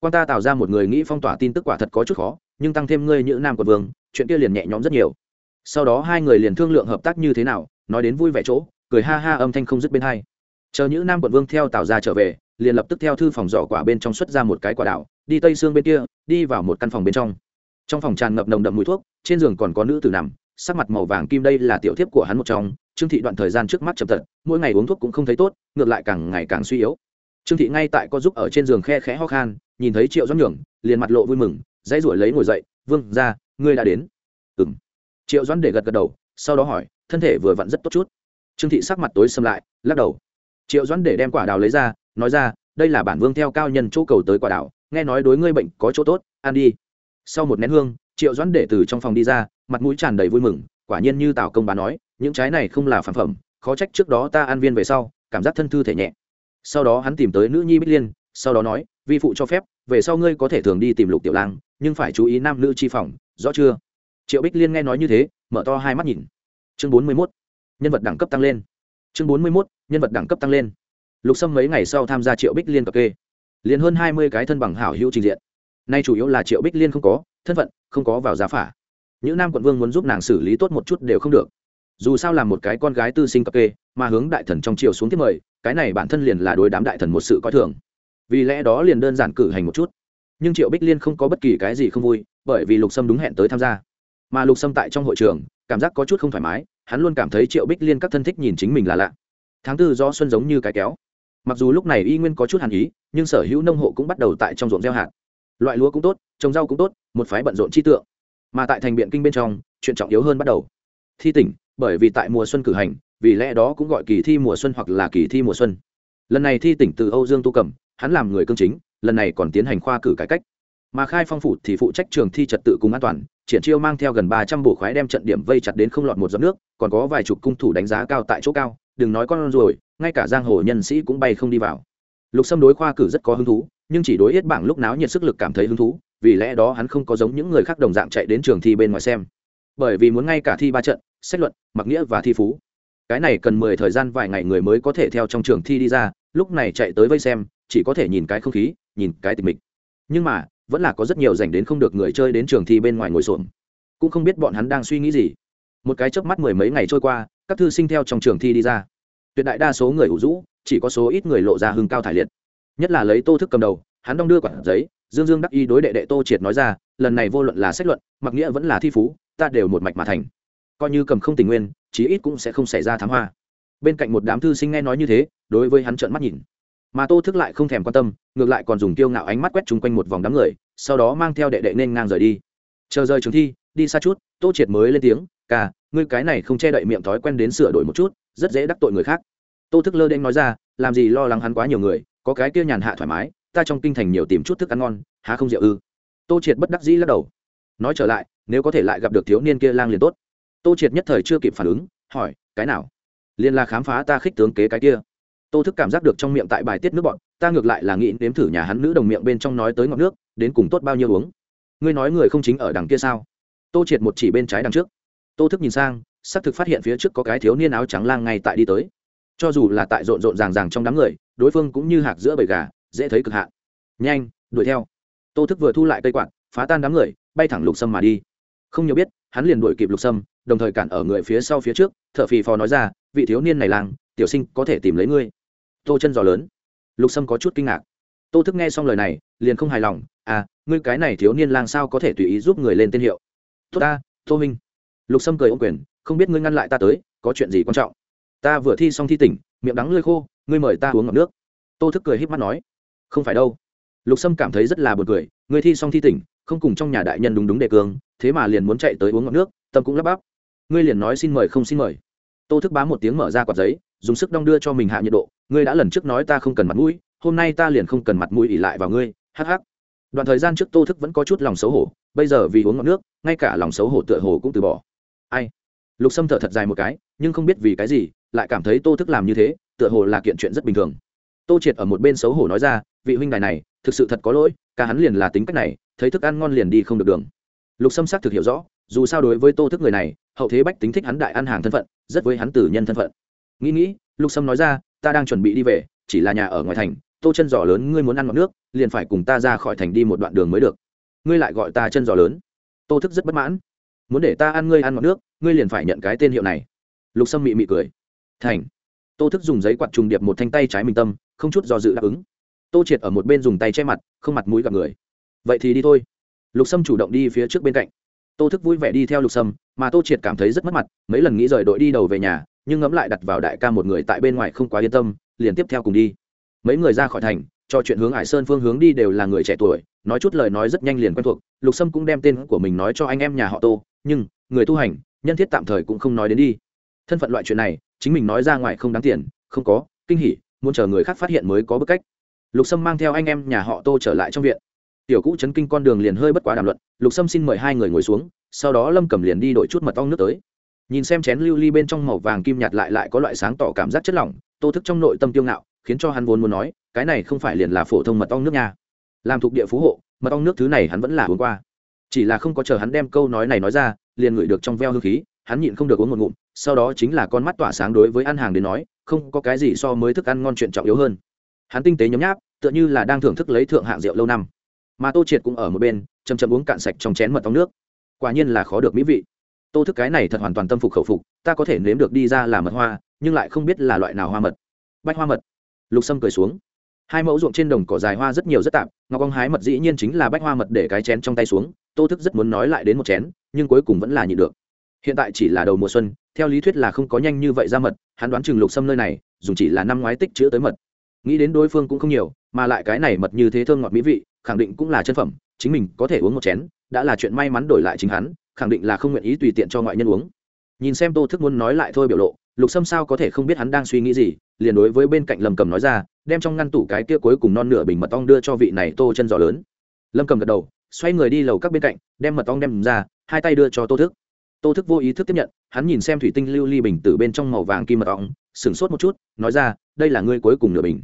Quan ta tạo ra một người nghĩ phong tỏa tin tức quả thật có chút khó, nhưng tăng thêm ngươi như nam quận vương, chuyện kia liền nhẹ nhõm rất nhiều. Sau đó hai người liền thương lượng hợp tác như thế nào, nói đến vui vẻ chỗ, cười ha ha âm thanh không dứt bên hai. Chờ những nam quận vương theo tào ra trở về liền lập tức theo thư phòng giỏ quả bên trong xuất ra một cái quả đảo, đi tây xương bên kia, đi vào một căn phòng bên trong. Trong phòng tràn ngập nồng đậm mùi thuốc, trên giường còn có nữ tử nằm, sắc mặt màu vàng kim đây là tiểu thiếp của hắn một trong, trương thị đoạn thời gian trước mắt chậm tật mỗi ngày uống thuốc cũng không thấy tốt, ngược lại càng ngày càng suy yếu. Trương thị ngay tại có giúp ở trên giường khe khẽ ho khan, nhìn thấy triệu doãn nhường, liền mặt lộ vui mừng, dãy ruổi lấy ngồi dậy, vương ra ngươi đã đến. Ừng triệu doãn để gật gật đầu, sau đó hỏi, thân thể vừa vặn rất tốt chút. Trương thị sắc mặt tối xâm lại, lắc đầu. Triệu doãn để đem quả đào lấy ra nói ra, đây là bản vương theo cao nhân chỗ cầu tới quả đảo. nghe nói đối ngươi bệnh có chỗ tốt, ăn đi. Sau một nén hương, triệu doãn để từ trong phòng đi ra, mặt mũi tràn đầy vui mừng, quả nhiên như tào công bà nói, những trái này không là phản phẩm, khó trách trước đó ta ăn viên về sau, cảm giác thân thư thể nhẹ. Sau đó hắn tìm tới nữ nhi bích liên, sau đó nói, vi phụ cho phép, về sau ngươi có thể thường đi tìm lục tiểu lang, nhưng phải chú ý nam nữ chi phòng, rõ chưa? Triệu bích liên nghe nói như thế, mở to hai mắt nhìn. Chương bốn mươi mốt, nhân vật đẳng cấp tăng lên. Chương bốn mươi mốt, nhân vật đẳng cấp tăng lên lục sâm mấy ngày sau tham gia triệu bích liên cập kê liền hơn hai mươi cái thân bằng hảo hữu trình diện nay chủ yếu là triệu bích liên không có thân phận không có vào giá phả những nam quận vương muốn giúp nàng xử lý tốt một chút đều không được dù sao là một cái con gái tư sinh cập kê mà hướng đại thần trong triều xuống tiếp mời cái này bản thân liền là đối đám đại thần một sự coi thường vì lẽ đó liền đơn giản cử hành một chút nhưng triệu bích liên không có bất kỳ cái gì không vui bởi vì lục sâm đúng hẹn tới tham gia mà lục sâm tại trong hội trường cảm giác có chút không thoải mái hắn luôn cảm thấy triệu bích liên các thân thích nhìn chính mình là lạ tháng tư do xuân giống như cái kéo mặc dù lúc này y nguyên có chút hàn ý, nhưng sở hữu nông hộ cũng bắt đầu tại trong ruộng gieo hạt. Loại lúa cũng tốt, trồng rau cũng tốt, một phái bận rộn chi tượng. Mà tại thành biện kinh bên trong, chuyện trọng yếu hơn bắt đầu. Thi tỉnh, bởi vì tại mùa xuân cử hành, vì lẽ đó cũng gọi kỳ thi mùa xuân hoặc là kỳ thi mùa xuân. Lần này thi tỉnh từ âu dương tu cẩm hắn làm người cương chính, lần này còn tiến hành khoa cử cải cách. Mà khai phong phủ thì phụ trách trường thi trật tự cùng an toàn, triển chiêu mang theo gần ba trăm bộ khoái đem trận điểm vây chặt đến không lọt một giọt nước, còn có vài chục cung thủ đánh giá cao tại chỗ cao, đừng nói con rồi ngay cả giang hồ nhân sĩ cũng bay không đi vào. Lục sâm đối khoa cử rất có hứng thú nhưng chỉ đối yết bảng lúc náo nhiệt sức lực cảm thấy hứng thú vì lẽ đó hắn không có giống những người khác đồng dạng chạy đến trường thi bên ngoài xem. Bởi vì muốn ngay cả thi ba trận xét luận mặc nghĩa và thi phú. Cái này cần mười thời gian vài ngày người mới có thể theo trong trường thi đi ra lúc này chạy tới vây xem chỉ có thể nhìn cái không khí nhìn cái tình mình, nhưng mà vẫn là có rất nhiều dành đến không được người chơi đến trường thi bên ngoài ngồi xổm. Cũng không biết bọn hắn đang suy nghĩ gì. Một cái chớp mắt mười mấy ngày trôi qua các thư sinh theo trong trường thi đi ra tuyệt đại đa số người ủ rũ, chỉ có số ít người lộ ra hưng cao thải liệt. Nhất là lấy tô thức cầm đầu, hắn đong đưa quản giấy, dương dương đắc y đối đệ đệ tô triệt nói ra, lần này vô luận là sách luận, mặc nghĩa vẫn là thi phú, ta đều một mạch mà thành. Coi như cầm không tình nguyên, chí ít cũng sẽ không xảy ra thám hoa bên cạnh một đám thư sinh nghe nói như thế, đối với hắn trợn mắt nhìn. Mà tô thức lại không thèm quan tâm, ngược lại còn dùng tiêu ngạo ánh mắt quét chung quanh một vòng đám người, sau đó mang theo đệ đệ nên ngang rời đi. Chờ rời trường thi, đi xa chút, tô triệt mới lên tiếng ca, ngươi cái này không che đậy miệng thói quen đến sửa đổi một chút, rất dễ đắc tội người khác. Tô thức lơ đen nói ra, làm gì lo lắng hắn quá nhiều người, có cái kia nhàn hạ thoải mái, ta trong kinh thành nhiều tìm chút thức ăn ngon, há không rượu ư? Tô triệt bất đắc dĩ lắc đầu. Nói trở lại, nếu có thể lại gặp được thiếu niên kia lang liền tốt. Tô triệt nhất thời chưa kịp phản ứng, hỏi, cái nào? Liền là khám phá ta khích tướng kế cái kia. Tô thức cảm giác được trong miệng tại bài tiết nước bọn ta ngược lại là nghĩ nếm thử nhà hắn nữ đồng miệng bên trong nói tới ngọt nước, đến cùng tốt bao nhiêu uống. Ngươi nói người không chính ở đằng kia sao? Tô triệt một chỉ bên trái đằng trước tô thức nhìn sang, xác thực phát hiện phía trước có cái thiếu niên áo trắng lang ngay tại đi tới. Cho dù là tại rộn rộn ràng ràng trong đám người, đối phương cũng như hạc giữa bầy gà, dễ thấy cực hạn. Nhanh, đuổi theo. Tô thức vừa thu lại cây quạt, phá tan đám người, bay thẳng lục sâm mà đi. Không nhiều biết, hắn liền đuổi kịp lục sâm, đồng thời cản ở người phía sau phía trước t h ở phì phò nói ra, vị thiếu niên này làng tiểu sinh có thể tìm lấy ngươi. Tô chân giò lớn. Lục sâm có chút kinh ngạc. Tô thức nghe xong lời này, liền không hài lòng à ngươi cái này thiếu niên lang sao có thể tùy ý giúp người lên tên hiệu? Tốt ta, tô minh lục sâm cười ô quyền, không biết ngươi ngăn lại ta tới, có chuyện gì quan trọng? Ta vừa thi xong thi tỉnh, miệng đắng lơi khô, ngươi mời ta uống ngập nước. Tô thức cười h í p mắt nói, không phải đâu. Lục sâm cảm thấy rất là b u ồ n cười, ngươi thi xong thi tỉnh, không cùng trong nhà đại nhân đúng đúng đề cương, thế mà liền muốn chạy tới uống ngập nước, tâm cũng lắp bắp. Ngươi liền nói xin mời không xin mời. Tô thức bám một tiếng mở ra quạt giấy, dùng sức đong đưa cho mình hạ nhiệt độ, ngươi đã lần trước nói ta không cần mặt mũi, hôm nay ta liền không cần mặt mũi ỉ lại vào ngươi hh đoạn thời gian trước tô thức vẫn có chút lòng xấu hổ, bây giờ vì uống ngọt nước, ngay cả lòng xấu hổ tựa hồ cũng từ bỏ ai? Lục sâm thở thật dài một cái, nhưng không biết vì cái gì, lại cảm thấy tô thức làm như thế, tựa hồ là kiện chuyện rất bình thường. Tô triệt ở một bên xấu hổ nói ra, vị huynh đài này, thực sự thật có lỗi cả hắn liền là tính cách này, thấy thức ăn ngon liền đi không được đường. Lục sâm xác thực hiểu rõ, dù sao đối với tô thức người này, hậu thế bách tính thích hắn đại ăn hàng thân phận, rất với hắn tử nhân thân phận. Nghĩ nghĩ, lục sâm nói ra, ta đang chuẩn bị đi về, chỉ là nhà ở ngoài thành, tô chân giò lớn, ngươi muốn ăn ngọt nước, liền phải cùng ta ra khỏi thành đi một đoạn đường mới được. Ngươi lại gọi ta chân giò lớn. Tô thức rất bất mãn muốn để ta ăn ngươi ăn ngọt nước, ngươi liền phải nhận cái tên hiệu này. Lục sâm mị mị cười. Thành. Tô thức dùng giấy quạt trùng điệp một thanh tay trái mình tâm, không chút do dự đáp ứng. Tô triệt ở một bên dùng tay che mặt, không mặt mũi gặp người. Vậy thì đi thôi. Lục sâm chủ động đi phía trước bên cạnh. Tô thức vui vẻ đi theo lục sâm, mà tô triệt cảm thấy rất mất mặt, mấy lần nghĩ rời đội đi đầu về nhà, nhưng ngẫm lại đặt vào đại ca một người tại bên ngoài không quá yên tâm, liền tiếp theo cùng đi. Mấy người ra khỏi thành, cho chuyện hướng hải sơn phương hướng đi đều là người trẻ tuổi, nói chút lời nói rất nhanh liền quen thuộc, lục sâm cũng đem tên của mình nói cho anh em nhà họ tô nhưng, người tu hành, nhân thiết tạm thời cũng không nói đến đi. Thân phận loại chuyện này, chính mình nói ra ngoài không đáng tiền, không có, kinh hỉ, muốn chờ người khác phát hiện mới có bức cách. Lục sâm mang theo anh em nhà họ tô trở lại trong viện. Tiểu cũ chấn kinh con đường liền hơi bất quá đàm luận, lục sâm xin mời hai người ngồi xuống, sau đó lâm cầm liền đi đổi chút mật ong nước tới. Nhìn xem chén lưu ly bên trong màu vàng kim nhạt lại lại có loại sáng tỏ cảm giác chất lỏng, tô thức trong nội tâm tiêu ngạo, khiến cho hắn vốn muốn nói, cái này không phải liền là phổ thông mật ong nước nha. Làm thuộc địa phú hộ, mật ong nước thứ này hắn vẫn là uống qua chỉ là không có chờ hắn đem câu nói này nói ra, liền ngửi được trong veo hương khí, hắn nhịn không được uống một ngụm, sau đó chính là con mắt tỏa sáng đối với ăn hàng đến nói, không có cái gì so mới thức ăn ngon chuyện trọng yếu hơn. Hắn tinh tế nhấm nháp, tựa như là đang thưởng thức lấy thượng hạng rượu lâu năm. Mà tô triệt cũng ở một bên chầm chầm uống cạn sạch trong chén mật ong nước. Quả nhiên là khó được mỹ vị. Tô thức cái này thật hoàn toàn tâm phục khẩu phục, ta có thể nếm được đi ra là mật hoa, nhưng lại không biết là loại nào hoa mật. Bách hoa mật. Lục sâm cười xuống. Hai mẫu ruộng trên đồng cỏ dài hoa rất nhiều rất tạp ngọc ong hái mật dĩ nhiên chính là bách hoa mật để cái chén trong tay xuống, tô thức rất muốn nói lại đến một chén, nhưng cuối cùng vẫn là nhịn được. Hiện tại chỉ là đầu mùa xuân, theo lý thuyết là không có nhanh như vậy ra mật, hắn đoán chừng lục xâm nơi này dùng chỉ là năm ngoái tích chữ tới mật. Nghĩ đến đối phương cũng không nhiều, mà lại cái này mật như thế thơm ngọt mỹ vị, khẳng định cũng là chân phẩm, chính mình có thể uống một chén, đã là chuyện may mắn đổi lại chính hắn, khẳng định là không nguyện ý tùy tiện cho ngoại nhân uống. Nhìn xem tô thức muốn nói lại thôi biểu lộ lục sâm sao có thể không biết hắn đang suy nghĩ gì, liền đối với bên cạnh lâm cầm nói ra, đem trong ngăn tủ cái kia cuối cùng non nửa bình mật ong đưa cho vị này tô chân giò lớn. Lâm cầm gật đầu, xoay người đi lầu các bên cạnh, đem mật ong đem ra, hai tay đưa cho tô thức. Tô thức vô ý thức tiếp nhận, hắn nhìn xem thủy tinh lưu ly bình từ bên trong màu vàng kim mật ong, sửng sốt một chút, nói ra, đây là ngươi cuối cùng nửa bình.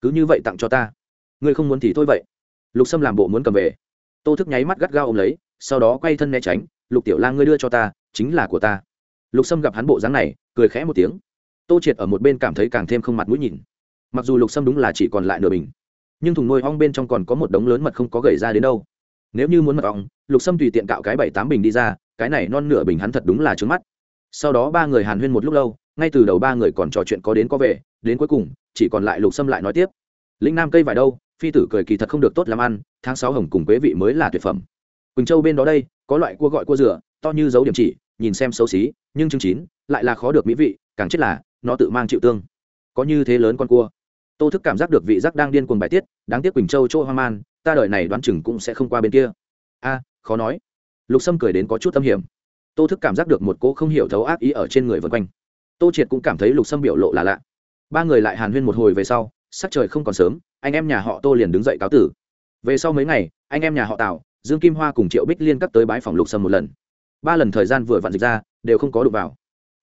Cứ như vậy tặng cho ta. Ngươi không muốn thì thôi vậy. Lục sâm làm bộ muốn cầm về. Tô thức nháy mắt gắt gao ôm lấy, sau đó quay thân né tránh, lục tiểu lang ngươi đưa cho ta, chính là của ta lục sâm gặp hắn bộ dáng này, cười khẽ một tiếng. Tô triệt ở một bên cảm thấy càng thêm không mặt mũi nhìn. Mặc dù lục sâm đúng là chỉ còn lại nửa bình, nhưng thùng nuôi ong bên trong còn có một đống lớn mật không có gầy ra đến đâu. Nếu như muốn mật ong, lục sâm tùy tiện cạo cái bảy tám bình đi ra, cái này non nửa bình hắn thật đúng là trướng mắt. Sau đó ba người hàn huyên một lúc lâu, ngay từ đầu ba người còn trò chuyện có đến có về, đến cuối cùng, chỉ còn lại lục sâm lại nói tiếp. Lĩnh nam cây vải đâu, phi tử cười kỳ thật không được tốt làm ăn, tháng sáu hồng cùng quế vị mới là tuyệt phẩm. Quỳnh châu bên đó đây, có loại cua gọi cua rửa to như dấu điểm chỉ nhìn xem xấu xí, nhưng chương chín lại là khó được mỹ vị, càng chết là, nó tự mang chịu tương. Có như thế lớn con cua. Tô thức cảm giác được vị giác đang điên cuồng bài tiết, đáng tiếc quỳnh châu chỗ hoang man ta đợi này đoán chừng cũng sẽ không qua bên kia. A, khó nói. Lục sâm cười đến có chút tâm hiểm. Tô thức cảm giác được một cô không hiểu thấu ác ý ở trên người vân quanh. Tô triệt cũng cảm thấy lục sâm biểu lộ là lạ. Ba người lại hàn huyên một hồi về sau, sắc trời không còn sớm, anh em nhà họ tô liền đứng dậy cáo tử. Về sau mấy ngày, anh em nhà họ tào, dương kim hoa cùng triệu bích liên cắt tới bái phòng lục sâm một lần ba lần thời gian vừa vặn dịch ra, đều không có đụng vào.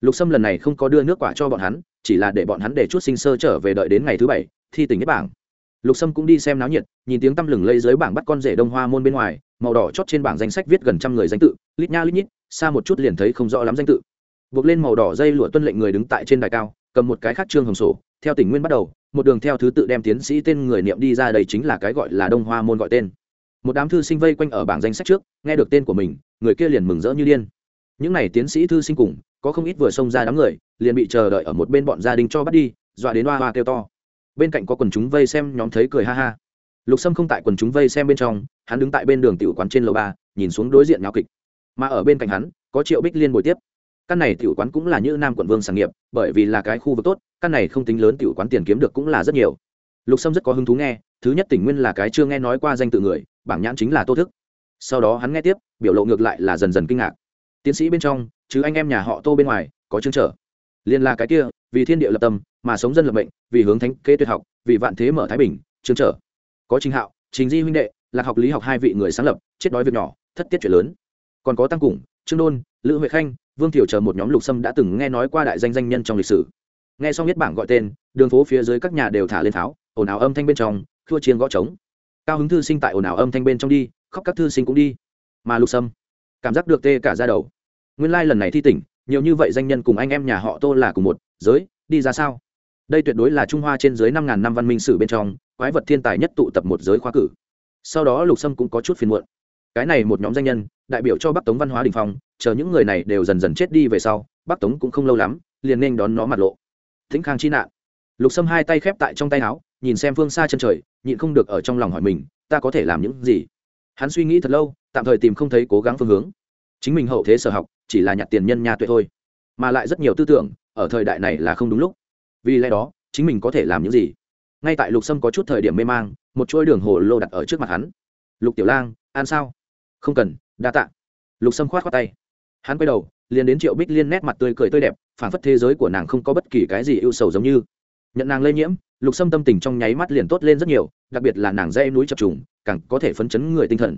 Lục sâm lần này không có đưa nước quả cho bọn hắn, chỉ là để bọn hắn để chút sinh sơ trở về đợi đến ngày thứ bảy, thi tỉnh nhất bảng. Lục sâm cũng đi xem náo nhiệt, nhìn tiếng tăm lừng lây dưới bảng bắt con rể đông hoa môn bên ngoài, màu đỏ chót trên bảng danh sách viết gần trăm người danh tự, lít nha lít nhít, xa một chút liền thấy không rõ lắm danh tự. Buộc lên màu đỏ dây lụa tuân lệnh người đứng tại trên đài cao, cầm một cái khác trương hồng sổ, theo tỉnh nguyên bắt đầu, một đường theo thứ tự đem tiến sĩ tên người niệm đi ra đây chính là cái gọi là đông hoa môn gọi tên một đám thư sinh vây quanh ở bảng danh sách trước, nghe được tên của mình, người kia liền mừng rỡ như điên. Những n à y tiến sĩ thư sinh cùng, có không ít vừa xông ra đám người, liền bị chờ đợi ở một bên bọn gia đình cho bắt đi, dọa đến hoa hoa kêu to. Bên cạnh có quần chúng vây xem, nhóm thấy cười ha ha. Lục sâm không tại quần chúng vây xem bên trong, hắn đứng tại bên đường tiểu quán trên lầu ba, nhìn xuống đối diện nhau kịch. Mà ở bên cạnh hắn, có triệu bích liên bồi tiếp. Căn này tiểu quán cũng là như nam quận vương sản nghiệp, bởi vì là cái khu vực tốt, căn này không tính lớn tiểu quán tiền kiếm được cũng là rất nhiều. Lục sâm rất có hứng thú nghe, thứ nhất tỉnh nguyên là cái chưa nghe nói qua danh tự người bảng nhãn chính là tô thức. Sau đó hắn nghe tiếp biểu lộ ngược lại là dần dần kinh ngạc. Tiến sĩ bên trong chứ anh em nhà họ tô bên ngoài có chương trở. Liên là cái kia vì thiên địa lập tâm mà sống dân lập mệnh vì hướng thánh kế tuyệt học vì vạn thế mở thái bình chương trở. Có trình hạo trình di huynh đệ lạc học lý học hai vị người sáng lập chết đói việc nhỏ thất tiết chuyện lớn. Còn có tăng củng, trương đôn lữ huệ khanh vương thiểu chờ một nhóm lục sâm đã từng nghe nói qua đại danh danh nhân trong lịch sử. Nghe xong nhất bảng gọi tên đường phố phía dưới các nhà đều thả lên tháo ồn ào âm thanh bên trong thua chiên gõ trống cao hứng thư sinh tại ồn ào âm thanh bên trong đi, khóc các thư sinh cũng đi. Mà lục sâm, cảm giác được tê cả ra đầu. Nguyên lai lần này thi tỉnh, nhiều như vậy danh nhân cùng anh em nhà họ tô là cùng một, giới, đi ra sao? Đây tuyệt đối là trung hoa trên dưới năm ngàn năm văn minh sử bên trong, quái vật thiên tài nhất tụ tập một giới khoa cử. Sau đó lục sâm cũng có chút phiền muộn. Cái này một nhóm danh nhân, đại biểu cho bắc tống văn hóa đình phong, chờ những người này đều dần dần chết đi về sau, bắc tống cũng không lâu lắm, liền nên đón nó mặt lộ. Thính khang chi nạn. Lục sâm hai tay khép tại trong tay áo, nhìn xem phương xa chân trời nhịn không được ở trong lòng hỏi mình, ta có thể làm những gì? Hắn suy nghĩ thật lâu, tạm thời tìm không thấy cố gắng phương hướng. Chính mình hậu thế sở học, chỉ là nhặt tiền nhân nhà tuệ thôi. Mà lại rất nhiều tư tưởng, ở thời đại này là không đúng lúc. Vì lẽ đó, chính mình có thể làm những gì? Ngay tại lục sâm có chút thời điểm mê mang, một chuỗi đường hồ lô đặt ở trước mặt hắn. Lục tiểu lang, ăn sao? Không cần, đa tạ. Lục sâm khoát khoát tay. Hắn quay đầu, liền đến triệu bích liên nét mặt tươi cười tươi đẹp phản phất thế giới của nàng không có bất kỳ cái gì ưu sầu giống như nhận nàng lây nhiễm, lục sâm tâm tình trong nháy mắt liền tốt lên rất nhiều, đặc biệt là nàng dây núi chập trùng, càng có thể phấn chấn người tinh thần.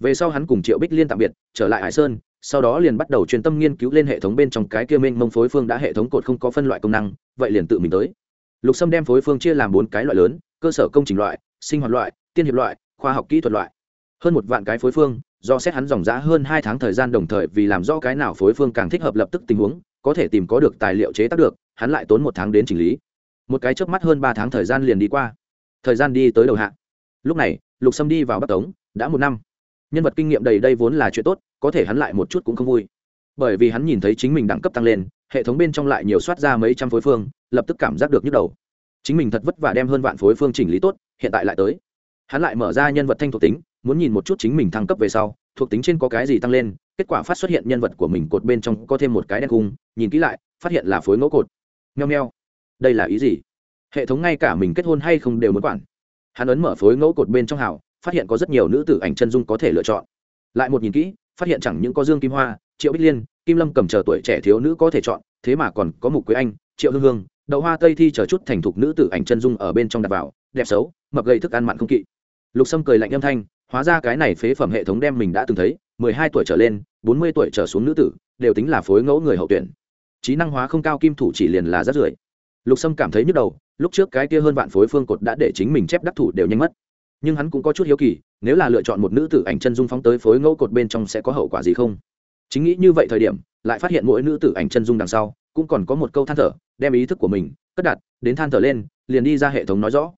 Về sau hắn cùng triệu bích liên tạm biệt, trở lại hải sơn, sau đó liền bắt đầu chuyên tâm nghiên cứu lên hệ thống bên trong cái kia mênh mông phối phương đã hệ thống cột không có phân loại công năng, vậy liền tự mình tới. Lục sâm đem phối phương chia làm bốn cái loại lớn, cơ sở công trình loại, sinh hoạt loại, tiên hiệp loại, khoa học kỹ thuật loại. Hơn một vạn cái phối phương, do xét hắn dòng giã hơn hai tháng thời gian đồng thời vì làm rõ cái nào phối phương càng thích hợp lập tức tình huống, có thể tìm có được tài liệu chế tác được, hắn lại tốn một tháng đến chỉnh lý một cái trước mắt hơn ba tháng thời gian liền đi qua. Thời gian đi tới đầu hạ. Lúc này, lục sâm đi vào bắc tống, đã một năm. Nhân vật kinh nghiệm đầy đây vốn là chuyện tốt, có thể hắn lại một chút cũng không vui. Bởi vì hắn nhìn thấy chính mình đẳng cấp tăng lên, hệ thống bên trong lại nhiều soát ra mấy trăm phối phương, lập tức cảm giác được nhức đầu. Chính mình thật vất vả đem hơn vạn phối phương chỉnh lý tốt, hiện tại lại tới. Hắn lại mở ra nhân vật thanh thuộc tính, muốn nhìn một chút chính mình thăng cấp về sau, thuộc tính trên có cái gì tăng lên, kết quả phát xuất hiện nhân vật của mình cột bên trong có thêm một cái đen cung nhìn kỹ lại, phát hiện là phối ngẫu cột. Nheo nheo đây là ý gì? Hệ thống ngay cả mình kết hôn hay không đều muốn quản. Hắn ấn mở phối ngẫu cột bên trong hào, phát hiện có rất nhiều nữ tử ảnh chân dung có thể lựa chọn. Lại một nhìn kỹ, phát hiện chẳng những có dương kim hoa, triệu bích liên, kim lâm cầm chờ tuổi trẻ thiếu nữ có thể chọn, thế mà còn có mục quế anh, triệu hương hương, đậu hoa tây thi chờ chút thành thục nữ tử ảnh chân dung ở bên trong đặt vào, đẹp xấu, mập gây thức ăn mặn không kỵ. Lục sâm cười lạnh âm thanh, hóa ra cái này phế phẩm hệ thống đem mình đã từng thấy, mười hai tuổi trở lên, bốn mươi tuổi trở xuống nữ tử, đều tính là phối ngẫu người hậu tuyển. Trí năng hóa không cao, kim thủ chỉ liền là rất rưỡi lục sâm cảm thấy nhức đầu, lúc trước cái kia hơn vạn phối phương cột đã để chính mình chép đắc thủ đều nhanh mất. Nhưng hắn cũng có chút hiếu kỳ, nếu là lựa chọn một nữ tử ảnh chân dung phóng tới phối ngẫu cột bên trong sẽ có hậu quả gì không? Chính nghĩ như vậy thời điểm, lại phát hiện mỗi nữ tử ảnh chân dung đằng sau, cũng còn có một câu than thở, đem ý thức của mình cất đặt, đến than thở lên, liền đi ra hệ thống nói rõ.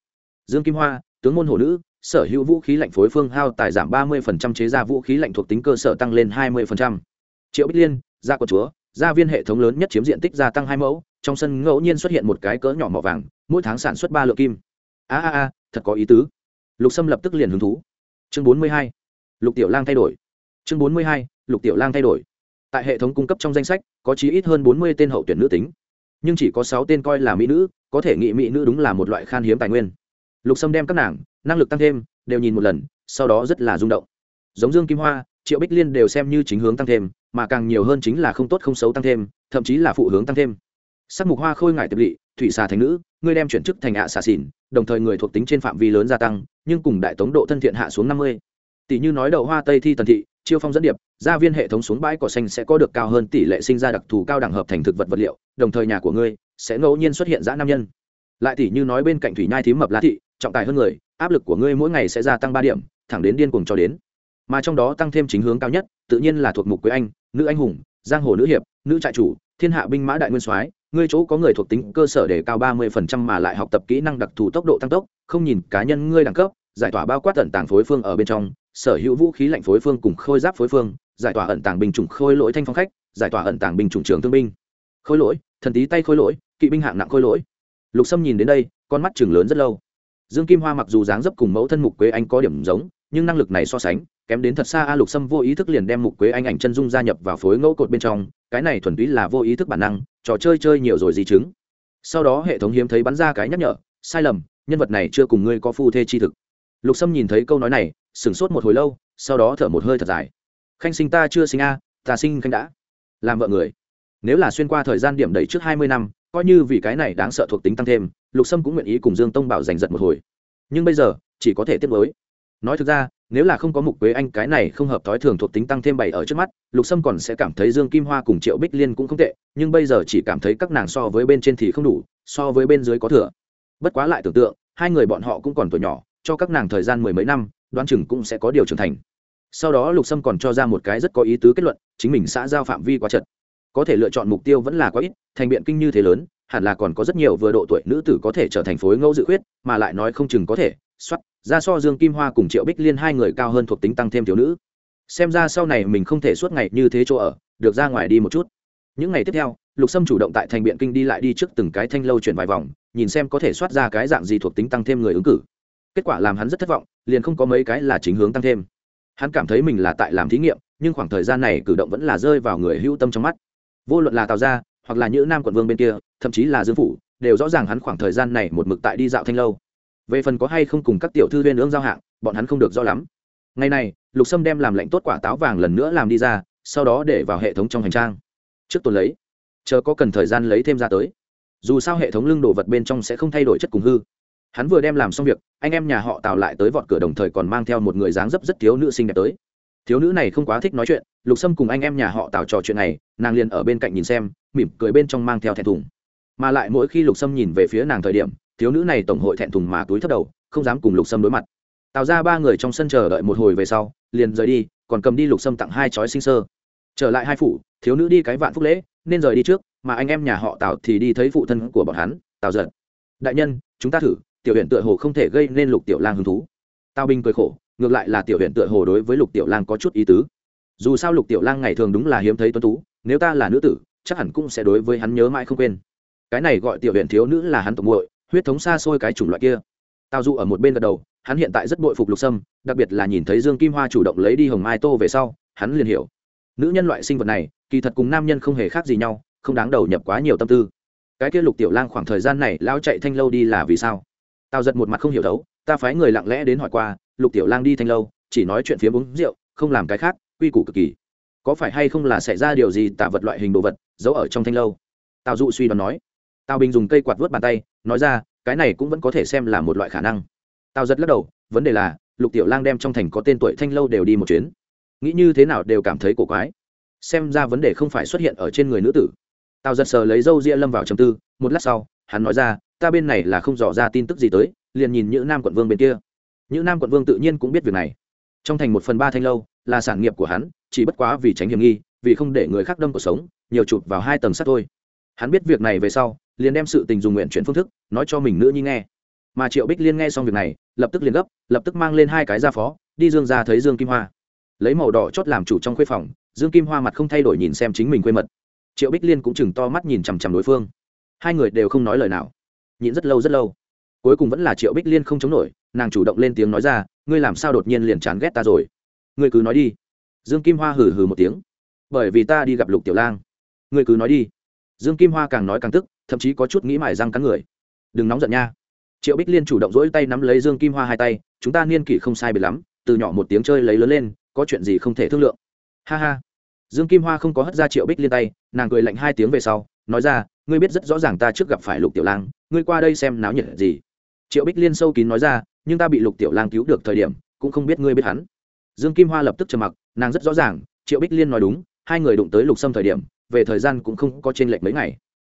Dương kim hoa, tướng môn hổ nữ, sở hữu vũ khí lạnh phối phương hao tài giảm ba mươi chế ra vũ khí lạnh thuộc tính cơ sở tăng lên hai mươi triệu bích liên, gia của chúa gia viên hệ thống lớn nhất chiếm diện tích gia tăng hai mẫu, trong sân ngẫu nhiên xuất hiện một cái cỡ nhỏ mỏ vàng, mỗi tháng sản xuất ba lượng kim. A a a, thật có ý tứ. Lục sâm lập tức liền hứng thú. Chương bốn mươi hai, lục tiểu lang thay đổi. Chương bốn mươi hai, lục tiểu lang thay đổi. Tại hệ thống cung cấp trong danh sách, có chí ít hơn bốn mươi tên hậu tuyển nữ tính. Nhưng chỉ có sáu tên coi là mỹ nữ, có thể nghị mỹ nữ đúng là một loại khan hiếm tài nguyên. Lục sâm đem các nàng, năng lực tăng thêm, đều nhìn một lần, sau đó rất là rung động. Giống dương kim hoa, triệu bích liên đều xem như chính hướng tăng thêm mà càng nhiều hơn chính là không tốt không xấu tăng thêm, thậm chí là phụ hướng tăng thêm. Sắc mục hoa khôi ngại tiệp lỵ, thủy xà thành nữ, ngươi đem chuyển chức thành ạ xà xỉn, đồng thời người thuộc tính trên phạm vi lớn gia tăng, nhưng cùng đại tống độ thân thiện hạ xuống năm mươi. Tỷ như nói đậu hoa tây thi tần thị, chiêu phong dẫn điệp, gia viên hệ thống xuống bãi cỏ xanh sẽ có được cao hơn tỷ lệ sinh ra đặc thù cao đẳng hợp thành thực vật vật liệu, đồng thời nhà của ngươi sẽ ngẫu nhiên xuất hiện dã nam nhân. Lại tỷ như nói bên cạnh thủy nhai thím mập lá thị, trọng tài hơn người, áp lực của ngươi mỗi ngày sẽ gia tăng ba điểm, thẳng đến điên cuồng cho đến mà trong đó tăng thêm chính hướng cao nhất, tự nhiên là thuộc mục quế anh, nữ anh hùng, giang hồ nữ hiệp, nữ trại chủ, thiên hạ binh mã đại nguyên soái. Ngươi chỗ có người thuộc tính cơ sở để cao ba mươi phần trăm mà lại học tập kỹ năng đặc thù tốc độ tăng tốc, không nhìn cá nhân ngươi đẳng cấp, giải tỏa bao quát tận tàng phối phương ở bên trong, sở hữu vũ khí lạnh phối phương cùng khôi giáp phối phương, giải tỏa ẩn tàng binh chủng khôi lỗi thanh phong khách, giải tỏa ẩn tàng binh chủng trường thương binh. Khôi lỗi, thần tí tay khôi lỗi, kỵ binh hạng nặng khôi lỗi. Lục sâm nhìn đến đây, con mắt chừng lớn rất lâu. Dương kim hoa mặc dù dáng dấp cùng mẫu thân mục quế anh có điểm giống nhưng năng lực này so sánh, kém đến thật xa a lục sâm vô ý thức liền đem mục quế anh ảnh chân dung gia nhập vào phối ngẫu cột bên trong, cái này thuần túy là vô ý thức bản năng, trò chơi chơi nhiều rồi di chứng. Sau đó hệ thống hiếm thấy bắn ra cái nhắc nhở, sai lầm, nhân vật này chưa cùng ngươi có phu thê chi thực. Lục sâm nhìn thấy câu nói này, sửng sốt một hồi lâu, sau đó thở một hơi thật dài. Khanh sinh ta chưa sinh a, ta sinh khanh đã. Làm vợ người. Nếu là xuyên qua thời gian điểm đẩy trước hai mươi năm, coi như vì cái này đáng sợ thuộc tính tăng thêm, lục sâm cũng nguyện ý cùng dương tông bảo giành giật một hồi. Nhưng bây giờ, chỉ có thể tiếp với nói thực ra, nếu là không có mục quế anh, cái này không hợp thói thường thuộc tính tăng thêm bảy ở trước mắt, lục sâm còn sẽ cảm thấy dương kim hoa cùng triệu bích liên cũng không tệ, nhưng bây giờ chỉ cảm thấy các nàng so với bên trên thì không đủ, so với bên dưới có thừa. Bất quá lại tưởng tượng, hai người bọn họ cũng còn tuổi nhỏ, cho các nàng thời gian mười mấy năm, đoán chừng cũng sẽ có điều trưởng thành. Sau đó lục sâm còn cho ra một cái rất có ý tứ kết luận, chính mình xã giao phạm vi quá chật. Có thể lựa chọn mục tiêu vẫn là quá ít, thành biện kinh như thế lớn, hẳn là còn có rất nhiều vừa độ tuổi nữ tử có thể trở thành phối ngẫu dự khuyết, mà lại nói không chừng có thể xuất ra so dương kim hoa cùng triệu bích liên hai người cao hơn thuộc tính tăng thêm thiếu nữ. Xem ra sau này mình không thể suốt ngày như thế chỗ ở, được ra ngoài đi một chút. Những ngày tiếp theo, lục sâm chủ động tại thành biện kinh đi lại đi trước từng cái thanh lâu chuyển vài vòng, nhìn xem có thể soát ra cái dạng gì thuộc tính tăng thêm người ứng cử. Kết quả làm hắn rất thất vọng, liền không có mấy cái là chính hướng tăng thêm. Hắn cảm thấy mình là tại làm thí nghiệm, nhưng khoảng thời gian này cử động vẫn là rơi vào người hữu tâm trong mắt. Vô luận là tào gia, hoặc là những nam quận vương bên kia, thậm chí là dương phủ, đều rõ ràng hắn khoảng thời gian này một mực tại đi dạo thanh lâu về phần có hay không cùng các tiểu thư viên ương giao hạng, bọn hắn không được rõ lắm. Ngày này, lục sâm đem làm lệnh tốt quả táo vàng lần nữa làm đi ra, sau đó để vào hệ thống trong hành trang. Trước tuần lấy, chờ có cần thời gian lấy thêm ra tới. Dù sao hệ thống lưng đồ vật bên trong sẽ không thay đổi chất cùng hư. Hắn vừa đem làm xong việc, anh em nhà họ tào lại tới vọt cửa đồng thời còn mang theo một người dáng dấp rất thiếu nữ sinh đẹp tới. Thiếu nữ này không quá thích nói chuyện, lục sâm cùng anh em nhà họ tào trò chuyện này, nàng liền ở bên cạnh nhìn xem, mỉm cười bên trong mang theo thẹn thùng. Mà lại mỗi khi lục sâm nhìn về phía nàng thời điểm thiếu nữ này tổng hội thẹn thùng mà túi thấp đầu, không dám cùng lục sâm đối mặt. Tào ra ba người trong sân chờ đợi một hồi về sau, liền rời đi, còn cầm đi lục sâm tặng hai chói sinh sơ. Trở lại hai phủ, thiếu nữ đi cái vạn phúc lễ, nên rời đi trước, mà anh em nhà họ tào thì đi thấy phụ thân của bọn hắn, tào giật. Đại nhân, chúng ta thử, tiểu huyện tựa hồ không thể gây nên lục tiểu lang hứng thú. Tào binh cười khổ, ngược lại là tiểu huyện tựa hồ đối với lục tiểu lang có chút ý tứ. Dù sao lục tiểu lang ngày thường đúng là hiếm thấy tuấn tú, nếu ta là nữ tử, chắc hẳn cũng sẽ đối với hắn nhớ mãi không quên. Cái này gọi tiểu huyện thiếu nữ là hắn tộc muội huyết thống xa xôi cái chủng loại kia. Tào dụ ở một bên gật đầu, hắn hiện tại rất bội phục lục sâm, đặc biệt là nhìn thấy dương kim hoa chủ động lấy đi hồng mai tô về sau, hắn liền hiểu. Nữ nhân loại sinh vật này, kỳ thật cùng nam nhân không hề khác gì nhau, không đáng đầu nhập quá nhiều tâm tư. Cái kia lục tiểu lang khoảng thời gian này lao chạy thanh lâu đi là vì sao? Tào giật một mặt không hiểu đấu, ta phái người lặng lẽ đến hỏi qua, lục tiểu lang đi thanh lâu, chỉ nói chuyện phía uống rượu, không làm cái khác, quy củ cực kỳ. Có phải hay không là xảy ra điều gì tạ vật loại hình đồ vật, giấu ở trong thanh lâu? Tào dụ suy đoán nói tào bình dùng cây quạt vớt bàn tay, nói ra, cái này cũng vẫn có thể xem là một loại khả năng. Tào giật lắc đầu, vấn đề là, lục tiểu lang đem trong thành có tên tuổi thanh lâu đều đi một chuyến. Nghĩ như thế nào đều cảm thấy cổ quái. Xem ra vấn đề không phải xuất hiện ở trên người nữ tử. Tào giật sờ lấy râu ria lâm vào chầm tư, một lát sau, hắn nói ra, ta bên này là không dò ra tin tức gì tới, liền nhìn những nam quận vương bên kia. Những nam quận vương tự nhiên cũng biết việc này. Trong thành một phần ba thanh lâu là sản nghiệp của hắn, chỉ bất quá vì tránh hiểm nghi, vì không để người khác đâm cuộc sống, nhiều chụp vào hai tầng sắt thôi. Hắn biết việc này về sau liền đem sự tình dùng nguyện chuyển phương thức nói cho mình nữ nhi nghe. Mà triệu bích liên nghe xong việc này, lập tức liền gấp, lập tức mang lên hai cái ra phó, đi dương ra thấy dương kim hoa. Lấy màu đỏ chót làm chủ trong khuê phòng, dương kim hoa mặt không thay đổi nhìn xem chính mình quê mật. Triệu bích liên cũng chừng to mắt nhìn chằm chằm đối phương. Hai người đều không nói lời nào. Nhịn rất lâu rất lâu. Cuối cùng vẫn là triệu bích liên không chống nổi, nàng chủ động lên tiếng nói ra, ngươi làm sao đột nhiên liền chán ghét ta rồi? Ngươi cứ nói đi. Dương kim hoa hừ hừ một tiếng. Bởi vì ta đi gặp lục tiểu lang. Ngươi cứ nói đi dương kim hoa càng nói càng tức, thậm chí có chút nghĩ mải răng cắn người. Đừng nóng giận nha. Triệu bích liên chủ động dỗi tay nắm lấy dương kim hoa hai tay, chúng ta niên kỷ không sai biệt lắm, từ nhỏ một tiếng chơi lấy lớn lên, có chuyện gì không thể thương lượng. Ha ha. Dương kim hoa không có hất ra triệu bích liên tay, nàng cười lạnh hai tiếng về sau, nói ra, ngươi biết rất rõ ràng ta trước gặp phải lục tiểu lang, ngươi qua đây xem náo nhiệt gì. Triệu bích liên sâu kín nói ra, nhưng ta bị lục tiểu lang cứu được thời điểm, cũng không biết ngươi biết hắn. Dương kim hoa lập tức trầm mặc, nàng rất rõ ràng, triệu bích liên nói đúng, hai người đụng tới lục sâm thời điểm về thời gian cũng không có chênh lệch mấy ngày.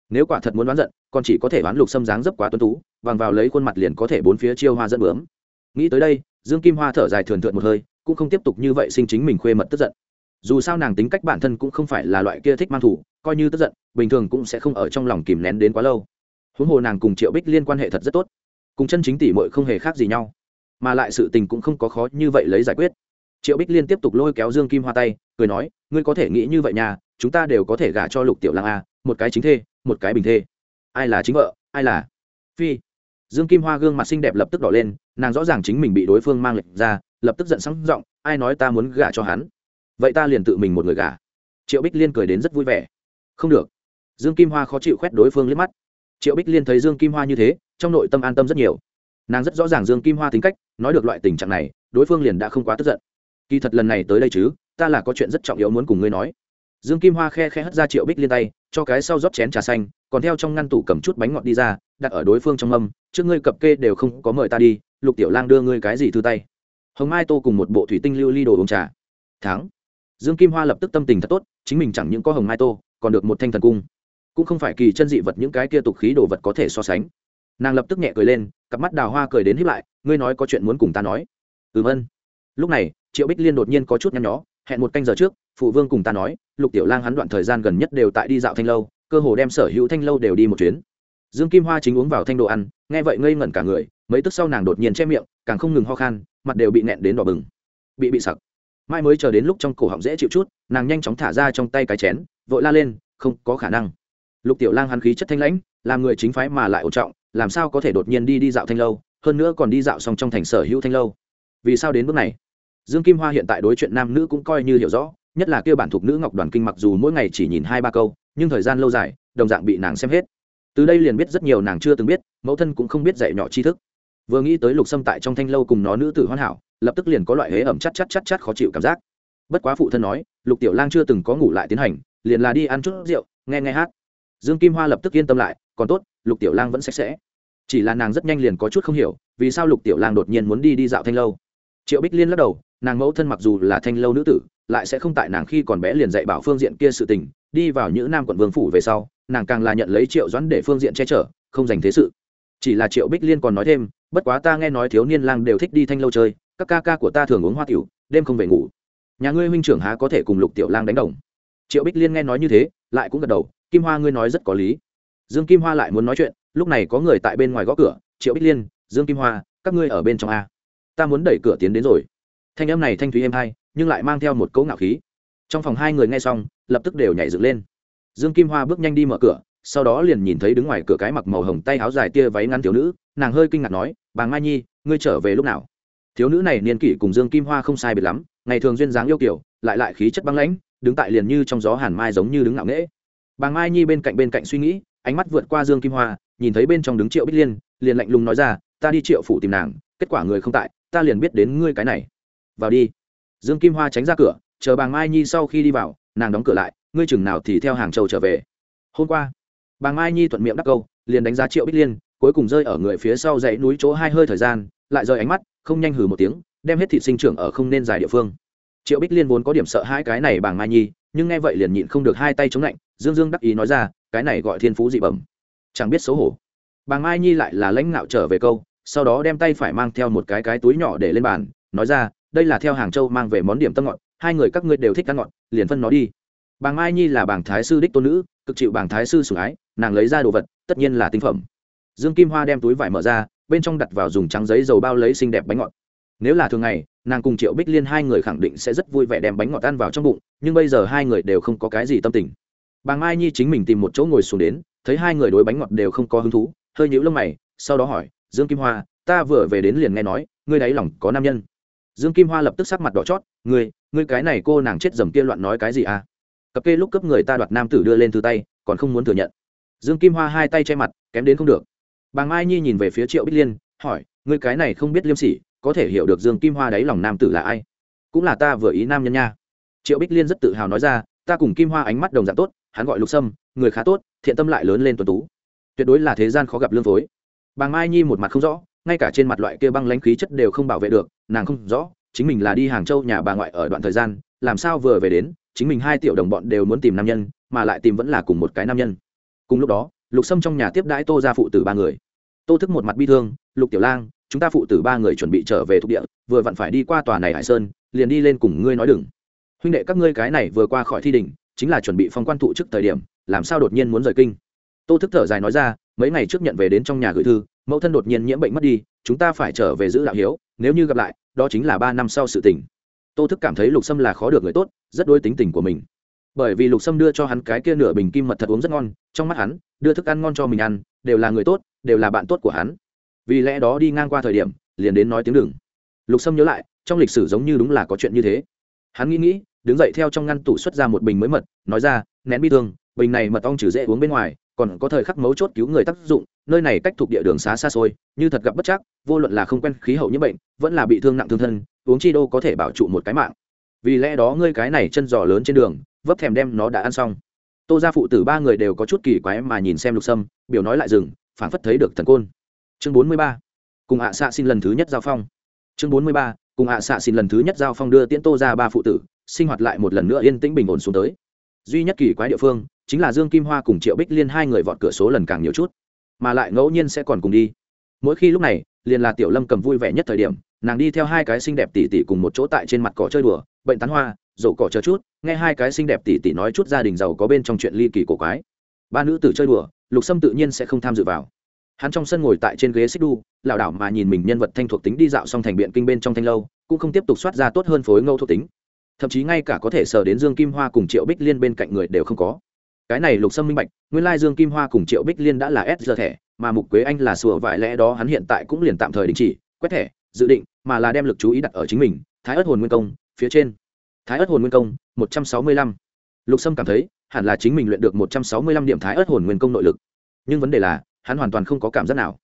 Nếu quả thật muốn đoán giận, còn chỉ có thể đoán lục sâm dáng dấp quá tuân tú vàng vào lấy khuôn mặt liền có thể bốn phía chiêu hoa dẫn bướm. Nghĩ tới đây, dương kim hoa thở dài thường thượt một hơi, cũng không tiếp tục như vậy sinh chính mình khuê mật tức giận. Dù sao nàng tính cách bản thân cũng không phải là loại kia thích mang thủ, coi như tức giận, bình thường cũng sẽ không ở trong lòng kìm nén đến quá lâu. Huống hồ nàng cùng triệu bích liên quan hệ thật rất tốt. Cùng chân chính tỷ mội không hề khác gì nhau. Mà lại sự tình cũng không có khó như vậy lấy giải quyết. Triệu bích liên tiếp tục lôi kéo dương kim hoa tay cười nói, ngươi có thể nghĩ như vậy nhà chúng ta đều có thể gả cho lục tiểu lang a một cái chính thê, một cái bình thê. Ai là chính vợ, ai là? Phi. Dương kim hoa gương mặt xinh đẹp lập tức đỏ lên, nàng rõ ràng chính mình bị đối phương mang lệnh ra, lập tức giận sắng giọng, ai nói ta muốn gả cho hắn? Vậy ta liền tự mình một người gả. Triệu bích liên cười đến rất vui vẻ. Không được. Dương kim hoa khó chịu khoét đối phương liếc mắt. Triệu bích liên thấy dương kim hoa như thế, trong nội tâm an tâm rất nhiều. Nàng rất rõ ràng dương kim hoa tính cách, nói được loại tình trạng này, đối phương liền đã không quá tức giận. Kỳ thật lần này tới đây chứ ta là có chuyện rất trọng yếu muốn cùng ngươi nói. Dương kim hoa khe khe hất ra triệu bích liên tay, cho cái sau rót chén trà xanh, còn theo trong ngăn tủ cầm chút bánh ngọt đi ra, đặt ở đối phương trong mâm, trước ngươi cập kê đều không có mời ta đi, lục tiểu lang đưa ngươi cái gì thư tay. Hồng mai tô cùng một bộ thủy tinh lưu ly đồ uống trà. Tháng dương kim hoa lập tức tâm tình thật tốt, chính mình chẳng những có hồng mai tô, còn được một thanh thần cung. Cũng không phải kỳ chân dị vật những cái kia tục khí đồ vật có thể so sánh. Nàng lập tức nhẹ cười lên, cặp mắt đào hoa cười đến hiếp lại, ngươi nói có chuyện muốn cùng ta nói. Ừm, ân. Lúc này, triệu bích liên đột nhiên có chút nhăn nhó hẹn một canh giờ trước, phụ vương cùng ta nói, lục tiểu lang hắn đoạn thời gian gần nhất đều tại đi dạo thanh lâu, cơ hồ đem sở hữu thanh lâu đều đi một chuyến. Dương kim hoa chính uống vào thanh đồ ăn, nghe vậy ngây ngẩn cả người, mấy tức sau nàng đột nhiên che miệng, càng không ngừng ho khan, mặt đều bị nẹn đến đỏ bừng. Bị bị sặc. Mai mới chờ đến lúc trong cổ họng dễ chịu chút, nàng nhanh chóng thả ra trong tay cái chén, vội la lên, không có khả năng. Lục tiểu lang hắn khí chất thanh lãnh, làm người chính phái mà lại ổn trọng, làm sao có thể đột nhiên đi đi dạo thanh lâu, hơn nữa còn đi dạo xong trong thành sở hữu thanh lâu. Vì sao đến bước này? Dương kim hoa hiện tại đối chuyện nam nữ cũng coi như hiểu rõ, nhất là kêu bản thuộc nữ ngọc đoàn kinh mặc dù mỗi ngày chỉ nhìn hai ba câu, nhưng thời gian lâu dài, đồng dạng bị nàng xem hết. Từ đây liền biết rất nhiều nàng chưa từng biết, mẫu thân cũng không biết dạy nhỏ tri thức. Vừa nghĩ tới lục xâm tại trong thanh lâu cùng nó nữ tử hoàn hảo, lập tức liền có loại hế ẩm chắc chắc chắc chắc khó chịu cảm giác. Bất quá phụ thân nói, lục tiểu lang chưa từng có ngủ lại tiến hành, liền là đi ăn chút rượu, nghe nghe hát. Dương kim hoa lập tức yên tâm lại, còn tốt, lục tiểu lang vẫn sạch sẽ. Chỉ là nàng rất nhanh liền có chút không hiểu, vì sao lục tiểu lang đột nhiên muốn đi đi dạo thanh lâu. Triệu bích liên lắc đầu nàng mẫu thân mặc dù là thanh lâu nữ tử, lại sẽ không tại nàng khi còn bé liền dạy bảo phương diện kia sự tình, đi vào những nam quận vương phủ về sau, nàng càng là nhận lấy triệu doãn để phương diện che chở, không dành thế sự. Chỉ là triệu bích liên còn nói thêm, bất quá ta nghe nói thiếu niên lang đều thích đi thanh lâu chơi, các ca ca của ta thường uống hoa tiểu, đêm không về ngủ. Nhà ngươi huynh trưởng há có thể cùng lục tiểu lang đánh đồng? Triệu bích liên nghe nói như thế, lại cũng gật đầu, kim hoa ngươi nói rất có lý. Dương kim hoa lại muốn nói chuyện, lúc này có người tại bên ngoài gõ cửa, triệu bích liên, dương kim hoa, các ngươi ở bên trong a. Ta muốn đẩy cửa tiến đến rồi thanh âm này thanh thúy êm hay nhưng lại mang theo một cấu ngạo khí. Trong phòng hai người nghe xong, lập tức đều nhảy dựng lên. Dương kim hoa bước nhanh đi mở cửa, sau đó liền nhìn thấy đứng ngoài cửa cái mặc màu hồng tay áo dài tia váy ngắn thiếu nữ, nàng hơi kinh ngạc nói, bà mai nhi, ngươi trở về lúc nào? Thiếu nữ này niên kỷ cùng dương kim hoa không sai biệt lắm, ngày thường duyên dáng yêu kiểu lại lại khí chất băng lãnh, đứng tại liền như trong gió hàn mai giống như đứng ngạo nghễ. Bà mai nhi bên cạnh bên cạnh suy nghĩ, ánh mắt vượt qua dương kim hoa, nhìn thấy bên trong đứng triệu bích liên, liền lạnh lùng nói ra, ta đi triệu phủ tìm nàng, kết quả người không tại, ta liền biết đến ngươi cái này vào đi. Dương kim hoa tránh ra cửa, chờ Bàng mai nhi sau khi đi vào, nàng đóng cửa lại, ngươi chừng nào thì theo hàng châu trở về. Hôm qua Bàng mai nhi thuận miệng đắc câu, liền đánh giá triệu bích liên, cuối cùng rơi ở người phía sau dãy núi chỗ hai hơi thời gian, lại rời ánh mắt, không nhanh hừ một tiếng, đem hết thị sinh trưởng ở không nên dài địa phương. Triệu bích liên vốn có điểm sợ hai cái này Bàng mai nhi, nhưng nghe vậy liền nhịn không được hai tay chống lạnh, dương dương đắc ý nói ra, cái này gọi thiên phú dị bẩm. Chẳng biết xấu hổ. Bàng mai nhi lại là lãnh ngạo trở về câu, sau đó đem tay phải mang theo một cái cái túi nhỏ để lên bàn, nói ra đây là theo hàng châu mang về món điểm tâm ngọt, hai người các ngươi đều thích ăn ngọt, liền phân nó đi. Bàng mai nhi là Bàng thái sư đích tôn nữ, cực chịu Bàng thái sư sủng ái, nàng lấy ra đồ vật, tất nhiên là tinh phẩm. Dương kim hoa đem túi vải mở ra, bên trong đặt vào dùng trắng giấy dầu bao lấy xinh đẹp bánh ngọt. Nếu là thường ngày, nàng cùng triệu bích liên hai người khẳng định sẽ rất vui vẻ đem bánh ngọt ăn vào trong bụng, nhưng bây giờ hai người đều không có cái gì tâm tình. Bàng mai nhi chính mình tìm một chỗ ngồi xuống đến, thấy hai người đối bánh ngọt đều không có hứng thú, hơi nhíu lông mày, sau đó hỏi, dương kim hoa, ta vừa về đến liền nghe nói, ngươi đáy lòng có nam nhân dương kim hoa lập tức sắc mặt đỏ chót, ngươi ngươi cái này cô nàng chết dầm kia loạn nói cái gì à? Cặp kê lúc cấp người ta đoạt nam tử đưa lên thư tay, còn không muốn thừa nhận. Dương kim hoa hai tay che mặt, kém đến không được. Bà mai nhi nhìn về phía triệu bích liên, hỏi, ngươi cái này không biết liêm sỉ, có thể hiểu được dương kim hoa đáy lòng nam tử là ai? Cũng là ta vừa ý nam nhân nha. Triệu bích liên rất tự hào nói ra, ta cùng kim hoa ánh mắt đồng dạng tốt, hắn gọi lục sâm, người khá tốt, thiện tâm lại lớn lên tuần tú. Tuyệt đối là thế gian khó gặp lương phối. Bà mai nhi một mặt không rõ ngay cả trên mặt loại kia băng lãnh khí chất đều không bảo vệ được, nàng không rõ, chính mình là đi hàng châu nhà bà ngoại ở đoạn thời gian, làm sao vừa về đến, chính mình hai tiểu đồng bọn đều muốn tìm nam nhân, mà lại tìm vẫn là cùng một cái nam nhân. Cùng lúc đó, lục sâm trong nhà tiếp đãi tô ra phụ tử ba người. Tô thức một mặt bi thương, lục tiểu lang, chúng ta phụ tử ba người chuẩn bị trở về thuộc địa, vừa vặn phải đi qua tòa này hải sơn, liền đi lên cùng ngươi nói đừng. Huynh đệ các ngươi cái này vừa qua khỏi thi đình, chính là chuẩn bị phong quan thụ trước thời điểm, làm sao đột nhiên muốn rời kinh? Tô thức thở dài nói ra, mấy ngày trước nhận về đến trong nhà gửi thư mẫu thân đột nhiên nhiễm bệnh mất đi, chúng ta phải trở về giữ đạo hiếu, nếu như gặp lại, đó chính là ba năm sau sự tình. Tô thức cảm thấy lục sâm là khó được người tốt, rất đôi tính tình của mình. Bởi vì lục sâm đưa cho hắn cái kia nửa bình kim mật thật uống rất ngon, trong mắt hắn, đưa thức ăn ngon cho mình ăn, đều là người tốt, đều là bạn tốt của hắn. Vì lẽ đó đi ngang qua thời điểm, liền đến nói tiếng đừng. Lục sâm nhớ lại, trong lịch sử giống như đúng là có chuyện như thế. Hắn nghĩ nghĩ, đứng dậy theo trong ngăn tủ xuất ra một bình mới mật, nói ra, nén bi thương, bình này mật ong trừ dễ uống bên ngoài còn có thời khắc mấu chốt cứu người tác dụng, nơi này cách thuộc địa đường xá xa xôi, như thật gặp bất chắc, vô luận là không quen khí hậu nhiễm bệnh, vẫn là bị thương nặng thương thân, uống chi đô có thể bảo trụ một cái mạng. Vì lẽ đó ngươi cái này chân giò lớn trên đường, vấp thèm đem nó đã ăn xong. Tô gia phụ tử ba người đều có chút kỳ quái mà nhìn xem lục sâm, biểu nói lại dừng, phảng phất thấy được thần côn. Chương bốn mươi ba, cùng hạ xạ xin lần thứ nhất giao phong. Chương bốn mươi ba, cùng ạ xạ xin lần thứ nhất giao phong đưa tiễn tô ra ba phụ tử, sinh hoạt lại một lần nữa yên tĩnh bình ổn xuống tới duy nhất kỳ quái địa phương chính là dương kim hoa cùng triệu bích liên hai người vọt cửa số lần càng nhiều chút, mà lại ngẫu nhiên sẽ còn cùng đi. Mỗi khi lúc này, liền là tiểu lâm cầm vui vẻ nhất thời điểm, nàng đi theo hai cái xinh đẹp tỉ tỉ cùng một chỗ tại trên mặt cỏ chơi đùa, bệnh tán hoa dậu cỏ chờ chút, nghe hai cái xinh đẹp tỉ tỉ nói chút gia đình giàu có bên trong chuyện ly kỳ cổ quái. Ba nữ tử chơi đùa, lục sâm tự nhiên sẽ không tham dự vào. Hắn trong sân ngồi tại trên ghế xích đu, lảo đảo mà nhìn mình nhân vật thanh thuộc tính đi dạo xong thành biện kinh bên trong thanh lâu, cũng không tiếp tục soát ra tốt hơn phối ngẫu thuộc tính thậm chí ngay cả có thể sờ đến dương kim hoa cùng triệu bích liên bên cạnh người đều không có. Cái này lục sâm minh bạch, nguyên lai dương kim hoa cùng triệu bích liên đã là s giờ thẻ, mà mục quế anh là sùa vải lẽ đó hắn hiện tại cũng liền tạm thời đình chỉ, quét thẻ, dự định, mà là đem lực chú ý đặt ở chính mình, thái ớt hồn nguyên công, phía trên. Thái ớt hồn nguyên công, một trăm sáu mươi lăm. Lục sâm cảm thấy, hẳn là chính mình luyện được một trăm sáu mươi lăm điểm thái ớt hồn nguyên công nội lực. Nhưng vấn đề là, hắn hoàn toàn không có cảm giác nào.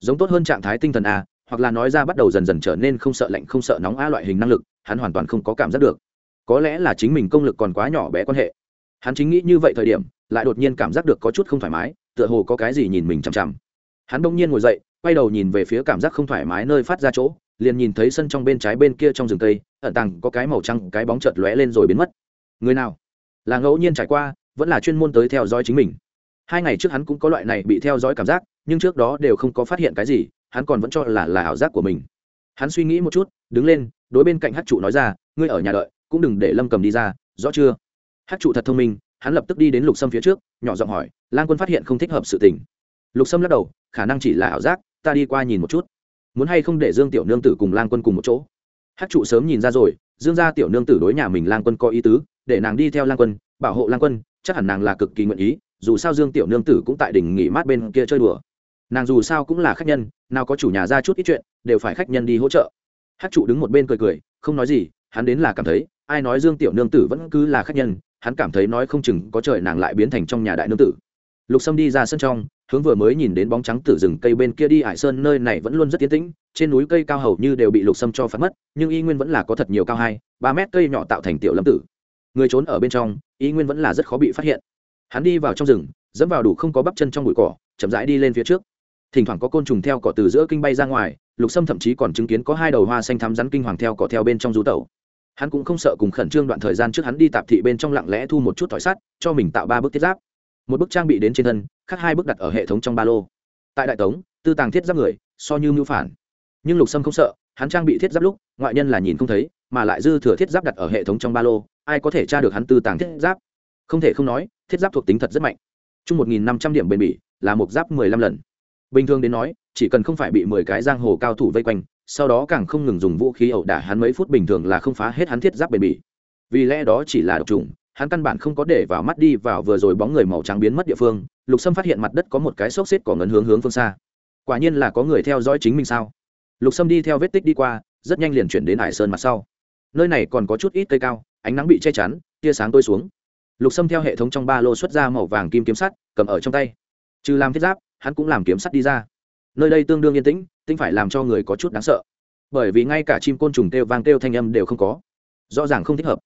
Giống tốt hơn trạng thái tinh thần a, hoặc là nói ra bắt đầu dần dần trở nên không sợ lạnh không sợ nóng a loại hình năng lực, hắn hoàn toàn không có cảm giác được có lẽ là chính mình công lực còn quá nhỏ bé quan hệ. Hắn chính nghĩ như vậy thời điểm, lại đột nhiên cảm giác được có chút không thoải mái, tựa hồ có cái gì nhìn mình chằm chằm. Hắn bỗng nhiên ngồi dậy, quay đầu nhìn về phía cảm giác không thoải mái nơi phát ra chỗ, liền nhìn thấy sân trong bên trái bên kia trong rừng cây, ẩn tàng có cái màu trắng, cái bóng chợt lóe lên rồi biến mất. Người nào? Là ngẫu nhiên trải qua, vẫn là chuyên môn tới theo dõi chính mình. Hai ngày trước hắn cũng có loại này bị theo dõi cảm giác, nhưng trước đó đều không có phát hiện cái gì, hắn còn vẫn cho là là ảo giác của mình. Hắn suy nghĩ một chút, đứng lên, đối bên cạnh hát trụ nói ra, ngươi ở nhà đợi cũng đừng để lâm cầm đi ra, rõ chưa? Hát trụ thật thông minh, hắn lập tức đi đến lục sâm phía trước, nhỏ giọng hỏi lan quân phát hiện không thích hợp sự tình. Lục sâm lắc đầu, khả năng chỉ là ảo giác, ta đi qua nhìn một chút. Muốn hay không để dương tiểu nương tử cùng lan quân cùng một chỗ? Hát trụ sớm nhìn ra rồi, dương gia tiểu nương tử đối nhà mình lan quân có ý tứ, để nàng đi theo lan quân, bảo hộ lan quân, chắc hẳn nàng là cực kỳ nguyện ý, dù sao dương tiểu nương tử cũng tại đỉnh nghỉ mát bên kia chơi đùa. Nàng dù sao cũng là khách nhân, nào có chủ nhà ra chút ít chuyện, đều phải khách nhân đi hỗ trợ. Hát trụ đứng một bên cười cười, không nói gì, hắn đến là cảm thấy ai nói dương tiểu nương tử vẫn cứ là khách nhân, hắn cảm thấy nói không chừng có trời nàng lại biến thành trong nhà đại nương tử. Lục sâm đi ra sân trong, hướng vừa mới nhìn đến bóng trắng tử rừng cây bên kia đi, hải sơn nơi này vẫn luôn rất tiến tĩnh, trên núi cây cao hầu như đều bị lục sâm cho phát mất, nhưng y nguyên vẫn là có thật nhiều cao hai, ba mét cây nhỏ tạo thành tiểu lâm tử. Người trốn ở bên trong, y nguyên vẫn là rất khó bị phát hiện. Hắn đi vào trong rừng, dẫm vào đủ không có bắp chân trong bụi cỏ, chậm rãi đi lên phía trước. Thỉnh thoảng có côn trùng theo cỏ từ giữa kinh bay ra ngoài, lục sâm thậm chí còn chứng kiến có hai đầu hoa xanh thắm rắn kinh hoàng theo cỏ theo bên trong rú tẩu hắn cũng không sợ cùng khẩn trương đoạn thời gian trước hắn đi tạp thị bên trong lặng lẽ thu một chút thỏi sắt, cho mình tạo ba bức thiết giáp. Một bức trang bị đến trên thân, khác hai bức đặt ở hệ thống trong ba lô. Tại đại tống, tư tàng thiết giáp người, so như mưu phản. Nhưng lục sâm không sợ, hắn trang bị thiết giáp lúc, ngoại nhân là nhìn không thấy, mà lại dư thừa thiết giáp đặt ở hệ thống trong ba lô, ai có thể tra được hắn tư tàng thiết giáp? Không thể không nói, thiết giáp thuộc tính thật rất mạnh. Chung một nghìn năm trăm điểm bền bỉ, là một giáp mười lăm lần. Bình thường đến nói, chỉ cần không phải bị mười cái giang hồ cao thủ vây quanh sau đó càng không ngừng dùng vũ khí ẩu đả hắn mấy phút bình thường là không phá hết hắn thiết giáp bền bỉ. Vì lẽ đó chỉ là độc trùng hắn căn bản không có để vào mắt đi vào vừa rồi bóng người màu trắng biến mất địa phương, lục sâm phát hiện mặt đất có một cái xốc xếp có ngấn hướng hướng phương xa. Quả nhiên là có người theo dõi chính mình sao? Lục sâm đi theo vết tích đi qua, rất nhanh liền chuyển đến hải sơn mặt sau. Nơi này còn có chút ít cây cao, ánh nắng bị che chắn, tia sáng tôi xuống. Lục sâm theo hệ thống trong ba lô xuất ra màu vàng kim kiếm sắt, cầm ở trong tay. Trừ làm thiết giáp, hắn cũng làm kiếm sắt đi ra. Nơi đây tương đương yên tĩnh tinh phải làm cho người có chút đáng sợ. Bởi vì ngay cả chim côn trùng kêu vang kêu thanh âm đều không có. Rõ ràng không thích hợp.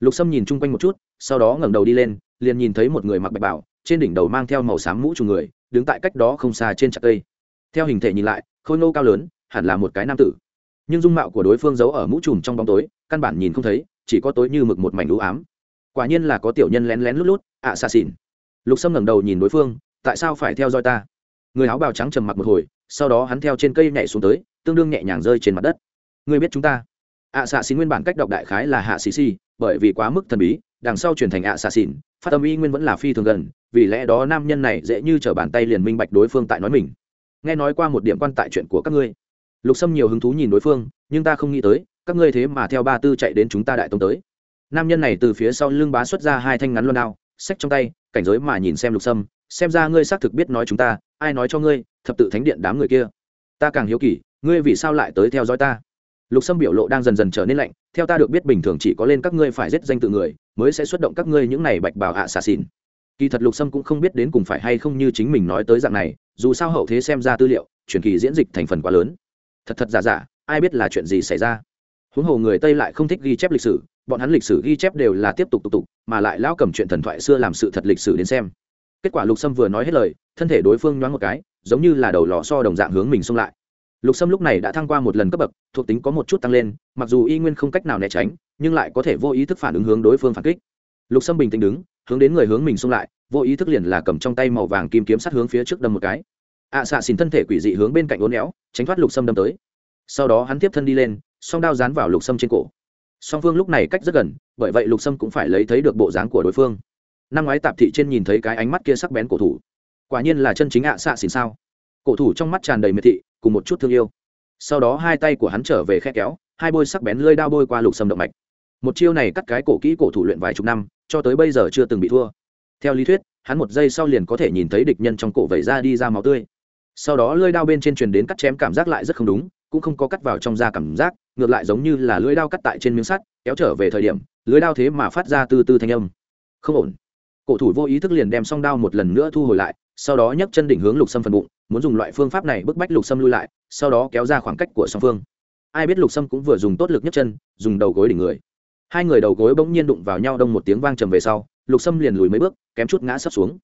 Lục sâm nhìn chung quanh một chút, sau đó ngẩng đầu đi lên, liền nhìn thấy một người mặc bạch bảo, trên đỉnh đầu mang theo màu xám mũ trùng người, đứng tại cách đó không xa trên chặt cây. Theo hình thể nhìn lại, khôi ngô cao lớn, hẳn là một cái nam tử. Nhưng dung mạo của đối phương giấu ở mũ trùm trong bóng tối, căn bản nhìn không thấy, chỉ có tối như mực một mảnh lũ ám. Quả nhiên là có tiểu nhân lén lén lút lút, ạ xa xỉn. Lục sâm ngẩng đầu nhìn đối phương, tại sao phải theo dõi ta? Người áo bào trắng trầm mặc một hồi sau đó hắn theo trên cây nhảy xuống tới, tương đương nhẹ nhàng rơi trên mặt đất. Người biết chúng ta? Ạ xạ xỉn nguyên bản cách đọc đại khái là hạ xì xì bởi vì quá mức thần bí, đằng sau truyền thành ạ xạ xỉn phát âm y nguyên vẫn là phi thường gần, vì lẽ đó nam nhân này dễ như t r ở bàn tay liền minh bạch đối phương tại nói mình. Nghe nói qua một điểm quan tại chuyện của các ngươi. Lục sâm nhiều hứng thú nhìn đối phương, nhưng ta không nghĩ tới, các ngươi thế mà theo ba tư chạy đến chúng ta đại tông tới. Nam nhân này từ phía sau lưng bá xuất ra hai thanh ngắn luôn đao, xách trong tay, cảnh giới mà nhìn xem lục sâm, xem ra ngươi xác thực biết nói chúng ta, ai nói cho ngươi thập tự thánh điện đám người kia. Ta càng hiếu kỳ, ngươi vì sao lại tới theo dõi ta? Lục sâm biểu lộ đang dần dần trở nên lạnh, theo ta được biết bình thường chỉ có lên các ngươi phải giết danh tự người, mới sẽ xuất động các ngươi những này bạch bào ạ xà xỉn. Kỳ thật lục sâm cũng không biết đến cùng phải hay không như chính mình nói tới dạng này, dù sao hậu thế xem ra tư liệu, truyền kỳ diễn dịch thành phần quá lớn. Thật thật giả giả, ai biết là chuyện gì xảy ra? Huống hồ người tây lại không thích ghi chép lịch sử, bọn hắn lịch sử ghi chép đều là tiếp tục tục tục, mà lại lão cầm chuyện thần thoại xưa làm sự thật lịch sử đến xem. Kết quả lục sâm vừa nói hết lời, thân thể đối phương nhoáng một cái giống như là đầu lò so đồng dạng hướng mình xông lại. Lục sâm lúc này đã thăng qua một lần cấp bậc, thuộc tính có một chút tăng lên, mặc dù y nguyên không cách nào né tránh, nhưng lại có thể vô ý thức phản ứng hướng đối phương phản kích. Lục sâm bình tĩnh đứng, hướng đến người hướng mình xung lại, vô ý thức liền là cầm trong tay màu vàng kim kiếm sát hướng phía trước đâm một cái. Ạ xạ xin thân thể quỷ dị hướng bên cạnh uốn éo, tránh thoát lục sâm đâm tới. Sau đó hắn tiếp thân đi lên, song đao dán vào lục sâm trên cổ. Song phương lúc này cách rất gần, bởi vậy lục sâm cũng phải lấy thấy được bộ dáng của đối phương. Năm ngoái tạp thị trên nhìn thấy cái ánh mắt kia sắc bén cổ thủ quả nhiên là chân chính ạ xạ xỉn sao. Cổ thủ trong mắt tràn đầy miệt thị, cùng một chút thương yêu. Sau đó hai tay của hắn trở về khe kéo, hai bôi sắc bén lơi đao bôi qua lục sầm động mạch. Một chiêu này cắt cái cổ kỹ cổ thủ luyện vài chục năm, cho tới bây giờ chưa từng bị thua. Theo lý thuyết, hắn một giây sau liền có thể nhìn thấy địch nhân trong cổ vẩy ra đi ra máu tươi. Sau đó lưỡi đao bên trên truyền đến cắt chém cảm giác lại rất không đúng, cũng không có cắt vào trong da cảm giác, ngược lại giống như là lưỡi đao cắt tại trên miếng sắt, kéo trở về thời điểm, lưỡi đao thế mà phát ra từ từ thanh âm. Không ổn. Cổ thủ vô ý thức liền đem song đao một lần nữa thu hồi lại sau đó nhấc chân đỉnh hướng lục sâm phần bụng, muốn dùng loại phương pháp này bức bách lục sâm lui lại, sau đó kéo ra khoảng cách của song phương. Ai biết lục sâm cũng vừa dùng tốt lực nhấc chân, dùng đầu gối đỉnh người. Hai người đầu gối bỗng nhiên đụng vào nhau đông một tiếng vang trầm về sau, lục sâm liền lùi mấy bước, kém chút ngã sấp xuống.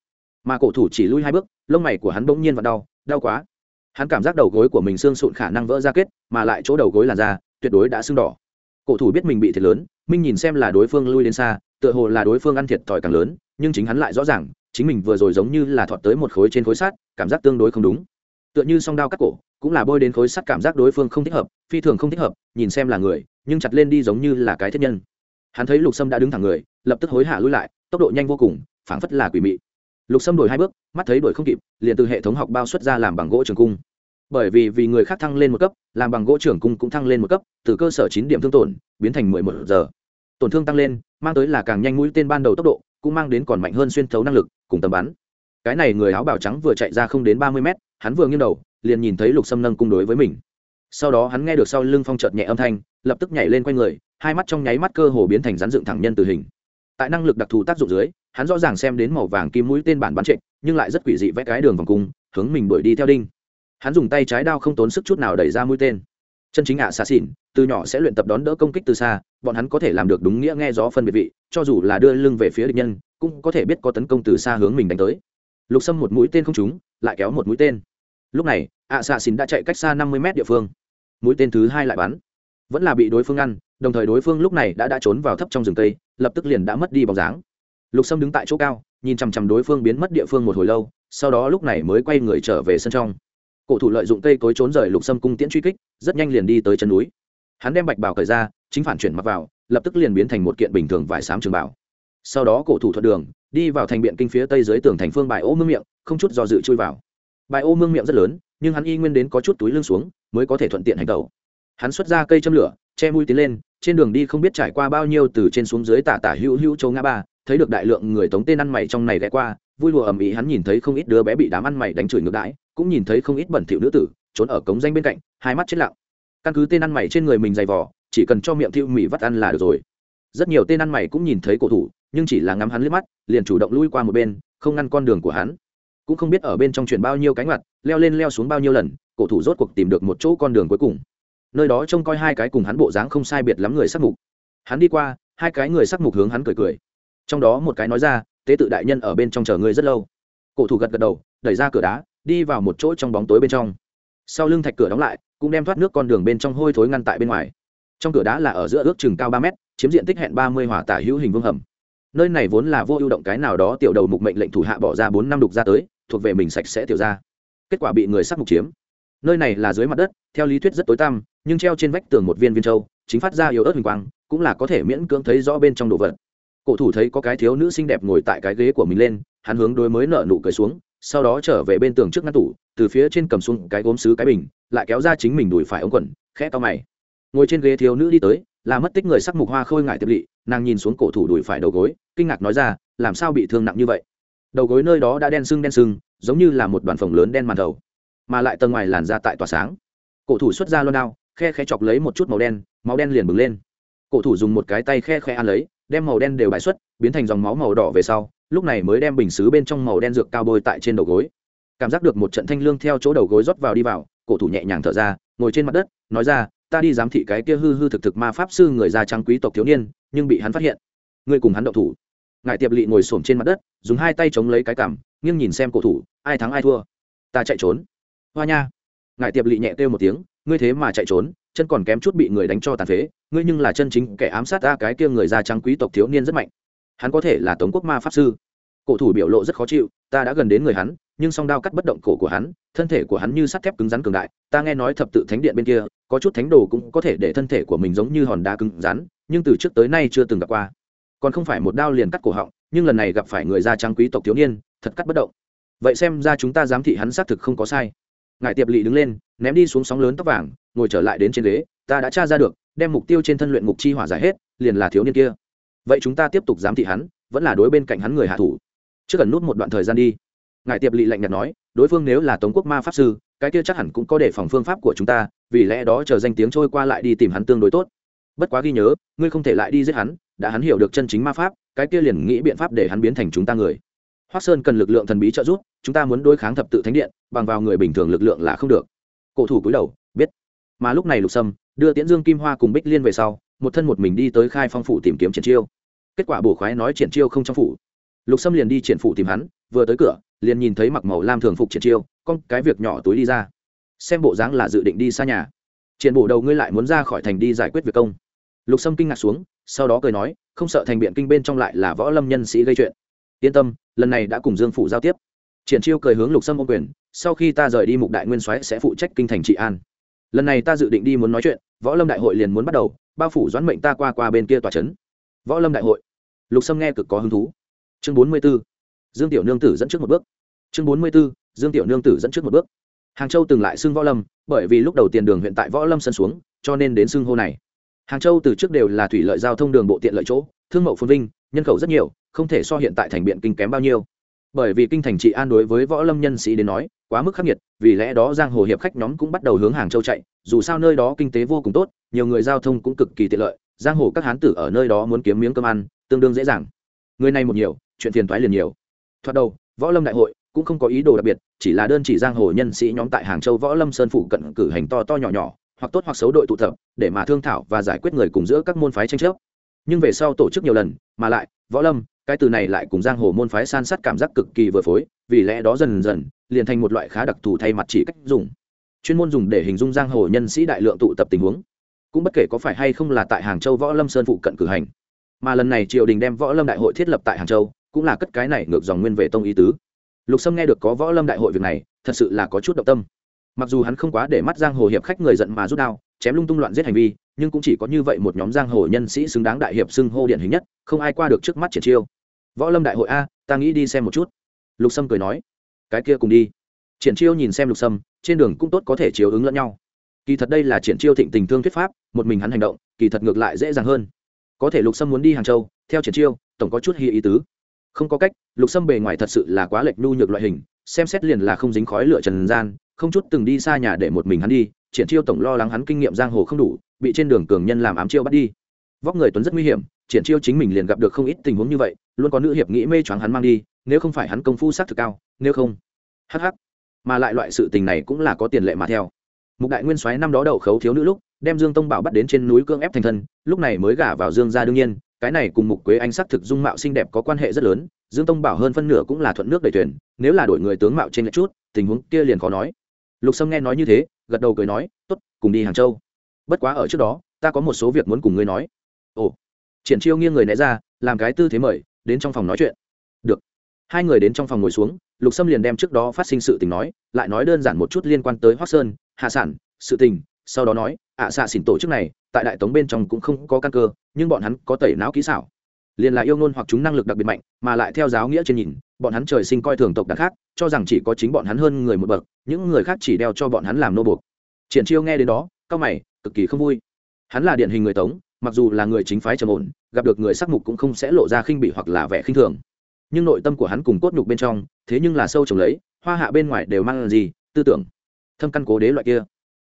Mà cổ thủ chỉ lui hai bước, lông mày của hắn bỗng nhiên và đau đau quá. Hắn cảm giác đầu gối của mình xương sụn khả năng vỡ ra kết, mà lại chỗ đầu gối làn da, tuyệt đối đã sưng đỏ. Cổ thủ biết mình bị thiệt lớn, minh nhìn xem là đối phương lui đến xa, tựa hồ là đối phương ăn thiệt thòi càng lớn, nhưng chính hắn lại rõ ràng chính mình vừa rồi giống như là thọt tới một khối trên khối sắt, cảm giác tương đối không đúng. Tựa như song đao cắt cổ, cũng là bôi đến khối sắt cảm giác đối phương không thích hợp, phi thường không thích hợp, nhìn xem là người, nhưng chặt lên đi giống như là cái thiết nhân. Hắn thấy lục sâm đã đứng thẳng người, lập tức hối hả lui lại, tốc độ nhanh vô cùng, phảng phất là quỷ mị. Lục sâm đổi hai bước, mắt thấy đổi không kịp, liền từ hệ thống học bao xuất ra làm bằng gỗ trường cung. Bởi vì vì người khác thăng lên một cấp, làm bằng gỗ trường cung cũng thăng lên một cấp, từ cơ sở chín điểm thương tổn, biến thành mười một giờ. Tổn thương tăng lên, mang tới là càng nhanh mũi tên ban đầu tốc độ, cũng mang đến còn mạnh hơn xuyên thấu năng lực cùng tầm bắn. Cái này người áo bào trắng vừa chạy ra không đến ba mươi mét, hắn vừa nghiêng đầu, liền nhìn thấy lục sâm nâng cung đối với mình. Sau đó hắn nghe được sau lưng phong chợt nhẹ âm thanh, lập tức nhảy lên quanh người, hai mắt trong nháy mắt cơ hồ biến thành rắn dựng thẳng nhân từ hình. Tại năng lực đặc thù tác dụng dưới, hắn rõ ràng xem đến màu vàng kim mũi tên bản bắn trịnh nhưng lại rất quỷ dị vẽ cái đường vòng cung, hướng mình đuổi đi theo đinh. Hắn dùng tay trái đao không tốn sức chút nào đẩy ra mũi tên chân chính ạ xa xỉn, từ nhỏ sẽ luyện tập đón đỡ công kích từ xa, bọn hắn có thể làm được đúng nghĩa nghe gió phân biệt vị, cho dù là đưa lưng về phía địch nhân, cũng có thể biết có tấn công từ xa hướng mình đánh tới. Lục xâm một mũi tên không trúng, lại kéo một mũi tên. Lúc này, ạ xạ xỉn đã chạy cách xa năm mươi mét địa phương. Mũi tên thứ hai lại bắn. Vẫn là bị đối phương ăn đồng thời đối phương lúc này đã đã trốn vào thấp trong rừng cây lập tức liền đã mất đi bóng dáng. Lục sâm đứng tại chỗ cao, nhìn chằm chằm đối phương biến mất địa phương một hồi lâu, sau đó lúc này mới quay người trở về sân trong cổ thủ lợi dụng cây cối trốn rời lục sâm cung tiễn truy kích, rất nhanh liền đi tới chân núi. Hắn đem bạch bào cởi ra, chính phản chuyển mặc vào, lập tức liền biến thành một kiện bình thường vải xám trường bảo. Sau đó cổ thủ thuận đường, đi vào thành biện kinh phía tây dưới tường thành phương bài ô mương miệng, không chút do dự chui vào. Bài ô mương miệng rất lớn, nhưng hắn y nguyên đến có chút túi lưng xuống, mới có thể thuận tiện hành tẩu. Hắn xuất ra cây châm lửa, che mũi tiến lên, trên đường đi không biết trải qua bao nhiêu từ trên xuống dưới tả tả hữu hữu châu ngã ba, thấy được đại lượng người tống tên ăn mày trong này ghé qua, vui lùa ầm ĩ hắn nhìn thấy không ít đứa bé bị đám ăn mày đánh chửi ngược đãi cũng nhìn thấy không ít bẩn thỉu nữ tử, trốn ở cống danh bên cạnh, hai mắt chết lặng. Căn cứ tên ăn mày trên người mình dày vỏ chỉ cần cho miệng thiêu mì vắt ăn là được rồi. Rất nhiều tên ăn mày cũng nhìn thấy cổ thủ, nhưng chỉ là ngắm hắn liếc mắt, liền chủ động lui qua một bên, không ngăn con đường của hắn. Cũng không biết ở bên trong chuyển bao nhiêu cánh mặt, leo lên leo xuống bao nhiêu lần, cổ thủ rốt cuộc tìm được một chỗ con đường cuối cùng. Nơi đó trông coi hai cái cùng hắn bộ dáng không sai biệt lắm người sắc mục. Hắn đi qua, hai cái người sắc mục hướng hắn cười cười. Trong đó một cái nói ra, tế tự đại nhân ở bên trong chờ ngươi rất lâu. Cổ thủ gật gật đầu, đẩy ra cửa đá đi vào một chỗ trong bóng tối bên trong. Sau lưng thạch cửa đóng lại, cũng đem thoát nước con đường bên trong hôi thối ngăn tại bên ngoài. Trong cửa đá là ở giữa ước chừng cao ba mét, chiếm diện tích hẹn ba mươi hỏa tả hữu hình vương hầm. Nơi này vốn là vô ưu động cái nào đó tiểu đầu mục mệnh lệnh thủ hạ bỏ ra bốn năm đục ra tới, thuộc về mình sạch sẽ tiểu ra kết quả bị người sắc mục chiếm. Nơi này là dưới mặt đất, theo lý thuyết rất tối tăm, nhưng treo trên vách tường một viên viên châu, chính phát ra yếu ớt hình quang, cũng là có thể miễn cưỡng thấy rõ bên trong đồ vật. Cổ thủ thấy có cái thiếu nữ xinh đẹp ngồi tại cái ghế của mình lên, hắn hướng đối mới nợ nụ cười xuống sau đó trở về bên tường trước ngăn tủ, từ phía trên cầm xuống cái gốm xứ cái bình, lại kéo ra chính mình đùi phải ống quần, khẽ to mày. Ngồi trên ghế thiếu nữ đi tới, là mất tích người sắc mục hoa khôi ngại tiệp lỵ, nàng nhìn xuống cổ thủ đùi phải đầu gối, kinh ngạc nói ra, làm sao bị thương nặng như vậy? Đầu gối nơi đó đã đen sưng đen sưng, giống như là một đoàn phồng lớn đen màn đầu, mà lại tầng ngoài làn ra tại tỏa sáng. Cổ thủ xuất ra loan đao, khe khe chọc lấy một chút màu đen, máu đen liền bừng lên. Cổ thủ dùng một cái tay khe khe ăn lấy, đem màu đen đều bài xuất, biến thành dòng máu màu đỏ về sau lúc này mới đem bình xứ bên trong màu đen dược cao bôi tại trên đầu gối. Cảm giác được một trận thanh lương theo chỗ đầu gối rót vào đi vào, cổ thủ nhẹ nhàng thở ra, ngồi trên mặt đất, nói ra, ta đi giám thị cái kia hư hư thực thực ma pháp sư người da trắng quý tộc thiếu niên, nhưng bị hắn phát hiện. Ngươi cùng hắn động thủ. Ngài tiệp lỵ ngồi xổm trên mặt đất, dùng hai tay chống lấy cái cằm, nghiêng nhìn xem cổ thủ, ai thắng ai thua? Ta chạy trốn. Hoa nha. Ngài tiệp lị nhẹ kêu một tiếng, ngươi thế mà chạy trốn, chân còn kém chút bị người đánh cho tàn phế, ngươi nhưng là chân chính kẻ ám sát ta cái kia người da trắng quý tộc thiếu niên rất mạnh hắn có thể là tống quốc ma pháp sư. Cổ thủ biểu lộ rất khó chịu, ta đã gần đến người hắn, nhưng song đao cắt bất động cổ của hắn, thân thể của hắn như sắt thép cứng rắn cường đại, ta nghe nói thập tự thánh điện bên kia, có chút thánh đồ cũng có thể để thân thể của mình giống như hòn đá cứng rắn, nhưng từ trước tới nay chưa từng gặp qua. Còn không phải một đao liền cắt cổ họng, nhưng lần này gặp phải người da trắng quý tộc thiếu niên, thật cắt bất động. Vậy xem ra chúng ta giám thị hắn xác thực không có sai. Ngài tiệp lỵ đứng lên, ném đi xuống sóng lớn tóc vàng, ngồi trở lại đến trên ghế, ta đã tra ra được, đem mục tiêu trên thân luyện ngục chi hỏa giải hết, liền là thiếu niên kia vậy chúng ta tiếp tục giám thị hắn, vẫn là đối bên cạnh hắn người hạ thủ. Chưa cần nút một đoạn thời gian đi. Ngài tiệp lỵ lạnh nhạt nói, đối phương nếu là tống quốc ma pháp sư, cái kia chắc hẳn cũng có đề phòng phương pháp của chúng ta, vì lẽ đó chờ danh tiếng trôi qua lại đi tìm hắn tương đối tốt. Bất quá ghi nhớ, ngươi không thể lại đi giết hắn, đã hắn hiểu được chân chính ma pháp, cái kia liền nghĩ biện pháp để hắn biến thành chúng ta người. Hoác sơn cần lực lượng thần bí trợ giúp, chúng ta muốn đối kháng thập tự thánh điện, bằng vào người bình thường lực lượng là không được. Cổ thủ cúi đầu, biết. Mà lúc này lục sâm đưa tiễn dương kim hoa cùng bích liên về sau một thân một mình đi tới khai phong phủ tìm kiếm triển chiêu. Kết quả bổ khoái nói triển chiêu không trong phủ. Lục sâm liền đi triển phủ tìm hắn, vừa tới cửa, liền nhìn thấy mặc màu lam thường phục triển chiêu, con cái việc nhỏ túi đi ra. Xem bộ dáng là dự định đi xa nhà. Triển bổ đầu ngươi lại muốn ra khỏi thành đi giải quyết việc công. Lục sâm kinh ngạc xuống, sau đó cười nói, không sợ thành biện kinh bên trong lại là võ lâm nhân sĩ gây chuyện. Yên tâm, lần này đã cùng dương phủ giao tiếp. Triển chiêu cười hướng lục sâm ô quyền, sau khi ta rời đi mục đại nguyên soái sẽ phụ trách kinh thành trị an lần này ta dự định đi muốn nói chuyện, võ lâm đại hội liền muốn bắt đầu, bao phủ doãn mệnh ta qua qua bên kia tòa trấn. Võ lâm đại hội. Lục sâm nghe cực có hứng thú. Chương bốn mươi b ố dương tiểu nương tử dẫn trước một bước. Chương bốn mươi b ố dương tiểu nương tử dẫn trước một bước. Hàng châu từng lại xưng võ lâm, bởi vì lúc đầu tiền đường huyện tại võ lâm sân xuống, cho nên đến xưng hô này. Hàng châu từ trước đều là thủy lợi giao thông đường bộ tiện lợi chỗ, thương mậu phồn vinh, nhân khẩu rất nhiều, không thể so hiện tại thành biện kinh kém bao nhiêu bởi vì kinh thành trị an đối với võ lâm nhân sĩ đến nói, quá mức khắc nghiệt, vì lẽ đó giang hồ hiệp khách nhóm cũng bắt đầu hướng hàng châu chạy. Dù sao nơi đó kinh tế vô cùng tốt, nhiều người giao thông cũng cực kỳ tiện lợi, giang hồ các hán tử ở nơi đó muốn kiếm miếng cơm ăn, tương đương dễ dàng. Người này một nhiều, chuyện tiền thoái liền nhiều. Thoạt đầu, võ lâm đại hội cũng không có ý đồ đặc biệt, chỉ là đơn chỉ giang hồ nhân sĩ nhóm tại hàng châu võ lâm sơn phủ cận cử hành to to nhỏ nhỏ, hoặc tốt hoặc xấu đội tụ tập, để mà thương thảo và giải quyết người cùng giữa các môn phái tranh chấp nhưng về sau tổ chức nhiều lần, mà lại, võ lâm, cái từ này lại cùng giang hồ môn phái san sát cảm giác cực kỳ vừa phối, vì lẽ đó dần dần, liền thành một loại khá đặc thù thay mặt chỉ cách dùng. Chuyên môn dùng để hình dung giang hồ nhân sĩ đại lượng tụ tập tình huống. Cũng bất kể có phải hay không là tại hàng châu võ lâm sơn phụ cận cử hành. Mà lần này triều đình đem võ lâm đại hội thiết lập tại hàng châu, cũng là cất cái này ngược dòng nguyên về tông ý tứ. Lục sâm nghe được có võ lâm đại hội việc này, thật sự là có chút động tâm. Mặc dù hắn không quá để mắt giang hồ hiệp khách người giận mà rút đao chém lung tung loạn giết hành vi, nhưng cũng chỉ có như vậy một nhóm giang hồ nhân sĩ xứng đáng đại hiệp xưng hô điển hình nhất, không ai qua được trước mắt triển chiêu. Võ lâm đại hội a, ta nghĩ đi xem một chút. Lục sâm cười nói, cái kia cùng đi. Triển chiêu nhìn xem lục sâm, trên đường cũng tốt có thể chiếu ứng lẫn nhau. Kỳ thật đây là triển chiêu thịnh tình thương thuyết pháp, một mình hắn hành động, kỳ thật ngược lại dễ dàng hơn. Có thể lục sâm muốn đi hàng châu, theo triển chiêu, tổng có chút hy ý tứ. Không có cách, lục sâm bề ngoài thật sự là quá lệch nhu nhược loại hình, xem xét liền là không dính khói lửa trần gian, không chút từng đi xa nhà để một mình hắn đi triển chiêu tổng lo lắng hắn kinh nghiệm giang hồ không đủ, bị trên đường cường nhân làm ám chiêu bắt đi. Vóc người tuấn rất nguy hiểm, triển chiêu chính mình liền gặp được không ít tình huống như vậy, luôn có nữ hiệp nghĩ mê choáng hắn mang đi, nếu không phải hắn công phu sát thực cao, nếu không. Hh mà lại loại sự tình này cũng là có tiền lệ mà theo. Mục đại nguyên soái năm đó đậu khấu thiếu nữ lúc, đem dương tông bảo bắt đến trên núi cương ép thành thân, lúc này mới gả vào dương gia đương nhiên, cái này cùng mục quế anh xác thực dung mạo xinh đẹp có quan hệ rất lớn, dương tông bảo hơn phân nửa cũng là thuận nước đầy thuyền, nếu là đổi người tướng mạo trên lệch chút, tình huống kia liền khó nói. Lục sâm nghe nói như thế gật đầu cười nói tốt cùng đi hàng châu. Bất quá ở trước đó ta có một số việc muốn cùng ngươi nói. Ồ. Triển chiêu nghiêng người né ra làm cái tư thế mời đến trong phòng nói chuyện. Được. Hai người đến trong phòng ngồi xuống lục sâm liền đem trước đó phát sinh sự tình nói lại nói đơn giản một chút liên quan tới hoác sơn hạ sản sự tình sau đó nói ạ à, xạ xỉn tổ chức này tại đại tống bên trong cũng không có căn cơ nhưng bọn hắn có tẩy não kỹ xảo liền là yêu ngôn hoặc chúng năng lực đặc biệt mạnh, mà lại theo giáo nghĩa trên nhìn, bọn hắn trời sinh coi thường tộc đặc khác, cho rằng chỉ có chính bọn hắn hơn người một bậc, những người khác chỉ đeo cho bọn hắn làm nô buộc. Triển chiêu nghe đến đó, cao mày, cực kỳ không vui. Hắn là điển hình người tống, mặc dù là người chính phái trầm ổn, gặp được người sắc mục cũng không sẽ lộ ra khinh bỉ hoặc là vẻ khinh thường. Nhưng nội tâm của hắn cùng cốt nhục bên trong, thế nhưng là sâu trồng lấy, hoa hạ bên ngoài đều mang gì, tư tưởng, thâm căn cố đế loại kia.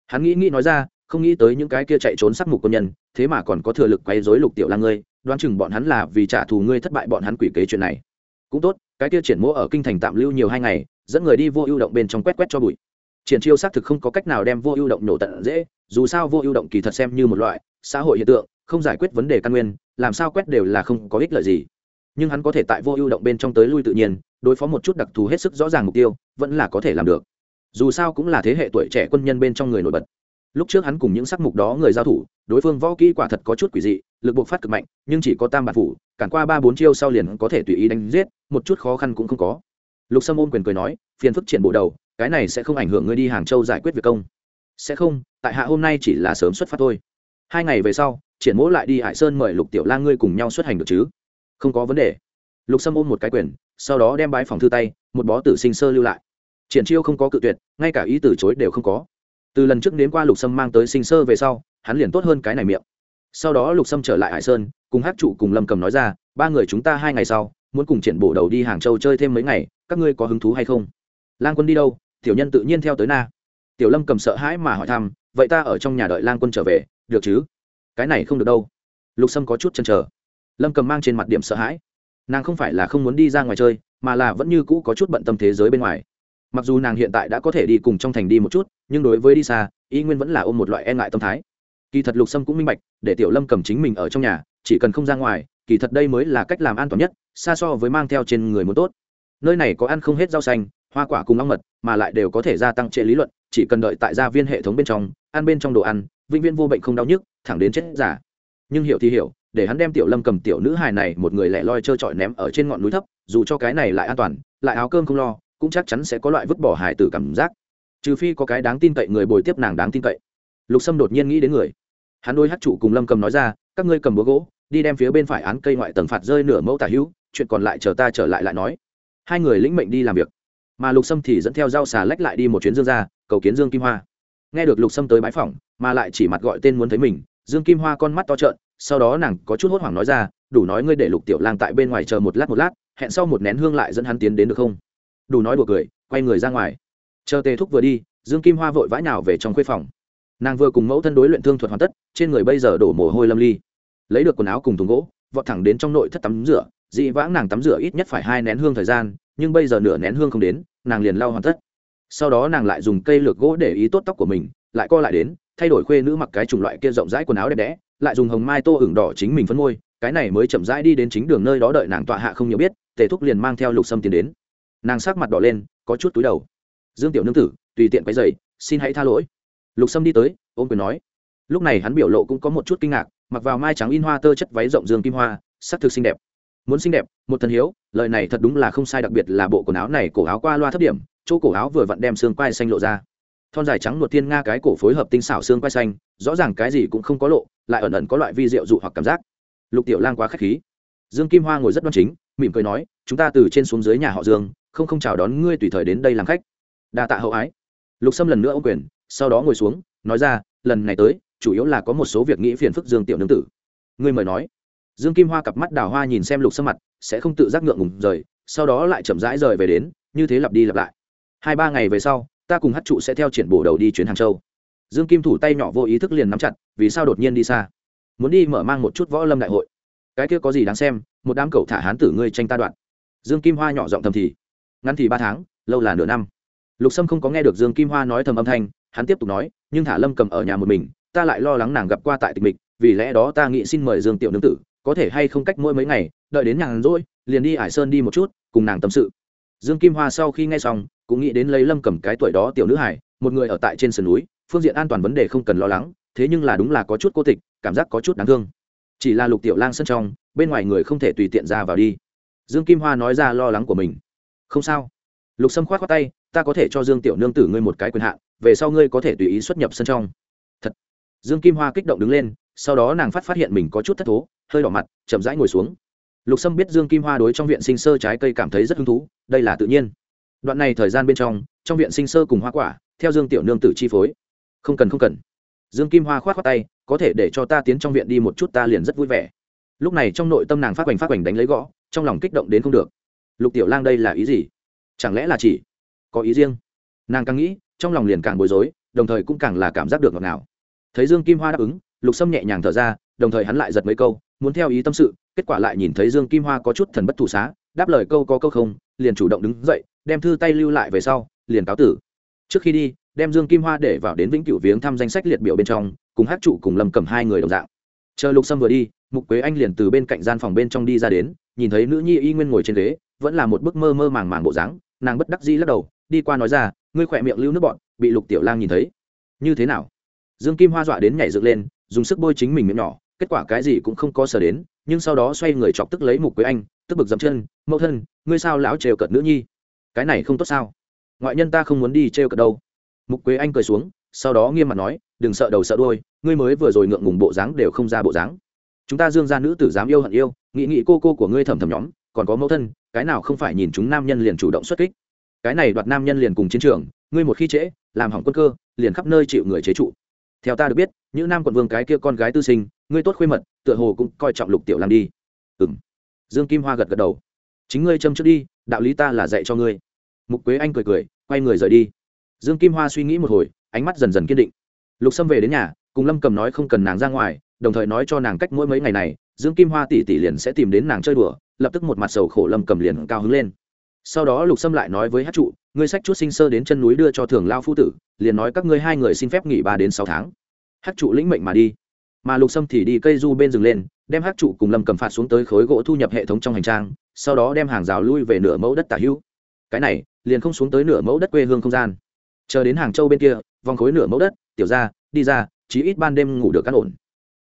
Hắn nghĩ nghĩ nói ra không nghĩ tới những cái kia chạy trốn sắc mục quân nhân, thế mà còn có thừa lực quay dối lục tiểu lang ngươi, đoán chừng bọn hắn là vì trả thù ngươi thất bại bọn hắn quỷ kế chuyện này. Cũng tốt, cái kia triển mỗ ở kinh thành tạm lưu nhiều hai ngày, dẫn người đi vô ưu động bên trong quét quét cho bụi. Triển chiêu xác thực không có cách nào đem vô ưu động nổ tận dễ, dù sao vô ưu động kỳ thật xem như một loại xã hội hiện tượng, không giải quyết vấn đề căn nguyên, làm sao quét đều là không có ích lợi gì. Nhưng hắn có thể tại vô ưu động bên trong tới lui tự nhiên, đối phó một chút đặc thù hết sức rõ ràng mục tiêu, vẫn là có thể làm được. Dù sao cũng là thế hệ tuổi trẻ quân nhân bên trong người nổi bật lúc trước hắn cùng những sắc mục đó người giao thủ, đối phương võ kỹ quả thật có chút quỷ dị, lực buộc phát cực mạnh, nhưng chỉ có tam bản phủ, cản qua ba bốn chiêu sau liền có thể tùy ý đánh giết, một chút khó khăn cũng không có. Lục sâm ôm quyền cười nói, phiền phức triển bộ đầu, cái này sẽ không ảnh hưởng ngươi đi hàng châu giải quyết việc công. Sẽ không, tại hạ hôm nay chỉ là sớm xuất phát thôi. Hai ngày về sau, triển mỗ lại đi hải sơn mời lục tiểu lang ngươi cùng nhau xuất hành được chứ? Không có vấn đề. Lục sâm ôm một cái quyền, sau đó đem bái phòng thư tay, một bó tử sinh sơ lưu lại. Triển chiêu không có cự tuyệt, ngay cả ý từ chối đều không có từ lần trước đến qua lục sâm mang tới sinh sơ về sau, hắn liền tốt hơn cái này miệng. Sau đó lục sâm trở lại hải sơn, cùng hát trụ cùng lâm cầm nói ra, ba người chúng ta hai ngày sau, muốn cùng triển bổ đầu đi hàng châu chơi thêm mấy ngày, các ngươi có hứng thú hay không? Lang quân đi đâu? Tiểu nhân tự nhiên theo tới na. Tiểu lâm cầm sợ hãi mà hỏi thăm, vậy ta ở trong nhà đợi lang quân trở về, được chứ? Cái này không được đâu. Lục sâm có chút chăn trở lâm cầm mang trên mặt điểm sợ hãi. Nàng không phải là không muốn đi ra ngoài chơi, mà là vẫn như cũ có chút bận tâm thế giới bên ngoài mặc dù nàng hiện tại đã có thể đi cùng trong thành đi một chút, nhưng đối với đi xa, y nguyên vẫn là ôm một loại e ngại tâm thái. Kỳ thật lục sâm cũng minh bạch, để tiểu lâm cầm chính mình ở trong nhà, chỉ cần không ra ngoài, kỳ thật đây mới là cách làm an toàn nhất, xa so với mang theo trên người muốn tốt. Nơi này có ăn không hết rau xanh, hoa quả cùng ong mật, mà lại đều có thể gia tăng trệ lý luận, chỉ cần đợi tại gia viên hệ thống bên trong, ăn bên trong đồ ăn, vĩnh viễn vô bệnh không đau nhức, thẳng đến chết giả nhưng hiểu thì hiểu, để hắn đem tiểu lâm cầm tiểu nữ hài này một người lẻ loi trơ trọi ném ở trên ngọn núi thấp, dù cho cái này lại an toàn, lại áo cơm không lo cũng chắc chắn sẽ có loại vứt bỏ hài tử cảm giác. Trừ phi có cái đáng tin cậy người bồi tiếp nàng đáng tin cậy. Lục sâm đột nhiên nghĩ đến người. Hắn đôi hát trụ cùng lâm cầm nói ra, các ngươi cầm búa gỗ, đi đem phía bên phải án cây ngoại tầng phạt rơi nửa mẫu tả hữu, chuyện còn lại chờ ta trở lại lại nói. Hai người lĩnh mệnh đi làm việc. Mà lục sâm thì dẫn theo dao xà lách lại đi một chuyến dương ra cầu kiến dương kim hoa. Nghe được lục sâm tới bãi phòng mà lại chỉ mặt gọi tên muốn thấy mình, dương kim hoa con mắt to trợn, sau đó nàng có chút hốt hoảng nói ra, đủ nói ngươi để lục tiểu lang tại bên ngoài chờ một lát một lát, hẹn sau một nén hương lại dẫn hắn tiến đến được không? Đủ nói đùa cười, quay người ra ngoài. Chờ tề thúc vừa đi, dương kim hoa vội vã nào về trong khuê phòng. Nàng vừa cùng mẫu thân đối luyện thương thuật hoàn tất, trên người bây giờ đổ mồ hôi lâm ly. Lấy được quần áo cùng thùng gỗ, vọt thẳng đến trong nội thất tắm rửa, dị vãng nàng tắm rửa ít nhất phải hai nén hương thời gian, nhưng bây giờ nửa nén hương không đến, nàng liền lau hoàn tất. Sau đó nàng lại dùng cây lược gỗ để ý tốt tóc của mình, lại co lại đến, thay đổi khuê nữ mặc cái chủng loại kia rộng rãi quần áo đẹp đẽ, lại dùng hồng mai tô ửng đỏ chính mình phân môi, cái này mới chậm rãi đi đến chính đường nơi đó đợi nàng tọa hạ không nhiều biết, tề thúc liền mang theo lục sâm tiến đến nàng sắc mặt đỏ lên, có chút túi đầu. Dương tiểu nương tử, tùy tiện quấy dày xin hãy tha lỗi. Lục sâm đi tới, ôm quyền nói. Lúc này hắn biểu lộ cũng có một chút kinh ngạc, mặc vào mai trắng in hoa tơ chất váy rộng dương kim hoa, sắc thực xinh đẹp. Muốn xinh đẹp, một thần hiếu, lời này thật đúng là không sai, đặc biệt là bộ quần áo này, cổ áo qua loa thấp điểm, chỗ cổ áo vừa vặn đem xương quai xanh lộ ra. Thon dài trắng nuột thiên nga cái cổ phối hợp tinh xảo xương quai xanh, rõ ràng cái gì cũng không có lộ, lại ẩn ẩn có loại vi rượu dụ hoặc cảm giác. Lục tiểu lang quá k h á c h khí. Dương kim hoa ngồi rất đoan chính, mỉm cười nói, chúng ta từ trên xuống dưới nhà họ dương không không chào đón ngươi tùy thời đến đây làm khách. Đa tạ hậu ái. Lục sâm lần nữa ô quyền, sau đó ngồi xuống, nói ra, lần này tới, chủ yếu là có một số việc nghĩ phiền phức dương tiểu nương tử. Ngươi mời nói. Dương kim hoa cặp mắt đào hoa nhìn xem lục sâm mặt, sẽ không tự giác ngượng ngùng rời, sau đó lại chậm rãi rời về đến, như thế lặp đi lặp lại. Hai ba ngày về sau, ta cùng hát trụ sẽ theo triển bổ đầu đi chuyến hàng châu. Dương kim thủ tay nhỏ vô ý thức liền nắm chặt, vì sao đột nhiên đi xa? Muốn đi mở mang một chút võ lâm đại hội. Cái kia có gì đáng xem, một đám cậu thả hán tử ngươi tranh ta đoạn. Dương kim hoa nhỏ giọng thầm thì ngắn thì ba tháng, lâu là nửa năm. Lục sâm không có nghe được dương kim hoa nói thầm âm thanh, hắn tiếp tục nói, nhưng thả lâm cầm ở nhà một mình, ta lại lo lắng nàng gặp qua tại tịch mịch, vì lẽ đó ta nghĩ xin mời dương tiểu nương tử, có thể hay không cách mỗi mấy ngày, đợi đến nhàn rỗi, liền đi hải sơn đi một chút, cùng nàng tâm sự. Dương kim hoa sau khi nghe xong, cũng nghĩ đến lấy lâm cầm cái tuổi đó tiểu nữ hải một người ở tại trên sườn núi, phương diện an toàn vấn đề không cần lo lắng, thế nhưng là đúng là có chút cô tịch, cảm giác có chút đáng thương. Chỉ là lục tiểu lang sân trong, bên ngoài người không thể tùy tiện ra vào đi. Dương kim hoa nói ra lo lắng của mình không sao. Lục sâm khoát khoát tay, ta có thể cho dương tiểu nương tử ngươi một cái quyền hạn, về sau ngươi có thể tùy ý xuất nhập sân trong. Thật. Dương kim hoa kích động đứng lên, sau đó nàng phát phát hiện mình có chút thất thố, hơi đỏ mặt, chậm rãi ngồi xuống. Lục sâm biết dương kim hoa đối trong viện sinh sơ trái cây cảm thấy rất hứng thú, đây là tự nhiên. Đoạn này thời gian bên trong trong viện sinh sơ cùng hoa quả, theo dương tiểu nương tử chi phối. Không cần không cần. Dương kim hoa k h o á t khoác tay, có thể để cho ta tiến trong viện đi một chút ta liền rất vui vẻ. Lúc này trong nội tâm nàng phát hoành phát hoành đánh lấy gõ, trong lòng kích động đến không được lục tiểu lang đây là ý gì? Chẳng lẽ là chỉ có ý riêng? Nàng càng nghĩ, trong lòng liền càng bối rối, đồng thời cũng càng là cảm giác được ngọt ngào. Thấy dương kim hoa đáp ứng, lục sâm nhẹ nhàng thở ra, đồng thời hắn lại giật mấy câu, muốn theo ý tâm sự, kết quả lại nhìn thấy dương kim hoa có chút thần bất thủ xá, đáp lời câu có câu không, liền chủ động đứng dậy, đem thư tay lưu lại về sau, liền cáo tử. Trước khi đi, đem dương kim hoa để vào đến vĩnh cửu viếng thăm danh sách liệt biểu bên trong, cùng hát trụ cùng lâm cầm hai người đồng dạng. Chờ lục sâm vừa đi, mục quế anh liền từ bên cạnh gian phòng bên trong đi ra đến nhìn thấy nữ nhi y nguyên ngồi trên ghế, vẫn là một bức mơ mơ màng màng bộ dáng, nàng bất đắc dĩ lắc đầu, đi qua nói ra, ngươi khỏe miệng lưu nước bọn bị lục tiểu lang nhìn thấy. Như thế nào? Dương kim hoa dọa đến nhảy dựng lên, dùng sức bôi chính mình miệng nhỏ, kết quả cái gì cũng không có sở đến, nhưng sau đó xoay người chọc tức lấy mục quế anh, tức bực dậm chân, mẫu thân, ngươi sao lão trêu cợt nữ nhi? Cái này không tốt sao? Ngoại nhân ta không muốn đi trêu cợt đâu. Mục quế anh cười xuống, sau đó nghiêm mặt nói, đừng sợ đầu sợ đôi ngươi mới vừa rồi ngượng ngùng bộ dáng đều không ra bộ dáng chúng ta dương gia nữ tử dám yêu hận yêu nghĩ nghĩ cô cô của ngươi thầm thầm nhóm, còn có mẫu thân, cái nào không phải nhìn chúng nam nhân liền chủ động xuất kích? Cái này đoạt nam nhân liền cùng chiến trường, ngươi một khi trễ, làm hỏng quân cơ, liền khắp nơi chịu người chế trụ. Theo ta được biết, những nam quận vương cái kia con gái tư sinh, ngươi tốt khuê mật, tựa hồ cũng coi trọng lục tiểu làm đi. Ừ m dương kim hoa gật gật đầu. Chính ngươi châm trước đi, đạo lý ta là dạy cho ngươi. Mục quế anh cười cười, quay người rời đi. Dương kim hoa suy nghĩ một hồi, ánh mắt dần dần kiên định. Lục sâm về đến nhà, cùng lâm cầm nói không cần nàng ra ngoài đồng thời nói cho nàng cách mỗi mấy ngày này, dương kim hoa tỷ tỷ liền sẽ tìm đến nàng chơi đùa, lập tức một mặt sầu khổ lâm cầm liền cao hứng lên. Sau đó lục sâm lại nói với hát trụ, ngươi sách chút sinh sơ đến chân núi đưa cho thường lao phu tử, liền nói các ngươi hai người xin phép nghỉ ba đến sáu tháng. Hát trụ lĩnh mệnh mà đi. Mà lục sâm thì đi cây du bên rừng lên, đem hát trụ cùng lâm cầm phạt xuống tới khối gỗ thu nhập hệ thống trong hành trang, sau đó đem hàng rào lui về nửa mẫu đất tả hữu. Cái này, liền không xuống tới nửa mẫu đất quê hương không gian. Chờ đến hàng châu bên kia, vòng khối nửa mẫu đất, tiểu ra, đi ra, chí ít ban đêm ngủ được căn ổn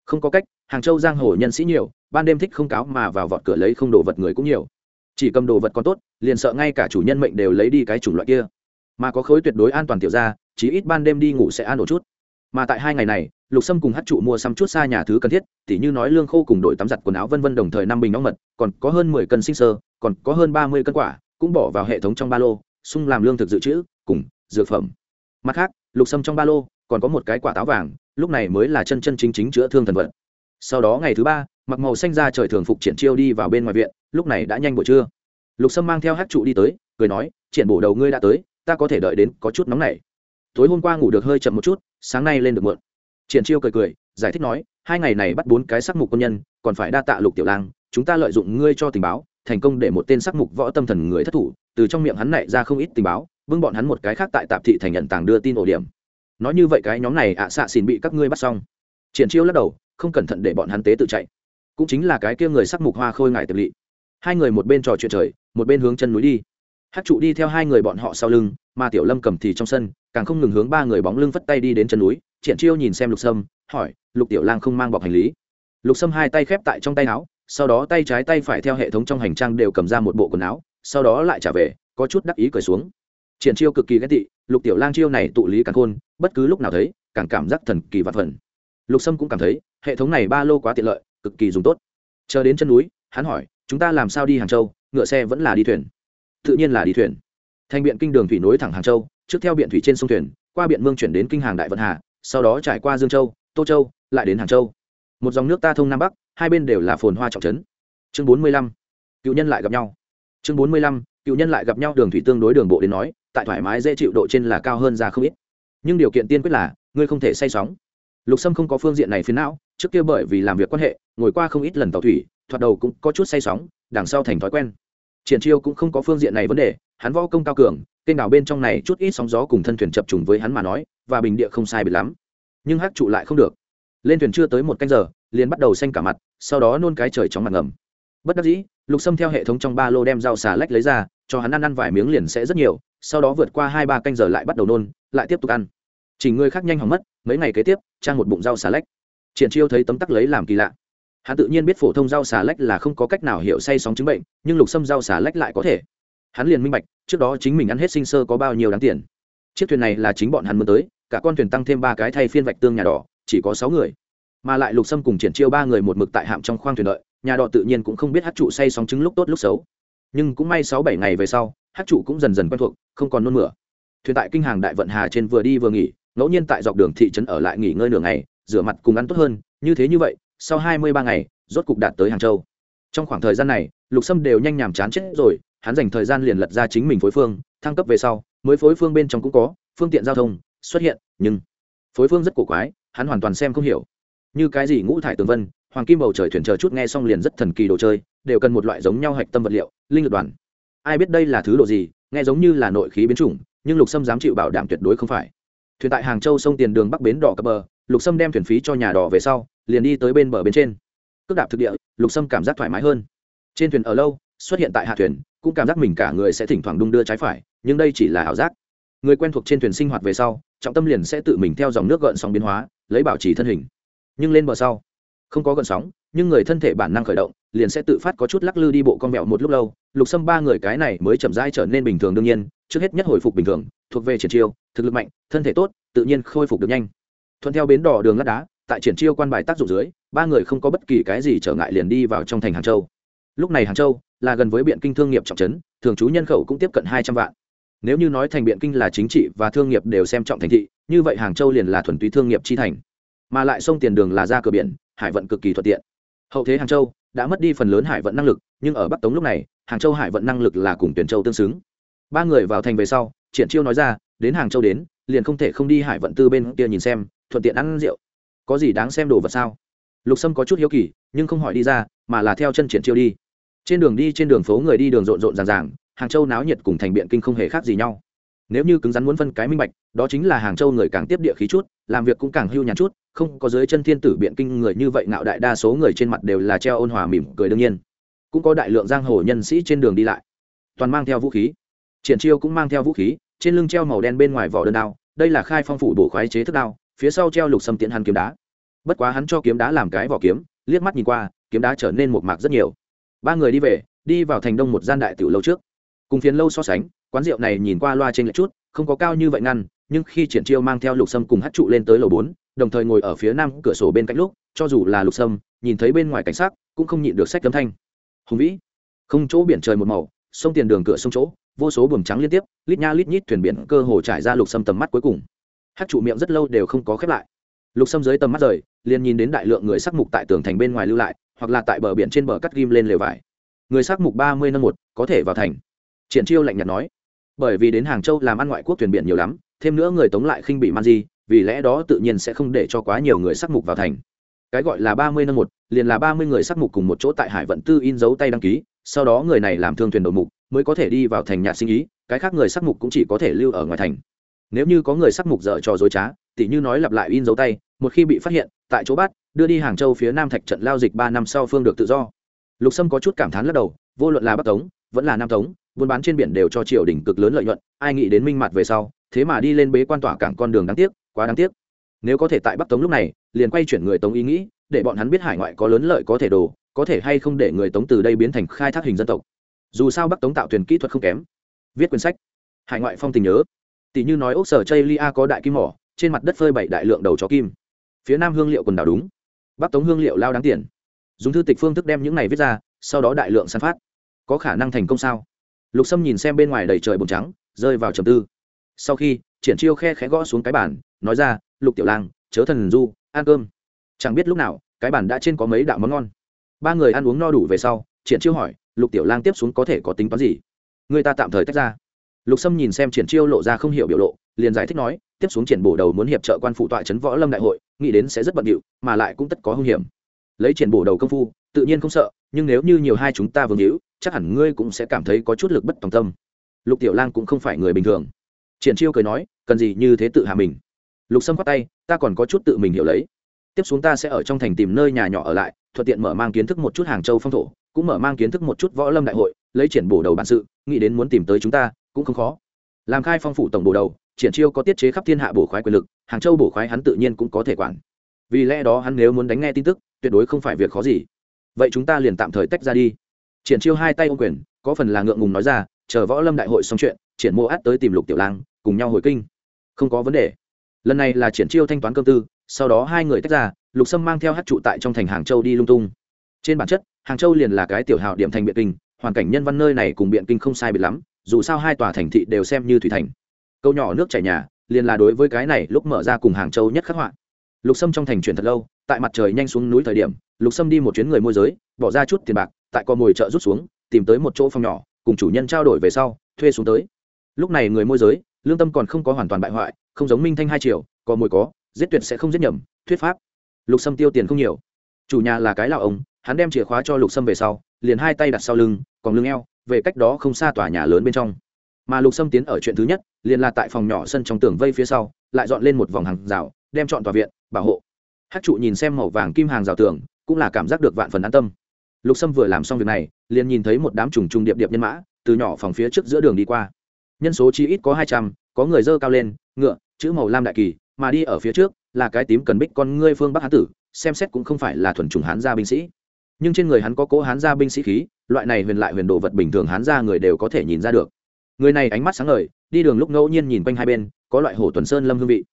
không có cách, hàng châu giang hồ nhân sĩ nhiều, ban đêm thích không cáo mà vào vọt cửa lấy không đồ vật người cũng nhiều. Chỉ cầm đồ vật còn tốt, liền sợ ngay cả chủ nhân mệnh đều lấy đi cái chủng loại kia. Mà có khối tuyệt đối an toàn tiểu ra chí ít ban đêm đi ngủ sẽ an ổn chút. Mà tại hai ngày này, lục sâm cùng hát trụ mua xăm chút xa nhà thứ cần thiết, tỉ như nói lương khô cùng đội tắm giặt quần áo vân vân đồng thời năm bình nóng mật, còn có hơn mười cân sinh sơ, còn có hơn ba mươi cân quả, cũng bỏ vào hệ thống trong ba lô, sung làm lương thực dự trữ, cùng dược phẩm. Mặt khác, lục sâm trong ba lô còn có một cái quả táo vàng lúc này mới là chân chân chính chính chữa thương thần vật. Sau đó ngày thứ ba, mặc màu xanh ra trời thường phục triển chiêu đi vào bên ngoài viện, lúc này đã nhanh buổi trưa. Lục sâm mang theo hát trụ đi tới, cười nói, triển bổ đầu ngươi đã tới, ta có thể đợi đến có chút nóng này tối hôm qua ngủ được hơi chậm một chút, sáng nay lên được muộn. Triển chiêu cười cười, giải thích nói, hai ngày này bắt bốn cái sắc mục quân nhân, còn phải đa tạ lục tiểu lang, chúng ta lợi dụng ngươi cho tình báo, thành công để một tên sắc mục võ tâm thần người thất thủ, từ trong miệng hắn này ra không ít tình báo vương bọn hắn một cái khác tại tạp thị thành nhận tàng đưa tin ổ điểm nói như vậy cái nhóm này ạ xạ xỉn bị các ngươi bắt xong. Triển chiêu lắc đầu, không cẩn thận để bọn hắn tế tự chạy. Cũng chính là cái kia người sắc mục hoa khôi ngại tiệp lỵ hai người một bên trò chuyện trời, một bên hướng chân núi đi. Hát trụ đi theo hai người bọn họ sau lưng, mà tiểu lâm cầm thì trong sân, càng không ngừng hướng ba người bóng lưng phất tay đi đến chân núi. Triển chiêu nhìn xem lục sâm, hỏi, lục tiểu lang không mang bọc hành lý? Lục sâm hai tay khép tại trong tay áo, sau đó tay trái tay phải theo hệ thống trong hành trang đều cầm ra một bộ quần áo, sau đó lại trả về, có chút đắc ý cởi xuống. Triển chiêu cực kỳ ghét tị lục tiểu lang chiêu này tụ lý càng khôn, bất cứ lúc nào thấy, càng cảm giác thần kỳ vạn phần. Lục sâm cũng cảm thấy, hệ thống này ba lô quá tiện lợi, cực kỳ dùng tốt. Chờ đến chân núi, hắn hỏi, chúng ta làm sao đi hàng châu? Ngựa xe vẫn là đi thuyền? Tự nhiên là đi thuyền. Thành biện kinh đường thủy nối thẳng hàng châu, trước theo biện thủy trên sông thuyền, qua biện mương chuyển đến kinh hàng đại vận hà, sau đó trải qua dương châu, tô châu, lại đến hàng châu. Một dòng nước ta thông nam bắc, hai bên đều là phồn hoa trọng trấn. Chương bốn mươi lăm, cựu nhân lại gặp nhau. Chương bốn mươi lăm, cựu nhân lại gặp nhau đường thủy tương đối đường bộ đến nói tại thoải mái dễ chịu độ trên là cao hơn ra không ít. Nhưng điều kiện tiên quyết là, ngươi không thể say sóng. Lục sâm không có phương diện này phiến não, trước kia bởi vì làm việc quan hệ, ngồi qua không ít lần tàu thủy, thoạt đầu cũng có chút say sóng, đằng sau thành thói quen. Triển chiêu cũng không có phương diện này vấn đề, hắn võ công cao cường, kênh đảo bên trong này chút ít sóng gió cùng thân thuyền chập trùng với hắn mà nói, và bình địa không sai biệt lắm. Nhưng hát trụ lại không được. Lên thuyền chưa tới một canh giờ, liền bắt đầu xanh cả mặt, sau đó nôn cái trời chóng mặt ngầm. Bất đắc dĩ, lục sâm theo hệ thống trong ba lô đem rau xà lách lấy ra cho hắn ăn ăn vài miếng liền sẽ rất nhiều, sau đó vượt qua hai ba canh giờ lại bắt đầu nôn, lại tiếp tục ăn. Chỉ người khác nhanh hỏng mất, mấy ngày kế tiếp, trang một bụng rau xà lách. Triển chiêu thấy tấm tắc lấy làm kỳ lạ. Hắn tự nhiên biết phổ thông rau xà lách là không có cách nào hiểu say sóng chứng bệnh, nhưng lục xâm rau xà lách lại có thể. Hắn liền minh bạch, trước đó chính mình ăn hết sinh sơ có bao nhiêu đáng tiền. Chiếc thuyền này là chính bọn hắn muốn tới, cả con thuyền tăng thêm ba cái thay phiên vạch tương nhà đỏ, chỉ có sáu người. Mà lại lục xâm cùng triển chiêu ba người một mực tại hạm trong khoang thuyền đợi, nhà đỏ tự nhiên cũng không biết hát trụ say sóng trứng lúc tốt lúc xấu nhưng cũng may sáu bảy ngày về sau, hát trụ cũng dần dần quen thuộc, không còn nôn mửa. Thuyền tại kinh hàng đại vận hà trên vừa đi vừa nghỉ, ngẫu nhiên tại dọc đường thị trấn ở lại nghỉ ngơi nửa ngày, rửa mặt cùng ăn tốt hơn, như thế như vậy, sau hai mươi ba ngày, rốt cục đạt tới hàng châu. Trong khoảng thời gian này, lục sâm đều nhanh nhàm chán chết rồi, hắn dành thời gian liền lật ra chính mình phối phương, thăng cấp về sau, mới phối phương bên trong cũng có, phương tiện giao thông, xuất hiện, nhưng phối phương rất cổ quái, hắn hoàn toàn xem không hiểu. Như cái gì ngũ thải tường vân, hoàng kim bầu trời thuyền chờ chút nghe xong liền rất thần kỳ đồ chơi, đều cần một loại giống nhau hạch tâm vật liệu linh lực đoàn. Ai biết đây là thứ độ gì, nghe giống như là nội khí biến chủng, nhưng lục sâm dám chịu bảo đảm tuyệt đối không phải. Thuyền tại hàng châu sông tiền đường bắc bến đỏ cập bờ, lục sâm đem thuyền phí cho nhà đỏ về sau, liền đi tới bên bờ bên trên. Cước đạp thực địa, lục sâm cảm giác thoải mái hơn. Trên thuyền ở lâu, xuất hiện tại hạ thuyền, cũng cảm giác mình cả người sẽ thỉnh thoảng đung đưa trái phải, nhưng đây chỉ là ảo giác. Người quen thuộc trên thuyền sinh hoạt về sau, trọng tâm liền sẽ tự mình theo dòng nước gợn sóng biến hóa, lấy bảo trì thân hình. Nhưng lên bờ sau, không có gợn sóng nhưng người thân thể bản năng khởi động, liền sẽ tự phát có chút lắc lư đi bộ con mẹo một lúc lâu. Lục xâm ba người cái này mới chậm rãi trở nên bình thường đương nhiên, trước hết nhất hồi phục bình thường, thuộc về triển chiêu, thực lực mạnh, thân thể tốt, tự nhiên khôi phục được nhanh. Thuận theo bến đỏ đường lát đá, tại triển chiêu quan bài tác dụng dưới, ba người không có bất kỳ cái gì trở ngại liền đi vào trong thành hàng châu. Lúc này hàng châu là gần với biện kinh thương nghiệp trọng trấn, thường trú nhân khẩu cũng tiếp cận hai trăm vạn. Nếu như nói thành biện kinh là chính trị và thương nghiệp đều xem trọng thành thị, như vậy hàng châu liền là thuần túy thương nghiệp chi thành. Mà lại sông tiền đường là ra cửa biển, hải vận cực kỳ thuận tiện hậu thế hàng châu đã mất đi phần lớn hải vận năng lực, nhưng ở bắc tống lúc này, hàng châu hải vận năng lực là cùng tuyển châu tương xứng. Ba người vào thành về sau, triển chiêu nói ra, đến hàng châu đến, liền không thể không đi hải vận tư bên kia nhìn xem, thuận tiện ăn rượu. Có gì đáng xem đồ vật sao? Lục sâm có chút hiếu kỳ, nhưng không hỏi đi ra, mà là theo chân triển chiêu đi. Trên đường đi trên đường phố người đi đường rộn rộn ràng ràng, hàng châu náo nhiệt cùng thành biện kinh không hề khác gì nhau nếu như cứng rắn muốn phân cái minh bạch, đó chính là hàng châu người càng tiếp địa khí chút, làm việc cũng càng hưu nhàn chút, không có dưới chân thiên tử biện kinh người như vậy ngạo đại đa số người trên mặt đều là treo ôn hòa mỉm cười đương nhiên. Cũng có đại lượng giang hồ nhân sĩ trên đường đi lại. Toàn mang theo vũ khí. Triển chiêu cũng mang theo vũ khí, trên lưng treo màu đen bên ngoài vỏ đơn đao, đây là khai phong phủ bổ khoái chế thức đao, phía sau treo lục xâm tiễn hắn kiếm đá. Bất quá hắn cho kiếm đá làm cái vỏ kiếm, liếc mắt nhìn qua, kiếm đá trở nên một mạc rất nhiều. Ba người đi về, đi vào thành đông một gian đại tiểu lâu trước. Cùng phiến lâu so sánh quán rượu này nhìn qua loa trên lệch chút, không có cao như vậy ngăn, nhưng khi triển chiêu mang theo lục sâm cùng hát trụ lên tới lầu bốn, đồng thời ngồi ở phía nam cửa sổ bên cạnh lúc, cho dù là lục sâm, nhìn thấy bên ngoài cảnh sát cũng không nhịn được sách tấm thanh. Hùng vĩ. Không chỗ biển trời một màu, sông tiền đường cửa sông chỗ, vô số buồm trắng liên tiếp, lít nha lít nhít thuyền biển cơ hồ trải ra lục sâm tầm mắt cuối cùng. Hát trụ miệng rất lâu đều không có khép lại. Lục sâm dưới tầm mắt rời, liền nhìn đến đại lượng người sắc mục tại tường thành bên ngoài lưu lại, hoặc là tại bờ biển trên bờ cắt ghim lên lều vải. Người sắc mục ba mươi năm một, có thể vào thành. Triển chiêu lạnh nhạt nói bởi vì đến hàng châu làm ăn ngoại quốc thuyền biển nhiều lắm, thêm nữa người tống lại khinh bị man di, vì lẽ đó tự nhiên sẽ không để cho quá nhiều người sắc mục vào thành. Cái gọi là ba mươi năm một, liền là ba mươi người sắc mục cùng một chỗ tại hải vận tư in dấu tay đăng ký, sau đó người này làm thương thuyền đầu mục, mới có thể đi vào thành nhà sinh ý, cái khác người sắc mục cũng chỉ có thể lưu ở ngoài thành. Nếu như có người sắc mục dở trò dối trá, tỉ như nói lặp lại in dấu tay, một khi bị phát hiện, tại chỗ bắt, đưa đi hàng châu phía nam thạch trận lao dịch ba năm sau phương được tự do. Lục sâm có chút cảm thán lắc đầu, vô luận là bắc tống, vẫn là nam tống buôn bán trên biển đều cho triều đình cực lớn lợi nhuận, ai nghĩ đến minh mặt về sau, thế mà đi lên bế quan tỏa cảng con đường đáng tiếc, quá đáng tiếc. Nếu có thể tại bắc tống lúc này, liền quay chuyển người tống ý nghĩ, để bọn hắn biết hải ngoại có lớn lợi có thể đồ, có thể hay không để người tống từ đây biến thành khai thác hình dân tộc. Dù sao bắc tống tạo thuyền kỹ thuật không kém. Viết quyển sách. Hải ngoại phong tình nhớ. Tỷ như nói ốc sở chây lia có đại kim mỏ, trên mặt đất phơi bảy đại lượng đầu chó kim. Phía nam hương liệu quần đảo đúng. Bắc tống hương liệu lao đáng tiền. Dùng thư tịch phương thức đem những này viết ra, sau đó đại lượng sản phát. Có khả năng thành công sao? Lục sâm nhìn xem bên ngoài đầy trời bùn trắng, rơi vào trầm tư. Sau khi, triển chiêu khe khẽ gõ xuống cái bàn, nói ra, lục tiểu lang, chớ thần du, ăn cơm. Chẳng biết lúc nào, cái bàn đã trên có mấy đạo món ngon. Ba người ăn uống no đủ về sau, triển chiêu hỏi, lục tiểu lang tiếp xuống có thể có tính toán gì? Người ta tạm thời tách ra. Lục sâm nhìn xem triển chiêu lộ ra không hiểu biểu lộ, liền giải thích nói, tiếp xuống triển bổ đầu muốn hiệp trợ quan phụ tọa trấn võ lâm đại hội, nghĩ đến sẽ rất bận điệu, mà lại cũng tất có hung hiểm. Lấy triển bổ đầu công phu tự nhiên không sợ, nhưng nếu như nhiều hai chúng ta vương hữu, chắc hẳn ngươi cũng sẽ cảm thấy có chút lực bất tòng tâm. Lục tiểu lang cũng không phải người bình thường. Triển chiêu cười nói, cần gì như thế tự hạ mình? Lục sâm khoát tay, ta còn có chút tự mình hiểu lấy. Tiếp xuống ta sẽ ở trong thành tìm nơi nhà nhỏ ở lại, thuận tiện mở mang kiến thức một chút hàng châu phong thổ, cũng mở mang kiến thức một chút võ lâm đại hội, lấy triển bổ đầu bản sự, nghĩ đến muốn tìm tới chúng ta, cũng không khó. Làm khai phong phủ tổng bổ đầu, triển chiêu có tiết chế khắp thiên hạ bổ khoái quyền lực, hàng châu bổ khoái hắn tự nhiên cũng có thể quản. Vì lẽ đó hắn nếu muốn đánh nghe tin tức, tuyệt đối không phải việc khó gì vậy chúng ta liền tạm thời tách ra đi. Triển chiêu hai tay ô quyền, có phần là ngượng ngùng nói ra, chờ võ lâm đại hội xong chuyện, triển mô át tới tìm lục tiểu lang, cùng nhau hồi kinh. Không có vấn đề. Lần này là triển chiêu thanh toán cơm tư, sau đó hai người tách ra, lục sâm mang theo hát trụ tại trong thành hàng châu đi lung tung. Trên bản chất, hàng châu liền là cái tiểu hào điểm thành biện kinh, hoàn cảnh nhân văn nơi này cùng biện kinh không sai biệt lắm, dù sao hai tòa thành thị đều xem như thủy thành. Câu nhỏ nước chảy nhà, liền là đối với cái này lúc mở ra cùng hàng châu nhất khắc họa. Lục sâm trong thành chuyển thật lâu tại mặt trời nhanh xuống núi thời điểm, lục sâm đi một chuyến người môi giới, bỏ ra chút tiền bạc, tại con mồi chợ rút xuống, tìm tới một chỗ phòng nhỏ, cùng chủ nhân trao đổi về sau, thuê xuống tới. Lúc này người môi giới, lương tâm còn không có hoàn toàn bại hoại, không giống minh thanh hai triệu có mồi có, giết tuyệt sẽ không giết nhầm, thuyết pháp. Lục sâm tiêu tiền không nhiều. Chủ nhà là cái lạo ông, hắn đem chìa khóa cho lục sâm về sau, liền hai tay đặt sau lưng, còn lưng eo, về cách đó không xa tòa nhà lớn bên trong. Mà lục sâm tiến ở chuyện thứ nhất, liền là tại phòng nhỏ sân trong tường vây phía sau, lại dọn lên một vòng hàng rào, đem chọn tòa viện, bảo hộ hát trụ nhìn xem màu vàng kim hàng rào tường, cũng là cảm giác được vạn phần an tâm. Lục sâm vừa làm xong việc này, liền nhìn thấy một đám trùng trùng điệp điệp nhân mã, từ nhỏ phòng phía trước giữa đường đi qua. Nhân số chi ít có hai trăm, có người dơ cao lên, ngựa, chữ màu lam đại kỳ, mà đi ở phía trước là cái tím cần bích con ngươi phương bắc hán tử, xem xét cũng không phải là thuần trùng hán gia binh sĩ. Nhưng trên người hắn có cố hán gia binh sĩ khí, loại này huyền lại huyền đồ vật bình thường hán gia người đều có thể nhìn ra được. Người này ánh mắt sáng ngời, đi đường lúc ngẫu nhiên nhìn quanh hai bên, có loại hổ tuần sơn lâm hương vị.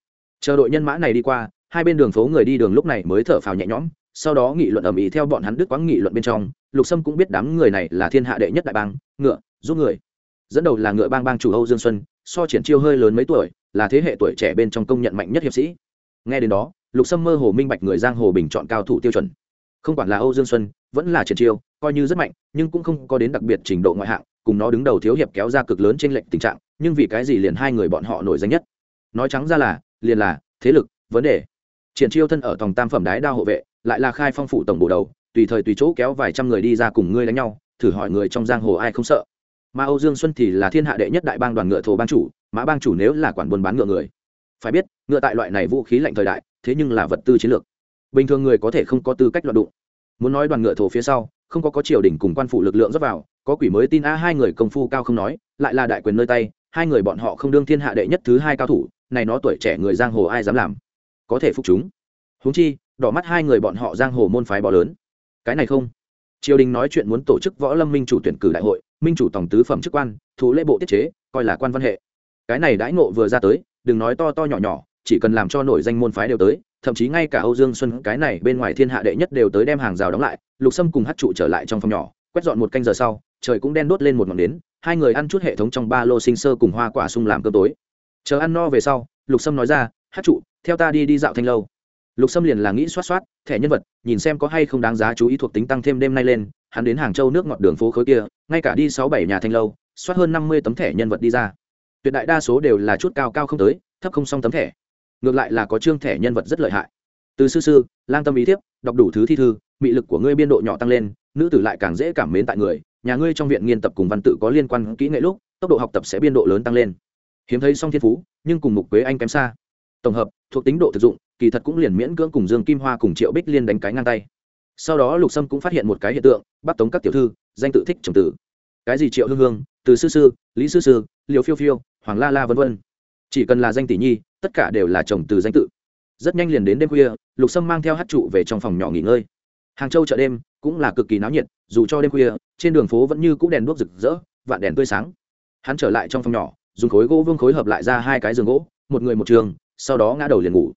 Chờ đội nhân mã này đi qua hai bên đường phố người đi đường lúc này mới thở phào nhẹ nhõm, sau đó nghị luận ầm ĩ theo bọn hắn đức quãng nghị luận bên trong, lục sâm cũng biết đám người này là thiên hạ đệ nhất đại bang, ngựa, giúp người. Dẫn đầu là ngựa bang bang chủ âu dương xuân, so triển chiêu hơi lớn mấy tuổi, là thế hệ tuổi trẻ bên trong công nhận mạnh nhất hiệp sĩ. Nghe đến đó, lục sâm mơ hồ minh bạch người giang hồ bình chọn cao thủ tiêu chuẩn. Không quản là âu dương xuân, vẫn là triển chiêu, coi như rất mạnh, nhưng cũng không có đến đặc biệt trình độ ngoại hạng, cùng nó đứng đầu thiếu hiệp kéo ra cực lớn trên lệnh tình trạng, nhưng vì cái gì liền hai người bọn họ nổi danh nhất? Nói trắng ra là, liền là thế lực, vấn đề triển chiêu thân ở tòng tam phẩm đái đao hộ vệ, lại là khai phong phủ tổng bộ đầu, tùy thời tùy chỗ kéo vài trăm người đi ra cùng ngươi đánh nhau, thử hỏi người trong giang hồ ai không sợ. Mà âu dương xuân thì là thiên hạ đệ nhất đại bang đoàn ngựa thổ bang chủ, mã bang chủ nếu là quản buôn bán ngựa người. Phải biết, ngựa tại loại này vũ khí lạnh thời đại, thế nhưng là vật tư chiến lược. Bình thường người có thể không có tư cách loạn đụng. Muốn nói đoàn ngựa thổ phía sau, không có có triều đình cùng quan phủ lực lượng dốc vào, có quỷ mới tin a hai người công phu cao không nói, lại là đại quyền nơi tay, hai người bọn họ không đương thiên hạ đệ nhất thứ hai cao thủ, này nó tuổi trẻ người giang hồ ai dám làm? Có thể phục chúng. Huống chi, đỏ mắt hai người bọn họ giang hồ môn phái bò lớn. Cái này không. Triều đình nói chuyện muốn tổ chức võ lâm minh chủ tuyển cử đại hội, minh chủ tổng tứ phẩm chức quan, thủ lễ bộ tiết chế, coi là quan văn hệ. Cái này đãi ngộ vừa ra tới, đừng nói to to nhỏ nhỏ, chỉ cần làm cho nổi danh môn phái đều tới, thậm chí ngay cả âu dương xuân, cái này bên ngoài thiên hạ đệ nhất đều tới đem hàng rào đóng lại, lục sâm cùng hát trụ trở lại trong phòng nhỏ, quét dọn một canh giờ sau, trời cũng đen đốt lên một ngọn đến. hai người ăn chút hệ thống trong ba lô sinh sơ cùng hoa quả sung làm cơm tối. Chờ ăn no về sau, lục sâm nói ra hát trụ theo ta đi đi dạo thanh lâu. Lục sâm liền là nghĩ xoát xoát, thẻ nhân vật, nhìn xem có hay không đáng giá chú ý thuộc tính tăng thêm đêm nay lên, hắn đến hàng châu nước ngọt đường phố khối kia, ngay cả đi sáu bảy nhà thanh lâu, xoát hơn năm mươi tấm thẻ nhân vật đi ra. Tuyệt đại đa số đều là chút cao cao không tới, thấp không xong tấm thẻ. Ngược lại là có chương thẻ nhân vật rất lợi hại. Từ sư sư, lang tâm ý thiếp, đọc đủ thứ thi thư, mị lực của ngươi biên độ nhỏ tăng lên, nữ tử lại càng dễ cảm mến tại người, nhà ngươi trong viện nghiên tập cùng văn tự có liên quan kỹ nghệ lúc, tốc độ học tập sẽ biên độ lớn tăng lên. Hiếm thấy song thiên phú, nhưng cùng mục quế anh kém xa tổng hợp, thuộc tính độ thực dụng, kỳ thật cũng liền miễn cưỡng cùng dương kim hoa cùng triệu bích liên đánh cái ngang tay. Sau đó lục sâm cũng phát hiện một cái hiện tượng, bắt tống các tiểu thư, danh tự thích chồng tử. Cái gì triệu hương hương, từ sư sư, lý sư sư, liều phiêu phiêu, hoàng la la v v chỉ cần là danh tỷ nhi, tất cả đều là chồng từ danh tự. Rất nhanh liền đến đêm khuya, lục sâm mang theo hát trụ về trong phòng nhỏ nghỉ ngơi. Hàng châu chợ đêm cũng là cực kỳ náo nhiệt, dù cho đêm khuya, trên đường phố vẫn như c ũ đèn đuốc rực rỡ, vạn đèn tươi sáng. Hắn trở lại trong phòng nhỏ, dùng khối gỗ vương khối hợp lại ra hai cái giường gỗ, một người một trường sau đó ngã đầu liền ngủ.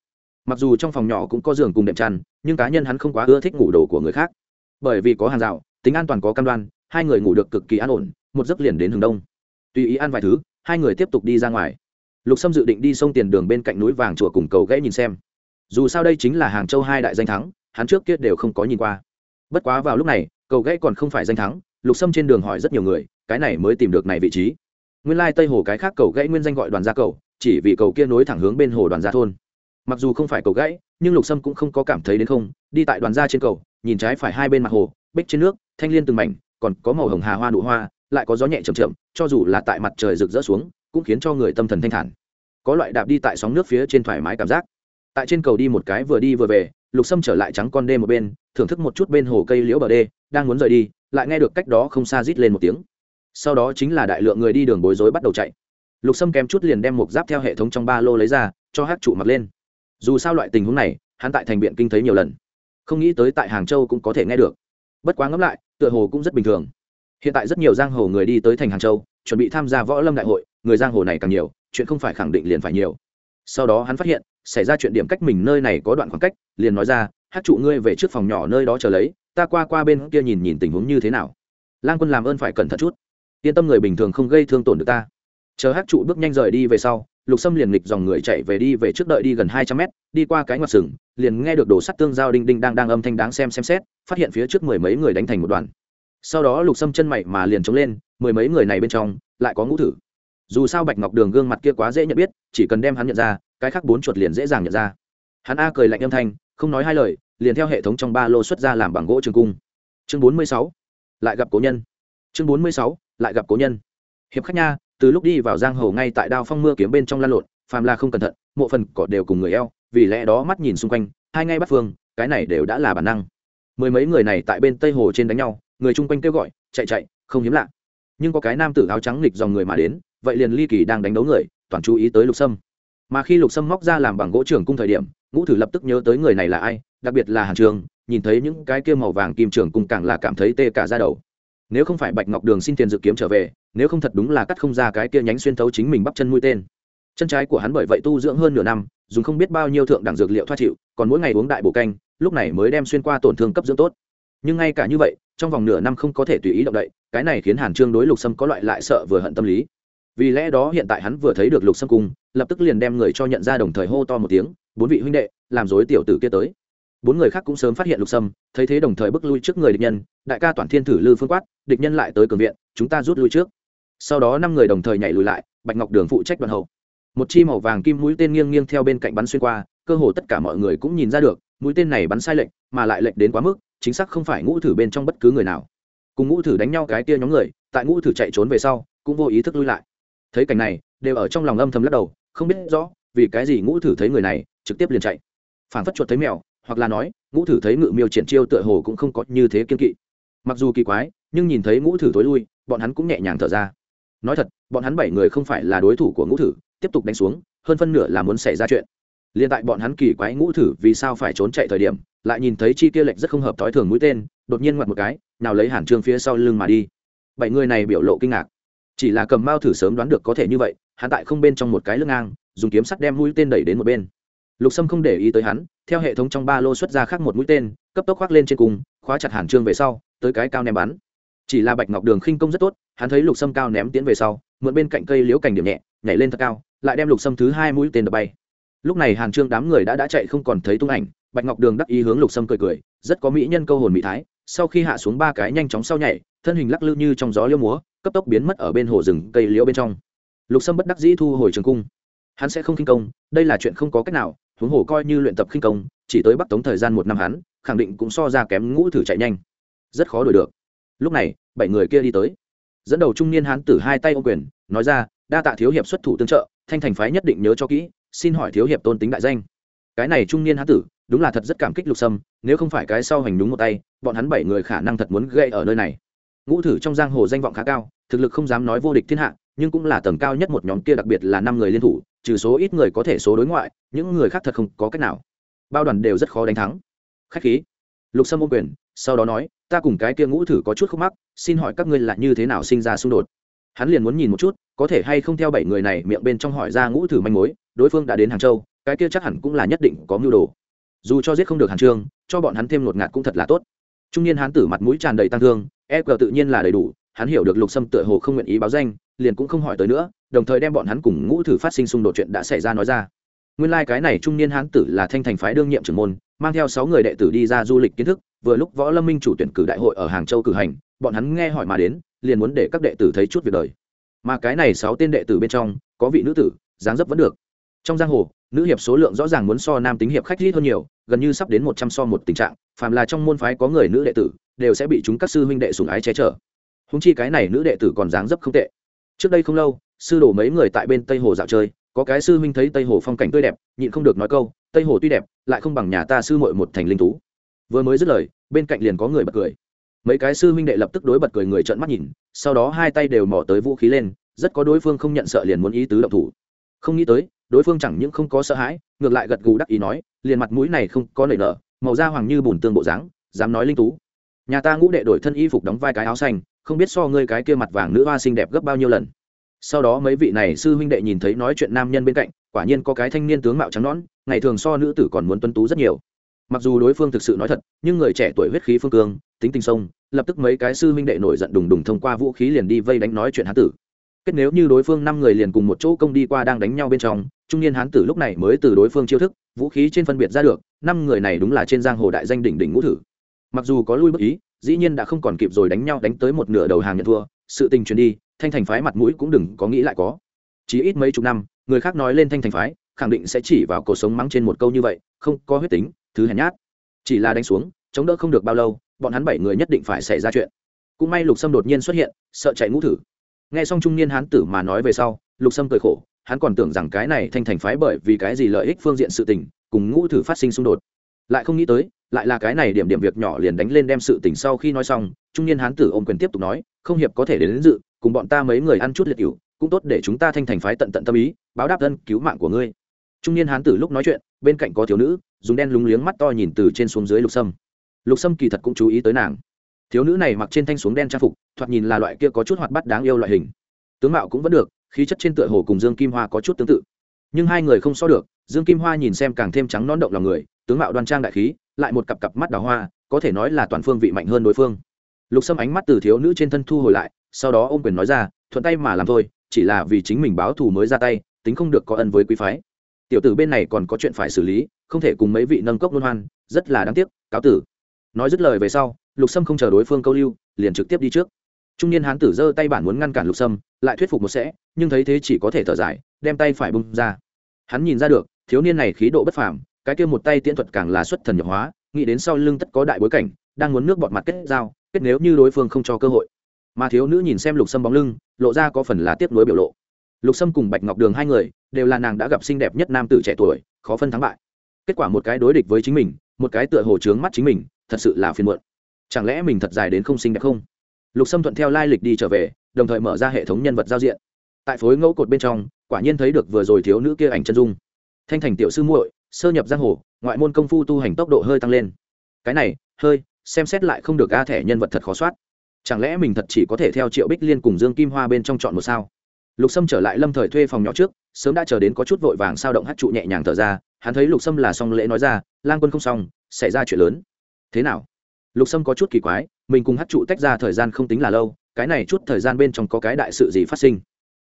Mặc dù trong phòng nhỏ cũng có giường cùng đệm chăn, nhưng cá nhân hắn không quá ưa thích ngủ đồ của người khác. Bởi vì có hàng rào, tính an toàn có cam đoan, hai người ngủ được cực kỳ an ổn, một giấc liền đến hướng đông. Tùy ý ăn vài thứ, hai người tiếp tục đi ra ngoài. Lục sâm dự định đi sông tiền đường bên cạnh núi vàng chùa cùng cầu gãy nhìn xem. Dù sao đây chính là hàng châu hai đại danh thắng, hắn trước kia đều không có nhìn qua. Bất quá vào lúc này, cầu gãy còn không phải danh thắng, lục sâm trên đường hỏi rất nhiều người, cái này mới tìm được này vị trí. Nguyên lai tây hồ cái khác cầu gãy nguyên danh gọi đoàn gia cầu chỉ vì cầu kia nối thẳng hướng bên hồ đoàn gia thôn. Mặc dù không phải cầu gãy, nhưng lục sâm cũng không có cảm thấy đến không, đi tại đoàn gia trên cầu, nhìn trái phải hai bên mặt hồ, bích trên nước, thanh liên từng mảnh, còn có màu hồng hà hoa nụ hoa, lại có gió nhẹ chậm chậm, cho dù là tại mặt trời rực rỡ xuống, cũng khiến cho người tâm thần thanh thản. Có loại đạp đi tại sóng nước phía trên thoải mái cảm giác. Tại trên cầu đi một cái vừa đi vừa về, lục sâm trở lại trắng con đê một bên, thưởng thức một chút bên hồ cây liễu bờ đê, đang muốn rời đi, lại nghe được cách đó không xa rít lên một tiếng. Sau đó chính là đại lượng người đi đường bối rối bắt đầu chạy lục sâm kém chút liền đem một giáp theo hệ thống trong ba lô lấy ra, cho hát trụ mặc lên. Dù sao loại tình huống này, hắn tại thành biện kinh thấy nhiều lần. Không nghĩ tới tại hàng châu cũng có thể nghe được. Bất quá ngẫm lại, tựa hồ cũng rất bình thường. Hiện tại rất nhiều giang hồ người đi tới thành hàng châu, chuẩn bị tham gia võ lâm đại hội, người giang hồ này càng nhiều, chuyện không phải khẳng định liền phải nhiều. Sau đó hắn phát hiện, xảy ra chuyện điểm cách mình nơi này có đoạn khoảng cách, liền nói ra hát trụ ngươi về trước phòng nhỏ nơi đó chờ lấy, ta qua qua bên kia nhìn nhìn tình huống như thế nào. Lan quân làm ơn phải cẩn thận chút. Yên tâm người bình thường không gây thương tổn được ta chờ hát trụ bước nhanh rời đi về sau, lục sâm liền nghịch dòng người chạy về đi về trước đợi đi gần hai trăm mét, đi qua cái ngoặt sừng, liền nghe được đổ sắt tương giao đinh đinh đang đang âm thanh đáng xem xem xét, phát hiện phía trước mười mấy người đánh thành một đoàn. Sau đó lục sâm chân mày mà liền chống lên, mười mấy người này bên trong, lại có ngũ thử. Dù sao bạch ngọc đường gương mặt kia quá dễ nhận biết, chỉ cần đem hắn nhận ra, cái khác bốn chuột liền dễ dàng nhận ra. Hắn a cười lạnh âm thanh, không nói hai lời, liền theo hệ thống trong ba lô xuất ra làm bằng gỗ trường cung. Chương bốn mươi sáu, lại gặp cố nhân. Chương bốn mươi sáu, lại gặp cố nhân. Hiệp khách nha từ lúc đi vào giang hồ ngay tại đao phong mưa kiếm bên trong lan lộn, phàm là không cẩn thận, mộ phần cỏ đều cùng người eo, vì lẽ đó mắt nhìn xung quanh, hai ngay bắt phương, cái này đều đã là bản năng. Mười mấy người này tại bên tây hồ trên đánh nhau, người chung quanh kêu gọi, chạy chạy, không hiếm lạ. Nhưng có cái nam tử áo trắng lịch dòng người mà đến, vậy liền ly kỳ đang đánh đấu người, toàn chú ý tới lục sâm. Mà khi lục sâm móc ra làm bằng gỗ trưởng cung thời điểm, ngũ thử lập tức nhớ tới người này là ai, đặc biệt là hàn trường, nhìn thấy những cái kia màu vàng kim trường cung càng là cảm thấy tê cả ra đầu nếu không phải bạch ngọc đường xin tiền dự kiếm trở về, nếu không thật đúng là cắt không ra cái kia nhánh xuyên thấu chính mình bắp chân mũi tên. Chân trái của hắn bởi vậy tu dưỡng hơn nửa năm, dùng không biết bao nhiêu thượng đẳng dược liệu thoát chịu, còn mỗi ngày uống đại bổ canh, lúc này mới đem xuyên qua tổn thương cấp dưỡng tốt. Nhưng ngay cả như vậy, trong vòng nửa năm không có thể tùy ý động đậy, cái này khiến hàn trương đối lục sâm có loại lại sợ vừa hận tâm lý. Vì lẽ đó hiện tại hắn vừa thấy được lục sâm cung lập tức liền đem người cho nhận ra đồng thời hô to một tiếng, bốn vị huynh đệ, làm dối tiểu tử kia tới bốn người khác cũng sớm phát hiện lục sâm, thấy thế đồng thời bước lui trước người địch nhân, đại ca toàn thiên thử lư phương quát, địch nhân lại tới cường viện, chúng ta rút lui trước. Sau đó năm người đồng thời nhảy lùi lại, bạch ngọc đường phụ trách đoàn hậu. Một chi màu vàng kim mũi tên nghiêng nghiêng theo bên cạnh bắn xuyên qua, cơ hồ tất cả mọi người cũng nhìn ra được, mũi tên này bắn sai lệnh mà lại lệnh đến quá mức, chính xác không phải ngũ thử bên trong bất cứ người nào. Cùng ngũ thử đánh nhau cái kia nhóm người, tại ngũ thử chạy trốn về sau, cũng vô ý thức lui lại. Thấy cảnh này, đều ở trong lòng âm thầm lắc đầu, không biết rõ, vì cái gì ngũ thử thấy người này, trực tiếp liền chạy. Phản phất chuột thấy mèo hoặc là nói, ngũ thử thấy ngự miêu triển chiêu tựa hồ cũng không có như thế kiên kỵ. Mặc dù kỳ quái, nhưng nhìn thấy ngũ thử tối lui, bọn hắn cũng nhẹ nhàng thở ra. Nói thật, bọn hắn bảy người không phải là đối thủ của ngũ thử, tiếp tục đánh xuống, hơn phân nửa là muốn xảy ra chuyện. Liên tại bọn hắn kỳ quái ngũ thử vì sao phải trốn chạy thời điểm, lại nhìn thấy chi kia lệch rất không hợp thói thường mũi tên, đột nhiên ngoặt một cái, nào lấy hàn trương phía sau lưng mà đi. Bảy người này biểu lộ kinh ngạc. Chỉ là cầm mao thử sớm đoán được có thể như vậy, hắn tại không bên trong một cái lưng ngang, dùng kiếm sắt đem mũi tên đẩy đến một bên lục sâm không để ý tới hắn, theo hệ thống trong ba lô xuất ra khác một mũi tên, cấp tốc khoác lên trên cùng, khóa chặt hàn trương về sau, tới cái cao ném bắn. Chỉ là bạch ngọc đường khinh công rất tốt, hắn thấy lục sâm cao ném tiến về sau, mượn bên cạnh cây liễu cành điểm nhẹ, nhảy lên thật cao, lại đem lục sâm thứ hai mũi tên đập bay. Lúc này hàn trương đám người đã đã chạy không còn thấy tung ảnh, bạch ngọc đường đắc ý hướng lục sâm cười cười, rất có mỹ nhân câu hồn mỹ thái, sau khi hạ xuống ba cái nhanh chóng sau nhảy, thân hình lắc lư như trong gió liêu múa, cấp tốc biến mất ở bên hồ rừng cây liễu bên trong. Lục sâm bất đắc dĩ thu hồi trường cung. Hắn sẽ không khinh công, đây là chuyện không có cách nào huống hồ coi như luyện tập khinh công, chỉ tới bắc tống thời gian một năm hắn, khẳng định cũng so ra kém ngũ thử chạy nhanh. Rất khó đổi được. Lúc này, bảy người kia đi tới. Dẫn đầu trung niên hán tử hai tay ô quyền, nói ra, đa tạ thiếu hiệp xuất thủ tương trợ, thanh thành phái nhất định nhớ cho kỹ, xin hỏi thiếu hiệp tôn tính đại danh. Cái này trung niên hán tử, đúng là thật rất cảm kích lục sâm, nếu không phải cái sau hành đúng một tay, bọn hắn bảy người khả năng thật muốn gây ở nơi này. Ngũ thử trong giang hồ danh vọng khá cao, thực lực không dám nói vô địch thiên hạ, nhưng cũng là tầng cao nhất một nhóm kia, đặc biệt là năm người liên thủ trừ số ít người có thể số đối ngoại, những người khác thật không có cách nào. Bao đoàn đều rất khó đánh thắng. Khách khí. Lục sâm ô quyền, sau đó nói, ta cùng cái kia ngũ thử có chút khúc mắc, xin hỏi các ngươi là như thế nào sinh ra xung đột? Hắn liền muốn nhìn một chút, có thể hay không theo bảy người này miệng bên trong hỏi ra ngũ thử manh mối, đối phương đã đến hàng châu, cái kia chắc hẳn cũng là nhất định có mưu đồ. Dù cho giết không được hàn trương, cho bọn hắn thêm một ngạt cũng thật là tốt. Trung niên hán tử mặt mũi tràn đầy tăng thương e cờ tự nhiên là đầy đủ, hắn hiểu được lục sâm tựa hồ không nguyện ý báo danh liền cũng không hỏi tới nữa, đồng thời đem bọn hắn cùng ngũ thử phát sinh xung đột chuyện đã xảy ra nói ra. Nguyên lai、like、cái này trung niên hán tử là thanh thành phái đương nhiệm trưởng môn, mang theo sáu người đệ tử đi ra du lịch kiến thức, vừa lúc võ lâm minh chủ tuyển cử đại hội ở hàng châu cử hành, bọn hắn nghe hỏi mà đến, liền muốn để các đệ tử thấy chút việc đời. Mà cái này sáu tên đệ tử bên trong, có vị nữ tử, dáng dấp vẫn được. Trong giang hồ, nữ hiệp số lượng rõ ràng muốn so nam tính hiệp khách ít hơn nhiều, gần như sắp đến một trăm so một tình trạng, phàm là trong môn phái có người nữ đệ tử, đều sẽ bị chúng các sư huynh đệ sùng ái che chở. Húng chi cái này nữ đệ tử còn dáng dấp không tệ trước đây không lâu, sư đổ mấy người tại bên tây hồ dạo chơi, có cái sư huynh thấy tây hồ phong cảnh tươi đẹp, nhịn không được nói câu, tây hồ tuy đẹp, lại không bằng nhà ta sư mội một thành linh tú vừa mới dứt lời, bên cạnh liền có người bật cười. Mấy cái sư huynh đệ lập tức đối bật cười người trợn mắt nhìn, sau đó hai tay đều mỏ tới vũ khí lên, rất có đối phương không nhận sợ liền muốn ý tứ động thủ. Không nghĩ tới, đối phương chẳng những không có sợ hãi, ngược lại gật gù đắc ý nói, liền mặt mũi này không có nảy nở, màu da hoàng như bùn tương bộ dáng, dám nói linh tú nhà ta ngũ đệ đổi thân y phục đóng vai cái áo xanh không biết so ngươi cái kia mặt vàng nữ hoa xinh đẹp gấp bao nhiêu lần. Sau đó mấy vị này sư huynh đệ nhìn thấy nói chuyện nam nhân bên cạnh, quả nhiên có cái thanh niên tướng mạo trắng nõn, ngày thường so nữ tử còn muốn tuân tú rất nhiều. Mặc dù đối phương thực sự nói thật, nhưng người trẻ tuổi huyết khí phương cương, tính tình sông, lập tức mấy cái sư huynh đệ nổi giận đùng đùng thông qua vũ khí liền đi vây đánh nói chuyện hán tử. Kết nếu như đối phương năm người liền cùng một chỗ công đi qua đang đánh nhau bên trong, trung niên hán tử lúc này mới từ đối phương chiêu thức, vũ khí trên phân biệt ra được, năm người này đúng là trên giang hồ đại danh đỉnh đỉnh ngũ thử. Mặc dù có lui bất ý dĩ nhiên đã không còn kịp rồi đánh nhau đánh tới một nửa đầu hàng nhận thua, sự tình truyền đi, thanh thành phái mặt mũi cũng đừng có nghĩ lại có. Chỉ ít mấy chục năm, người khác nói lên thanh thành phái, khẳng định sẽ chỉ vào cuộc sống mắng trên một câu như vậy, không có huyết tính, thứ hèn nhát. Chỉ là đánh xuống, chống đỡ không được bao lâu, bọn hắn bảy người nhất định phải xảy ra chuyện. Cũng may lục sâm đột nhiên xuất hiện, sợ chạy ngũ thử. Nghe xong trung niên hán tử mà nói về sau, lục sâm cười khổ, hắn còn tưởng rằng cái này thanh thành phái bởi vì cái gì lợi ích phương diện sự tình, cùng ngũ thử phát sinh xung đột. Lại không nghĩ tới lại là cái này điểm điểm việc nhỏ liền đánh lên đem sự tình sau khi nói xong trung niên hán tử ôm quyền tiếp tục nói không hiệp có thể đến, đến dự cùng bọn ta mấy người ăn chút liệt cựu cũng tốt để chúng ta thanh thành phái tận tận tâm ý báo đáp thân cứu mạng của ngươi. Trung niên hán tử lúc nói chuyện bên cạnh có thiếu nữ dùng đen lúng liếng mắt to nhìn từ trên xuống dưới lục sâm. Lục sâm kỳ thật cũng chú ý tới nàng. Thiếu nữ này mặc trên thanh xuống đen trang phục thoạt nhìn là loại kia có chút hoạt bắt đáng yêu loại hình. Tướng mạo cũng vẫn được khí chất trên tựa hồ cùng dương kim hoa có chút tương tự. Nhưng hai người không so được dương kim hoa nhìn xem càng thêm trắng non động lòng người tướng mạo đoan trang đại khí lại một cặp cặp mắt đào hoa, có thể nói là toàn phương vị mạnh hơn đối phương. Lục sâm ánh mắt từ thiếu nữ trên thân thu hồi lại, sau đó ô m quyền nói ra, thuận tay mà làm thôi, chỉ là vì chính mình báo thù mới ra tay, tính không được có ân với quý phái. Tiểu tử bên này còn có chuyện phải xử lý, không thể cùng mấy vị nâng cốc luôn hoan, rất là đáng tiếc, cáo tử. Nói dứt lời về sau, lục sâm không chờ đối phương câu lưu, liền trực tiếp đi trước. Trung niên hán tử giơ tay bản muốn ngăn cản lục sâm, lại thuyết phục một sẽ, nhưng thấy thế chỉ có thể thở dài, đem tay phải bung ra. Hắn nhìn ra được, thiếu niên này khí độ bất phàm cái kia một tay tiễn thuật càng là xuất thần nhập hóa, nghĩ đến sau lưng tất có đại bối cảnh, đang muốn nước bọt mặt kết giao, kết nếu như đối phương không cho cơ hội. Mà thiếu nữ nhìn xem lục sâm bóng lưng, lộ ra có phần là tiếp nối biểu lộ. Lục sâm cùng bạch ngọc đường hai người, đều là nàng đã gặp xinh đẹp nhất nam tử trẻ tuổi, khó phân thắng bại. Kết quả một cái đối địch với chính mình, một cái tựa hồ trướng mắt chính mình, thật sự là phiền muộn. Chẳng lẽ mình thật dài đến không xinh đẹp không? Lục sâm thuận theo lai lịch đi trở về, đồng thời mở ra hệ thống nhân vật giao diện. Tại phối ngẫu cột bên trong, quả nhiên thấy được vừa rồi thiếu nữ kia ảnh chân dung. Thanh thành tiểu sư muội sơ nhập giang hồ, ngoại môn công phu tu hành tốc độ hơi tăng lên. Cái này, hơi, xem xét lại không được a thẻ nhân vật thật khó soát. Chẳng lẽ mình thật chỉ có thể theo triệu bích liên cùng dương kim hoa bên trong chọn một sao? Lục sâm trở lại lâm thời thuê phòng nhỏ trước, sớm đã chờ đến có chút vội vàng sao động hát trụ nhẹ nhàng thở ra, hắn thấy lục sâm là xong lễ nói ra, lang quân không xong, xảy ra chuyện lớn. Thế nào? Lục sâm có chút kỳ quái, mình cùng hát trụ tách ra thời gian không tính là lâu, cái này chút thời gian bên trong có cái đại sự gì phát sinh?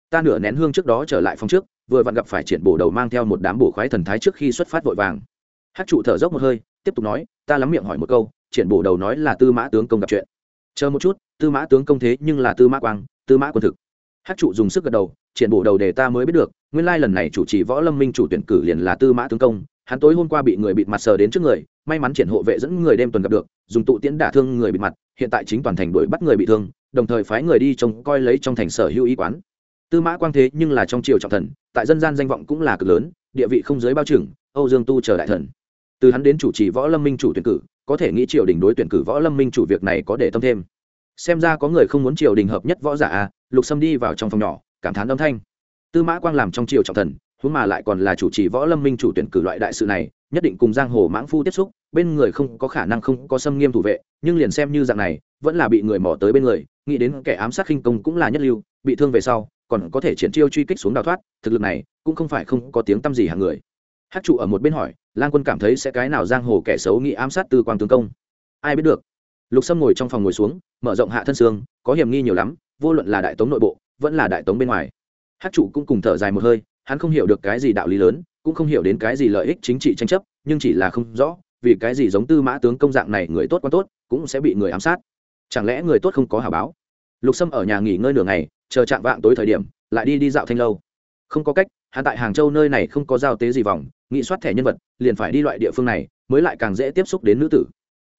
Ta nửa nén hương trước đó trở lại phòng trước vừa vặn gặp phải triển bổ đầu mang theo một đám bổ khoái thần thái trước khi xuất phát vội vàng. Hát trụ thở dốc một hơi, tiếp tục nói, ta lắm miệng hỏi một câu, triển bổ đầu nói là tư mã tướng công gặp chuyện. Chờ một chút, tư mã tướng công thế nhưng là tư mã quang, tư mã quân thực. Hát trụ dùng sức gật đầu, triển bộ đầu để ta mới biết được, nguyên lai lần này chủ trì võ lâm minh chủ tuyển cử liền là tư mã tướng công, hắn tối hôm qua bị người bịt mặt sờ đến trước người, may mắn triển hộ vệ dẫn người đêm tuần gặp được, dùng tụ tiễn đả thương người bịt mặt, hiện tại chính toàn thành đuổi bắt người bị thương, đồng thời phái người đi trông coi lấy trong thành sở hữu y quán tư mã quang thế nhưng là trong triều trọng thần, tại dân gian danh vọng cũng là cực lớn, địa vị không giới bao trừng, âu dương tu chờ đại thần. Từ hắn đến chủ trì võ lâm minh chủ tuyển cử, có thể nghĩ triều đình đối tuyển cử võ lâm minh chủ việc này có để tâm thêm. Xem ra có người không muốn triều đình hợp nhất võ giả à lục sâm đi vào trong phòng nhỏ, cảm thán âm thanh. Tư mã quang làm trong triều trọng thần, huống mà lại còn là chủ trì võ lâm minh chủ tuyển cử loại đại sự này, nhất định cùng giang hồ mãng phu tiếp xúc, bên người không có khả năng không có xâm nghiêm thủ vệ, nhưng liền xem như dạng này, vẫn là bị người mò tới bên người, nghĩ đến kẻ ám sát khinh công cũng là nhất lưu, bị thương về sau còn có thể triển chiêu truy kích xuống đào thoát, thực lực này cũng không phải không có tiếng tăm gì hàng người. Hát trụ ở một bên hỏi, lang quân cảm thấy sẽ cái nào giang hồ kẻ xấu nghĩ ám sát tư quang tướng công? Ai biết được. Lục sâm ngồi trong phòng ngồi xuống, mở rộng hạ thân xương, có hiểm nghi nhiều lắm, vô luận là đại tống nội bộ, vẫn là đại tống bên ngoài. Hát trụ cũng cùng thở dài một hơi, hắn không hiểu được cái gì đạo lý lớn, cũng không hiểu đến cái gì lợi ích chính trị tranh chấp, nhưng chỉ là không rõ, vì cái gì giống tư mã tướng công dạng này người tốt quá tốt, cũng sẽ bị người ám sát. Chẳng lẽ người tốt không có hảo báo? Lục sâm ở nhà nghỉ ngơi nửa ngày chờ chạm vạng tối thời điểm, lại đi đi dạo thanh lâu. Không có cách, hắn tại hàng châu nơi này không có giao tế gì vòng, nghị soát thẻ nhân vật, liền phải đi loại địa phương này, mới lại càng dễ tiếp xúc đến nữ tử.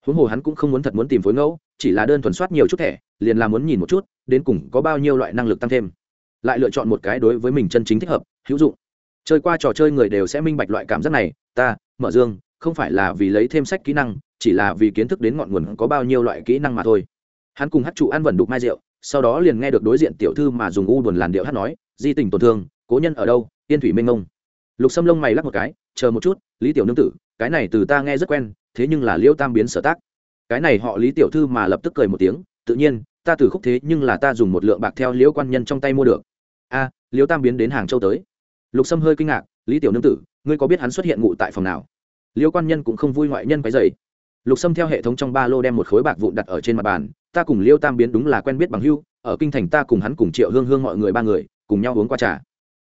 Huống hồ hắn cũng không muốn thật muốn tìm phối ngẫu, chỉ là đơn thuần soát nhiều chút thẻ, liền là muốn nhìn một chút, đến cùng có bao nhiêu loại năng lực tăng thêm. Lại lựa chọn một cái đối với mình chân chính thích hợp, hữu dụng. Chơi qua trò chơi người đều sẽ minh bạch loại cảm giác này, ta, mở dương, không phải là vì lấy thêm sách kỹ năng, chỉ là vì kiến thức đến ngọn nguồn có bao nhiêu loại kỹ năng mà thôi. Hắn cùng hát trụ ăn vẩn đục mai rượu sau đó liền nghe được đối diện tiểu thư mà dùng u buồn làn điệu hát nói di tình tổn thương cố nhân ở đâu? Tiên thủy minh ngông lục xâm lông mày lắc một cái chờ một chút lý tiểu nương tử cái này từ ta nghe rất quen thế nhưng là liễu tam biến sở tác. Cái này họ lý tiểu thư mà lập tức cười một tiếng tự nhiên ta từ khúc thế nhưng là ta dùng một lượng bạc theo liễu quan nhân trong tay mua được. A à, liễu tam biến đến hàng châu tới. Lục sâm hơi kinh ngạc lý tiểu nương tử ngươi có biết hắn xuất hiện ngụ tại phòng nào? Liễu quan nhân cũng không vui ngoại nhân cái dày lục sâm theo hệ thống trong ba lô đem một khối bạc vụn đặt ở trên mặt bàn ta cùng liêu tam biến đúng là quen biết bằng hưu ở kinh thành ta cùng hắn cùng triệu hương hương mọi người ba người, cùng nhau uống qua trà.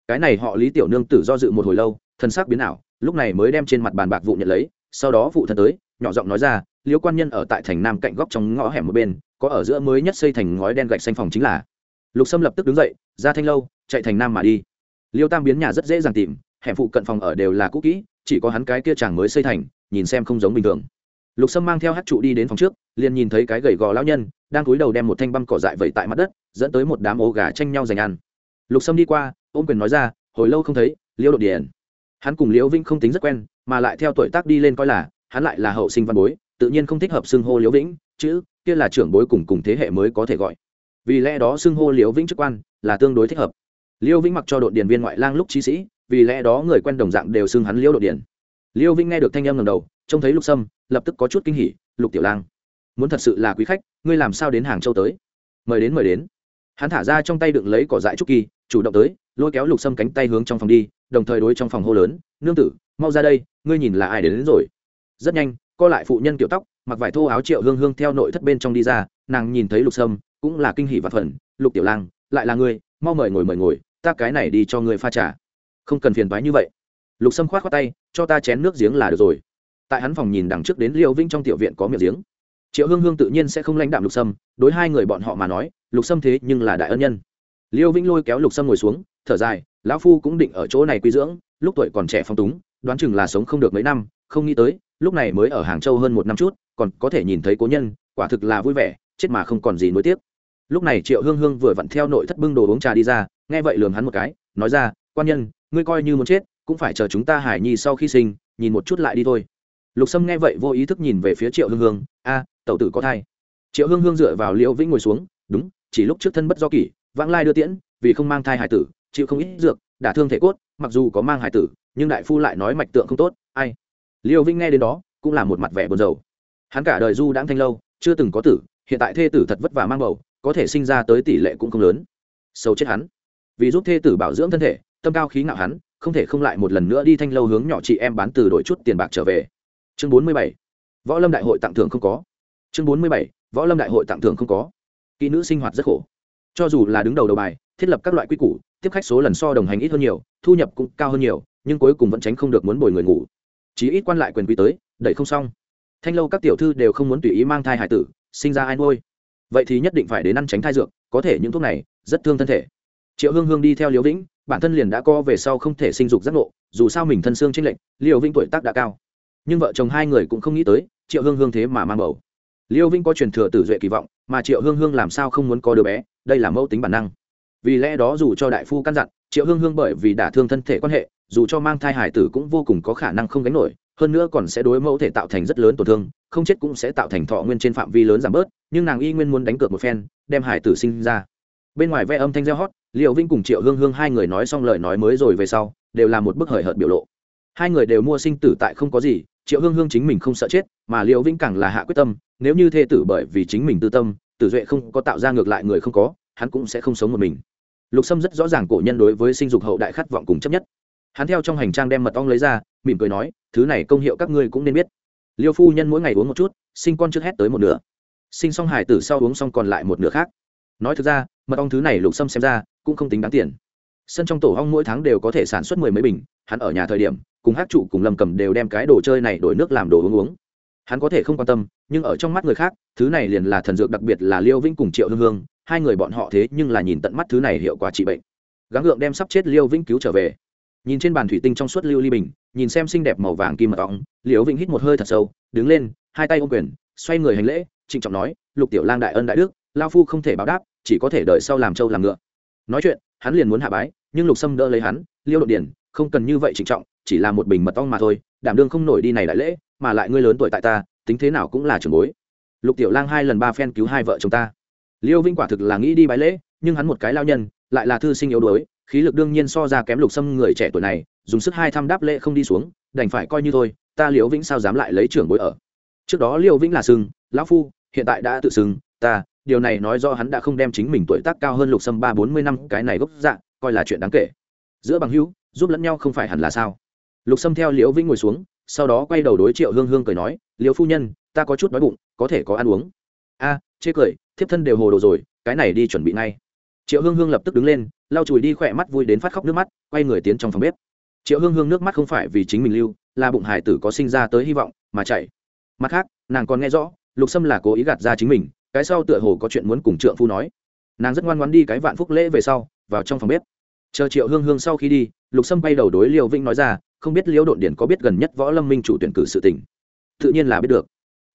Cái này họ lý tiểu nương tử do dự một hồi lâu, thân xác biến ảo, lúc này mới đem trên mặt bàn bạc vụ nhận lấy, sau đó phụ thân tới, nhỏ giọng nói ra, Liêu quan nhân ở tại thành nam cạnh góc trong ngõ hẻm một bên, có ở giữa mới nhất xây thành ngói đen gạch xanh phòng chính là. Lục sâm lập tức đứng dậy, ra thanh lâu, chạy thành nam mà đi. Liêu tam biến nhà rất dễ dàng tìm, hẻm phụ cận phòng ở đều là cũ kỹ, chỉ có hắn cái kia chàng mới xây thành, nhìn xem không giống bình thường. Lục sâm mang theo hát trụ đi đến phòng trước, liền nhìn thấy cái gầy gò lão nhân đang cúi đầu đem một thanh băm cỏ dại vẩy tại mặt đất, dẫn tới một đám ố gà tranh nhau giành ăn. Lục sâm đi qua, ôm quyền nói ra, hồi lâu không thấy, liêu đột điển hắn cùng liễu vĩnh không tính rất quen, mà lại theo tuổi tác đi lên coi là, hắn lại là hậu sinh văn bối, tự nhiên không thích hợp xưng hô liễu vĩnh, chữ kia là trưởng bối cùng cùng thế hệ mới có thể gọi. Vì lẽ đó xưng hô liễu vĩnh chức quan là tương đối thích hợp. Liêu vĩnh mặc cho đội điền viên ngoại lang lúc trí sĩ, vì lẽ đó người quen đồng dạng đều xưng hắn liêu đội điền. Liêu vĩnh nghe được thanh âm lần đầu, trông thấy lục sâm, lập tức có chút kinh hỉ, lục tiểu lang muốn thật sự là quý khách ngươi làm sao đến hàng châu tới? Mời đến mời đến. Hắn thả ra trong tay đựng lấy cỏ dại trúc kỳ chủ động tới lôi kéo lục sâm cánh tay hướng trong phòng đi đồng thời đối trong phòng hô lớn nương tử mau ra đây ngươi nhìn là ai đến, đến rồi. Rất nhanh co lại phụ nhân kiểu tóc mặc vải thô áo triệu hương hương theo nội thất bên trong đi ra nàng nhìn thấy lục sâm cũng là kinh hỉ và phần lục tiểu lang lại là ngươi mau mời ngồi mời ngồi ta cái này đi cho ngươi pha trà. Không cần phiền toái như vậy. Lục sâm khoát khoát tay cho ta chén nước giếng là được rồi. Tại hắn phòng nhìn đằng trước đến liêu vinh trong tiểu viện có miệng giếng triệu hương hương tự nhiên sẽ không lãnh đạm lục sâm, đối hai người bọn họ mà nói, lục sâm thế nhưng là đại ân nhân. Liêu vĩnh lôi kéo lục sâm ngồi xuống, thở dài, lão phu cũng định ở chỗ này quy dưỡng, lúc tuổi còn trẻ phong túng, đoán chừng là sống không được mấy năm, không nghĩ tới, lúc này mới ở hàng châu hơn một năm chút, còn có thể nhìn thấy cố nhân, quả thực là vui vẻ, chết mà không còn gì nối tiếc. Lúc này triệu hương hương vừa vặn theo nội thất bưng đồ uống trà đi ra, nghe vậy lường hắn một cái, nói ra, quan nhân, ngươi coi như muốn chết, cũng phải chờ chúng ta hải nhi sau khi sinh, nhìn một chút lại đi thôi lục sâm nghe vậy vô ý thức nhìn về phía triệu hương hương, a, tẩu tử có thai. Triệu hương hương dựa vào liễu vĩnh ngồi xuống, đúng, chỉ lúc trước thân bất do kỷ, vãng lai đưa tiễn, vì không mang thai hải tử, chịu không ít dược, đả thương thể cốt, mặc dù có mang hải tử, nhưng đại phu lại nói mạch tượng không tốt, ai? Liễu vĩnh nghe đến đó, cũng là một mặt vẻ buồn rầu. Hắn cả đời du đãng thanh lâu, chưa từng có tử, hiện tại thê tử thật vất vả mang bầu, có thể sinh ra tới tỷ lệ cũng không lớn. Sâu chết hắn. Vì giúp thê tử bảo dưỡng thân thể, tâm cao khí ngạo hắn, không thể không lại một lần nữa đi thanh lâu hướng nhỏ chị em bán từ đổi chút tiền bạc trở về chương bốn mươi bảy, võ lâm đại hội tặng thưởng không có. Chương bốn mươi bảy, võ lâm đại hội tặng thưởng không có. Kỹ nữ sinh hoạt rất khổ. Cho dù là đứng đầu đầu bài, thiết lập các loại quy củ, tiếp khách số lần so đồng hành ít hơn nhiều, thu nhập cũng cao hơn nhiều, nhưng cuối cùng vẫn tránh không được muốn bồi người ngủ. Chỉ ít quan lại quyền quý tới, đẩy không xong. Thanh lâu các tiểu thư đều không muốn tùy ý mang thai hải tử, sinh ra ai nuôi. Vậy thì nhất định phải đến ăn tránh thai dược, có thể những thuốc này rất thương thân thể. Triệu hương hương đi theo liễu vĩnh, bản thân liền đã co về sau không thể sinh dục giác ngộ, dù sao mình thân xương tranh lệnh liễu vĩnh tuổi tác đã cao nhưng vợ chồng hai người cũng không nghĩ tới, triệu hương hương thế mà mang bầu. Liêu vinh có truyền thừa tử duệ kỳ vọng, mà triệu hương hương làm sao không muốn có đứa bé, đây là mẫu tính bản năng. Vì lẽ đó dù cho đại phu căn dặn, triệu hương hương bởi vì đả thương thân thể quan hệ, dù cho mang thai hải tử cũng vô cùng có khả năng không gánh nổi, hơn nữa còn sẽ đối mẫu thể tạo thành rất lớn tổn thương, không chết cũng sẽ tạo thành thọ nguyên trên phạm vi lớn giảm bớt, nhưng nàng y nguyên muốn đánh cược một phen, đem hải tử sinh ra. Bên ngoài ve âm thanh reo hót liệu vinh cùng triệu hương hương hai người nói xong lời nói mới rồi về sau, đều là một bức hời hợt biểu lộ. Hai người đều mua sinh tử tại không có gì triệu hương hương chính mình không sợ chết, mà liệu Vĩnh càng là hạ quyết tâm, nếu như thê tử bởi vì chính mình tư tâm, tử duệ không có tạo ra ngược lại người không có, hắn cũng sẽ không sống một mình. Lục sâm rất rõ ràng cổ nhân đối với sinh dục hậu đại khát vọng cùng chấp nhất. Hắn theo trong hành trang đem mật ong lấy ra, mỉm cười nói, thứ này công hiệu các ngươi cũng nên biết. Liêu phu nhân mỗi ngày uống một chút, sinh con trước hết tới một nửa. Sinh xong hải tử sau uống xong còn lại một nửa khác. Nói thực ra, mật ong thứ này lục sâm xem ra cũng không tính đáng tiền sân trong tổ hong mỗi tháng đều có thể sản xuất mười mấy bình, hắn ở nhà thời điểm, cùng hát trụ cùng lầm cầm đều đem cái đồ chơi này đổi nước làm đồ uống uống. Hắn có thể không quan tâm, nhưng ở trong mắt người khác, thứ này liền là thần dược đặc biệt là liêu vĩnh cùng triệu hương hương, hai người bọn họ thế nhưng là nhìn tận mắt thứ này hiệu quả trị bệnh. Gắng gượng đem sắp chết liêu vĩnh cứu trở về. Nhìn trên bàn thủy tinh trong suốt lưu ly bình, nhìn xem xinh đẹp màu vàng kim mật ong, liêu vĩnh hít một hơi thật sâu, đứng lên, hai tay ôm quyền, xoay người hành lễ, trịnh trọng nói, lục tiểu lang đại ân đại đức, lao phu không thể báo đáp, chỉ có thể đợi sau làm trâu làm ngựa. Nói chuyện hắn liền muốn hạ bái, nhưng lục sâm đỡ lấy hắn, liêu đột điển không cần như vậy trịnh trọng, chỉ là một bình mật ong mà thôi, đảm đương không nổi đi này đại lễ, mà lại ngươi lớn tuổi tại ta, tính thế nào cũng là trường bối. Lục tiểu lang hai lần ba phen cứu hai vợ chồng ta. Liêu vinh quả thực là nghĩ đi bái lễ, nhưng hắn một cái lao nhân, lại là thư sinh yếu đuối, khí lực đương nhiên so ra kém lục sâm người trẻ tuổi này, dùng sức hai thăm đáp lễ không đi xuống, đành phải coi như thôi, ta liễu vĩnh sao dám lại lấy trưởng bối ở. Trước đó liễu vĩnh là sưng lão phu, hiện tại đã tự sưng ta điều này nói do hắn đã không đem chính mình tuổi tác cao hơn lục sâm ba bốn mươi năm, cái này gốc dạ coi là chuyện đáng kể. Giữa bằng hữu, giúp lẫn nhau không phải hẳn là sao? Lục sâm theo liễu vĩnh ngồi xuống, sau đó quay đầu đối triệu hương hương cười nói, liễu phu nhân, ta có chút đói bụng, có thể có ăn uống. A, chê cười, thiếp thân đều hồ đồ rồi, cái này đi chuẩn bị ngay. Triệu hương hương lập tức đứng lên, lau chùi đi khỏe mắt vui đến phát khóc nước mắt, quay người tiến trong phòng bếp. Triệu hương hương nước mắt không phải vì chính mình lưu, là bụng hải tử có sinh ra tới hy vọng mà chạy mặt khác, nàng còn nghe rõ, lục sâm là cố ý gạt ra chính mình cái sau tựa hồ có chuyện muốn cùng trượng phu nói. Nàng rất ngoan ngoan đi cái vạn phúc lễ về sau, vào trong phòng bếp. Chờ triệu hương hương sau khi đi, lục sâm bay đầu đối liêu vĩnh nói ra, không biết Liễu độn điển có biết gần nhất võ lâm minh chủ tuyển cử sự tình. Tự nhiên là biết được.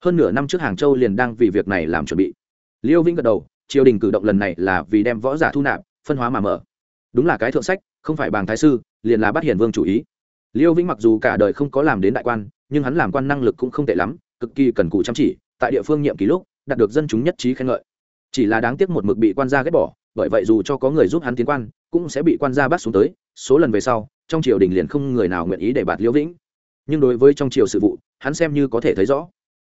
Hơn nửa năm trước hàng châu liền đang vì việc này làm chuẩn bị. Liêu vĩnh gật đầu, triều đình cử động lần này là vì đem võ giả thu nạp, phân hóa mà mở. Đúng là cái thượng sách, không phải bàng thái sư, liền là bắt hiền vương chủ ý. Liêu vĩnh mặc dù cả đời không có làm đến đại quan, nhưng hắn làm quan năng lực cũng không tệ lắm, cực kỳ cần cù chăm chỉ, tại địa phương nhiệm kỳ lúc đạt được dân chúng nhất trí khen ngợi. Chỉ là đáng tiếc một mực bị quan gia ghét bỏ, bởi vậy dù cho có người giúp hắn tiến quan, cũng sẽ bị quan gia bắt xuống tới, số lần về sau, trong triều đình liền không người nào nguyện ý để bạt liễu vĩnh. Nhưng đối với trong triều sự vụ, hắn xem như có thể thấy rõ.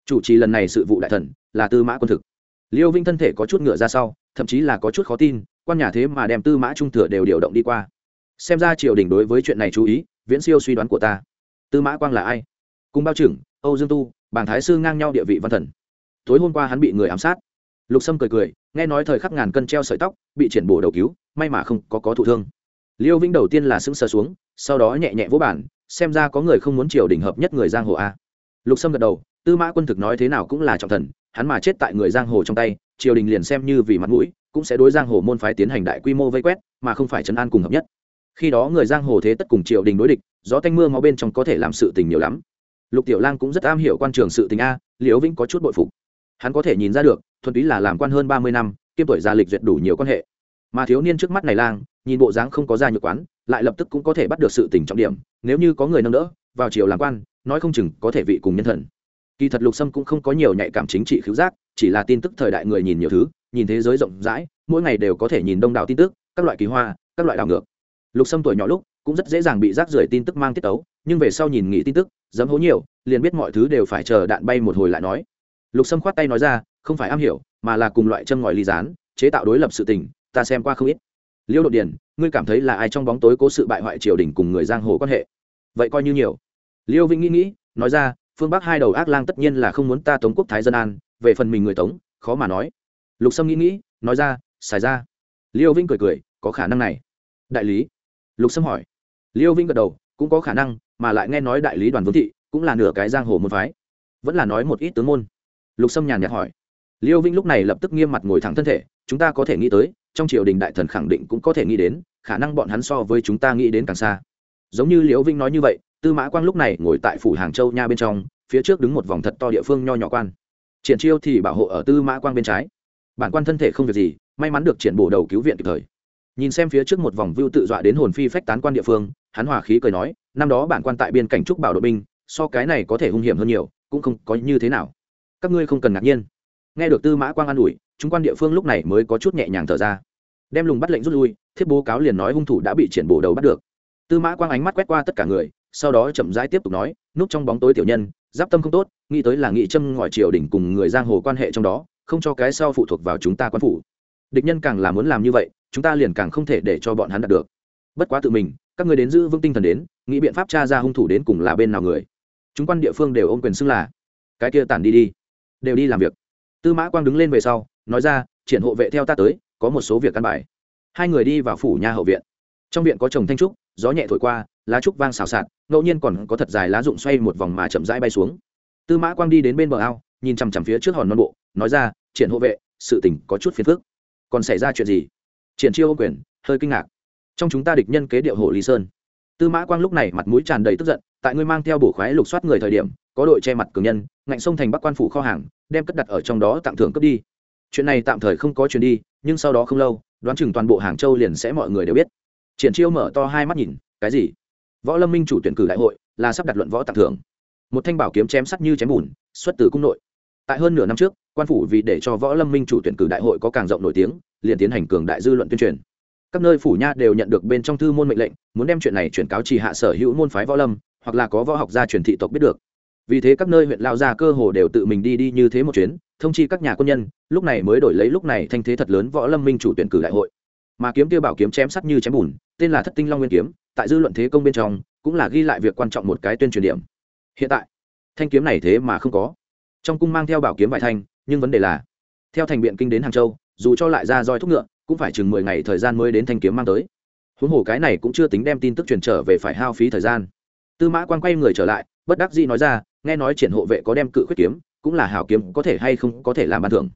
Chủ trì lần này sự vụ đại thần là tư mã quân thực. Liêu vinh thân thể có chút ngựa ra sau, thậm chí là có chút khó tin, quan nhà thế mà đem tư mã trung thừa đều điều động đi qua. Xem ra triều đình đối với chuyện này chú ý, viễn siêu suy đoán của ta. Tư mã quang là ai? Cùng bao trưởng, âu dương tu, bàng thái sư ngang nhau địa vị văn thần tối hôm qua hắn bị người ám sát. Lục sâm cười cười, nghe nói thời khắc ngàn cân treo sợi tóc, bị triển bổ đầu cứu, may mà không có có thụ thương. Liêu vĩnh đầu tiên là sững sờ xuống, sau đó nhẹ nhẹ vỗ bản xem ra có người không muốn triều đình hợp nhất người giang hồ a. Lục sâm gật đầu, tư mã quân thực nói thế nào cũng là trọng thần, hắn mà chết tại người giang hồ trong tay, triều đình liền xem như vì mặt mũi, cũng sẽ đối giang hồ môn phái tiến hành đại quy mô vây quét, mà không phải chấn an cùng hợp nhất. Khi đó người giang hồ thế tất cùng triều đình đối địch, gió tanh mưa máu bên trong có thể làm sự tình nhiều lắm. Lục tiểu lang cũng rất am hiểu quan trường sự tình a liễu vĩnh có chút bội phục hắn có thể nhìn ra được, thuần túy là làm quan hơn ba mươi năm, kiêm tuổi gia lịch duyệt đủ nhiều quan hệ. Mà thiếu niên trước mắt này lang, nhìn bộ dáng không có ra nhược quán, lại lập tức cũng có thể bắt được sự tình trọng điểm, nếu như có người nâng đỡ, vào chiều làm quan, nói không chừng có thể vị cùng nhân thần. Kỳ thật lục sâm cũng không có nhiều nhạy cảm chính trị khiếu giác, chỉ là tin tức thời đại người nhìn nhiều thứ, nhìn thế giới rộng rãi, mỗi ngày đều có thể nhìn đông đảo tin tức, các loại kỳ hoa, các loại đảo ngược. Lục sâm tuổi nhỏ lúc, cũng rất dễ dàng bị rác rưởi tin tức mang tiết tấu, nhưng về sau nhìn nghĩ tin tức dám hố nhiều, liền biết mọi thứ đều phải chờ đạn bay một hồi lại nói lục sâm khoát tay nói ra, không phải am hiểu, mà là cùng loại châm ngòi ly rán chế tạo đối lập sự tình, ta xem qua không ít. Liêu đột điền, ngươi cảm thấy là ai trong bóng tối cố sự bại hoại triều đình cùng người giang hồ quan hệ? Vậy coi như nhiều. Liêu vĩnh nghĩ nghĩ, nói ra, phương bắc hai đầu ác lang tất nhiên là không muốn ta tống quốc thái dân an, về phần mình người tống, khó mà nói. Lục sâm nghĩ nghĩ, nói ra, xài ra. Liêu vĩnh cười cười, có khả năng này. Đại lý. Lục sâm hỏi. Liêu vĩnh gật đầu, cũng có khả năng, mà lại nghe nói đại lý đoàn vương thị cũng là nửa cái giang hồ môn phái. Vẫn là nói một ít tướng môn lục sâm nhàn nhạt hỏi. Liêu vĩnh lúc này lập tức nghiêm mặt ngồi thẳng thân thể, chúng ta có thể nghĩ tới, trong triều đình đại thần khẳng định cũng có thể nghĩ đến, khả năng bọn hắn so với chúng ta nghĩ đến càng xa. Giống như liễu vĩnh nói như vậy, tư mã quang lúc này ngồi tại phủ hàng châu nha bên trong, phía trước đứng một vòng thật to địa phương nho nhỏ quan. Triển chiêu thì bảo hộ ở tư mã quang bên trái. Bản quan thân thể không việc gì, may mắn được triển bổ đầu cứu viện kịp thời. Nhìn xem phía trước một vòng vưu tự dọa đến hồn phi phách tán quan địa phương, hắn hòa khí cười nói, năm đó bản quan tại biên cảnh trúc bảo đội binh, so cái này có thể hung hiểm hơn nhiều, cũng không có như thế nào các ngươi không cần ngạc nhiên. Nghe được tư mã quang an ủi, chúng quan địa phương lúc này mới có chút nhẹ nhàng thở ra. Đem lùng bắt lệnh rút lui, thiết bố cáo liền nói hung thủ đã bị triển bổ đầu bắt được. Tư mã quang ánh mắt quét qua tất cả người, sau đó chậm rãi tiếp tục nói, núp trong bóng tối tiểu nhân, giáp tâm không tốt, nghĩ tới là nghị châm ngòi triều đình cùng người giang hồ quan hệ trong đó, không cho cái sau phụ thuộc vào chúng ta quan phủ. Địch nhân càng là muốn làm như vậy, chúng ta liền càng không thể để cho bọn hắn đạt được. Bất quá tự mình, các người đến giữ vững tinh thần đến, nghĩ biện pháp tra ra hung thủ đến cùng là bên nào người. Chúng quan địa phương đều ôm quyền xưng là, cái kia tản đi đi đều đi làm việc. Tư mã quang đứng lên về sau, nói ra, triển hộ vệ theo ta tới, có một số việc căn bài. Hai người đi vào phủ nhà hậu viện. Trong viện có trồng thanh trúc, gió nhẹ thổi qua, lá trúc vang xào xạc, ngẫu nhiên còn có thật dài lá rụng xoay một vòng mà chậm rãi bay xuống. Tư mã quang đi đến bên bờ ao, nhìn chằm chằm phía trước hòn non bộ, nói ra, triển hộ vệ, sự tình có chút phiền phức. Còn xảy ra chuyện gì? Triển chiêu ô quyền, hơi kinh ngạc. Trong chúng ta địch nhân kế điệu hồ lý sơn. Tư mã quang lúc này mặt mũi tràn đầy tức giận, tại ngươi mang theo bổ khoái lục soát người thời điểm có đội che mặt cường nhân, ngạnh sông thành bắc quan phủ kho hàng, đem cất đặt ở trong đó tặng thưởng cướp đi. Chuyện này tạm thời không có chuyện đi, nhưng sau đó không lâu, đoán chừng toàn bộ hàng châu liền sẽ mọi người đều biết. Triển chiêu mở to hai mắt nhìn, cái gì? Võ lâm minh chủ tuyển cử đại hội, là sắp đặt luận võ tặng thưởng. Một thanh bảo kiếm chém sắt như chém bùn, xuất từ cung nội. Tại hơn nửa năm trước, quan phủ vì để cho võ lâm minh chủ tuyển cử đại hội có càng rộng nổi tiếng, liền tiến hành cường đại dư luận tuyên truyền. Các nơi phủ nha đều nhận được bên trong thư môn mệnh lệnh, muốn đem chuyện này chuyển cáo chỉ hạ sở hữu môn phái võ lâm, hoặc là có võ học gia truyền thị tộc biết được vì thế các nơi huyện lao ra cơ hồ đều tự mình đi đi như thế một chuyến, thông chi các nhà quân nhân, lúc này mới đổi lấy lúc này thanh thế thật lớn võ lâm minh chủ tuyển cử đại hội. Mà kiếm tiêu bảo kiếm chém sắt như chém bùn, tên là thất tinh long nguyên kiếm, tại dư luận thế công bên trong, cũng là ghi lại việc quan trọng một cái tuyên truyền điểm. Hiện tại, thanh kiếm này thế mà không có. Trong cung mang theo bảo kiếm vải thanh, nhưng vấn đề là, theo thành biện kinh đến hàng châu, dù cho lại ra roi thúc ngựa, cũng phải chừng mười ngày thời gian mới đến thanh kiếm mang tới. Huống hồ cái này cũng chưa tính đem tin tức truyền trở về phải hao phí thời gian. Tư mã quan quay người trở lại bất đắc dĩ nói ra, nghe nói triển hộ vệ có đem cự khuyết kiếm, cũng là hảo kiếm, có thể hay không có thể làm ban thưởng.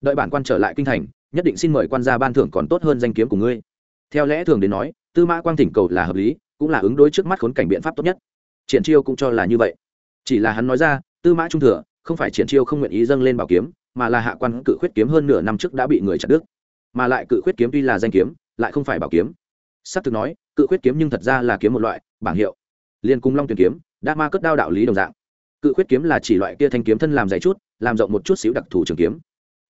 Đợi bản quan trở lại kinh thành, nhất định xin mời quan gia ban thưởng còn tốt hơn danh kiếm của ngươi. Theo lẽ thường đến nói, tư mã quang thỉnh cầu là hợp lý, cũng là ứng đối trước mắt khốn cảnh biện pháp tốt nhất. Triển chiêu cũng cho là như vậy. Chỉ là hắn nói ra, tư mã trung thừa, không phải triển chiêu không nguyện ý dâng lên bảo kiếm, mà là hạ quan cự khuyết kiếm hơn nửa năm trước đã bị người chặt đứt. Mà lại cự khuyết kiếm tuy là danh kiếm, lại không phải bảo kiếm. S ắ c thực nói, cự khuyết kiếm nhưng thật ra là kiếm một loại, bảng hiệu. Liên cung long tuyển kiếm đa ma cất đao đạo lý đồng dạng. Cự khuyết kiếm là chỉ loại kia thanh kiếm thân làm dày chút, làm rộng một chút xíu đặc thù trường kiếm.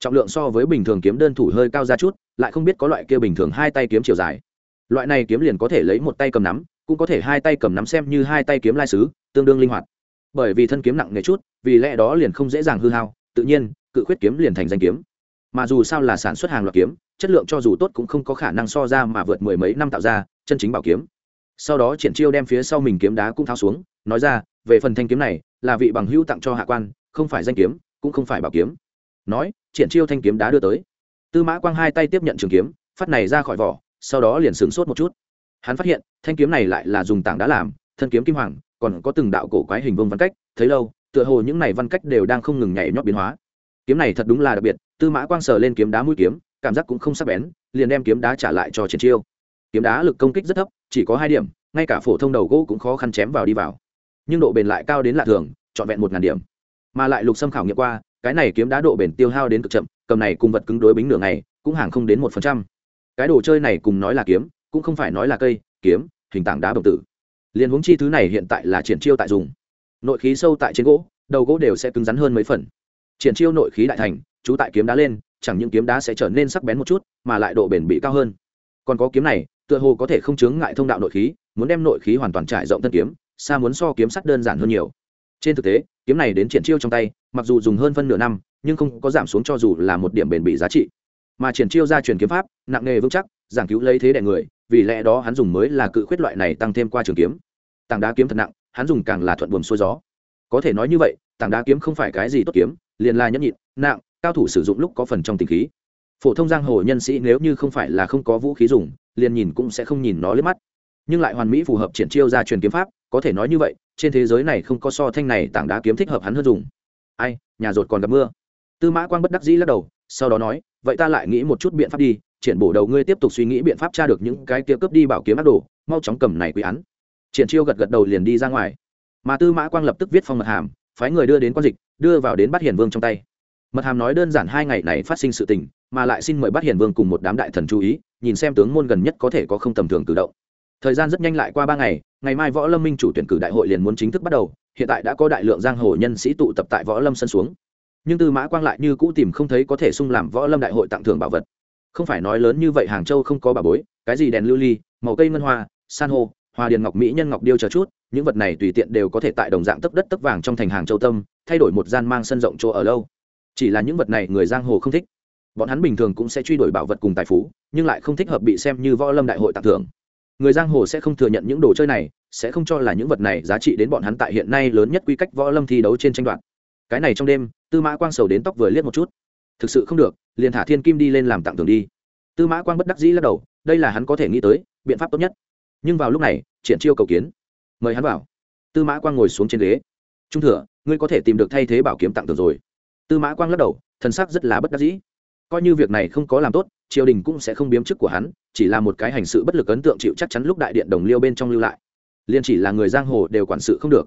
Trọng lượng so với bình thường kiếm đơn thủ hơi cao ra chút, lại không biết có loại kia bình thường hai tay kiếm chiều dài. Loại này kiếm liền có thể lấy một tay cầm nắm, cũng có thể hai tay cầm nắm xem như hai tay kiếm lai sứ tương đương linh hoạt. Bởi vì thân kiếm nặng nề chút, vì lẽ đó liền không dễ dàng hư hao, tự nhiên, cự khuyết kiếm liền thành danh kiếm. Mà dù sao là sản xuất hàng loạt kiếm, chất lượng cho dù tốt cũng không có khả năng so ra mà vượt mười mấy năm tạo ra chân chính bảo kiếm. Sau đó triển chiêu đem phía sau mình kiếm đá cũng tháo xuống nói ra, về phần thanh kiếm này, là vị bằng hữu tặng cho hạ quan, không phải danh kiếm, cũng không phải bảo kiếm. Nói, triển chiêu thanh kiếm đá đưa tới. Tư mã quang hai tay tiếp nhận trường kiếm, phát này ra khỏi vỏ, sau đó liền sửng sốt một chút. Hắn phát hiện, thanh kiếm này lại là dùng tảng đá làm, thân kiếm kim hoàng, còn có từng đạo cổ quái hình vông văn cách, thấy lâu, tựa hồ những này văn cách đều đang không ngừng nhảy nhót biến hóa. Kiếm này thật đúng là đặc biệt, tư mã quang sờ lên kiếm đá mũi kiếm, cảm giác cũng không sắc bén, liền đem kiếm đá trả lại cho triển chiêu. Kiếm đá lực công kích rất thấp, chỉ có hai điểm, ngay cả phổ thông đầu gỗ cũng khó khăn chém vào đi vào nhưng độ bền lại cao đến lạ thường, trọn vẹn một ngàn điểm. Mà lại lục xâm khảo nghiệm qua, cái này kiếm đá độ bền tiêu hao đến cực chậm, cầm này cùng vật cứng đối bính nửa ngày, cũng hàng không đến một phần trăm. Cái đồ chơi này cùng nói là kiếm, cũng không phải nói là cây, kiếm, hình tảng đá bồng tử. Liền huống chi thứ này hiện tại là triển chiêu tại dùng. Nội khí sâu tại trên gỗ, đầu gỗ đều sẽ cứng rắn hơn mấy phần. Triển chiêu nội khí đại thành, chú tại kiếm đá lên, chẳng những kiếm đá sẽ trở nên sắc bén một chút, mà lại độ bền bị cao hơn. Còn có kiếm này, tựa hồ có thể không chướng ngại thông đạo nội khí, muốn đem nội khí hoàn toàn trải rộng thân kiếm xa muốn so kiếm sắt đơn giản hơn nhiều. Trên thực tế, kiếm này đến triển chiêu trong tay, mặc dù dùng hơn phân nửa năm, nhưng không có giảm xuống cho dù là một điểm bền bỉ giá trị. Mà triển chiêu ra truyền kiếm pháp, nặng nghề vững chắc, giảng cứu lấy thế đẻ người, vì lẽ đó hắn dùng mới là cự khuyết loại này tăng thêm qua trường kiếm. Tảng đá kiếm thật nặng, hắn dùng càng là thuận buồm xuôi gió. Có thể nói như vậy, tảng đá kiếm không phải cái gì tốt kiếm, liền là nhẫn nhịn, nặng, cao thủ sử dụng lúc có phần trong tình khí. Phổ thông giang hồ nhân sĩ nếu như không phải là không có vũ khí dùng, liền nhìn cũng sẽ không nhìn nó lướt mắt. Nhưng lại hoàn mỹ phù hợp triển chiêu ra truyền kiếm pháp có thể nói như vậy, trên thế giới này không có so thanh này tảng đá kiếm thích hợp hắn hơn dùng. Ai, nhà rột còn gặp mưa. Tư mã quang bất đắc dĩ lắc đầu, sau đó nói, vậy ta lại nghĩ một chút biện pháp đi, triển bổ đầu ngươi tiếp tục suy nghĩ biện pháp tra được những cái kia cướp đi bảo kiếm ác đồ, mau chóng cầm này quy án. Triển chiêu gật gật đầu liền đi ra ngoài. Mà tư mã quang lập tức viết phong mật hàm, phái người đưa đến quan dịch, đưa vào đến bắt hiền vương trong tay. Mật hàm nói đơn giản hai ngày này phát sinh sự tình, mà lại xin mời bắt hiền vương cùng một đám đại thần chú ý, nhìn xem tướng môn gần nhất có thể có không tầm thường cử động. Thời gian rất nhanh lại qua ba ngày ngày mai võ lâm minh chủ tuyển cử đại hội liền muốn chính thức bắt đầu, hiện tại đã có đại lượng giang hồ nhân sĩ tụ tập tại võ lâm sân xuống. Nhưng tư mã quang lại như cũ tìm không thấy có thể sung làm võ lâm đại hội tặng thưởng bảo vật. Không phải nói lớn như vậy hàng châu không có bà bối, cái gì đèn lưu ly, màu cây ngân hoa, san hô, hoa điền ngọc mỹ nhân ngọc điêu chờ chút, những vật này tùy tiện đều có thể tại đồng dạng tấp đất tấp vàng trong thành hàng châu tâm, thay đổi một gian mang sân rộng chỗ ở lâu. Chỉ là những vật này người giang hồ không thích. Bọn hắn bình thường cũng sẽ truy đuổi bảo vật cùng tài phú, nhưng lại không thích hợp bị xem như võ lâm đại hội tặng thưởng người giang hồ sẽ không thừa nhận những đồ chơi này, sẽ không cho là những vật này giá trị đến bọn hắn tại hiện nay lớn nhất quy cách võ lâm thi đấu trên tranh đoạt. Cái này trong đêm, tư mã quang sầu đến tóc vừa liếc một chút. Thực sự không được, liền thả thiên kim đi lên làm tặng thưởng đi. Tư mã quang bất đắc dĩ lắc đầu, đây là hắn có thể nghĩ tới, biện pháp tốt nhất. Nhưng vào lúc này, triển chiêu cầu kiến. Mời hắn vào. Tư mã quang ngồi xuống trên ghế. Trung thừa, ngươi có thể tìm được thay thế bảo kiếm tặng thưởng rồi. Tư mã quang lắc đầu, thần sắc rất là bất đắc dĩ. Coi như việc này không có làm tốt, triều đình cũng sẽ không biếm chức của hắn chỉ là một cái hành sự bất lực ấn tượng chịu chắc chắn lúc đại điện đồng liêu bên trong lưu lại. Liên chỉ là người giang hồ đều quản sự không được.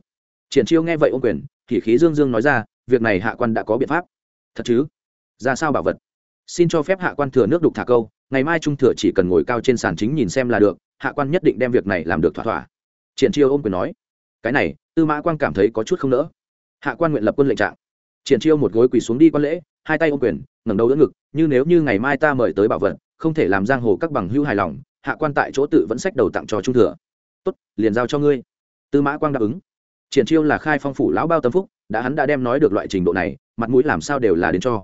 Triển chiêu nghe vậy ô quyền, thì khí dương dương nói ra, việc này hạ quan đã có biện pháp. Thật chứ? Ra sao bảo vật? Xin cho phép hạ quan thừa nước đục thả câu, ngày mai trung thừa chỉ cần ngồi cao trên sàn chính nhìn xem là được, hạ quan nhất định đem việc này làm được thỏa thỏa. Triển chiêu ôm quyền nói, cái này, tư mã quan cảm thấy có chút không nỡ. Hạ quan nguyện lập quân lệnh trạng. Triển chiêu một gối quỳ xuống đi quan lễ, hai tay ôm quyền, ngẩng đầu đỡ ngực, như nếu như ngày mai ta mời tới bảo vật không thể làm giang hồ các bằng hữu hài lòng, hạ quan tại chỗ tự vẫn sách đầu tặng cho trung thừa. Tốt, liền giao cho ngươi. Tư mã quang đáp ứng. Triển chiêu là khai phong phủ lão bao tâm phúc, đã hắn đã đem nói được loại trình độ này, mặt mũi làm sao đều là đến cho.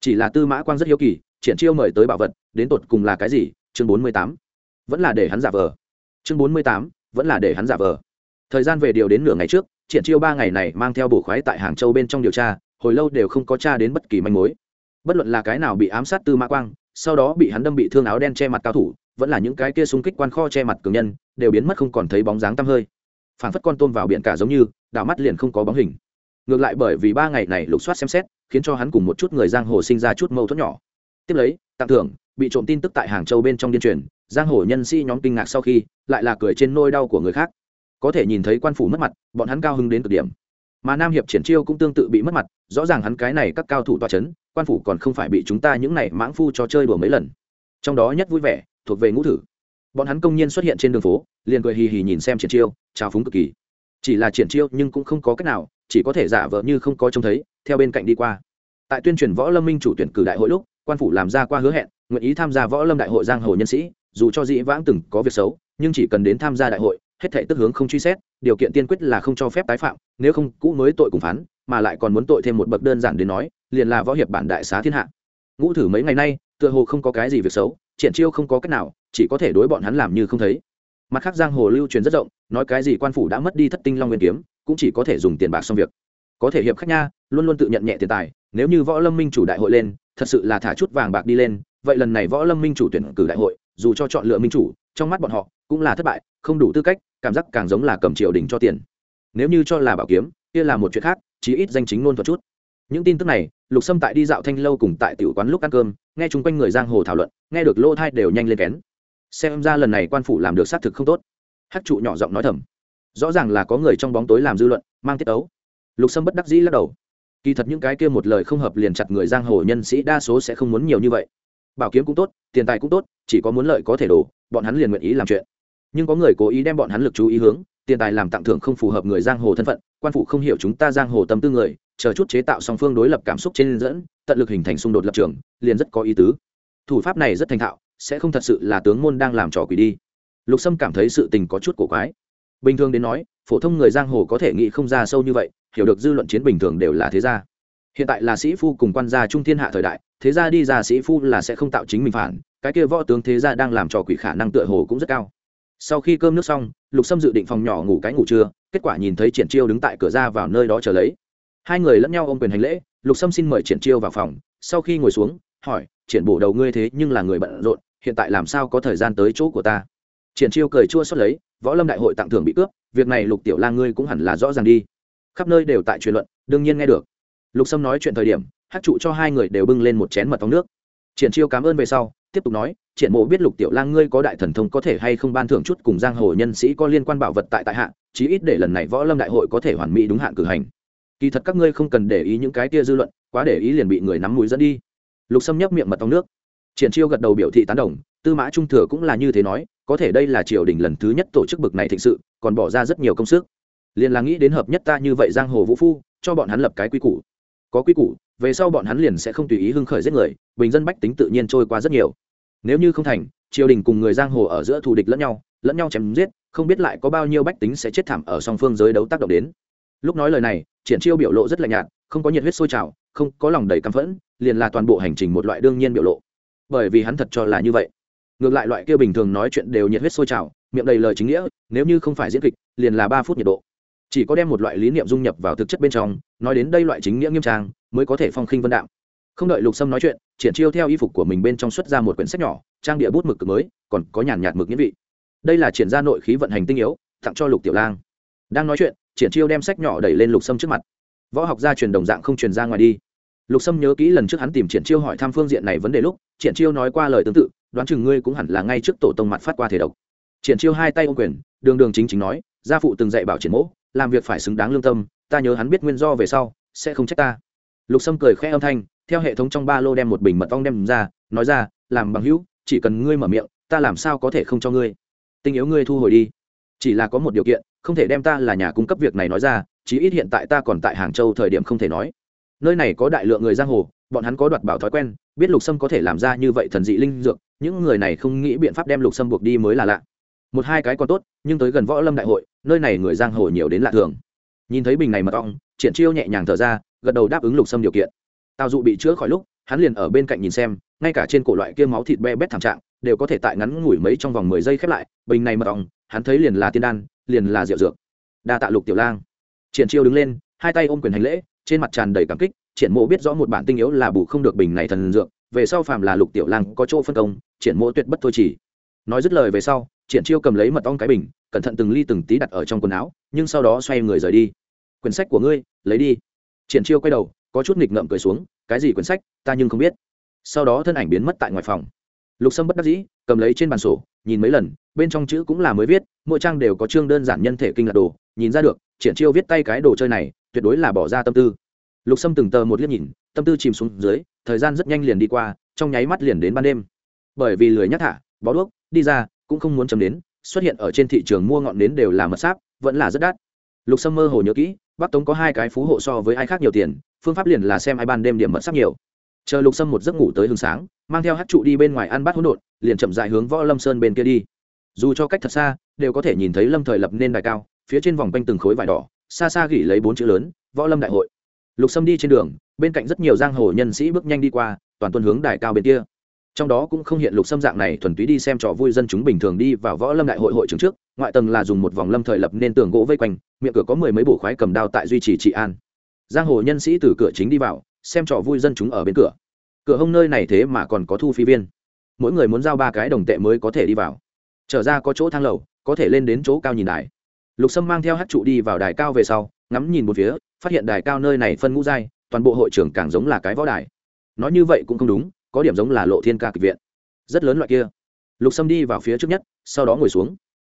Chỉ là tư mã quang rất hiếu kỳ, triển chiêu mời tới bảo vật, đến tột cùng là cái gì, chương bốn mươi tám. Vẫn là để hắn giả vờ. Chương bốn mươi tám, vẫn là để hắn giả vờ. Thời gian về điều đến nửa ngày trước, triển chiêu ba ngày này mang theo bổ khoái tại hàng châu bên trong điều tra, hồi lâu đều không có tra đến bất kỳ manh mối. Bất luận là cái nào bị ám sát tư mã quang sau đó bị hắn đâm bị thương áo đen che mặt cao thủ, vẫn là những cái kia xung kích quan kho che mặt cường nhân, đều biến mất không còn thấy bóng dáng tăm hơi. Phảng phất con tôm vào biển cả giống như, đảo mắt liền không có bóng hình. Ngược lại bởi vì ba ngày này lục soát xem xét, khiến cho hắn cùng một chút người giang hồ sinh ra chút mâu thuẫn nhỏ. Tiếp lấy, tặng thưởng, bị trộm tin tức tại hàng châu bên trong điên truyền, giang hồ nhân sĩ nhóm kinh ngạc sau khi, lại là cười trên nôi đau của người khác. Có thể nhìn thấy quan phủ mất mặt, bọn hắn cao hứng đến cực điểm. Mà nam hiệp triển chiêu cũng tương tự bị mất mặt, rõ ràng hắn cái này các cao thủ toa c h ấ n quan phủ còn không phải bị chúng ta những này mãng phu cho chơi đùa mấy lần. Trong đó nhất vui vẻ, thuộc về ngũ thử. Bọn hắn công nhiên xuất hiện trên đường phố, liền cười hì hì nhìn xem triển chiêu, chào phúng cực kỳ. Chỉ là triển chiêu nhưng cũng không có cách nào, chỉ có thể giả vờ như không có trông thấy, theo bên cạnh đi qua. Tại tuyên truyền võ lâm minh chủ tuyển cử đại hội lúc, quan phủ làm ra qua hứa hẹn, nguyện ý tham gia võ lâm đại hội giang hồ nhân sĩ, dù cho dĩ vãng từng có việc xấu, nhưng chỉ cần đến tham gia đại hội, hết thể tức hướng không truy xét, điều kiện tiên quyết là không cho phép tái phạm, nếu không, cũ mới tội cùng phán mà lại còn muốn tội thêm một bậc đơn giản đến nói, liền là võ hiệp bản đại xá thiên hạ. Ngũ thử mấy ngày nay, tựa hồ không có cái gì việc xấu, triển chiêu không có cách nào, chỉ có thể đối bọn hắn làm như không thấy. Mặt khác giang hồ lưu truyền rất rộng, nói cái gì quan phủ đã mất đi thất tinh long nguyên kiếm, cũng chỉ có thể dùng tiền bạc xong việc. Có thể hiệp khách nha, luôn luôn tự nhận nhẹ tiền tài, nếu như võ lâm minh chủ đại hội lên, thật sự là thả chút vàng bạc đi lên, vậy lần này võ lâm minh chủ tuyển cử đại hội, dù cho chọn lựa minh chủ, trong mắt bọn họ cũng là thất bại, không đủ tư cách, cảm giác càng giống là cầm triều đình cho tiền. Nếu như cho là bảo kiếm kia là một chuyện khác, chí ít danh chính ngôn thuật chút. Những tin tức này, lục sâm tại đi dạo thanh lâu cùng tại tiểu quán lúc ăn cơm, nghe chung quanh người giang hồ thảo luận, nghe được lỗ thai đều nhanh lên kén. Xem ra lần này quan phủ làm được xác thực không tốt. Hát trụ nhỏ giọng nói thầm. Rõ ràng là có người trong bóng tối làm dư luận, mang tiết ấu lục sâm bất đắc dĩ lắc đầu. Kỳ thật những cái kia một lời không hợp liền chặt người giang hồ nhân sĩ đa số sẽ không muốn nhiều như vậy. Bảo kiếm cũng tốt, tiền tài cũng tốt, chỉ có muốn lợi có thể đổ, bọn hắn liền nguyện ý làm chuyện. Nhưng có người cố ý đem bọn hắn lực chú ý hướng tiền tài làm tặng thưởng không phù hợp người giang hồ thân phận, quan phụ không hiểu chúng ta giang hồ tâm tư người, chờ chút chế tạo song phương đối lập cảm xúc trên dẫn, tận lực hình thành xung đột lập trường, liền rất có ý tứ. Thủ pháp này rất thành thạo, sẽ không thật sự là tướng môn đang làm trò quỷ đi. Lục sâm cảm thấy sự tình có chút cổ quái. Bình thường đến nói, phổ thông người giang hồ có thể nghĩ không ra sâu như vậy, hiểu được dư luận chiến bình thường đều là thế gia. Hiện tại là sĩ phu cùng quan gia trung thiên hạ thời đại, thế gia đi ra sĩ phu là sẽ không tạo chính mình phản, cái kia võ tướng thế gia đang làm trò quỷ khả năng tựa hồ cũng rất cao sau khi cơm nước xong, lục sâm dự định phòng nhỏ ngủ cái ngủ trưa, kết quả nhìn thấy triển chiêu đứng tại cửa ra vào nơi đó chờ lấy. Hai người lẫn nhau ôm quyền hành lễ, lục sâm xin mời triển chiêu vào phòng, sau khi ngồi xuống, hỏi, triển bổ đầu ngươi thế nhưng là người bận rộn, hiện tại làm sao có thời gian tới chỗ của ta? Triển chiêu cười chua xót lấy, võ lâm đại hội tặng thưởng bị cướp, việc này lục tiểu lang ngươi cũng hẳn là rõ ràng đi. Khắp nơi đều tại truyền luận, đương nhiên nghe được. Lục sâm nói chuyện thời điểm, hát trụ cho hai người đều bưng lên một chén mật ong nước. Triển chiêu cảm ơn về sau tiếp tục nói, triển mộ biết lục tiểu lang ngươi có đại thần thông có thể hay không ban thưởng chút cùng giang hồ nhân sĩ có liên quan bảo vật tại tại hạ, chí ít để lần này võ lâm đại hội có thể hoàn mỹ đúng hạn cử hành. Kỳ thật các ngươi không cần để ý những cái kia dư luận, quá để ý liền bị người nắm mũi dẫn đi. Lục sâm nhấp miệng mật trong nước. Triển chiêu gật đầu biểu thị tán đồng, tư mã trung thừa cũng là như thế nói, có thể đây là triều đình lần thứ nhất tổ chức bực này thịnh sự, còn bỏ ra rất nhiều công sức. Liền là nghĩ đến hợp nhất ta như vậy giang hồ vũ phu, cho bọn hắn lập cái quy củ. Có quy củ về sau bọn hắn liền sẽ không tùy ý hưng khởi giết người, bình dân bách tính tự nhiên trôi qua rất nhiều. Nếu như không thành, triều đình cùng người giang hồ ở giữa thù địch lẫn nhau lẫn nhau chém giết, không biết lại có bao nhiêu bách tính sẽ chết thảm ở song phương giới đấu tác động đến. Lúc nói lời này, triển chiêu biểu lộ rất lạnh nhạt, không có nhiệt huyết sôi trào, không có lòng đầy căm phẫn, liền là toàn bộ hành trình một loại đương nhiên biểu lộ. Bởi vì hắn thật cho là như vậy. Ngược lại loại kia bình thường nói chuyện đều nhiệt huyết sôi trào, miệng đầy lời chính nghĩa, nếu như không phải diễn kịch, liền là ba phút nhiệt độ. Chỉ có đem một loại lý niệm dung nhập vào thực chất bên trong, nói đến đây loại chính nghĩa nghiêm trang mới có thể phong khinh vân đạm. Không đợi lục sâm nói chuyện, triển chiêu theo y phục của mình bên trong xuất ra một quyển sách nhỏ, trang địa bút mực cực mới, còn có nhàn nhạt mực nghĩa vị. Đây là triển ra nội khí vận hành tinh yếu, tặng cho lục tiểu lang. Đang nói chuyện, triển chiêu đem sách nhỏ đẩy lên lục sâm trước mặt. Võ học gia truyền đồng dạng không truyền ra ngoài đi. Lục sâm nhớ kỹ lần trước hắn tìm triển chiêu hỏi thăm phương diện này vấn đề lúc, triển chiêu nói qua lời tương tự, đoán chừng ngươi cũng hẳn là ngay trước tổ tông mặt phát qua thể độc. Triển chiêu hai tay ô quyền, đường đường chính chính nói, gia phụ từng dạy bảo triển mỗ làm việc phải xứng đáng lương tâm, ta nhớ hắn biết nguyên do về sau, sẽ không trách ta lục sâm cười khẽ âm thanh, theo hệ thống trong ba lô đem một bình mật ong đem ra, nói ra, làm bằng hữu, chỉ cần ngươi mở miệng, ta làm sao có thể không cho ngươi? Tinh yếu ngươi thu hồi đi. Chỉ là có một điều kiện, không thể đem ta là nhà cung cấp việc này nói ra, chí ít hiện tại ta còn tại hàng châu thời điểm không thể nói. Nơi này có đại lượng người giang hồ, bọn hắn có đoạt bảo thói quen, biết lục sâm có thể làm ra như vậy thần dị linh dược, những người này không nghĩ biện pháp đem lục sâm buộc đi mới là lạ. Một hai cái còn tốt, nhưng tới gần võ lâm đại hội, nơi này người giang hồ nhiều đến lạ thường. Nhìn thấy bình này mật ong, triển chiêu nhẹ nhàng thở ra gật đầu đáp ứng lục sâm điều kiện. Tào dụ bị chữa khỏi lúc, hắn liền ở bên cạnh nhìn xem, ngay cả trên cổ loại kia máu thịt be bét thảm trạng, đều có thể tại ngắn ngủi mấy trong vòng mười giây khép lại, bình này mật ong, hắn thấy liền là tiên đan, liền là rượu dược. Đa tạ lục tiểu lang. Triển chiêu đứng lên, hai tay ôm quyền hành lễ, trên mặt tràn đầy cảm kích, triển mộ biết rõ một bản tinh yếu là bù không được bình này thần dược, về sau phàm là lục tiểu lang có chỗ phân công, triển mộ tuyệt bất thôi chỉ. Nói dứt lời về sau, triển chiêu cầm lấy mật ong cái bình, cẩn thận từng ly từng tí đặt ở trong quần áo, nhưng sau đó xoay người rời đi. Quyển sách của ngươi, lấy đi triển chiêu quay đầu, có chút nghịch ngợm cười xuống, cái gì quyển sách, ta nhưng không biết. Sau đó thân ảnh biến mất tại ngoài phòng. Lục sâm bất đắc dĩ, cầm lấy trên bàn sổ, nhìn mấy lần, bên trong chữ cũng là mới viết, mỗi trang đều có chương đơn giản nhân thể kinh lạc đồ, nhìn ra được, triển chiêu viết tay cái đồ chơi này, tuyệt đối là bỏ ra tâm tư. Lục sâm từng tờ một liếc nhìn, tâm tư chìm xuống dưới, thời gian rất nhanh liền đi qua, trong nháy mắt liền đến ban đêm. Bởi vì lười nhắc thả, bó đuốc, đi ra, cũng không muốn chấm đến, xuất hiện ở trên thị trường mua ngọn nến đều là mật sáp, vẫn là rất đắt. Lục sâm mơ hồ nhớ kỹ bắc tống có hai cái phú hộ so với ai khác nhiều tiền, phương pháp liền là xem ai ban đêm điểm mật sắp nhiều. Chờ lục sâm một giấc ngủ tới hừng sáng, mang theo hát trụ đi bên ngoài ăn bát hỗn độn, liền chậm dại hướng võ lâm sơn bên kia đi. Dù cho cách thật xa, đều có thể nhìn thấy lâm thời lập nên đài cao, phía trên vòng quanh từng khối vải đỏ, xa xa gỉ lấy bốn chữ lớn, võ lâm đại hội. Lục sâm đi trên đường, bên cạnh rất nhiều giang hồ nhân sĩ bước nhanh đi qua, toàn tuân hướng đài cao bên kia trong đó cũng không hiện lục xâm dạng này thuần túy đi xem trò vui dân chúng bình thường đi vào võ lâm đại hội hội trường trước, ngoại tầng là dùng một vòng lâm thời lập nên tường gỗ vây quanh, miệng cửa có mười mấy bổ khoái cầm đao tại duy trì trị an. Giang hồ nhân sĩ từ cửa chính đi vào, xem trò vui dân chúng ở bên cửa. Cửa hông nơi này thế mà còn có thu phi viên. Mỗi người muốn giao ba cái đồng tệ mới có thể đi vào. Trở ra có chỗ thang lầu, có thể lên đến chỗ cao nhìn đài. Lục sâm mang theo hát trụ đi vào đài cao về sau, ngắm nhìn một phía, phát hiện đài cao nơi này phân ngũ giai, toàn bộ hội trưởng càng giống là cái võ đài. Nói như vậy cũng không đúng có điểm giống là lộ thiên ca kịch viện. Rất lớn loại kia. Lục sâm đi vào phía trước nhất, sau đó ngồi xuống.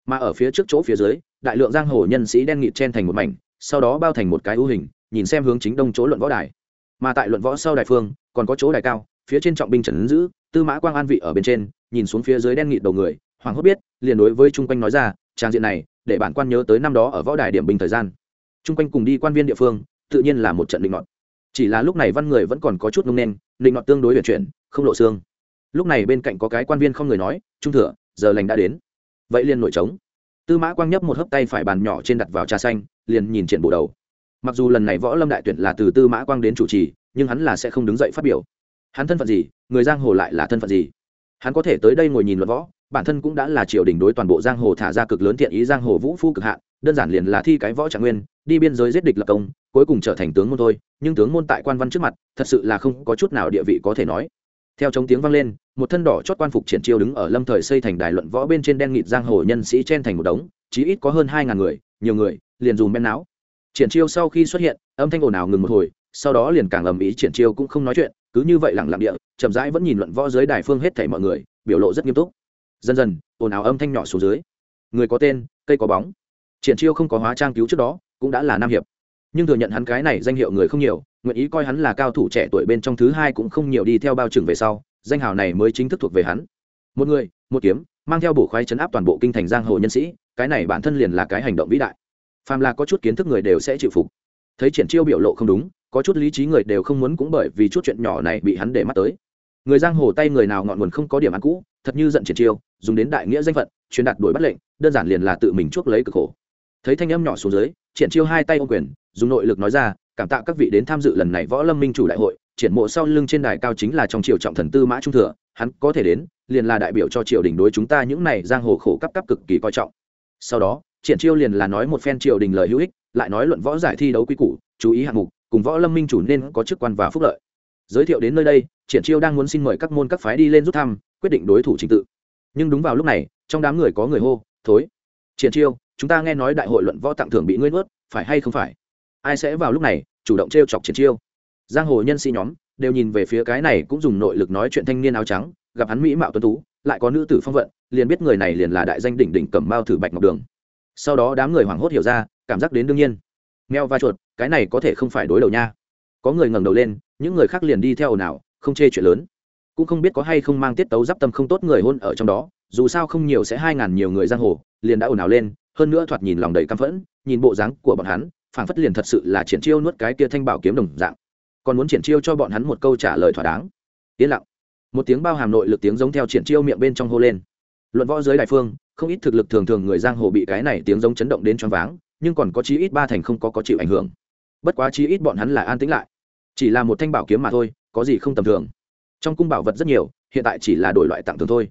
Mà ở phía trước chỗ phía dưới, đại lượng giang hồ nhân sĩ đen nghịt chen thành một mảnh, sau đó bao thành một cái ưu hình, nhìn xem hướng chính đông chỗ luận võ đài. Mà tại luận võ sau đài phương, còn có chỗ đài cao, phía trên trọng binh trần giữ, tư mã quang an vị ở bên trên, nhìn xuống phía dưới đen nghịt đầu người, hoàng hốt biết, liền đối với chung quanh nói ra, trang diện này, để bản quan nhớ tới năm đó ở võ đài điểm bình thời gian. Chung quanh cùng đi quan viên địa phương, tự nhiên là một trận định ngọt chỉ là lúc này văn người vẫn còn có chút nung nen định ngọt tương đối huyền chuyển không lộ xương. Lúc này bên cạnh có cái quan viên không người nói, trung thừa, giờ lành đã đến. Vậy liền nổi trống. Tư mã quang nhấp một hớp tay phải bàn nhỏ trên đặt vào trà xanh, liền nhìn triển bộ đầu. Mặc dù lần này võ lâm đại tuyển là từ tư mã quang đến chủ trì, nhưng hắn là sẽ không đứng dậy phát biểu. Hắn thân phận gì, người giang hồ lại là thân phận gì? Hắn có thể tới đây ngồi nhìn luận võ, bản thân cũng đã là triều đình đối toàn bộ giang hồ thả ra cực lớn thiện ý giang hồ vũ phu cực hạn, đơn giản liền là thi cái võ trạng nguyên, đi biên giới giết địch lập công, cuối cùng trở thành tướng môn thôi, nhưng tướng môn tại quan văn trước mặt, thật sự là không có chút nào địa vị có thể nói theo chống tiếng vang lên, một thân đỏ chót quan phục triển chiêu đứng ở lâm thời xây thành đài luận võ bên trên đen nghịt giang hồ nhân sĩ chen thành một đống, chí ít có hơn hai ngàn người, nhiều người, liền dùm men não triển chiêu sau khi xuất hiện, âm thanh ồn ào ngừng một hồi, sau đó liền càng ầm ĩ, triển chiêu cũng không nói chuyện, cứ như vậy lẳng lặng địa, chậm rãi vẫn nhìn luận võ dưới đài phương hết thảy mọi người, biểu lộ rất nghiêm túc. Dần dần, ồn ào âm thanh nhỏ xuống dưới. Người có tên, cây có bóng. Triển chiêu không có hóa trang cứu trước đó, cũng đã là nam hiệp nhưng thừa nhận hắn cái này danh hiệu người không nhiều, nguyện ý coi hắn là cao thủ trẻ tuổi bên trong thứ hai cũng không nhiều đi theo bao trừng về sau, danh hào này mới chính thức thuộc về hắn. Một người, một kiếm, mang theo bổ khoái chấn áp toàn bộ kinh thành giang hồ nhân sĩ, cái này bản thân liền là cái hành động vĩ đại. Phàm là có chút kiến thức người đều sẽ chịu phục. Thấy triển chiêu biểu lộ không đúng, có chút lý trí người đều không muốn cũng bởi vì chút chuyện nhỏ này bị hắn để mắt tới. Người giang hồ tay người nào ngọn nguồn không có điểm ăn cũ, thật như giận triển chiêu, dùng đến đại nghĩa danh phận, truyền đạt đuổi bắt lệnh, đơn giản liền là tự mình chuốc lấy cực khổ. Thấy thanh âm nhỏ xuống dưới, triển chiêu hai tay ô quyền dùng nội lực nói ra, cảm tạ các vị đến tham dự lần này võ lâm minh chủ đại hội, triển mộ sau lưng trên đài cao chính là trong triều trọng thần tư mã trung thừa, hắn có thể đến, liền là đại biểu cho triều đình đối chúng ta những này giang hồ khổ cấp cấp cực kỳ coi trọng. Sau đó, triển chiêu liền là nói một phen triều đình lời hữu ích, lại nói luận võ giải thi đấu quy củ, chú ý hạng mục, cùng võ lâm minh chủ nên có chức quan và phúc lợi. Giới thiệu đến nơi đây, triển chiêu đang muốn xin mời các môn các phái đi lên rút thăm, quyết định đối thủ trình tự. Nhưng đúng vào lúc này, trong đám người có người hô, thối. Triển chiêu, chúng ta nghe nói đại hội luận võ tặng thưởng bị ngươi nuốt, phải hay không phải? Ai sẽ vào lúc này, chủ động t chọc triển chiêu. Giang hồ nhân sĩ nhóm đều nhìn về phía cái này cũng dùng nội lực nói chuyện thanh niên áo trắng, gặp hắn mỹ mạo tuấn tú, lại có nữ tử phong vận, liền biết người này liền là đại danh đỉnh đỉnh cầm mao thử bạch ngọc đường. Sau đó đám người hoảng hốt hiểu ra, cảm giác đến đương nhiên. Mèo và chuột, cái này có thể không phải đối đầu nha. Có người ngẩng đầu lên, những người khác liền đi theo ồn ào, không chê chuyện lớn. Cũng không biết có hay không mang tiết tấu giáp tâm không tốt người hôn ở trong đó, dù sao không nhiều sẽ hai ngàn nhiều người giang hồ, liền đã ồn ào lên, hơn nữa thoạt nhìn lòng đầy căm phẫn, nhìn bộ dáng của bọn hắn phảng phất liền thật sự là triển chiêu nuốt cái kia thanh bảo kiếm đồng dạng. Còn muốn triển chiêu cho bọn hắn một câu trả lời thỏa đáng. Yên lặng. Một tiếng bao hàm nội lực tiếng giống theo triển chiêu miệng bên trong hô lên. Luận võ giới đại phương, không ít thực lực thường thường người giang hồ bị cái này tiếng giống chấn động đến choáng váng, nhưng còn có chí ít ba thành không có có chịu ảnh hưởng. Bất quá chí ít bọn hắn là an tĩnh lại. Chỉ là một thanh bảo kiếm mà thôi, có gì không tầm thường. Trong cung bảo vật rất nhiều, hiện tại chỉ là đổi loại tặng thưởng thôi.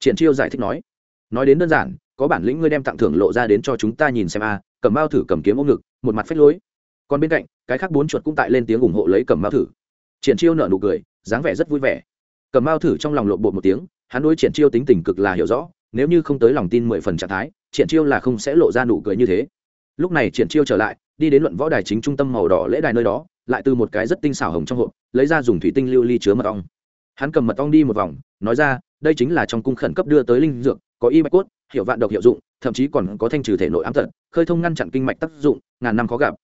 Triển chiêu giải thích nói. Nói đến đơn giản, có bản lĩnh ngươi đem tặng thưởng lộ ra đến cho chúng ta nhìn xem a cầm Mao thử cầm kiếm ôm ngực, một mặt phách lối. Còn bên cạnh, cái khác bốn chuột cũng tại lên tiếng ủng hộ lấy cầm Mao thử. Triển chiêu nở nụ cười, dáng vẻ rất vui vẻ. Cầm Mao thử trong lòng lộn bột một tiếng, hắn đối triển chiêu tính tình cực là hiểu rõ, nếu như không tới lòng tin mười phần trạng thái, triển chiêu là không sẽ lộ ra nụ cười như thế. Lúc này triển chiêu trở lại, đi đến luận võ đài chính trung tâm màu đỏ lễ đài nơi đó, lại từ một cái rất tinh xảo hồng trong hộp, lấy ra dùng thủy tinh lưu ly chứa mật ong. Hắn cầm mật ong đi một vòng, nói ra, đây chính là trong cung khẩn cấp đưa tới linh dược, có y bạch cốt, hiệu vạn độc hiệu dụng thậm chí còn có thanh trừ thể nội ám tật, khơi thông ngăn chặn kinh mạch tác dụng, ngàn năm khó gặp.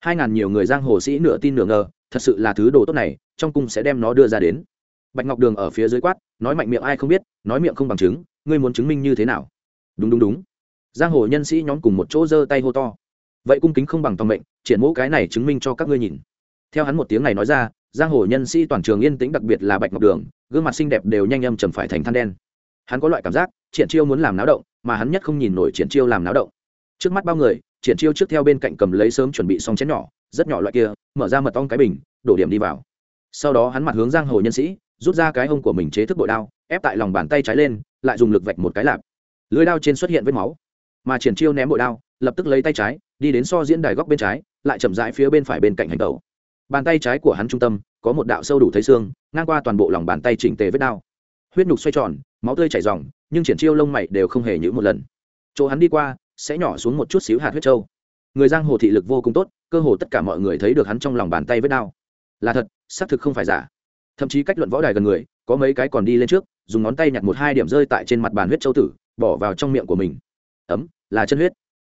Hai ngàn nhiều người giang hồ sĩ nửa tin nửa ngờ, thật sự là thứ đồ tốt này, trong cung sẽ đem nó đưa ra đến. Bạch ngọc đường ở phía dưới quát, nói mạnh miệng ai không biết, nói miệng không bằng chứng, ngươi muốn chứng minh như thế nào? Đúng đúng đúng. Giang hồ nhân sĩ nhóm cùng một chỗ giơ tay hô to. Vậy cung kính không bằng tòng mệnh, triển mẫu cái này chứng minh cho các ngươi nhìn. Theo hắn một tiếng này nói ra, giang hồ nhân sĩ toàn trường yên tĩnh, đặc biệt là bạch ngọc đường, gương mặt xinh đẹp đều nhanh âm trầm phải thành than đen hắn có loại cảm giác, triển chiêu muốn làm náo động, mà hắn nhất không nhìn nổi triển chiêu làm náo động. Trước mắt bao người, triển chiêu trước theo bên cạnh cầm lấy sớm chuẩn bị xong chén nhỏ, rất nhỏ loại kia, mở ra mật ong cái bình, đổ điểm đi vào. Sau đó hắn mặt hướng giang hồ nhân sĩ, rút ra cái hông của mình chế thức bội đao, ép tại lòng bàn tay trái lên, lại dùng lực vạch một cái lạp. Lưới đao trên xuất hiện vết máu. Mà triển chiêu ném bội đao, lập tức lấy tay trái, đi đến so diễn đài góc bên trái, lại chậm rãi phía bên phải bên cạnh hành tẩu. Bàn tay trái của hắn trung tâm, có một đạo sâu đủ thấy xương, ngang qua toàn bộ lòng bàn tay chỉnh tề vết đao huyết nhục xoay tròn, máu tươi chảy ròng, nhưng triển chiêu lông mày đều không hề nhữ một lần. Chỗ hắn đi qua, sẽ nhỏ xuống một chút xíu hạt huyết trâu. Người giang hồ thị lực vô cùng tốt, cơ hồ tất cả mọi người thấy được hắn trong lòng bàn tay vết đao là thật, xác thực không phải giả. Thậm chí cách luận võ đài gần người, có mấy cái còn đi lên trước, dùng ngón tay nhặt một hai điểm rơi tại trên mặt bàn huyết châu tử, bỏ vào trong miệng của mình. Ấm, là chân huyết.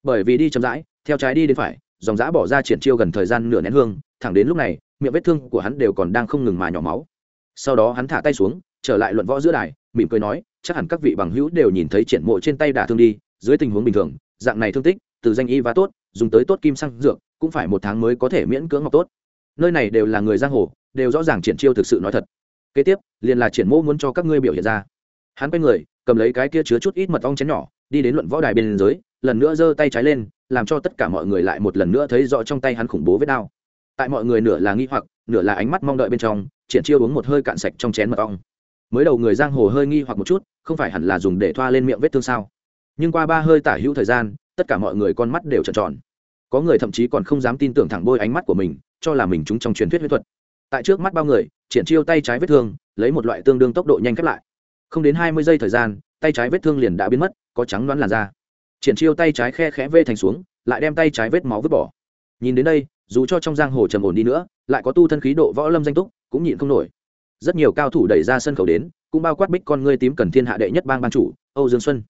Bởi vì đi chậm rãi, theo trái đi đến phải, dòng giã bỏ ra triển chiêu gần thời gian nửa nén hương, thẳng đến lúc này, miệng vết thương của hắn đều còn đang không ngừng mà nhỏ máu. Sau đó hắn thả tay xuống trở lại luận võ giữa đài, mỉm cười nói, chắc hẳn các vị bằng hữu đều nhìn thấy triển mộ trên tay đả thương đi, dưới tình huống bình thường, dạng này thương tích, từ danh y và tốt, dùng tới tốt kim xăng dược, cũng phải một tháng mới có thể miễn cưỡng ngọc tốt. Nơi này đều là người giang hồ, đều rõ ràng triển chiêu thực sự nói thật. Kế tiếp, liền là triển mộ muốn cho các ngươi biểu hiện ra. Hắn quay người, cầm lấy cái kia chứa chút ít mật ong chén nhỏ, đi đến luận võ đài bên dưới, lần nữa giơ tay trái lên, làm cho tất cả mọi người lại một lần nữa thấy rõ trong tay hắn khủng bố vết đao tại mọi người nửa là nghi hoặc, nửa là ánh mắt mong đợi bên trong, triển chiêu uống một hơi cạn sạch trong chén mật ong mới đầu người giang hồ hơi nghi hoặc một chút, không phải hẳn là dùng để thoa lên miệng vết thương sao? Nhưng qua ba hơi tả hữu thời gian, tất cả mọi người con mắt đều trợn tròn. Có người thậm chí còn không dám tin tưởng thẳng bôi ánh mắt của mình, cho là mình chúng trong truyền thuyết huyết thuật. Tại trước mắt bao người, triển chiêu tay trái vết thương, lấy một loại tương đương tốc độ nhanh khép lại. Không đến hai mươi giây thời gian, tay trái vết thương liền đã biến mất, có trắng đoán làn da. Triển chiêu tay trái khe khẽ vê thành xuống, lại đem tay trái vết máu vứt bỏ. Nhìn đến đây, dù cho trong giang hồ trầm ổn đi nữa, lại có tu thân khí độ võ lâm danh túc, cũng nhịn không nổi rất nhiều cao thủ đẩy ra sân khấu đến, cũng bao quát bích con ngươi, tím cần thiên hạ đệ nhất bang ban chủ, âu dương xuân.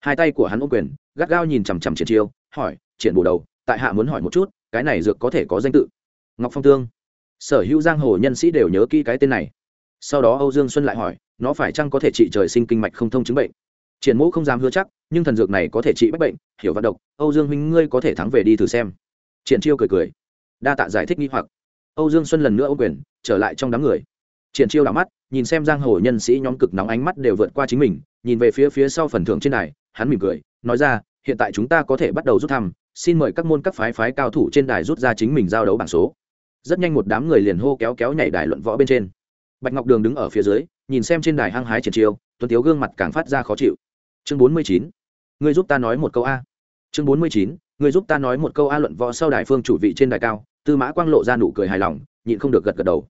Hai tay của hắn ô quyền, gắt gao nhìn chằm chằm triển chiêu, hỏi, triển bổ đầu, tại hạ muốn hỏi một chút, cái này dược có thể có danh tự? Ngọc phong tương. Sở hữu giang hồ nhân sĩ đều nhớ kỹ cái tên này. Sau đó âu dương xuân lại hỏi, nó phải chăng có thể trị trời sinh kinh mạch không thông chứng bệnh? Triển mũ không dám hứa chắc, nhưng thần dược này có thể trị bách bệnh, hiểu vận độc, âu dương huynh ngươi có thể thắng về đi thử xem. Triển chiêu cười cười. Đa tạ giải thích nghi hoặc. Âu dương xuân lần nữa ô quyền, trở lại trong đám người triển chiêu đảo mắt, nhìn xem giang hồ nhân sĩ nhóm cực nóng ánh mắt đều vượt qua chính mình, nhìn về phía phía sau phần thưởng trên đài, hắn mỉm cười, nói ra, hiện tại chúng ta có thể bắt đầu rút thăm, xin mời các môn các phái phái cao thủ trên đài rút ra chính mình giao đấu bảng số. Rất nhanh một đám người liền hô kéo kéo nhảy đài luận võ bên trên. Bạch ngọc đường đứng ở phía dưới, nhìn xem trên đài hăng hái triển chiêu, tuấn tiếu gương mặt càng phát ra khó chịu. Chương bốn mươi chín người giúp ta nói một câu a. Chương bốn mươi chín người giúp ta nói một câu a luận võ sau đài phương chủ vị trên đài cao, tư mã quang lộ ra nụ cười hài lòng, nhịn không được gật gật đầu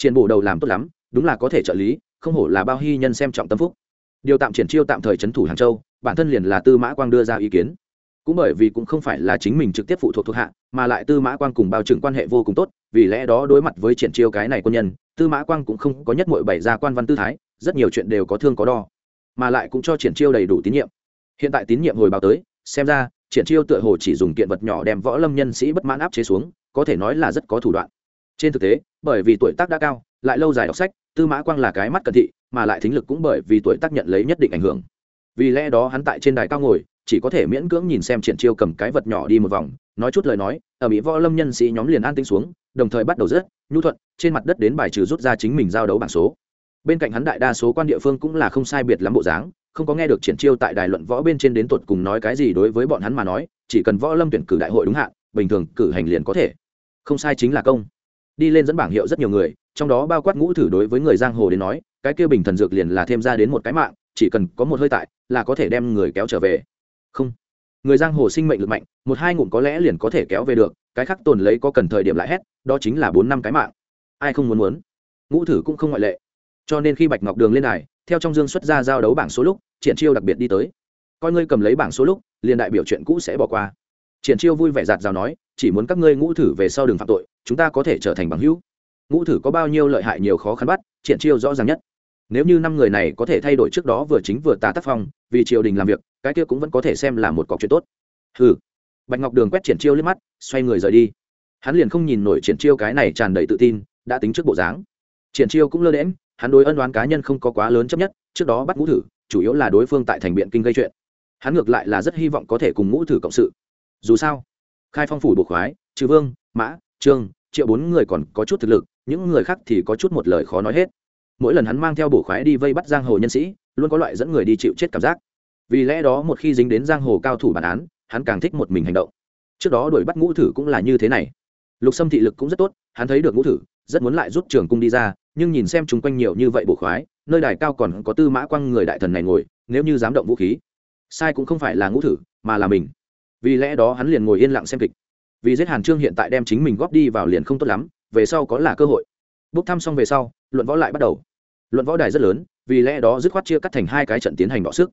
triển bộ đầu làm tốt lắm, đúng là có thể trợ lý, không hổ là bao hy nhân xem trọng tâm phúc. Điều tạm triển chiêu tạm thời trấn thủ hàng châu, bản thân liền là tư mã quang đưa ra ý kiến. Cũng bởi vì cũng không phải là chính mình trực tiếp phụ thuộc thuộc hạ, mà lại tư mã quang cùng bao trừng quan hệ vô cùng tốt, vì lẽ đó đối mặt với triển chiêu cái này quân nhân, tư mã quang cũng không có nhất mội bày ra quan văn tư thái, rất nhiều chuyện đều có thương có đo, mà lại cũng cho triển chiêu đầy đủ tín nhiệm. Hiện tại tín nhiệm hồi báo tới, xem ra, triển chiêu tựa hồ chỉ dùng kiện vật nhỏ đem võ lâm nhân sĩ bất mãn áp chế xuống, có thể nói là rất có thủ đoạn. Trên thực tế bởi vì tuổi tác đã cao, lại lâu dài đọc sách, tư mã quang là cái mắt cận thị, mà lại thính lực cũng bởi vì tuổi tác nhận lấy nhất định ảnh hưởng. Vì lẽ đó hắn tại trên đài cao ngồi, chỉ có thể miễn cưỡng nhìn xem triển chiêu cầm cái vật nhỏ đi một vòng, nói chút lời nói, ở mỹ võ lâm nhân sĩ nhóm liền an tinh xuống, đồng thời bắt đầu rất nhu thuận, trên mặt đất đến bài trừ rút ra chính mình giao đấu bảng số. Bên cạnh hắn đại đa số quan địa phương cũng là không sai biệt lắm bộ dáng, không có nghe được triển chiêu tại đài luận võ bên trên đến tuột cùng nói cái gì đối với bọn hắn mà nói, chỉ cần võ lâm tuyển cử đại hội đúng hạn, bình thường cử hành liền có thể. Không sai chính là công đi lên dẫn bảng hiệu rất nhiều người, trong đó bao quát ngũ thử đối với người giang hồ đến nói, cái kia bình thần dược liền là thêm ra đến một cái mạng, chỉ cần có một hơi tại, là có thể đem người kéo trở về. Không. Người giang hồ sinh mệnh lực mạnh, một hai ngụm có lẽ liền có thể kéo về được, cái khác tồn lấy có cần thời điểm lại hết đó chính là bốn năm cái mạng. Ai không muốn muốn? Ngũ thử cũng không ngoại lệ. Cho nên khi bạch ngọc đường lên này theo trong dương xuất ra giao đấu bảng số lúc, triển chiêu đặc biệt đi tới. Coi ngươi cầm lấy bảng số lúc, liền đại biểu chuyện cũ sẽ bỏ qua. Triển chiêu vui vẻ giạt rào nói, chỉ muốn các ngươi ngũ thử về sau đường phạm tội chúng ta có thể trở thành bằng hữu. Ngũ thử có bao nhiêu lợi hại nhiều khó khăn bắt, triển chiêu rõ ràng nhất. Nếu như năm người này có thể thay đổi trước đó vừa chính vừa tà tác phong, vì triều đình làm việc, cái kia cũng vẫn có thể xem là một cọc chuyện tốt. Ừ bạch ngọc đường quét triển chiêu liếc mắt, xoay người rời đi. Hắn liền không nhìn nổi triển chiêu cái này tràn đầy tự tin, đã tính trước bộ dáng. Triển chiêu cũng lơ đễm hắn đối ân đoán cá nhân không có quá lớn chấp nhất, trước đó bắt ngũ thử, chủ yếu là đối phương tại thành biện kinh gây chuyện. Hắn ngược lại là rất hy vọng có thể cùng ngũ thử cộng sự. Dù sao, khai phong phủ bộ khoái, trừ vương, mã trương, triệu bốn người còn có chút thực lực, những người khác thì có chút một lời khó nói hết. Mỗi lần hắn mang theo bổ khoái đi vây bắt giang hồ nhân sĩ, luôn có loại dẫn người đi chịu chết cảm giác. Vì lẽ đó một khi dính đến giang hồ cao thủ bản án, hắn càng thích một mình hành động. Trước đó đuổi bắt ngũ thử cũng là như thế này. Lục sâm thị lực cũng rất tốt, hắn thấy được ngũ thử, rất muốn lại rút trường cung đi ra, nhưng nhìn xem chung quanh nhiều như vậy bổ khoái, nơi đài cao còn có tư mã quăng người đại thần này ngồi, nếu như dám động vũ khí, sai cũng không phải là ngũ thử, mà là mình. Vì lẽ đó hắn liền ngồi yên lặng xem kịch vì giết hàn trương hiện tại đem chính mình góp đi vào liền không tốt lắm, về sau có là cơ hội. Bốc thăm xong về sau, luận võ lại bắt đầu. Luận võ đài rất lớn, vì lẽ đó dứt khoát chia cắt thành hai cái trận tiến hành đọ sức.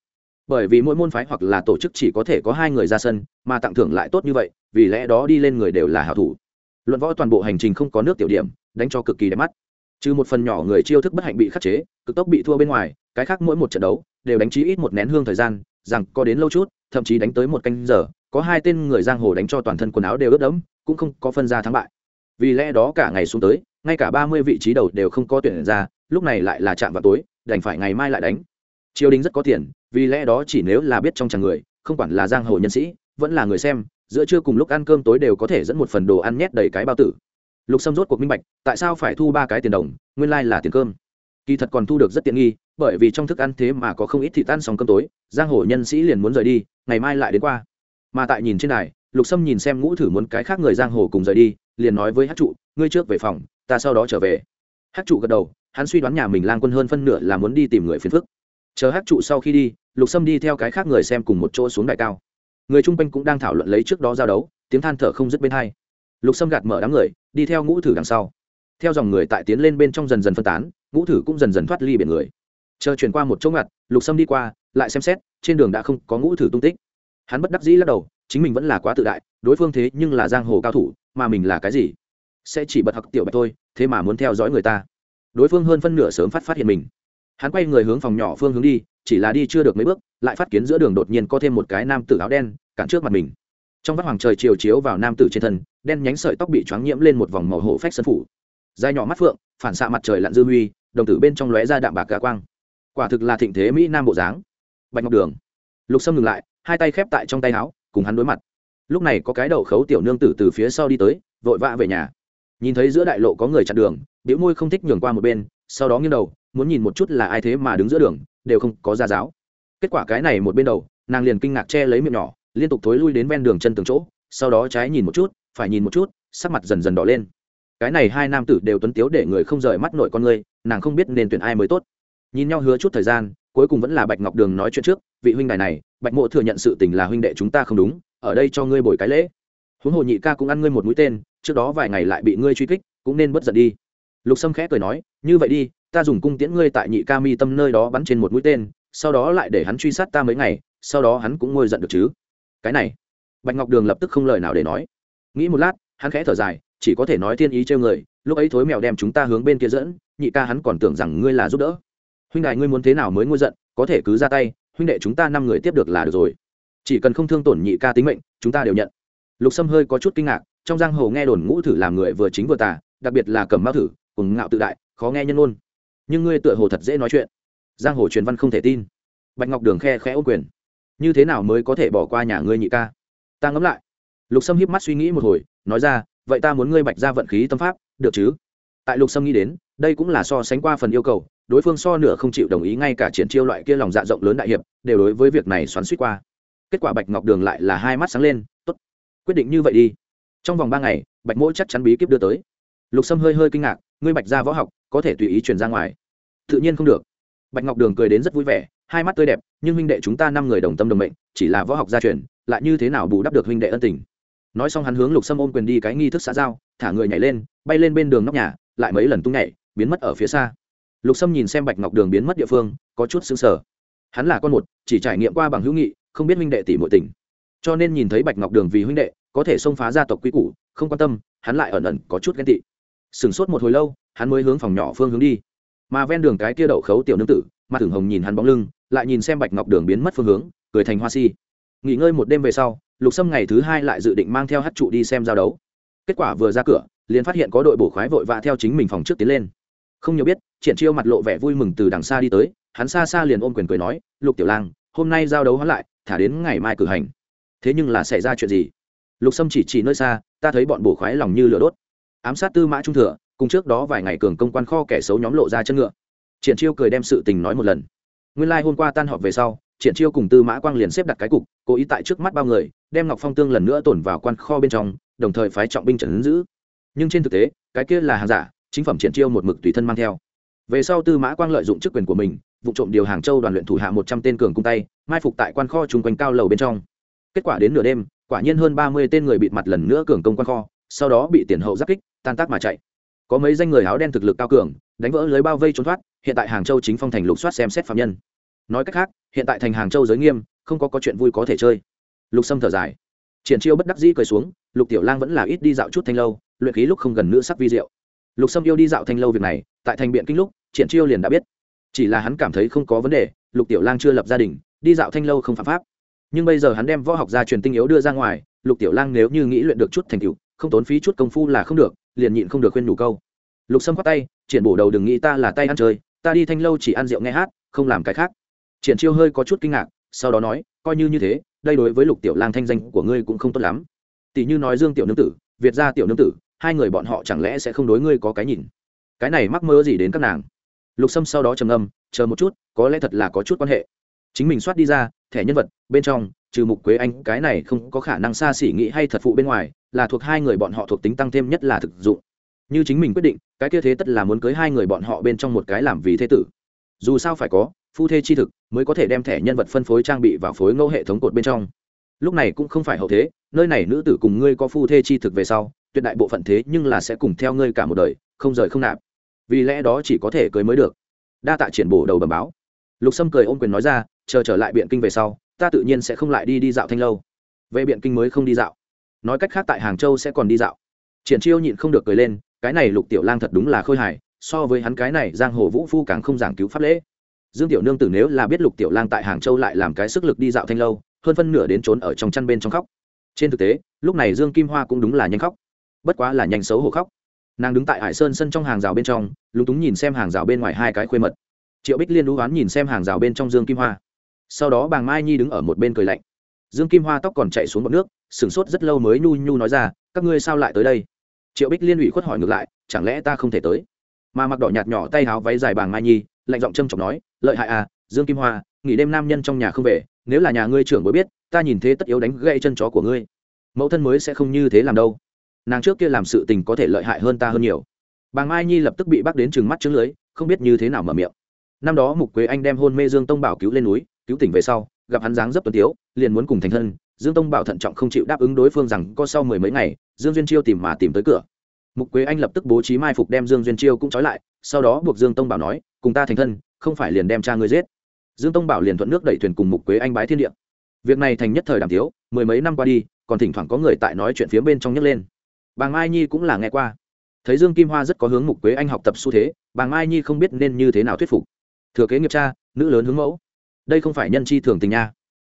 Bởi vì mỗi môn phái hoặc là tổ chức chỉ có thể có hai người ra sân, mà tặng thưởng lại tốt như vậy, vì lẽ đó đi lên người đều là hảo thủ. Luận võ toàn bộ hành trình không có nước tiểu điểm, đánh cho cực kỳ đẹp mắt. Trừ một phần nhỏ người chiêu thức bất hạnh bị khắc chế, cực tốc bị thua bên ngoài, cái khác mỗi một trận đấu đều đánh chí ít một nén hương thời gian, rằng có đến lâu chút, thậm chí đánh tới một canh giờ có hai tên người giang hồ đánh cho toàn thân quần áo đều ướt đẫm, cũng không có phân ra thắng bại. Vì lẽ đó cả ngày xuống tới, ngay cả ba mươi vị trí đầu đều không có tuyển ra, lúc này lại là chạm vào tối, đành phải ngày mai lại đánh. Triều đình rất có tiền, vì lẽ đó chỉ nếu là biết trong chàng người, không quản là giang hồ nhân sĩ, vẫn là người xem, giữa trưa cùng lúc ăn cơm tối đều có thể dẫn một phần đồ ăn nhét đầy cái bao tử. Lục sâm rốt cuộc minh bạch, tại sao phải thu ba cái tiền đồng, nguyên lai là tiền cơm. Kỳ thật còn thu được rất tiện nghi, bởi vì trong thức ăn thế mà có không ít thịt ăn xong cơm tối, giang hồ nhân sĩ liền muốn rời đi, ngày mai lại đến qua mà tại nhìn trên này lục sâm nhìn xem ngũ thử muốn cái khác người giang hồ cùng rời đi, liền nói với hát trụ, ngươi trước về phòng, ta sau đó trở về. Hát trụ gật đầu, hắn suy đoán nhà mình lang quân hơn phân nửa là muốn đi tìm người phiền phức. Chờ hát trụ sau khi đi, lục sâm đi theo cái khác người xem cùng một chỗ xuống đại cao. Người chung quanh cũng đang thảo luận lấy trước đó giao đấu, tiếng than thở không dứt bên hai. Lục sâm gạt mở đám người, đi theo ngũ thử đằng sau. Theo dòng người tại tiến lên bên trong dần dần phân tán, ngũ thử cũng dần dần thoát ly biển người. Chờ chuyển qua một chỗ ngặt, lục sâm đi qua, lại xem xét, trên đường đã không có ngũ thử tung tích hắn bất đắc dĩ lắc đầu, chính mình vẫn là quá tự đại, đối phương thế nhưng là giang hồ cao thủ, mà mình là cái gì? Sẽ chỉ bật học tiểu bạch thôi, thế mà muốn theo dõi người ta. Đối phương hơn phân nửa sớm phát phát hiện mình. Hắn quay người hướng phòng nhỏ phương hướng đi, chỉ là đi chưa được mấy bước, lại phát kiến giữa đường đột nhiên có thêm một cái nam tử áo đen, cản trước mặt mình. Trong vắt hoàng trời chiều chiếu vào nam tử trên thân, đen nhánh sợi tóc bị choáng nhiễm lên một vòng màu hổ phách sân phủ. Dài nhỏ mắt phượng, phản xạ mặt trời lặn dư huy, đồng tử bên trong lóe ra đạm bạc cả quang. Quả thực là thịnh thế mỹ nam bộ dáng. Bạch ngọc đường. Lục sâm ngừng lại hai tay khép tại trong tay áo, cùng hắn đối mặt. Lúc này có cái đầu khấu tiểu nương tử từ phía sau đi tới, vội vã về nhà. Nhìn thấy giữa đại lộ có người chặn đường biểu môi không thích nhường qua một bên, sau đó nghiêng đầu, muốn nhìn một chút là ai thế mà đứng giữa đường, đều không có ra giáo. Kết quả cái này một bên đầu, nàng liền kinh ngạc che lấy miệng nhỏ, liên tục thối lui đến ven đường chân từng chỗ, sau đó trái nhìn một chút, phải nhìn một chút, sắc mặt dần dần đỏ lên. Cái này hai nam tử đều tuấn tiếu để người không rời mắt nội con người, nàng không biết nên tuyển ai mới tốt. Nhìn nhau hứa chút thời gian, cuối cùng vẫn là bạch ngọc đường nói chuyện trước, vị huynh đài này bạch mộ thừa nhận sự tình là huynh đệ chúng ta không đúng, ở đây cho ngươi bồi cái lễ. Huống hồ nhị ca cũng ăn ngươi một mũi tên, trước đó vài ngày lại bị ngươi truy kích, cũng nên bất giận đi. Lục sâm khẽ cười nói, như vậy đi, ta dùng cung tiễn ngươi tại nhị ca mi tâm nơi đó bắn trên một mũi tên, sau đó lại để hắn truy sát ta mấy ngày, sau đó hắn cũng ngôi giận được chứ. Cái này, bạch ngọc đường lập tức không lời nào để nói. Nghĩ một lát, hắn khẽ thở dài, chỉ có thể nói thiên ý trêu người, lúc ấy thối mèo đem chúng ta hướng bên kia dẫn, nhị ca hắn còn tưởng rằng ngươi là giúp đỡ. Huynh đại ngươi muốn thế nào mới ngôi giận, có thể cứ ra tay huynh đệ chúng ta năm người tiếp được là được rồi. Chỉ cần không thương tổn nhị ca tính mệnh, chúng ta đều nhận. Lục sâm hơi có chút kinh ngạc, trong giang hồ nghe đồn ngũ thử làm người vừa chính vừa tà, đặc biệt là cầm mao thử cùng ngạo tự đại, khó nghe nhân ôn nhưng ngươi tựa hồ thật dễ nói chuyện. Giang hồ truyền văn không thể tin. Bạch ngọc đường khe khẽ ô quyền. Như thế nào mới có thể bỏ qua nhà ngươi nhị ca? Ta ngẫm lại. Lục sâm hiếp mắt suy nghĩ một hồi, nói ra, vậy ta muốn ngươi bạch ra vận khí tâm pháp, được chứ? Tại lục sâm nghĩ đến, đây cũng là so sánh qua phần yêu cầu đối phương so nửa không chịu đồng ý ngay cả triển chiêu loại kia lòng dạ rộng lớn đại hiệp, đều đối với việc này xoắn suýt qua. Kết quả bạch ngọc đường lại là hai mắt sáng lên, tốt, quyết định như vậy đi. Trong vòng ba ngày, bạch mỗi chắc chắn bí kíp đưa tới. Lục sâm hơi hơi kinh ngạc, ngươi bạch ra võ học, có thể tùy ý chuyển ra ngoài. Tự nhiên không được. Bạch ngọc đường cười đến rất vui vẻ, hai mắt tươi đẹp, nhưng huynh đệ chúng ta năm người đồng tâm đồng mệnh, chỉ là võ học gia truyền, lại như thế nào bù đắp được huynh đệ ân tình? Nói xong hắn hướng lục sâm ôm quyền đi cái nghi thức xã giao, thả người nhảy lên, bay lên bên đường nóc nhà, lại mấy lần tung nhảy, biến mất ở phía xa lục sâm nhìn xem bạch ngọc đường biến mất địa phương, có chút xứng sở hắn là con một, chỉ trải nghiệm qua bằng hữu nghị, không biết huynh đệ tỷ muội tình. Cho nên nhìn thấy bạch ngọc đường vì huynh đệ, có thể xông phá gia tộc quý củ, không quan tâm, hắn lại ẩn ẩn có chút ghen tị. Sửng sốt một hồi lâu, hắn mới hướng phòng nhỏ phương hướng đi. Mà ven đường cái kia đậu khấu tiểu nương tử mặt thường hồng nhìn hắn bóng lưng, lại nhìn xem bạch ngọc đường biến mất phương hướng, cười thành hoa si. Nghỉ ngơi một đêm về sau, lục sâm ngày thứ hai lại dự định mang theo hát trụ đi xem giao đấu. Kết quả vừa ra cửa, liền phát hiện có đội bổ khoái vội vã theo chính mình phòng trước tiến lên. Không nhiều biết triển chiêu mặt lộ vẻ vui mừng từ đằng xa đi tới, hắn xa xa liền ôm quyền cười nói, lục tiểu lang, hôm nay giao đấu hắn lại, thả đến ngày mai cử hành. Thế nhưng là xảy ra chuyện gì? Lục sâm chỉ chỉ nơi xa, ta thấy bọn bổ khoái lòng như lửa đốt. Ám sát tư mã trung thừa, cùng trước đó vài ngày cường công quan kho kẻ xấu nhóm lộ ra chân ngựa. Triển chiêu cười đem sự tình nói một lần. Nguyên lai、like、hôm qua tan họp về sau, triển chiêu cùng tư mã quang liền xếp đặt cái cục, cố ý tại trước mắt bao người, đem ngọc phong tương lần nữa tổn vào quan kho bên trong, đồng thời phái trọng binh trần ứng giữ. Nhưng trên thực tế, cái kia là hàng giả, chính phẩm triển chiêu một mực tùy thân mang theo về sau tư mã quang lợi dụng chức quyền của mình, vụ trộm điều hàng châu đoàn luyện thủ hạ một trăm tên cường cung tay, mai phục tại quan kho chung quanh cao lầu bên trong. Kết quả đến nửa đêm, quả nhiên hơn ba mươi tên người bịt mặt lần nữa cường công quan kho, sau đó bị tiền hậu giáp kích, tan tác mà chạy. Có mấy danh người áo đen thực lực cao cường, đánh vỡ lưới bao vây trốn thoát, hiện tại hàng châu chính phong thành lục soát xem xét phạm nhân. Nói cách khác, hiện tại thành hàng châu giới nghiêm, không có có chuyện vui có thể chơi. Lục sâm thở dài. Triển chiêu bất đắc dĩ cười xuống, lục tiểu lang vẫn là ít đi dạo chút thanh lâu, luyện khí lúc không gần nữa sắc vi diệu. Lục sâm yêu đi dạo thanh lâu việc này tại thành biện kinh lúc, triển chiêu liền đã biết. Chỉ là hắn cảm thấy không có vấn đề, lục tiểu lang chưa lập gia đình, đi dạo thanh lâu không phạm pháp. Nhưng bây giờ hắn đem võ học gia truyền tinh yếu đưa ra ngoài, lục tiểu lang nếu như nghĩ luyện được chút thành tựu, không tốn phí chút công phu là không được, liền nhịn không được khuyên đủ câu. Lục sâm khoát tay, triển bổ đầu đừng nghĩ ta là tay ăn chơi, ta đi thanh lâu chỉ ăn rượu nghe hát, không làm cái khác. Triển chiêu hơi có chút kinh ngạc, sau đó nói, coi như như thế, đây đối với lục tiểu lang thanh danh của ngươi cũng không tốt lắm. Tỷ như nói dương tiểu nương tử, việt gia tiểu nương tử, hai người bọn họ chẳng lẽ sẽ không đối ngươi có cái nhìn? Cái này mắc mơ gì đến các nàng. Lục sâm sau đó trầm âm chờ một chút, có lẽ thật là có chút quan hệ. Chính mình soát đi ra, thẻ nhân vật, bên trong, trừ mục quế anh, cái này không có khả năng xa xỉ nghĩ hay thật phụ bên ngoài, là thuộc hai người bọn họ thuộc tính tăng thêm nhất là thực dụng. Như chính mình quyết định, cái kia thế tất là muốn cưới hai người bọn họ bên trong một cái làm vì thế tử. Dù sao phải có, phu thê chi thực, mới có thể đem thẻ nhân vật phân phối trang bị vào phối ngẫu hệ thống cột bên trong. Lúc này cũng không phải hậu thế, nơi này nữ tử cùng ngươi có phu thê chi thực về sau, tuyệt đại bộ phận thế nhưng là sẽ cùng theo ngươi cả một đời, không rời không nạp vì lẽ đó chỉ có thể cưới mới được. Đa tạ triển bổ đầu bầm báo. Lục sâm cười ôm quyền nói ra, chờ trở lại biện kinh về sau, ta tự nhiên sẽ không lại đi đi dạo thanh lâu. Về biện kinh mới không đi dạo. Nói cách khác tại hàng châu sẽ còn đi dạo. Triển chiêu nhịn không được cười lên, cái này lục tiểu lang thật đúng là khôi hài, so với hắn cái này giang hồ vũ phu càng không giảng cứu pháp lễ. Dương tiểu nương tử nếu là biết lục tiểu lang tại hàng châu lại làm cái sức lực đi dạo thanh lâu, hơn phân nửa đến trốn ở trong chăn bên trong khóc. Trên thực tế, lúc này dương kim hoa cũng đúng là nhanh khóc. Bất quá là nhanh xấu hổ khóc nàng đứng tại hải sơn sân trong hàng rào bên trong, lúng túng nhìn xem hàng rào bên ngoài hai cái khuê mật. Triệu bích liên đũ oán nhìn xem hàng rào bên trong dương kim hoa. Sau đó bàng mai nhi đứng ở một bên cười lạnh. Dương kim hoa tóc còn chạy xuống bọc nước, sửng sốt rất lâu mới nhu nhu nói ra, các ngươi sao lại tới đây? Triệu bích liên ủy khuất hỏi ngược lại, chẳng lẽ ta không thể tới? Mà mặc đỏ nhạt nhỏ tay háo váy dài bàng mai nhi, lạnh giọng trâm trọng nói, lợi hại à dương kim hoa, nghỉ đêm nam nhân trong nhà không về, nếu là nhà ngươi trưởng mới biết, ta nhìn thế tất yếu đánh gãy chân chó của ngươi. Mẫu thân mới sẽ không như thế làm đâu nàng trước kia làm sự tình có thể lợi hại hơn ta hơn nhiều. Bàng mai nhi lập tức bị bắt đến trừng mắt trứng lưới không biết như thế nào mở miệng. Năm đó mục quế anh đem hôn mê dương tông bảo cứu lên núi cứu tỉnh về sau gặp hắn dáng dấp tuấn tiếu liền muốn cùng thành thân. Dương tông bảo thận trọng không chịu đáp ứng đối phương rằng có sau mười mấy ngày dương duyên chiêu tìm mà tìm tới cửa. Mục quế anh lập tức bố trí mai phục đem dương duyên chiêu cũng trói lại sau đó buộc dương tông bảo nói cùng ta thành thân không phải liền đem cha ngươi giết. Dương tông bảo liền thuận nước đẩy thuyền cùng mục quế anh bái thiên địa. Việc này thành nhất thời đàm tiếu, mười mấy năm qua đi còn thỉnh thoảng có người tại nói chuyện phía bên trong nhấc lên bà mai nhi cũng là nghe qua. Thấy dương kim hoa rất có hướng mục quế anh học tập xu thế, bà mai nhi không biết nên như thế nào thuyết phục. Thừa kế nghiệp cha, nữ lớn hướng mẫu. Đây không phải nhân chi thường tình nha.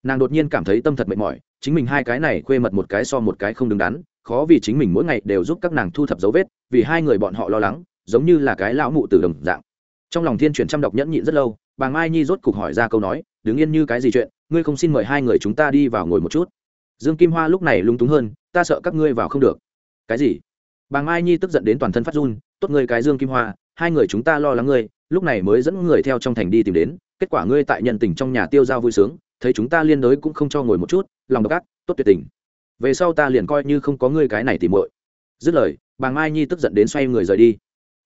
Nàng đột nhiên cảm thấy tâm thật mệt mỏi, chính mình hai cái này khuê mật một cái so một cái không đứng đắn, khó vì chính mình mỗi ngày đều giúp các nàng thu thập dấu vết, vì hai người bọn họ lo lắng, giống như là cái lão mụ từ đồng dạng. Trong lòng thiên chuyển trăm đọc nhẫn nhịn rất lâu, bà mai nhi rốt cục hỏi ra câu nói, đứng yên như cái gì chuyện, ngươi không xin mời hai người chúng ta đi vào ngồi một chút. Dương kim hoa lúc này lung túng hơn, ta sợ các ngươi vào không được cái gì? Bà mai nhi tức giận đến toàn thân phát run, tốt ngươi cái dương kim hoa, hai người chúng ta lo lắng ngươi, lúc này mới dẫn người theo trong thành đi tìm đến, kết quả ngươi tại nhận tình trong nhà tiêu giao vui sướng, thấy chúng ta liên đới cũng không cho ngồi một chút, lòng độc ác, tốt tuyệt tình. Về sau ta liền coi như không có ngươi cái này tìm muội. Dứt lời, bà mai nhi tức giận đến xoay người rời đi.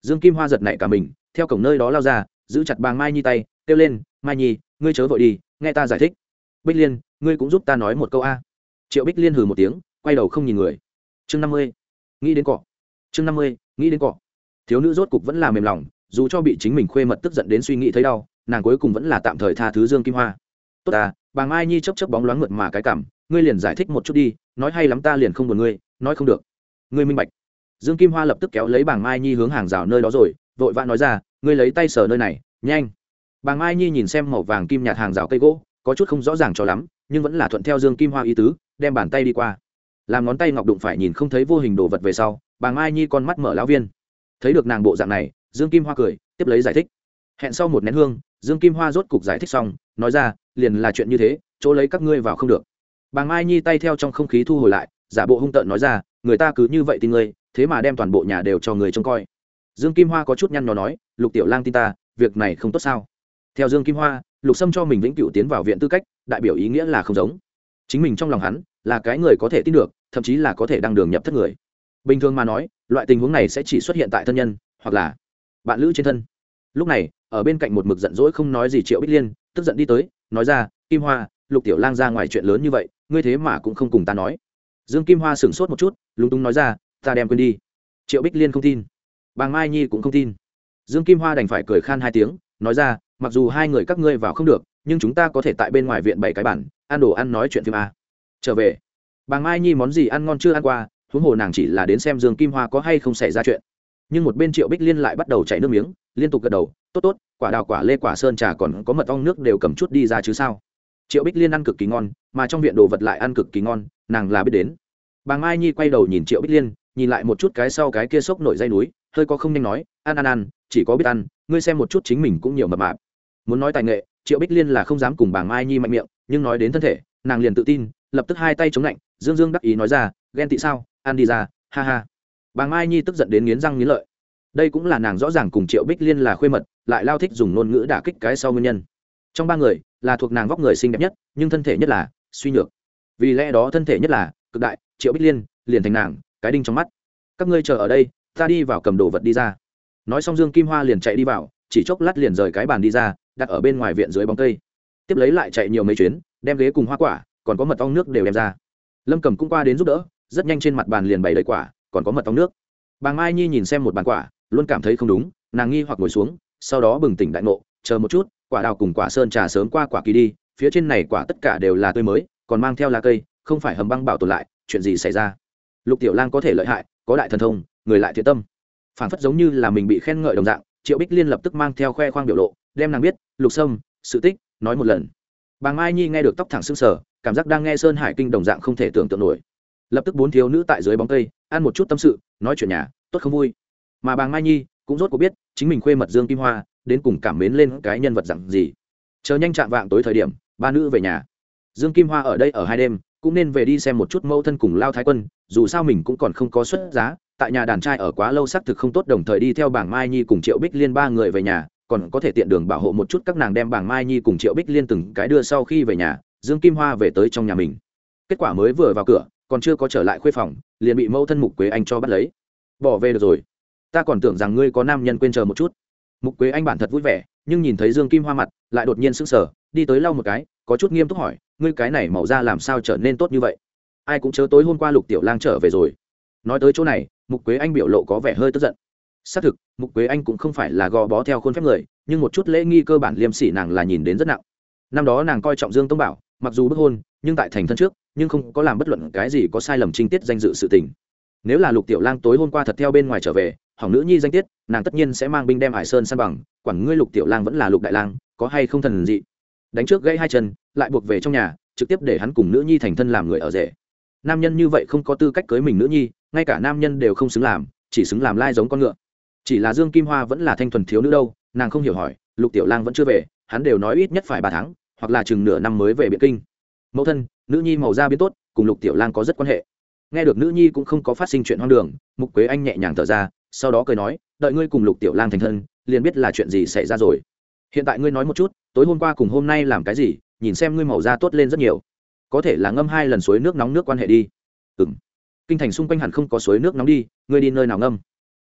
Dương kim hoa giật nảy cả mình, theo cổng nơi đó lao ra, giữ chặt bà mai nhi tay, kêu lên, mai nhi, ngươi chớ vội đi, nghe ta giải thích. Bích liên, ngươi cũng giúp ta nói một câu a. Triệu bích liên hừ một tiếng, quay đầu không nhìn người. Chương năm mươi nghĩ đến cỏ chương năm mươi, nghĩ đến cỏ thiếu nữ rốt cục vẫn là mềm lòng, dù cho bị chính mình khuê mật tức giận đến suy nghĩ thấy đau, nàng cuối cùng vẫn là tạm thời tha thứ dương kim hoa. Tốt à bà mai nhi chấp chấp bóng loáng mượt mà cái cảm, ngươi liền giải thích một chút đi, nói hay lắm ta liền không buồn ngươi, nói không được. Ngươi minh bạch. Dương kim hoa lập tức kéo lấy Bàng mai nhi hướng hàng rào nơi đó rồi, vội vã nói ra, ngươi lấy tay sờ nơi này, nhanh. Bàng mai nhi nhìn xem màu vàng kim nhạt hàng rào cây gỗ, có chút không rõ ràng cho lắm, nhưng vẫn là thuận theo dương kim hoa ý tứ, đem bàn tay đi qua làm ngón tay ngọc đụng phải nhìn không thấy vô hình đồ vật về sau bàng mai nhi con mắt mở lão viên. Thấy được nàng bộ dạng này, dương kim hoa cười, tiếp lấy giải thích. Hẹn sau một nén hương, dương kim hoa rốt cục giải thích xong, nói ra, liền là chuyện như thế, chỗ lấy các ngươi vào không được. Bàng mai nhi tay theo trong không khí thu hồi lại, giả bộ hung tợn nói ra, người ta cứ như vậy tin ngươi, thế mà đem toàn bộ nhà đều cho người trông coi. Dương kim hoa có chút nhăn nhó nói, lục tiểu lang tin ta, việc này không tốt sao? Theo dương kim hoa, lục sâm cho mình vĩnh cửu tiến vào viện tư cách, đại biểu ý nghĩa là không giống chính mình trong lòng hắn là cái người có thể tin được, thậm chí là có thể đăng đường nhập thất người. Bình thường mà nói, loại tình huống này sẽ chỉ xuất hiện tại thân nhân, hoặc là bạn lữ trên thân. Lúc này, ở bên cạnh một mực giận dỗi không nói gì triệu bích liên, tức giận đi tới, nói ra, kim hoa, lục tiểu lang ra ngoài chuyện lớn như vậy, ngươi thế mà cũng không cùng ta nói. Dương kim hoa sửng sốt một chút, lúng túng nói ra, ta đem quên đi. Triệu bích liên không tin. Bàng mai nhi cũng không tin. Dương kim hoa đành phải cười khan hai tiếng, nói ra, mặc dù hai người các ngươi vào không được, nhưng chúng ta có thể tại bên ngoài viện bảy cái bản ăn đồ ăn nói chuyện phim a. Trở về. Bàng mai nhi món gì ăn ngon chưa ăn qua, huống hồ nàng chỉ là đến xem dương kim hoa có hay không xảy ra chuyện. Nhưng một bên triệu bích liên lại bắt đầu chảy nước miếng, liên tục gật đầu, tốt tốt, quả đào, quả lê, quả sơn trà còn có mật ong nước đều cầm chút đi ra chứ sao? Triệu bích liên ăn cực kỳ ngon, mà trong viện đồ vật lại ăn cực kỳ ngon, nàng là biết đến. Bà mai nhi quay đầu nhìn triệu bích liên, nhìn lại một chút cái sau cái kia sốc nổi dây núi, hơi có không nhanh nói, ăn ăn ăn, chỉ có biết ăn, ngươi xem một chút chính mình cũng nhiều mập mạp. Muốn nói tài nghệ triệu bích liên là không dám cùng bà mai nhi mạnh miệng, nhưng nói đến thân thể, nàng liền tự tin, lập tức hai tay chống lạnh, dương dương đắc ý nói ra, ghen tị sao? Ăn đi ra, ha ha. Bà mai nhi tức giận đến nghiến răng nghiến lợi. Đây cũng là nàng rõ ràng cùng triệu bích liên là khuê mật, lại lao thích dùng ngôn ngữ đả kích cái sau nguyên nhân. Trong ba người, là thuộc nàng vóc người xinh đẹp nhất, nhưng thân thể nhất là suy nhược. Vì lẽ đó thân thể nhất là cực đại, triệu bích liên liền thành nàng, cái đinh trong mắt. Các ngươi chờ ở đây, ta đi vào cầm đồ vật đi ra. Nói xong dương kim hoa liền chạy đi vào, chỉ chốc lát liền rời cái bàn đi ra đặt ở bên ngoài viện dưới bóng cây. Tiếp lấy lại chạy nhiều mấy chuyến, đem ghế cùng hoa quả, còn có mật ong nước đều đem ra. Lâm cầm cũng qua đến giúp đỡ, rất nhanh trên mặt bàn liền bày đầy quả, còn có mật ong nước. Bà mai nhi nhìn xem một bàn quả, luôn cảm thấy không đúng, nàng nghi hoặc ngồi xuống, sau đó bừng tỉnh đại ngộ, chờ một chút, quả đào cùng quả sơn trà sớm qua quả kỳ đi, phía trên này quả tất cả đều là tươi mới, còn mang theo lá cây, không phải hầm băng bảo tồn lại, chuyện gì xảy ra? Lục tiểu lang có thể lợi hại, có đại thần thông, người lại thiện tâm. Phản phất giống như là mình bị khen ngợi đồng dạng, triệu bích liên lập tức mang theo khoe khoang biểu lộ đem nàng biết, lục sâm, sự tích, nói một lần. Bà mai nhi nghe được tóc thẳng xương sở cảm giác đang nghe sơn hải kinh đồng dạng không thể tưởng tượng nổi. Lập tức bốn thiếu nữ tại dưới bóng cây, ăn một chút tâm sự, nói chuyện nhà, tốt không vui. Mà bà mai nhi cũng rốt cuộc biết, chính mình khuê mật dương kim hoa, đến cùng cảm mến lên cái nhân vật dặn gì. Chờ nhanh chạm vạng tối thời điểm, ba nữ về nhà. Dương kim hoa ở đây ở hai đêm, cũng nên về đi xem một chút mẫu thân cùng lao thái quân, dù sao mình cũng còn không có xuất giá, tại nhà đàn trai ở quá lâu xác thực không tốt, đồng thời đi theo bảng mai nhi cùng triệu bích liên ba người về nhà còn có thể tiện đường bảo hộ một chút các nàng đem bảng mai nhi cùng triệu bích liên từng cái đưa sau khi về nhà, dương kim hoa về tới trong nhà mình. Kết quả mới vừa vào cửa, còn chưa có trở lại khuê phòng, liền bị mẫu thân mục quế anh cho bắt lấy. Bỏ về được rồi. Ta còn tưởng rằng ngươi có nam nhân quên chờ một chút. Mục quế anh bản thật vui vẻ, nhưng nhìn thấy dương kim hoa mặt, lại đột nhiên sững sờ, đi tới lau một cái, có chút nghiêm túc hỏi, ngươi cái này màu ra làm sao trở nên tốt như vậy? Ai cũng chớ tối hôm qua lục tiểu lang trở về rồi. Nói tới chỗ này, mục quế anh biểu lộ có vẻ hơi tức giận xác thực, mục quế anh cũng không phải là gò bó theo khuôn phép người, nhưng một chút lễ nghi cơ bản liêm sỉ nàng là nhìn đến rất nặng. Năm đó nàng coi trọng dương tông bảo, mặc dù bức hôn, nhưng tại thành thân trước, nhưng không có làm bất luận cái gì có sai lầm trinh tiết danh dự sự tình. Nếu là lục tiểu lang tối hôm qua thật theo bên ngoài trở về, hỏng nữ nhi danh tiết, nàng tất nhiên sẽ mang binh đem hải sơn san bằng, quản ngươi lục tiểu lang vẫn là lục đại lang, có hay không thần dị? Đánh trước gãy hai chân, lại buộc về trong nhà, trực tiếp để hắn cùng nữ nhi thành thân làm người ở rể. Nam nhân như vậy không có tư cách cưới mình nữ nhi, ngay cả nam nhân đều không xứng làm, chỉ xứng làm lai giống con ngựa chỉ là dương kim hoa vẫn là thanh thuần thiếu nữ đâu, nàng không hiểu hỏi, lục tiểu lang vẫn chưa về, hắn đều nói ít nhất phải ba tháng, hoặc là chừng nửa năm mới về biện kinh. Mẫu thân, nữ nhi màu da biến tốt, cùng lục tiểu lang có rất quan hệ. Nghe được nữ nhi cũng không có phát sinh chuyện hoang đường, mục quế anh nhẹ nhàng thở ra, sau đó cười nói, đợi ngươi cùng lục tiểu lang thành thân, liền biết là chuyện gì xảy ra rồi. Hiện tại ngươi nói một chút, tối hôm qua cùng hôm nay làm cái gì, nhìn xem ngươi màu da tốt lên rất nhiều. Có thể là ngâm hai lần suối nước nóng nước quan hệ đi. Ừ m kinh thành xung quanh hẳn không có suối nước nóng đi, ngươi đi nơi nào ngâm?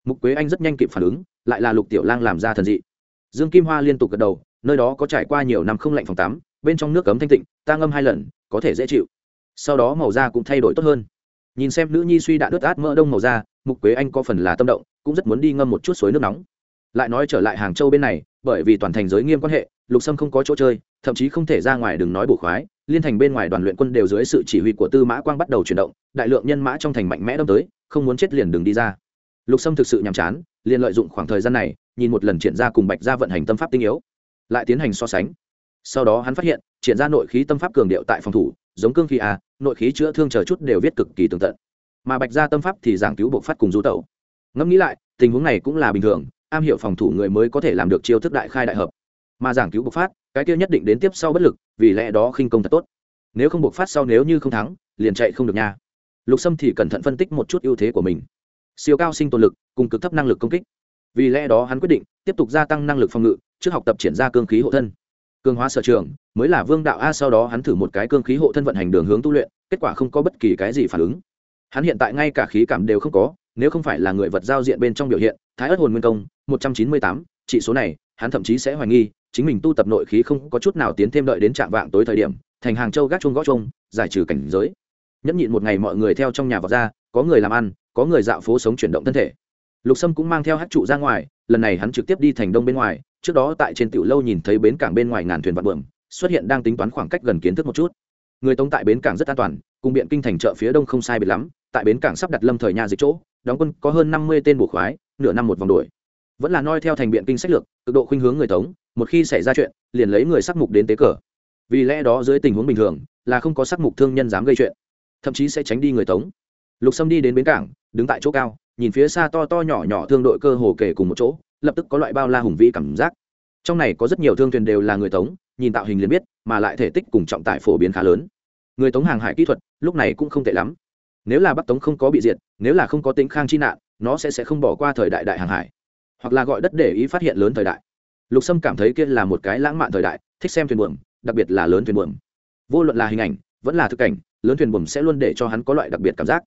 Mục quế anh rất nhanh kịp phản ứng, lại là lục tiểu lang làm ra thần dị. Dương kim hoa liên tục gật đầu, nơi đó có trải qua nhiều năm không lạnh phòng tắm, bên trong nước cấm thanh tịnh, ta ngâm hai lần, có thể dễ chịu. Sau đó màu da cũng thay đổi tốt hơn. Nhìn xem nữ nhi suy đã đứt át mỡ đông màu da, mục quế anh có phần là tâm động, cũng rất muốn đi ngâm một chút suối nước nóng. Lại nói trở lại hàng châu bên này, bởi vì toàn thành giới nghiêm quan hệ, lục sâm không có chỗ chơi, thậm chí không thể ra ngoài đừng nói bổ khoái, liên thành bên ngoài đoàn luyện quân đều dưới sự chỉ huy của tư mã quang bắt đầu chuyển động, đại lượng nhân mã trong thành mạnh mẽ đâm tới, không muốn chết liền đừng đi ra lục sâm thực sự nhàm chán, liền lợi dụng khoảng thời gian này, nhìn một lần triển ra cùng bạch ra vận hành tâm pháp tinh yếu, lại tiến hành so sánh. Sau đó hắn phát hiện, triển ra nội khí tâm pháp cường điệu tại phòng thủ, giống cương khí a nội khí chữa thương chờ chút đều viết cực kỳ tường tận. Mà bạch gia tâm pháp thì giảng cứu bộ phát cùng du tẩu. Ngẫm nghĩ lại, tình huống này cũng là bình thường, am hiểu phòng thủ người mới có thể làm được chiêu thức đại khai đại hợp. Mà giảng cứu bộc phát, cái kia nhất định đến tiếp sau bất lực, vì lẽ đó khinh công thật tốt. Nếu không bộc phát sau nếu như không thắng, liền chạy không được nha. Lục sâm thì cẩn thận phân tích một chút ưu thế của mình siêu cao sinh tồn lực, cùng cực thấp năng lực công kích. Vì lẽ đó hắn quyết định tiếp tục gia tăng năng lực phòng ngự, trước học tập triển ra cương khí hộ thân. Cương hóa sở trường, mới là vương đạo a, sau đó hắn thử một cái cương khí hộ thân vận hành đường hướng tu luyện, kết quả không có bất kỳ cái gì phản ứng. Hắn hiện tại ngay cả khí cảm đều không có, nếu không phải là người vật giao diện bên trong biểu hiện, thái ất hồn nguyên công, một trăm chín mươi tám, chỉ số này, hắn thậm chí sẽ hoài nghi, chính mình tu tập nội khí không có chút nào tiến thêm đợi đến trạm vạng tối thời điểm, thành hàng châu gác chuông gõ chuông, giải trừ cảnh giới. Nhẫn nhịn một ngày mọi người theo trong nhà vào ra, có người làm ăn có người dạo phố sống chuyển động thân thể. Lục sâm cũng mang theo hát trụ ra ngoài, lần này hắn trực tiếp đi thành đông bên ngoài, trước đó tại trên tiểu lâu nhìn thấy bến cảng bên ngoài ngàn thuyền vạn bượm, xuất hiện đang tính toán khoảng cách gần kiến thức một chút. Người tống tại bến cảng rất an toàn, cùng biện kinh thành chợ phía đông không sai biệt lắm, tại bến cảng sắp đặt lâm thời nhà dịch chỗ, đóng quân có hơn năm mươi tên bổ khoái, nửa năm một vòng đuổi. Vẫn là noi theo thành biện kinh sách lược, cực độ khuynh hướng người tống, một khi xảy ra chuyện, liền lấy người sắc mục đến tế cờ. Vì lẽ đó dưới tình huống bình thường, là không có sắc mục thương nhân dám gây chuyện, thậm chí sẽ tránh đi người tống lục sâm đi đến bến cảng, đứng tại chỗ cao, nhìn phía xa to to nhỏ nhỏ thương đội cơ hồ kể cùng một chỗ, lập tức có loại bao la hùng vĩ cảm giác. Trong này có rất nhiều thương thuyền đều là người tống, nhìn tạo hình liền biết, mà lại thể tích cùng trọng tải phổ biến khá lớn. Người tống hàng hải kỹ thuật, lúc này cũng không tệ lắm. Nếu là bắc tống không có bị diệt, nếu là không có tính khang chi nạn, nó sẽ sẽ không bỏ qua thời đại đại hàng hải. Hoặc là gọi đất để ý phát hiện lớn thời đại. Lục sâm cảm thấy kia là một cái lãng mạn thời đại, thích xem thuyền buồm, đặc biệt là lớn thuyền buồm. Vô luận là hình ảnh, vẫn là thực cảnh, lớn thuyền buồm sẽ luôn để cho hắn có loại đặc biệt cảm giác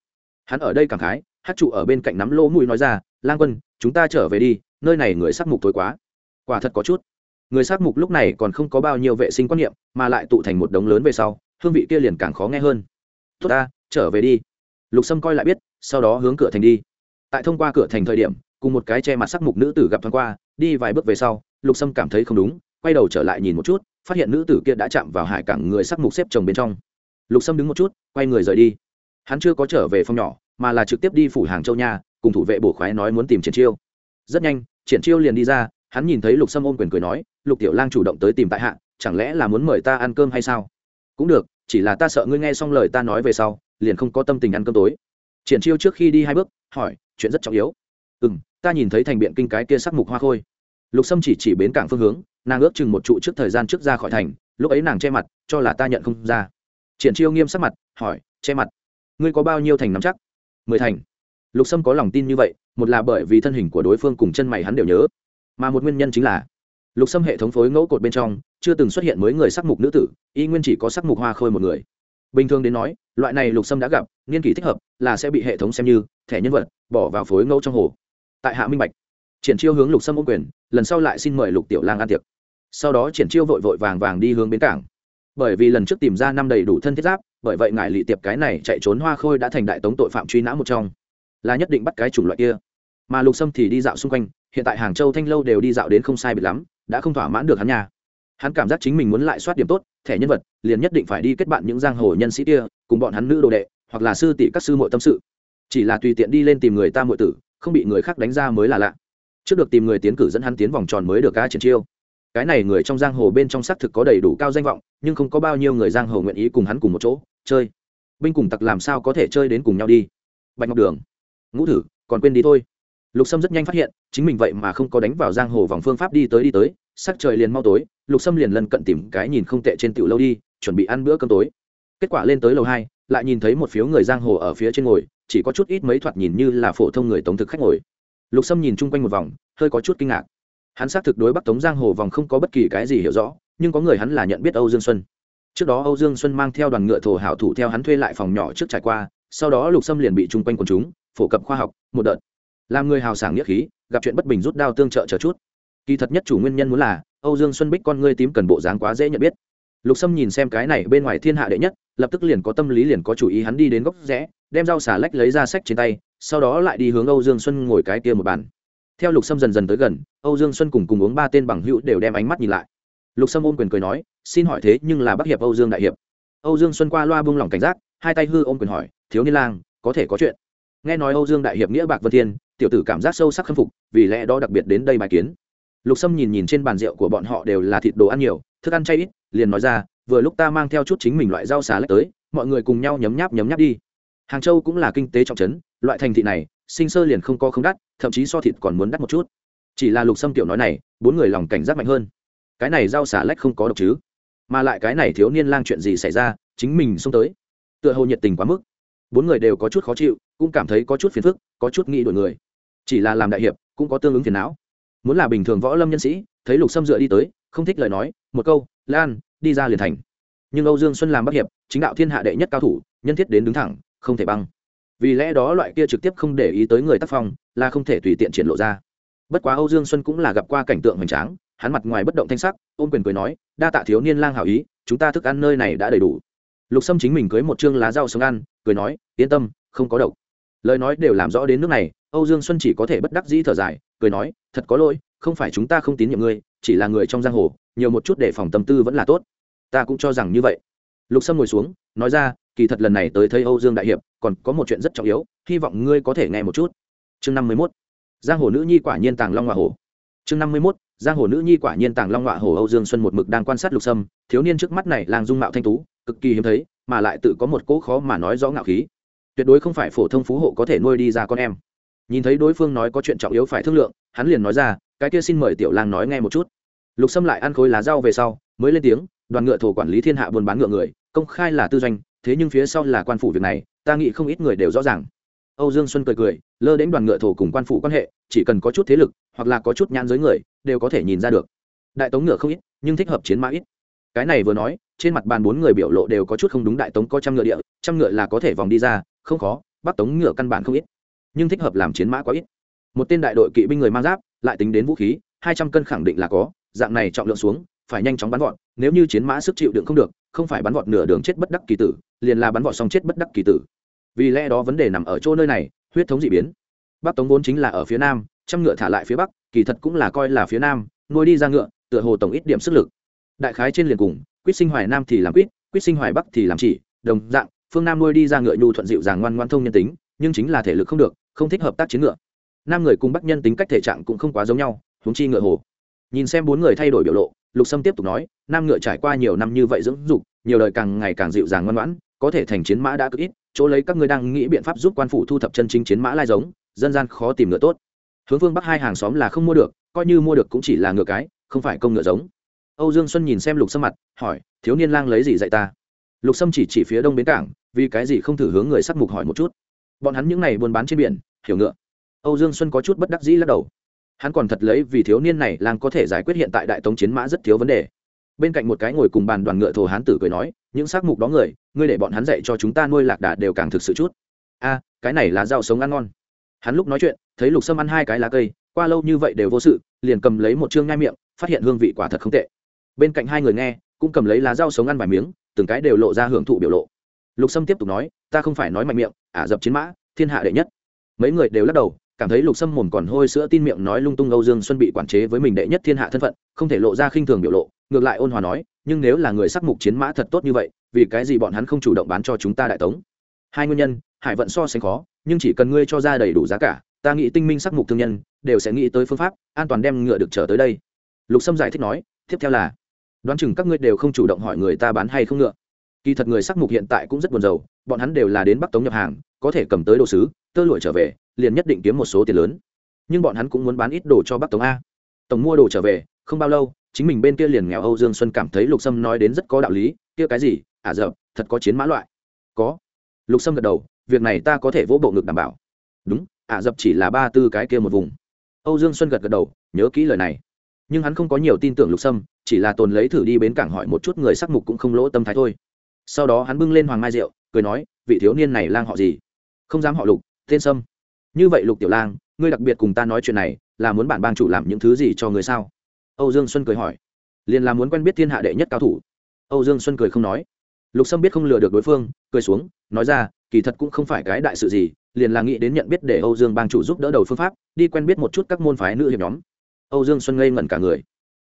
hắn ở đây cảm khái, hát trụ ở bên cạnh nắm lỗ mũi nói ra, lang quân, chúng ta trở về đi, nơi này người sắc mục tối quá. Quả thật có chút. Người sắc mục lúc này còn không có bao nhiêu vệ sinh quan niệm, mà lại tụ thành một đống lớn về sau, hương vị kia liền càng khó nghe hơn. Tốt ta, trở về đi. Lục sâm coi lại biết, sau đó hướng cửa thành đi. Tại thông qua cửa thành thời điểm, cùng một cái che mặt sắc mục nữ tử gặp thoáng qua, đi vài bước về sau, lục sâm cảm thấy không đúng, quay đầu trở lại nhìn một chút, phát hiện nữ tử kia đã chạm vào hải cảng người sắc mục xếp chồng bên trong. Lục sâm đứng một chút, quay người rời đi hắn chưa có trở về phòng nhỏ, mà là trực tiếp đi phủ hàng châu nha, cùng thủ vệ bổ khoái nói muốn tìm triển chiêu. Rất nhanh, triển chiêu liền đi ra, hắn nhìn thấy lục sâm ôm quyền cười nói, lục tiểu lang chủ động tới tìm tại hạ, chẳng lẽ là muốn mời ta ăn cơm hay sao? Cũng được, chỉ là ta sợ ngươi nghe xong lời ta nói về sau, liền không có tâm tình ăn cơm tối. Triển chiêu trước khi đi hai bước, hỏi, chuyện rất trọng yếu. Ừ m ta nhìn thấy thành biện kinh cái kia sắc mục hoa khôi. Lục sâm chỉ chỉ bến cảng phương hướng, nàng ước chừng một trụ trước thời gian trước ra khỏi thành, lúc ấy nàng che mặt, cho là ta nhận không ra. Triển chiêu nghiêm sắc mặt, hỏi, che mặt? Ngươi có bao nhiêu thành nắm chắc? Mười thành. Lục sâm có lòng tin như vậy, một là bởi vì thân hình của đối phương cùng chân mày hắn đều nhớ, mà một nguyên nhân chính là, lục sâm hệ thống phối ngẫu cột bên trong, chưa từng xuất hiện mới người sắc mục nữ tử, y nguyên chỉ có sắc mục hoa khôi một người. Bình thường đến nói, loại này lục sâm đã gặp nghiên kỷ thích hợp, là sẽ bị hệ thống xem như thẻ nhân vật, bỏ vào phối ngẫu trong hồ. Tại hạ minh bạch, triển chiêu hướng lục sâm ô quyền, lần sau lại xin mời lục tiểu lang ăn tiệc. Sau đó triển chiêu vội vội vàng vàng đi hướng bến cảng bởi vì lần trước tìm ra năm đầy đủ thân thiết giáp, bởi vậy ngài lị tiệp cái này chạy trốn hoa khôi đã thành đại tống tội phạm truy nã một trong. Là nhất định bắt cái chủng loại kia. Mà lục sâm thì đi dạo xung quanh, hiện tại hàng châu thanh lâu đều đi dạo đến không sai biệt lắm, đã không thỏa mãn được hắn nhà hắn cảm giác chính mình muốn lại soát điểm tốt, thẻ nhân vật, liền nhất định phải đi kết bạn những giang hồ nhân sĩ kia, cùng bọn hắn nữ đồ đệ, hoặc là sư tỷ các sư muội tâm sự. Chỉ là tùy tiện đi lên tìm người ta muội tử, không bị người khác đánh ra mới là lạ. Trước được tìm người tiến cử dẫn hắn tiến vòng tròn mới được ca triển chiêu cái này người trong giang hồ bên trong xác thực có đầy đủ cao danh vọng, nhưng không có bao nhiêu người giang hồ nguyện ý cùng hắn cùng một chỗ, chơi. Binh cùng tặc làm sao có thể chơi đến cùng nhau đi? Bạch ngọc đường. Ngũ thử, còn quên đi thôi. Lục sâm rất nhanh phát hiện, chính mình vậy mà không có đánh vào giang hồ vòng phương pháp đi tới đi tới, sắc trời liền mau tối, lục sâm liền lần cận tìm cái nhìn không tệ trên tiểu lâu đi, chuẩn bị ăn bữa cơm tối. Kết quả lên tới lầu hai, lại nhìn thấy một phiếu người giang hồ ở phía trên ngồi, chỉ có chút ít mấy thoạt nhìn như là phổ thông người tống thực khách ngồi. Lục sâm nhìn chung quanh một vòng, hơi có chút kinh ngạc hắn xác thực đối bắc tống giang hồ vòng không có bất kỳ cái gì hiểu rõ, nhưng có người hắn là nhận biết âu dương xuân. Trước đó âu dương xuân mang theo đoàn ngựa thổ hảo thủ theo hắn thuê lại phòng nhỏ trước trải qua, sau đó lục sâm liền bị chung quanh quần chúng, phổ cập khoa học, một đợt. Làm người hào sảng nghĩa khí, gặp chuyện bất bình rút đao tương trợ chờ chút. Kỳ thật nhất chủ nguyên nhân muốn là, âu dương xuân bích con ngươi tím cần bộ dáng quá dễ nhận biết. Lục sâm nhìn xem cái này bên ngoài thiên hạ đệ nhất, lập tức liền có tâm lý liền có chủ ý hắn đi đến góc rẽ, đem rau xà lách lấy ra sách trên tay, sau đó lại đi hướng âu dương xuân ngồi cái kia một bàn theo lục sâm dần dần tới gần, âu dương xuân cùng cùng uống ba tên bằng hữu đều đem ánh mắt nhìn lại. Lục sâm ôm quyền cười nói, xin hỏi thế nhưng là bắc hiệp âu dương đại hiệp. Âu dương xuân qua loa buông lỏng cảnh giác, hai tay hư ôm quyền hỏi, thiếu niên lang, có thể có chuyện? Nghe nói âu dương đại hiệp nghĩa bạc vân thiên, tiểu tử cảm giác sâu sắc khâm phục, vì lẽ đó đặc biệt đến đây bài kiến. Lục sâm nhìn nhìn trên bàn rượu của bọn họ đều là thịt đồ ăn nhiều, thức ăn chay ít, liền nói ra, vừa lúc ta mang theo chút chính mình loại rau xà lách tới, mọi người cùng nhau nhấm nháp nhấm nháp đi. Hàng châu cũng là kinh tế trọng trấn, loại thành thị này sinh sơ liền không có không đắt, thậm chí so thịt còn muốn đắt một chút. Chỉ là lục sâm tiểu nói này, bốn người lòng cảnh giác mạnh hơn. Cái này rau xả lách không có độc chứ. Mà lại cái này thiếu niên lang chuyện gì xảy ra, chính mình xông tới. Tựa hồ nhiệt tình quá mức. Bốn người đều có chút khó chịu, cũng cảm thấy có chút phiền phức, có chút nghĩ đổi người. Chỉ là làm đại hiệp, cũng có tương ứng phiền não. Muốn là bình thường võ lâm nhân sĩ, thấy lục sâm dựa đi tới, không thích lời nói, một câu, lan, đi ra liền thành. Nhưng âu dương xuân làm bắc hiệp, chính đạo thiên hạ đệ nhất cao thủ, nhân thiết đến đứng thẳng, không thể băng vì lẽ đó loại kia trực tiếp không để ý tới người tác phong, là không thể tùy tiện triển lộ ra. Bất quá âu dương xuân cũng là gặp qua cảnh tượng hoành tráng, hắn mặt ngoài bất động thanh sắc, ôm quyền cười nói, đa tạ thiếu niên lang hảo ý, chúng ta thức ăn nơi này đã đầy đủ. Lục sâm chính mình cưới một chương lá rau sống ăn, cười nói, yên tâm, không có độc. Lời nói đều làm rõ đến nước này, âu dương xuân chỉ có thể bất đắc dĩ thở dài, cười nói, thật có lỗi, không phải chúng ta không tín nhiệm ngươi, chỉ là người trong giang hồ, nhiều một chút để phòng tâm tư vẫn là tốt. Ta cũng cho rằng như vậy. Lục sâm ngồi xuống, nói ra kỳ thật lần này tới thấy âu dương đại hiệp, còn có một chuyện rất trọng yếu, hy vọng ngươi có thể nghe một chút. Chương năm mươi mốt. Giang hồ nữ nhi quả nhiên tàng long ngọa hổ. chương năm mươi mốt. Giang hồ nữ nhi quả nhiên tàng long ngọa hổ âu dương xuân một mực đang quan sát lục sâm, thiếu niên trước mắt này làng dung mạo thanh tú, cực kỳ hiếm thấy, mà lại tự có một cỗ khó mà nói rõ ngạo khí. Tuyệt đối không phải phổ thông phú hộ có thể nuôi đi ra con em. Nhìn thấy đối phương nói có chuyện trọng yếu phải thương lượng, hắn liền nói ra, cái kia xin mời tiểu lang nói nghe một chút. Lục sâm lại ăn khối lá rau về sau, mới lên tiếng, đoàn ngựa thổ quản lý thiên hạ buôn bán ngựa người, công khai là tư doanh thế nhưng phía sau là quan phủ việc này ta nghĩ không ít người đều rõ ràng. Âu dương xuân cười cười lơ đến đoàn ngựa thổ cùng quan phủ quan hệ chỉ cần có chút thế lực hoặc là có chút nhãn giới người đều có thể nhìn ra được. Đại tống ngựa không ít nhưng thích hợp chiến mã ít. Cái này vừa nói trên mặt bàn bốn người biểu lộ đều có chút không đúng đại tống có trăm ngựa địa trăm ngựa là có thể vòng đi ra không khó bắc tống ngựa căn bản không ít. Nhưng thích hợp làm chiến mã quá ít. Một tên đại đội kỵ binh người mang giáp lại tính đến vũ khí hai trăm cân khẳng định là có dạng này trọng lượng xuống phải nhanh chóng bắn gọn, nếu như chiến mã sức chịu đựng không được không phải bắn vọt nửa đường chết bất đắc kỳ tử, liền là bắn vọt xong chết bất đắc kỳ tử. Vì lẽ đó vấn đề nằm ở chỗ nơi này, huyết thống dị biến. Bắc tống vốn chính là ở phía nam, trăm ngựa thả lại phía bắc, kỳ thật cũng là coi là phía nam, nuôi đi ra ngựa, tựa hồ tổng ít điểm sức lực. Đại khái trên liền cùng, quýt sinh hoài nam thì làm quýt quýt sinh hoài bắc thì làm chỉ, đồng dạng, phương nam nuôi đi ra ngựa nhu thuận dịu dàng ngoan ngoan thông nhân tính, nhưng chính là thể lực không được, không thích hợp tác chiến ngựa. Nam người cùng bắc nhân tính cách thể trạng cũng không quá giống nhau, huống chi ngựa hồ. Nhìn xem bốn người thay đổi biểu lộ lục sâm tiếp tục nói, nam ngựa trải qua nhiều năm như vậy dưỡng dục, nhiều đời càng ngày càng dịu dàng ngoan ngoãn, có thể thành chiến mã đã cực ít, chỗ lấy các ngươi đang nghĩ biện pháp giúp quan phủ thu thập chân chính chiến mã lai giống, dân gian khó tìm ngựa tốt. Hướng phương bắc hai hàng xóm là không mua được, coi như mua được cũng chỉ là ngựa cái, không phải công ngựa giống. Âu dương xuân nhìn xem lục sâm mặt, hỏi, thiếu niên lang lấy gì dạy ta? Lục sâm chỉ chỉ phía đông bến cảng, vì cái gì không thử hướng người sắc mục hỏi một chút. Bọn hắn những n à y buôn bán trên biển, hiểu ngựa. Âu dương xuân có chút bất đắc dĩ lắc đầu hắn còn thật lấy vì thiếu niên này lang có thể giải quyết hiện tại đại tống chiến mã rất thiếu vấn đề. Bên cạnh một cái ngồi cùng bàn đoàn ngựa thổ hán tử cười nói, những xác mục đó người, ngươi để bọn hắn dạy cho chúng ta nuôi lạc đà đều càng thực sự chút. A, cái này là rau sống ăn ngon. Hắn lúc nói chuyện, thấy lục sâm ăn hai cái lá cây, qua lâu như vậy đều vô sự, liền cầm lấy một chương ngai miệng, phát hiện hương vị quả thật không tệ. Bên cạnh hai người nghe, cũng cầm lấy lá rau sống ăn vài miếng, từng cái đều lộ ra hưởng thụ biểu lộ. Lục sâm tiếp tục nói, ta không phải nói mạnh miệng, ả dập chiến mã, thiên hạ đệ nhất. Mấy người đều lắc đầu cảm thấy lục sâm mồm còn hôi sữa tin miệng nói lung tung âu dương xuân bị quản chế với mình đệ nhất thiên hạ thân phận, không thể lộ ra khinh thường biểu lộ, ngược lại ôn hòa nói, nhưng nếu là người sắc mục chiến mã thật tốt như vậy, vì cái gì bọn hắn không chủ động bán cho chúng ta đại tống? Hai nguyên nhân, hải vận so sánh khó, nhưng chỉ cần ngươi cho ra đầy đủ giá cả, ta nghĩ tinh minh sắc mục thương nhân, đều sẽ nghĩ tới phương pháp, an toàn đem ngựa được trở tới đây. Lục sâm giải thích nói, tiếp theo là, đoán chừng các ngươi đều không chủ động hỏi người ta bán hay không ngựa. Kỳ thật người sắc mục hiện tại cũng rất buồn rầu, bọn hắn đều là đến bắc tống nhập hàng, có thể cầm tới đồ sứ, tơ lụi trở về liền nhất định kiếm một số tiền lớn. Nhưng bọn hắn cũng muốn bán ít đồ cho bắc tống a. Tổng mua đồ trở về, không bao lâu, chính mình bên kia liền nghèo âu dương xuân cảm thấy lục sâm nói đến rất có đạo lý, kia cái gì? Ả à dợp thật có chiến mã loại. Có. Lục sâm gật đầu, việc này ta có thể vỗ bộ ngực đảm bảo. Đúng ả à dập chỉ là ba tư cái kia một vùng. Âu dương xuân gật gật đầu, nhớ kỹ lời này. Nhưng hắn không có nhiều tin tưởng lục sâm, chỉ là tồn lấy thử đi bến cảng hỏi một chút người sắc mục cũng không lỗ tâm thái thôi. Sau đó hắn bưng lên hoàng mai rượu, cười nói, vị thiếu niên này lang họ gì? Không dám họ lục, tên sâm như vậy lục tiểu lang, ngươi đặc biệt cùng ta nói chuyện này, là muốn bản bang chủ làm những thứ gì cho người sao? Âu dương xuân cười hỏi. Liền là muốn quen biết thiên hạ đệ nhất cao thủ. Âu dương xuân cười không nói. Lục sâm biết không lừa được đối phương, cười xuống, nói ra, kỳ thật cũng không phải cái đại sự gì, liền là nghĩ đến nhận biết để âu dương bang chủ giúp đỡ đầu phương pháp, đi quen biết một chút các môn phái nữ hiệp nhóm. Âu dương xuân ngây ngẩn cả người.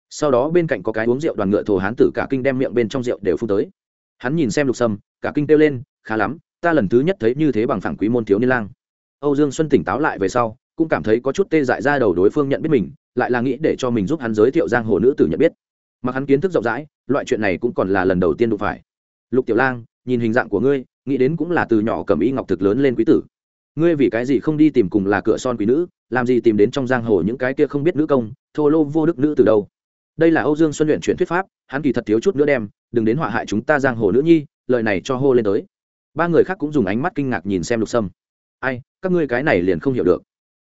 Sau đó bên cạnh có cái uống rượu đoàn ngựa thổ hán tử cả kinh đem miệng bên trong rượu đều phun tới. Hắn nhìn xem lục sâm, cả kinh kêu lên, khá lắm, ta lần thứ nhất thấy như thế bằng phẳng quý môn thiếu niên lang âu dương xuân tỉnh táo lại về sau, cũng cảm thấy có chút tê dại ra đầu đối phương nhận biết mình, lại là nghĩ để cho mình giúp hắn giới thiệu giang hồ nữ tử nhận biết. Mặc hắn kiến thức rộng rãi, loại chuyện này cũng còn là lần đầu tiên đụng phải. Lục tiểu lang, nhìn hình dạng của ngươi, nghĩ đến cũng là từ nhỏ cầm y ngọc thực lớn lên quý tử. Ngươi vì cái gì không đi tìm cùng là cửa son quý nữ, làm gì tìm đến trong giang hồ những cái kia không biết nữ công, thô lô vô đức nữ từ đâu? Đây là âu dương xuân luyện chuyển thuyết pháp, hắn kỳ thật thiếu chút nữa đem, đừng đến họa hại chúng ta giang hồ nữ nhi, lời này cho hô lên tới. Ba người khác cũng dùng ánh mắt kinh ngạc nhìn xem lục sâm. Ai các ngươi cái này liền không hiểu được.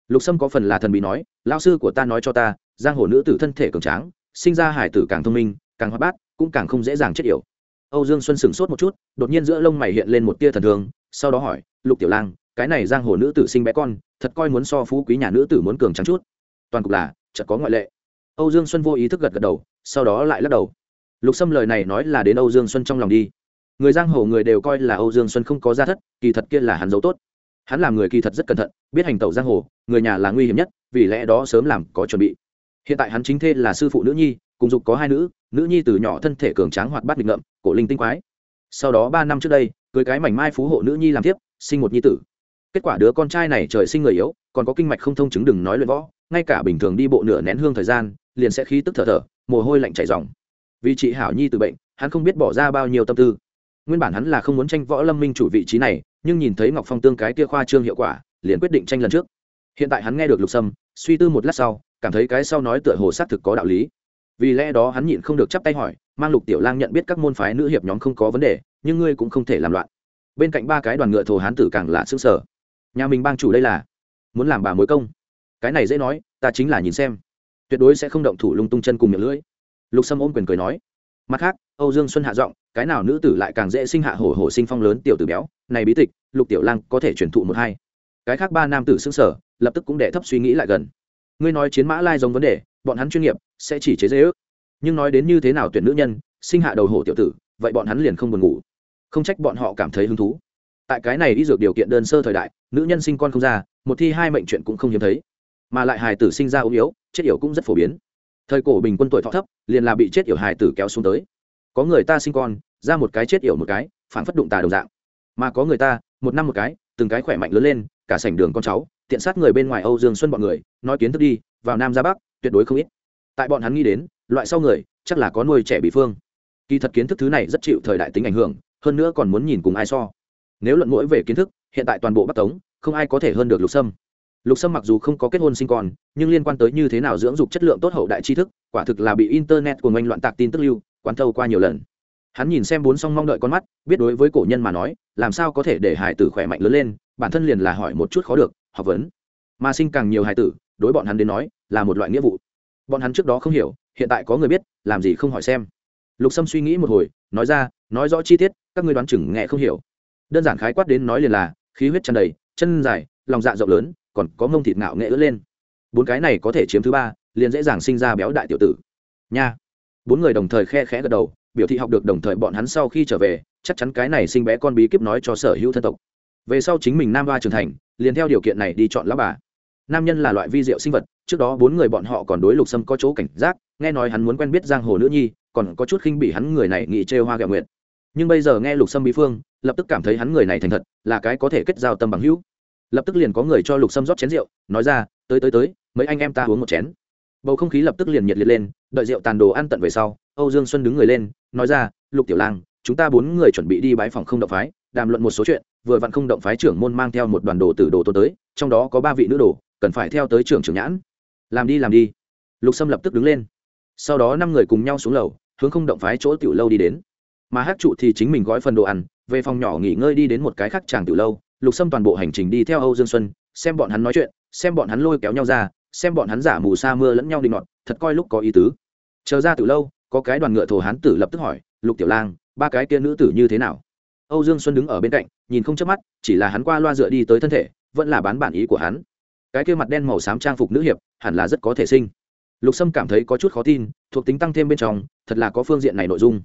Lục sâm có phần là thần bị nói lao sư của ta nói cho ta, giang hồ nữ tử thân thể cường tráng, sinh ra hải tử càng thông minh, càng hoạt bát, cũng càng không dễ dàng chết yểu. Âu dương xuân sửng sốt một chút, đột nhiên giữa lông mày hiện lên một tia thần thường sau đó hỏi, lục tiểu lang, cái này giang hồ nữ tử sinh bé con, thật coi muốn so phú quý nhà nữ tử muốn cường trắng chút. Toàn cục là, chợt có ngoại lệ. Âu dương xuân vô ý thức gật gật đầu, sau đó lại lắc đầu. Lục sâm lời này nói là đến âu dương xuân trong lòng đi. Người giang hồ người đều coi là âu dương xuân không có gia thất, kỳ thật kia là hắn giấu tốt hắn làm người kỳ thật rất cẩn thận, biết hành tẩu giang hồ, người nhà là nguy hiểm nhất, vì lẽ đó sớm làm có chuẩn bị. Hiện tại hắn chính thê là sư phụ nữ nhi, cùng dục có hai nữ nữ nhi từ nhỏ thân thể cường tráng hoạt bát nghịch ngợm, cổ linh tinh quái. Sau đó ba năm trước đây, cưới cái mảnh mai phú hộ nữ nhi làm tiếp sinh một nhi tử. Kết quả đứa con trai này trời sinh người yếu, còn có kinh mạch không thông chứng đừng nói luyện võ, ngay cả bình thường đi bộ nửa nén hương thời gian, liền sẽ khí tức thở thở, mồ hôi lạnh chảy dòng vì chị hảo nhi từ bệnh, hắn không biết bỏ ra bao nhiêu tâm tư nguyên bản hắn là không muốn tranh võ lâm minh chủ vị trí này, nhưng nhìn thấy ngọc phong tương cái kia khoa trương hiệu quả, liền quyết định tranh lần trước. Hiện tại hắn nghe được lục sâm, suy tư một lát sau, cảm thấy cái sau nói tựa hồ xác thực có đạo lý. Vì lẽ đó hắn nhịn không được chắp tay hỏi, mang lục tiểu lang nhận biết các môn phái nữ hiệp nhóm không có vấn đề, nhưng ngươi cũng không thể làm loạn. Bên cạnh ba cái đoàn ngựa thổ hán tử càng là xương sở nhà mình bang chủ đây là muốn làm bà mối công. Cái này dễ nói, ta chính là nhìn xem. Tuyệt đối sẽ không động thủ lung tung chân cùng miệng lưỡi. Lục sâm ôm quyền cười nói. Mặt khác, âu dương xuân hạ giọng cái nào nữ tử lại càng dễ sinh hạ hổ hổ sinh phong lớn tiểu tử béo, này bí tịch, lục tiểu lang có thể truyền thụ một hai. Cái khác ba nam tử xương sở lập tức cũng đệ thấp suy nghĩ lại gần. Ngươi nói chiến mã lai giống vấn đề, bọn hắn chuyên nghiệp, sẽ chỉ chế dễ ước. Nhưng nói đến như thế nào tuyển nữ nhân, sinh hạ đầu hổ tiểu tử, vậy bọn hắn liền không buồn ngủ. Không trách bọn họ cảm thấy hứng thú. Tại cái này đi dược điều kiện đơn sơ thời đại, nữ nhân sinh con không ra, một thi hai mệnh chuyện cũng không hiếm thấy. Mà lại hài tử sinh ra ốm yếu, chết yểu cũng rất phổ biến. Thời cổ bình quân tuổi thọ thấp, liền là bị chết yểu hài tử kéo xuống tới có người ta sinh con, ra một cái chết yểu một cái phản phất đụng tà đồng dạng. Mà có người ta, một năm một cái, từng cái khỏe mạnh lớn lên, cả sảnh đường con cháu, tiện sát người bên ngoài âu dương xuân bọn người, nói kiến thức đi, vào nam ra bắc, tuyệt đối không ít. Tại bọn hắn nghĩ đến, loại sau người, chắc là có nuôi trẻ bị phương. Kỳ thật kiến thức thứ này rất chịu thời đại tính ảnh hưởng, hơn nữa còn muốn nhìn cùng ai so. Nếu luận mũi về kiến thức, hiện tại toàn bộ bắc tống, không ai có thể hơn được lục sâm lục sâm mặc dù không có kết hôn sinh con, nhưng liên quan tới như thế nào dưỡng dục chất lượng tốt hậu đại tri thức, quả thực là bị internet của ngành loạn tạc tin tức lưu, quán thâu qua nhiều lần. Hắn nhìn xem bốn song mong đợi con mắt, biết đối với cổ nhân mà nói, làm sao có thể để hải tử khỏe mạnh lớn lên, bản thân liền là hỏi một chút khó được, học vấn. Mà sinh càng nhiều hải tử, đối bọn hắn đến nói, là một loại nghĩa vụ. Bọn hắn trước đó không hiểu, hiện tại có người biết, làm gì không hỏi xem. Lục sâm suy nghĩ một hồi, nói ra, nói rõ chi tiết, các ngươi đoán chừng nghe không hiểu. Đơn giản khái quát đến nói liền là, khí huyết tràn đầy, chân dài, lòng dạ rộng lớn còn có mông thịt ngạo nghệ ướt lên. Bốn cái này có thể chiếm thứ ba, liền dễ dàng sinh ra béo đại tiểu tử. Nha. Bốn người đồng thời khe khẽ gật đầu, biểu thị học được đồng thời bọn hắn sau khi trở về, chắc chắn cái này sinh bé con bí kíp nói cho sở hữu thân tộc. Về sau chính mình nam ba trưởng thành, liền theo điều kiện này đi chọn lão bà. Nam nhân là loại vi diệu sinh vật, trước đó bốn người bọn họ còn đối lục sâm có chỗ cảnh giác, nghe nói hắn muốn quen biết giang hồ nữ nhi, còn có chút khinh bị hắn người này nghị trêu hoa gạo nguyện nhưng bây giờ nghe lục sâm bí phương, lập tức cảm thấy hắn người này thành thật, là cái có thể kết giao tâm bằng hữu lập tức liền có người cho lục sâm rót chén rượu, nói ra, tới tới tới, mấy anh em ta uống một chén. Bầu không khí lập tức liền nhiệt liệt lên, đợi rượu tàn đồ ăn tận về sau, âu dương xuân đứng người lên, nói ra, lục tiểu lang, chúng ta bốn người chuẩn bị đi bái phòng không động phái, đàm luận một số chuyện, vừa vặn không động phái trưởng môn mang theo một đoàn đồ từ đồ tôn tới, trong đó có ba vị nữ đồ, cần phải theo tới trưởng trưởng nhãn. Làm đi làm đi. Lục sâm lập tức đứng lên. Sau đó năm người cùng nhau xuống lầu, hướng không động phái chỗ tiểu lâu đi đến. Mà hát trụ thì chính mình gói phần đồ ăn, về phòng nhỏ nghỉ ngơi đi đến một cái khác chàng tiểu lâu lục sâm toàn bộ hành trình đi theo âu dương xuân, xem bọn hắn nói chuyện, xem bọn hắn lôi kéo nhau ra, xem bọn hắn giả mù sa mưa lẫn nhau định ngọt thật coi lúc có ý tứ. Chờ ra từ lâu, có cái đoàn ngựa thổ hán tử lập tức hỏi, lục tiểu lang, ba cái kia nữ tử như thế nào? Âu dương xuân đứng ở bên cạnh, nhìn không chớp mắt, chỉ là hắn qua loa dựa đi tới thân thể, vẫn là bán bản ý của hắn. Cái kia mặt đen màu xám trang phục nữ hiệp, hẳn là rất có thể sinh. Lục sâm cảm thấy có chút khó tin, thuộc tính tăng thêm bên trong, thật là có phương diện này nội dung.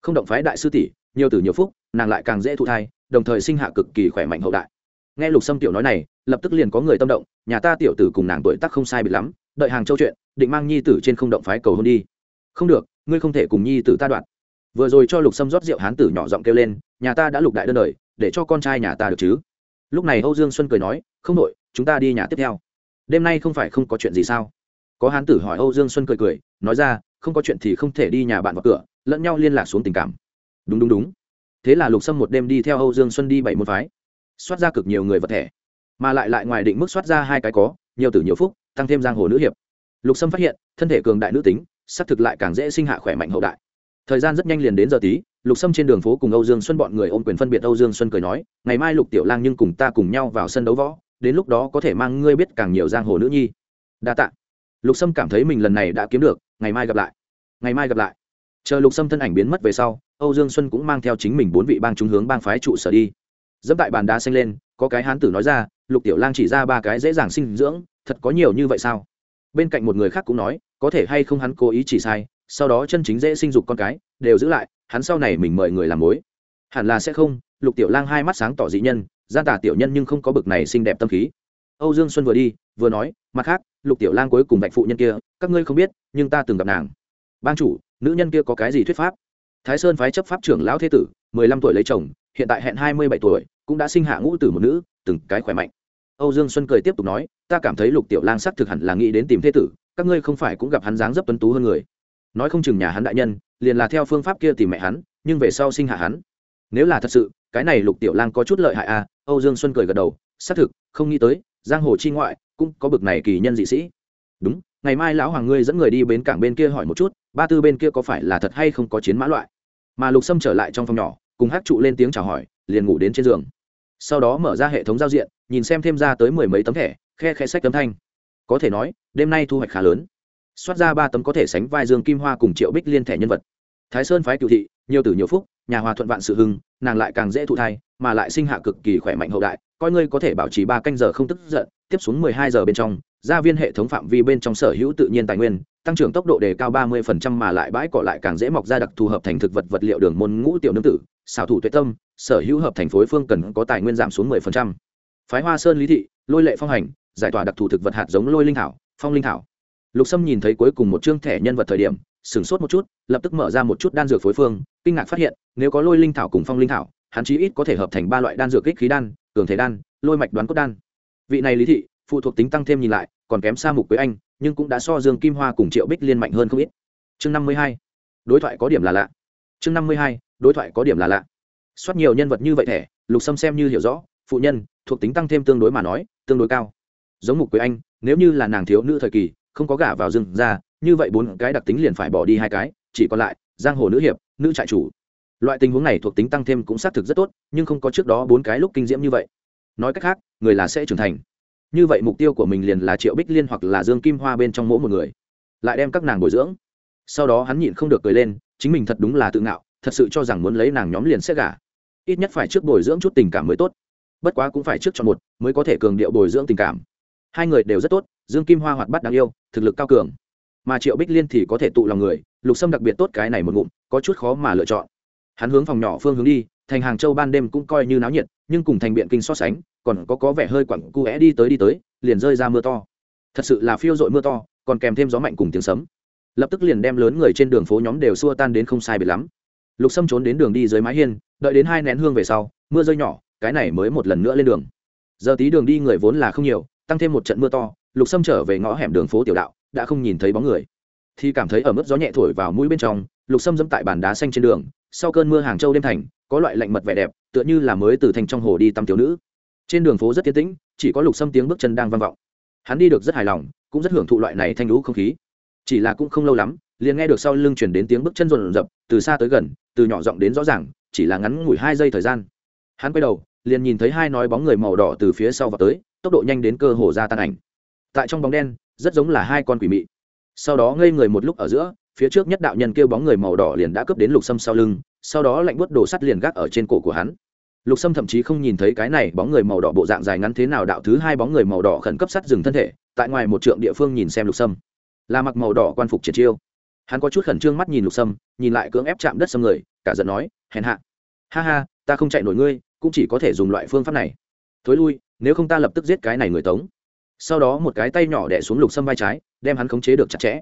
Không động phái đại sư tỷ nhiều tử nhiều phúc, nàng lại càng dễ thụ thai, đồng thời sinh hạ cực kỳ khỏe mạnh hậu đại. Nghe lục sâm tiểu nói này, lập tức liền có người tâm động, nhà ta tiểu tử cùng nàng tuổi tác không sai bị lắm, đợi hàng châu chuyện, định mang nhi tử trên không động phái cầu hôn đi. Không được, ngươi không thể cùng nhi tử ta đoạn. Vừa rồi cho lục sâm rót rượu hán tử nhỏ giọng kêu lên, nhà ta đã lục đại đơn đời, để cho con trai nhà ta được chứ. Lúc này âu dương xuân cười nói, không đội chúng ta đi nhà tiếp theo. Đêm nay không phải không có chuyện gì sao? Có hán tử hỏi âu dương xuân cười cười, nói ra, không có chuyện thì không thể đi nhà bạn vào cửa, lẫn nhau liên lạc xuống tình cảm đúng đúng đúng. Thế là lục sâm một đêm đi theo âu dương xuân đi bảy môn phái. Soát ra cực nhiều người vật thể, mà lại lại ngoài định mức soát ra hai cái có, nhiều tử nhiều phúc, tăng thêm giang hồ nữ hiệp. Lục sâm phát hiện, thân thể cường đại nữ tính, xác thực lại càng dễ sinh hạ khỏe mạnh hậu đại. Thời gian rất nhanh liền đến giờ tí, lục sâm trên đường phố cùng âu dương xuân bọn người ôm quyền phân biệt âu dương xuân cười nói, ngày mai lục tiểu lang nhưng cùng ta cùng nhau vào sân đấu võ, đến lúc đó có thể mang ngươi biết càng nhiều giang hồ nữ nhi. Đa tạ. Lục sâm cảm thấy mình lần này đã kiếm được, ngày mai gặp lại. Ngày mai gặp lại chờ lục sâm thân ảnh biến mất về sau, âu dương xuân cũng mang theo chính mình bốn vị bang chúng hướng bang phái trụ sở đi. Dẫm tại bàn đá xanh lên, có cái hán tử nói ra, lục tiểu lang chỉ ra ba cái dễ dàng sinh dưỡng, thật có nhiều như vậy sao? Bên cạnh một người khác cũng nói, có thể hay không hắn cố ý chỉ sai, sau đó chân chính dễ sinh dục con cái, đều giữ lại, hắn sau này mình mời người làm mối. Hẳn là sẽ không. Lục tiểu lang hai mắt sáng tỏ dị nhân, gian tả tiểu nhân nhưng không có bực này xinh đẹp tâm khí. Âu dương xuân vừa đi, vừa nói, mặt khác, lục tiểu lang cuối cùng bạch phụ nhân kia, các ngươi không biết, nhưng ta từng gặp nàng. Ban chủ nữ nhân kia có cái gì thuyết pháp? Thái sơn phái chấp pháp trưởng lão thế tử, mười lăm tuổi lấy chồng, hiện tại hẹn hai mươi bảy tuổi, cũng đã sinh hạ ngũ tử một nữ, từng cái khỏe mạnh. Âu dương xuân cười tiếp tục nói, ta cảm thấy lục tiểu lang sắc thực hẳn là nghĩ đến tìm thế tử, các ngươi không phải cũng gặp hắn dáng dấp tuấn tú hơn người. Nói không chừng nhà hắn đại nhân, liền là theo phương pháp kia tìm mẹ hắn, nhưng về sau sinh hạ hắn. Nếu là thật sự, cái này lục tiểu lang có chút lợi hại à âu dương xuân cười gật đầu, xác thực, không nghĩ tới, giang hồ chi ngoại, cũng có bực này kỳ nhân dị sĩ. Đúng ngày mai lão hoàng ngươi dẫn người đi bến cảng bên kia hỏi một chút, ba tư bên kia có phải là thật hay không có chiến mã loại? Mà lục sâm trở lại trong phòng nhỏ, cùng hát trụ lên tiếng chào hỏi, liền ngủ đến trên giường. Sau đó mở ra hệ thống giao diện, nhìn xem thêm ra tới mười mấy tấm thẻ, khe khe sách tấm thanh. Có thể nói, đêm nay thu hoạch khá lớn. Xoát ra ba tấm có thể sánh vai dương kim hoa cùng triệu bích liên thẻ nhân vật. Thái sơn phái cựu thị, nhiều tử nhiều phúc, nhà hòa thuận vạn sự hưng, nàng lại càng dễ thụ thai, mà lại sinh hạ cực kỳ khỏe mạnh hậu đại, coi ngươi có thể bảo trì ba canh giờ không tức giận tiếp xuống mười hai giờ bên trong, gia viên hệ thống phạm vi bên trong sở hữu tự nhiên tài nguyên, tăng trưởng tốc độ đề cao ba mươi phần trăm mà lại bãi cỏ lại càng dễ mọc ra đặc thù hợp thành thực vật vật liệu đường môn ngũ tiểu nương tử, xảo thủ tuệ tâm, sở hữu hợp thành phối phương cần có tài nguyên giảm xuống mười phần trăm. Phái hoa sơn lý thị, lôi lệ phong hành, giải tỏa đặc thù thực vật hạt giống lôi linh thảo, phong linh thảo. Lục sâm nhìn thấy cuối cùng một chương thẻ nhân vật thời điểm, sửng sốt một chút, lập tức mở ra một chút đan dược phối phương, kinh ngạc phát hiện, nếu có lôi linh thảo cùng phong linh thảo, hắn chí ít có thể hợp thành ba loại đan dược kích khí đan, cường thể đan, lôi mạch đoán cốt đan vị này lý thị, phụ thuộc tính tăng thêm nhìn lại, còn kém xa mục với anh, nhưng cũng đã so dương kim hoa cùng triệu bích liên mạnh hơn không ít. Chương năm mươi hai, đối thoại có điểm là lạ. Chương năm mươi hai, đối thoại có điểm là lạ. Soát nhiều nhân vật như vậy thẻ, lục sâm xem như hiểu rõ, phụ nhân, thuộc tính tăng thêm tương đối mà nói, tương đối cao. Giống mục quế anh, nếu như là nàng thiếu nữ thời kỳ, không có gả vào rừng ra như vậy bốn cái đặc tính liền phải bỏ đi hai cái, chỉ còn lại, giang hồ nữ hiệp, nữ trại chủ. Loại tình huống này thuộc tính tăng thêm cũng xác thực rất tốt, nhưng không có trước đó bốn cái lúc kinh diễm như vậy nói cách khác, người là sẽ trưởng thành. Như vậy mục tiêu của mình liền là triệu bích liên hoặc là dương kim hoa bên trong mỗi một người. Lại đem các nàng bồi dưỡng. Sau đó hắn nhịn không được cười lên, chính mình thật đúng là tự ngạo, thật sự cho rằng muốn lấy nàng nhóm liền sẽ gả. Ít nhất phải trước bồi dưỡng chút tình cảm mới tốt. Bất quá cũng phải trước chọn một, mới có thể cường điệu bồi dưỡng tình cảm. Hai người đều rất tốt, dương kim hoa hoạt bát đáng yêu, thực lực cao cường. Mà triệu bích liên thì có thể tụ lòng người, lục sâm đặc biệt tốt cái này một ngụm, có chút khó mà lựa chọn. Hắn hướng phòng nhỏ phương hướng đi thành hàng châu ban đêm cũng coi như náo nhiệt, nhưng cùng thành biện kinh so sánh, còn có có vẻ hơi quẳng cu é đi tới đi tới, liền rơi ra mưa to. Thật sự là phiêu dội mưa to, còn kèm thêm gió mạnh cùng tiếng sấm. Lập tức liền đem lớn người trên đường phố nhóm đều xua tan đến không sai biệt lắm. Lục sâm trốn đến đường đi dưới mái hiên, đợi đến hai nén hương về sau, mưa rơi nhỏ, cái này mới một lần nữa lên đường. Giờ tí đường đi người vốn là không nhiều, tăng thêm một trận mưa to, lục sâm trở về ngõ hẻm đường phố tiểu đạo, đã không nhìn thấy bóng người. Thì cảm thấy ở mức gió nhẹ thổi vào mũi bên trong, lục sâm dẫm tại bàn đá xanh trên đường, sau cơn mưa hàng châu đêm thành có loại lạnh mật vẻ đẹp, tựa như là mới từ thành trong hồ đi tắm thiếu nữ. Trên đường phố rất tiến tĩnh, chỉ có lục sâm tiếng bước chân đang vang vọng. Hắn đi được rất hài lòng, cũng rất hưởng thụ loại này thanh lũ không khí. Chỉ là cũng không lâu lắm, liền nghe được sau lưng chuyển đến tiếng bước chân rộn rập, từ xa tới gần, từ nhỏ giọng đến rõ ràng, chỉ là ngắn ngủi hai giây thời gian. Hắn quay đầu, liền nhìn thấy hai nói bóng người màu đỏ từ phía sau vào tới, tốc độ nhanh đến cơ hồ ra tan ảnh. Tại trong bóng đen, rất giống là hai con quỷ mị. Sau đó ngây người một lúc ở giữa, phía trước nhất đạo nhân kêu bóng người màu đỏ liền đã cướp đến lục sâm sau lưng sau đó lạnh buốt đổ sắt liền gác ở trên cổ của hắn. Lục sâm thậm chí không nhìn thấy cái này bóng người màu đỏ bộ dạng dài ngắn thế nào, đạo thứ hai bóng người màu đỏ khẩn cấp sắt dừng thân thể, tại ngoài một trượng địa phương nhìn xem lục sâm. Là mặc màu đỏ quan phục triệt chiêu. Hắn có chút khẩn trương mắt nhìn lục sâm, nhìn lại cưỡng ép chạm đất sâm người, cả giận nói, hèn hạ. Ha ha, ta không chạy nổi ngươi, cũng chỉ có thể dùng loại phương pháp này. Thối lui, nếu không ta lập tức giết cái này người tống. Sau đó một cái tay nhỏ đẻ xuống lục sâm vai trái, đem hắn khống chế được chặt chẽ.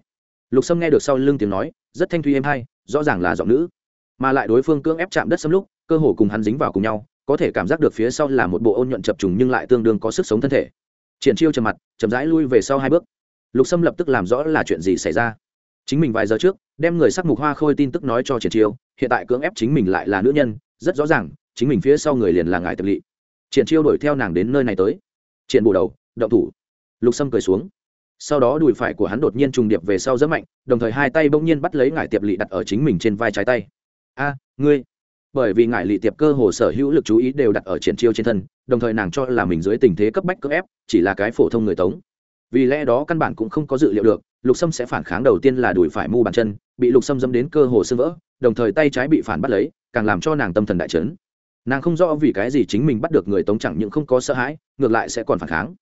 Lục sâm nghe được sau lưng tiếng nói, rất thanh thuy êm hay, rõ ràng là giọng nữ mà lại đối phương cưỡng ép chạm đất xâm lúc cơ hồ cùng hắn dính vào cùng nhau, có thể cảm giác được phía sau là một bộ ôn nhuận chập trùng nhưng lại tương đương có sức sống thân thể. Triển chiêu trầm mặt, chậm rãi lui về sau hai bước. Lục sâm lập tức làm rõ là chuyện gì xảy ra. Chính mình vài giờ trước, đem người sắc mục hoa khôi tin tức nói cho triển chiêu, hiện tại cưỡng ép chính mình lại là nữ nhân, rất rõ ràng, chính mình phía sau người liền là ngài tập lỵ. Triển chiêu đuổi theo nàng đến nơi này tới. Triển bù đầu, động thủ. Lục sâm cười xuống. Sau đó đùi phải của hắn đột nhiên trùng điệp về sau rất mạnh, đồng thời hai tay bỗng nhiên bắt lấy ngải tiệp lỵ đặt ở chính mình trên vai trái tay a, ngươi. Bởi vì ngại lị tiệp cơ hồ sở hữu lực chú ý đều đặt ở triển chiêu trên thân, đồng thời nàng cho là mình dưới tình thế cấp bách cưỡng ép, chỉ là cái phổ thông người tống. Vì lẽ đó căn bản cũng không có dự liệu được, lục sâm sẽ phản kháng đầu tiên là đùi phải mu bàn chân, bị lục sâm dâm đến cơ hồ sưng vỡ, đồng thời tay trái bị phản bắt lấy, càng làm cho nàng tâm thần đại chấn. Nàng không rõ vì cái gì chính mình bắt được người tống chẳng những không có sợ hãi, ngược lại sẽ còn phản kháng.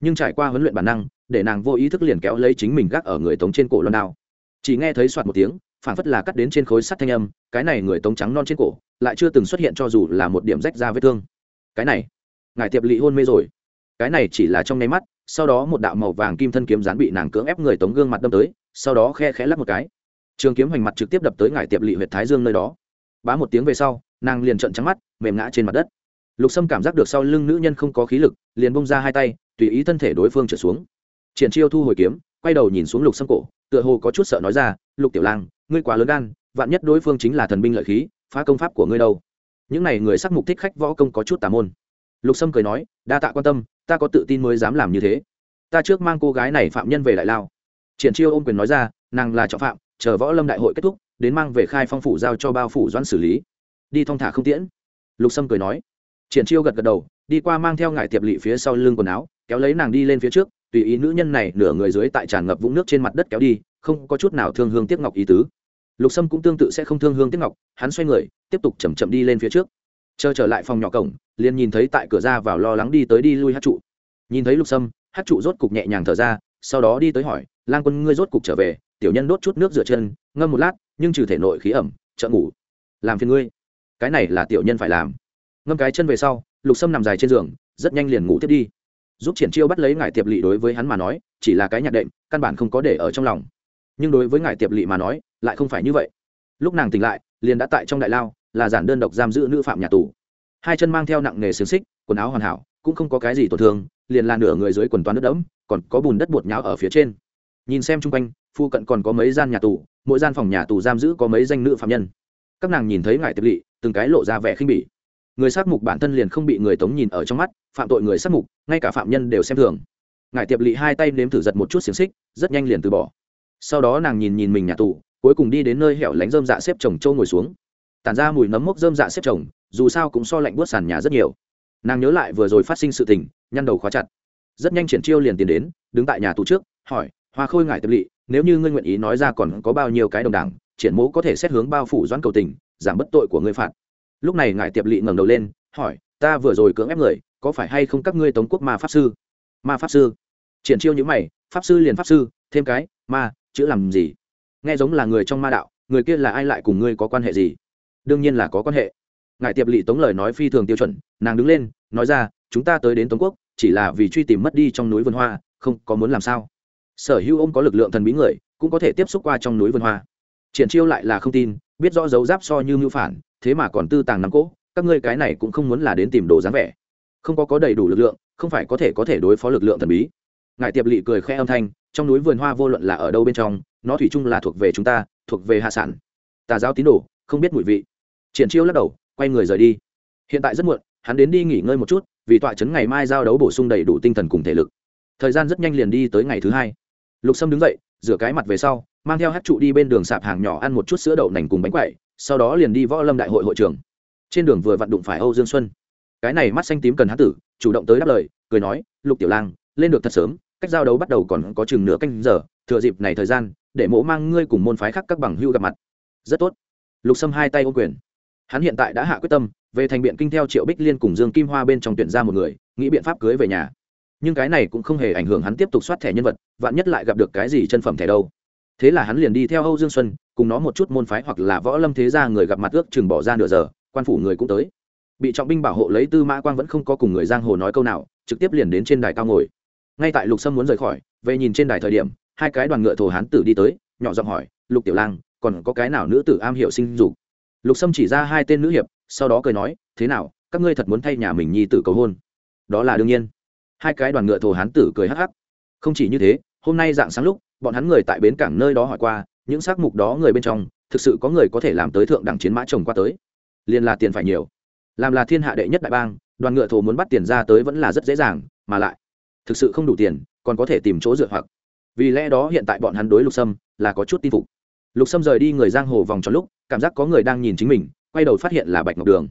Nhưng trải qua huấn luyện bản năng, để nàng vô ý thức liền kéo lấy chính mình gác ở người tống trên cổ loan đao. Chỉ nghe thấy soạt một tiếng phản phất là cắt đến trên khối sắt thanh âm, cái này người tống trắng non trên cổ, lại chưa từng xuất hiện cho dù là một điểm rách ra vết thương. Cái này, ngài tiệp lị hôn mê rồi. Cái này chỉ là trong nháy mắt, sau đó một đạo màu vàng kim thân kiếm rán bị nàng cưỡng ép người tống gương mặt đâm tới, sau đó khe khẽ lắp một cái. Trường kiếm hoành mặt trực tiếp đập tới ngài tiệp lị huyện thái dương nơi đó. Bá một tiếng về sau, nàng liền trợn trắng mắt, mềm ngã trên mặt đất. Lục sâm cảm giác được sau lưng nữ nhân không có khí lực, liền bông ra hai tay, tùy ý thân thể đối phương trở xuống. Triển chiêu thu hồi kiếm, quay đầu nhìn xuống lục sâm cổ, tựa hồ có chút sợ nói ra, lục tiểu lang ngươi quá lớn gan vạn nhất đối phương chính là thần binh lợi khí, phá công pháp của ngươi đâu. Những n à y người sắc mục thích khách võ công có chút tà môn. Lục sâm cười nói, đa tạ quan tâm, ta có tự tin mới dám làm như thế. Ta trước mang cô gái này phạm nhân về đại lao. Triển chiêu ôm quyền nói ra, nàng là trọng phạm, chờ võ lâm đại hội kết thúc, đến mang về khai phong phủ giao cho bao phủ doãn xử lý. Đi thong thả không tiễn. Lục sâm cười nói. Triển chiêu gật gật đầu, đi qua mang theo ngải tiệp lị phía sau lưng quần áo, kéo lấy nàng đi lên phía trước, tùy ý nữ nhân này nửa người dưới tại tràn ngập vũng nước trên mặt đất kéo đi, không có chút nào thương hương tiếc ngọc ý tứ lục sâm cũng tương tự sẽ không thương hương tiếp ngọc, hắn xoay người, tiếp tục chầm chậm đi lên phía trước. Chờ trở lại phòng nhỏ cổng, liền nhìn thấy tại cửa ra vào lo lắng đi tới đi lui hát trụ. Nhìn thấy lục sâm, hát trụ rốt cục nhẹ nhàng thở ra, sau đó đi tới hỏi, lang quân, ngươi rốt cục trở về, tiểu nhân đốt chút nước rửa chân, ngâm một lát, nhưng trừ thể nội khí ẩm, chợ ngủ. Làm phiền ngươi. Cái này là tiểu nhân phải làm. Ngâm cái chân về sau, lục sâm nằm dài trên giường, rất nhanh liền ngủ tiếp đi. Giúp triển chiêu bắt lấy ngải tiệp lỵ đối với hắn mà nói, chỉ là cái nhạc đệm, căn bản không có để ở trong lòng. Nhưng đối với ngải tiệp lỵ mà nói lại không phải như vậy. Lúc nàng tỉnh lại, liền đã tại trong đại lao, là giản đơn độc giam giữ nữ phạm nhà tù. Hai chân mang theo nặng nghề xiềng xích, quần áo hoàn hảo, cũng không có cái gì tổn thương, liền là nửa người dưới quần toán nước đẫm, còn có bùn đất bột nháo ở phía trên. Nhìn xem chung quanh, phu cận còn có mấy gian nhà tù, mỗi gian phòng nhà tù giam giữ có mấy danh nữ phạm nhân. Các nàng nhìn thấy ngài tiệp lỵ, từng cái lộ ra vẻ khinh bỉ. Người sát mục bản thân liền không bị người tống nhìn ở trong mắt, phạm tội người sát mục, ngay cả phạm nhân đều xem thường. Ngài tiệp lỵ hai tay nếm thử giật một chút xiềng xích, rất nhanh liền từ bỏ. Sau đó nàng nhìn nhìn mình nhà tù cuối cùng đi đến nơi hẻo lánh dơm dạ xếp chồng trâu ngồi xuống. Tản ra mùi nấm mốc dơm dạ xếp chồng, dù sao cũng so lạnh buốt sàn nhà rất nhiều. Nàng nhớ lại vừa rồi phát sinh sự tình, nhăn đầu khóa chặt. Rất nhanh triển chiêu liền tiến đến, đứng tại nhà tù trước, hỏi, hoa khôi ngại tiệp lỵ, nếu như ngươi nguyện ý nói ra còn có bao nhiêu cái đồng đảng, triển mẫu có thể xét hướng bao phủ doãn cầu tình, giảm bất tội của ngươi phạt. Lúc này ngài tiệp lỵ ngẩng đầu lên, hỏi, ta vừa rồi cưỡng ép người, có phải hay không các ngươi tống quốc ma pháp sư? Ma pháp sư? Triển chiêu nhữ mày, pháp sư liền pháp sư, thêm cái, ma, chữ làm gì? Nghe giống là người trong ma đạo, người kia là ai lại cùng ngươi có quan hệ gì? Đương nhiên là có quan hệ. Ngài tiệp lỵ tống lời nói phi thường tiêu chuẩn, nàng đứng lên, nói ra, chúng ta tới đến tống quốc, chỉ là vì truy tìm mất đi trong núi vườn hoa, không có muốn làm sao. Sở hữu ông có lực lượng thần bí người, cũng có thể tiếp xúc qua trong núi vườn hoa. Triển chiêu lại là không tin, biết rõ dấu giáp so như mưu phản, thế mà còn tư tàng nắm cỗ, các ngươi cái này cũng không muốn là đến tìm đồ dáng vẻ. Không có có đầy đủ lực lượng, không phải có thể có thể đối phó lực lượng thần bí. Ngài tiệp lỵ cười khẽ âm thanh, trong núi vườn hoa vô luận là ở đâu bên trong nó thủy chung là thuộc về chúng ta, thuộc về hạ sản. Tà giáo tín đồ, không biết mùi vị. Triển chiêu lắc đầu, quay người rời đi. Hiện tại rất muộn, hắn đến đi nghỉ ngơi một chút, vì tọa chấn ngày mai giao đấu bổ sung đầy đủ tinh thần cùng thể lực. Thời gian rất nhanh liền đi tới ngày thứ hai. Lục sâm đứng dậy, rửa cái mặt về sau, mang theo hát trụ đi bên đường sạp hàng nhỏ ăn một chút sữa đậu nành cùng bánh quậy, sau đó liền đi võ lâm đại hội hội trường. Trên đường vừa vặn đụng phải âu dương xuân. Cái này mắt xanh tím cần hát tử, chủ động tới đáp lời, cười nói, lục tiểu lang, lên được thật sớm, cách giao đấu bắt đầu còn có chừng nửa canh giờ, thừa dịp này thời gian để mỗ mang ngươi cùng môn phái khác các bằng hưu gặp mặt. Rất tốt. Lục sâm hai tay ô quyền. Hắn hiện tại đã hạ quyết tâm, về thành biện kinh theo triệu bích liên cùng dương kim hoa bên trong tuyển ra một người, nghĩ biện pháp cưới về nhà. Nhưng cái này cũng không hề ảnh hưởng hắn tiếp tục soát thẻ nhân vật, vạn nhất lại gặp được cái gì chân phẩm thẻ đâu. Thế là hắn liền đi theo âu dương xuân, cùng nó một chút môn phái hoặc là võ lâm thế gia người gặp mặt ước chừng bỏ ra nửa giờ, quan phủ người cũng tới. Bị trọng binh bảo hộ lấy tư mã quang vẫn không có cùng người giang hồ nói câu nào, trực tiếp liền đến trên đài cao ngồi. Ngay tại lục sâm muốn rời khỏi, về nhìn trên đài thời điểm hai cái đoàn ngựa thổ hán tử đi tới, nhỏ giọng hỏi, lục tiểu lang, còn có cái nào nữ tử am hiểu sinh dục? Lục sâm chỉ ra hai tên nữ hiệp, sau đó cười nói, thế nào, các ngươi thật muốn thay nhà mình nhi tử cầu hôn? Đó là đương nhiên. Hai cái đoàn ngựa thổ hán tử cười hắc hắc. Không chỉ như thế, hôm nay dạng sáng lúc, bọn hắn người tại bến cảng nơi đó hỏi qua, những xác mục đó người bên trong, thực sự có người có thể làm tới thượng đẳng chiến mã chồng qua tới. Liền là tiền phải nhiều. Làm là thiên hạ đệ nhất đại bang, đoàn ngựa thổ muốn bắt tiền ra tới vẫn là rất dễ dàng, mà lại thực sự không đủ tiền, còn có thể tìm chỗ dựa hoặc vì lẽ đó hiện tại bọn hắn đối lục sâm là có chút tin phục. Lục sâm rời đi người giang hồ vòng tròn lúc, cảm giác có người đang nhìn chính mình, quay đầu phát hiện là bạch ngọc đường.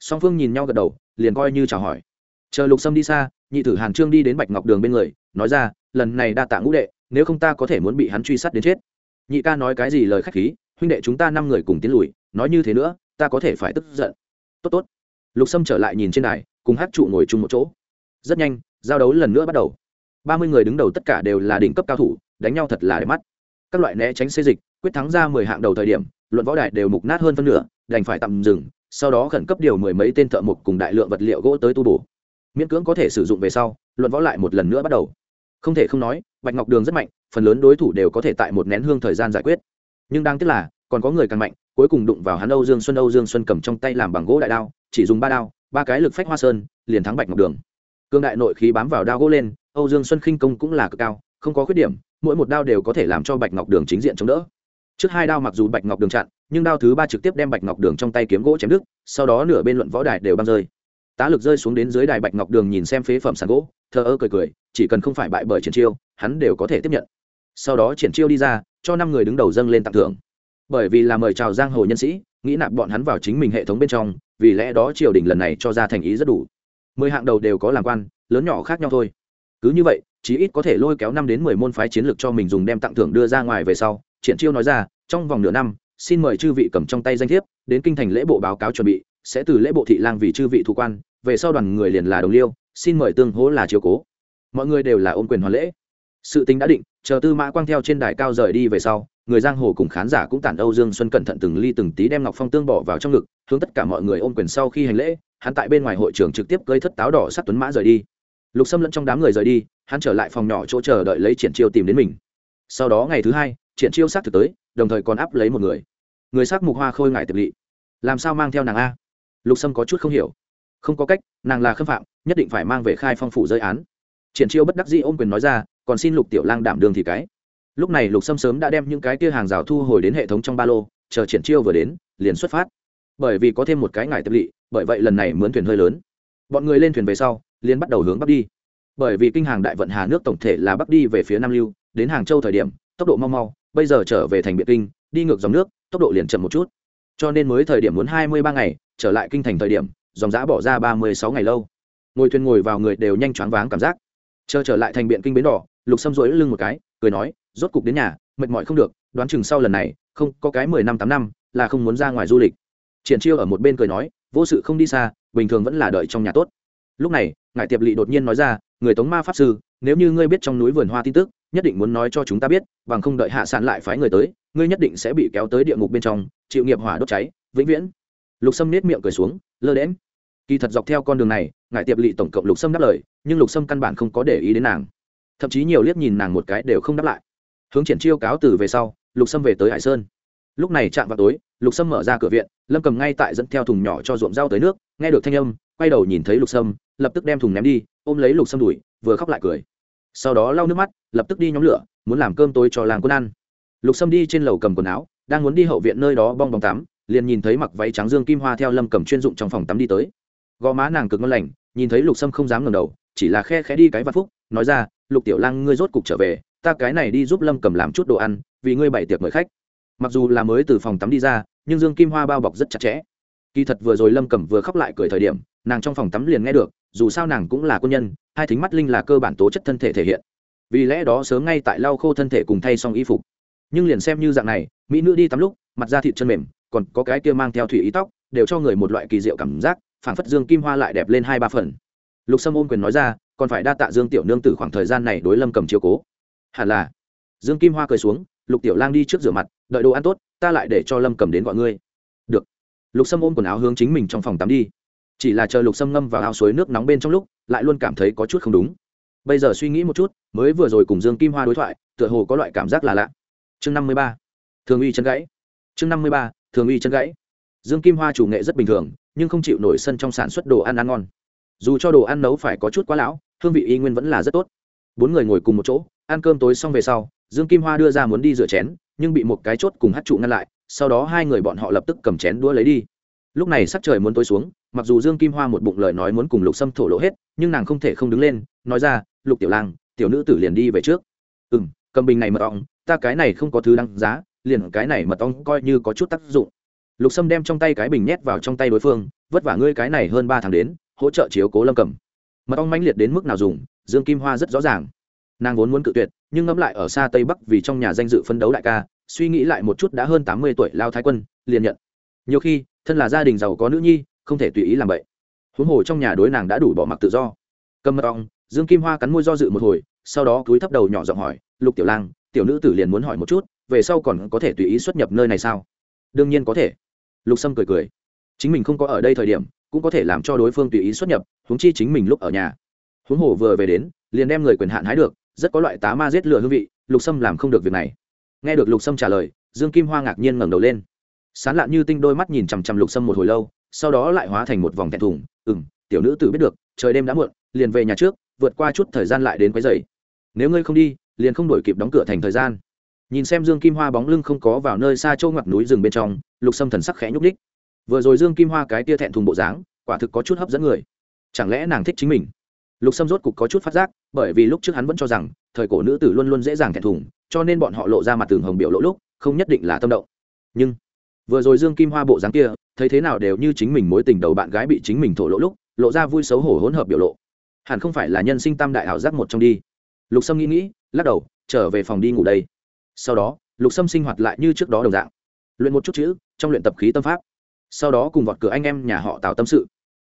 Song phương nhìn nhau gật đầu, liền coi như chào hỏi. Chờ lục sâm đi xa, nhị tử hàn trương đi đến bạch ngọc đường bên người, nói ra, lần này đa tạ ngũ đệ, nếu không ta có thể muốn bị hắn truy sát đến chết. Nhị ca nói cái gì lời khách khí, huynh đệ chúng ta năm người cùng tiến lùi, nói như thế nữa, ta có thể phải tức giận. Tốt tốt. Lục sâm trở lại nhìn trên đài, cùng hát trụ ngồi chung một chỗ. Rất nhanh, giao đấu lần nữa bắt đầu ba mươi người đứng đầu tất cả đều là đỉnh cấp cao thủ, đánh nhau thật là đẹp mắt. Các loại né tránh xê dịch, quyết thắng ra mười hạng đầu thời điểm, luận võ đài đều mục nát hơn phân nửa, đành phải tạm dừng, sau đó khẩn cấp điều mười mấy tên thợ mộc cùng đại lượng vật liệu gỗ tới tu bổ. Miễn cưỡng có thể sử dụng về sau, luận võ lại một lần nữa bắt đầu. Không thể không nói, bạch ngọc đường rất mạnh, phần lớn đối thủ đều có thể tại một nén hương thời gian giải quyết. Nhưng đáng tiếc là, còn có người càng mạnh, cuối cùng đụng vào hắn âu dương xuân, âu dương xuân cầm trong tay làm bằng gỗ đại đao, chỉ dùng ba đao, ba cái lực phách hoa sơn, liền thắng bạch ngọc đường. Cương đại nội khí bám vào đao gỗ lên âu dương xuân khinh công cũng là cực cao, không có khuyết điểm, mỗi một đao đều có thể làm cho bạch ngọc đường chính diện chống đỡ. Trước hai đao mặc dù bạch ngọc đường chặn, nhưng đao thứ ba trực tiếp đem bạch ngọc đường trong tay kiếm gỗ chém đứt, sau đó nửa bên luận võ đài đều băng rơi. Tá lực rơi xuống đến dưới đài bạch ngọc đường nhìn xem phế phẩm sàn gỗ, thờ ơ cười cười, chỉ cần không phải bại bởi triển chiêu, hắn đều có thể tiếp nhận. Sau đó triển chiêu đi ra, cho năm người đứng đầu dâng lên tặng thưởng. Bởi vì là mời chào giang hồ nhân sĩ, nghĩ nạp bọn hắn vào chính mình hệ thống bên trong, vì lẽ đó triều đình lần này cho ra thành ý rất đủ. Mười hạng đầu đều có làm quan, lớn nhỏ khác nhau thôi cứ như vậy, chí ít có thể lôi kéo năm đến mười môn phái chiến lược cho mình dùng đem tặng thưởng đưa ra ngoài về sau, triển chiêu nói ra, trong vòng nửa năm, xin mời chư vị cầm trong tay danh thiếp, đến kinh thành lễ bộ báo cáo chuẩn bị, sẽ từ lễ bộ thị lang vì chư vị thủ quan, về sau đoàn người liền là đồng liêu, xin mời tương hố là chiều cố. Mọi người đều là ôm quyền hoàn lễ. Sự tính đã định, chờ tư mã quang theo trên đài cao rời đi về sau, người giang hồ cùng khán giả cũng tản âu dương xuân cẩn thận từng ly từng tí đem ngọc phong tương bỏ vào trong ngực, hướng tất cả mọi người ôm quyền sau khi hành lễ, hắn tại bên ngoài hội trường trực tiếp gây thất táo đỏ sắt tuấn mã rời đi lục xâm lẫn trong đám người rời đi, hắn trở lại phòng nhỏ chỗ chờ đợi lấy triển chiêu tìm đến mình. Sau đó ngày thứ hai, triển chiêu xác thực tới, đồng thời còn áp lấy một người. Người xác mục hoa khôi ngại tiệp lỵ làm sao mang theo nàng a? Lục sâm có chút không hiểu. Không có cách, nàng là khâm phạm, nhất định phải mang về khai phong phủ rơi án. Triển chiêu bất đắc dĩ ôm quyền nói ra, còn xin lục tiểu lang đảm đường thì cái. Lúc này lục sâm sớm đã đem những cái kia hàng rào thu hồi đến hệ thống trong ba lô, chờ triển chiêu vừa đến, liền xuất phát. Bởi vì có thêm một cái ngải tiệp lỵ bởi vậy lần này mướn thuyền hơi lớn. Bọn người lên thuyền về sau liền bắt đầu hướng bắc đi. Bởi vì kinh hàng đại vận hà nước tổng thể là bắc đi về phía nam lưu, đến hàng châu thời điểm, tốc độ mau mau, bây giờ trở về thành biện kinh, đi ngược dòng nước, tốc độ liền chậm một chút. Cho nên mới thời điểm muốn hai mươi ba ngày, trở lại kinh thành thời điểm, dòng giã bỏ ra ba mươi sáu ngày lâu. Ngồi thuyền ngồi vào người đều nhanh choáng váng cảm giác. Chờ trở lại thành biện kinh bến đỏ, lục xâm rối lưng một cái, cười nói, rốt cục đến nhà, mệt mỏi không được, đoán chừng sau lần này, không, có cái mười năm tám năm, là không muốn ra ngoài du lịch. Triển chiêu ở một bên cười nói, vô sự không đi xa, bình thường vẫn là đợi trong nhà tốt lúc này ngài tiệp lỵ đột nhiên nói ra, người tống ma pháp sư, nếu như ngươi biết trong núi vườn hoa tin tức, nhất định muốn nói cho chúng ta biết, bằng không đợi hạ sản lại phái người tới, ngươi nhất định sẽ bị kéo tới địa ngục bên trong, chịu nghiệp hỏa đốt cháy, vĩnh viễn. Lục sâm nết miệng cười xuống, lơ đễm kỳ thật dọc theo con đường này ngài tiệp lỵ tổng cộng lục sâm đáp lời, nhưng lục sâm căn bản không có để ý đến nàng. Thậm chí nhiều liếc nhìn nàng một cái đều không đáp lại. Hướng triển chiêu cáo từ về sau, lục sâm về tới hải sơn lúc này chạm vào tối, lục sâm mở ra cửa viện, lâm cầm ngay tại dẫn theo thùng nhỏ cho ruộng rau tới nước, nghe được thanh âm, quay đầu nhìn thấy lục sâm, lập tức đem thùng ném đi, ôm lấy lục sâm đùi vừa khóc lại cười. Sau đó lau nước mắt, lập tức đi nhóm lửa, muốn làm cơm tối cho làng quân ăn. Lục sâm đi trên lầu cầm quần áo, đang muốn đi hậu viện nơi đó bong bóng tắm, liền nhìn thấy mặc váy trắng dương kim hoa theo lâm cầm chuyên dụng trong phòng tắm đi tới. Gò má nàng cực ngon lành, nhìn thấy lục sâm không dám ngẩng đầu, chỉ là khe khẽ đi cái vạn phúc, nói ra, lục tiểu lang ngươi rốt cục trở về, ta cái này đi giúp lâm cầm làm chút đồ ăn, vì ngươi bày tiệc mời khách mặc dù là mới từ phòng tắm đi ra, nhưng dương kim hoa bao bọc rất chặt chẽ. Kỳ thật vừa rồi lâm Cẩm vừa khóc lại cười thời điểm, nàng trong phòng tắm liền nghe được, dù sao nàng cũng là quân nhân, hai thính mắt linh là cơ bản tố chất thân thể thể hiện. Vì lẽ đó sớm ngay tại lau khô thân thể cùng thay xong y phục. Nhưng liền xem như dạng này, mỹ nữ đi tắm lúc, mặt da thịt chân mềm, còn có cái kia mang theo thủy ý tóc, đều cho người một loại kỳ diệu cảm giác, phảng phất dương kim hoa lại đẹp lên hai ba phần. Lục sâm ôm quyền nói ra, còn phải đa tạ dương tiểu nương tử khoảng thời gian này đối lâm cầm chiếu cố. Hẳn là. Dương kim hoa cười xuống lục tiểu lang đi trước rửa mặt, đợi đồ ăn tốt, ta lại để cho lâm cầm đến gọi ngươi. Được. Lục sâm ôm quần áo hướng chính mình trong phòng tắm đi. Chỉ là chờ lục sâm ngâm vào ao suối nước nóng bên trong lúc, lại luôn cảm thấy có chút không đúng. Bây giờ suy nghĩ một chút, mới vừa rồi cùng dương kim hoa đối thoại, tựa hồ có loại cảm giác là lạ. Chương năm mươi ba. Thường uy chân gãy. Chương năm mươi ba. Thường uy chân gãy. Dương kim hoa chủ nghệ rất bình thường, nhưng không chịu nổi sân trong sản xuất đồ ăn ăn ngon. Dù cho đồ ăn nấu phải có chút quá lão, hương vị y nguyên vẫn là rất tốt. Bốn người ngồi cùng một chỗ, ăn cơm tối xong về sau dương kim hoa đưa ra muốn đi rửa chén, nhưng bị một cái chốt cùng hát trụ ngăn lại, sau đó hai người bọn họ lập tức cầm chén đũa lấy đi. Lúc này sắc trời muốn tối xuống, mặc dù dương kim hoa một bụng lời nói muốn cùng lục sâm thổ lộ hết, nhưng nàng không thể không đứng lên, nói ra, lục tiểu lang, tiểu nữ tử liền đi về trước. Ừ m cầm bình này mật ong, ta cái này không có thứ đăng giá, liền cái này mật ong coi như có chút tác dụng. Lục sâm đem trong tay cái bình nhét vào trong tay đối phương, vất vả ngươi cái này hơn ba tháng đến, hỗ trợ chiếu cố lâm cầm mật ong mãnh liệt đến mức nào dùng, dương kim hoa rất rõ ràng nàng vốn muốn cự tuyệt, nhưng ngẫm lại ở xa tây bắc vì trong nhà danh dự phân đấu đại ca, suy nghĩ lại một chút đã hơn tám mươi tuổi lao thái quân, liền nhận. Nhiều khi, thân là gia đình giàu có nữ nhi, không thể tùy ý làm vậy. Huống hồ trong nhà đối nàng đã đủ bỏ mặc tự do. Cầm mật ong, dương kim hoa cắn môi do dự một hồi, sau đó cúi thấp đầu nhỏ giọng hỏi, lục tiểu lang, tiểu nữ tử liền muốn hỏi một chút, về sau còn có thể tùy ý xuất nhập nơi này sao? Đương nhiên có thể. Lục sâm cười cười. Chính mình không có ở đây thời điểm, cũng có thể làm cho đối phương tùy ý xuất nhập, huống chi chính mình lúc ở nhà. Huống hồ vừa về đến, liền đem người quyền hạn hái được rất có loại tá ma giết lửa hương vị, lục sâm làm không được việc này. Nghe được lục sâm trả lời, dương kim hoa ngạc nhiên ngẩng đầu lên. Sán lạn như tinh đôi mắt nhìn chằm chằm lục sâm một hồi lâu, sau đó lại hóa thành một vòng thẹn thùng ừ m tiểu nữ tự biết được, trời đêm đã muộn, liền về nhà trước, vượt qua chút thời gian lại đến quấy dày nếu ngươi không đi, liền không đổi kịp đóng cửa thành thời gian. Nhìn xem dương kim hoa bóng lưng không có vào nơi xa châu ngặt núi rừng bên trong, lục sâm thần sắc khẽ nhúc ních vừa rồi dương kim hoa cái tia thẹn thùng bộ dáng, quả thực có chút hấp dẫn người. Chẳng lẽ nàng thích chính mình? Lục sâm rốt cục có chút phát giác, bởi vì lúc trước hắn vẫn cho rằng, thời cổ nữ tử luôn luôn dễ dàng thẹn thùng, cho nên bọn họ lộ ra mặt tường hồng biểu lỗ lúc, không nhất định là tâm động. Nhưng, vừa rồi dương kim hoa bộ dáng kia, thấy thế nào đều như chính mình mối tình đầu bạn gái bị chính mình thổ lỗ lúc, lộ ra vui xấu hổ hỗn hợp biểu lộ. Hẳn không phải là nhân sinh tam đại ảo giác một trong đi. Lục sâm nghĩ nghĩ, lắc đầu, trở về phòng đi ngủ đây. Sau đó, lục sâm sinh hoạt lại như trước đó đồng dạng. Luyện một chút chữ, trong luyện tập khí tâm pháp. Sau đó cùng vọt cửa anh em nhà họ Tào tâm sự.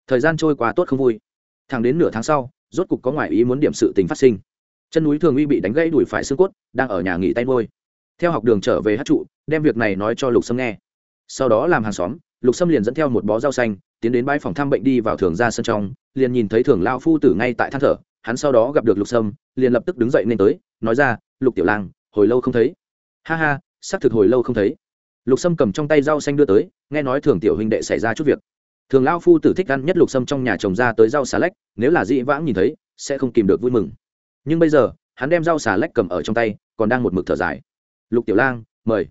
Thời gian trôi qua tốt không vui thẳng đến nửa tháng sau, rốt cục có ngoại ý muốn điểm sự tình phát sinh. Chân núi thường uy bị đánh gãy đùi phải xương cốt, đang ở nhà nghỉ tay môi theo học đường trở về hát trụ, đem việc này nói cho lục sâm nghe. Sau đó làm hàng xóm, lục sâm liền dẫn theo một bó rau xanh, tiến đến bãi phòng thăm bệnh đi vào thường ra sân trong, liền nhìn thấy thường lao phu tử ngay tại than thở, hắn sau đó gặp được lục sâm, liền lập tức đứng dậy nên tới, nói ra, lục tiểu lang, hồi lâu không thấy. Ha ha, xác thực hồi lâu không thấy. Lục sâm cầm trong tay rau xanh đưa tới, nghe nói thường tiểu huynh đệ xảy ra chút việc thường lao phu tử thích ăn nhất lục sâm trong nhà trồng ra tới rau xà lách, nếu là dĩ vãng nhìn thấy, sẽ không kìm được vui mừng. Nhưng bây giờ, hắn đem rau xà lách cầm ở trong tay, còn đang một mực thở dài. Lục tiểu lang, mời.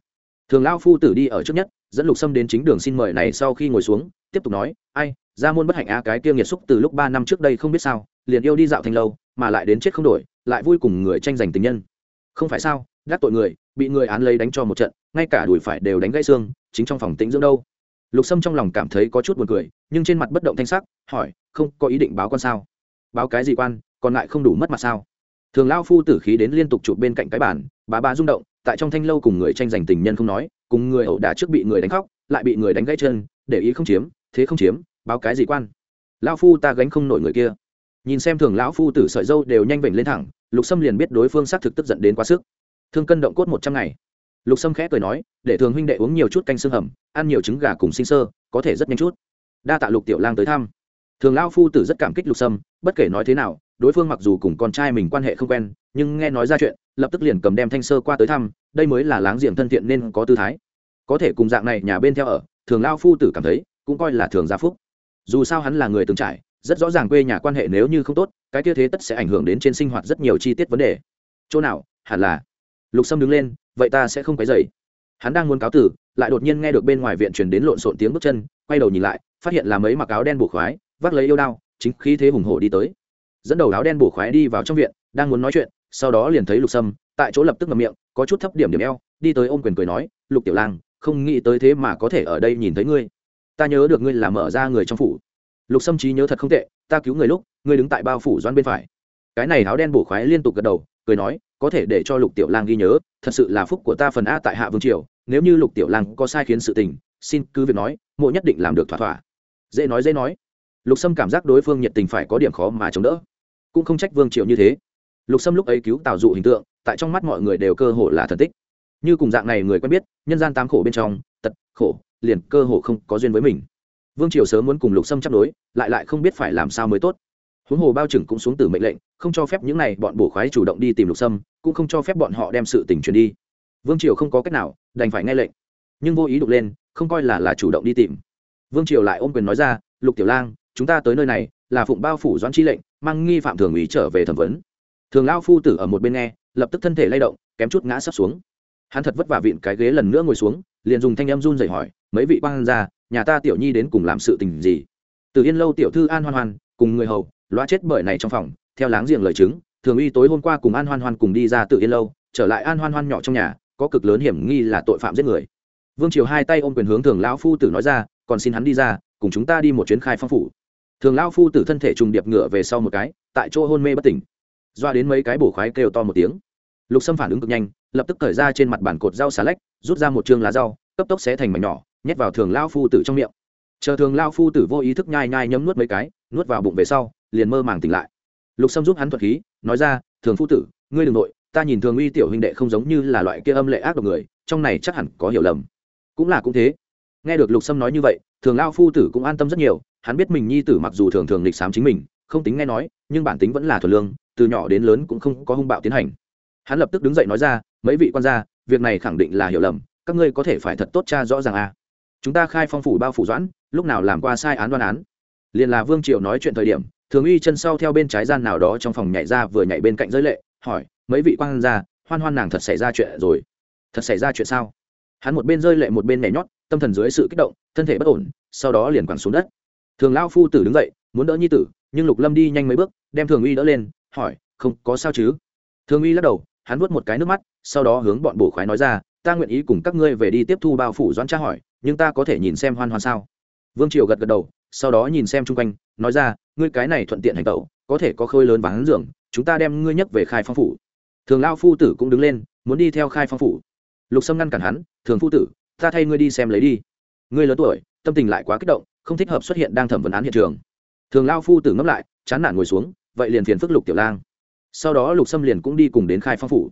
Thường lao phu tử đi ở trước nhất, dẫn lục sâm đến chính đường xin mời này sau khi ngồi xuống, tiếp tục nói, ai, ra môn bất hạnh a cái kia nghiệt xúc từ lúc ba năm trước đây không biết sao, liền yêu đi dạo thành lâu, mà lại đến chết không đổi, lại vui cùng người tranh giành tình nhân. Không phải sao gác tội người, bị người án lấy đánh cho một trận, ngay cả đùi phải đều đánh gãy xương, chính trong phòng tĩnh dưỡng đâu? Lục sâm trong lòng cảm thấy có chút buồn cười, nhưng trên mặt bất động thanh sắc, hỏi, không có ý định báo quan sao? Báo cái gì quan, còn lại không đủ mất mặt sao? Thường lao phu tử khí đến liên tục chụp bên cạnh cái bàn bà bà rung động, tại trong thanh lâu cùng người tranh giành tình nhân không nói, cùng người ẩu đả trước bị người đánh khóc, lại bị người đánh gãy chân, để ý không chiếm, thế không chiếm, báo cái gì quan? Lao phu ta gánh không nổi người kia. Nhìn xem thường lão phu tử sợi dâu đều nhanh vểnh lên thẳng, lục sâm liền biết đối phương xác thực tức giận đến quá sức. Thương cân động cốt một trăm ngày lục sâm khẽ cười nói, để thường huynh đệ uống nhiều chút canh xương hầm, ăn nhiều trứng gà cùng sinh sơ, có thể rất nhanh chút. Đa tạ lục tiểu lang tới thăm. Thường lao phu tử rất cảm kích lục sâm, bất kể nói thế nào, đối phương mặc dù cùng con trai mình quan hệ không quen, nhưng nghe nói ra chuyện, lập tức liền cầm đem thanh sơ qua tới thăm, đây mới là láng giềng thân thiện nên có tư thái. Có thể cùng dạng này nhà bên theo ở, thường lao phu tử cảm thấy, cũng coi là thường gia phúc. Dù sao hắn là người từng trải, rất rõ ràng quê nhà quan hệ nếu như không tốt, cái kia thế tất sẽ ảnh hưởng đến trên sinh hoạt rất nhiều chi tiết vấn đề. Chỗ nào, hẳn là. Lục sâm đứng lên vậy ta sẽ không quấy dày hắn đang muốn cáo tử, lại đột nhiên nghe được bên ngoài viện truyền đến lộn xộn tiếng bước chân, quay đầu nhìn lại, phát hiện là mấy mặc áo đen bổ khoái, vác lấy yêu đao, chính khí thế hùng hổ đi tới. Dẫn đầu áo đen bổ khoái đi vào trong viện, đang muốn nói chuyện, sau đó liền thấy lục sâm, tại chỗ lập tức ngậm miệng, có chút thấp điểm điểm eo, đi tới ôm quyền cười nói, lục tiểu lang, không nghĩ tới thế mà có thể ở đây nhìn thấy ngươi. Ta nhớ được ngươi là mở ra người trong phủ. Lục sâm trí nhớ thật không tệ, ta cứu người lúc, ngươi đứng tại bao phủ doan bên phải. Cái này áo đen bổ khoái liên tục gật đầu, cười nói, có thể để cho lục tiểu lang ghi nhớ thật sự là phúc của ta phần a tại hạ vương triều, nếu như lục tiểu lang có sai khiến sự tình, xin cứ việc nói, mộ nhất định làm được thỏa thỏa. Dễ nói dễ nói. Lục sâm cảm giác đối phương nhiệt tình phải có điểm khó mà chống đỡ. Cũng không trách vương triều như thế. Lục sâm lúc ấy cứu tạo dụ hình tượng, tại trong mắt mọi người đều cơ hồ là thần tích. Như cùng dạng này người quen biết, nhân gian tám khổ bên trong, tật, khổ, liền cơ hồ không có duyên với mình. Vương triều sớm muốn cùng lục sâm chấp đối lại lại không biết phải làm sao mới tốt huống hồ bao trừng cũng xuống từ mệnh lệnh, không cho phép những này bọn bổ khoái chủ động đi tìm lục sâm, cũng không cho phép bọn họ đem sự tình truyền đi. Vương triều không có cách nào, đành phải nghe lệnh. Nhưng vô ý đục lên, không coi là là chủ động đi tìm. Vương triều lại ôm quyền nói ra, lục tiểu lang, chúng ta tới nơi này, là phụng bao phủ doãn chi lệnh, mang nghi phạm thường ủy trở về thẩm vấn. Thường lao phu tử ở một bên nghe, lập tức thân thể lay động, kém chút ngã sắp xuống. Hắn thật vất vả vịn cái ghế lần nữa ngồi xuống, liền dùng thanh em run dậy hỏi, mấy vị quan ra nhà ta tiểu nhi đến cùng làm sự tình gì? Từ yên lâu tiểu thư an hoan hoan, cùng người hầu loa chết bởi này trong phòng, theo láng giềng lời chứng, thường uy tối hôm qua cùng an hoan hoan cùng đi ra tự yên lâu, trở lại an hoan hoan nhỏ trong nhà, có cực lớn hiểm nghi là tội phạm giết người. Vương triều hai tay ôm quyền hướng thường lão phu tử nói ra, còn xin hắn đi ra, cùng chúng ta đi một chuyến khai phong phủ. Thường lão phu tử thân thể trùng điệp ngựa về sau một cái, tại chỗ hôn mê bất tỉnh. Doa đến mấy cái bổ khoái kêu to một tiếng. Lục sâm phản ứng cực nhanh, lập tức cởi ra trên mặt bản cột rau xà lách, rút ra một chương lá rau, cấp tốc xé thành mảnh nhỏ, nhét vào thường lao phu tử trong miệng. Chờ thường lao phu tử vô ý thức nhai nhai nhấm nuốt mấy cái, nuốt vào bụng về sau liền mơ màng tỉnh lại. Lục sâm giúp hắn thuật khí, nói ra, thường phu tử, ngươi đ ừ n g nội, ta nhìn thường uy tiểu huynh đệ không giống như là loại kia âm lệ ác độc người, trong này chắc hẳn có hiểu lầm. Cũng là cũng thế. Nghe được lục sâm nói như vậy, thường lao phu tử cũng an tâm rất nhiều, hắn biết mình nhi tử mặc dù thường thường lịch sám chính mình, không tính nghe nói, nhưng bản tính vẫn là thuần lương, từ nhỏ đến lớn cũng không có hung bạo tiến hành. Hắn lập tức đứng dậy nói ra, mấy vị quan gia, việc này khẳng định là hiểu lầm, các ngươi có thể phải thật tốt cha rõ ràng a. Chúng ta khai phong phủ bao phủ doãn, lúc nào làm qua sai án đoan án liền là vương triều nói chuyện thời điểm, thường uy chân sau theo bên trái gian nào đó trong phòng nhảy ra vừa nhảy bên cạnh giới lệ, hỏi, mấy vị quan gia, hoan hoan nàng thật xảy ra chuyện rồi. Thật xảy ra chuyện sao? Hắn một bên rơi lệ một bên nhảy nhót, tâm thần dưới sự kích động, thân thể bất ổn, sau đó liền quẳng xuống đất. Thường lao phu tử đứng dậy, muốn đỡ nhi tử, nhưng lục lâm đi nhanh mấy bước, đem thường uy đỡ lên, hỏi, không, có sao chứ? Thường uy lắc đầu, hắn vuốt một cái nước mắt, sau đó hướng bọn bổ khoái nói ra, ta nguyện ý cùng các ngươi về đi tiếp thu bao phủ doãn tra hỏi, nhưng ta có thể nhìn xem hoan hoan sao? Vương triều gật gật đầu sau đó nhìn xem chung quanh, nói ra, ngươi cái này thuận tiện hành tẩu, có thể có khơi lớn và hắn giường chúng ta đem ngươi nhấc về khai phong phủ. Thường lao phu tử cũng đứng lên, muốn đi theo khai phong phủ. Lục sâm ngăn cản hắn, thường phu tử, ta thay ngươi đi xem lấy đi. Ngươi lớn tuổi, tâm tình lại quá kích động, không thích hợp xuất hiện đang thẩm vấn án hiện trường. Thường lao phu tử ngấp lại, chán nản ngồi xuống, vậy liền phiền phức lục tiểu lang. Sau đó lục sâm liền cũng đi cùng đến khai phong phủ.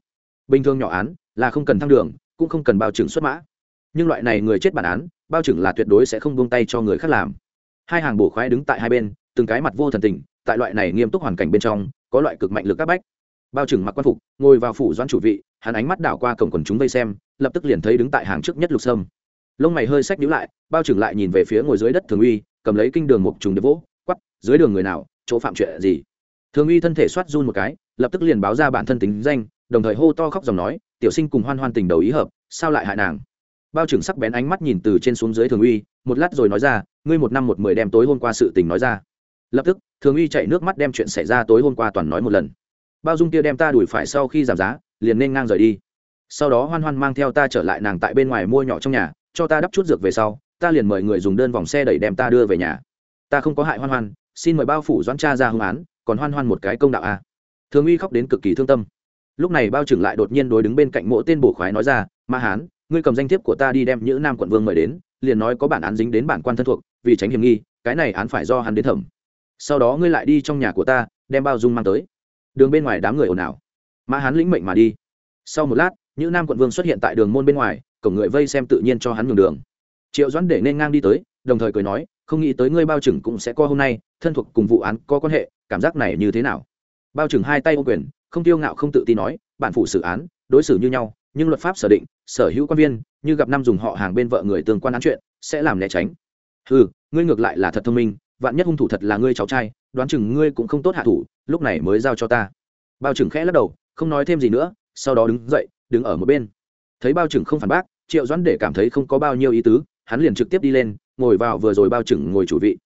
Bình thường nhỏ án là không cần thăng đường, cũng không cần bao trừng xuất mã. Nhưng loại này người chết bản án, bao trừng là tuyệt đối sẽ không buông tay cho người khác làm hai hàng bổ khoái đứng tại hai bên, từng cái mặt vô thần tình, tại loại này nghiêm túc hoàn cảnh bên trong, có loại cực mạnh lực các bách. Bao trừng mặc quan phục, ngồi vào phủ doãn chủ vị, hắn ánh mắt đảo qua cổng quần chúng vây xem, lập tức liền thấy đứng tại hàng trước nhất lục sâm. Lông mày hơi sách nhíu lại, bao trừng lại nhìn về phía ngồi dưới đất thường uy, cầm lấy kinh đường một trùng để vỗ, quắp, dưới đường người nào, chỗ phạm chuyện gì? Thường uy thân thể soát run một cái, lập tức liền báo ra bản thân tính danh, đồng thời hô to khóc dòng nói, tiểu sinh cùng hoan hoan tình đầu ý hợp, sao lại hại nàng? Bao trưởng sắc bén ánh mắt nhìn từ trên xuống dưới thường uy, một lát rồi nói ra ngươi một năm một mười đem tối hôm qua sự tình nói ra. Lập tức, thường uy chạy nước mắt đem chuyện xảy ra tối hôm qua toàn nói một lần. Bao dung kia đem ta đuổi phải sau khi giảm giá, liền nên ngang rời đi. Sau đó hoan hoan mang theo ta trở lại nàng tại bên ngoài mua nhỏ trong nhà, cho ta đắp chút dược về sau, ta liền mời người dùng đơn vòng xe đẩy đem ta đưa về nhà. Ta không có hại hoan hoan, xin mời bao phủ doãn cha ra hung án, còn hoan hoan một cái công đạo a. Thường uy khóc đến cực kỳ thương tâm. Lúc này bao trưởng lại đột nhiên đối đứng bên cạnh mỗi tên bổ khoái nói ra, ma hán, ngươi cầm danh thiếp của ta đi đem những nam quận vương mời đến liền nói có bản án dính đến bản quan thân thuộc, vì tránh hiểm nghi, cái này án phải do hắn đến thẩm. Sau đó ngươi lại đi trong nhà của ta, đem bao dung mang tới. Đường bên ngoài đám người ồn ào. Mã hắn lĩnh mệnh mà đi. Sau một lát những nam quận vương xuất hiện tại đường môn bên ngoài, cổng người vây xem tự nhiên cho hắn nhường đường. Triệu doãn để nên ngang đi tới, đồng thời cười nói, không nghĩ tới ngươi bao Trừng cũng sẽ co hôm nay, thân thuộc cùng vụ án có quan hệ, cảm giác này như thế nào? Bao Trừng hai tay ô quyền, không tiêu ngạo không tự tin nói, bản phủ xử án, đối xử như nhau nhưng luật pháp sở định, sở hữu quan viên, như gặp năm dùng họ hàng bên vợ người tương quan án chuyện, sẽ làm né tránh. Ừ ngươi ngược lại là thật thông minh, vạn nhất hung thủ thật là ngươi cháu trai, đoán chừng ngươi cũng không tốt hạ thủ, lúc này mới giao cho ta. Bao trưởng khẽ lắc đầu, không nói thêm gì nữa, sau đó đứng dậy, đứng ở một bên. Thấy bao trưởng không phản bác, triệu doãn để cảm thấy không có bao nhiêu ý tứ, hắn liền trực tiếp đi lên, ngồi vào vừa rồi bao trưởng ngồi chủ vị.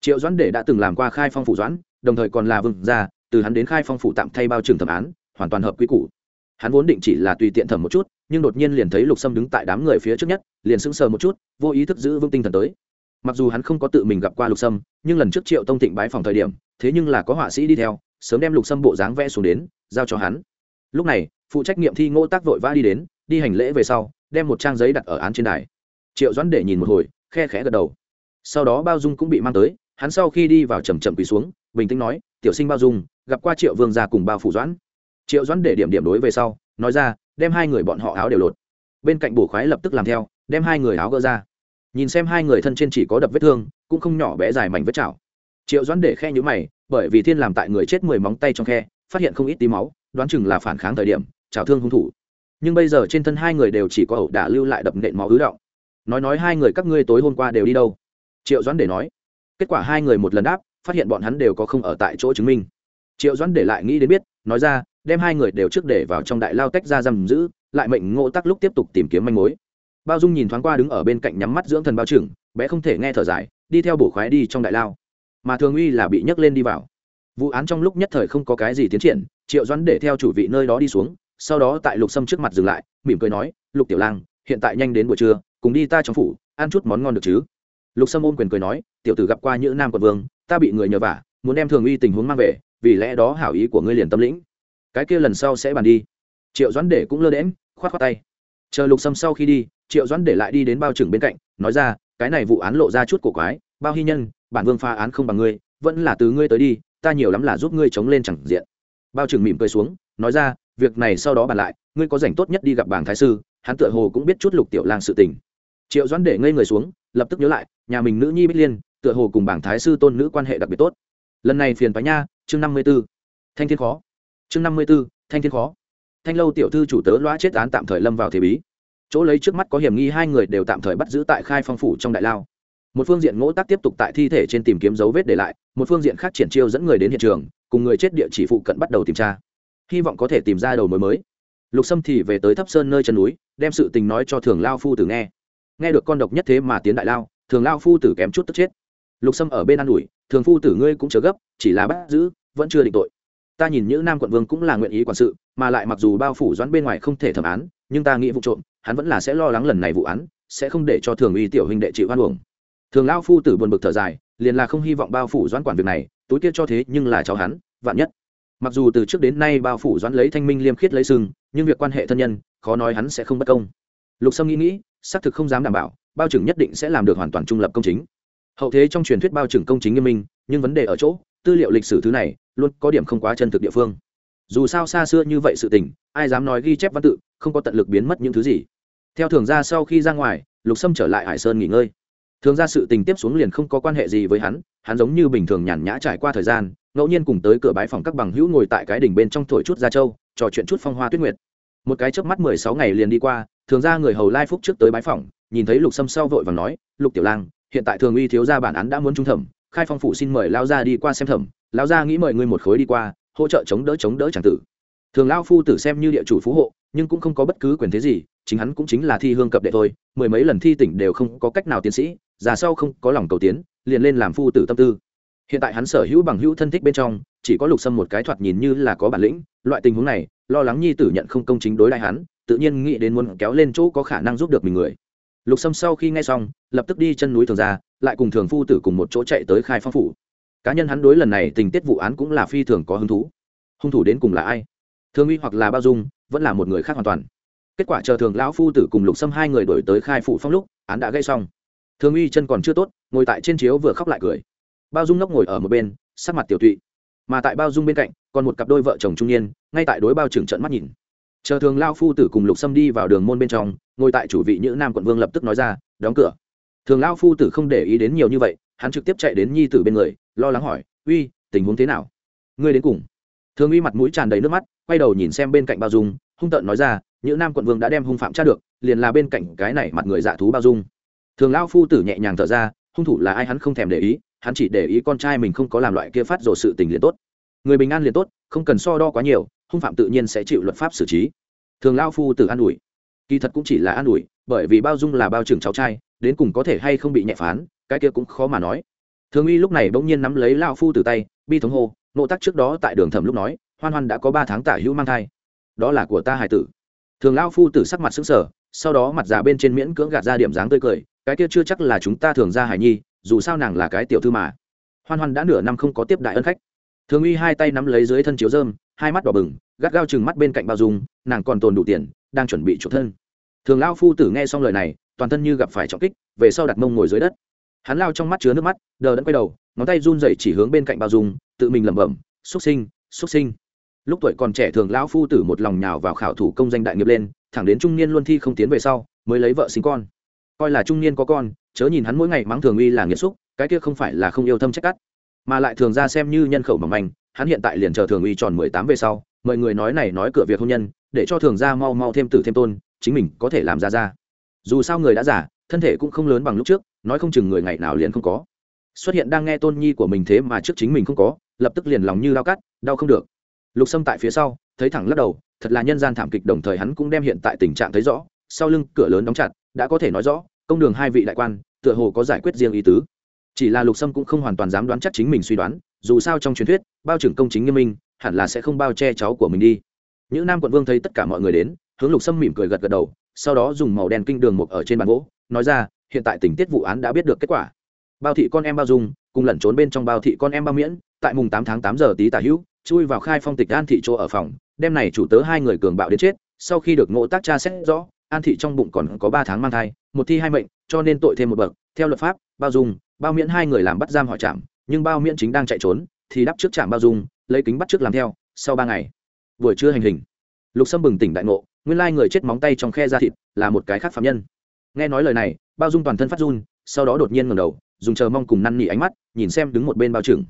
Triệu doãn để đã từng làm qua khai phong phủ doãn, đồng thời còn là vương gia, từ hắn đến khai phong phủ tạm thay bao trưởng thẩm án, hoàn toàn hợp quy củ hắn vốn định chỉ là tùy tiện thẩm một chút, nhưng đột nhiên liền thấy lục sâm đứng tại đám người phía trước nhất, liền sững sờ một chút, vô ý thức giữ vững tinh thần tới. Mặc dù hắn không có tự mình gặp qua lục sâm, nhưng lần trước triệu tông thịnh bái phòng thời điểm, thế nhưng là có họa sĩ đi theo, sớm đem lục sâm bộ dáng vẽ xuống đến, giao cho hắn. Lúc này, phụ trách nghiệm thi ngô tác vội vã đi đến, đi hành lễ về sau, đem một trang giấy đặt ở án trên đài. Triệu doãn để nhìn một hồi, khe khẽ gật đầu. Sau đó bao dung cũng bị mang tới, hắn sau khi đi vào chầm chậm quỳ xuống, bình tĩnh nói, tiểu sinh bao dung, gặp qua triệu vương gia cùng bao phủ doãn triệu doãn để điểm điểm đối về sau, nói ra, đem hai người bọn họ áo đều lột. Bên cạnh bổ khoái lập tức làm theo, đem hai người áo gỡ ra. Nhìn xem hai người thân trên chỉ có đập vết thương, cũng không nhỏ bé dài mảnh vết chảo. Triệu doãn để khe nhữ mày, bởi vì thiên làm tại người chết mười móng tay trong khe, phát hiện không ít tí máu, đoán chừng là phản kháng thời điểm, chảo thương hung thủ. Nhưng bây giờ trên thân hai người đều chỉ có ẩu đả lưu lại đập nện máu ứ động. Nói nói hai người các ngươi tối hôm qua đều đi đâu? Triệu doãn để nói. Kết quả hai người một lần đáp, phát hiện bọn hắn đều có không ở tại chỗ chứng minh. Triệu doãn để lại nghĩ đến biết, nói ra đem hai người đều trước để vào trong đại lao tách ra giam giữ, lại mệnh ngộ tắc lúc tiếp tục tìm kiếm manh mối. Bao dung nhìn thoáng qua đứng ở bên cạnh nhắm mắt dưỡng thần bao trưởng, bé không thể nghe thở dài, đi theo bổ khoái đi trong đại lao. Mà thường uy là bị nhấc lên đi vào. Vụ án trong lúc nhất thời không có cái gì tiến triển, triệu doãn để theo chủ vị nơi đó đi xuống, sau đó tại lục sâm trước mặt dừng lại, mỉm cười nói, lục tiểu lang, hiện tại nhanh đến buổi trưa, cùng đi ta trong phủ, ăn chút món ngon được chứ? Lục sâm ôm quyền cười nói, tiểu tử gặp qua những nam quận vương, ta bị người nhờ vả, muốn đem thường uy tình huống mang về, vì lẽ đó hảo ý của ngươi liền tâm lĩnh cái kia lần sau sẽ bàn đi. Triệu doãn để cũng lơ đễm khoát khoát tay. Chờ lục sâm sau khi đi, triệu doãn để lại đi đến bao trưởng bên cạnh, nói ra, cái này vụ án lộ ra chút cổ quái, bao hy nhân, bản vương pha án không bằng ngươi, vẫn là từ ngươi tới đi, ta nhiều lắm là giúp ngươi chống lên chẳng diện. Bao trưởng mỉm cười xuống, nói ra, việc này sau đó bàn lại, ngươi có rảnh tốt nhất đi gặp bảng thái sư, hắn tựa hồ cũng biết chút lục tiểu lang sự tình. Triệu doãn để ngây người xuống, lập tức nhớ lại, nhà mình nữ nhi bích liên, tựa hồ cùng bảng thái sư tôn nữ quan hệ đặc biệt tốt. Lần này phiền phái nha, chương năm mươi b ố thanh thiên khó chương năm mươi b ố thanh thiên khó. Thanh lâu tiểu thư chủ tớ loa chết án tạm thời lâm vào thế bí. Chỗ lấy trước mắt có hiểm nghi hai người đều tạm thời bắt giữ tại khai phong phủ trong đại lao. Một phương diện ngỗ tác tiếp tục tại thi thể trên tìm kiếm dấu vết để lại, một phương diện khác triển chiêu dẫn người đến hiện trường, cùng người chết địa chỉ phụ cận bắt đầu tìm tra. Hy vọng có thể tìm ra đầu mối mới. Lục sâm thì về tới thấp sơn nơi chân núi, đem sự tình nói cho thường lao phu tử nghe. Nghe được con độc nhất thế mà tiến đại lao, thường lao phu tử kém chút tức chết. Lục sâm ở bên an ủi, thường phu tử ngươi cũng chờ gấp, chỉ là bắt giữ, vẫn chưa định tội ta nhìn những nam quận vương cũng là nguyện ý quản sự, mà lại mặc dù bao phủ doãn bên ngoài không thể thẩm án, nhưng ta nghĩ vụ trộm, hắn vẫn là sẽ lo lắng lần này vụ án, sẽ không để cho thường uy tiểu huynh đệ chịu hoan uổng. Thường lao phu tử buồn bực thở dài, liền là không hy vọng bao phủ doãn quản việc này tối kia cho thế nhưng là cháu hắn, vạn nhất. Mặc dù từ trước đến nay bao phủ doãn lấy thanh minh liêm khiết lấy sừng, nhưng việc quan hệ thân nhân, khó nói hắn sẽ không bất công. Lục sâm nghĩ nghĩ, xác thực không dám đảm bảo, bao trưởng nhất định sẽ làm được hoàn toàn trung lập công chính. Hậu thế trong truyền thuyết bao trưởng công chính nghiêm minh, nhưng vấn đề ở chỗ tư liệu lịch sử thứ này luôn có điểm không quá chân thực địa phương. Dù sao xa xưa như vậy sự tình, ai dám nói ghi chép văn tự, không có tận lực biến mất những thứ gì. Theo thường ra sau khi ra ngoài, lục sâm trở lại hải sơn nghỉ ngơi. Thường ra sự tình tiếp xuống liền không có quan hệ gì với hắn hắn giống như bình thường nhàn nhã trải qua thời gian, ngẫu nhiên cùng tới cửa bái phòng các bằng hữu ngồi tại cái đỉnh bên trong thổi chút ra châu trò chuyện chút phong hoa tuyết nguyệt. Một cái chớp mắt mười sáu ngày liền đi qua, thường ra người hầu lai phúc trước tới bái phòng, nhìn thấy lục sâm sau vội và nói, lục tiểu lang, hiện tại thường uy thiếu gia bản án đã muốn trung thẩm khai phong phủ xin mời lao ra đi qua xem thẩm, lao ra nghĩ mời ngươi một khối đi qua, hỗ trợ chống đỡ chống đỡ c tử. Thường lao phu tử xem như địa chủ phú hộ, nhưng cũng không có bất cứ quyền thế gì, chính hắn cũng chính là thi hương cập đệ thôi, mười mấy lần thi tỉnh đều không có cách nào tiến sĩ, già sau không có lòng cầu tiến, liền lên làm phu tử tâm tư. Hiện tại hắn sở hữu bằng hữu thân thích bên trong, chỉ có lục sâm một cái thoạt nhìn như là có bản lĩnh, loại tình huống này, lo lắng nhi tử nhận không công chính đối đại hắn, tự nhiên nghĩ đến muốn kéo lên chỗ có khả năng giúp được mình người. Lục sâm sau khi nghe xong, lập tức đi chân núi thường ra lại cùng thường phu tử cùng một chỗ chạy tới khai phong phủ. Cá nhân hắn đối lần này tình tiết vụ án cũng là phi thường có hứng thú. Hung thủ đến cùng là ai? Thương uy hoặc là bao dung, vẫn là một người khác hoàn toàn. Kết quả chờ thường lão phu tử cùng lục xâm hai người đổi tới khai phủ phong lúc, án đã gây xong. Thương uy chân còn chưa tốt, ngồi tại trên chiếu vừa khóc lại cười. Bao dung ngốc ngồi ở một bên, sắc mặt tiểu tụy. Mà tại bao dung bên cạnh, còn một cặp đôi vợ chồng trung niên, ngay tại đối bao trưởng trận mắt nhìn. Chờ thường lao phu tử cùng lục sâm đi vào đường môn bên trong, ngồi tại chủ vị nữ nam quận vương lập tức nói ra, đóng cửa thường lao phu tử không để ý đến nhiều như vậy, hắn trực tiếp chạy đến nhi tử bên người, lo lắng hỏi, uy, tình huống thế nào? Ngươi đến cùng? Thường uy mặt mũi tràn đầy nước mắt, quay đầu nhìn xem bên cạnh bao dung, hung tợn nói ra những nam quận vương đã đem hung phạm tra được, liền là bên cạnh cái này mặt người dạ thú bao dung. Thường lao phu tử nhẹ nhàng thở ra, hung thủ là ai hắn không thèm để ý, hắn chỉ để ý con trai mình không có làm loại kia phát rồ sự tình liền tốt. Người bình an liền tốt, không cần so đo quá nhiều, hung phạm tự nhiên sẽ chịu luật pháp xử trí. Thường lao phu tử an ủi. Kỳ thật cũng chỉ là an ủi, bởi vì bao dung là bao trưởng cháu trai đến cùng có thể hay không bị nhẹ phán, cái kia cũng khó mà nói. Thường uy lúc này bỗng nhiên nắm lấy lao phu từ tay, bi thống hô, nộ tắc trước đó tại đường thẩm lúc nói, hoan hoan đã có ba tháng tả hữu mang thai. Đó là của ta hải tử. Thường lao phu tử sắc mặt xứng sở sau đó mặt già bên trên miễn cưỡng gạt ra điểm dáng tươi cười, cái kia chưa chắc là chúng ta thường ra hải nhi, dù sao nàng là cái tiểu thư mà. Hoan hoan đã nửa năm không có tiếp đại ân khách. Thường uy hai tay nắm lấy dưới thân chiếu dơm hai mắt đỏ bừng, gắt gao chừng mắt bên cạnh bao dung, nàng còn tồn đủ tiền, đang chuẩn bị chuộc thân. Thường lao phu tử nghe xong lời này toàn thân như gặp phải trọng kích, về sau đặt mông ngồi dưới đất. Hắn lao trong mắt chứa nước mắt, đờ đẫn quay đầu, ngón tay run rẩy chỉ hướng bên cạnh bao dung, tự mình lẩm bẩm xúc sinh xúc sinh. Lúc tuổi còn trẻ thường lão phu tử một lòng nhào vào khảo thủ công danh đại nghiệp lên, thẳng đến trung niên luân thi không tiến về sau, mới lấy vợ sinh con. Coi là trung niên có con, chớ nhìn hắn mỗi ngày mắng thường uy là nghiệt xúc, cái kia không phải là không yêu thâm trách cắt. Mà lại thường ra xem như nhân khẩu mỏng manh, hắn hiện tại liền chờ thường uy tròn mười tám về sau mọi người nói này nói cửa việc hôn nhân, để cho thường ra mau mau thêm tử thêm tôn, chính mình có thể làm ra ra dù sao người đã giả thân thể cũng không lớn bằng lúc trước, nói không chừng người ngày nào liền không có. Xuất hiện đang nghe tôn nhi của mình thế mà trước chính mình không có, lập tức liền lòng như lao cắt, đau không được. Lục sâm tại phía sau, thấy thẳng lắc đầu, thật là nhân gian thảm kịch đồng thời hắn cũng đem hiện tại tình trạng thấy rõ, sau lưng cửa lớn đóng chặt, đã có thể nói rõ, công đường hai vị đại quan, tựa hồ có giải quyết riêng ý tứ. Chỉ là lục sâm cũng không hoàn toàn dám đoán chắc chính mình suy đoán, dù sao trong truyền thuyết, bao trưởng công chính nghiêm minh, hẳn là sẽ không bao che cháu của mình đi. Những nam quận vương thấy tất cả mọi người đến, hướng lục sâm mỉm cười gật gật đầu sau đó dùng màu đen kinh đường mục ở trên bàn gỗ, nói ra, hiện tại tình tiết vụ án đã biết được kết quả. Bao thị con em bao dung, cùng lẩn trốn bên trong bao thị con em bao miễn, tại mùng tám tháng tám giờ tí tả hữu, chui vào khai phong tịch an thị chỗ ở phòng, đêm này chủ tớ hai người cường bạo đến chết, sau khi được ngộ tác tra xét rõ, an thị trong bụng còn có ba tháng mang thai, một thi hai mệnh, cho nên tội thêm một bậc, theo luật pháp, bao dung, bao miễn hai người làm bắt giam hỏi chạm nhưng bao miễn chính đang chạy trốn, thì đắp trước trạm bao dung, lấy kính bắt trước làm theo, sau ba ngày. Buổi trưa hành hình. Lục sâm bừng tỉnh đại ngộ nguyên lai người chết móng tay trong khe da thịt là một cái khác phạm nhân. Nghe nói lời này, bao dung toàn thân phát run, sau đó đột nhiên ngẩng đầu, dùng chờ mong cùng năn nỉ ánh mắt, nhìn xem đứng một bên bao trưởng.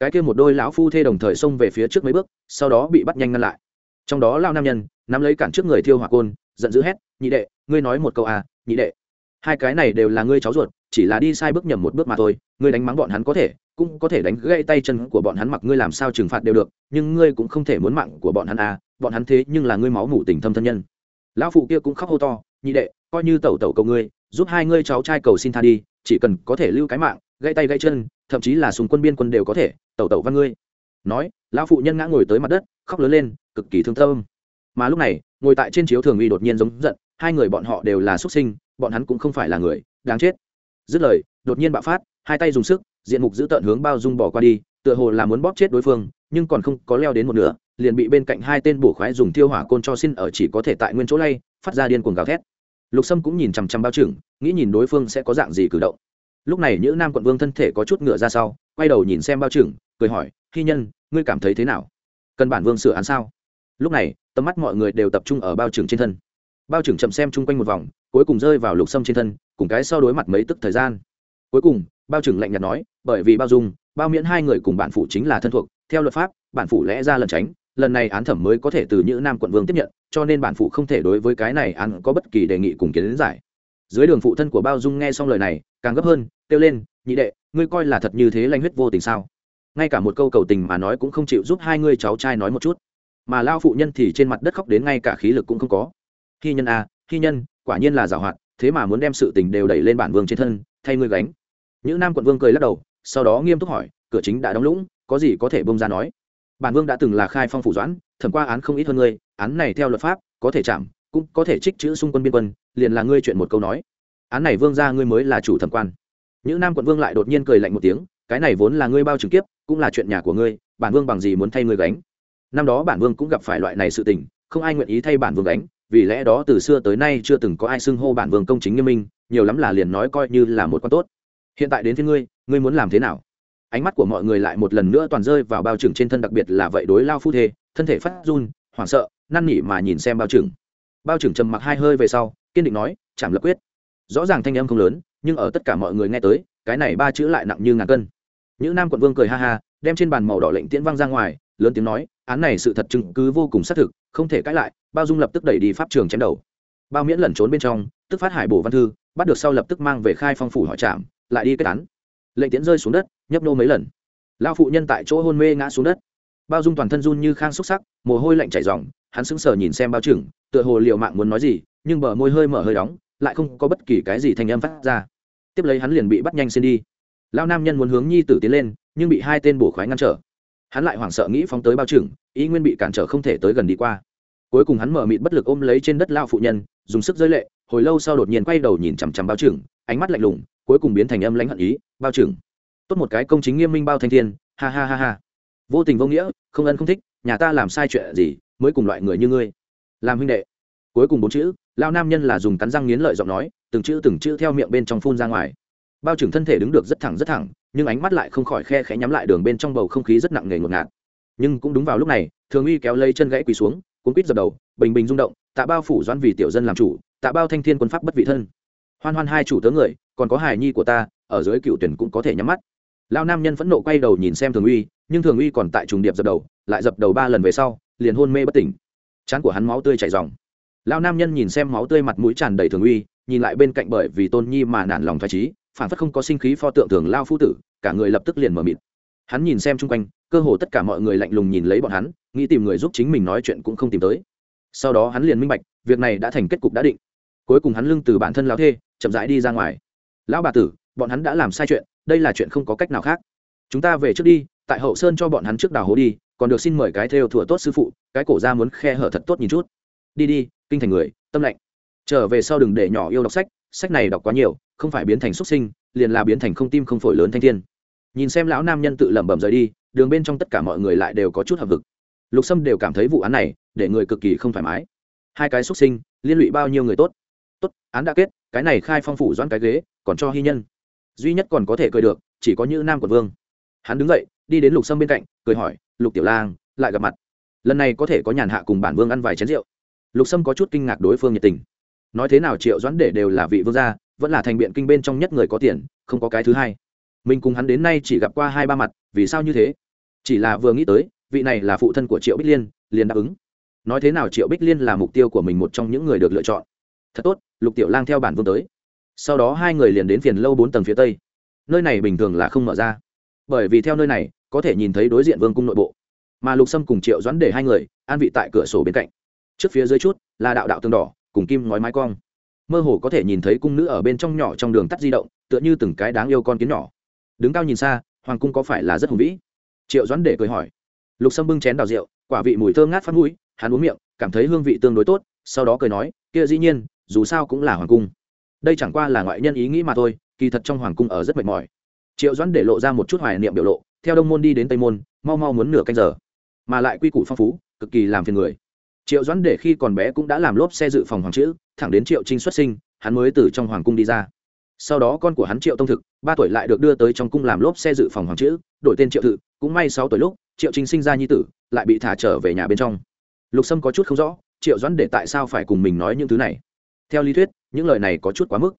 Cái kia một đôi lão phu thê đồng thời xông về phía trước mấy bước, sau đó bị bắt nhanh ngăn lại. Trong đó lao nam nhân, nắm lấy cản trước người thiêu hỏa côn, giận dữ hét, nhị đệ, ngươi nói một câu à nhị đệ. Hai cái này đều là ngươi cháu ruột, chỉ là đi sai bước nhầm một bước mà thôi, ngươi đánh mắng bọn hắn có thể, cũng có thể đánh gãy tay chân của bọn hắn mặc ngươi làm sao trừng phạt đều được, nhưng ngươi cũng không thể muốn mạng của bọn hắn à bọn hắn thế nhưng là ngươi máu mủ tình thâm thân nhân. Lão phụ kia cũng khóc hô to, nhị đệ, coi như tẩu tẩu cầu ngươi, giúp hai ngươi cháu trai cầu xin tha đi, chỉ cần có thể lưu cái mạng, gãy tay gãy chân, thậm chí là súng quân biên quân đều có thể, tẩu tẩu văn ngươi. Nói, lão phụ nhân ngã ngồi tới mặt đất, khóc lớn lên, cực kỳ thương tâm. Mà lúc này, ngồi tại trên chiếu thường uy đột nhiên giống giận, hai người bọn họ đều là xuất sinh, bọn hắn cũng không phải là người, đáng chết. Dứt lời, đột nhiên bạo phát, hai tay dùng sức, diện mục giữ tợn hướng bao dung bỏ qua đi, tựa hồ là muốn bóp chết đối phương, nhưng còn không có leo đến một nửa liền bị bên cạnh hai tên bổ khoái dùng thiêu hỏa côn cho xin ở chỉ có thể tại nguyên chỗ lay, phát ra điên cuồng gào thét. Lục sâm cũng nhìn chằm chằm bao trừng nghĩ nhìn đối phương sẽ có dạng gì cử động. Lúc này nữ nam quận vương thân thể có chút ngựa ra sau, quay đầu nhìn xem bao trừng cười hỏi hy nhân, ngươi cảm thấy thế nào? Cần bản vương sửa án sao? Lúc này, tầm mắt mọi người đều tập trung ở bao trừng trên thân. Bao trừng chậm xem chung quanh một vòng, cuối cùng rơi vào lục sâm trên thân, cùng cái so đối mặt mấy tức thời gian. Cuối cùng, bao trừng lạnh nhạt nói, bởi vì bao dung, bao miễn hai người cùng bản phụ chính là thân thuộc, theo luật pháp, bản phụ lẽ ra lần tránh lần này án thẩm mới có thể từ những nam quận vương tiếp nhận cho nên bản phụ không thể đối với cái này án có bất kỳ đề nghị cùng kiến giải. Dưới đường phụ thân của bao dung nghe xong lời này càng gấp hơn kêu lên nhị đệ ngươi coi là thật như thế lanh huyết vô tình sao? Ngay cả một câu cầu tình mà nói cũng không chịu giúp hai ngươi cháu trai nói một chút. Mà lao phụ nhân thì trên mặt đất khóc đến ngay cả khí lực cũng không có. Hy nhân a à, hy nhân quả nhiên là giảo hoạt thế mà muốn đem sự tình đều đẩy lên bản vương trên thân thay ngươi gánh. Những nam quận vương cười lắc đầu sau đó nghiêm túc hỏi cửa chính đã đóng lũng có gì có thể bông ra nói? Bản vương đã từng là khai phong phủ doãn, thẩm qua án không ít hơn ngươi, án này theo luật pháp, có thể chạm, cũng có thể trích chữ xung quân biên quân, liền là ngươi chuyện một câu nói. Án này vương ra ngươi mới là chủ thẩm quan. Những nam quận vương lại đột nhiên cười lạnh một tiếng, cái này vốn là ngươi bao trực tiếp cũng là chuyện nhà của ngươi, bản vương bằng gì muốn thay ngươi gánh? Năm đó bản vương cũng gặp phải loại này sự tình, không ai nguyện ý thay bản vương gánh, vì lẽ đó từ xưa tới nay chưa từng có ai xưng hô bản vương công chính nghiêm minh, nhiều lắm là liền nói coi như là một con tốt. Hiện tại đến thế ngươi ngươi muốn làm thế nào? Ánh mắt của mọi người lại một lần nữa toàn rơi vào bao trừng trên thân, đặc biệt là vậy đối lao phu thê, thân thể phát run, hoảng sợ, năn nỉ mà nhìn xem bao trừng bao trừng trầm mặc hai hơi về sau, kiên định nói chạm lập quyết. Rõ ràng thanh âm không lớn, nhưng ở tất cả mọi người nghe tới, cái này ba chữ lại nặng như ngàn cân. Những nam quận vương cười ha ha, đem trên bàn màu đỏ lệnh tiễn văng ra ngoài, lớn tiếng nói, án này sự thật chứng cứ vô cùng xác thực, không thể cãi lại, bao dung lập tức đẩy đi pháp trường chém đầu. Bao miễn lẩn trốn bên trong, tức phát hải bổ văn thư, bắt được sau lập tức mang về khai phong phủ hỏi trạm lại đi kết án lệnh tiễn rơi xuống đất, nhấp nô mấy lần. Lao phụ nhân tại chỗ hôn mê ngã xuống đất. Bao dung toàn thân run như khang xúc sắc, mồ hôi lạnh chảy dòng hắn sững sờ nhìn xem bao trưởng, tựa hồ liệu mạng muốn nói gì, nhưng bờ môi hơi mở hơi đóng, lại không có bất kỳ cái gì thành âm phát ra. Tiếp lấy hắn liền bị bắt nhanh xin đi. Lao nam nhân muốn hướng nhi tử tiến lên, nhưng bị hai tên bổ khoái ngăn trở. Hắn lại hoảng sợ nghĩ phóng tới bao trưởng, ý nguyên bị cản trở không thể tới gần đi qua. Cuối cùng hắn mở mịt bất lực ôm lấy trên đất lao phụ nhân, dùng sức giới lệ, hồi lâu sau đột nhiên quay đầu nhìn chằm chằm bao trưởng, ánh mắt lạnh lùng cuối cùng biến thành âm lãnh hận ý, bao trưởng tốt một cái công chính nghiêm minh bao thanh thiên, ha ha ha ha. Vô tình vô nghĩa, không ân không thích, nhà ta làm sai chuyện gì, mới cùng loại người như ngươi. Làm huynh đệ. Cuối cùng bốn chữ lao nam nhân là dùng cắn răng nghiến lợi giọng nói, từng chữ từng chữ theo miệng bên trong phun ra ngoài. Bao trưởng thân thể đứng được rất thẳng rất thẳng, nhưng ánh mắt lại không khỏi khe khẽ nhắm lại đường bên trong bầu không khí rất nặng nề ngột ngạt. Nhưng cũng đúng vào lúc này, thường uy kéo lấy chân gãy quỳ xuống, cuốn quýt dập đầu, bình bình rung động, tạ bao phủ doãn vì tiểu dân làm chủ, tạ bao thanh thiên quân pháp bất vị thân hoan hoan hai chủ tớ người, còn có hài nhi của ta, ở dưới cựu tuyển cũng có thể nhắm mắt. Lao nam nhân phẫn nộ quay đầu nhìn xem thường uy, nhưng thường uy còn tại trùng điệp dập đầu, lại dập đầu ba lần về sau, liền hôn mê bất tỉnh. Chán của hắn máu tươi chảy dòng lao nam nhân nhìn xem máu tươi mặt mũi tràn đầy thường uy, nhìn lại bên cạnh bởi vì tôn nhi mà nản lòng thoải trí, phản phất không có sinh khí pho tượng thường lao phu tử, cả người lập tức liền mờ mịt. Hắn nhìn xem chung quanh, cơ hồ tất cả mọi người lạnh lùng nhìn lấy bọn hắn, nghĩ tìm người giúp chính mình nói chuyện cũng không tìm tới. Sau đó hắn liền minh bạch, việc này đã thành kết cục đã định. Cuối cùng hắn lưng từ bản thân lao thê chậm rãi đi ra ngoài. Lão bà tử, bọn hắn đã làm sai chuyện, đây là chuyện không có cách nào khác. Chúng ta về trước đi, tại hậu sơn cho bọn hắn trước đào hố đi, còn được xin mời cái theo thủa tốt sư phụ, cái cổ ra muốn khe hở thật tốt nhìn chút. Đi đi, kinh thành người, tâm lạnh trở về sau đừng để nhỏ yêu đọc sách sách này đọc quá nhiều, không phải biến thành xuất sinh, liền là biến thành không tim không phổi lớn thanh thiên. Nhìn xem lão nam nhân tự lẩm bẩm rời đi, đường bên trong tất cả mọi người lại đều có chút hợp vực. Lục sâm đều cảm thấy vụ án này để người cực kỳ không thoải mái. Hai cái xuất sinh, liên lụy bao nhiêu người tốt? Tốt, án đã kết cái này khai phong phủ doãn cái ghế, còn cho hy nhân. Duy nhất còn có thể cười được, chỉ có như nam quận vương. Hắn đứng dậy, đi đến lục sâm bên cạnh, cười hỏi, lục tiểu lang, lại gặp mặt. Lần này có thể có nhàn hạ cùng bản vương ăn vài chén rượu. Lục sâm có chút kinh ngạc đối phương nhiệt tình. Nói thế nào triệu doãn để đều là vị vương gia, vẫn là thành biện kinh bên trong nhất người có tiền, không có cái thứ hai. Mình cùng hắn đến nay chỉ gặp qua hai ba mặt, vì sao như thế? Chỉ là vừa nghĩ tới, vị này là phụ thân của triệu bích liên, liền đáp ứng. Nói thế nào triệu bích liên là mục tiêu của mình một trong những người được lựa chọn thật tốt, lục tiểu lang theo bản vương tới. Sau đó hai người liền đến phiền lâu bốn tầng phía tây. Nơi này bình thường là không mở ra. Bởi vì theo nơi này, có thể nhìn thấy đối diện vương cung nội bộ. Mà lục sâm cùng triệu doãn để hai người, an vị tại cửa sổ bên cạnh. Trước phía dưới chút, là đạo đạo tường đỏ, cùng kim ngói mái cong. Mơ hồ có thể nhìn thấy cung nữ ở bên trong nhỏ trong đường tắt di động, tựa như từng cái đáng yêu con kiến nhỏ. Đứng cao nhìn xa, hoàng cung có phải là rất hùng vĩ? Triệu doãn để cười hỏi. Lục sâm bưng chén đào rượu, quả vị mùi thơm ngát phát mũi, hắn uống miệng, cảm thấy hương vị tương đối tốt, sau đó cười nói, kia dĩ nhiên dù sao cũng là hoàng cung. Đây chẳng qua là ngoại nhân ý nghĩ mà thôi, kỳ thật trong hoàng cung ở rất mệt mỏi. Triệu doãn để lộ ra một chút hoài niệm biểu lộ, theo đông môn đi đến tây môn, mau mau muốn nửa canh giờ. Mà lại quy củ phong phú, cực kỳ làm phiền người. Triệu doãn để khi còn bé cũng đã làm lốp xe dự phòng hoàng chữ, thẳng đến triệu trinh xuất sinh, hắn mới từ trong hoàng cung đi ra. Sau đó con của hắn triệu tông thực, ba tuổi lại được đưa tới trong cung làm lốp xe dự phòng hoàng chữ, đổi tên triệu thự, cũng may sáu tuổi lúc, triệu trinh sinh ra nhi tử, lại bị thả trở về nhà bên trong. Lục sâm có chút không rõ, triệu doãn để tại sao phải cùng mình nói những thứ này theo lý thuyết, những lời này có chút quá mức.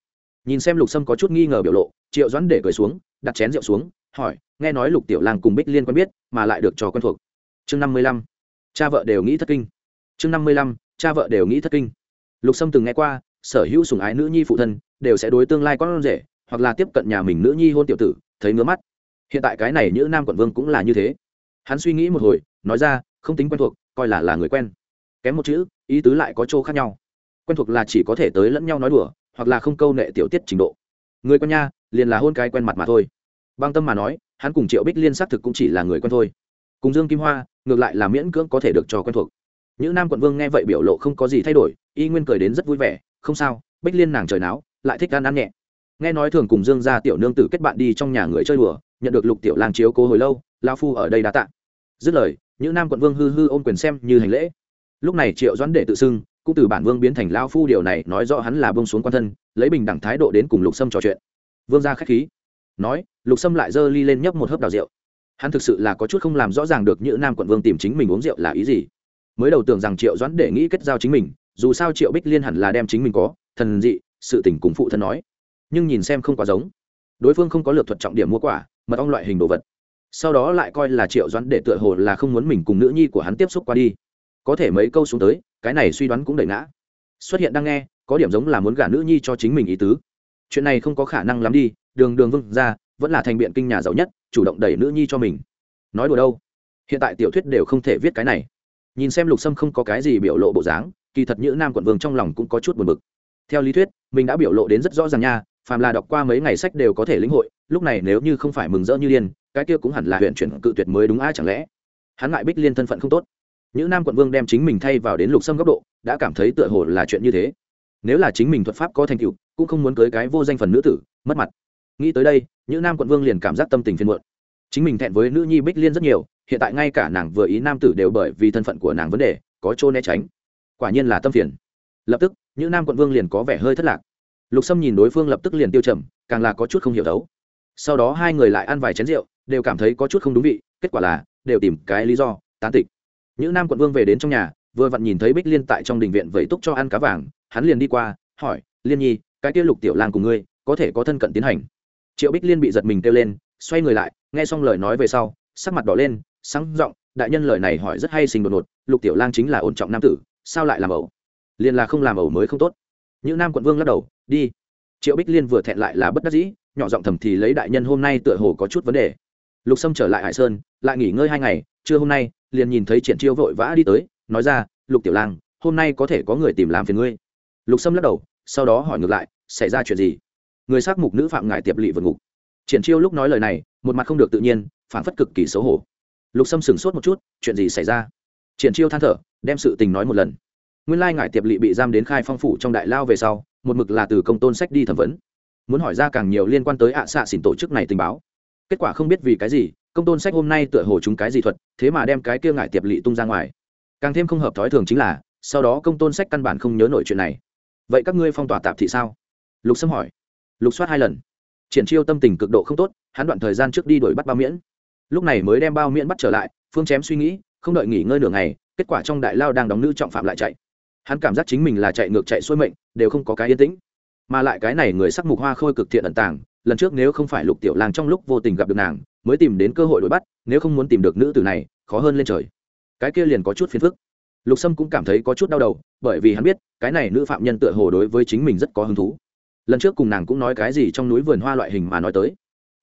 Nhìn xem lục sâm có chút nghi ngờ biểu lộ, triệu doãn để cười xuống, đặt chén rượu xuống, hỏi, nghe nói lục tiểu lang cùng bích liên quen biết, mà lại được trò quen thuộc. Chương năm mươi lăm, cha vợ đều nghĩ thất kinh. Chương năm mươi lăm, cha vợ đều nghĩ thất kinh. Lục sâm từng nghe qua, sở hữu sùng ái nữ nhi phụ thân, đều sẽ đối tương lai con rể, hoặc là tiếp cận nhà mình nữ nhi hôn tiểu tử, thấy ngứa mắt. Hiện tại cái này nữ nam quận vương cũng là như thế. Hắn suy nghĩ một hồi, nói ra, không tính quen thuộc, coi là là người quen. Kém một chữ, ý tứ lại có chỗ khác nhau quen thuộc là chỉ có thể tới lẫn nhau nói đùa, hoặc là không câu nệ tiểu tiết trình độ. Người quen nha, liền là hôn cái quen mặt mà thôi. Băng tâm mà nói, hắn cùng triệu bích liên xác thực cũng chỉ là người quen thôi. Cùng dương kim hoa, ngược lại là miễn cưỡng có thể được cho quen thuộc. Những nam quận vương nghe vậy biểu lộ không có gì thay đổi, y nguyên cười đến rất vui vẻ, không sao, bích liên nàng trời náo, lại thích ăn ăn nhẹ. Nghe nói thường cùng dương gia tiểu nương tử kết bạn đi trong nhà người chơi đùa, nhận được lục tiểu lang chiếu cố hồi lâu lao phu ở đây đã tạ. Dứt lời, những nam quận vương hư hư ôm quyền xem như hành lễ. Lúc này triệu doãn để tự xưng cũng từ bản vương biến thành lao phu, điều này nói rõ hắn là bông xuống quan thân, lấy bình đẳng thái độ đến cùng lục sâm trò chuyện. Vương gia khách khí. Nói, lục sâm lại giơ ly lên nhấp một hớp đào rượu. Hắn thực sự là có chút không làm rõ ràng được như nam quận vương tìm chính mình uống rượu là ý gì. Mới đầu tưởng rằng triệu doãn để nghĩ kết giao chính mình, dù sao triệu bích liên hẳn là đem chính mình có, thần dị, sự tình cùng phụ thân nói. Nhưng nhìn xem không quá giống. Đối phương không có lược thuật trọng điểm mua quả, mật ong loại hình đồ vật. Sau đó lại coi là triệu doãn để tựa hồ là không muốn mình cùng nữ nhi của hắn tiếp xúc qua đi. Có thể mấy câu xuống tới cái này suy đoán cũng đẩy ngã. Xuất hiện đang nghe, có điểm giống là muốn gả nữ nhi cho chính mình ý tứ. Chuyện này không có khả năng lắm đi, đường đường vương ra, vẫn là thành biện kinh nhà giàu nhất, chủ động đẩy nữ nhi cho mình. Nói đùa đâu? Hiện tại tiểu thuyết đều không thể viết cái này. Nhìn xem lục sâm không có cái gì biểu lộ bộ dáng, kỳ thật như nam quận vương trong lòng cũng có chút buồn bực. Theo lý thuyết, mình đã biểu lộ đến rất rõ ràng nha, phàm là đọc qua mấy ngày sách đều có thể lĩnh hội, lúc này nếu như không phải mừng rỡ như điên, cái kia cũng hẳn là huyện chuyển cự tuyệt mới đúng ai chẳng lẽ? Hắn ngại bích liên thân phận không tốt những nam quận vương đem chính mình thay vào đến lục sâm góc độ, đã cảm thấy tựa hồ là chuyện như thế. Nếu là chính mình thuật pháp có thành tựu, cũng không muốn cưới cái vô danh phần nữ tử, mất mặt. Nghĩ tới đây những nam quận vương liền cảm giác tâm tình phiên muộn. Chính mình thẹn với nữ nhi bích liên rất nhiều, hiện tại ngay cả nàng vừa ý nam tử đều bởi vì thân phận của nàng vấn đề, có chỗ né tránh. Quả nhiên là tâm phiền. Lập tức những nam quận vương liền có vẻ hơi thất lạc. Lục sâm nhìn đối phương lập tức liền tiêu trầm, càng là có chút không hiểu đấu sau đó hai người lại ăn vài chén rượu, đều cảm thấy có chút không đúng vị, kết quả là, đều tìm cái lý do, tán tịch những nam quận vương về đến trong nhà, vừa vặn nhìn thấy bích liên tại trong đình viện vẫy túc cho ăn cá vàng, hắn liền đi qua, hỏi, liên nhi, cái kia lục tiểu lang của ngươi, có thể có thân cận tiến hành? Triệu bích liên bị giật mình kêu lên, xoay người lại, nghe xong lời nói về sau, sắc mặt đỏ lên, sáng giọng, đại nhân lời này hỏi rất hay sinh đột ngột, lục tiểu lang chính là ổn trọng nam tử, sao lại làm ẩu? Liền là không làm ẩu mới không tốt. Những nam quận vương lắc đầu, đi. Triệu bích liên vừa thẹn lại là bất đắc dĩ, nhỏ giọng thầm thì lấy đại nhân hôm nay tựa hồ có chút vấn đề. Lục sâm trở lại hải sơn, lại nghỉ ngơi hai ngày trưa hôm nay, liền nhìn thấy triển chiêu vội vã đi tới, nói ra, lục tiểu lang, hôm nay có thể có người tìm làm phiền ngươi. Lục sâm lắc đầu, sau đó hỏi ngược lại, xảy ra chuyện gì? Người s á c mục nữ phạm ngại tiệp lỵ vượt ngục. Triển chiêu lúc nói lời này, một mặt không được tự nhiên phản phất cực kỳ xấu hổ. Lục sâm sửng sốt một chút, chuyện gì xảy ra? Triển chiêu than thở, đem sự tình nói một lần. Nguyên lai ngải tiệp lỵ bị giam đến khai phong phủ trong đại lao về sau, một mực là từ công tôn sách đi thẩm vấn. Muốn hỏi ra càng nhiều liên quan tới ạ à xạ xỉn tổ chức này tình báo. Kết quả không biết vì cái gì công tôn sách hôm nay tựa hồ chúng cái gì thuật, thế mà đem cái kia ngải tiệp lỵ tung ra ngoài. Càng thêm không hợp thói thường chính là, sau đó công tôn sách căn bản không nhớ nổi chuyện này. Vậy các ngươi phong tỏa tạp thị sao? Lục sâm hỏi. Lục soát hai lần. Triển chiêu tâm tình cực độ không tốt, hắn đoạn thời gian trước đi đuổi bắt bao miễn. Lúc này mới đem bao miễn bắt trở lại, phương chém suy nghĩ, không đợi nghỉ ngơi nửa ngày, kết quả trong đại lao đang đóng nữ trọng phạm lại chạy. Hắn cảm giác chính mình là chạy ngược chạy xuôi mệnh, đều không có cái yên tĩnh. Mà lại cái này người sắc mục hoa khôi cực thiện ẩn tàng, lần trước nếu không phải lục tiểu lang trong lúc vô tình gặp được nàng mới tìm đến cơ hội đuổi bắt, nếu không muốn tìm được nữ tử này, khó hơn lên trời. Cái kia liền có chút phiền phức. Lục sâm cũng cảm thấy có chút đau đầu, bởi vì hắn biết, cái này nữ phạm nhân tựa hồ đối với chính mình rất có hứng thú. Lần trước cùng nàng cũng nói cái gì trong núi vườn hoa loại hình mà nói tới.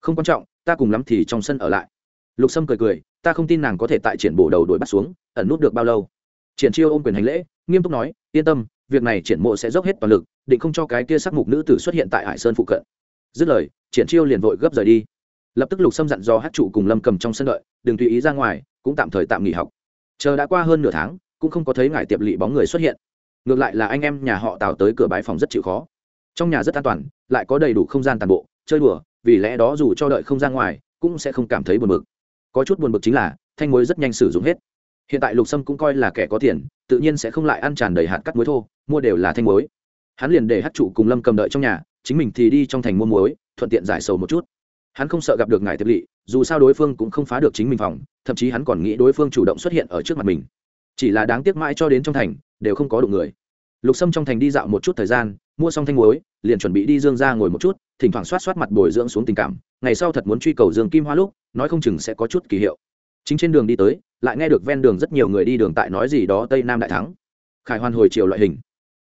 Không quan trọng, ta cùng lắm thì trong sân ở lại. Lục sâm cười cười, ta không tin nàng có thể tại triển bộ đầu đuổi bắt xuống, ẩn nút được bao lâu. Triển chiêu ôm quyền hành lễ, nghiêm túc nói, yên tâm, việc này triển mộ sẽ dốc hết toàn lực, định không cho cái kia sắc mục nữ tử xuất hiện tại hải sơn phụ cận. Dứt lời, triển chiêu liền vội gấp rời đi lập tức lục sâm dặn do hát trụ cùng lâm cầm trong sân đợi, đừng tùy ý ra ngoài, cũng tạm thời tạm nghỉ học. Chờ đã qua hơn nửa tháng, cũng không có thấy ngài tiệp lỵ bóng người xuất hiện. Ngược lại là anh em nhà họ tào tới cửa bãi phòng rất chịu khó. Trong nhà rất an toàn, lại có đầy đủ không gian tàn bộ, chơi đùa, vì lẽ đó dù cho đợi không ra ngoài, cũng sẽ không cảm thấy buồn bực. Có chút buồn bực chính là, thanh muối rất nhanh sử dụng hết. Hiện tại lục sâm cũng coi là kẻ có tiền, tự nhiên sẽ không lại ăn tràn đầy hạt cắt muối thô, mua đều là thanh muối. Hắn liền để hát trụ cùng lâm cầm đợi trong nhà, chính mình thì đi trong thành mua muối, thuận tiện giải sầu một chút hắn không sợ gặp được ngài tiệp lỵ, dù sao đối phương cũng không phá được chính mình phòng, thậm chí hắn còn nghĩ đối phương chủ động xuất hiện ở trước mặt mình. Chỉ là đáng tiếc mãi cho đến trong thành, đều không có đủ người. Lục sâm trong thành đi dạo một chút thời gian, mua xong thanh muối, liền chuẩn bị đi dương ra ngồi một chút, thỉnh thoảng xoát xoát mặt bồi dưỡng xuống tình cảm, ngày sau thật muốn truy cầu dương kim hoa lúc, nói không chừng sẽ có chút kỳ hiệu. Chính trên đường đi tới, lại nghe được ven đường rất nhiều người đi đường tại nói gì đó tây nam đại thắng. Khải hoàn hồi chiều loại hình.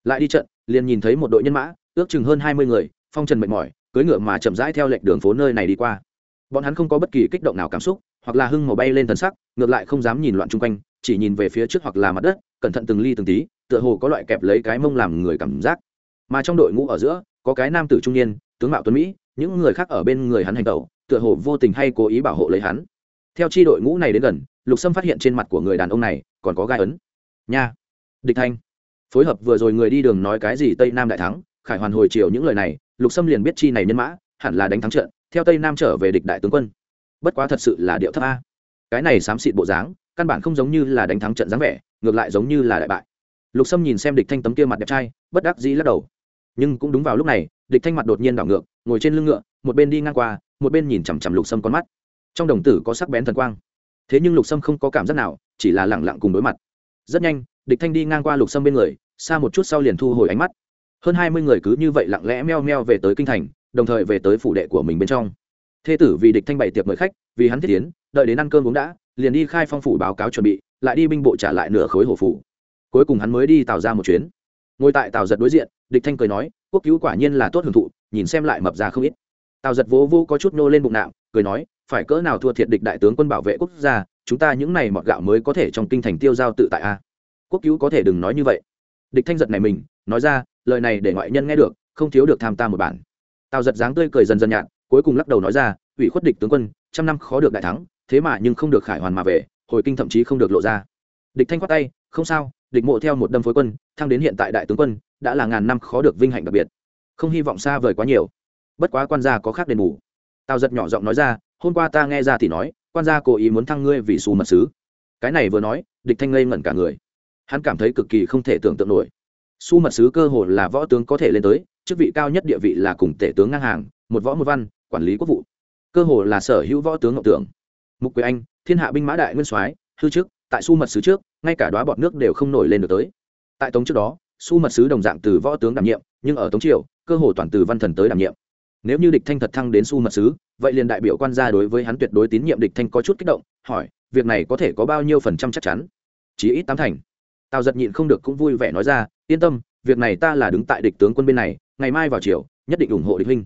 Lại đi trận, liền nhìn thấy một đội nhân mã, ước chừng hơn hai mươi người, phong trần mệt mỏi cưỡi ngựa mà chậm rãi theo lệnh đường phố nơi này đi qua. Bọn hắn không có bất kỳ kích động nào cảm xúc, hoặc là hưng màu bay lên thần sắc, ngược lại không dám nhìn loạn chung quanh, chỉ nhìn về phía trước hoặc là mặt đất, cẩn thận từng ly từng tí, tựa hồ có loại kẹp lấy cái mông làm người cảm giác. Mà trong đội ngũ ở giữa, có cái nam tử trung niên, tướng mạo tuấn mỹ, những người khác ở bên người hắn hành tẩu, tựa hồ vô tình hay cố ý bảo hộ lấy hắn. Theo chi đội ngũ này đến gần, lục sâm phát hiện trên mặt của người đàn ông này còn có gai ấn. Nha! Địch thanh! Phối hợp vừa rồi người đi đường nói cái gì tây nam đại thắng, khải hoàn hồi chiều những lời này lục sâm liền biết chi này nhân mã, hẳn là đánh thắng trận, theo tây nam trở về địch đại tướng quân. Bất quá thật sự là điệu thấp a. Cái này xám xịt bộ dáng, căn bản không giống như là đánh thắng trận dáng vẻ, ngược lại giống như là đại bại. Lục sâm nhìn xem địch thanh tấm kia mặt đẹp trai, bất đắc dĩ lắc đầu. Nhưng cũng đúng vào lúc này, địch thanh mặt đột nhiên đảo ngược, ngồi trên lưng ngựa, một bên đi ngang qua, một bên nhìn chằm chằm lục sâm con mắt. Trong đồng tử có sắc bén thần quang. Thế nhưng lục sâm không có cảm giác nào, chỉ là lẳng lặng cùng đối mặt. Rất nhanh, địch thanh đi ngang qua lục sâm bên người, xa một chút sau liền thu hồi ánh mắt hơn hai mươi người cứ như vậy lặng lẽ meo meo về tới kinh thành, đồng thời về tới phủ đệ của mình bên trong. Thê tử vì địch thanh bày tiệc mời khách, vì hắn thiết tiến, đợi đến ăn cơm uống đã, liền đi khai phong phủ báo cáo chuẩn bị, lại đi binh bộ trả lại nửa khối hồ phủ. Cuối cùng hắn mới đi tào ra một chuyến. Ngồi tại tào giật đối diện, địch thanh cười nói, quốc cứu quả nhiên là tốt hưởng thụ, nhìn xem lại mập ra không ít. Tào giật vỗ vô có chút nô lên bụng nạo cười nói, phải cỡ nào thua thiệt địch đại tướng quân bảo vệ quốc gia, chúng ta những này mọt gạo mới có thể trong kinh thành tiêu giao tự tại a? Quốc cứu có thể đừng nói như vậy. Địch thanh giật này mình, nói ra lời này để ngoại nhân nghe được, không thiếu được tham ta một bản. Tào giật dáng tươi cười dần dần nhạt, cuối cùng lắc đầu nói ra, ủy khuất địch tướng quân, trăm năm khó được đại thắng, thế mà nhưng không được khải hoàn mà về, hồi kinh thậm chí không được lộ ra. Địch thanh khoát tay, không sao, địch mộ theo một đâm phối quân, thăng đến hiện tại đại tướng quân, đã là ngàn năm khó được vinh hạnh đặc biệt. Không hy vọng xa vời quá nhiều. Bất quá quan gia có khác đền bù. Tào giật nhỏ giọng nói ra, hôm qua ta nghe ra thì nói, quan gia cố ý muốn thăng ngươi vì xù mật sứ. Cái này vừa nói, địch thanh ngây ngẩn cả người. Hắn cảm thấy cực kỳ không thể tưởng tượng nổi su mật sứ cơ hồ là võ tướng có thể lên tới, chức vị cao nhất địa vị là cùng tể tướng ngang hàng, một võ một văn, quản lý quốc vụ. Cơ hồ là sở hữu võ tướng ngọc tưởng. Mục quế anh, thiên hạ binh mã đại nguyên soái, hư chức tại su mật sứ trước, ngay cả đoá bọt nước đều không nổi lên được tới. Tại tống trước đó, su mật sứ đồng dạng từ võ tướng đảm nhiệm, nhưng ở tống triều, cơ hồ toàn từ văn thần tới đảm nhiệm. Nếu như địch thanh thật thăng đến su mật sứ, vậy liền đại biểu quan gia đối với hắn tuyệt đối tín nhiệm địch thanh có chút kích động, hỏi, việc này có thể có bao nhiêu phần trăm chắc chắn? Chỉ ít tám thành. Tào giật nhịn không được cũng vui vẻ nói ra yên tâm, việc này ta là đứng tại địch tướng quân bên này, ngày mai vào chiều nhất định ủng hộ địch huynh.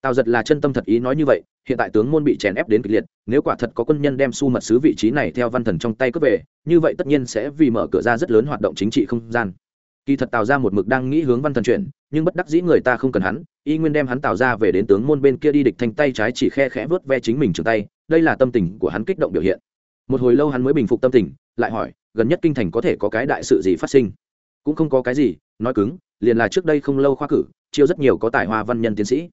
Tào giật là chân tâm thật ý nói như vậy, hiện tại tướng môn bị chèn ép đến kịch liệt, nếu quả thật có quân nhân đem su mật sứ vị trí này theo văn thần trong tay cướp về, như vậy tất nhiên sẽ vì mở cửa ra rất lớn hoạt động chính trị không gian. Kỳ thật tào ra một mực đang nghĩ hướng văn thần chuyển, nhưng bất đắc dĩ người ta không cần hắn, y nguyên đem hắn tào ra về đến tướng môn bên kia đi địch thanh tay trái chỉ khe khẽ vớt ve chính mình trường tay, đây là tâm tình của hắn kích động biểu hiện. Một hồi lâu hắn mới bình phục tâm tình, lại hỏi, gần nhất kinh thành có thể có cái đại sự gì phát sinh? Cũng không có cái gì, nói cứng, liền là trước đây không lâu khoa cử, chiêu rất nhiều có tài hoa văn nhân tiến sĩ.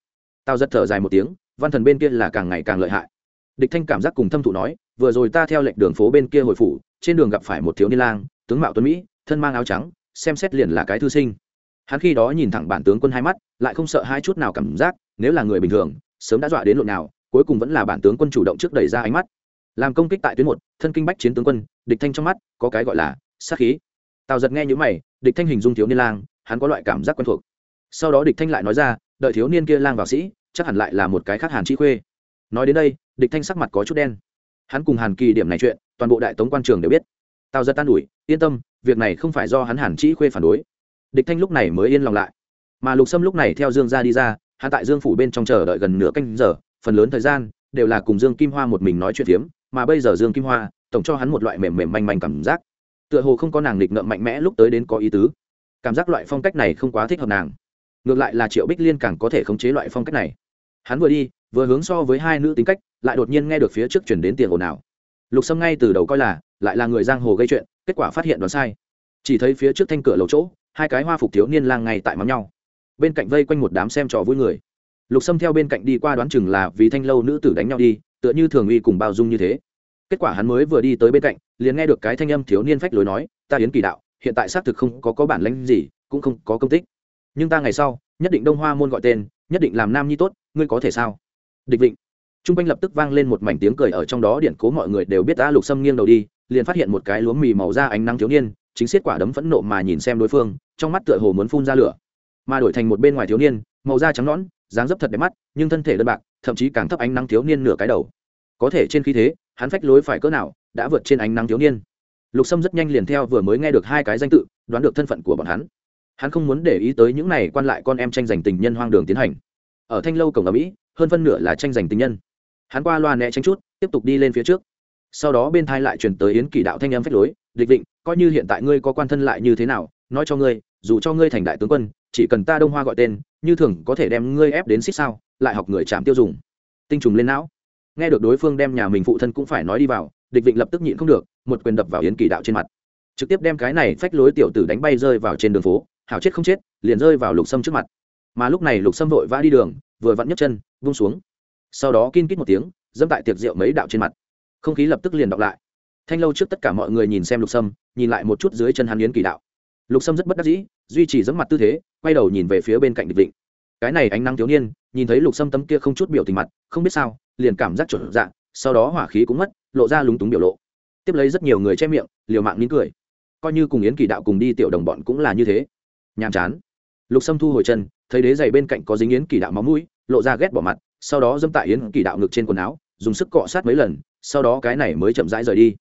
Tao rất thở dài một tiếng, văn thần bên kia là càng ngày càng lợi hại. Địch thanh cảm giác cùng thâm thụ nói, vừa rồi ta theo lệnh đường phố bên kia hồi phủ, trên đường gặp phải một thiếu niên lang, tướng mạo tuấn mỹ, thân mang áo trắng, xem xét liền là cái thư sinh. Hắn khi đó nhìn thẳng bản tướng quân hai mắt, lại không sợ hai chút nào cảm giác, nếu là người bình thường, sớm đã dọa đến lộn nào, cuối cùng vẫn là bản tướng quân chủ động trước đẩy ra ánh mắt. Làm công kích tại tuyến một, thân kinh bách chiến tướng quân, địch thanh trong mắt, có cái gọi là sát khí. Tào giật nghe những mày địch thanh hình dung thiếu niên lang, hắn có loại cảm giác quen thuộc. Sau đó địch thanh lại nói ra, đợi thiếu niên kia lang vào sĩ, chắc hẳn lại là một cái khác hàn chi khuê. Nói đến đây, địch thanh sắc mặt có chút đen. Hắn cùng hàn kỳ điểm này chuyện, toàn bộ đại tống quan trường đều biết. Tào giật tan ủi, yên tâm, việc này không phải do hắn hàn chi khuê phản đối. Địch thanh lúc này mới yên lòng lại. Mà lục sâm lúc này theo dương gia đi ra, hắn tại dương phủ bên trong chờ đợi gần nửa canh giờ, phần lớn thời gian đều là cùng dương kim hoa một mình nói chuyện phiếm, mà bây giờ dương kim hoa tổng cho hắn một loại mềm mềm manh manh cảm giác tựa hồ không có nàng nghịch ngợm mạnh mẽ lúc tới đến có ý tứ. Cảm giác loại phong cách này không quá thích hợp nàng. Ngược lại là triệu bích liên càng có thể khống chế loại phong cách này. Hắn vừa đi, vừa hướng so với hai nữ tính cách, lại đột nhiên nghe được phía trước chuyển đến tiền ồn ào. Lục sâm ngay từ đầu coi là, lại là người giang hồ gây chuyện, kết quả phát hiện đoán sai. Chỉ thấy phía trước thanh cửa lầu chỗ, hai cái hoa phục thiếu niên lang ngay tại mắm nhau. Bên cạnh vây quanh một đám xem trò vui người. Lục sâm theo bên cạnh đi qua đoán chừng là vì thanh lâu nữ tử đánh nhau đi, tựa như thường uy cùng bao dung như thế kết quả hắn mới vừa đi tới bên cạnh, liền nghe được cái thanh âm thiếu niên phách lối nói, ta yến kỳ đạo, hiện tại xác thực không có có bản lãnh gì, cũng không có công tích. Nhưng ta ngày sau, nhất định đông hoa môn gọi tên, nhất định làm nam nhi tốt, ngươi có thể sao? Địch vịnh. T r u n g quanh lập tức vang lên một mảnh tiếng cười ở trong đó, điện cố mọi người đều biết ta lục xâm nghiêng đầu đi, liền phát hiện một cái lúa mì màu da ánh nắng thiếu niên, chính xiết quả đấm phẫn nộ mà nhìn xem đối phương, trong mắt tựa hồ muốn phun ra lửa. Mà đổi thành một bên ngoài thiếu niên, màu da trắng nõn, dáng dấp thật đẹp mắt, nhưng thân thể đơn bạc, thậm chí càng thấp ánh nắng thiếu niên nửa cái đầu. Có thể trên khí thế hắn phách lối phải cỡ nào, đã vượt trên ánh nắng thiếu niên. Lục sâm rất nhanh liền theo vừa mới nghe được hai cái danh tự, đoán được thân phận của bọn hắn. Hắn không muốn để ý tới những này quan lại con em tranh giành tình nhân hoang đường tiến hành. Ở thanh lâu cổng ở mỹ hơn phân nửa là tranh giành tình nhân. Hắn qua loa né tránh chút, tiếp tục đi lên phía trước. Sau đó bên thai lại chuyển tới yến kỳ đạo thanh em phách lối, địch định coi như hiện tại ngươi có quan thân lại như thế nào, nói cho ngươi, dù cho ngươi thành đại tướng quân, chỉ cần ta đông hoa gọi tên, như thường có thể đem ngươi ép đến xích sao, lại học người chạm tiêu dùng. Tinh trùng lên não nghe được đối phương đem nhà mình phụ thân cũng phải nói đi vào, địch vịnh lập tức nhịn không được, một quyền đập vào yến kỳ đạo trên mặt. Trực tiếp đem cái này phách lối tiểu tử đánh bay rơi vào trên đường phố, hảo chết không chết, liền rơi vào lục sâm trước mặt. Mà lúc này lục sâm vội vã đi đường, vừa vặn nhấc chân, vung xuống. Sau đó kin kít một tiếng, dẫm tại tiệc rượu mấy đạo trên mặt. Không khí lập tức liền đọc lại. Thanh lâu trước tất cả mọi người nhìn xem lục sâm, nhìn lại một chút dưới chân hắn yến kỳ đạo. Lục sâm rất bất đắc dĩ, duy trì dẫm mặt tư thế, quay đầu nhìn về phía bên cạnh địch vịnh cái này ánh nắng thiếu niên, nhìn thấy lục sâm tấm kia không chút biểu tình mặt, không biết sao, liền cảm giác chuẩn dạng sau đó hỏa khí cũng mất, lộ ra lúng túng biểu lộ. Tiếp lấy rất nhiều người che miệng, liều mạng nín cười. Coi như cùng yến kỳ đạo cùng đi tiểu đồng bọn cũng là như thế. Nhàm chán. Lục sâm thu hồi chân, thấy đế giày bên cạnh có dính yến kỳ đạo máu mũi, lộ ra ghét bỏ mặt, sau đó dâm tại yến kỳ đạo ngực trên quần áo, dùng sức cọ sát mấy lần, sau đó cái này mới chậm rãi rời đi.